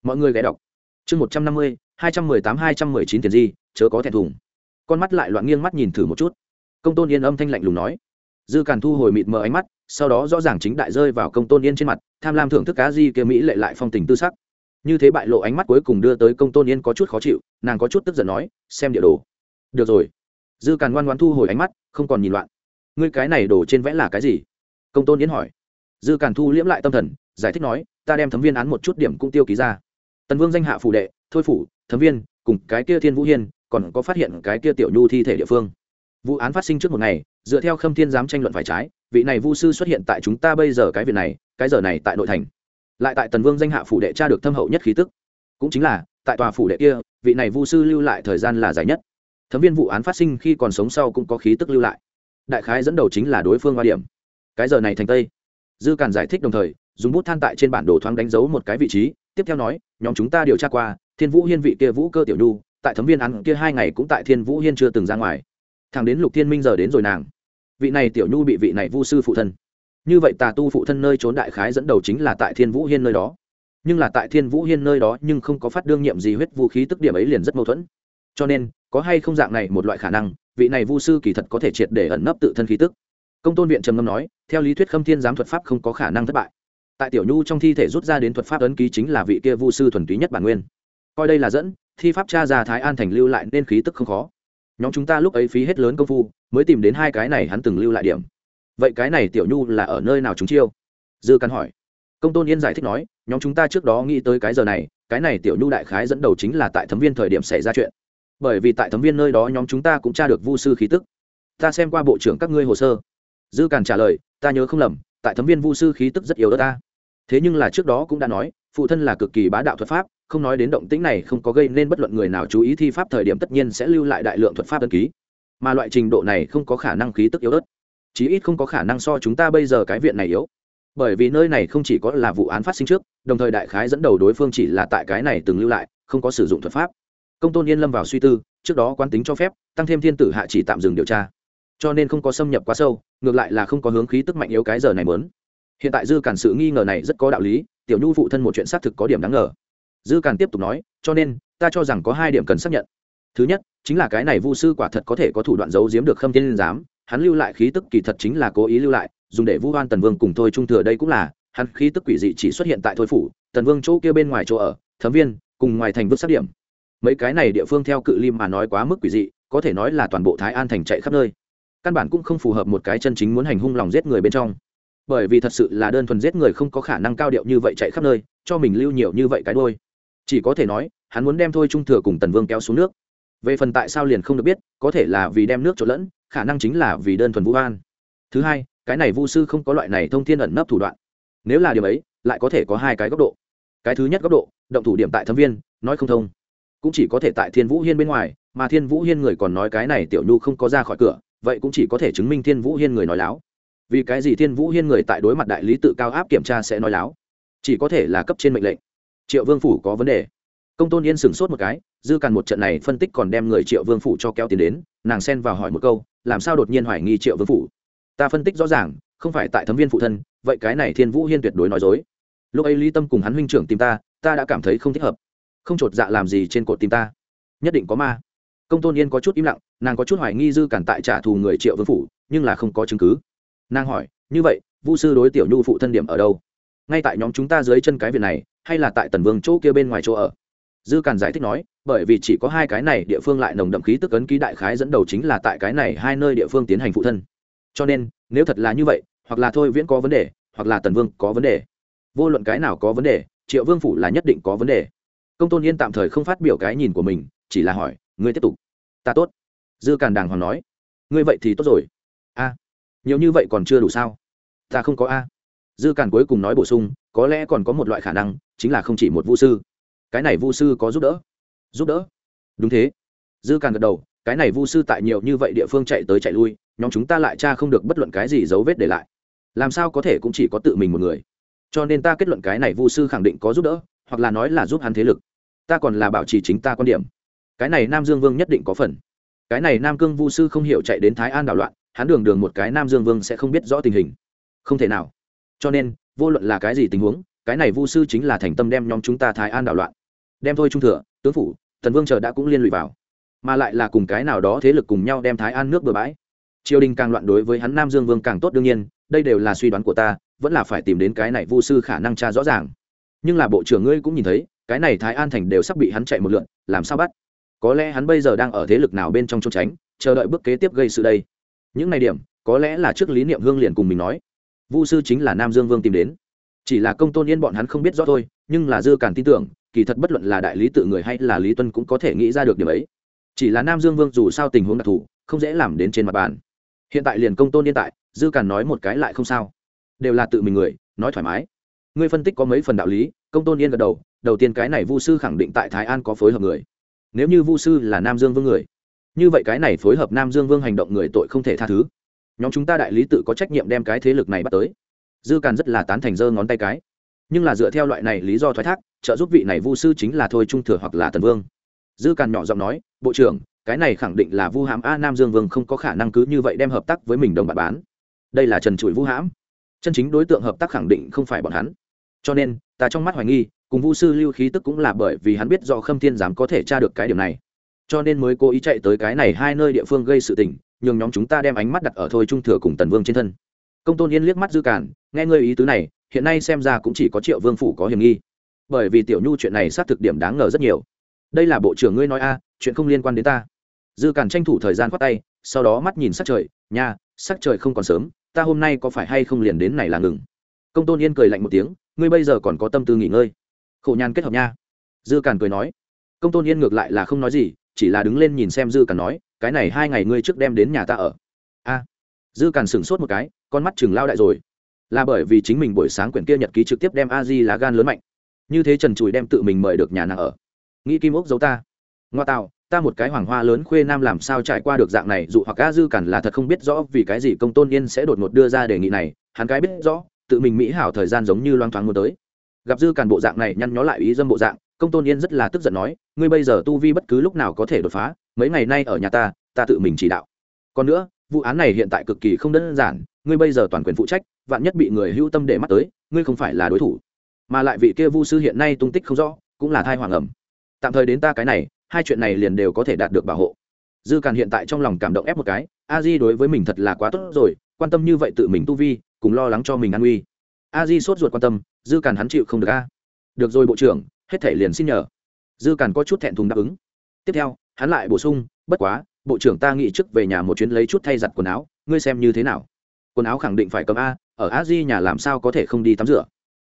Mọi người ghé đọc. Chương một trăm năm mươi, hai trăm mười tám, hai trăm mười chín tiền di, chớ có thẹn thùng. Con mắt lại loạn nghiêng mắt nhìn thử một chút. Công tôn yên âm thanh lạnh lùng nói. Dư càn thu hồi mịt mờ ánh mắt, sau đó rõ ràng chính đại rơi vào công tôn yên trên mặt, tham lam thưởng thức cá di kia mỹ lệ lại phong tình tư sắc. Như thế bại lộ ánh mắt cuối cùng đưa tới công tôn yên có chút khó chịu, nàng có chút tức giận nói, xem địa đồ. Được rồi dư càn ngoan ngoan thu hồi ánh mắt, không còn nhìn loạn. Ngươi cái này đổ trên vẽ là cái gì? Công tôn yến hỏi. Dư càn thu liễm lại tâm thần, giải thích nói, ta đem thấm viên án một chút điểm cũng tiêu ký ra. Tần vương danh hạ phủ đệ, thôi phủ, thấm viên, cùng cái kia thiên vũ hiên, còn có phát hiện cái kia tiểu nhu thi thể địa phương. Vụ án phát sinh trước một ngày, dựa theo khâm thiên giám tranh luận phải trái, vị này vu sư xuất hiện tại chúng ta bây giờ cái việc này, cái giờ này tại nội thành. Lại tại tần vương danh hạ phủ đệ tra được thâm hậu nhất khí tức. Cũng chính là, tại tòa phủ đệ kia, vị này vu sư lưu lại thời gian là dài nhất thấm viên vụ án phát sinh khi còn sống sau cũng có khí tức lưu lại. Đại khái dẫn đầu chính là đối phương hoa điểm. Cái giờ này thành tây. Dư càn giải thích đồng thời, dùng bút than tại trên bản đồ thoáng đánh dấu một cái vị trí, tiếp theo nói, nhóm chúng ta điều tra qua, thiên vũ hiên vị kia vũ cơ tiểu nhu, tại thấm viên án kia hai ngày cũng tại thiên vũ hiên chưa từng ra ngoài. Thằng đến lục thiên minh giờ đến rồi nàng. Vị này tiểu nhu bị vị này vu sư phụ thân. Như vậy tà tu phụ thân nơi trốn đại khái dẫn đầu chính là tại thiên vũ hiên nơi đó. Nhưng là tại thiên vũ hiên nơi đó nhưng không có phát đương nhiệm gì huyết vũ khí tức điểm ấy liền rất mâu thuẫn. Cho nên có hay không dạng này một loại khả năng, vị này vu sư kỳ thật có thể triệt để ẩn nấp tự thân khí tức. Công tôn viện trầm ngâm nói, theo lý thuyết khâm thiên giám thuật pháp không có khả năng thất bại. Tại tiểu nhu trong thi thể rút ra đến thuật pháp ấn ký chính là vị kia vu sư thuần túy nhất bản nguyên. Coi đây là dẫn, thi pháp cha già thái an thành lưu lại nên khí tức không khó. Nhóm chúng ta lúc ấy phí hết lớn công phu, mới tìm đến hai cái này hắn từng lưu lại điểm. Vậy cái này tiểu nhu là ở nơi nào chúng chiêu? Dư căn hỏi. Công tôn yên giải thích nói, nhóm chúng ta trước đó nghĩ tới cái giờ này, cái này tiểu nhu đại khái dẫn đầu chính là tại thấm viên thời điểm xảy ra chuyện bởi vì tại thấm viên nơi đó nhóm chúng ta cũng tra được vu sư khí tức. Ta xem qua bộ trưởng các ngươi hồ sơ. Dư càn trả lời, ta nhớ không lầm, tại thấm viên vu sư khí tức rất yếu đó ta. Thế nhưng là trước đó cũng đã nói, phụ thân là cực kỳ bá đạo thuật pháp, không nói đến động tĩnh này không có gây nên bất luận người nào chú ý thi pháp thời điểm tất nhiên sẽ lưu lại đại lượng thuật pháp đăng ký. Mà loại trình độ này không có khả năng khí tức yếu ớt. Chí ít không có khả năng so chúng ta bây giờ cái viện này yếu. Bởi vì nơi này không chỉ có là vụ án phát sinh trước, đồng thời đại khái dẫn đầu đối phương chỉ là tại cái này từng lưu lại, không có sử dụng thuật pháp công tôn yên lâm vào suy tư, trước đó quán tính cho phép, tăng thêm thiên tử hạ chỉ tạm dừng điều tra. Cho nên không có xâm nhập quá sâu, ngược lại là không có hướng khí tức mạnh yếu cái giờ này mớn. Hiện tại dư cản sự nghi ngờ này rất có đạo lý, tiểu nhu phụ thân một chuyện xác thực có điểm đáng ngờ. Dư cản tiếp tục nói, cho nên, ta cho rằng có hai điểm cần xác nhận. Thứ nhất, chính là cái này vu sư quả thật có thể có thủ đoạn giấu giếm được khâm thiên giám, hắn lưu lại khí tức kỳ thật chính là cố ý lưu lại, dùng để vu hoan tần vương cùng thôi trung thừa đây cũng là, hắn khí tức quỷ dị chỉ xuất hiện tại thôi phủ, tần vương chỗ kia bên ngoài chỗ ở thấm viên, cùng ngoài thành vứt sát điểm mấy cái này địa phương theo cự lim mà nói quá mức quỷ dị, có thể nói là toàn bộ thái an thành chạy khắp nơi. Căn bản cũng không phù hợp một cái chân chính muốn hành hung lòng giết người bên trong. Bởi vì thật sự là đơn thuần giết người không có khả năng cao điệu như vậy chạy khắp nơi, cho mình lưu nhiều như vậy cái đôi chỉ có thể nói, hắn muốn đem thôi trung thừa cùng tần vương kéo xuống nước. Về phần tại sao liền không được biết, có thể là vì đem nước trộn lẫn, khả năng chính là vì đơn thuần vũ an thứ hai, cái này vu sư không có loại này thông thiên ẩn nấp thủ đoạn. Nếu là điều ấy, lại có thể có hai cái góc độ. Cái thứ nhất góc độ, động thủ điểm tại thâm viên, nói không thông cũng chỉ có thể tại thiên vũ hiên bên ngoài, mà thiên vũ hiên người còn nói cái này tiểu nhu không có ra khỏi cửa, vậy cũng chỉ có thể chứng minh thiên vũ hiên người nói láo. Vì cái gì thiên vũ hiên người tại đối mặt đại lý tự cao áp kiểm tra sẽ nói láo? Chỉ có thể là cấp trên mệnh lệnh. Triệu vương phủ có vấn đề. Công tôn yên sửng sốt một cái, dư càn một trận này phân tích còn đem người triệu vương phủ cho kéo tiền đến, nàng xen vào hỏi một câu, làm sao đột nhiên hoài nghi triệu vương phủ? Ta phân tích rõ ràng, không phải tại thấm viên phụ thân, vậy cái này thiên vũ hiên tuyệt đối nói dối. Lúc ấy lý tâm cùng hắn huynh trưởng tìm ta ta đã cảm thấy không thích hợp không chột dạ làm gì trên cột tìm ta. Nhất định có ma. Công tôn yên có chút im lặng, nàng có chút hoài nghi dư cản tại trả thù người triệu vương phủ, nhưng là không có chứng cứ. Nàng hỏi, như vậy, vu sư đối tiểu nhu phụ thân điểm ở đâu? Ngay tại nhóm chúng ta dưới chân cái viện này, hay là tại tần vương chỗ kia bên ngoài chỗ ở? Dư cản giải thích nói, bởi vì chỉ có hai cái này địa phương lại nồng đậm khí tức ấn ký đại khái dẫn đầu chính là tại cái này hai nơi địa phương tiến hành phụ thân. Cho nên, nếu thật là như vậy, hoặc là thôi viễn có vấn đề, hoặc là tần vương có vấn đề. Vô luận cái nào có vấn đề, triệu vương phủ là nhất định có vấn đề công tôn yên tạm thời không phát biểu cái nhìn của mình, chỉ là hỏi, ngươi tiếp tục? Ta tốt. Dư càn đàng hoàng nói, ngươi vậy thì tốt rồi. A, nhiều như vậy còn chưa đủ sao? Ta không có a. Dư càn cuối cùng nói bổ sung, có lẽ còn có một loại khả năng, chính là không chỉ một vũ sư. Cái này vu sư có giúp đỡ. Giúp đỡ? Đúng thế. Dư càn gật đầu, cái này vu sư tại nhiều như vậy địa phương chạy tới chạy lui, nhóm chúng ta lại cha không được bất luận cái gì dấu vết để lại. Làm sao có thể cũng chỉ có tự mình một người. Cho nên ta kết luận cái này vu sư khẳng định có giúp đỡ hoặc là nói là giúp hắn thế lực. Ta còn là bảo trì chính ta quan điểm. Cái này nam dương vương nhất định có phần. Cái này nam cương vu sư không hiểu chạy đến thái an đảo loạn, hắn đường đường một cái nam dương vương sẽ không biết rõ tình hình. Không thể nào. Cho nên, vô luận là cái gì tình huống, cái này vu sư chính là thành tâm đem nhóm chúng ta thái an đảo loạn. Đem thôi trung thừa, tướng phủ tần vương chờ đã cũng liên lụy vào. Mà lại là cùng cái nào đó thế lực cùng nhau đem thái an nước bừa bãi. Triều đình càng loạn đối với hắn nam dương vương càng tốt đương nhiên, đây đều là suy đoán của ta, vẫn là phải tìm đến cái này vu sư khả năng tra rõ ràng nhưng là bộ trưởng ngươi cũng nhìn thấy, cái này thái an thành đều sắp bị hắn chạy một lượn, làm sao bắt? Có lẽ hắn bây giờ đang ở thế lực nào bên trong trốn tránh, chờ đợi bước kế tiếp gây sự đây. Những này điểm, có lẽ là trước lý niệm hương liền cùng mình nói. Vu sư chính là nam dương vương tìm đến. Chỉ là công tôn yên bọn hắn không biết rõ thôi, nhưng là dư càn tin tưởng, kỳ thật bất luận là đại lý tự người hay là lý tuân cũng có thể nghĩ ra được điểm ấy. Chỉ là nam dương vương dù sao tình huống đặc thù, không dễ làm đến trên mặt bàn. Hiện tại liền công tôn yên tại, dư càn nói một cái lại không sao. Đều là tự mình người, nói thoải mái ngươi phân tích có mấy phần đạo lý, công tôn yên gật đầu đầu tiên cái này vu sư khẳng định tại thái an có phối hợp người. Nếu như vu sư là nam dương vương người, như vậy cái này phối hợp nam dương vương hành động người tội không thể tha thứ. Nhóm chúng ta đại lý tự có trách nhiệm đem cái thế lực này bắt tới. Dư càn rất là tán thành giơ ngón tay cái. Nhưng là dựa theo loại này lý do thoái thác, trợ giúp vị này vu sư chính là thôi trung thừa hoặc là tần vương. Dư càn nhỏ giọng nói, bộ trưởng, cái này khẳng định là vu hãm a nam dương vương không có khả năng cứ như vậy đem hợp tác với mình đồng bạc bán. Đây là trần trụi vu hãm. Chân chính đối tượng hợp tác khẳng định không phải bọn hắn cho nên, ta trong mắt hoài nghi, cùng vu sư lưu khí tức cũng là bởi vì hắn biết do khâm thiên dám có thể tra được cái điểm này. Cho nên mới cố ý chạy tới cái này hai nơi địa phương gây sự tình, nhường nhóm chúng ta đem ánh mắt đặt ở thôi trung thừa cùng tần vương trên thân. Công tôn yên liếc mắt dư cản nghe ngơi ý tứ này, hiện nay xem ra cũng chỉ có triệu vương phủ có hiểm nghi. Bởi vì tiểu nhu chuyện này xác thực điểm đáng ngờ rất nhiều. Đây là bộ trưởng ngươi nói a, chuyện không liên quan đến ta. Dư cản tranh thủ thời gian khoát tay, sau đó mắt nhìn sắc trời, nha, sắc trời không còn sớm, ta hôm nay có phải hay không liền đến này là ngừng. Công tôn yên cười lạnh một tiếng ngươi bây giờ còn có tâm tư nghỉ ngơi. Khổ nhan kết hợp nha. Dư càn cười nói. Công tôn yên ngược lại là không nói gì, chỉ là đứng lên nhìn xem dư càn nói, cái này hai ngày ngươi trước đem đến nhà ta ở. A. Dư càn sửng sốt một cái, con mắt chừng lao đại rồi. Là bởi vì chính mình buổi sáng quyển kia nhật ký trực tiếp đem a di lá gan lớn mạnh. Như thế trần trùi đem tự mình mời được nhà nàng ở. Nghĩ kim ốc giấu ta. Ngoa tạo, ta một cái hoàng hoa lớn khuê nam làm sao trải qua được dạng này, dụ hoặc a dư cản là thật không biết rõ vì cái gì công tôn yên sẽ đột ngột đưa ra đề nghị này, hắn cái biết rõ tự mình mỹ hảo thời gian giống như loang thoáng muốn tới. Gặp dư càn bộ dạng này nhăn nhó lại ý dâm bộ dạng, công tôn yên rất là tức giận nói, ngươi bây giờ tu vi bất cứ lúc nào có thể đột phá, mấy ngày nay ở nhà ta ta tự mình chỉ đạo. Còn nữa, vụ án này hiện tại cực kỳ không đơn giản, ngươi bây giờ toàn quyền phụ trách, vạn nhất bị người hưu tâm để mắt tới, ngươi không phải là đối thủ. Mà lại vị kia vu sư hiện nay tung tích không rõ, cũng là thai hoàng ẩm. Tạm thời đến ta cái này, hai chuyện này liền đều có thể đạt được bảo hộ. Dư càn hiện tại trong lòng cảm động ép một cái, a di đối với mình thật là quá tốt rồi, quan tâm như vậy tự mình tu vi cùng lo lắng cho mình an nguy a di sốt ruột quan tâm, dư càn hắn chịu không được a. Được rồi bộ trưởng, hết thể liền xin nhờ. Dư càn có chút thẹn thùng đáp ứng. Tiếp theo, hắn lại bổ sung, bất quá, bộ trưởng ta nghĩ trước về nhà một chuyến lấy chút thay giặt quần áo, ngươi xem như thế nào? Quần áo khẳng định phải cầm a, ở a di nhà làm sao có thể không đi tắm rửa?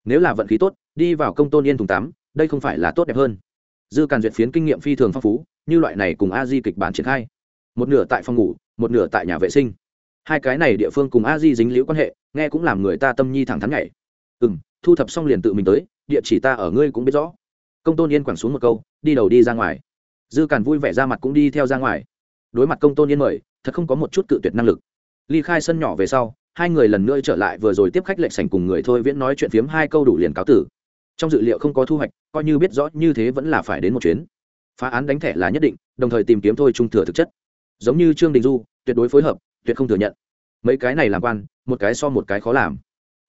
Nếu là vận khí tốt, đi vào công tôn yên thùng tắm, đây không phải là tốt đẹp hơn. Dư càn duyệt phiến kinh nghiệm phi thường phong phú, như loại này cùng a di kịch bản triển khai. Một nửa tại phòng ngủ, một nửa tại nhà vệ sinh hai cái này địa phương cùng a di dính liễu quan hệ, nghe cũng làm người ta tâm nhi thẳng thắn nhảy. Ừ m thu thập xong liền tự mình tới, địa chỉ ta ở ngươi cũng biết rõ. Công tôn yên quẳng xuống một câu, đi đầu đi ra ngoài. Dư càn vui vẻ ra mặt cũng đi theo ra ngoài. Đối mặt công tôn yên mời, thật không có một chút cự tuyệt năng lực. Ly khai sân nhỏ về sau, hai người lần nữa trở lại vừa rồi tiếp khách lệnh sành cùng người thôi viễn nói chuyện phiếm hai câu đủ liền cáo tử. Trong dự liệu không có thu hoạch, coi như biết rõ như thế vẫn là phải đến một chuyến. Phá án đánh thẻ là nhất định, đồng thời tìm kiếm thôi trung thừa thực chất. Giống như trương đình du, tuyệt đối phối hợp tuyệt không thừa nhận. Mấy cái này làm quan, một cái so một cái khó làm.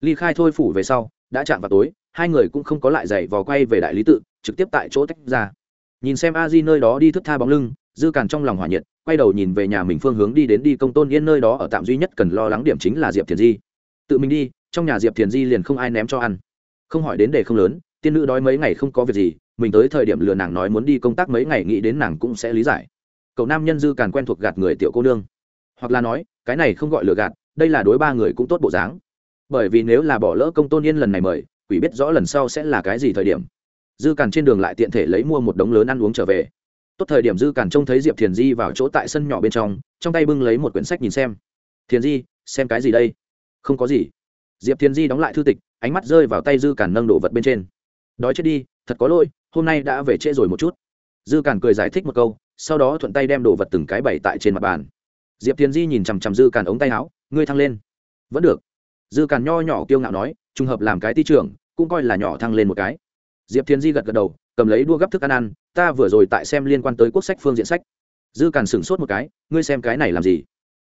Ly khai thôi phủ về sau, đã chạm vào tối, hai người cũng không có lại giày vò quay về đại lý tự, trực tiếp tại chỗ tách ra. Nhìn xem a di nơi đó đi thức tha bóng lưng, dư càn trong lòng hỏa nhiệt, quay đầu nhìn về nhà mình phương hướng đi đến đi công tôn yên nơi đó ở tạm duy nhất cần lo lắng điểm chính là diệp thiền di. Tự mình đi, trong nhà diệp thiền di liền không ai ném cho ăn. Không hỏi đến đề không lớn, tiên nữ đói mấy ngày không có việc gì, mình tới thời điểm lừa nàng nói muốn đi công tác mấy ngày nghĩ đến nàng cũng sẽ lý giải. Cậu nam nhân dư càn quen thuộc gạt người tiểu cô nương hoặc là nói, cái này không gọi lừa gạt, đây là đối ba người cũng tốt bộ dáng. Bởi vì nếu là bỏ lỡ công tôn yên lần này mời, quỷ biết rõ lần sau sẽ là cái gì thời điểm. Dư càn trên đường lại tiện thể lấy mua một đống lớn ăn uống trở về. Tốt thời điểm dư càn trông thấy diệp thiền di vào chỗ tại sân nhỏ bên trong trong tay bưng lấy một quyển sách nhìn xem. Thiền di, xem cái gì đây? Không có gì. Diệp thiền di đóng lại thư tịch, ánh mắt rơi vào tay dư càn nâng đồ vật bên trên. Đói chết đi, thật có lỗi, hôm nay đã về trễ rồi một chút. Dư càn cười giải thích một câu, sau đó thuận tay đem đồ vật từng cái bày tại trên mặt bàn diệp thiền di nhìn chằm chằm dư càn ống tay áo, ngươi thăng lên. Vẫn được. Dư càn nho nhỏ kiêu ngạo nói, trùng hợp làm cái ti trưởng, cũng coi là nhỏ thăng lên một cái. Diệp thiền di gật gật đầu, cầm lấy đua gấp thức ăn ăn, ta vừa rồi tại xem liên quan tới quốc sách phương diện sách. Dư càn sửng sốt một cái, ngươi xem cái này làm gì?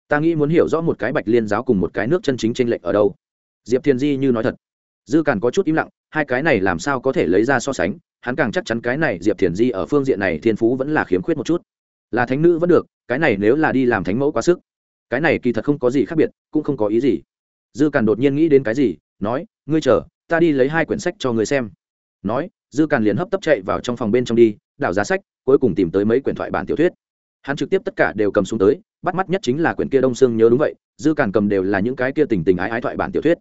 Ta nghĩ muốn hiểu rõ một cái bạch liên giáo cùng một cái nước chân chính tranh lệch ở đâu. Diệp thiền di như nói thật. Dư càn có chút im lặng, hai cái này làm sao có thể lấy ra so sánh? Hắn càng chắc chắn cái này diệp thiền di ở phương diện này thiên phú vẫn là khiếm khuyết một chút. Là thánh nữ vẫn được cái này nếu là đi làm thánh mẫu quá sức, cái này kỳ thật không có gì khác biệt, cũng không có ý gì. Dư càn đột nhiên nghĩ đến cái gì, nói, ngươi chờ, ta đi lấy hai quyển sách cho ngươi xem. Nói, dư càn liền hấp tấp chạy vào trong phòng bên trong đi, đảo giá sách, cuối cùng tìm tới mấy quyển thoại bản tiểu thuyết. Hắn trực tiếp tất cả đều cầm xuống tới, bắt mắt nhất chính là quyển kia đông sương nhớ đúng vậy, dư càn cầm đều là những cái kia tình tình ái ái thoại bản tiểu thuyết.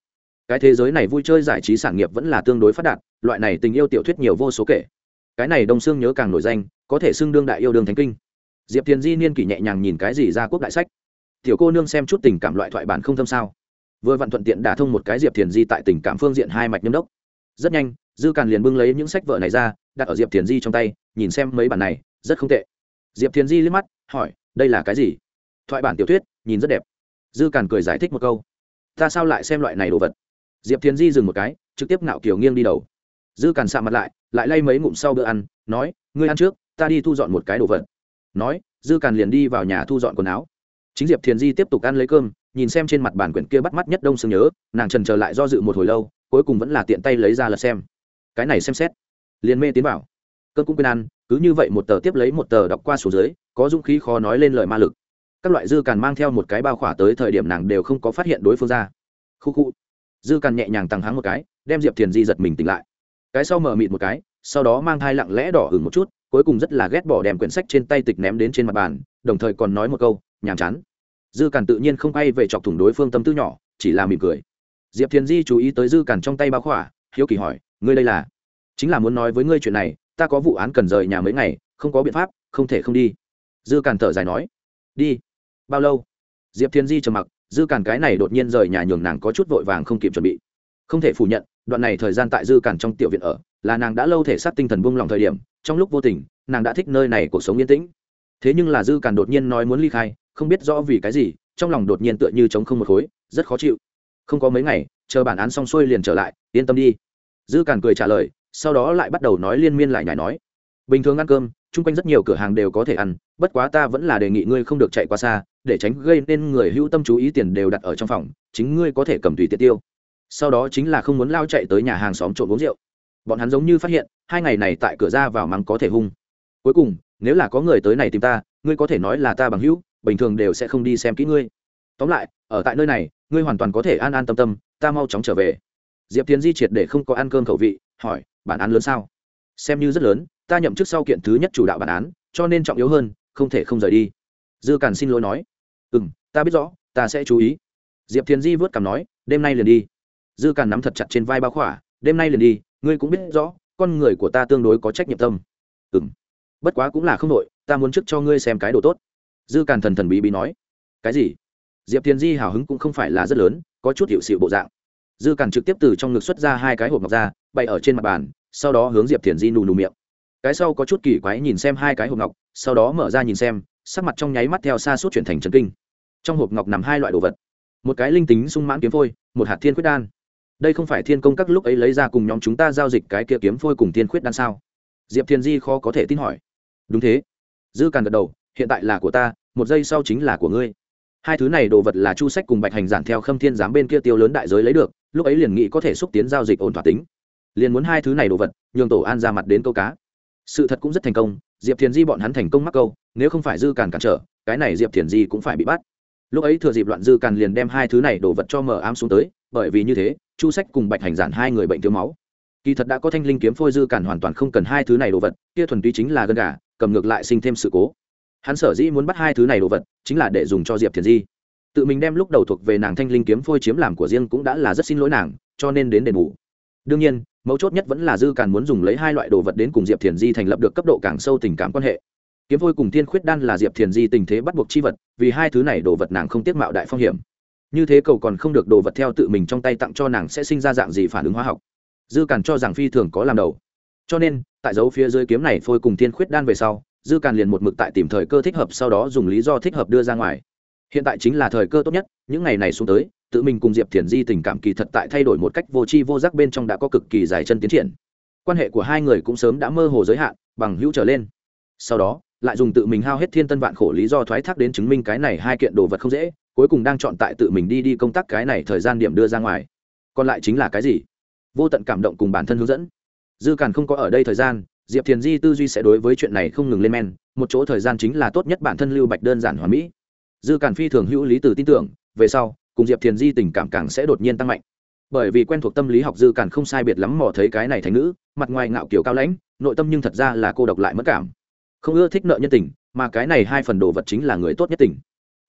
Cái thế giới này vui chơi giải trí sản nghiệp vẫn là tương đối phát đạt, loại này tình yêu tiểu thuyết nhiều vô số kể. Cái này đông sương nhớ càng nổi danh, có thể xưng đương đại yêu đương thánh kinh diệp thiền di niên kỷ nhẹ nhàng nhìn cái gì ra quốc đại sách. Tiểu cô nương xem chút tình cảm loại thoại bản không thâm sao. Vừa vặn thuận tiện đả thông một cái diệp thiền di tại tình cảm phương diện hai mạch nhâm đốc. Rất nhanh, dư càn liền bưng lấy những sách vợ này ra, đặt ở diệp thiền di trong tay, nhìn xem mấy bản này, rất không tệ. Diệp thiền di liếc mắt, hỏi, đây là cái gì? Thoại bản tiểu thuyết, nhìn rất đẹp. Dư càn cười giải thích một câu, ta sao lại xem loại này đồ vật? Diệp thiền di dừng một cái, trực tiếp nạo kiều nghiêng đi đầu. Dư càn sạ mặt lại lại lay mấy ngụm sau bữa ăn, nói, ngươi ăn trước, ta đi thu dọn một cái đồ vật nói, dư càn liền đi vào nhà thu dọn quần áo. Chính diệp thiền di tiếp tục ăn lấy cơm, nhìn xem trên mặt bản quyển kia bắt mắt nhất đông sương nhớ, nàng trần chờ lại do dự một hồi lâu, cuối cùng vẫn là tiện tay lấy ra lật xem. Cái này xem xét. Liền mê tiến bảo cơn cũng quên ăn, cứ như vậy một tờ tiếp lấy một tờ đọc qua số dưới, có dũng khí khó nói lên lời ma lực. Các loại dư càn mang theo một cái bao khỏa tới thời điểm nàng đều không có phát hiện đối phương ra. Khu khu. Dư càn nhẹ nhàng tăng hắng một cái, đem diệp thiền di giật mình tỉnh lại. Cái sau mở mịt một cái, sau đó mang thai lặng lẽ đỏ hừng một chút cuối cùng rất là ghét bỏ đem quyển sách trên tay tịch ném đến trên mặt bàn, đồng thời còn nói một câu, nhàm chán. Dư càn tự nhiên không quay về chọc thủng đối phương tâm tư nhỏ, chỉ là mỉm cười. Diệp thiền di chú ý tới dư càn trong tay bao khỏa, hiếu kỳ hỏi, ngươi đây là? Chính là muốn nói với ngươi chuyện này, ta có vụ án cần rời nhà mấy ngày, không có biện pháp, không thể không đi. Dư càn thở dài nói, đi. Bao lâu? Diệp thiên di trầm mặc, dư càn cái này đột nhiên rời nhà nhường nàng có chút vội vàng không kịp chuẩn bị. Không thể phủ nhận đoạn này thời gian tại dư cản trong tiểu viện ở, là nàng đã lâu thể xác tinh thần buông lòng thời điểm, trong lúc vô tình, nàng đã thích nơi này cuộc sống yên tĩnh. Thế nhưng là dư cản đột nhiên nói muốn ly khai, không biết rõ vì cái gì, trong lòng đột nhiên tựa như trống không một khối, rất khó chịu. Không có mấy ngày, chờ bản án xong xuôi liền trở lại, yên tâm đi. Dư cản cười trả lời, sau đó lại bắt đầu nói liên miên lại nhải nói. Bình thường ăn cơm, chung quanh rất nhiều cửa hàng đều có thể ăn, bất quá ta vẫn là đề nghị ngươi không được chạy qua xa, để tránh gây nên người hữu tâm chú ý tiền đều đặt ở trong phòng, chính ngươi có thể cầm tùy tiện tiêu sau đó chính là không muốn lao chạy tới nhà hàng xóm trộm uống rượu. Bọn hắn giống như phát hiện, hai ngày này tại cửa ra vào mắng có thể hung. Cuối cùng, nếu là có người tới này tìm ta, ngươi có thể nói là ta bằng hữu, bình thường đều sẽ không đi xem kỹ ngươi. Tóm lại, ở tại nơi này, ngươi hoàn toàn có thể an an tâm tâm, ta mau chóng trở về. Diệp tiến di triệt để không có ăn cơm khẩu vị, hỏi, bản án lớn sao? Xem như rất lớn, ta nhậm chức sau kiện thứ nhất chủ đạo bản án, cho nên trọng yếu hơn, không thể không rời đi. Dư càn xin lỗi nói. Ừ m ta biết rõ, ta sẽ chú ý. Diệp thiền di vớt cằm nói, đêm nay liền đi dư càn nắm thật chặt trên vai bao khỏa, đêm nay liền đi, ngươi cũng biết rõ, con người của ta tương đối có trách nhiệm tâm. Ừ m bất quá cũng là không đội, ta muốn trước cho ngươi xem cái đồ tốt. Dư càn thần thần bí bí nói. Cái gì? Diệp thiền di hào hứng cũng không phải là rất lớn, có chút hiệu sự bộ dạng. Dư càn trực tiếp từ trong ngực xuất ra hai cái hộp ngọc ra, bày ở trên mặt bàn, sau đó hướng diệp thiền di nù nù miệng. Cái sau có chút kỳ quái nhìn xem hai cái hộp ngọc, sau đó mở ra nhìn xem, sắc mặt trong nháy mắt theo xa suốt chuyển thành trần kinh. Trong hộp ngọc nằm hai loại đồ vật. Một cái linh tính sung mãn kiếm phôi, một hạt thiên quyết đan đây không phải thiên công các lúc ấy lấy ra cùng nhóm chúng ta giao dịch cái kia kiếm phôi cùng thiên quyết đan sao? Diệp thiền di khó có thể tin hỏi. Đúng thế. Dư càn gật đầu, hiện tại là của ta, một giây sau chính là của ngươi. Hai thứ này đồ vật là chu sách cùng bạch hành giản theo khâm thiên giám bên kia tiêu lớn đại giới lấy được, lúc ấy liền nghĩ có thể xúc tiến giao dịch ổn thỏa tính. Liền muốn hai thứ này đồ vật, nhường tổ an ra mặt đến câu cá. Sự thật cũng rất thành công, diệp thiền di bọn hắn thành công mắc câu, nếu không phải dư càn cản trở, cái này diệp thiền di cũng phải bị bắt. Lúc ấy thừa dịp loạn dư càn liền đem hai thứ này đồ vật cho mờ ám xuống tới, bởi vì như thế chu sách cùng bạch hành giản hai người bệnh thiếu máu. Kỳ thật đã có thanh linh kiếm phôi dư càn hoàn toàn không cần hai thứ này đồ vật, kia thuần túy chính là gân gà, cầm ngược lại sinh thêm sự cố. Hắn sở dĩ muốn bắt hai thứ này đồ vật, chính là để dùng cho diệp thiền di. Tự mình đem lúc đầu thuộc về nàng thanh linh kiếm phôi chiếm làm của riêng cũng đã là rất xin lỗi nàng, cho nên đến đền bù. Đương nhiên, mấu chốt nhất vẫn là dư càn muốn dùng lấy hai loại đồ vật đến cùng diệp thiền di thành lập được cấp độ càng sâu tình cảm quan hệ. Kiếm phôi cùng thiên khuyết đan là diệp thiền di tình thế bắt buộc chi vật, vì hai thứ này đồ vật nàng không tiết mạo đại phong hiểm như thế cầu còn không được đồ vật theo tự mình trong tay tặng cho nàng sẽ sinh ra dạng gì phản ứng hóa học? Dư càn cho rằng phi thường có làm đầu. Cho nên, tại dấu phía dưới kiếm này phôi cùng thiên khuyết đan về sau, dư càn liền một mực tại tìm thời cơ thích hợp sau đó dùng lý do thích hợp đưa ra ngoài. Hiện tại chính là thời cơ tốt nhất, những ngày này xuống tới, tự mình cùng diệp thiền di tình cảm kỳ thật tại thay đổi một cách vô tri vô giác bên trong đã có cực kỳ dài chân tiến triển. Quan hệ của hai người cũng sớm đã mơ hồ giới hạn, bằng hữu trở lên. Sau đó, lại dùng tự mình hao hết thiên tân vạn khổ lý do thoái thác đến chứng minh cái này hai kiện đồ vật không dễ cuối cùng đang chọn tại tự mình đi đi công tác cái này thời gian điểm đưa ra ngoài. Còn lại chính là cái gì? Vô tận cảm động cùng bản thân hướng dẫn. Dư càn không có ở đây thời gian, diệp thiền di tư duy sẽ đối với chuyện này không ngừng lên men, một chỗ thời gian chính là tốt nhất bản thân lưu bạch đơn giản hoàn mỹ. Dư càn phi thường hữu lý từ tin tưởng, về sau, cùng diệp thiền di tình cảm càng sẽ đột nhiên tăng mạnh. Bởi vì quen thuộc tâm lý học dư càn không sai biệt lắm mò thấy cái này thành nữ, mặt ngoài ngạo kiểu cao lãnh, nội tâm nhưng thật ra là cô độc lại mất cảm. Không ưa thích nợ nhân tình, mà cái này hai phần đồ vật chính là người tốt nhất tình.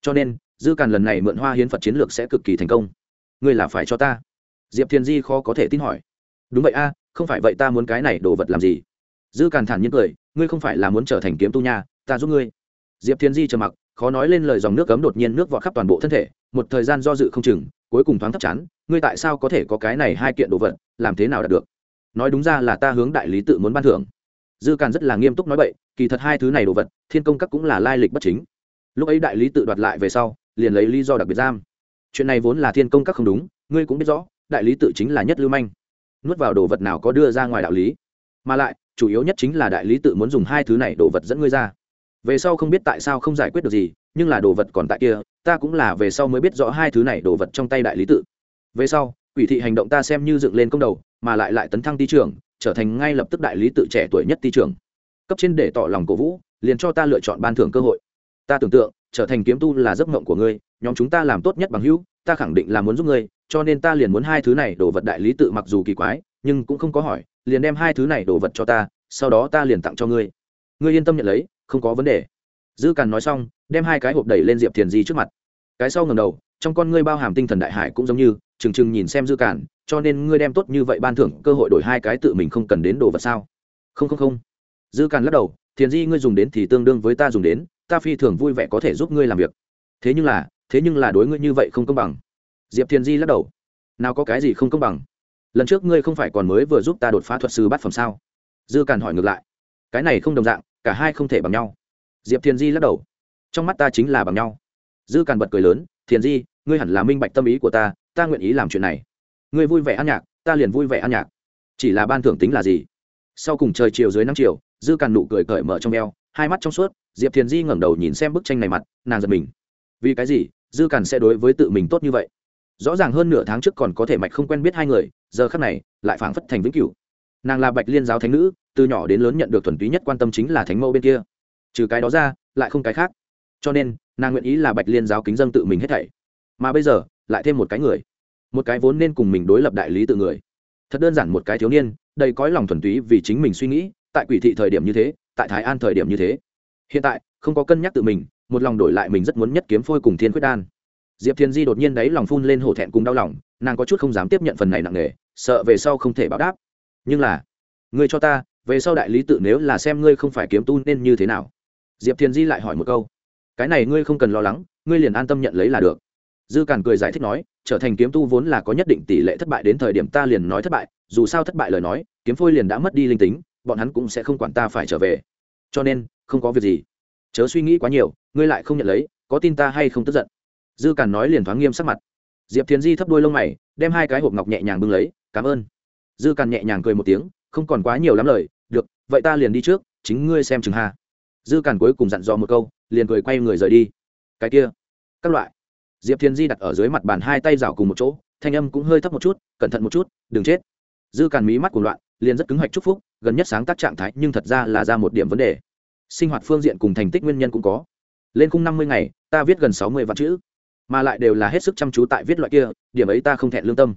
Cho nên dư càn lần này mượn hoa hiến phật chiến lược sẽ cực kỳ thành công. Ngươi là phải cho ta. Diệp thiền di khó có thể tin hỏi. Đúng vậy a, không phải vậy ta muốn cái này đồ vật làm gì? Dư càn thản nhiên cười, ngươi không phải là muốn trở thành kiếm tu nha, ta giúp ngươi. Diệp thiền di trầm mặc, khó nói lên lời dòng nước cấm đột nhiên nước vọt khắp toàn bộ thân thể, một thời gian do dự không chừng, cuối cùng thoáng thấp chán, ngươi tại sao có thể có cái này hai kiện đồ vật, làm thế nào đạt được? Nói đúng ra là ta hướng đại lý tự muốn ban thưởng. Dư càn rất là nghiêm túc nói vậy kỳ thật hai thứ này đồ vật, thiên công các cũng là lai lịch bất chính. Lúc ấy đại lý tự đoạt lại về sau liền lấy lý do đặc biệt giam. Chuyện này vốn là thiên công các không đúng, ngươi cũng biết rõ, đại lý tự chính là nhất lưu manh. Nuốt vào đồ vật nào có đưa ra ngoài đạo lý. Mà lại, chủ yếu nhất chính là đại lý tự muốn dùng hai thứ này đồ vật dẫn ngươi ra. Về sau không biết tại sao không giải quyết được gì, nhưng là đồ vật còn tại kia, ta cũng là về sau mới biết rõ hai thứ này đồ vật trong tay đại lý tự. Về sau, quỷ thị hành động ta xem như dựng lên công đầu, mà lại lại tấn thăng ti trưởng, trở thành ngay lập tức đại lý tự trẻ tuổi nhất ti trưởng. Cấp trên để tỏ lòng cổ vũ, liền cho ta lựa chọn ban thưởng cơ hội. Ta tưởng tượng trở thành kiếm tu là giấc mộng của ngươi, nhóm chúng ta làm tốt nhất bằng hữu, ta khẳng định là muốn giúp ngươi, cho nên ta liền muốn hai thứ này đồ vật đại lý tự mặc dù kỳ quái, nhưng cũng không có hỏi, liền đem hai thứ này đồ vật cho ta, sau đó ta liền tặng cho ngươi. Ngươi yên tâm nhận lấy, không có vấn đề. Dư càn nói xong, đem hai cái hộp đẩy lên diệp thiền di trước mặt. Cái sau ngầm đầu, trong con ngươi bao hàm tinh thần đại hải cũng giống như trừng trừng nhìn xem dư càn, cho nên ngươi đem tốt như vậy ban thưởng, cơ hội đổi hai cái tự mình không cần đến đồ vật sao? Không không không. Dư càn lắc đầu, thiền di ngươi dùng đến thì tương đương với ta dùng đến ta phi thường vui vẻ có thể giúp ngươi làm việc. Thế nhưng là, thế nhưng là đối ngươi như vậy không công bằng. Diệp thiền di lắc đầu. Nào có cái gì không công bằng? Lần trước ngươi không phải còn mới vừa giúp ta đột phá thuật sư bát phẩm sao? Dư càn hỏi ngược lại. Cái này không đồng dạng, cả hai không thể bằng nhau. Diệp thiền di lắc đầu. Trong mắt ta chính là bằng nhau. Dư càn bật cười lớn. Thiền di, ngươi hẳn là minh bạch tâm ý của ta ta nguyện ý làm chuyện này. Ngươi vui vẻ ăn nhạc, ta liền vui vẻ ăn nhạc. Chỉ là ban thưởng tính là gì? Sau cùng trời chiều dưới năm chiều, dư càn nụ cười cởi mở trong eo hai mắt trong suốt, diệp thiền di ngẩng đầu nhìn xem bức tranh này mặt, nàng giật mình. Vì cái gì? Dư càn sẽ đối với tự mình tốt như vậy? Rõ ràng hơn nửa tháng trước còn có thể mạch không quen biết hai người, giờ khắc này, lại phảng phất thành vĩnh cửu. Nàng là bạch liên giáo thánh nữ, từ nhỏ đến lớn nhận được thuần túy nhất quan tâm chính là thánh mẫu bên kia. Trừ cái đó ra, lại không cái khác. Cho nên, nàng nguyện ý là bạch liên giáo kính dân tự mình hết thảy. Mà bây giờ, lại thêm một cái người. Một cái vốn nên cùng mình đối lập đại lý tự người. Thật đơn giản một cái thiếu niên, đầy cõi lòng thuần túy vì chính mình suy nghĩ, tại quỷ thị thời điểm như thế tại thái an thời điểm như thế. Hiện tại, không có cân nhắc tự mình, một lòng đổi lại mình rất muốn nhất kiếm phôi cùng thiên quyết đan. Diệp thiên di đột nhiên đấy lòng phun lên hổ thẹn cùng đau lòng, nàng có chút không dám tiếp nhận phần này nặng nề, sợ về sau không thể báo đáp. Nhưng là, ngươi cho ta, về sau đại lý tự nếu là xem ngươi không phải kiếm tu nên như thế nào? Diệp thiên di lại hỏi một câu. Cái này ngươi không cần lo lắng, ngươi liền an tâm nhận lấy là được. Dư càn cười giải thích nói, trở thành kiếm tu vốn là có nhất định tỷ lệ thất bại đến thời điểm ta liền nói thất bại, dù sao thất bại lời nói, kiếm phôi liền đã mất đi linh tính bọn hắn cũng sẽ không quản ta phải trở về. Cho nên, không có việc gì. Chớ suy nghĩ quá nhiều, ngươi lại không nhận lấy, có tin ta hay không tức giận? Dư càn nói liền thoáng nghiêm sắc mặt. Diệp thiền di thấp đôi lông mày, đem hai cái hộp ngọc nhẹ nhàng bưng lấy, cảm ơn. Dư càn nhẹ nhàng cười một tiếng, không còn quá nhiều lắm lời, được, vậy ta liền đi trước, chính ngươi xem chừng hà dư càn cuối cùng dặn dò một câu, liền cười quay người rời đi. Cái kia, các loại. Diệp thiền di đặt ở dưới mặt bàn hai tay rào cùng một chỗ, thanh âm cũng hơi thấp một chút, cẩn thận một chút, đừng chết. Dư càn mí mắt cùng loạn, liền rất cứng hạch chúc phúc gần nhất sáng tác trạng thái nhưng thật ra là ra một điểm vấn đề. Sinh hoạt phương diện cùng thành tích nguyên nhân cũng có. Lên khung năm mươi ngày, ta viết gần sáu mươi vạn chữ, mà lại đều là hết sức chăm chú tại viết loại kia, điểm ấy ta không thẹn lương tâm.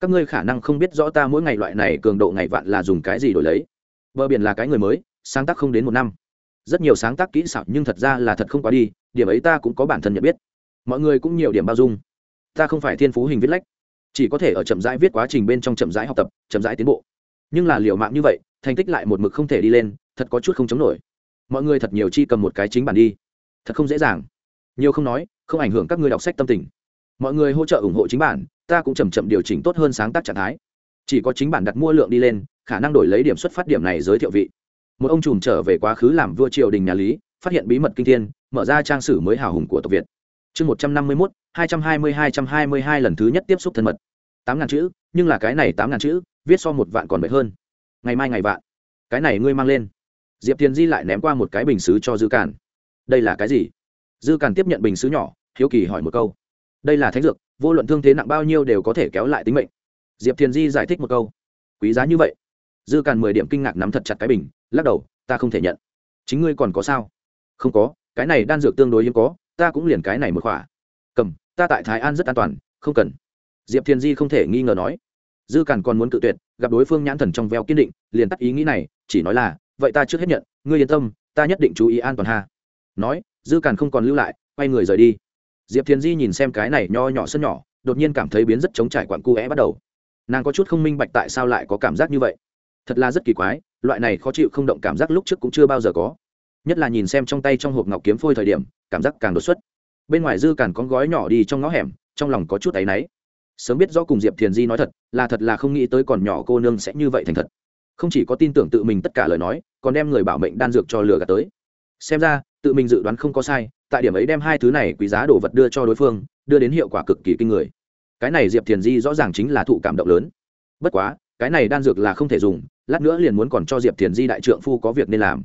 Các ngươi khả năng không biết rõ ta mỗi ngày loại này cường độ ngày vạn là dùng cái gì đổi lấy. Bờ biển là cái người mới, sáng tác không đến một năm. Rất nhiều sáng tác kỹ xảo nhưng thật ra là thật không quá đi, điểm ấy ta cũng có bản thân nhận biết. Mọi người cũng nhiều điểm bao dung. Ta không phải thiên phú hình viết lách, chỉ có thể ở chậm rãi viết quá trình bên trong chậm rãi học tập, chậm rãi tiến bộ nhưng là liệu mạng như vậy, thành tích lại một mực không thể đi lên, thật có chút không chống nổi. Mọi người thật nhiều chi cầm một cái chính bản đi. Thật không dễ dàng. Nhiều không nói, không ảnh hưởng các người đọc sách tâm tình. Mọi người hỗ trợ ủng hộ chính bản, ta cũng chầm chậm điều chỉnh tốt hơn sáng tác trạng thái. Chỉ có chính bản đặt mua lượng đi lên, khả năng đổi lấy điểm xuất phát điểm này giới thiệu vị. Một ông trùm trở về quá khứ làm vua triều đình nhà lý, phát hiện bí mật kinh thiên, mở ra trang sử mới hào hùng của tộc việt. Chương một trăm năm mươi mốt, hai trăm hai mươi, hai trăm hai mươi hai lần thứ nhất tiếp xúc thân mật. Tám ngàn chữ, nhưng là cái này tám ngàn chữ viết so một vạn còn mệt hơn. Ngày mai ngày vạn. Cái này ngươi mang lên. Diệp thiền di lại ném qua một cái bình xứ cho dư càn. Đây là cái gì? Dư càn tiếp nhận bình xứ nhỏ, hiếu kỳ hỏi một câu. Đây là thánh dược, vô luận thương thế nặng bao nhiêu đều có thể kéo lại tính mệnh. Diệp thiền di giải thích một câu. Quý giá như vậy. Dư càn mười điểm kinh ngạc nắm thật chặt cái bình, lắc đầu, ta không thể nhận. Chính ngươi còn có sao? Không có, cái này đan dược tương đối hiếm có, ta cũng liền cái này một khỏa. Cầm, ta tại thái an rất an toàn, không cần. Diệp thiền di không thể nghi ngờ nói dư càn còn muốn cự tuyệt, gặp đối phương nhãn thần trong veo kiên định, liền tắt ý nghĩ này, chỉ nói là, vậy ta trước hết nhận, ngươi yên tâm, ta nhất định chú ý an toàn ha. Nói, dư càn không còn lưu lại, quay người rời đi. Diệp thiền di nhìn xem cái này nho nhỏ sân nhỏ, đột nhiên cảm thấy biến rất chống trải quặn cu é bắt đầu. Nàng có chút không minh bạch tại sao lại có cảm giác như vậy. Thật là rất kỳ quái, loại này khó chịu không động cảm giác lúc trước cũng chưa bao giờ có. Nhất là nhìn xem trong tay trong hộp ngọc kiếm phôi thời điểm, cảm giác càng đột xuất. Bên ngoài dư càn con gói nhỏ đi trong ngõ hẻm, trong lòng có chút áy náy sớm biết rõ cùng diệp thiền di nói thật, là thật là không nghĩ tới còn nhỏ cô nương sẽ như vậy thành thật. Không chỉ có tin tưởng tự mình tất cả lời nói, còn đem người bảo mệnh đan dược cho lừa gạt tới. Xem ra, tự mình dự đoán không có sai, tại điểm ấy đem hai thứ này quý giá đồ vật đưa cho đối phương, đưa đến hiệu quả cực kỳ kinh người. Cái này diệp thiền di rõ ràng chính là thụ cảm động lớn. Bất quá, cái này đan dược là không thể dùng, lát nữa liền muốn còn cho diệp thiền di đại trượng phu có việc nên làm.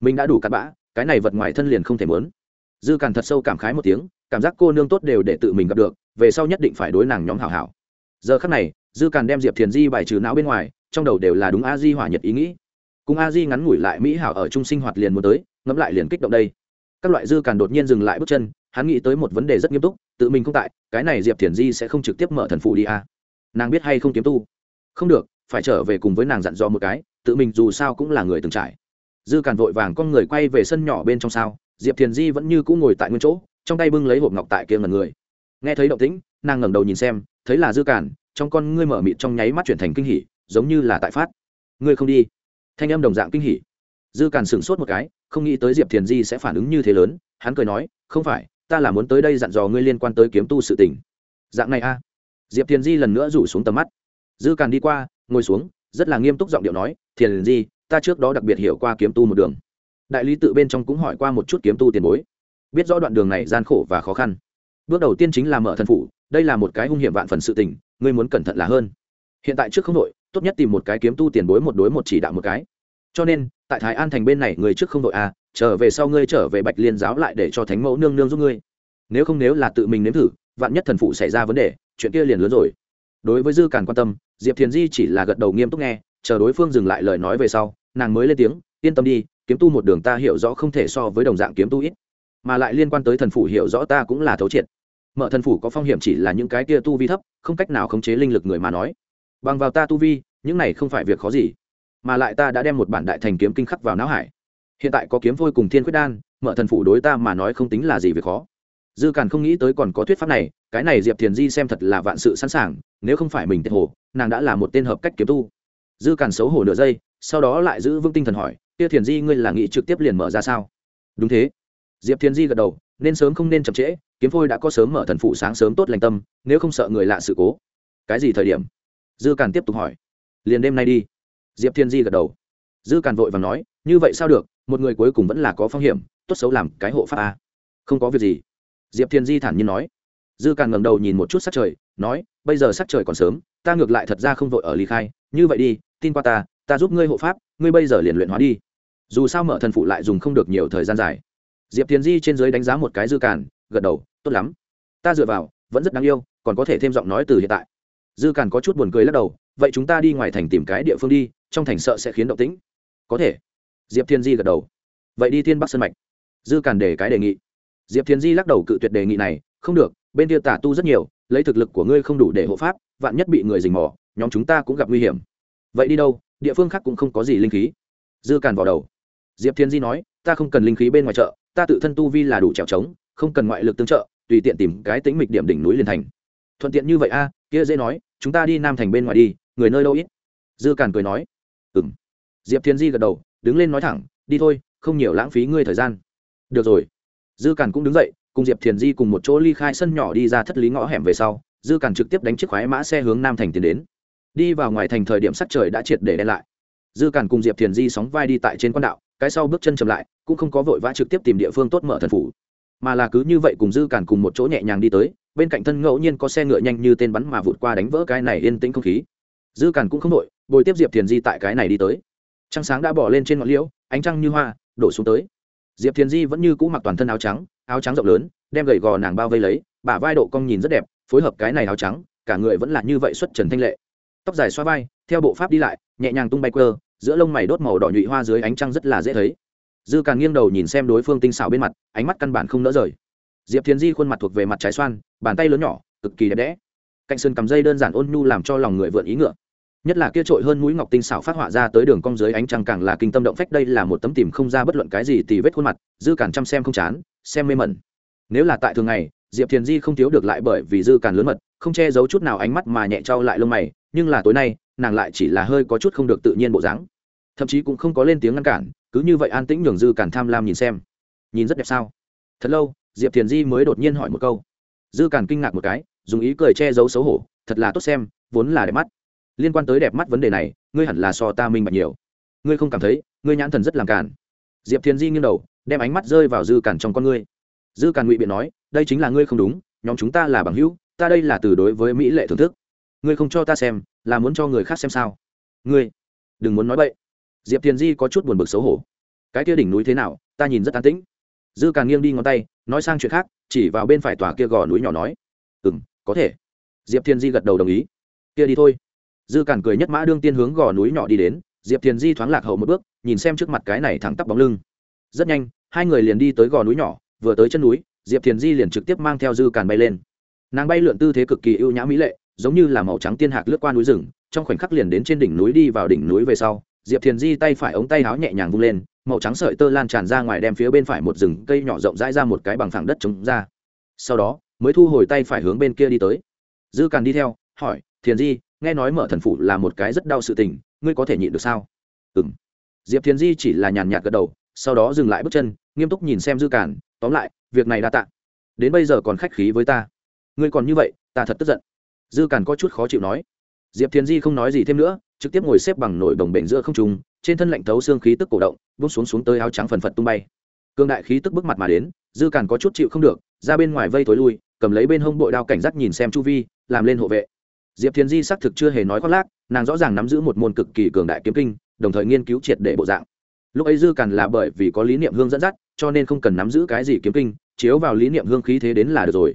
Mình đã đủ cặn bã, cái này vật ngoài thân liền không thể muốn. Dư càn thật sâu cảm khái một tiếng, cảm giác cô nương tốt đều để tự mình gặp được về sau nhất định phải đối nàng nhóm hảo hảo. Giờ khắc này, dư càn đem diệp thiền di bài trừ não bên ngoài, trong đầu đều là đúng a di hỏa nhật ý nghĩ. Cùng a di ngắn ngủi lại mỹ hảo ở chung sinh hoạt liền muốn tới, ngẫm lại liền kích động đây. Các loại dư càn đột nhiên dừng lại bước chân, hắn nghĩ tới một vấn đề rất nghiêm túc, tự mình không tại, cái này diệp thiền di sẽ không trực tiếp mở thần phụ đi à. nàng biết hay không kiếm tu? Không được, phải trở về cùng với nàng dặn dò một cái, tự mình dù sao cũng là người từng trải. Dư càn vội vàng con người quay về sân nhỏ bên trong sao, diệp thiền di vẫn như cũng ngồi tại nguyên chỗ, trong tay bưng lấy hộp ngọc tại kia ngần người nghe thấy động tĩnh nàng ngẩng đầu nhìn xem thấy là dư cản, trong con ngươi mở mịt trong nháy mắt chuyển thành kinh hỉ giống như là tại phát. Ngươi không đi. Thanh âm đồng dạng kinh hỉ. Dư cản sửng sốt một cái không nghĩ tới diệp thiền di sẽ phản ứng như thế lớn hắn cười nói không phải ta là muốn tới đây dặn dò ngươi liên quan tới kiếm tu sự tình. Dạng này a. Diệp thiền di lần nữa rủ xuống tầm mắt. Dư càn đi qua ngồi xuống rất là nghiêm túc giọng điệu nói thiền di ta trước đó đặc biệt hiểu qua kiếm tu một đường. Đại lý tự bên trong cũng hỏi qua một chút kiếm tu tiền bối. Biết rõ đoạn đường này gian khổ và khó khăn bước đầu tiên chính là mở thần phủ, đây là một cái hung hiểm vạn phần sự tình, ngươi muốn cẩn thận là hơn. Hiện tại trước không đội tốt nhất tìm một cái kiếm tu tiền bối một đối một chỉ đạo một cái. Cho nên, tại thái an thành bên này người trước không đội à trở về sau ngươi trở về bạch liên giáo lại để cho thánh mẫu nương nương giúp ngươi. Nếu không nếu là tự mình nếm thử, vạn nhất thần phụ xảy ra vấn đề, chuyện kia liền lớn rồi. Đối với dư càn quan tâm, diệp thiền di chỉ là gật đầu nghiêm túc nghe, chờ đối phương dừng lại lời nói về sau, nàng mới lên tiếng, yên tâm đi, kiếm tu một đường ta hiểu rõ không thể so với đồng dạng kiếm tu ít. Mà lại liên quan tới thần phủ hiểu rõ ta cũng là thấu triệt mở thần phủ có phong hiểm chỉ là những cái kia tu vi thấp, không cách nào khống chế linh lực người mà nói. Bằng vào ta tu vi, những này không phải việc khó gì, mà lại ta đã đem một bản đại thành kiếm kinh khắc vào não hải. Hiện tại có kiếm vôi cùng thiên quyết đan, mở thần phủ đối ta mà nói không tính là gì việc khó. Dư càn không nghĩ tới còn có thuyết pháp này, cái này diệp thiền di xem thật là vạn sự sẵn sàng, nếu không phải mình tiệt hồ, nàng đã là một tên hợp cách kiếm tu. Dư càn xấu hổ nửa giây, sau đó lại giữ vững tinh thần hỏi kia thiền di ngươi là nghị trực tiếp liền mở ra sao? Đúng thế. Diệp thiền di gật đầu, nên sớm không nên chậm trễ kiếm phôi đã có sớm mở thần phụ sáng sớm tốt lành tâm, nếu không sợ người lạ sự cố. Cái gì thời điểm? Dư càn tiếp tục hỏi. Liền đêm nay đi. Diệp thiên di gật đầu. Dư càn vội và nói, như vậy sao được? Một người cuối cùng vẫn là có phong hiểm, tốt xấu làm cái hộ pháp a. Không có việc gì. Diệp thiên di thản nhiên nói. Dư càn ngầm đầu nhìn một chút sắc trời, nói, bây giờ sắc trời còn sớm, ta ngược lại thật ra không vội ở ly khai. Như vậy đi, tin qua ta ta giúp ngươi hộ pháp, ngươi bây giờ liền luyện hóa đi. Dù sao mở thần phụ lại dùng không được nhiều thời gian dài. Diệp Thiên di trên giới đánh giá một cái dư càn gật đầu, tốt lắm. Ta dựa vào, vẫn rất đáng yêu, còn có thể thêm giọng nói từ hiện tại. Dư càn có chút buồn cười lắc đầu, vậy chúng ta đi ngoài thành tìm cái địa phương đi, trong thành sợ sẽ khiến động tĩnh. Có thể. Diệp thiên di gật đầu. Vậy đi thiên bắc sân mạch. Dư càn để cái đề nghị. Diệp Thiên di lắc đầu cự tuyệt đề nghị này, không được, bên kia tà tu rất nhiều, lấy thực lực của ngươi không đủ để hộ pháp, vạn nhất bị người dình mò, nhóm chúng ta cũng gặp nguy hiểm. Vậy đi đâu, địa phương khác cũng không có gì linh khí. Dư càn vào đầu. Diệp thiên di nói, ta không cần linh khí bên ngoài chợ, ta tự thân tu vi là đủ trèo trống không cần ngoại lực tương trợ, tùy tiện tìm cái tính mịch điểm đỉnh núi liền thành. Thuận tiện như vậy a, kia dễ nói, chúng ta đi nam thành bên ngoài đi, người nơi đâu ít? Dư càn cười nói. Ừng diệp thiên di gật đầu, đứng lên nói thẳng, đi thôi, không nhiều lãng phí ngươi thời gian. Được rồi. Dư càn cũng đứng dậy, cùng diệp thiền di cùng một chỗ ly khai sân nhỏ đi ra thất lý ngõ hẻm về sau, dư càn trực tiếp đánh chiếc khoái mã xe hướng nam thành tiến đến. Đi vào ngoài thành thời điểm sắc trời đã triệt để đen lại. Dư càn cùng diệp thiền di sóng vai đi tại trên quan đạo, cái sau bước chân chậm lại, cũng không có vội vã trực tiếp tìm địa phương tốt mở thần phủ mà là cứ như vậy cùng dư cản cùng một chỗ nhẹ nhàng đi tới, bên cạnh thân ngẫu nhiên có xe ngựa nhanh như tên bắn mà vụt qua đánh vỡ cái này yên tĩnh không khí. Dư cản cũng không đội bồi tiếp diệp thiền di tại cái này đi tới. Trăng sáng đã bỏ lên trên ngọn liễu, ánh trăng như hoa, đổ xuống tới. Diệp thiền di vẫn như cũ mặc toàn thân áo trắng áo trắng rộng lớn, đem gầy gò nàng bao vây lấy, bả vai độ cong nhìn rất đẹp, phối hợp cái này áo trắng, cả người vẫn là như vậy xuất trần thanh lệ. Tóc dài xoa vai, theo bộ pháp đi lại, nhẹ nhàng tung bay quơ, giữa lông mày đốt màu đỏ nhụy hoa dưới ánh trăng rất là dễ thấy dư càng nghiêng đầu nhìn xem đối phương tinh xảo bên mặt, ánh mắt căn bản không nỡ rời. Diệp thiền di khuôn mặt thuộc về mặt trái xoan, bàn tay lớn nhỏ, cực kỳ đẹp đẽ. Cạnh sơn cầm dây đơn giản ôn nhu làm cho lòng người vượn ý ngựa. Nhất là kia trội hơn mũi ngọc tinh xảo phát họa ra tới đường cong dưới ánh trăng càng là kinh tâm động phách, đây là một tấm tìm không ra bất luận cái gì tì vết khuôn mặt, dư càng chăm xem không chán, xem mê mẩn. Nếu là tại thường ngày, diệp thiền di không thiếu được lại bởi vì dư càng lớn mật, không che giấu chút nào ánh mắt mà nhẹ trao lại lông mày, nhưng là tối nay, nàng lại chỉ là hơi có chút không được tự nhiên bộ dáng. Thậm chí cũng không có lên tiếng ngăn cản cứ như vậy an tĩnh nhường dư cản tham lam nhìn xem. Nhìn rất đẹp sao? Thật lâu, diệp thiền di mới đột nhiên hỏi một câu. Dư cản kinh ngạc một cái, dùng ý cười che giấu xấu hổ, thật là tốt xem, vốn là đẹp mắt. Liên quan tới đẹp mắt vấn đề này, ngươi hẳn là so ta minh bạch nhiều. Ngươi không cảm thấy, ngươi nhãn thần rất làm cản diệp thiền di nghiêng đầu, đem ánh mắt rơi vào dư cản trong con ngươi. Dư cản ngụy biện nói, đây chính là ngươi không đúng, nhóm chúng ta là bằng hữu, ta đây là từ đối với mỹ lệ thưởng thức. Ngươi không cho ta xem, là muốn cho người khác xem sao? Ngươi, đừng muốn nói vậy diệp thiền di có chút buồn bực xấu hổ. Cái kia đỉnh núi thế nào, ta nhìn rất an tĩnh. Dư càn nghiêng đi ngón tay, nói sang chuyện khác, chỉ vào bên phải tòa kia gò núi nhỏ nói. Ừ m có thể. Diệp thiền di gật đầu đồng ý. Kia đi thôi. Dư càn cười nhất mã đương tiên hướng gò núi nhỏ đi đến. Diệp thiền di thoáng lạc hậu một bước, nhìn xem trước mặt cái này thẳng tắp bóng lưng. Rất nhanh, hai người liền đi tới gò núi nhỏ, vừa tới chân núi, diệp thiền di liền trực tiếp mang theo dư càn bay lên. Nàng bay lượn tư thế cực kỳ ưu nhã mỹ lệ, giống như là màu trắng tiên hạc lướt qua núi rừng, trong khoảnh khắc liền đến trên đỉnh núi đi vào đỉnh núi về sau diệp thiền di tay phải ống tay áo nhẹ nhàng vung lên, màu trắng sợi tơ lan tràn ra ngoài đem phía bên phải một rừng cây nhỏ rộng rãi ra một cái bằng phẳng đất trống ra. Sau đó, mới thu hồi tay phải hướng bên kia đi tới. Dư càn đi theo, hỏi, thiền di, nghe nói mở thần phủ là một cái rất đau sự tình, ngươi có thể nhịn được sao? Ừ m diệp thiền di chỉ là nhàn nhạt gật đầu, sau đó dừng lại bước chân, nghiêm túc nhìn xem dư càn, tóm lại, việc này đã tạ. Đến bây giờ còn khách khí với ta. Ngươi còn như vậy, ta thật tức giận. Dư càn có chút khó chịu nói. Diệp thiền di không nói gì thêm nữa trực tiếp ngồi xếp bằng nổi đồng bệnh giữa không trung, trên thân lạnh thấu xương khí tức cổ động bung xuống xuống tới áo trắng phần phật tung bay. Cương đại khí tức bước mặt mà đến dư càn có chút chịu không được ra bên ngoài vây tối lui cầm lấy bên hông bội đao cảnh giác nhìn xem chu vi làm lên hộ vệ. Diệp thiền di xác thực chưa hề nói khoác lác nàng rõ ràng nắm giữ một môn cực kỳ cường đại kiếm kinh đồng thời nghiên cứu triệt để bộ dạng. Lúc ấy dư càn là bởi vì có lý niệm hương dẫn dắt cho nên không cần nắm giữ cái gì kiếm kinh chiếu vào lý niệm hương khí thế đến là được rồi.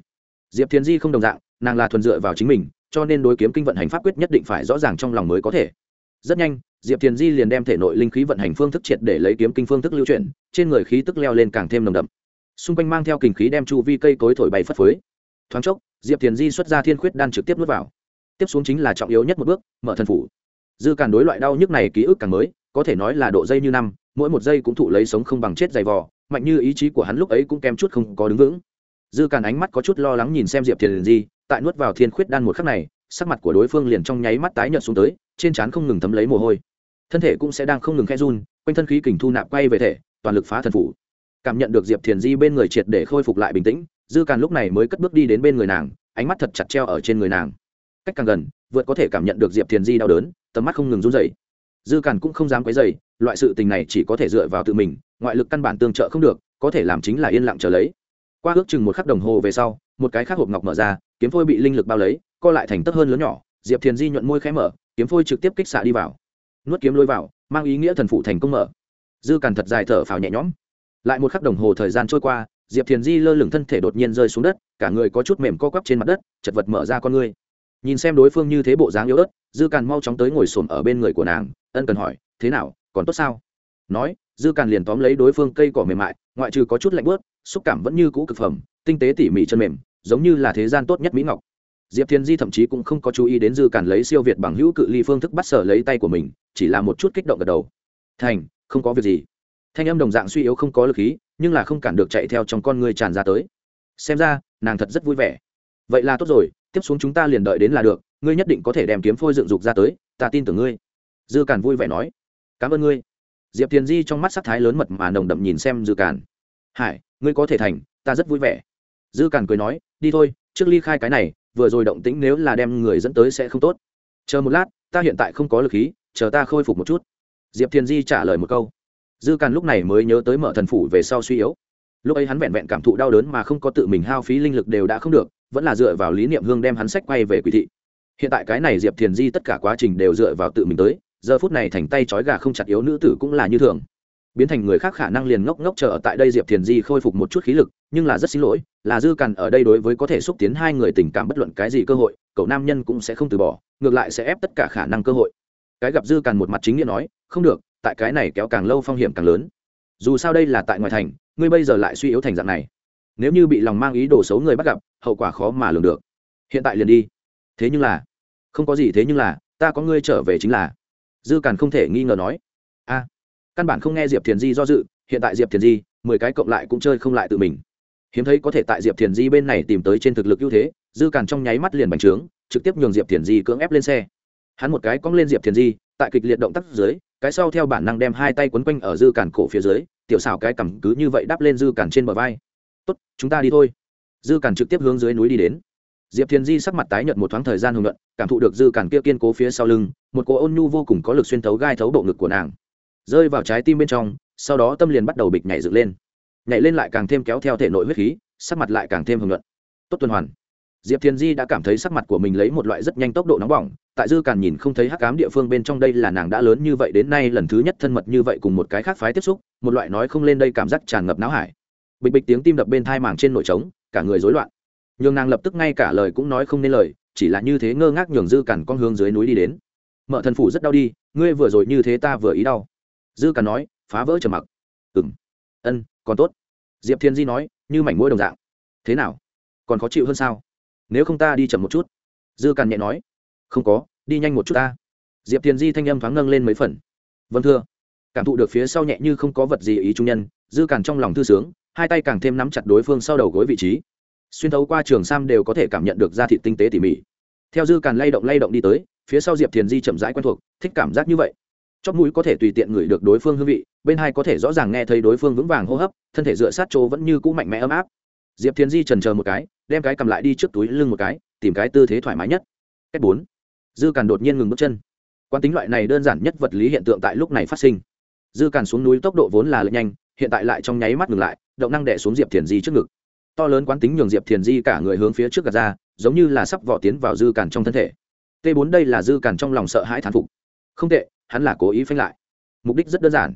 Diệp thiền di không đồng dạng nàng là thuần dựa vào chính mình cho nên đối kiếm kinh vận hành pháp quyết nhất định phải rõ ràng trong lòng mới có thể. Rất nhanh, diệp thiền di liền đem thể nội linh khí vận hành phương thức triệt để lấy kiếm kinh phương thức lưu chuyển, trên người khí tức leo lên càng thêm nồng đậm. Xung quanh mang theo kình khí đem chu vi cây cối thổi bay phất phới. Thoáng chốc, diệp thiền di xuất ra thiên khuyết đan trực tiếp nuốt vào. Tiếp xuống chính là trọng yếu nhất một bước, mở thần phủ. Dư càn đối loại đau nhức này ký ức càng mới, có thể nói là độ dây như năm, mỗi một giây cũng thụ lấy sống không bằng chết dày vò, mạnh như ý chí của hắn lúc ấy cũng kém chút không có đứng vững. Dư càn ánh mắt có chút lo lắng nhìn xem diệp thiền di tại nuốt vào thiên khuyết đan một khắc này, sắc mặt của đối phương liền trong nháy mắt tái nhợt xuống tới, trên trán không ngừng thấm lấy mồ hôi. Thân thể cũng sẽ đang không ngừng khe run, quanh thân khí kình thu nạp quay về thể, toàn lực phá thần phủ. Cảm nhận được diệp thiền di bên người triệt để khôi phục lại bình tĩnh, dư càn lúc này mới cất bước đi đến bên người nàng, ánh mắt thật chặt treo ở trên người nàng. Cách càng gần, vượt có thể cảm nhận được diệp thiền di đau đớn, tầm mắt không ngừng run dày dư càn cũng không dám quấy dày loại sự tình này chỉ có thể dựa vào tự mình, ngoại lực căn bản tương trợ không được, có thể làm chính là yên lặng trở lấy. Qua ước chừng một khắc đồng hồ về sau, một cái khác hộp ngọc mở ra kiếm phôi bị linh lực bao lấy, co lại thành tấp hơn lớn nhỏ, diệp thiền di nhuận môi khẽ mở, kiếm phôi trực tiếp kích xạ đi vào. Nuốt kiếm lôi vào, mang ý nghĩa thần phụ thành công mở. Dư càn thật dài thở phào nhẹ nhõm. Lại một khắc đồng hồ thời gian trôi qua, diệp thiền di lơ lửng thân thể đột nhiên rơi xuống đất, cả người có chút mềm co quắp trên mặt đất, chật vật mở ra con ngươi. Nhìn xem đối phương như thế bộ dáng yếu ớt, dư càn mau chóng tới ngồi xổm ở bên người của nàng, ân cần hỏi, thế nào, còn tốt sao? Nói, dư càn liền tóm lấy đối phương cây cỏ mềm mại, ngoại trừ có chút lạnh bớt xúc cảm vẫn như cũ cực phẩm, tinh tế tỉ mỉ chân mềm giống như là thế gian tốt nhất mỹ ngọc. Diệp thiên di thậm chí cũng không có chú ý đến dư cản lấy siêu việt bằng hữu cự ly phương thức bắt sở lấy tay của mình, chỉ là một chút kích động gật đầu. Thành, không có việc gì. Thanh âm đồng dạng suy yếu không có lực khí, nhưng là không cản được chạy theo trong con người tràn ra tới. Xem ra, nàng thật rất vui vẻ. Vậy là tốt rồi, tiếp xuống chúng ta liền đợi đến là được, ngươi nhất định có thể đem kiếm phôi dựng dục ra tới, ta tin tưởng ngươi. Dư cản vui vẻ nói. Cảm ơn ngươi. Diệp thiền di trong mắt sắc thái lớn mật mà nồng đậm nhìn xem dư cản. Hải, ngươi có thể thành, ta rất vui vẻ. Dư cản cười nói đi thôi, trước ly khai cái này, vừa rồi động tĩnh nếu là đem người dẫn tới sẽ không tốt. Chờ một lát, ta hiện tại không có lực khí, chờ ta khôi phục một chút. Diệp thiền di trả lời một câu. Dư càn lúc này mới nhớ tới mở thần phủ về sau suy yếu. Lúc ấy hắn vẹn vẹn cảm thụ đau đớn mà không có tự mình hao phí linh lực đều đã không được, vẫn là dựa vào lý niệm hương đem hắn sách quay về quỷ thị. Hiện tại cái này diệp thiền di tất cả quá trình đều dựa vào tự mình tới, giờ phút này thành tay trói gà không chặt yếu nữ tử cũng là như thường biến thành người khác khả năng liền ngốc ngốc chờ ở tại đây diệp thiền di khôi phục một chút khí lực, nhưng là rất xin lỗi, là dư cằn ở đây đối với có thể xúc tiến hai người tình cảm bất luận cái gì cơ hội, cậu nam nhân cũng sẽ không từ bỏ, ngược lại sẽ ép tất cả khả năng cơ hội. Cái gặp dư cằn một mặt chính nghĩa nói, không được, tại cái này kéo càng lâu phong hiểm càng lớn. Dù sao đây là tại ngoài thành, ngươi bây giờ lại suy yếu thành dạng này. Nếu như bị lòng mang ý đồ xấu người bắt gặp, hậu quả khó mà lường được. Hiện tại liền đi. Thế nhưng là, không có gì thế nhưng là, ta có ngươi trở về chính là. Dư càn không thể nghi ngờ nói căn bản không nghe diệp thiền di do dự hiện tại diệp thiền di mười cái cộng lại cũng chơi không lại tự mình hiếm thấy có thể tại diệp thiền di bên này tìm tới trên thực lực ưu thế dư càn trong nháy mắt liền bành trướng trực tiếp nhường diệp thiền di cưỡng ép lên xe hắn một cái cong lên diệp thiền di tại kịch liệt động tác dưới cái sau theo bản năng đem hai tay quấn quanh ở dư càn cổ phía dưới tiểu xảo cái cằm cứ như vậy đắp lên dư càn trên bờ vai tốt chúng ta đi thôi dư càn trực tiếp hướng dưới núi đi đến diệp thiền di sắc mặt tái nhợt một thoáng thời gian hưởng luận cảm thụ được dư càn kia kiên cố phía sau lưng một cô ôn nhu vô cùng có lực xuyên thấu gai thấu bộ ngực của nàng rơi vào trái tim bên trong, sau đó tâm liền bắt đầu bịch nhảy dựng lên. Nhảy lên lại càng thêm kéo theo thể nội huyết khí, sắc mặt lại càng thêm hưởng luận tốt tuần hoàn. Diệp thiền di đã cảm thấy sắc mặt của mình lấy một loại rất nhanh tốc độ nóng bỏng, tại dư càn nhìn không thấy hắc cám địa phương bên trong đây là nàng đã lớn như vậy đến nay lần thứ nhất thân mật như vậy cùng một cái khác phái tiếp xúc, một loại nói không lên đây cảm giác tràn ngập não hải. Bịch bịch tiếng tim đập bên thai màng trên nội trống, cả người rối loạn. Nhường nàng lập tức ngay cả lời cũng nói không nên lời, chỉ là như thế ngơ ngác nhường dư cằn con hướng dưới núi đi đến. Mợ thần phủ rất đau đi, ngươi vừa rồi như thế ta vừa ý đau dư cằn nói, phá vỡ trầm mặc. Ừng ân, còn tốt. Diệp thiên di nói, như mảnh mũi đồng dạng. Thế nào? Còn khó chịu hơn sao? Nếu không ta đi chậm một chút. Dư cằn nhẹ nói, không có, đi nhanh một chút ta. Diệp thiên di thanh âm thoáng nâng lên mấy phần. Vâng thưa. Cảm thụ được phía sau nhẹ như không có vật gì ý trung nhân, dư cằn trong lòng thư sướng, hai tay càng thêm nắm chặt đối phương sau đầu gối vị trí. Xuyên thấu qua trường sam đều có thể cảm nhận được da thịt tinh tế tỉ mỉ. Theo dư càn lay động lay động đi tới, phía sau diệp thiền di chậm rãi quen thuộc, thích cảm giác như vậy chóp mũi có thể tùy tiện ngửi được đối phương hương vị, bên hai có thể rõ ràng nghe thấy đối phương vững vàng hô hấp, thân thể dựa sát chỗ vẫn như cũ mạnh mẽ ấm áp. Diệp thiền di trần chờ một cái, đem cái cầm lại đi trước túi lưng một cái, tìm cái tư thế thoải mái nhất. Cách bốn. Dư càn đột nhiên ngừng bước chân. Quan tính loại này đơn giản nhất vật lý hiện tượng tại lúc này phát sinh. Dư càn xuống núi tốc độ vốn là lệch nhanh, hiện tại lại trong nháy mắt ngừng lại, động năng đẻ xuống diệp thiền di trước ngực. To lớn quán tính nhường diệp thiền di cả người hướng phía trước gạt ra, giống như là sắp vỏ tiến vào dư càn trong thân thể. T bốn đây là dư càn trong lòng sợ hãi thán phục. Không tệ hắn là cố ý phanh lại. Mục đích rất đơn giản.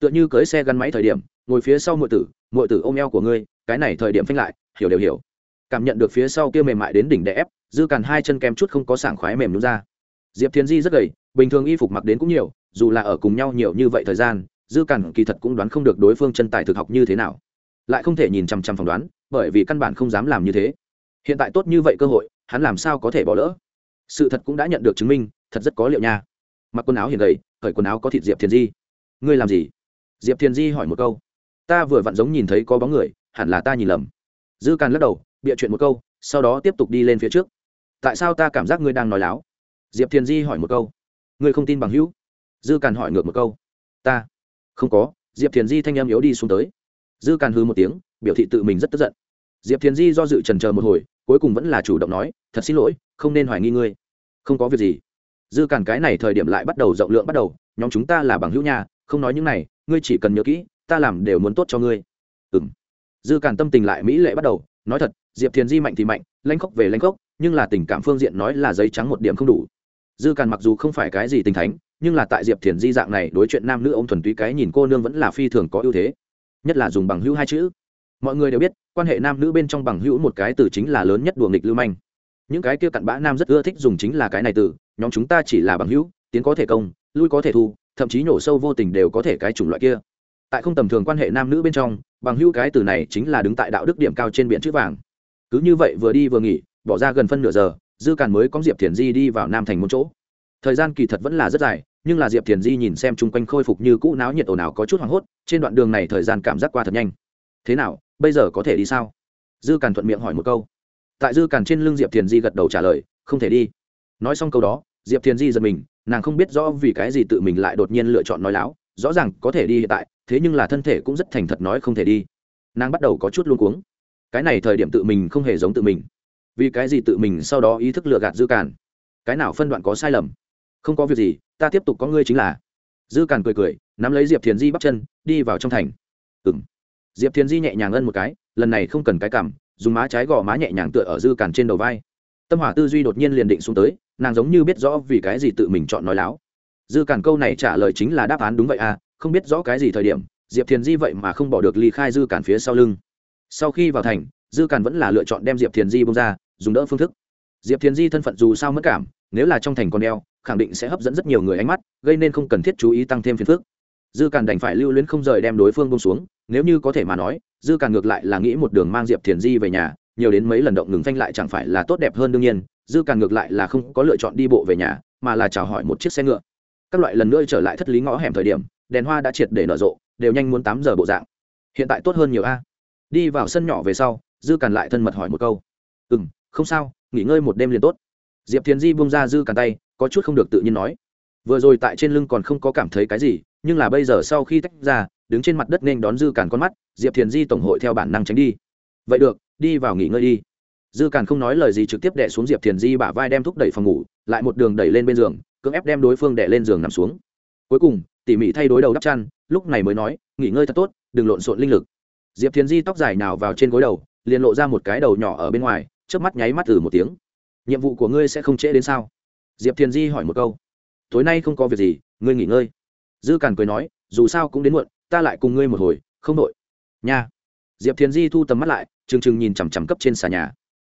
Tựa như cưới xe gắn máy thời điểm, ngồi phía sau mọi tử mọi tử ôm eo của ngươi, cái này thời điểm phanh lại, hiểu đều hiểu. Cảm nhận được phía sau kia mềm mại đến đỉnh đè ép, dư cản hai chân kem chút không có sảng khoái mềm nhún ra. Diệp Thiên di rất gầy, bình thường y phục mặc đến cũng nhiều, dù là ở cùng nhau nhiều như vậy thời gian, dư cản kỳ thật cũng đoán không được đối phương chân tài thực học như thế nào. Lại không thể nhìn chằm chằm phỏng đoán, bởi vì căn bản không dám làm như thế. Hiện tại tốt như vậy cơ hội, hắn làm sao có thể bỏ lỡ? Sự thật cũng đã nhận được chứng minh, thật rất có liệu nha mặc quần áo hiền gầy khởi quần áo có thịt diệp thiền di. Ngươi làm gì? Diệp thiền di hỏi một câu. Ta vừa vặn giống nhìn thấy có bóng người, hẳn là ta nhìn lầm. Dư càn lắc đầu, bịa chuyện một câu, sau đó tiếp tục đi lên phía trước. Tại sao ta cảm giác ngươi đang nói láo? Diệp thiền di hỏi một câu. Ngươi không tin bằng hữu? Dư càn hỏi ngược một câu. Ta. Không có, diệp thiền di thanh em yếu đi xuống tới. Dư càn hư một tiếng, biểu thị tự mình rất tức giận. Diệp thiền di do dự trần chờ một hồi, cuối cùng vẫn là chủ động nói, thật xin lỗi, không nên hoài nghi ngươi. Không có việc gì dư càn cái này thời điểm lại bắt đầu rộng lượng bắt đầu, nhóm chúng ta là bằng hữu nhà không nói những này, ngươi chỉ cần nhớ kỹ, ta làm đều muốn tốt cho ngươi. Ừ m dư càn tâm tình lại mỹ lệ bắt đầu, nói thật, diệp thiền di mạnh thì mạnh, lanh khóc về lanh khóc nhưng là tình cảm phương diện nói là giấy trắng một điểm không đủ. Dư càn mặc dù không phải cái gì tình thánh, nhưng là tại diệp thiền di dạng này đối chuyện nam nữ ông thuần túy cái nhìn cô nương vẫn là phi thường có ưu thế. Nhất là dùng bằng hữu hai chữ. Mọi người đều biết, quan hệ nam nữ bên trong bằng hữu một cái từ chính là lớn nhất đùa nghịch lưu manh. Những cái kia cặn bã nam rất ưa thích dùng chính là cái này từ nhóm chúng ta chỉ là bằng hữu, tiến có thể công, lui có thể thu, thậm chí nhổ sâu vô tình đều có thể cái chủng loại kia. Tại không tầm thường quan hệ nam nữ bên trong, bằng hữu cái từ này chính là đứng tại đạo đức điểm cao trên biển chữ vàng. Cứ như vậy vừa đi vừa nghỉ, bỏ ra gần phân nửa giờ, dư càn mới có diệp thiền di đi vào nam thành một chỗ. Thời gian kỳ thật vẫn là rất dài, nhưng là diệp thiền di nhìn xem chung quanh khôi phục như cũ náo nhiệt ồn ào có chút hoảng hốt, trên đoạn đường này thời gian cảm giác qua thật nhanh. Thế nào, bây giờ có thể đi sao? Dư càn thuận miệng hỏi một câu. Tại dư càn trên lưng diệp thiền di gật đầu trả lời, không thể đi nói xong câu đó, diệp thiền di giật mình, nàng không biết rõ vì cái gì tự mình lại đột nhiên lựa chọn nói láo, rõ ràng có thể đi hiện tại, thế nhưng là thân thể cũng rất thành thật nói không thể đi. Nàng bắt đầu có chút luôn cuống. Cái này thời điểm tự mình không hề giống tự mình. Vì cái gì tự mình sau đó ý thức lựa gạt dư càn? Cái nào phân đoạn có sai lầm? Không có việc gì, ta tiếp tục có ngươi chính là. Dư càn cười cười, nắm lấy diệp thiền di bắt chân, đi vào trong thành. Ừng diệp thiền di nhẹ nhàng ân một cái, lần này không cần cái cảm, dùng má trái gò má nhẹ nhàng tựa ở dư càn trên đầu vai tâm hỏa tư duy đột nhiên liền định xuống tới, nàng giống như biết rõ vì cái gì tự mình chọn nói láo. Dư cản câu này trả lời chính là đáp án đúng vậy à không biết rõ cái gì thời điểm, diệp thiền di vậy mà không bỏ được ly khai dư cản phía sau lưng. Sau khi vào thành, dư cản vẫn là lựa chọn đem diệp thiền di bông ra, dùng đỡ phương thức. Diệp thiền di thân phận dù sao mất cảm, nếu là trong thành con đeo khẳng định sẽ hấp dẫn rất nhiều người ánh mắt, gây nên không cần thiết chú ý tăng thêm phiền phức. Dư cản đành phải lưu luyến không rời đem đối phương bông xuống, nếu như có thể mà nói, dư cản ngược lại là nghĩ một đường mang diệp thiền di về nhà nhiều đến mấy lần động ngừng phanh lại chẳng phải là tốt đẹp hơn đương nhiên, dư càn ngược lại là không có lựa chọn đi bộ về nhà, mà là chào hỏi một chiếc xe ngựa. Các loại lần nữa trở lại thất lý ngõ hẻm thời điểm, đèn hoa đã triệt để nở rộ, đều nhanh muốn tám giờ bộ dạng. Hiện tại tốt hơn nhiều a. Đi vào sân nhỏ về sau, dư càn lại thân mật hỏi một câu. Ừ m không sao, nghỉ ngơi một đêm liền tốt. Diệp thiền di bung ra dư càn tay, có chút không được tự nhiên nói. Vừa rồi tại trên lưng còn không có cảm thấy cái gì, nhưng là bây giờ sau khi tách ra, đứng trên mặt đất nên đón dư càn con mắt, diệp thiền di tổng hội theo bản năng tránh đi. Vậy được đi vào nghỉ ngơi đi. Dư càn không nói lời gì, trực tiếp đẻ xuống diệp thiền di bả vai đem thúc đẩy phòng ngủ, lại một đường đẩy lên bên giường, cưỡng ép đem đối phương đẻ lên giường nằm xuống. Cuối cùng, tỉ mỉ thay đối đầu đắp chăn, lúc này mới nói, nghỉ ngơi thật tốt, đừng lộn xộn linh lực. Diệp thiền di tóc dài nào vào trên gối đầu, liền lộ ra một cái đầu nhỏ ở bên ngoài trước mắt nháy mắt từ một tiếng. Nhiệm vụ của ngươi sẽ không trễ đến sao? Diệp thiền di hỏi một câu. Tối nay không có việc gì, ngươi nghỉ ngơi. Dư càn cười nói, dù sao cũng đến muộn, ta lại cùng ngươi một hồi, không đội nha diệp thiền di thu tầm mắt lại, trừng trừng nhìn chằm chằm cấp trên xà nhà.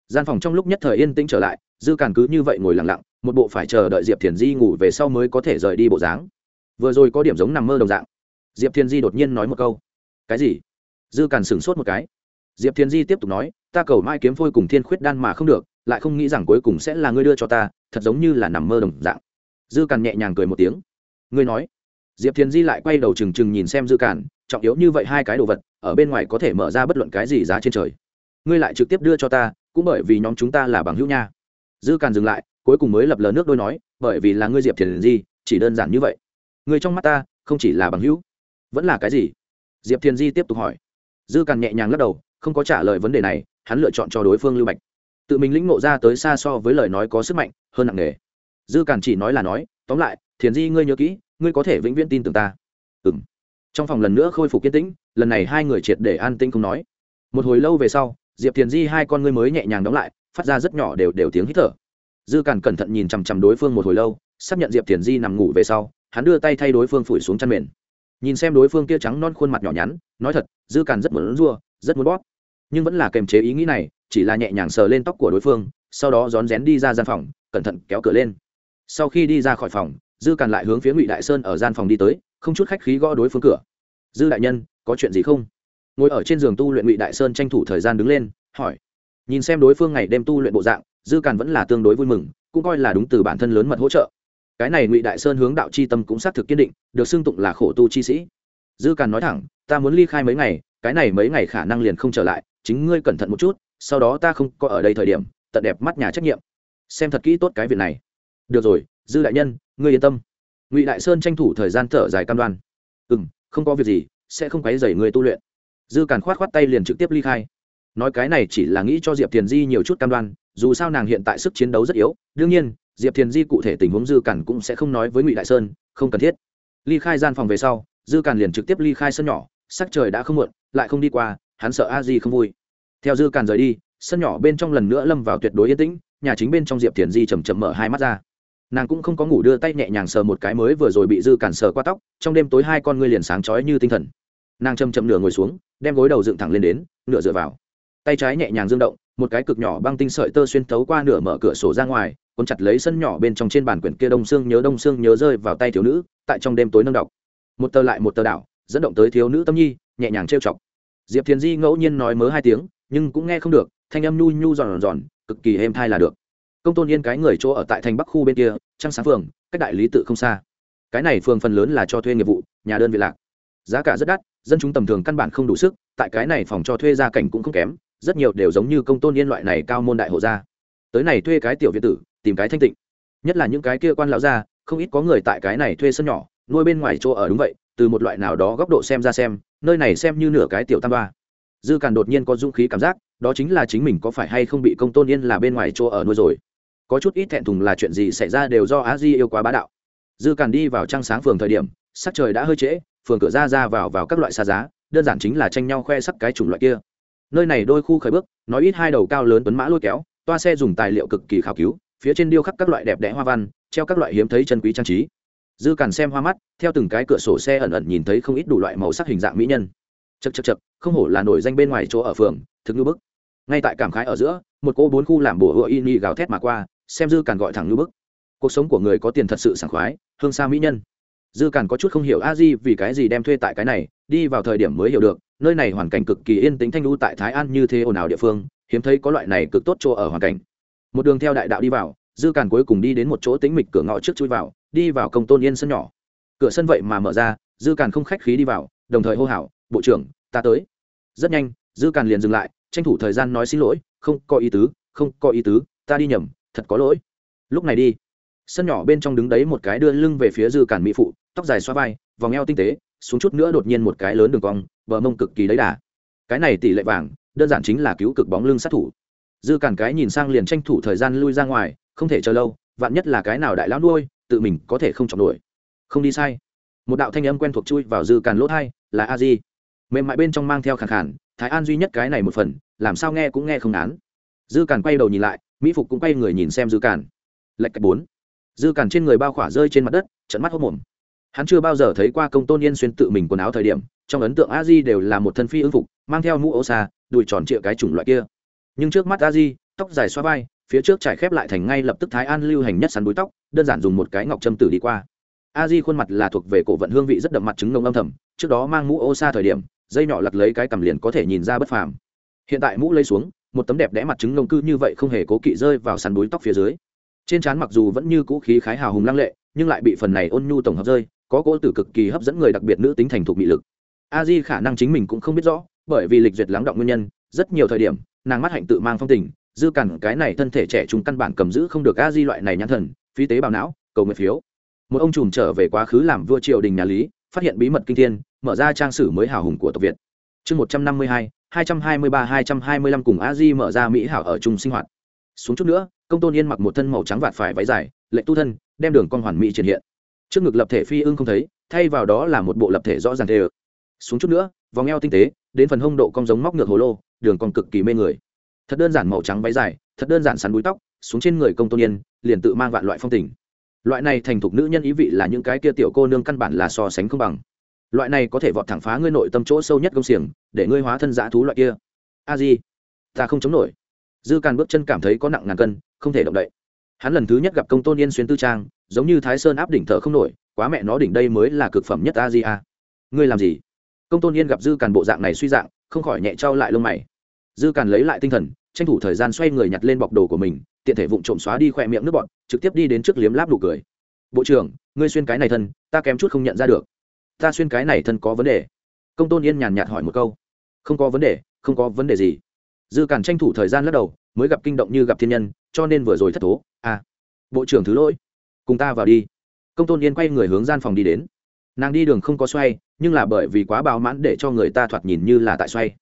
Gian phòng trong lúc nhất thời yên tĩnh trở lại, dư càn cứ như vậy ngồi lặng lặng, một bộ phải chờ đợi diệp thiền di ngủ về sau mới có thể rời đi bộ dáng. Vừa rồi có điểm giống nằm mơ đồng dạng. Diệp thiền di đột nhiên nói một câu. Cái gì? Dư càn sửng sốt một cái. Diệp thiền di tiếp tục nói, ta cầu mai kiếm phôi cùng thiên khuyết đan mà không được, lại không nghĩ rằng cuối cùng sẽ là ngươi đưa cho ta, thật giống như là nằm mơ đồng dạng. Dư càn nhẹ nhàng cười một tiếng. Ngươi nói. Diệp thiền di lại quay đầu trừng trừng nhìn xem dư càn trọng yếu như vậy hai cái đồ vật, ở bên ngoài có thể mở ra bất luận cái gì giá trên trời. Ngươi lại trực tiếp đưa cho ta, cũng bởi vì nhóm chúng ta là bằng hữu nha. Dư càn dừng lại, cuối cùng mới lập lờ nước đôi nói, bởi vì là ngươi diệp thiền di, chỉ đơn giản như vậy. Ngươi trong mắt ta, không chỉ là bằng hữu, vẫn là cái gì? Diệp thiền di tiếp tục hỏi. Dư càn nhẹ nhàng lắc đầu, không có trả lời vấn đề này, hắn lựa chọn cho đối phương lưu bạch tự mình lĩnh ngộ ra tới xa so với lời nói có sức mạnh, hơn nặng nề. Dư càn chỉ nói là nói, tóm lại, thiền di ngươi nhớ kỹ, ngươi có thể vĩnh viễn tin tưởng ta trong phòng lần nữa khôi phục kiên tĩnh, lần này hai người triệt để an tĩnh không nói. Một hồi lâu về sau, diệp thiền di hai con ngươi mới nhẹ nhàng đóng lại, phát ra rất nhỏ đều đều tiếng hít thở. Dư càn cẩn thận nhìn chằm chằm đối phương một hồi lâu, xác nhận diệp thiền di nằm ngủ về sau, hắn đưa tay thay đối phương phủi xuống chăn mền. Nhìn xem đối phương kia trắng non khuôn mặt nhỏ nhắn, nói thật, dư càn rất muốn rua rất muốn bóp. Nhưng vẫn là kềm chế ý nghĩ này, chỉ là nhẹ nhàng sờ lên tóc của đối phương, sau đó rón rén đi ra gian phòng, cẩn thận kéo cửa lên. Sau khi đi ra khỏi phòng, dư càn lại hướng phía ngụy đại sơn ở gian phòng đi tới, không chút khách khí gõ đối phương cửa dư đại nhân, có chuyện gì không? Ngồi ở trên giường tu luyện ngụy đại sơn tranh thủ thời gian đứng lên, hỏi. Nhìn xem đối phương ngày đêm tu luyện bộ dạng, dư càn vẫn là tương đối vui mừng, cũng coi là đúng từ bản thân lớn mật hỗ trợ. Cái này ngụy đại sơn hướng đạo c h i tâm cũng xác thực kiên định, được xưng tụng là khổ tu chi sĩ. Dư càn nói thẳng, ta muốn ly khai mấy ngày, cái này mấy ngày khả năng liền không trở lại, chính ngươi cẩn thận một chút, sau đó ta không có ở đây thời điểm, tận đẹp mắt nhà trách nhiệm. Xem thật kỹ tốt cái việc này. Được rồi, dư đại nhân, ngươi yên tâm. Ngụy đại sơn tranh thủ thời gian thở dài cam đoan. Ừ m không có việc gì, sẽ không quấy dày người tu luyện. Dư càn khoát khoát tay liền trực tiếp ly khai. Nói cái này chỉ là nghĩ cho diệp thiền di nhiều chút cam đoan, dù sao nàng hiện tại sức chiến đấu rất yếu, đương nhiên, diệp thiền di cụ thể tình huống dư càn cũng sẽ không nói với ngụy đại sơn, không cần thiết. Ly khai gian phòng về sau, dư càn liền trực tiếp ly khai sân nhỏ, sắc trời đã không muộn, lại không đi qua, hắn sợ a di không vui. Theo dư càn rời đi, sân nhỏ bên trong lần nữa lâm vào tuyệt đối yên tĩnh, nhà chính bên trong diệp thiền di chầm chầm mở hai mắt ra nàng cũng không có ngủ đưa tay nhẹ nhàng sờ một cái mới vừa rồi bị dư cản sờ qua tóc, trong đêm tối hai con ngươi liền sáng trói như tinh thần. Nàng chầm chậm nửa ngồi xuống, đem gối đầu dựng thẳng lên đến, nửa dựa vào. Tay trái nhẹ nhàng dương động, một cái cực nhỏ băng tinh sợi tơ xuyên thấu qua nửa mở cửa sổ ra ngoài, cuốn chặt lấy sân nhỏ bên trong trên bàn quyển kia đông xương nhớ đông xương nhớ rơi vào tay thiếu nữ, tại trong đêm tối nâng đọc một tờ lại một tờ đảo, dẫn động tới thiếu nữ tâm nhi, nhẹ nhàng trêu chọc. Diệp thiền di ngẫu nhiên nói mớ hai tiếng, nhưng cũng nghe không được, thanh âm nhu nhu giòn giòn, cực kỳ êm thai là được công tôn yên cái người chỗ ở tại thành bắc khu bên kia, trăng sáng phường, cách đại lý tự không xa. Cái này phường phần lớn là cho thuê nghiệp vụ, nhà đơn vị lạc. Giá cả rất đắt, dân chúng tầm thường căn bản không đủ sức, tại cái này phòng cho thuê gia cảnh cũng không kém, rất nhiều đều giống như công tôn yên loại này cao môn đại hộ gia. Tới này thuê cái tiểu viện tử, tìm cái thanh tịnh. Nhất là những cái kia quan lão gia, không ít có người tại cái này thuê sân nhỏ, nuôi bên ngoài chỗ ở đúng vậy, từ một loại nào đó góc độ xem ra xem, nơi này xem như nửa cái tiểu tam ba dư càn đột nhiên có dũng khí cảm giác, đó chính là chính mình có phải hay không bị công tôn yên là bên ngoài chỗ ở nuôi rồi có chút ít thẹn thùng là chuyện gì xảy ra đều do á di yêu quá bá đạo. Dư càn đi vào trăng sáng phường thời điểm, sắc trời đã hơi trễ, phường cửa ra ra vào vào các loại xa giá, đơn giản chính là tranh nhau khoe sắc cái chủng loại kia. Nơi này đôi khu khởi bước, nói ít hai đầu cao lớn tuấn mã lôi kéo, toa xe dùng tài liệu cực kỳ khảo cứu, phía trên điêu khắc các loại đẹp đẽ hoa văn, treo các loại hiếm thấy chân quý trang trí. Dư càn xem hoa mắt, theo từng cái cửa sổ xe ẩn ẩn nhìn thấy không ít đủ loại màu sắc hình dạng mỹ nhân. Chật chật chật không hổ là nổi danh bên ngoài chỗ ở phường, thực như bức. Ngay tại cảm khái ở giữa, một cô bốn khu làm bổ hựa in y gào thét mà qua xem dư càn gọi thẳng như bức. Cuộc sống của người có tiền thật sự sảng khoái, hương xa mỹ nhân. Dư càn có chút không hiểu a di vì cái gì đem thuê tại cái này, đi vào thời điểm mới hiểu được, nơi này hoàn cảnh cực kỳ yên tĩnh thanh lưu tại thái an như thế ồn ào địa phương, hiếm thấy có loại này cực tốt chỗ ở hoàn cảnh. Một đường theo đại đạo đi vào, dư càn cuối cùng đi đến một chỗ tĩnh mịch cửa ngõ trước chui vào, đi vào công tôn yên sân nhỏ. Cửa sân vậy mà mở ra, dư càn không khách khí đi vào, đồng thời hô hào, bộ trưởng, ta tới. Rất nhanh, dư càn liền dừng lại, tranh thủ thời gian nói xin lỗi, không có ý tứ, không có ý tứ, ta đi nhầm thật có lỗi. Lúc này đi. Sân nhỏ bên trong đứng đấy một cái đưa lưng về phía dư cản mỹ phụ tóc dài xoa vai vòng eo tinh tế xuống chút nữa đột nhiên một cái lớn đường cong bờ mông cực kỳ đấy đà. Cái này tỷ lệ vàng đơn giản chính là cứu cực bóng lưng sát thủ. Dư cản cái nhìn sang liền tranh thủ thời gian lui ra ngoài không thể chờ lâu vạn nhất là cái nào đại lão nuôi tự mình có thể không chọn nổi. Không đi sai. Một đạo thanh âm quen thuộc chui vào dư càn lỗ thai là a di. Mềm mại bên trong mang theo khẳng khàn, thái an duy nhất cái này một phần làm sao nghe cũng nghe không án. Dư càn quay đầu nhìn lại mỹ phục cũng quay người nhìn xem dư càn lệch cách bốn dư càn trên người bao khỏa rơi trên mặt đất trận mắt hốc mồm hắn chưa bao giờ thấy qua công tôn yên xuyên tự mình quần áo thời điểm trong ấn tượng a di đều là một thân phi ứng phục mang theo mũ ô xa đùi tròn trịa cái chủng loại kia nhưng trước mắt a di tóc dài xoa vai phía trước trải khép lại thành ngay lập tức thái an lưu hành nhất sắn búi tóc đơn giản dùng một cái ngọc châm tử đi qua a di khuôn mặt là thuộc về cổ vận hương vị rất đậm mặt trứng nông âm thầm trước đó mang mũ ô xa thời điểm dây nhỏ lật lấy cái cầm liền có thể nhìn ra bất phàm hiện tại mũ lấy xuống một tấm đẹp đẽ mặt trứng nông cư như vậy không hề cố kỵ rơi vào sàn búi tóc phía dưới. Trên trán mặc dù vẫn như cũ khí khái hào hùng lăng lệ, nhưng lại bị phần này ôn nhu tổng hợp rơi, có cỗ tử cực kỳ hấp dẫn người đặc biệt nữ tính thành thục mị lực. A di khả năng chính mình cũng không biết rõ, bởi vì lịch duyệt lắng động nguyên nhân, rất nhiều thời điểm, nàng mắt hạnh tự mang phong tình, dư cản cái này thân thể trẻ trung căn bản cầm giữ không được a di loại này nhãn thần, phí tế bào não, cầu nguyện phiếu. Một ông trùm trở về quá khứ làm vua triều đình nhà lý, phát hiện bí mật kinh thiên, mở ra trang sử mới hào hùng của tộc việt. Chương một trăm năm mươi hai hai trăm hai mươi ba, hai trăm hai mươi lăm cùng a di mở ra mỹ hảo ở chung sinh hoạt. Xuống chút nữa, công tôn yên mặc một thân màu trắng vạt phải váy dài lệnh tu thân, đem đường con hoàn mỹ triển hiện. Trước ngực lập thể phi ưng không thấy, thay vào đó là một bộ lập thể rõ ràng thề. Xuống chút nữa, vòng eo tinh tế, đến phần hông độ cong giống móc ngược hồ lô, đường còn cực kỳ mê người. Thật đơn giản màu trắng váy dài, thật đơn giản sắn búi tóc, xuống trên người công tôn yên, liền tự mang vạn loại phong tình. Loại này thành thục nữ nhân ý vị là những cái kia tiểu cô nương căn bản là so sánh không bằng loại này có thể vọt thẳng phá ngươi nội tâm chỗ sâu nhất công xiềng, để ngươi hóa thân dã thú loại kia. A di, ta không chống nổi. Dư càn bước chân cảm thấy có nặng ngàn cân, không thể động đậy. Hắn lần thứ nhất gặp công tôn yên xuyên tư trang, giống như thái sơn áp đỉnh thở không nổi, quá mẹ nó đỉnh đây mới là cực phẩm nhất a di a. Ngươi làm gì? Công tôn yên gặp dư càn bộ dạng này suy dạng, không khỏi nhẹ trao lại lông mày. Dư càn lấy lại tinh thần, tranh thủ thời gian xoay người nhặt lên bọc đồ của mình, tiện thể vụng trộm xóa đi khỏe miệng nước bọn trực tiếp đi đến trước liếm láp đủ cười. Bộ trưởng, ngươi xuyên cái này thân, ta kém chút không nhận ra được ta xuyên cái này thân có vấn đề. Công tôn yên nhàn nhạt hỏi một câu. Không có vấn đề, không có vấn đề gì. Dư càn tranh thủ thời gian lắc đầu, mới gặp kinh động như gặp thiên nhân, cho nên vừa rồi thất thố. À bộ trưởng thứ lỗi. Cùng ta vào đi. Công tôn yên quay người hướng gian phòng đi đến. Nàng đi đường không có xoay, nhưng là bởi vì quá bao mãn để cho người ta thoạt nhìn như là tại xoay.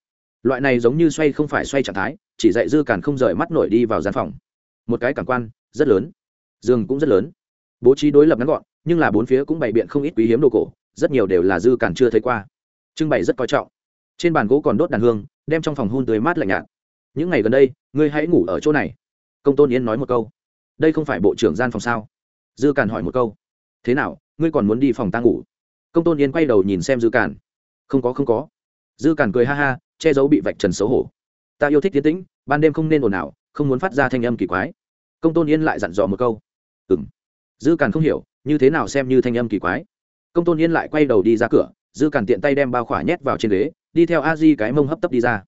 Loại này giống như xoay không phải xoay trạng thái, chỉ dạy dư càn không rời mắt nổi đi vào gian phòng. Một cái cảm quan, rất lớn. Giường cũng rất lớn. Bố trí đối lập ngắn gọn, nhưng là bốn phía cũng bày biện không ít quý hiếm đồ cổ rất nhiều đều là dư cản chưa thấy qua. Trưng bày rất coi trọng. Trên bàn gỗ còn đốt đàn hương, đem trong phòng hôn tưới mát lạnh nhạt. Những ngày gần đây, ngươi hãy ngủ ở chỗ này. Công tôn yên nói một câu. Đây không phải bộ trưởng gian phòng sao? Dư cản hỏi một câu. Thế nào, ngươi còn muốn đi phòng ta ngủ? Công tôn yên quay đầu nhìn xem dư cản. không có không có. Dư cản cười ha ha, che giấu bị vạch trần xấu hổ. Ta yêu thích tiến tĩnh, ban đêm không nên ồn ào, không muốn phát ra thanh âm kỳ quái. Công tôn yên lại dặn dò một câu. Ừng dư càn không hiểu, như thế nào xem như thanh âm kỳ quái công tôn yên lại quay đầu đi ra cửa dư càn tiện tay đem bao khỏa nhét vào trên ghế, đi theo a di cái mông hấp tấp đi ra.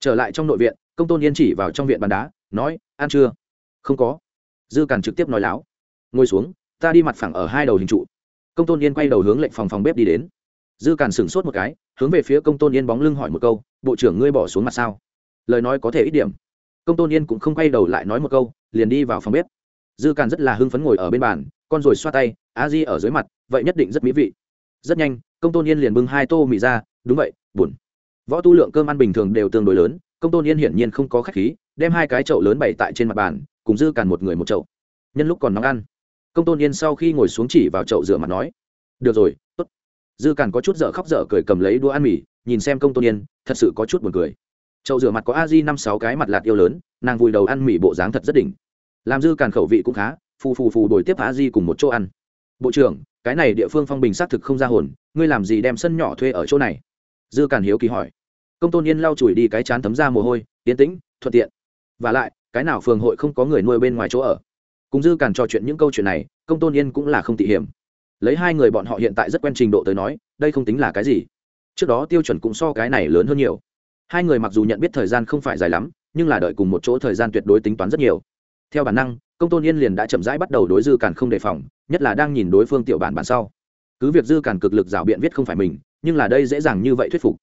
Trở lại trong nội viện, công tôn yên chỉ vào trong viện bàn đá, nói, ăn chưa? Không có. Dư càn trực tiếp nói láo, ngồi xuống, ta đi mặt phẳng ở hai đầu hình trụ. Công tôn yên quay đầu hướng lệnh phòng phòng bếp đi đến. Dư càn sửng sốt một cái, hướng về phía công tôn yên bóng lưng hỏi một câu, bộ trưởng ngươi bỏ xuống mặt sao? Lời nói có thể ít điểm. Công tôn yên cũng không quay đầu lại nói một câu, liền đi vào phòng bếp. Dư càn rất là hưng phấn ngồi ở bên bàn, con rồi xoa tay a di ở dưới mặt, vậy nhất định rất mỹ vị. Rất nhanh, công tôn yên liền bưng hai tô mì ra, đúng vậy, buồn. Võ tu lượng cơm ăn bình thường đều tương đối lớn, công tôn yên hiển nhiên không có khách khí, đem hai cái chậu lớn bày tại trên mặt bàn, cùng dư càn một người một chậu. Nhân lúc còn nóng ăn, công tôn yên sau khi ngồi xuống chỉ vào chậu rửa mặt nói, được rồi, tốt. Dư càn có chút dở khóc dở cười cầm lấy đũa ăn mì, nhìn xem công tôn yên, thật sự có chút buồn cười. Chậu rửa mặt có a di năm sáu cái mặt lạt yêu lớn, nàng vùi đầu ăn mì bộ dáng thật rất đỉnh. Làm dư càn khẩu vị cũng khá, phù phù phù đổi tiếp a di cùng một chỗ ăn bộ trưởng, cái này địa phương phong bình xác thực không ra hồn, ngươi làm gì đem sân nhỏ thuê ở chỗ này? Dư càn hiếu kỳ hỏi. Công tôn yên lau chùi đi cái chán thấm ra mồ hôi, yên tĩnh, thuận tiện. V à lại, cái nào phường hội không có người nuôi bên ngoài chỗ ở? Cùng dư càn trò chuyện những câu chuyện này, công tôn yên cũng là không tỉ hiểm. Lấy hai người bọn họ hiện tại rất quen trình độ tới nói, đây không tính là cái gì. Trước đó tiêu chuẩn cũng so cái này lớn hơn nhiều. Hai người mặc dù nhận biết thời gian không phải dài lắm, nhưng là đợi cùng một chỗ thời gian tuyệt đối tính toán rất nhiều. Theo bản năng công tôn yên liền đã chậm rãi bắt đầu đối dư càn không đề phòng, nhất là đang nhìn đối phương tiểu bản bản sau. Cứ việc dư càn cực lực rào biện viết không phải mình, nhưng là đây dễ dàng như vậy thuyết phục.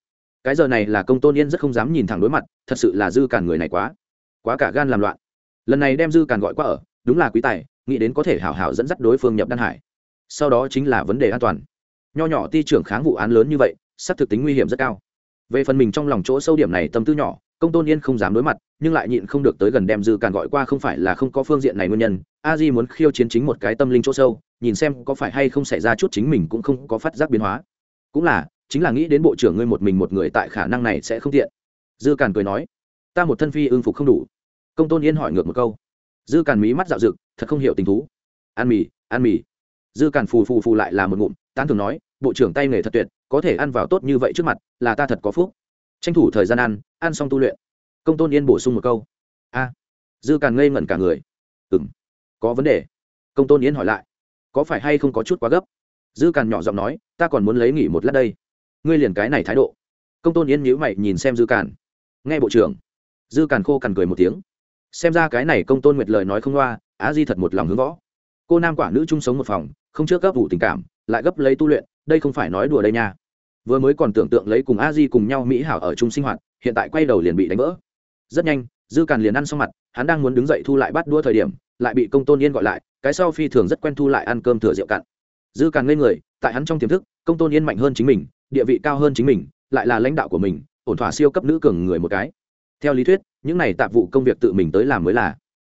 Cái giờ này là công tôn yên rất không dám nhìn thẳng đối mặt, thật sự là dư càn người này quá quá cả gan làm loạn. Lần này đem dư càn gọi qua ở, đúng là quý tài, nghĩ đến có thể hảo hảo dẫn dắt đối phương nhập đan hải. Sau đó chính là vấn đề an toàn. Nho nhỏ ti trưởng kháng vụ án lớn như vậy sắp thực tính nguy hiểm rất cao. Về phần mình trong lòng chỗ sâu điểm này tâm tư nhỏ công tôn yên không dám đối mặt, nhưng lại nhịn không được tới gần đem dư càn gọi qua không phải là không có phương diện này nguyên nhân, a di muốn khiêu chiến chính một cái tâm linh chỗ sâu, nhìn xem có phải hay không xảy ra chút chính mình cũng không có phát giác biến hóa. Cũng là, chính là nghĩ đến bộ trưởng ngươi một mình một người tại khả năng này sẽ không tiện. Dư càn cười nói, ta một thân phi ương phục không đủ. Công tôn yên hỏi ngược một câu. Dư càn mí mắt dạo rực thật không hiểu tình thú. Ăn mì ăn mì. Dư càn phù phù phù lại là một ngụm, tán thường nói, bộ trưởng tay nghề thật tuyệt, có thể ăn vào tốt như vậy trước mặt, là ta thật có phúc tranh thủ thời gian ăn ăn xong tu luyện. Công tôn yên bổ sung một câu. A. Dư càn ngây ngẩn cả người. Ừ m có vấn đề. Công tôn yên hỏi lại. Có phải hay không có chút quá gấp? Dư càn nhỏ giọng nói, ta còn muốn lấy nghỉ một lát đây. Ngươi liền cái này thái độ. Công tôn yên nhíu mày nhìn xem dư càn. Nghe bộ trưởng. Dư càn khô cằn cười một tiếng. Xem ra cái này công tôn nguyệt lời nói không loa, á di thật một lòng hướng võ. Cô nam quả nữ chung sống một phòng, không trước gấp vụ tình cảm, lại gấp lấy tu luyện, đây không phải nói đùa đây nha vừa mới còn tưởng tượng lấy cùng a di cùng nhau mỹ hảo ở chung sinh hoạt, hiện tại quay đầu liền bị đánh vỡ. Rất nhanh, dư càn liền ăn xong mặt, hắn đang muốn đứng dậy thu lại bắt đua thời điểm, lại bị công tôn yên gọi lại, cái sau phi thường rất quen thu lại ăn cơm thừa rượu cạn. Dư càn ngây người, tại hắn trong tiềm thức, công tôn yên mạnh hơn chính mình, địa vị cao hơn chính mình, lại là lãnh đạo của mình, ổn thỏa siêu cấp nữ cường người một cái. Theo lý thuyết, những này tạp vụ công việc tự mình tới làm mới là.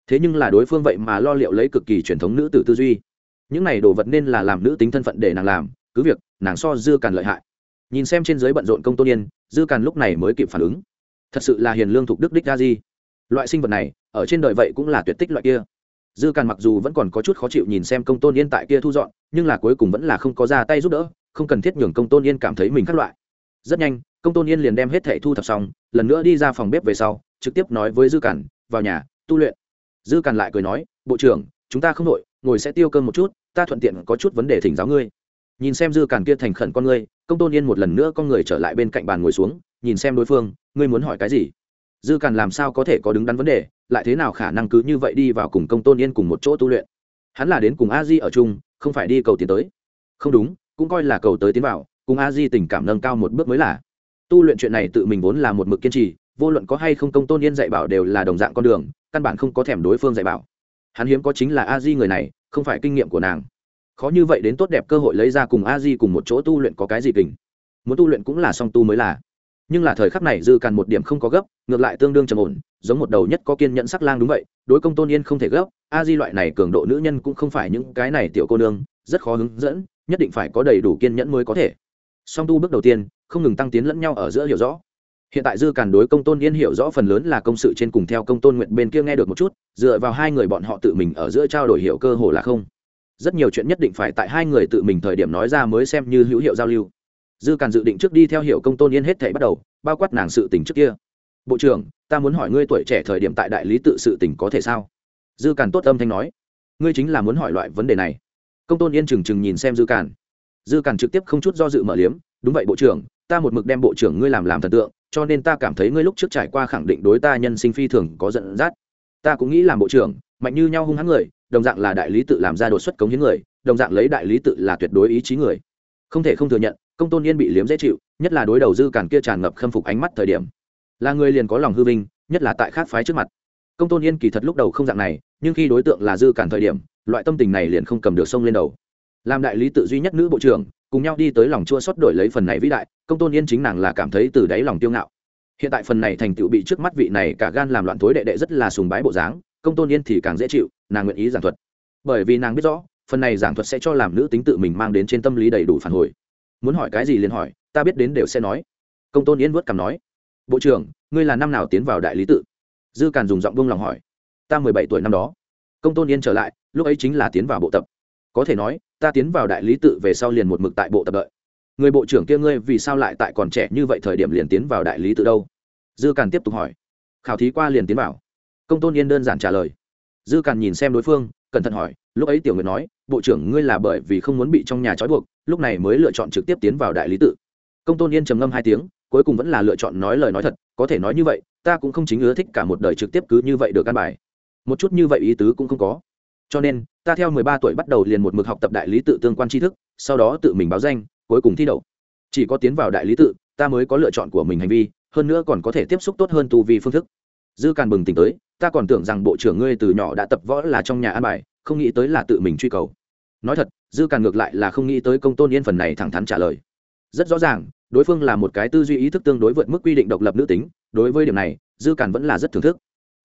Thế nhưng là đối phương vậy mà lo liệu lấy cực kỳ truyền thống nữ tử tư duy. Những này đồ vật nên là làm nữ tính thân phận để nàng làm, cứ việc nàng so dư càn lợi hại nhìn xem trên giới bận rộn công tôn yên, dư càn lúc này mới kịp phản ứng. Thật sự là hiền lương thục đức đích ra di. Loại sinh vật này, ở trên đời vậy cũng là tuyệt tích loại kia. Dư càn mặc dù vẫn còn có chút khó chịu nhìn xem công tôn yên tại kia thu dọn, nhưng là cuối cùng vẫn là không có ra tay giúp đỡ, không cần thiết nhường công tôn yên cảm thấy mình khác loại. Rất nhanh, công tôn yên liền đem hết thẻ thu thập xong, lần nữa đi ra phòng bếp về sau, trực tiếp nói với dư càn, vào nhà, tu luyện. Dư càn lại cười nói, bộ trưởng, chúng ta không đội ngồi sẽ tiêu cơm một chút, ta thuận tiện có chút vấn đề thỉnh giáo ngươi. Nhìn xem dư càn kia thành khẩn con ngươi công tôn yên một lần nữa con người trở lại bên cạnh bàn ngồi xuống, nhìn xem đối phương, ngươi muốn hỏi cái gì? Dư càn làm sao có thể có đứng đắn vấn đề, lại thế nào khả năng cứ như vậy đi vào cùng công tôn yên cùng một chỗ tu luyện? Hắn là đến cùng a di ở chung, không phải đi cầu tiến tới. Không đúng, cũng coi là cầu tới tiến vào, cùng a di tình cảm nâng cao một bước mới là. Tu luyện chuyện này tự mình vốn là một mực kiên trì, vô luận có hay không công tôn yên dạy bảo đều là đồng dạng con đường, căn bản không có thèm đối phương dạy bảo. Hắn hiếm có chính là a di người này, không phải kinh nghiệm của nàng khó như vậy đến tốt đẹp cơ hội lấy ra cùng a di cùng một chỗ tu luyện có cái gì kình. Muốn tu luyện cũng là song tu mới là. Nhưng là thời khắc này dư càn một điểm không có gấp, ngược lại tương đương trầm ổn, giống một đầu nhất có kiên nhẫn sắc lang đúng vậy, đối công tôn yên không thể gấp, a di loại này cường độ nữ nhân cũng không phải những cái này tiểu cô nương, rất khó hướng dẫn, nhất định phải có đầy đủ kiên nhẫn mới có thể. Song tu bước đầu tiên, không ngừng tăng tiến lẫn nhau ở giữa hiểu rõ. Hiện tại dư càn đối công tôn yên hiểu rõ phần lớn là công sự trên cùng theo công tôn nguyện bên kia nghe được một chút, dựa vào hai người bọn họ tự mình ở giữa trao đổi hiểu cơ hồ là không rất nhiều chuyện nhất định phải tại hai người tự mình thời điểm nói ra mới xem như hữu hiệu giao lưu. Dư càn dự định trước đi theo hiệu công tôn yên hết thể bắt đầu, bao quát nàng sự tình trước kia. Bộ trưởng, ta muốn hỏi ngươi tuổi trẻ thời điểm tại đại lý tự sự tình có thể sao? Dư càn tốt âm thanh nói. Ngươi chính là muốn hỏi loại vấn đề này. Công tôn yên trừng trừng nhìn xem dư càn. Dư càn trực tiếp không chút do dự mở liếm. Đúng vậy, bộ trưởng, ta một mực đem bộ trưởng ngươi làm làm thần tượng, cho nên ta cảm thấy ngươi lúc trước trải qua khẳng định đối ta nhân sinh phi thường có dẫn dắt. Ta cũng nghĩ làm bộ trưởng, mạnh như nhau hung hãn người đồng dạng là đại lý tự làm ra đột xuất cống hiến người, đồng dạng lấy đại lý tự là tuyệt đối ý chí người. Không thể không thừa nhận, công tôn yên bị liếm dễ chịu, nhất là đối đầu dư càn kia tràn ngập khâm phục ánh mắt thời điểm. Là người liền có lòng hư vinh, nhất là tại khác phái trước mặt. Công tôn yên kỳ thật lúc đầu không dạng này, nhưng khi đối tượng là dư càn thời điểm, loại tâm tình này liền không cầm được sông lên đầu. Làm đại lý tự duy nhất nữ bộ trưởng, cùng nhau đi tới lòng chua xót đổi lấy phần này vĩ đại, công tôn yên chính nàng là cảm thấy từ đáy lòng tiêu ngạo. Hiện tại phần này thành tựu bị trước mắt vị này cả gan làm loạn thối đệ đệ rất là sùng bái bộ dáng công tôn yên thì càng dễ chịu, nàng nguyện ý giảng thuật. Bởi vì nàng biết rõ, phần này giảng thuật sẽ cho làm nữ tính tự mình mang đến trên tâm lý đầy đủ phản hồi. Muốn hỏi cái gì liền hỏi, ta biết đến đều sẽ nói. Công tôn yên vớt cằm nói, bộ trưởng, ngươi là năm nào tiến vào đại lý tự? Dư càn dùng giọng vung lòng hỏi, ta mười bảy tuổi năm đó. Công tôn yên trở lại, lúc ấy chính là tiến vào bộ tập. Có thể nói, ta tiến vào đại lý tự về sau liền một mực tại bộ tập đợi. Người bộ trưởng kia ngươi vì sao lại tại còn trẻ như vậy thời điểm liền tiến vào đại lý tự đâu? Dư càn tiếp tục hỏi, khảo thí qua liền tiến vào công tôn yên đơn giản trả lời. Dư càn nhìn xem đối phương, cẩn thận hỏi, lúc ấy tiểu nguyệt nói, bộ trưởng, ngươi là bởi vì không muốn bị trong nhà trói buộc, lúc này mới lựa chọn trực tiếp tiến vào đại lý tự. Công tôn yên trầm ngâm hai tiếng, cuối cùng vẫn là lựa chọn nói lời nói thật, có thể nói như vậy, ta cũng không chính ưa thích cả một đời trực tiếp cứ như vậy được căn bài. Một chút như vậy ý tứ cũng không có. Cho nên, ta theo mười ba tuổi bắt đầu liền một mực học tập đại lý tự tương quan tri thức, sau đó tự mình báo danh, cuối cùng thi đậu. Chỉ có tiến vào đại lý tự, ta mới có lựa chọn của mình hành vi, hơn nữa còn có thể tiếp xúc tốt hơn tu vi phương thức. Dư càn bừng tỉnh tới ta còn tưởng rằng bộ trưởng ngươi từ nhỏ đã tập võ là trong nhà an bài, không nghĩ tới là tự mình truy cầu. Nói thật, dư càn ngược lại là không nghĩ tới công tôn yên phần này thẳng thắn trả lời. Rất rõ ràng, đối phương là một cái tư duy ý thức tương đối vượt mức quy định độc lập nữ tính, đối với điểm này, dư càn vẫn là rất thưởng thức.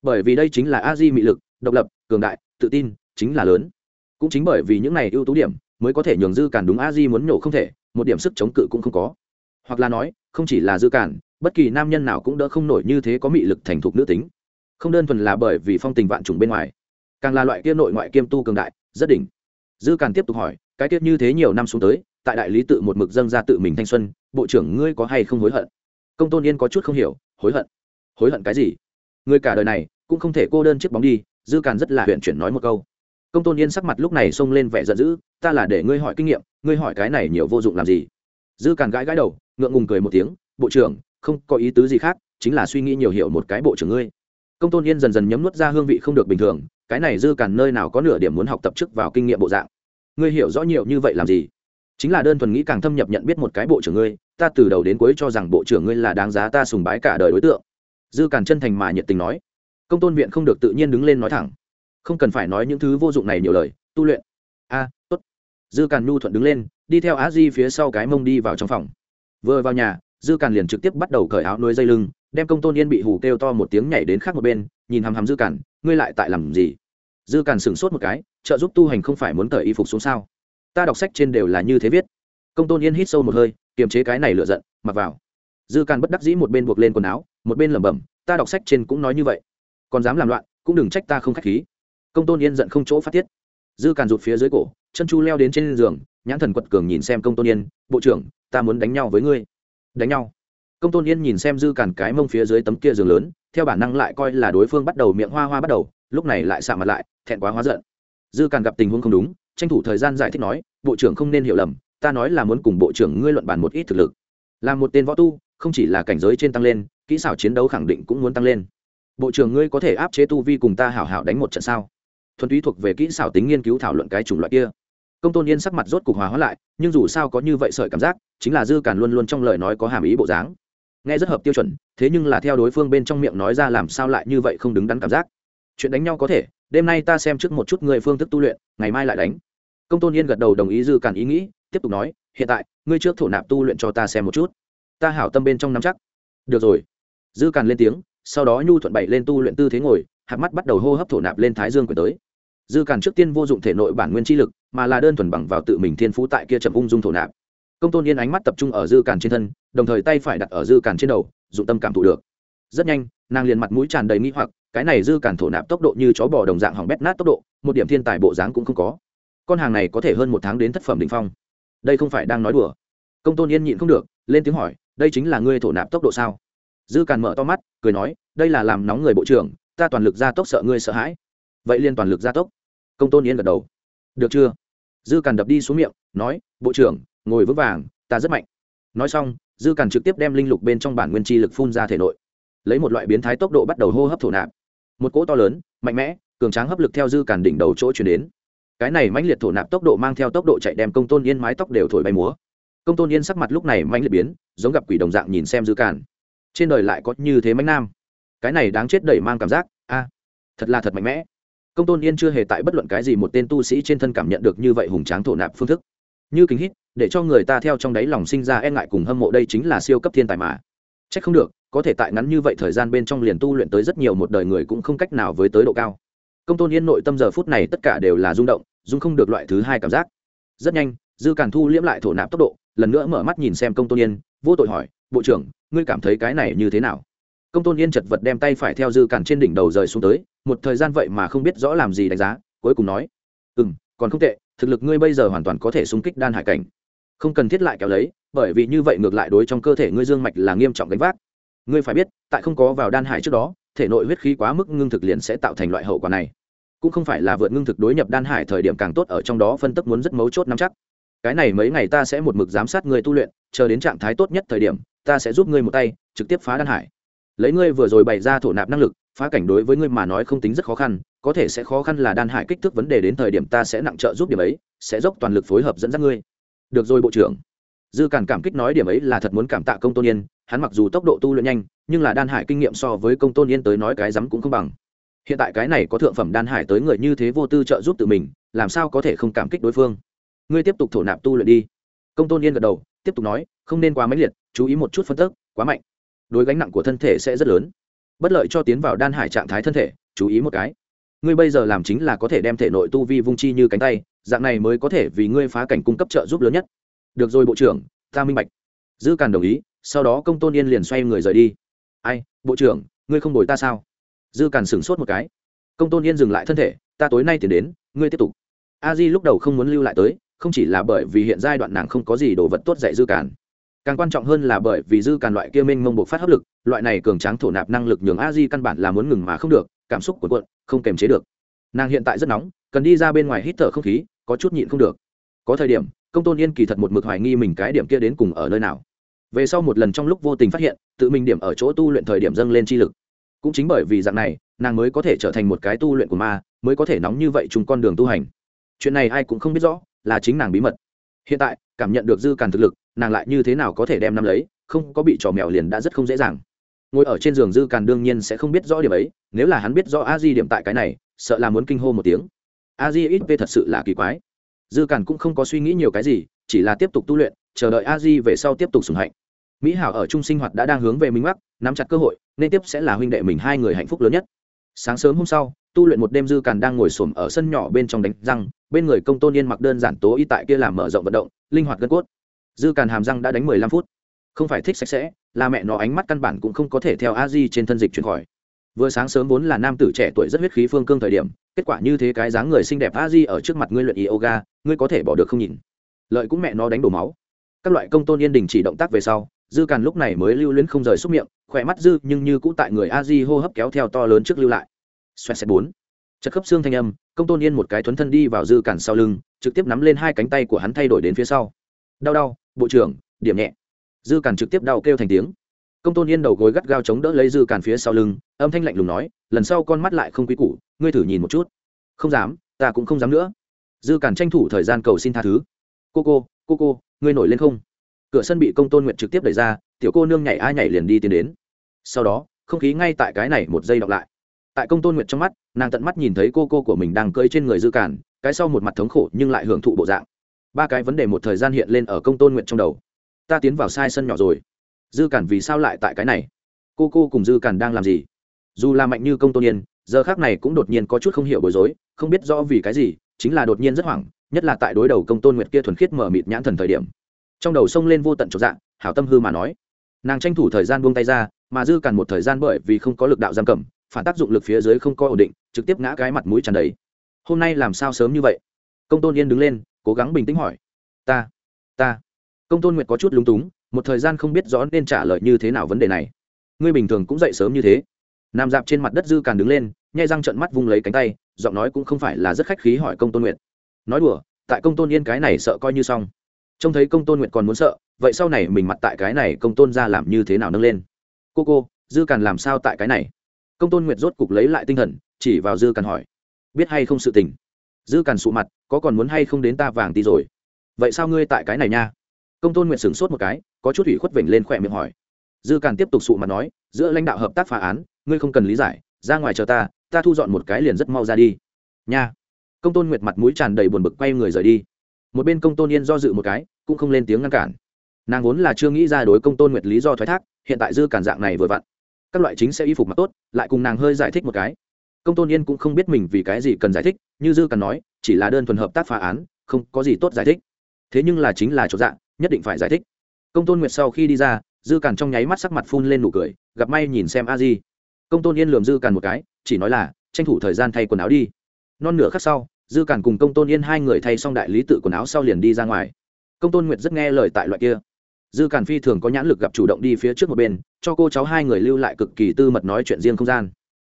Bởi vì đây chính là a di mị lực, độc lập, cường đại, tự tin, chính là lớn. Cũng chính bởi vì những này ưu tú điểm, mới có thể nhường dư càn đúng a di muốn nhổ không thể, một điểm sức chống cự cũng không có. Hoặc là nói, không chỉ là dư càn, bất kỳ nam nhân nào cũng đỡ không nổi như thế có mị lực thành thục nữ tính không đơn thuần là bởi vì phong tình vạn trùng bên ngoài, càng là loại kia nội ngoại kiêm tu cường đại, rất đỉnh. Dư càn tiếp tục hỏi, cái tiết như thế nhiều năm xuống tới, tại đại lý tự một mực dâng ra tự mình thanh xuân, bộ trưởng ngươi có hay không hối hận? Công tôn yên có chút không hiểu, hối hận? Hối hận cái gì? Người cả đời này cũng không thể cô đơn chiếc bóng đi, dư càn rất là huyện chuyển nói một câu. Công tôn yên sắc mặt lúc này xông lên vẻ giận dữ, ta là để ngươi hỏi kinh nghiệm, ngươi hỏi cái này nhiều vô dụng làm gì? Dư càn gãi gãi đầu, ngượng ngùng cười một tiếng, bộ trưởng, không có ý tứ gì khác, chính là suy nghĩ nhiều hiểu một cái bộ trưởng ngươi công tôn yên dần dần nhấm nuốt ra hương vị không được bình thường, cái này dư càn nơi nào có nửa điểm muốn học tập trước vào kinh nghiệm bộ dạng. Ngươi hiểu rõ nhiều như vậy làm gì? Chính là đơn thuần nghĩ càng thâm nhập nhận biết một cái bộ trưởng ngươi, ta từ đầu đến cuối cho rằng bộ trưởng ngươi là đáng giá ta sùng bái cả đời đối tượng. Dư càn chân thành mà nhiệt tình nói. Công tôn viện không được tự nhiên đứng lên nói thẳng. Không cần phải nói những thứ vô dụng này nhiều lời, tu luyện. A, tốt. Dư càn nhu thuận đứng lên, đi theo á di phía sau cái mông đi vào trong phòng. Vừa vào nhà, dư càn liền trực tiếp bắt đầu cởi áo nuôi dây lưng đem công tôn yên bị hù kêu to một tiếng nhảy đến khác một bên nhìn hằm hằm dư cản, ngươi lại tại làm gì? Dư cản sửng sốt một cái trợ giúp tu hành không phải muốn cởi y phục xuống sao? Ta đọc sách trên đều là như thế viết. Công tôn yên hít sâu một hơi kiềm chế cái này lựa giận mặc vào. Dư cản bất đắc dĩ một bên buộc lên quần áo một bên lẩm bẩm ta đọc sách trên cũng nói như vậy còn dám làm loạn cũng đừng trách ta không khách khí. Công tôn yên giận không chỗ phát tiết. Dư càn rụt phía dưới cổ chân chu leo đến trên giường nhãn thần quật cường nhìn xem công tôn yên bộ trưởng ta muốn đánh nhau với ngươi. Đánh nhau? Công tôn yên nhìn xem dư cản cái mông phía dưới tấm kia giường lớn, theo bản năng lại coi là đối phương bắt đầu miệng hoa hoa bắt đầu, lúc này lại xạ mặt lại, thẹn quá hóa giận. Dư cản gặp tình huống không đúng, tranh thủ thời gian giải thích nói, bộ trưởng không nên hiểu lầm, ta nói là muốn cùng bộ trưởng ngươi luận bàn một ít thực lực. Là một tên võ tu, không chỉ là cảnh giới trên tăng lên, kỹ xảo chiến đấu khẳng định cũng muốn tăng lên. Bộ trưởng ngươi có thể áp chế tu vi cùng ta hảo hảo đánh một trận sao? Thuần túy thuộc về kỹ xảo tính nghiên cứu thảo luận cái chủng loại kia. Công tôn yên sắc mặt rốt cục hòa hóa lại, nhưng dù sao có như vậy sợi cảm giác, chính là dư càn luôn luôn trong lời nói có hàm ý bộ dáng nghe rất hợp tiêu chuẩn, thế nhưng là theo đối phương bên trong miệng nói ra làm sao lại như vậy không đứng đắn cảm giác. Chuyện đánh nhau có thể, đêm nay ta xem trước một chút người phương thức tu luyện, ngày mai lại đánh. Công tôn yên gật đầu đồng ý dư càn ý nghĩ, tiếp tục nói, hiện tại, ngươi trước thổ nạp tu luyện cho ta xem một chút. Ta hảo tâm bên trong nắm chắc. Được rồi. Dư càn lên tiếng, sau đó nhu thuận bậy lên tu luyện tư thế ngồi, hạt mắt bắt đầu hô hấp thổ nạp lên thái dương quyền tới. Dư càn trước tiên vô dụng thể nội bản nguyên chi lực, mà là đơn thuần bằng vào tự mình thiên phú tại kia chậm ung dung thổ nạp công tôn yên ánh mắt tập trung ở dư càn trên thân, đồng thời tay phải đặt ở dư càn trên đầu, dụng tâm cảm thụ được. Rất nhanh, nàng liền mặt mũi tràn đầy nghĩ hoặc, cái này dư càn thổ nạp tốc độ như chó bò đồng dạng hỏng bét nát tốc độ, một điểm thiên tài bộ dáng cũng không có. Con hàng này có thể hơn một tháng đến thất phẩm đ phong. Đây không phải đang nói đùa. Công tôn yên nhịn không được, lên tiếng hỏi, đây chính là ngươi thổ nạp tốc độ sao? Dư càn mở to mắt, cười nói, đây là làm nóng người bộ trưởng, ta toàn lực gia tốc sợ ngươi sợ hãi. Vậy liên toàn lực gia tốc. Công tôn yên gật đầu. Được chưa? Dư càn đập đi xuống miệng, nói, bộ trưởng ngồi vững vàng, ta rất mạnh. Nói xong, dư càn trực tiếp đem linh lục bên trong bản nguyên chi lực phun ra thể nội. Lấy một loại biến thái tốc độ bắt đầu hô hấp thổ nạp. Một cỗ to lớn, mạnh mẽ, cường tráng hấp lực theo dư càn đỉnh đầu chỗ chuyển đến. Cái này mãnh liệt thổ nạp tốc độ mang theo tốc độ chạy đem công tôn yên mái tóc đều thổi bay múa. Công tôn yên sắc mặt lúc này mãnh liệt biến, giống gặp quỷ đồng dạng nhìn xem dư càn. Trên đời lại có như thế mãnh nam. Cái này đáng chết đẩy mang cảm giác, a à, thật là thật mạnh mẽ. Công tôn yên chưa hề tại bất luận cái gì một tên tu sĩ trên thân cảm nhận được như vậy hùng tráng thổ nạp phương thức như kính hít, để cho người ta theo trong đáy lòng sinh ra e ngại cùng hâm mộ đây chính là siêu cấp thiên tài mà. C h ắ c không được, có thể tại ngắn như vậy thời gian bên trong liền tu luyện tới rất nhiều một đời người cũng không cách nào với tới độ cao. Công tôn yên nội tâm giờ phút này tất cả đều là rung động dung không được loại thứ hai cảm giác. Rất nhanh, dư càn thu liễm lại thổ nạp tốc độ, lần nữa mở mắt nhìn xem công tôn yên, vô tội hỏi, bộ trưởng, ngươi cảm thấy cái này như thế nào? Công tôn yên chật vật đem tay phải theo dư càn trên đỉnh đầu rời xuống tới, một thời gian vậy mà không biết rõ làm gì đánh giá, cuối cùng nói ừ m còn không tệ thực lực ngươi bây giờ hoàn toàn có thể xung kích đan hải cảnh. Không cần thiết lại kéo lấy, bởi vì như vậy ngược lại đối trong cơ thể ngươi dương mạch là nghiêm trọng gánh vác. Ngươi phải biết, tại không có vào đan hải trước đó, thể nội huyết khí quá mức ngưng thực liền sẽ tạo thành loại hậu quả này. Cũng không phải là vượt ngưng thực đối nhập đan hải thời điểm càng tốt ở trong đó phân tức muốn rất mấu chốt nắm chắc. Cái này mấy ngày ta sẽ một mực giám sát người tu luyện, chờ đến trạng thái tốt nhất thời điểm, ta sẽ giúp ngươi một tay, trực tiếp phá đan hải lấy ngươi vừa rồi bày ra thổ nạp năng lực, phá cảnh đối với ngươi mà nói không tính rất khó khăn, có thể sẽ khó khăn là đan hải kích thước vấn đề đến thời điểm ta sẽ nặng trợ giúp điểm ấy, sẽ dốc toàn lực phối hợp dẫn dắt ngươi. Được rồi bộ trưởng. Dư càn cảm kích nói điểm ấy là thật muốn cảm tạ công tôn yên, hắn mặc dù tốc độ tu luyện nhanh, nhưng là đan hải kinh nghiệm so với công tôn yên tới nói cái rắm cũng không bằng. Hiện tại cái này có thượng phẩm đan hải tới người như thế vô tư trợ giúp tự mình, làm sao có thể không cảm kích đối phương? Ngươi tiếp tục thổ nạp tu luyện đi. Công tôn yên gật đầu, tiếp tục nói, không nên quá mãnh liệt, chú ý một chút phân tức, quá mạnh đối gánh nặng của thân thể sẽ rất lớn. Bất lợi cho tiến vào đan hải trạng thái thân thể, chú ý một cái. Ngươi bây giờ làm chính là có thể đem thể nội tu vi vung chi như cánh tay, dạng này mới có thể vì ngươi phá cảnh cung cấp trợ giúp lớn nhất. Được rồi bộ trưởng, ta minh bạch. Dư càn đồng ý, sau đó công tôn yên liền xoay người rời đi. Ai, bộ trưởng, ngươi không đổi ta sao? Dư càn sửng sốt một cái. Công tôn yên dừng lại thân thể, ta tối nay tiến đến, ngươi tiếp tục. A di lúc đầu không muốn lưu lại tới, không chỉ là bởi vì hiện giai đoạn nàng không có gì đồ vật tốt dạy dư càn càng quan trọng hơn là bởi vì dư càn loại kia minh mông bộc phát hấp lực, loại này cường tráng thổ nạp năng lực nhường a di căn bản là muốn ngừng mà không được, cảm xúc của quận không kềm chế được. Nàng hiện tại rất nóng, cần đi ra bên ngoài hít thở không khí, có chút nhịn không được. Có thời điểm, công tôn yên kỳ thật một mực hoài nghi mình cái điểm kia đến cùng ở nơi nào. Về sau một lần trong lúc vô tình phát hiện, tự mình điểm ở chỗ tu luyện thời điểm dâng lên chi lực. Cũng chính bởi vì dạng này, nàng mới có thể trở thành một cái tu luyện của ma, mới có thể nóng như vậy chung con đường tu hành. Chuyện này ai cũng không biết rõ, là chính nàng bí mật. Hiện tại, cảm nhận được dư càn thực lực nàng lại như thế nào có thể đem năm lấy, không có bị trò mèo liền đã rất không dễ dàng. Ngồi ở trên giường dư càn đương nhiên sẽ không biết rõ điểm ấy, nếu là hắn biết rõ a di điểm tại cái này, sợ là muốn kinh hô một tiếng. A di ít v thật sự là kỳ quái. Dư càn cũng không có suy nghĩ nhiều cái gì, chỉ là tiếp tục tu luyện, chờ đợi a di về sau tiếp tục sùng hạnh. Mỹ hảo ở chung sinh hoạt đã đang hướng về minh mắc nắm chặt cơ hội, nên tiếp sẽ là huynh đệ mình hai người hạnh phúc lớn nhất. Sáng sớm hôm sau, tu luyện một đêm dư càn đang ngồi xổm ở sân nhỏ bên trong đánh răng, bên người công tôn yên mặc đơn giản tố y tại kia làm mở rộng vận động, linh hoạt gân cốt dư càn hàm răng đã đánh mười lăm phút. Không phải thích sạch sẽ, là mẹ nó ánh mắt căn bản cũng không có thể theo a di trên thân dịch chuyển khỏi. Vừa sáng sớm vốn là nam tử trẻ tuổi rất huyết khí phương cương thời điểm, kết quả như thế cái dáng người xinh đẹp a di ở trước mặt ngươi luyện yoga, ngươi có thể bỏ được không nhìn? Lợi cũng mẹ nó đánh đổ máu. Các loại công tôn yên đình chỉ động tác về sau, dư càn lúc này mới lưu luyến không rời xúc miệng, khỏe mắt dư nhưng như cũ tại người a di hô hấp kéo theo to lớn trước lưu lại. Xoẹt xẹt bốn. Chất khớp xương thanh âm, công tôn yên một cái thuấn thân đi vào dư càn sau lưng, trực tiếp nắm lên hai cánh tay của hắn thay đổi đến phía sau. Đau đau bộ trưởng, điểm nhẹ. Dư càn trực tiếp đau kêu thành tiếng. Công tôn yên đầu gối gắt gao chống đỡ lấy dư càn phía sau lưng, âm thanh lạnh lùng nói, lần sau con mắt lại không quý củ, ngươi thử nhìn một chút. Không dám, ta cũng không dám nữa. Dư càn tranh thủ thời gian cầu xin tha thứ. Cô cô cô cô, ngươi nổi lên không? Cửa sân bị công tôn nguyện trực tiếp đẩy ra, tiểu cô nương nhảy ai nhảy liền đi tiến đến. Sau đó, không khí ngay tại cái này một giây đọc lại. Tại công tôn nguyện trong mắt, nàng tận mắt nhìn thấy cô cô của mình đang cơi trên người dư cản cái sau một mặt thống khổ nhưng lại hưởng thụ bộ dạng ba cái vấn đề một thời gian hiện lên ở công tôn nguyện trong đầu. Ta tiến vào sai sân nhỏ rồi. Dư cản vì sao lại tại cái này? Cô cô cùng dư cản đang làm gì? Dù là mạnh như công tôn yên, giờ khác này cũng đột nhiên có chút không hiểu bối rối, không biết rõ vì cái gì, chính là đột nhiên rất hoảng, nhất là tại đối đầu công tôn nguyệt kia thuần khiết mở mịt nhãn thần thời điểm. Trong đầu sông lên vô tận trọn dạng hảo tâm hư mà nói. Nàng tranh thủ thời gian buông tay ra, mà dư cản một thời gian bởi vì không có lực đạo giam cầm, phản tác dụng lực phía dưới không có ổn định, trực tiếp ngã cái mặt mũi tràn đầy. Hôm nay làm sao sớm như vậy? Công tôn yên đứng lên cố gắng bình tĩnh hỏi. Ta ta. Công tôn nguyệt có chút lúng túng, một thời gian không biết rõ nên trả lời như thế nào vấn đề này. Ngươi bình thường cũng dậy sớm như thế. Nằm dạp trên mặt đất dư càn đứng lên, nhai răng trận mắt vung lấy cánh tay, giọng nói cũng không phải là rất khách khí hỏi công tôn nguyệt. Nói đùa, tại công tôn yên cái này sợ coi như xong. Trông thấy công tôn nguyệt còn muốn sợ, vậy sau này mình mặt tại cái này công tôn ra làm như thế nào nâng lên? Cô cô, dư càn làm sao tại cái này? Công tôn nguyệt rốt cục lấy lại tinh thần, chỉ vào dư càn hỏi. Biết hay không sự tình? Dư càn sụ mặt, có còn muốn hay không đến ta vàng ti rồi? Vậy sao ngươi tại cái này nha? Công tôn nguyệt sửng sốt một cái, có chút ủy khuất vểnh lên khỏe miệng hỏi. Dư càn tiếp tục sụ mặt nói, giữa lãnh đạo hợp tác phá án, ngươi không cần lý giải, ra ngoài chờ ta ta thu dọn một cái liền rất mau ra đi. Nha. Công tôn nguyệt mặt mũi tràn đầy buồn bực quay người rời đi. Một bên công tôn yên do dự một cái, cũng không lên tiếng ngăn cản. Nàng vốn là chưa nghĩ ra đối công tôn nguyệt lý do thoái thác, hiện tại dư cản dạng này vừa vặn. Các loại chính sẽ y phục mặc tốt, lại cùng nàng hơi giải thích một cái công tôn yên cũng không biết mình vì cái gì cần giải thích, như dư cần nói, chỉ là đơn thuần hợp tác phá án, không có gì tốt giải thích. Thế nhưng là chính là chỗ dạng nhất định phải giải thích. Công tôn nguyệt sau khi đi ra, dư cản trong nháy mắt sắc mặt phun lên nụ cười, gặp may nhìn xem a di. Công tôn yên lườm dư cản một cái, chỉ nói là, tranh thủ thời gian thay quần áo đi. Non nửa khắc sau, dư cản cùng công tôn yên hai người thay xong đại lý tự quần áo sau liền đi ra ngoài. Công tôn nguyệt rất nghe lời tại loại kia. Dư cản phi thường có nhãn lực gặp chủ động đi phía trước một bên, cho cô cháu hai người lưu lại cực kỳ tư mật nói chuyện riêng không gian.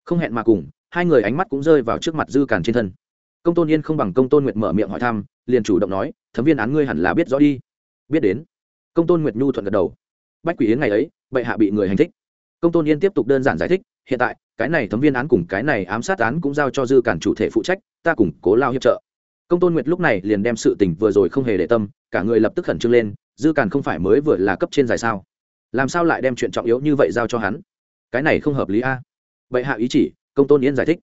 Không hẹn mà cùng hai người ánh mắt cũng rơi vào trước mặt dư càn trên thân. Công tôn yên không bằng công tôn nguyệt mở miệng hỏi thăm, liền chủ động nói thấm viên án ngươi hẳn là biết rõ đi. Biết đến. Công tôn nguyệt nhu thuận gật đầu. Bách quỷ yến ngày ấy, bệ hạ bị người hành thích. Công tôn yên tiếp tục đơn giản giải thích, hiện tại, cái này thấm viên án cùng cái này ám sát án cũng giao cho dư cản chủ thể phụ trách, ta cùng cố lao hiệp trợ. Công tôn nguyệt lúc này liền đem sự tình vừa rồi không hề để tâm, cả người lập tức khẩn trương lên, dư cản không phải mới vừa là cấp trên giải sao? Làm sao lại đem chuyện trọng yếu như vậy giao cho hắn? Cái này không hợp lý a. Vậy hạ ý chỉ công tôn yên giải thích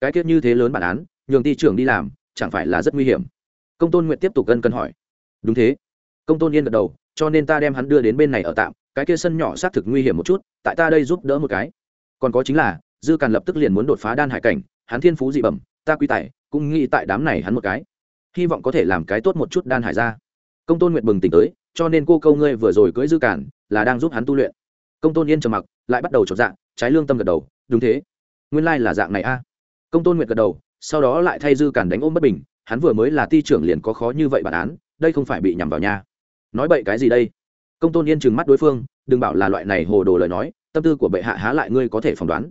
cái tiết như thế lớn bản án nhường ty trưởng đi làm chẳng phải là rất nguy hiểm? Công tôn nguyện tiếp tục gân cân hỏi đúng thế. Công tôn yên gật đầu cho nên ta đem hắn đưa đến bên này ở tạm cái kia sân nhỏ xác thực nguy hiểm một chút tại ta đây giúp đỡ một cái. Còn có chính là dư càn lập tức liền muốn đột phá đan hải cảnh hắn thiên phú dị bẩm ta quy tài cũng nghĩ tại đám này hắn một cái. Hy vọng có thể làm cái tốt một chút đan hải ra. Công tôn nguyện bừng tỉnh tới cho nên cô câu ngươi vừa rồi cưỡi dư càn, là đang giúp hắn tu luyện. Công tôn yên trầm mặc lại bắt đầu chột dạng trái lương tâm gật đầu đúng thế nguyên lai là dạng này a. Công tôn nguyện gật đầu, sau đó lại thay dư cản đánh ôm bất bình, hắn vừa mới là ti trưởng liền có khó như vậy bản án, đây không phải bị nhằm vào nhà nói bậy cái gì đây? Công tôn yên trừng mắt đối phương, đừng bảo là loại này hồ đồ lời nói, tâm tư của bệ hạ há lại ngươi có thể phỏng đoán.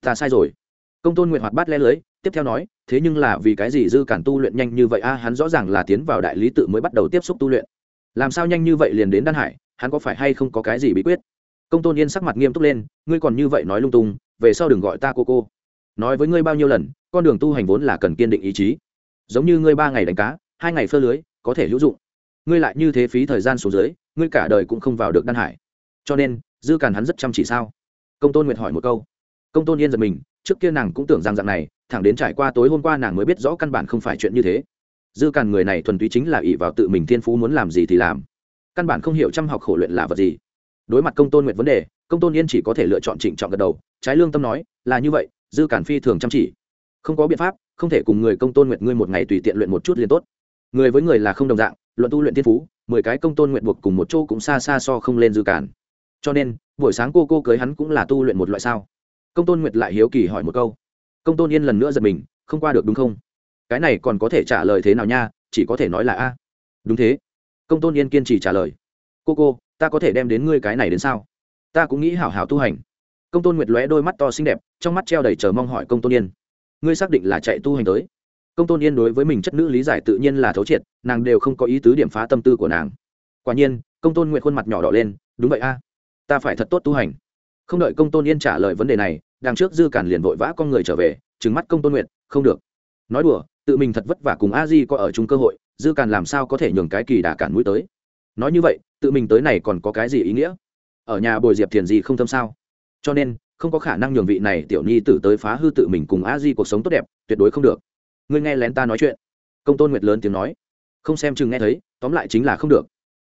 Ta sai rồi. Công tôn nguyện hoạt bát lẽ lưới, tiếp theo nói, thế nhưng là vì cái gì dư cản tu luyện nhanh như vậy a, hắn rõ ràng là tiến vào đại lý tự mới bắt đầu tiếp xúc tu luyện. Làm sao nhanh như vậy liền đến đan hải, hắn có phải hay không có cái gì bí quyết? Công tôn yên sắc mặt nghiêm túc lên, ngươi còn như vậy nói lung tung về sau đừng gọi ta cô cô. Nói với ngươi bao nhiêu lần, con đường tu hành vốn là cần kiên định ý chí. Giống như ngươi ba ngày đánh cá, hai ngày phơ lưới, có thể hữu dụng. Ngươi lại như thế phí thời gian xuống dưới, ngươi cả đời cũng không vào được đan hải. Cho nên, dư càn hắn rất chăm chỉ sao? Công tôn nguyệt hỏi một câu. Công tôn yên giật mình, trước kia nàng cũng tưởng rằng dạng này, thẳng đến trải qua tối hôm qua nàng mới biết rõ căn bản không phải chuyện như thế. Dư càn người này thuần túy chính là ỷ vào tự mình thiên phú muốn làm gì thì làm. Căn bản không hiểu chăm học khổ luyện là vật gì. Đối mặt công tôn nguyệt vấn đề công tôn yên chỉ có thể lựa chọn trịnh trọng gật đầu, trái lương tâm nói, là như vậy, dư càn phi thường chăm chỉ. Không có biện pháp, không thể cùng người công tôn nguyện ngươi một ngày tùy tiện luyện một chút liền tốt. Người với người là không đồng dạng, luận tu luyện thiên phú, mười cái công tôn nguyện buộc cùng một chỗ cũng xa xa so không lên dư cản. Cho nên, buổi sáng cô cô cưới hắn cũng là tu luyện một loại sao? Công tôn nguyệt lại hiếu kỳ hỏi một câu. Công tôn yên lần nữa giật mình, không qua được đúng không? Cái này còn có thể trả lời thế nào nha, chỉ có thể nói là a. Đúng thế. Công tôn yên kiên trì trả lời. Cô cô, ta có thể đem đến ngươi cái này đến sao? Ta cũng nghĩ hảo hảo tu hành. Công tôn nguyệt lóe đôi mắt to xinh đẹp, trong mắt treo đầy chờ mong hỏi công tôn yên. Ngươi xác định là chạy tu hành tới. Công tôn yên đối với mình chất nữ lý giải tự nhiên là thấu triệt, nàng đều không có ý tứ điểm phá tâm tư của nàng. Quả nhiên, công tôn nguyện khuôn mặt nhỏ đỏ lên, đúng vậy a, ta phải thật tốt tu hành. Không đợi công tôn yên trả lời vấn đề này, đằng trước dư cản liền vội vã con người trở về, trừng mắt công tôn nguyện không được. Nói đùa, tự mình thật vất vả cùng a di có ở chung cơ hội, dư cản làm sao có thể nhường cái kỳ đà cản mũi tới? Nói như vậy, tự mình tới này còn có cái gì ý nghĩa? Ở nhà bồi diệp thiền gì không thâm sao. Cho nên, không có khả năng nhường vị này tiểu nhi tử tới phá hư tự mình cùng a di cuộc sống tốt đẹp, tuyệt đối không được. Ngươi nghe lén ta nói chuyện. Công tôn nguyệt lớn tiếng nói. Không xem chừng nghe thấy, tóm lại chính là không được.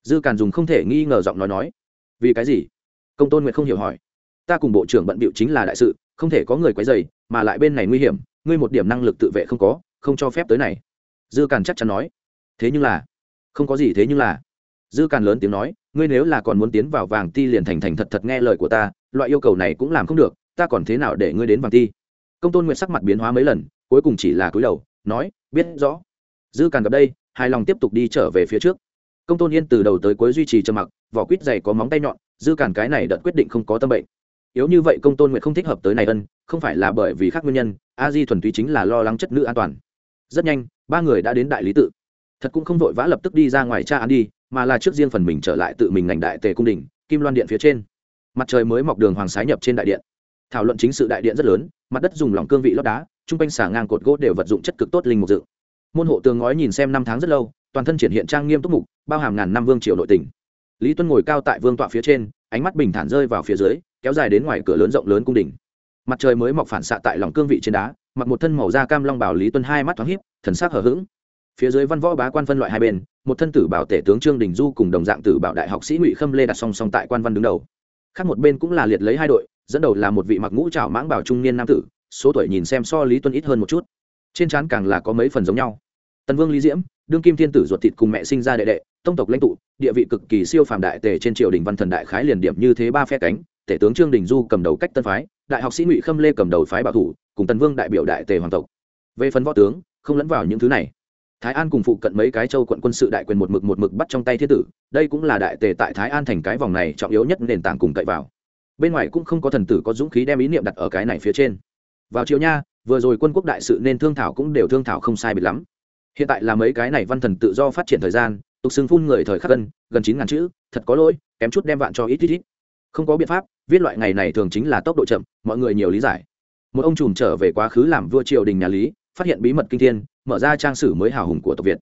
Dư càn dùng không thể nghi ngờ giọng nói nói. Vì cái gì? Công tôn nguyệt không hiểu hỏi. Ta cùng bộ trưởng bận bịu chính là đại sự, không thể có người quấy dày mà lại bên này nguy hiểm, ngươi một điểm năng lực tự vệ không có, không cho phép tới này. Dư càn chắc chắn nói. Thế nhưng là, không có gì thế nhưng là. Dư càn lớn tiếng nói ngươi nếu là còn muốn tiến vào vàng ti liền thành thành thật thật nghe lời của ta, loại yêu cầu này cũng làm không được, ta còn thế nào để ngươi đến vàng ti? Công tôn nguyệt sắc mặt biến hóa mấy lần, cuối cùng chỉ là cúi đầu, nói, biết rõ. Dư càn gặp đây, hài lòng tiếp tục đi trở về phía trước. Công tôn yên từ đầu tới cuối duy trì trầm mặc, vỏ quýt dày có móng tay nhọn, dư càn cái này đợt quyết định không có tâm bệnh. Yếu như vậy công tôn nguyện không thích hợp tới này ân, không phải là bởi vì khác nguyên nhân, a di thuần túy chính là lo lắng chất nữ an toàn. Rất nhanh, ba người đã đến đại lý tự. Thật cũng không vội vã lập tức đi ra ngoài tra án đi mà là trước riêng phần mình trở lại tự mình ngành đại tề cung đình, kim loan điện phía trên. Mặt trời mới mọc đường hoàng sái nhập trên đại điện. Thảo luận chính sự đại điện rất lớn, mặt đất dùng lòng cương vị lót đá chung quanh xả ngang cột gỗ đều vật dụng chất cực tốt linh mục dự. Môn hộ tường ngói nhìn xem năm tháng rất lâu, toàn thân triển hiện trang nghiêm túc mục, bao hàm ngàn năm vương triều nội tỉnh lý tuân ngồi cao tại vương tọa phía trên, ánh mắt bình thản rơi vào phía dưới, kéo dài đến ngoài cửa lớn rộng lớn cung đình. Mặt trời mới mọc phản xạ tại lòng cương vị trên đá, mặc một thân màu da cam long bảo lý tuân hai mắt thoáng hiếp thần sắc hở h ữ g phía dưới văn võ bá quan phân loại hai bên một thân tử bảo tể tướng trương đình du cùng đồng dạng tử bảo đại học sĩ ngụy khâm lê đặt song song tại quan văn đứng đầu. Khác một bên cũng là liệt lấy hai đội, dẫn đầu là một vị mặc ngũ trào mãng bảo trung niên nam tử, số tuổi nhìn xem so lý tuân ít hơn một chút. Trên trán càng là có mấy phần giống nhau. Tần vương lý diễm, đương kim thiên tử ruột thịt cùng mẹ sinh ra đệ đệ, tông tộc lãnh tụ, địa vị cực kỳ siêu phàm đại tề trên triều đình văn thần đại khái liền điểm như thế ba phe cánh, tể tướng trương đình du cầm đầu cách tân phái, đại học sĩ ngụy khâm lê cầm đầu phái bảo thủ, cùng tần vương đại biểu đại tề hoàng tộc. Về phần võ tướng, không lẫn vào những thứ này thái an cùng phụ cận mấy cái châu quận quân sự đại quyền một mực một mực bắt trong tay thiên tử, đây cũng là đại tề tại thái an thành cái vòng này trọng yếu nhất nền tảng cùng cậy vào. Bên ngoài cũng không có thần tử có dũng khí đem ý niệm đặt ở cái này phía trên. Vào chiều nha, vừa rồi quân quốc đại sự nên thương thảo cũng đều thương thảo không sai biệt lắm. Hiện tại là mấy cái này văn thần tự do phát triển thời gian, tục xưng phun người thời khắc gần gần chín ngàn chữ, thật có lỗi, kém chút đem vạn cho ít ít ít. Không có biện pháp, viết loại ngày này thường chính là tốc độ chậm, mọi người nhiều lý giải. Một ông trùm trở về quá khứ làm vua triều đình nhà lý, phát hiện bí mật kinh thiên mở ra trang sử mới hào hùng của tộc việt.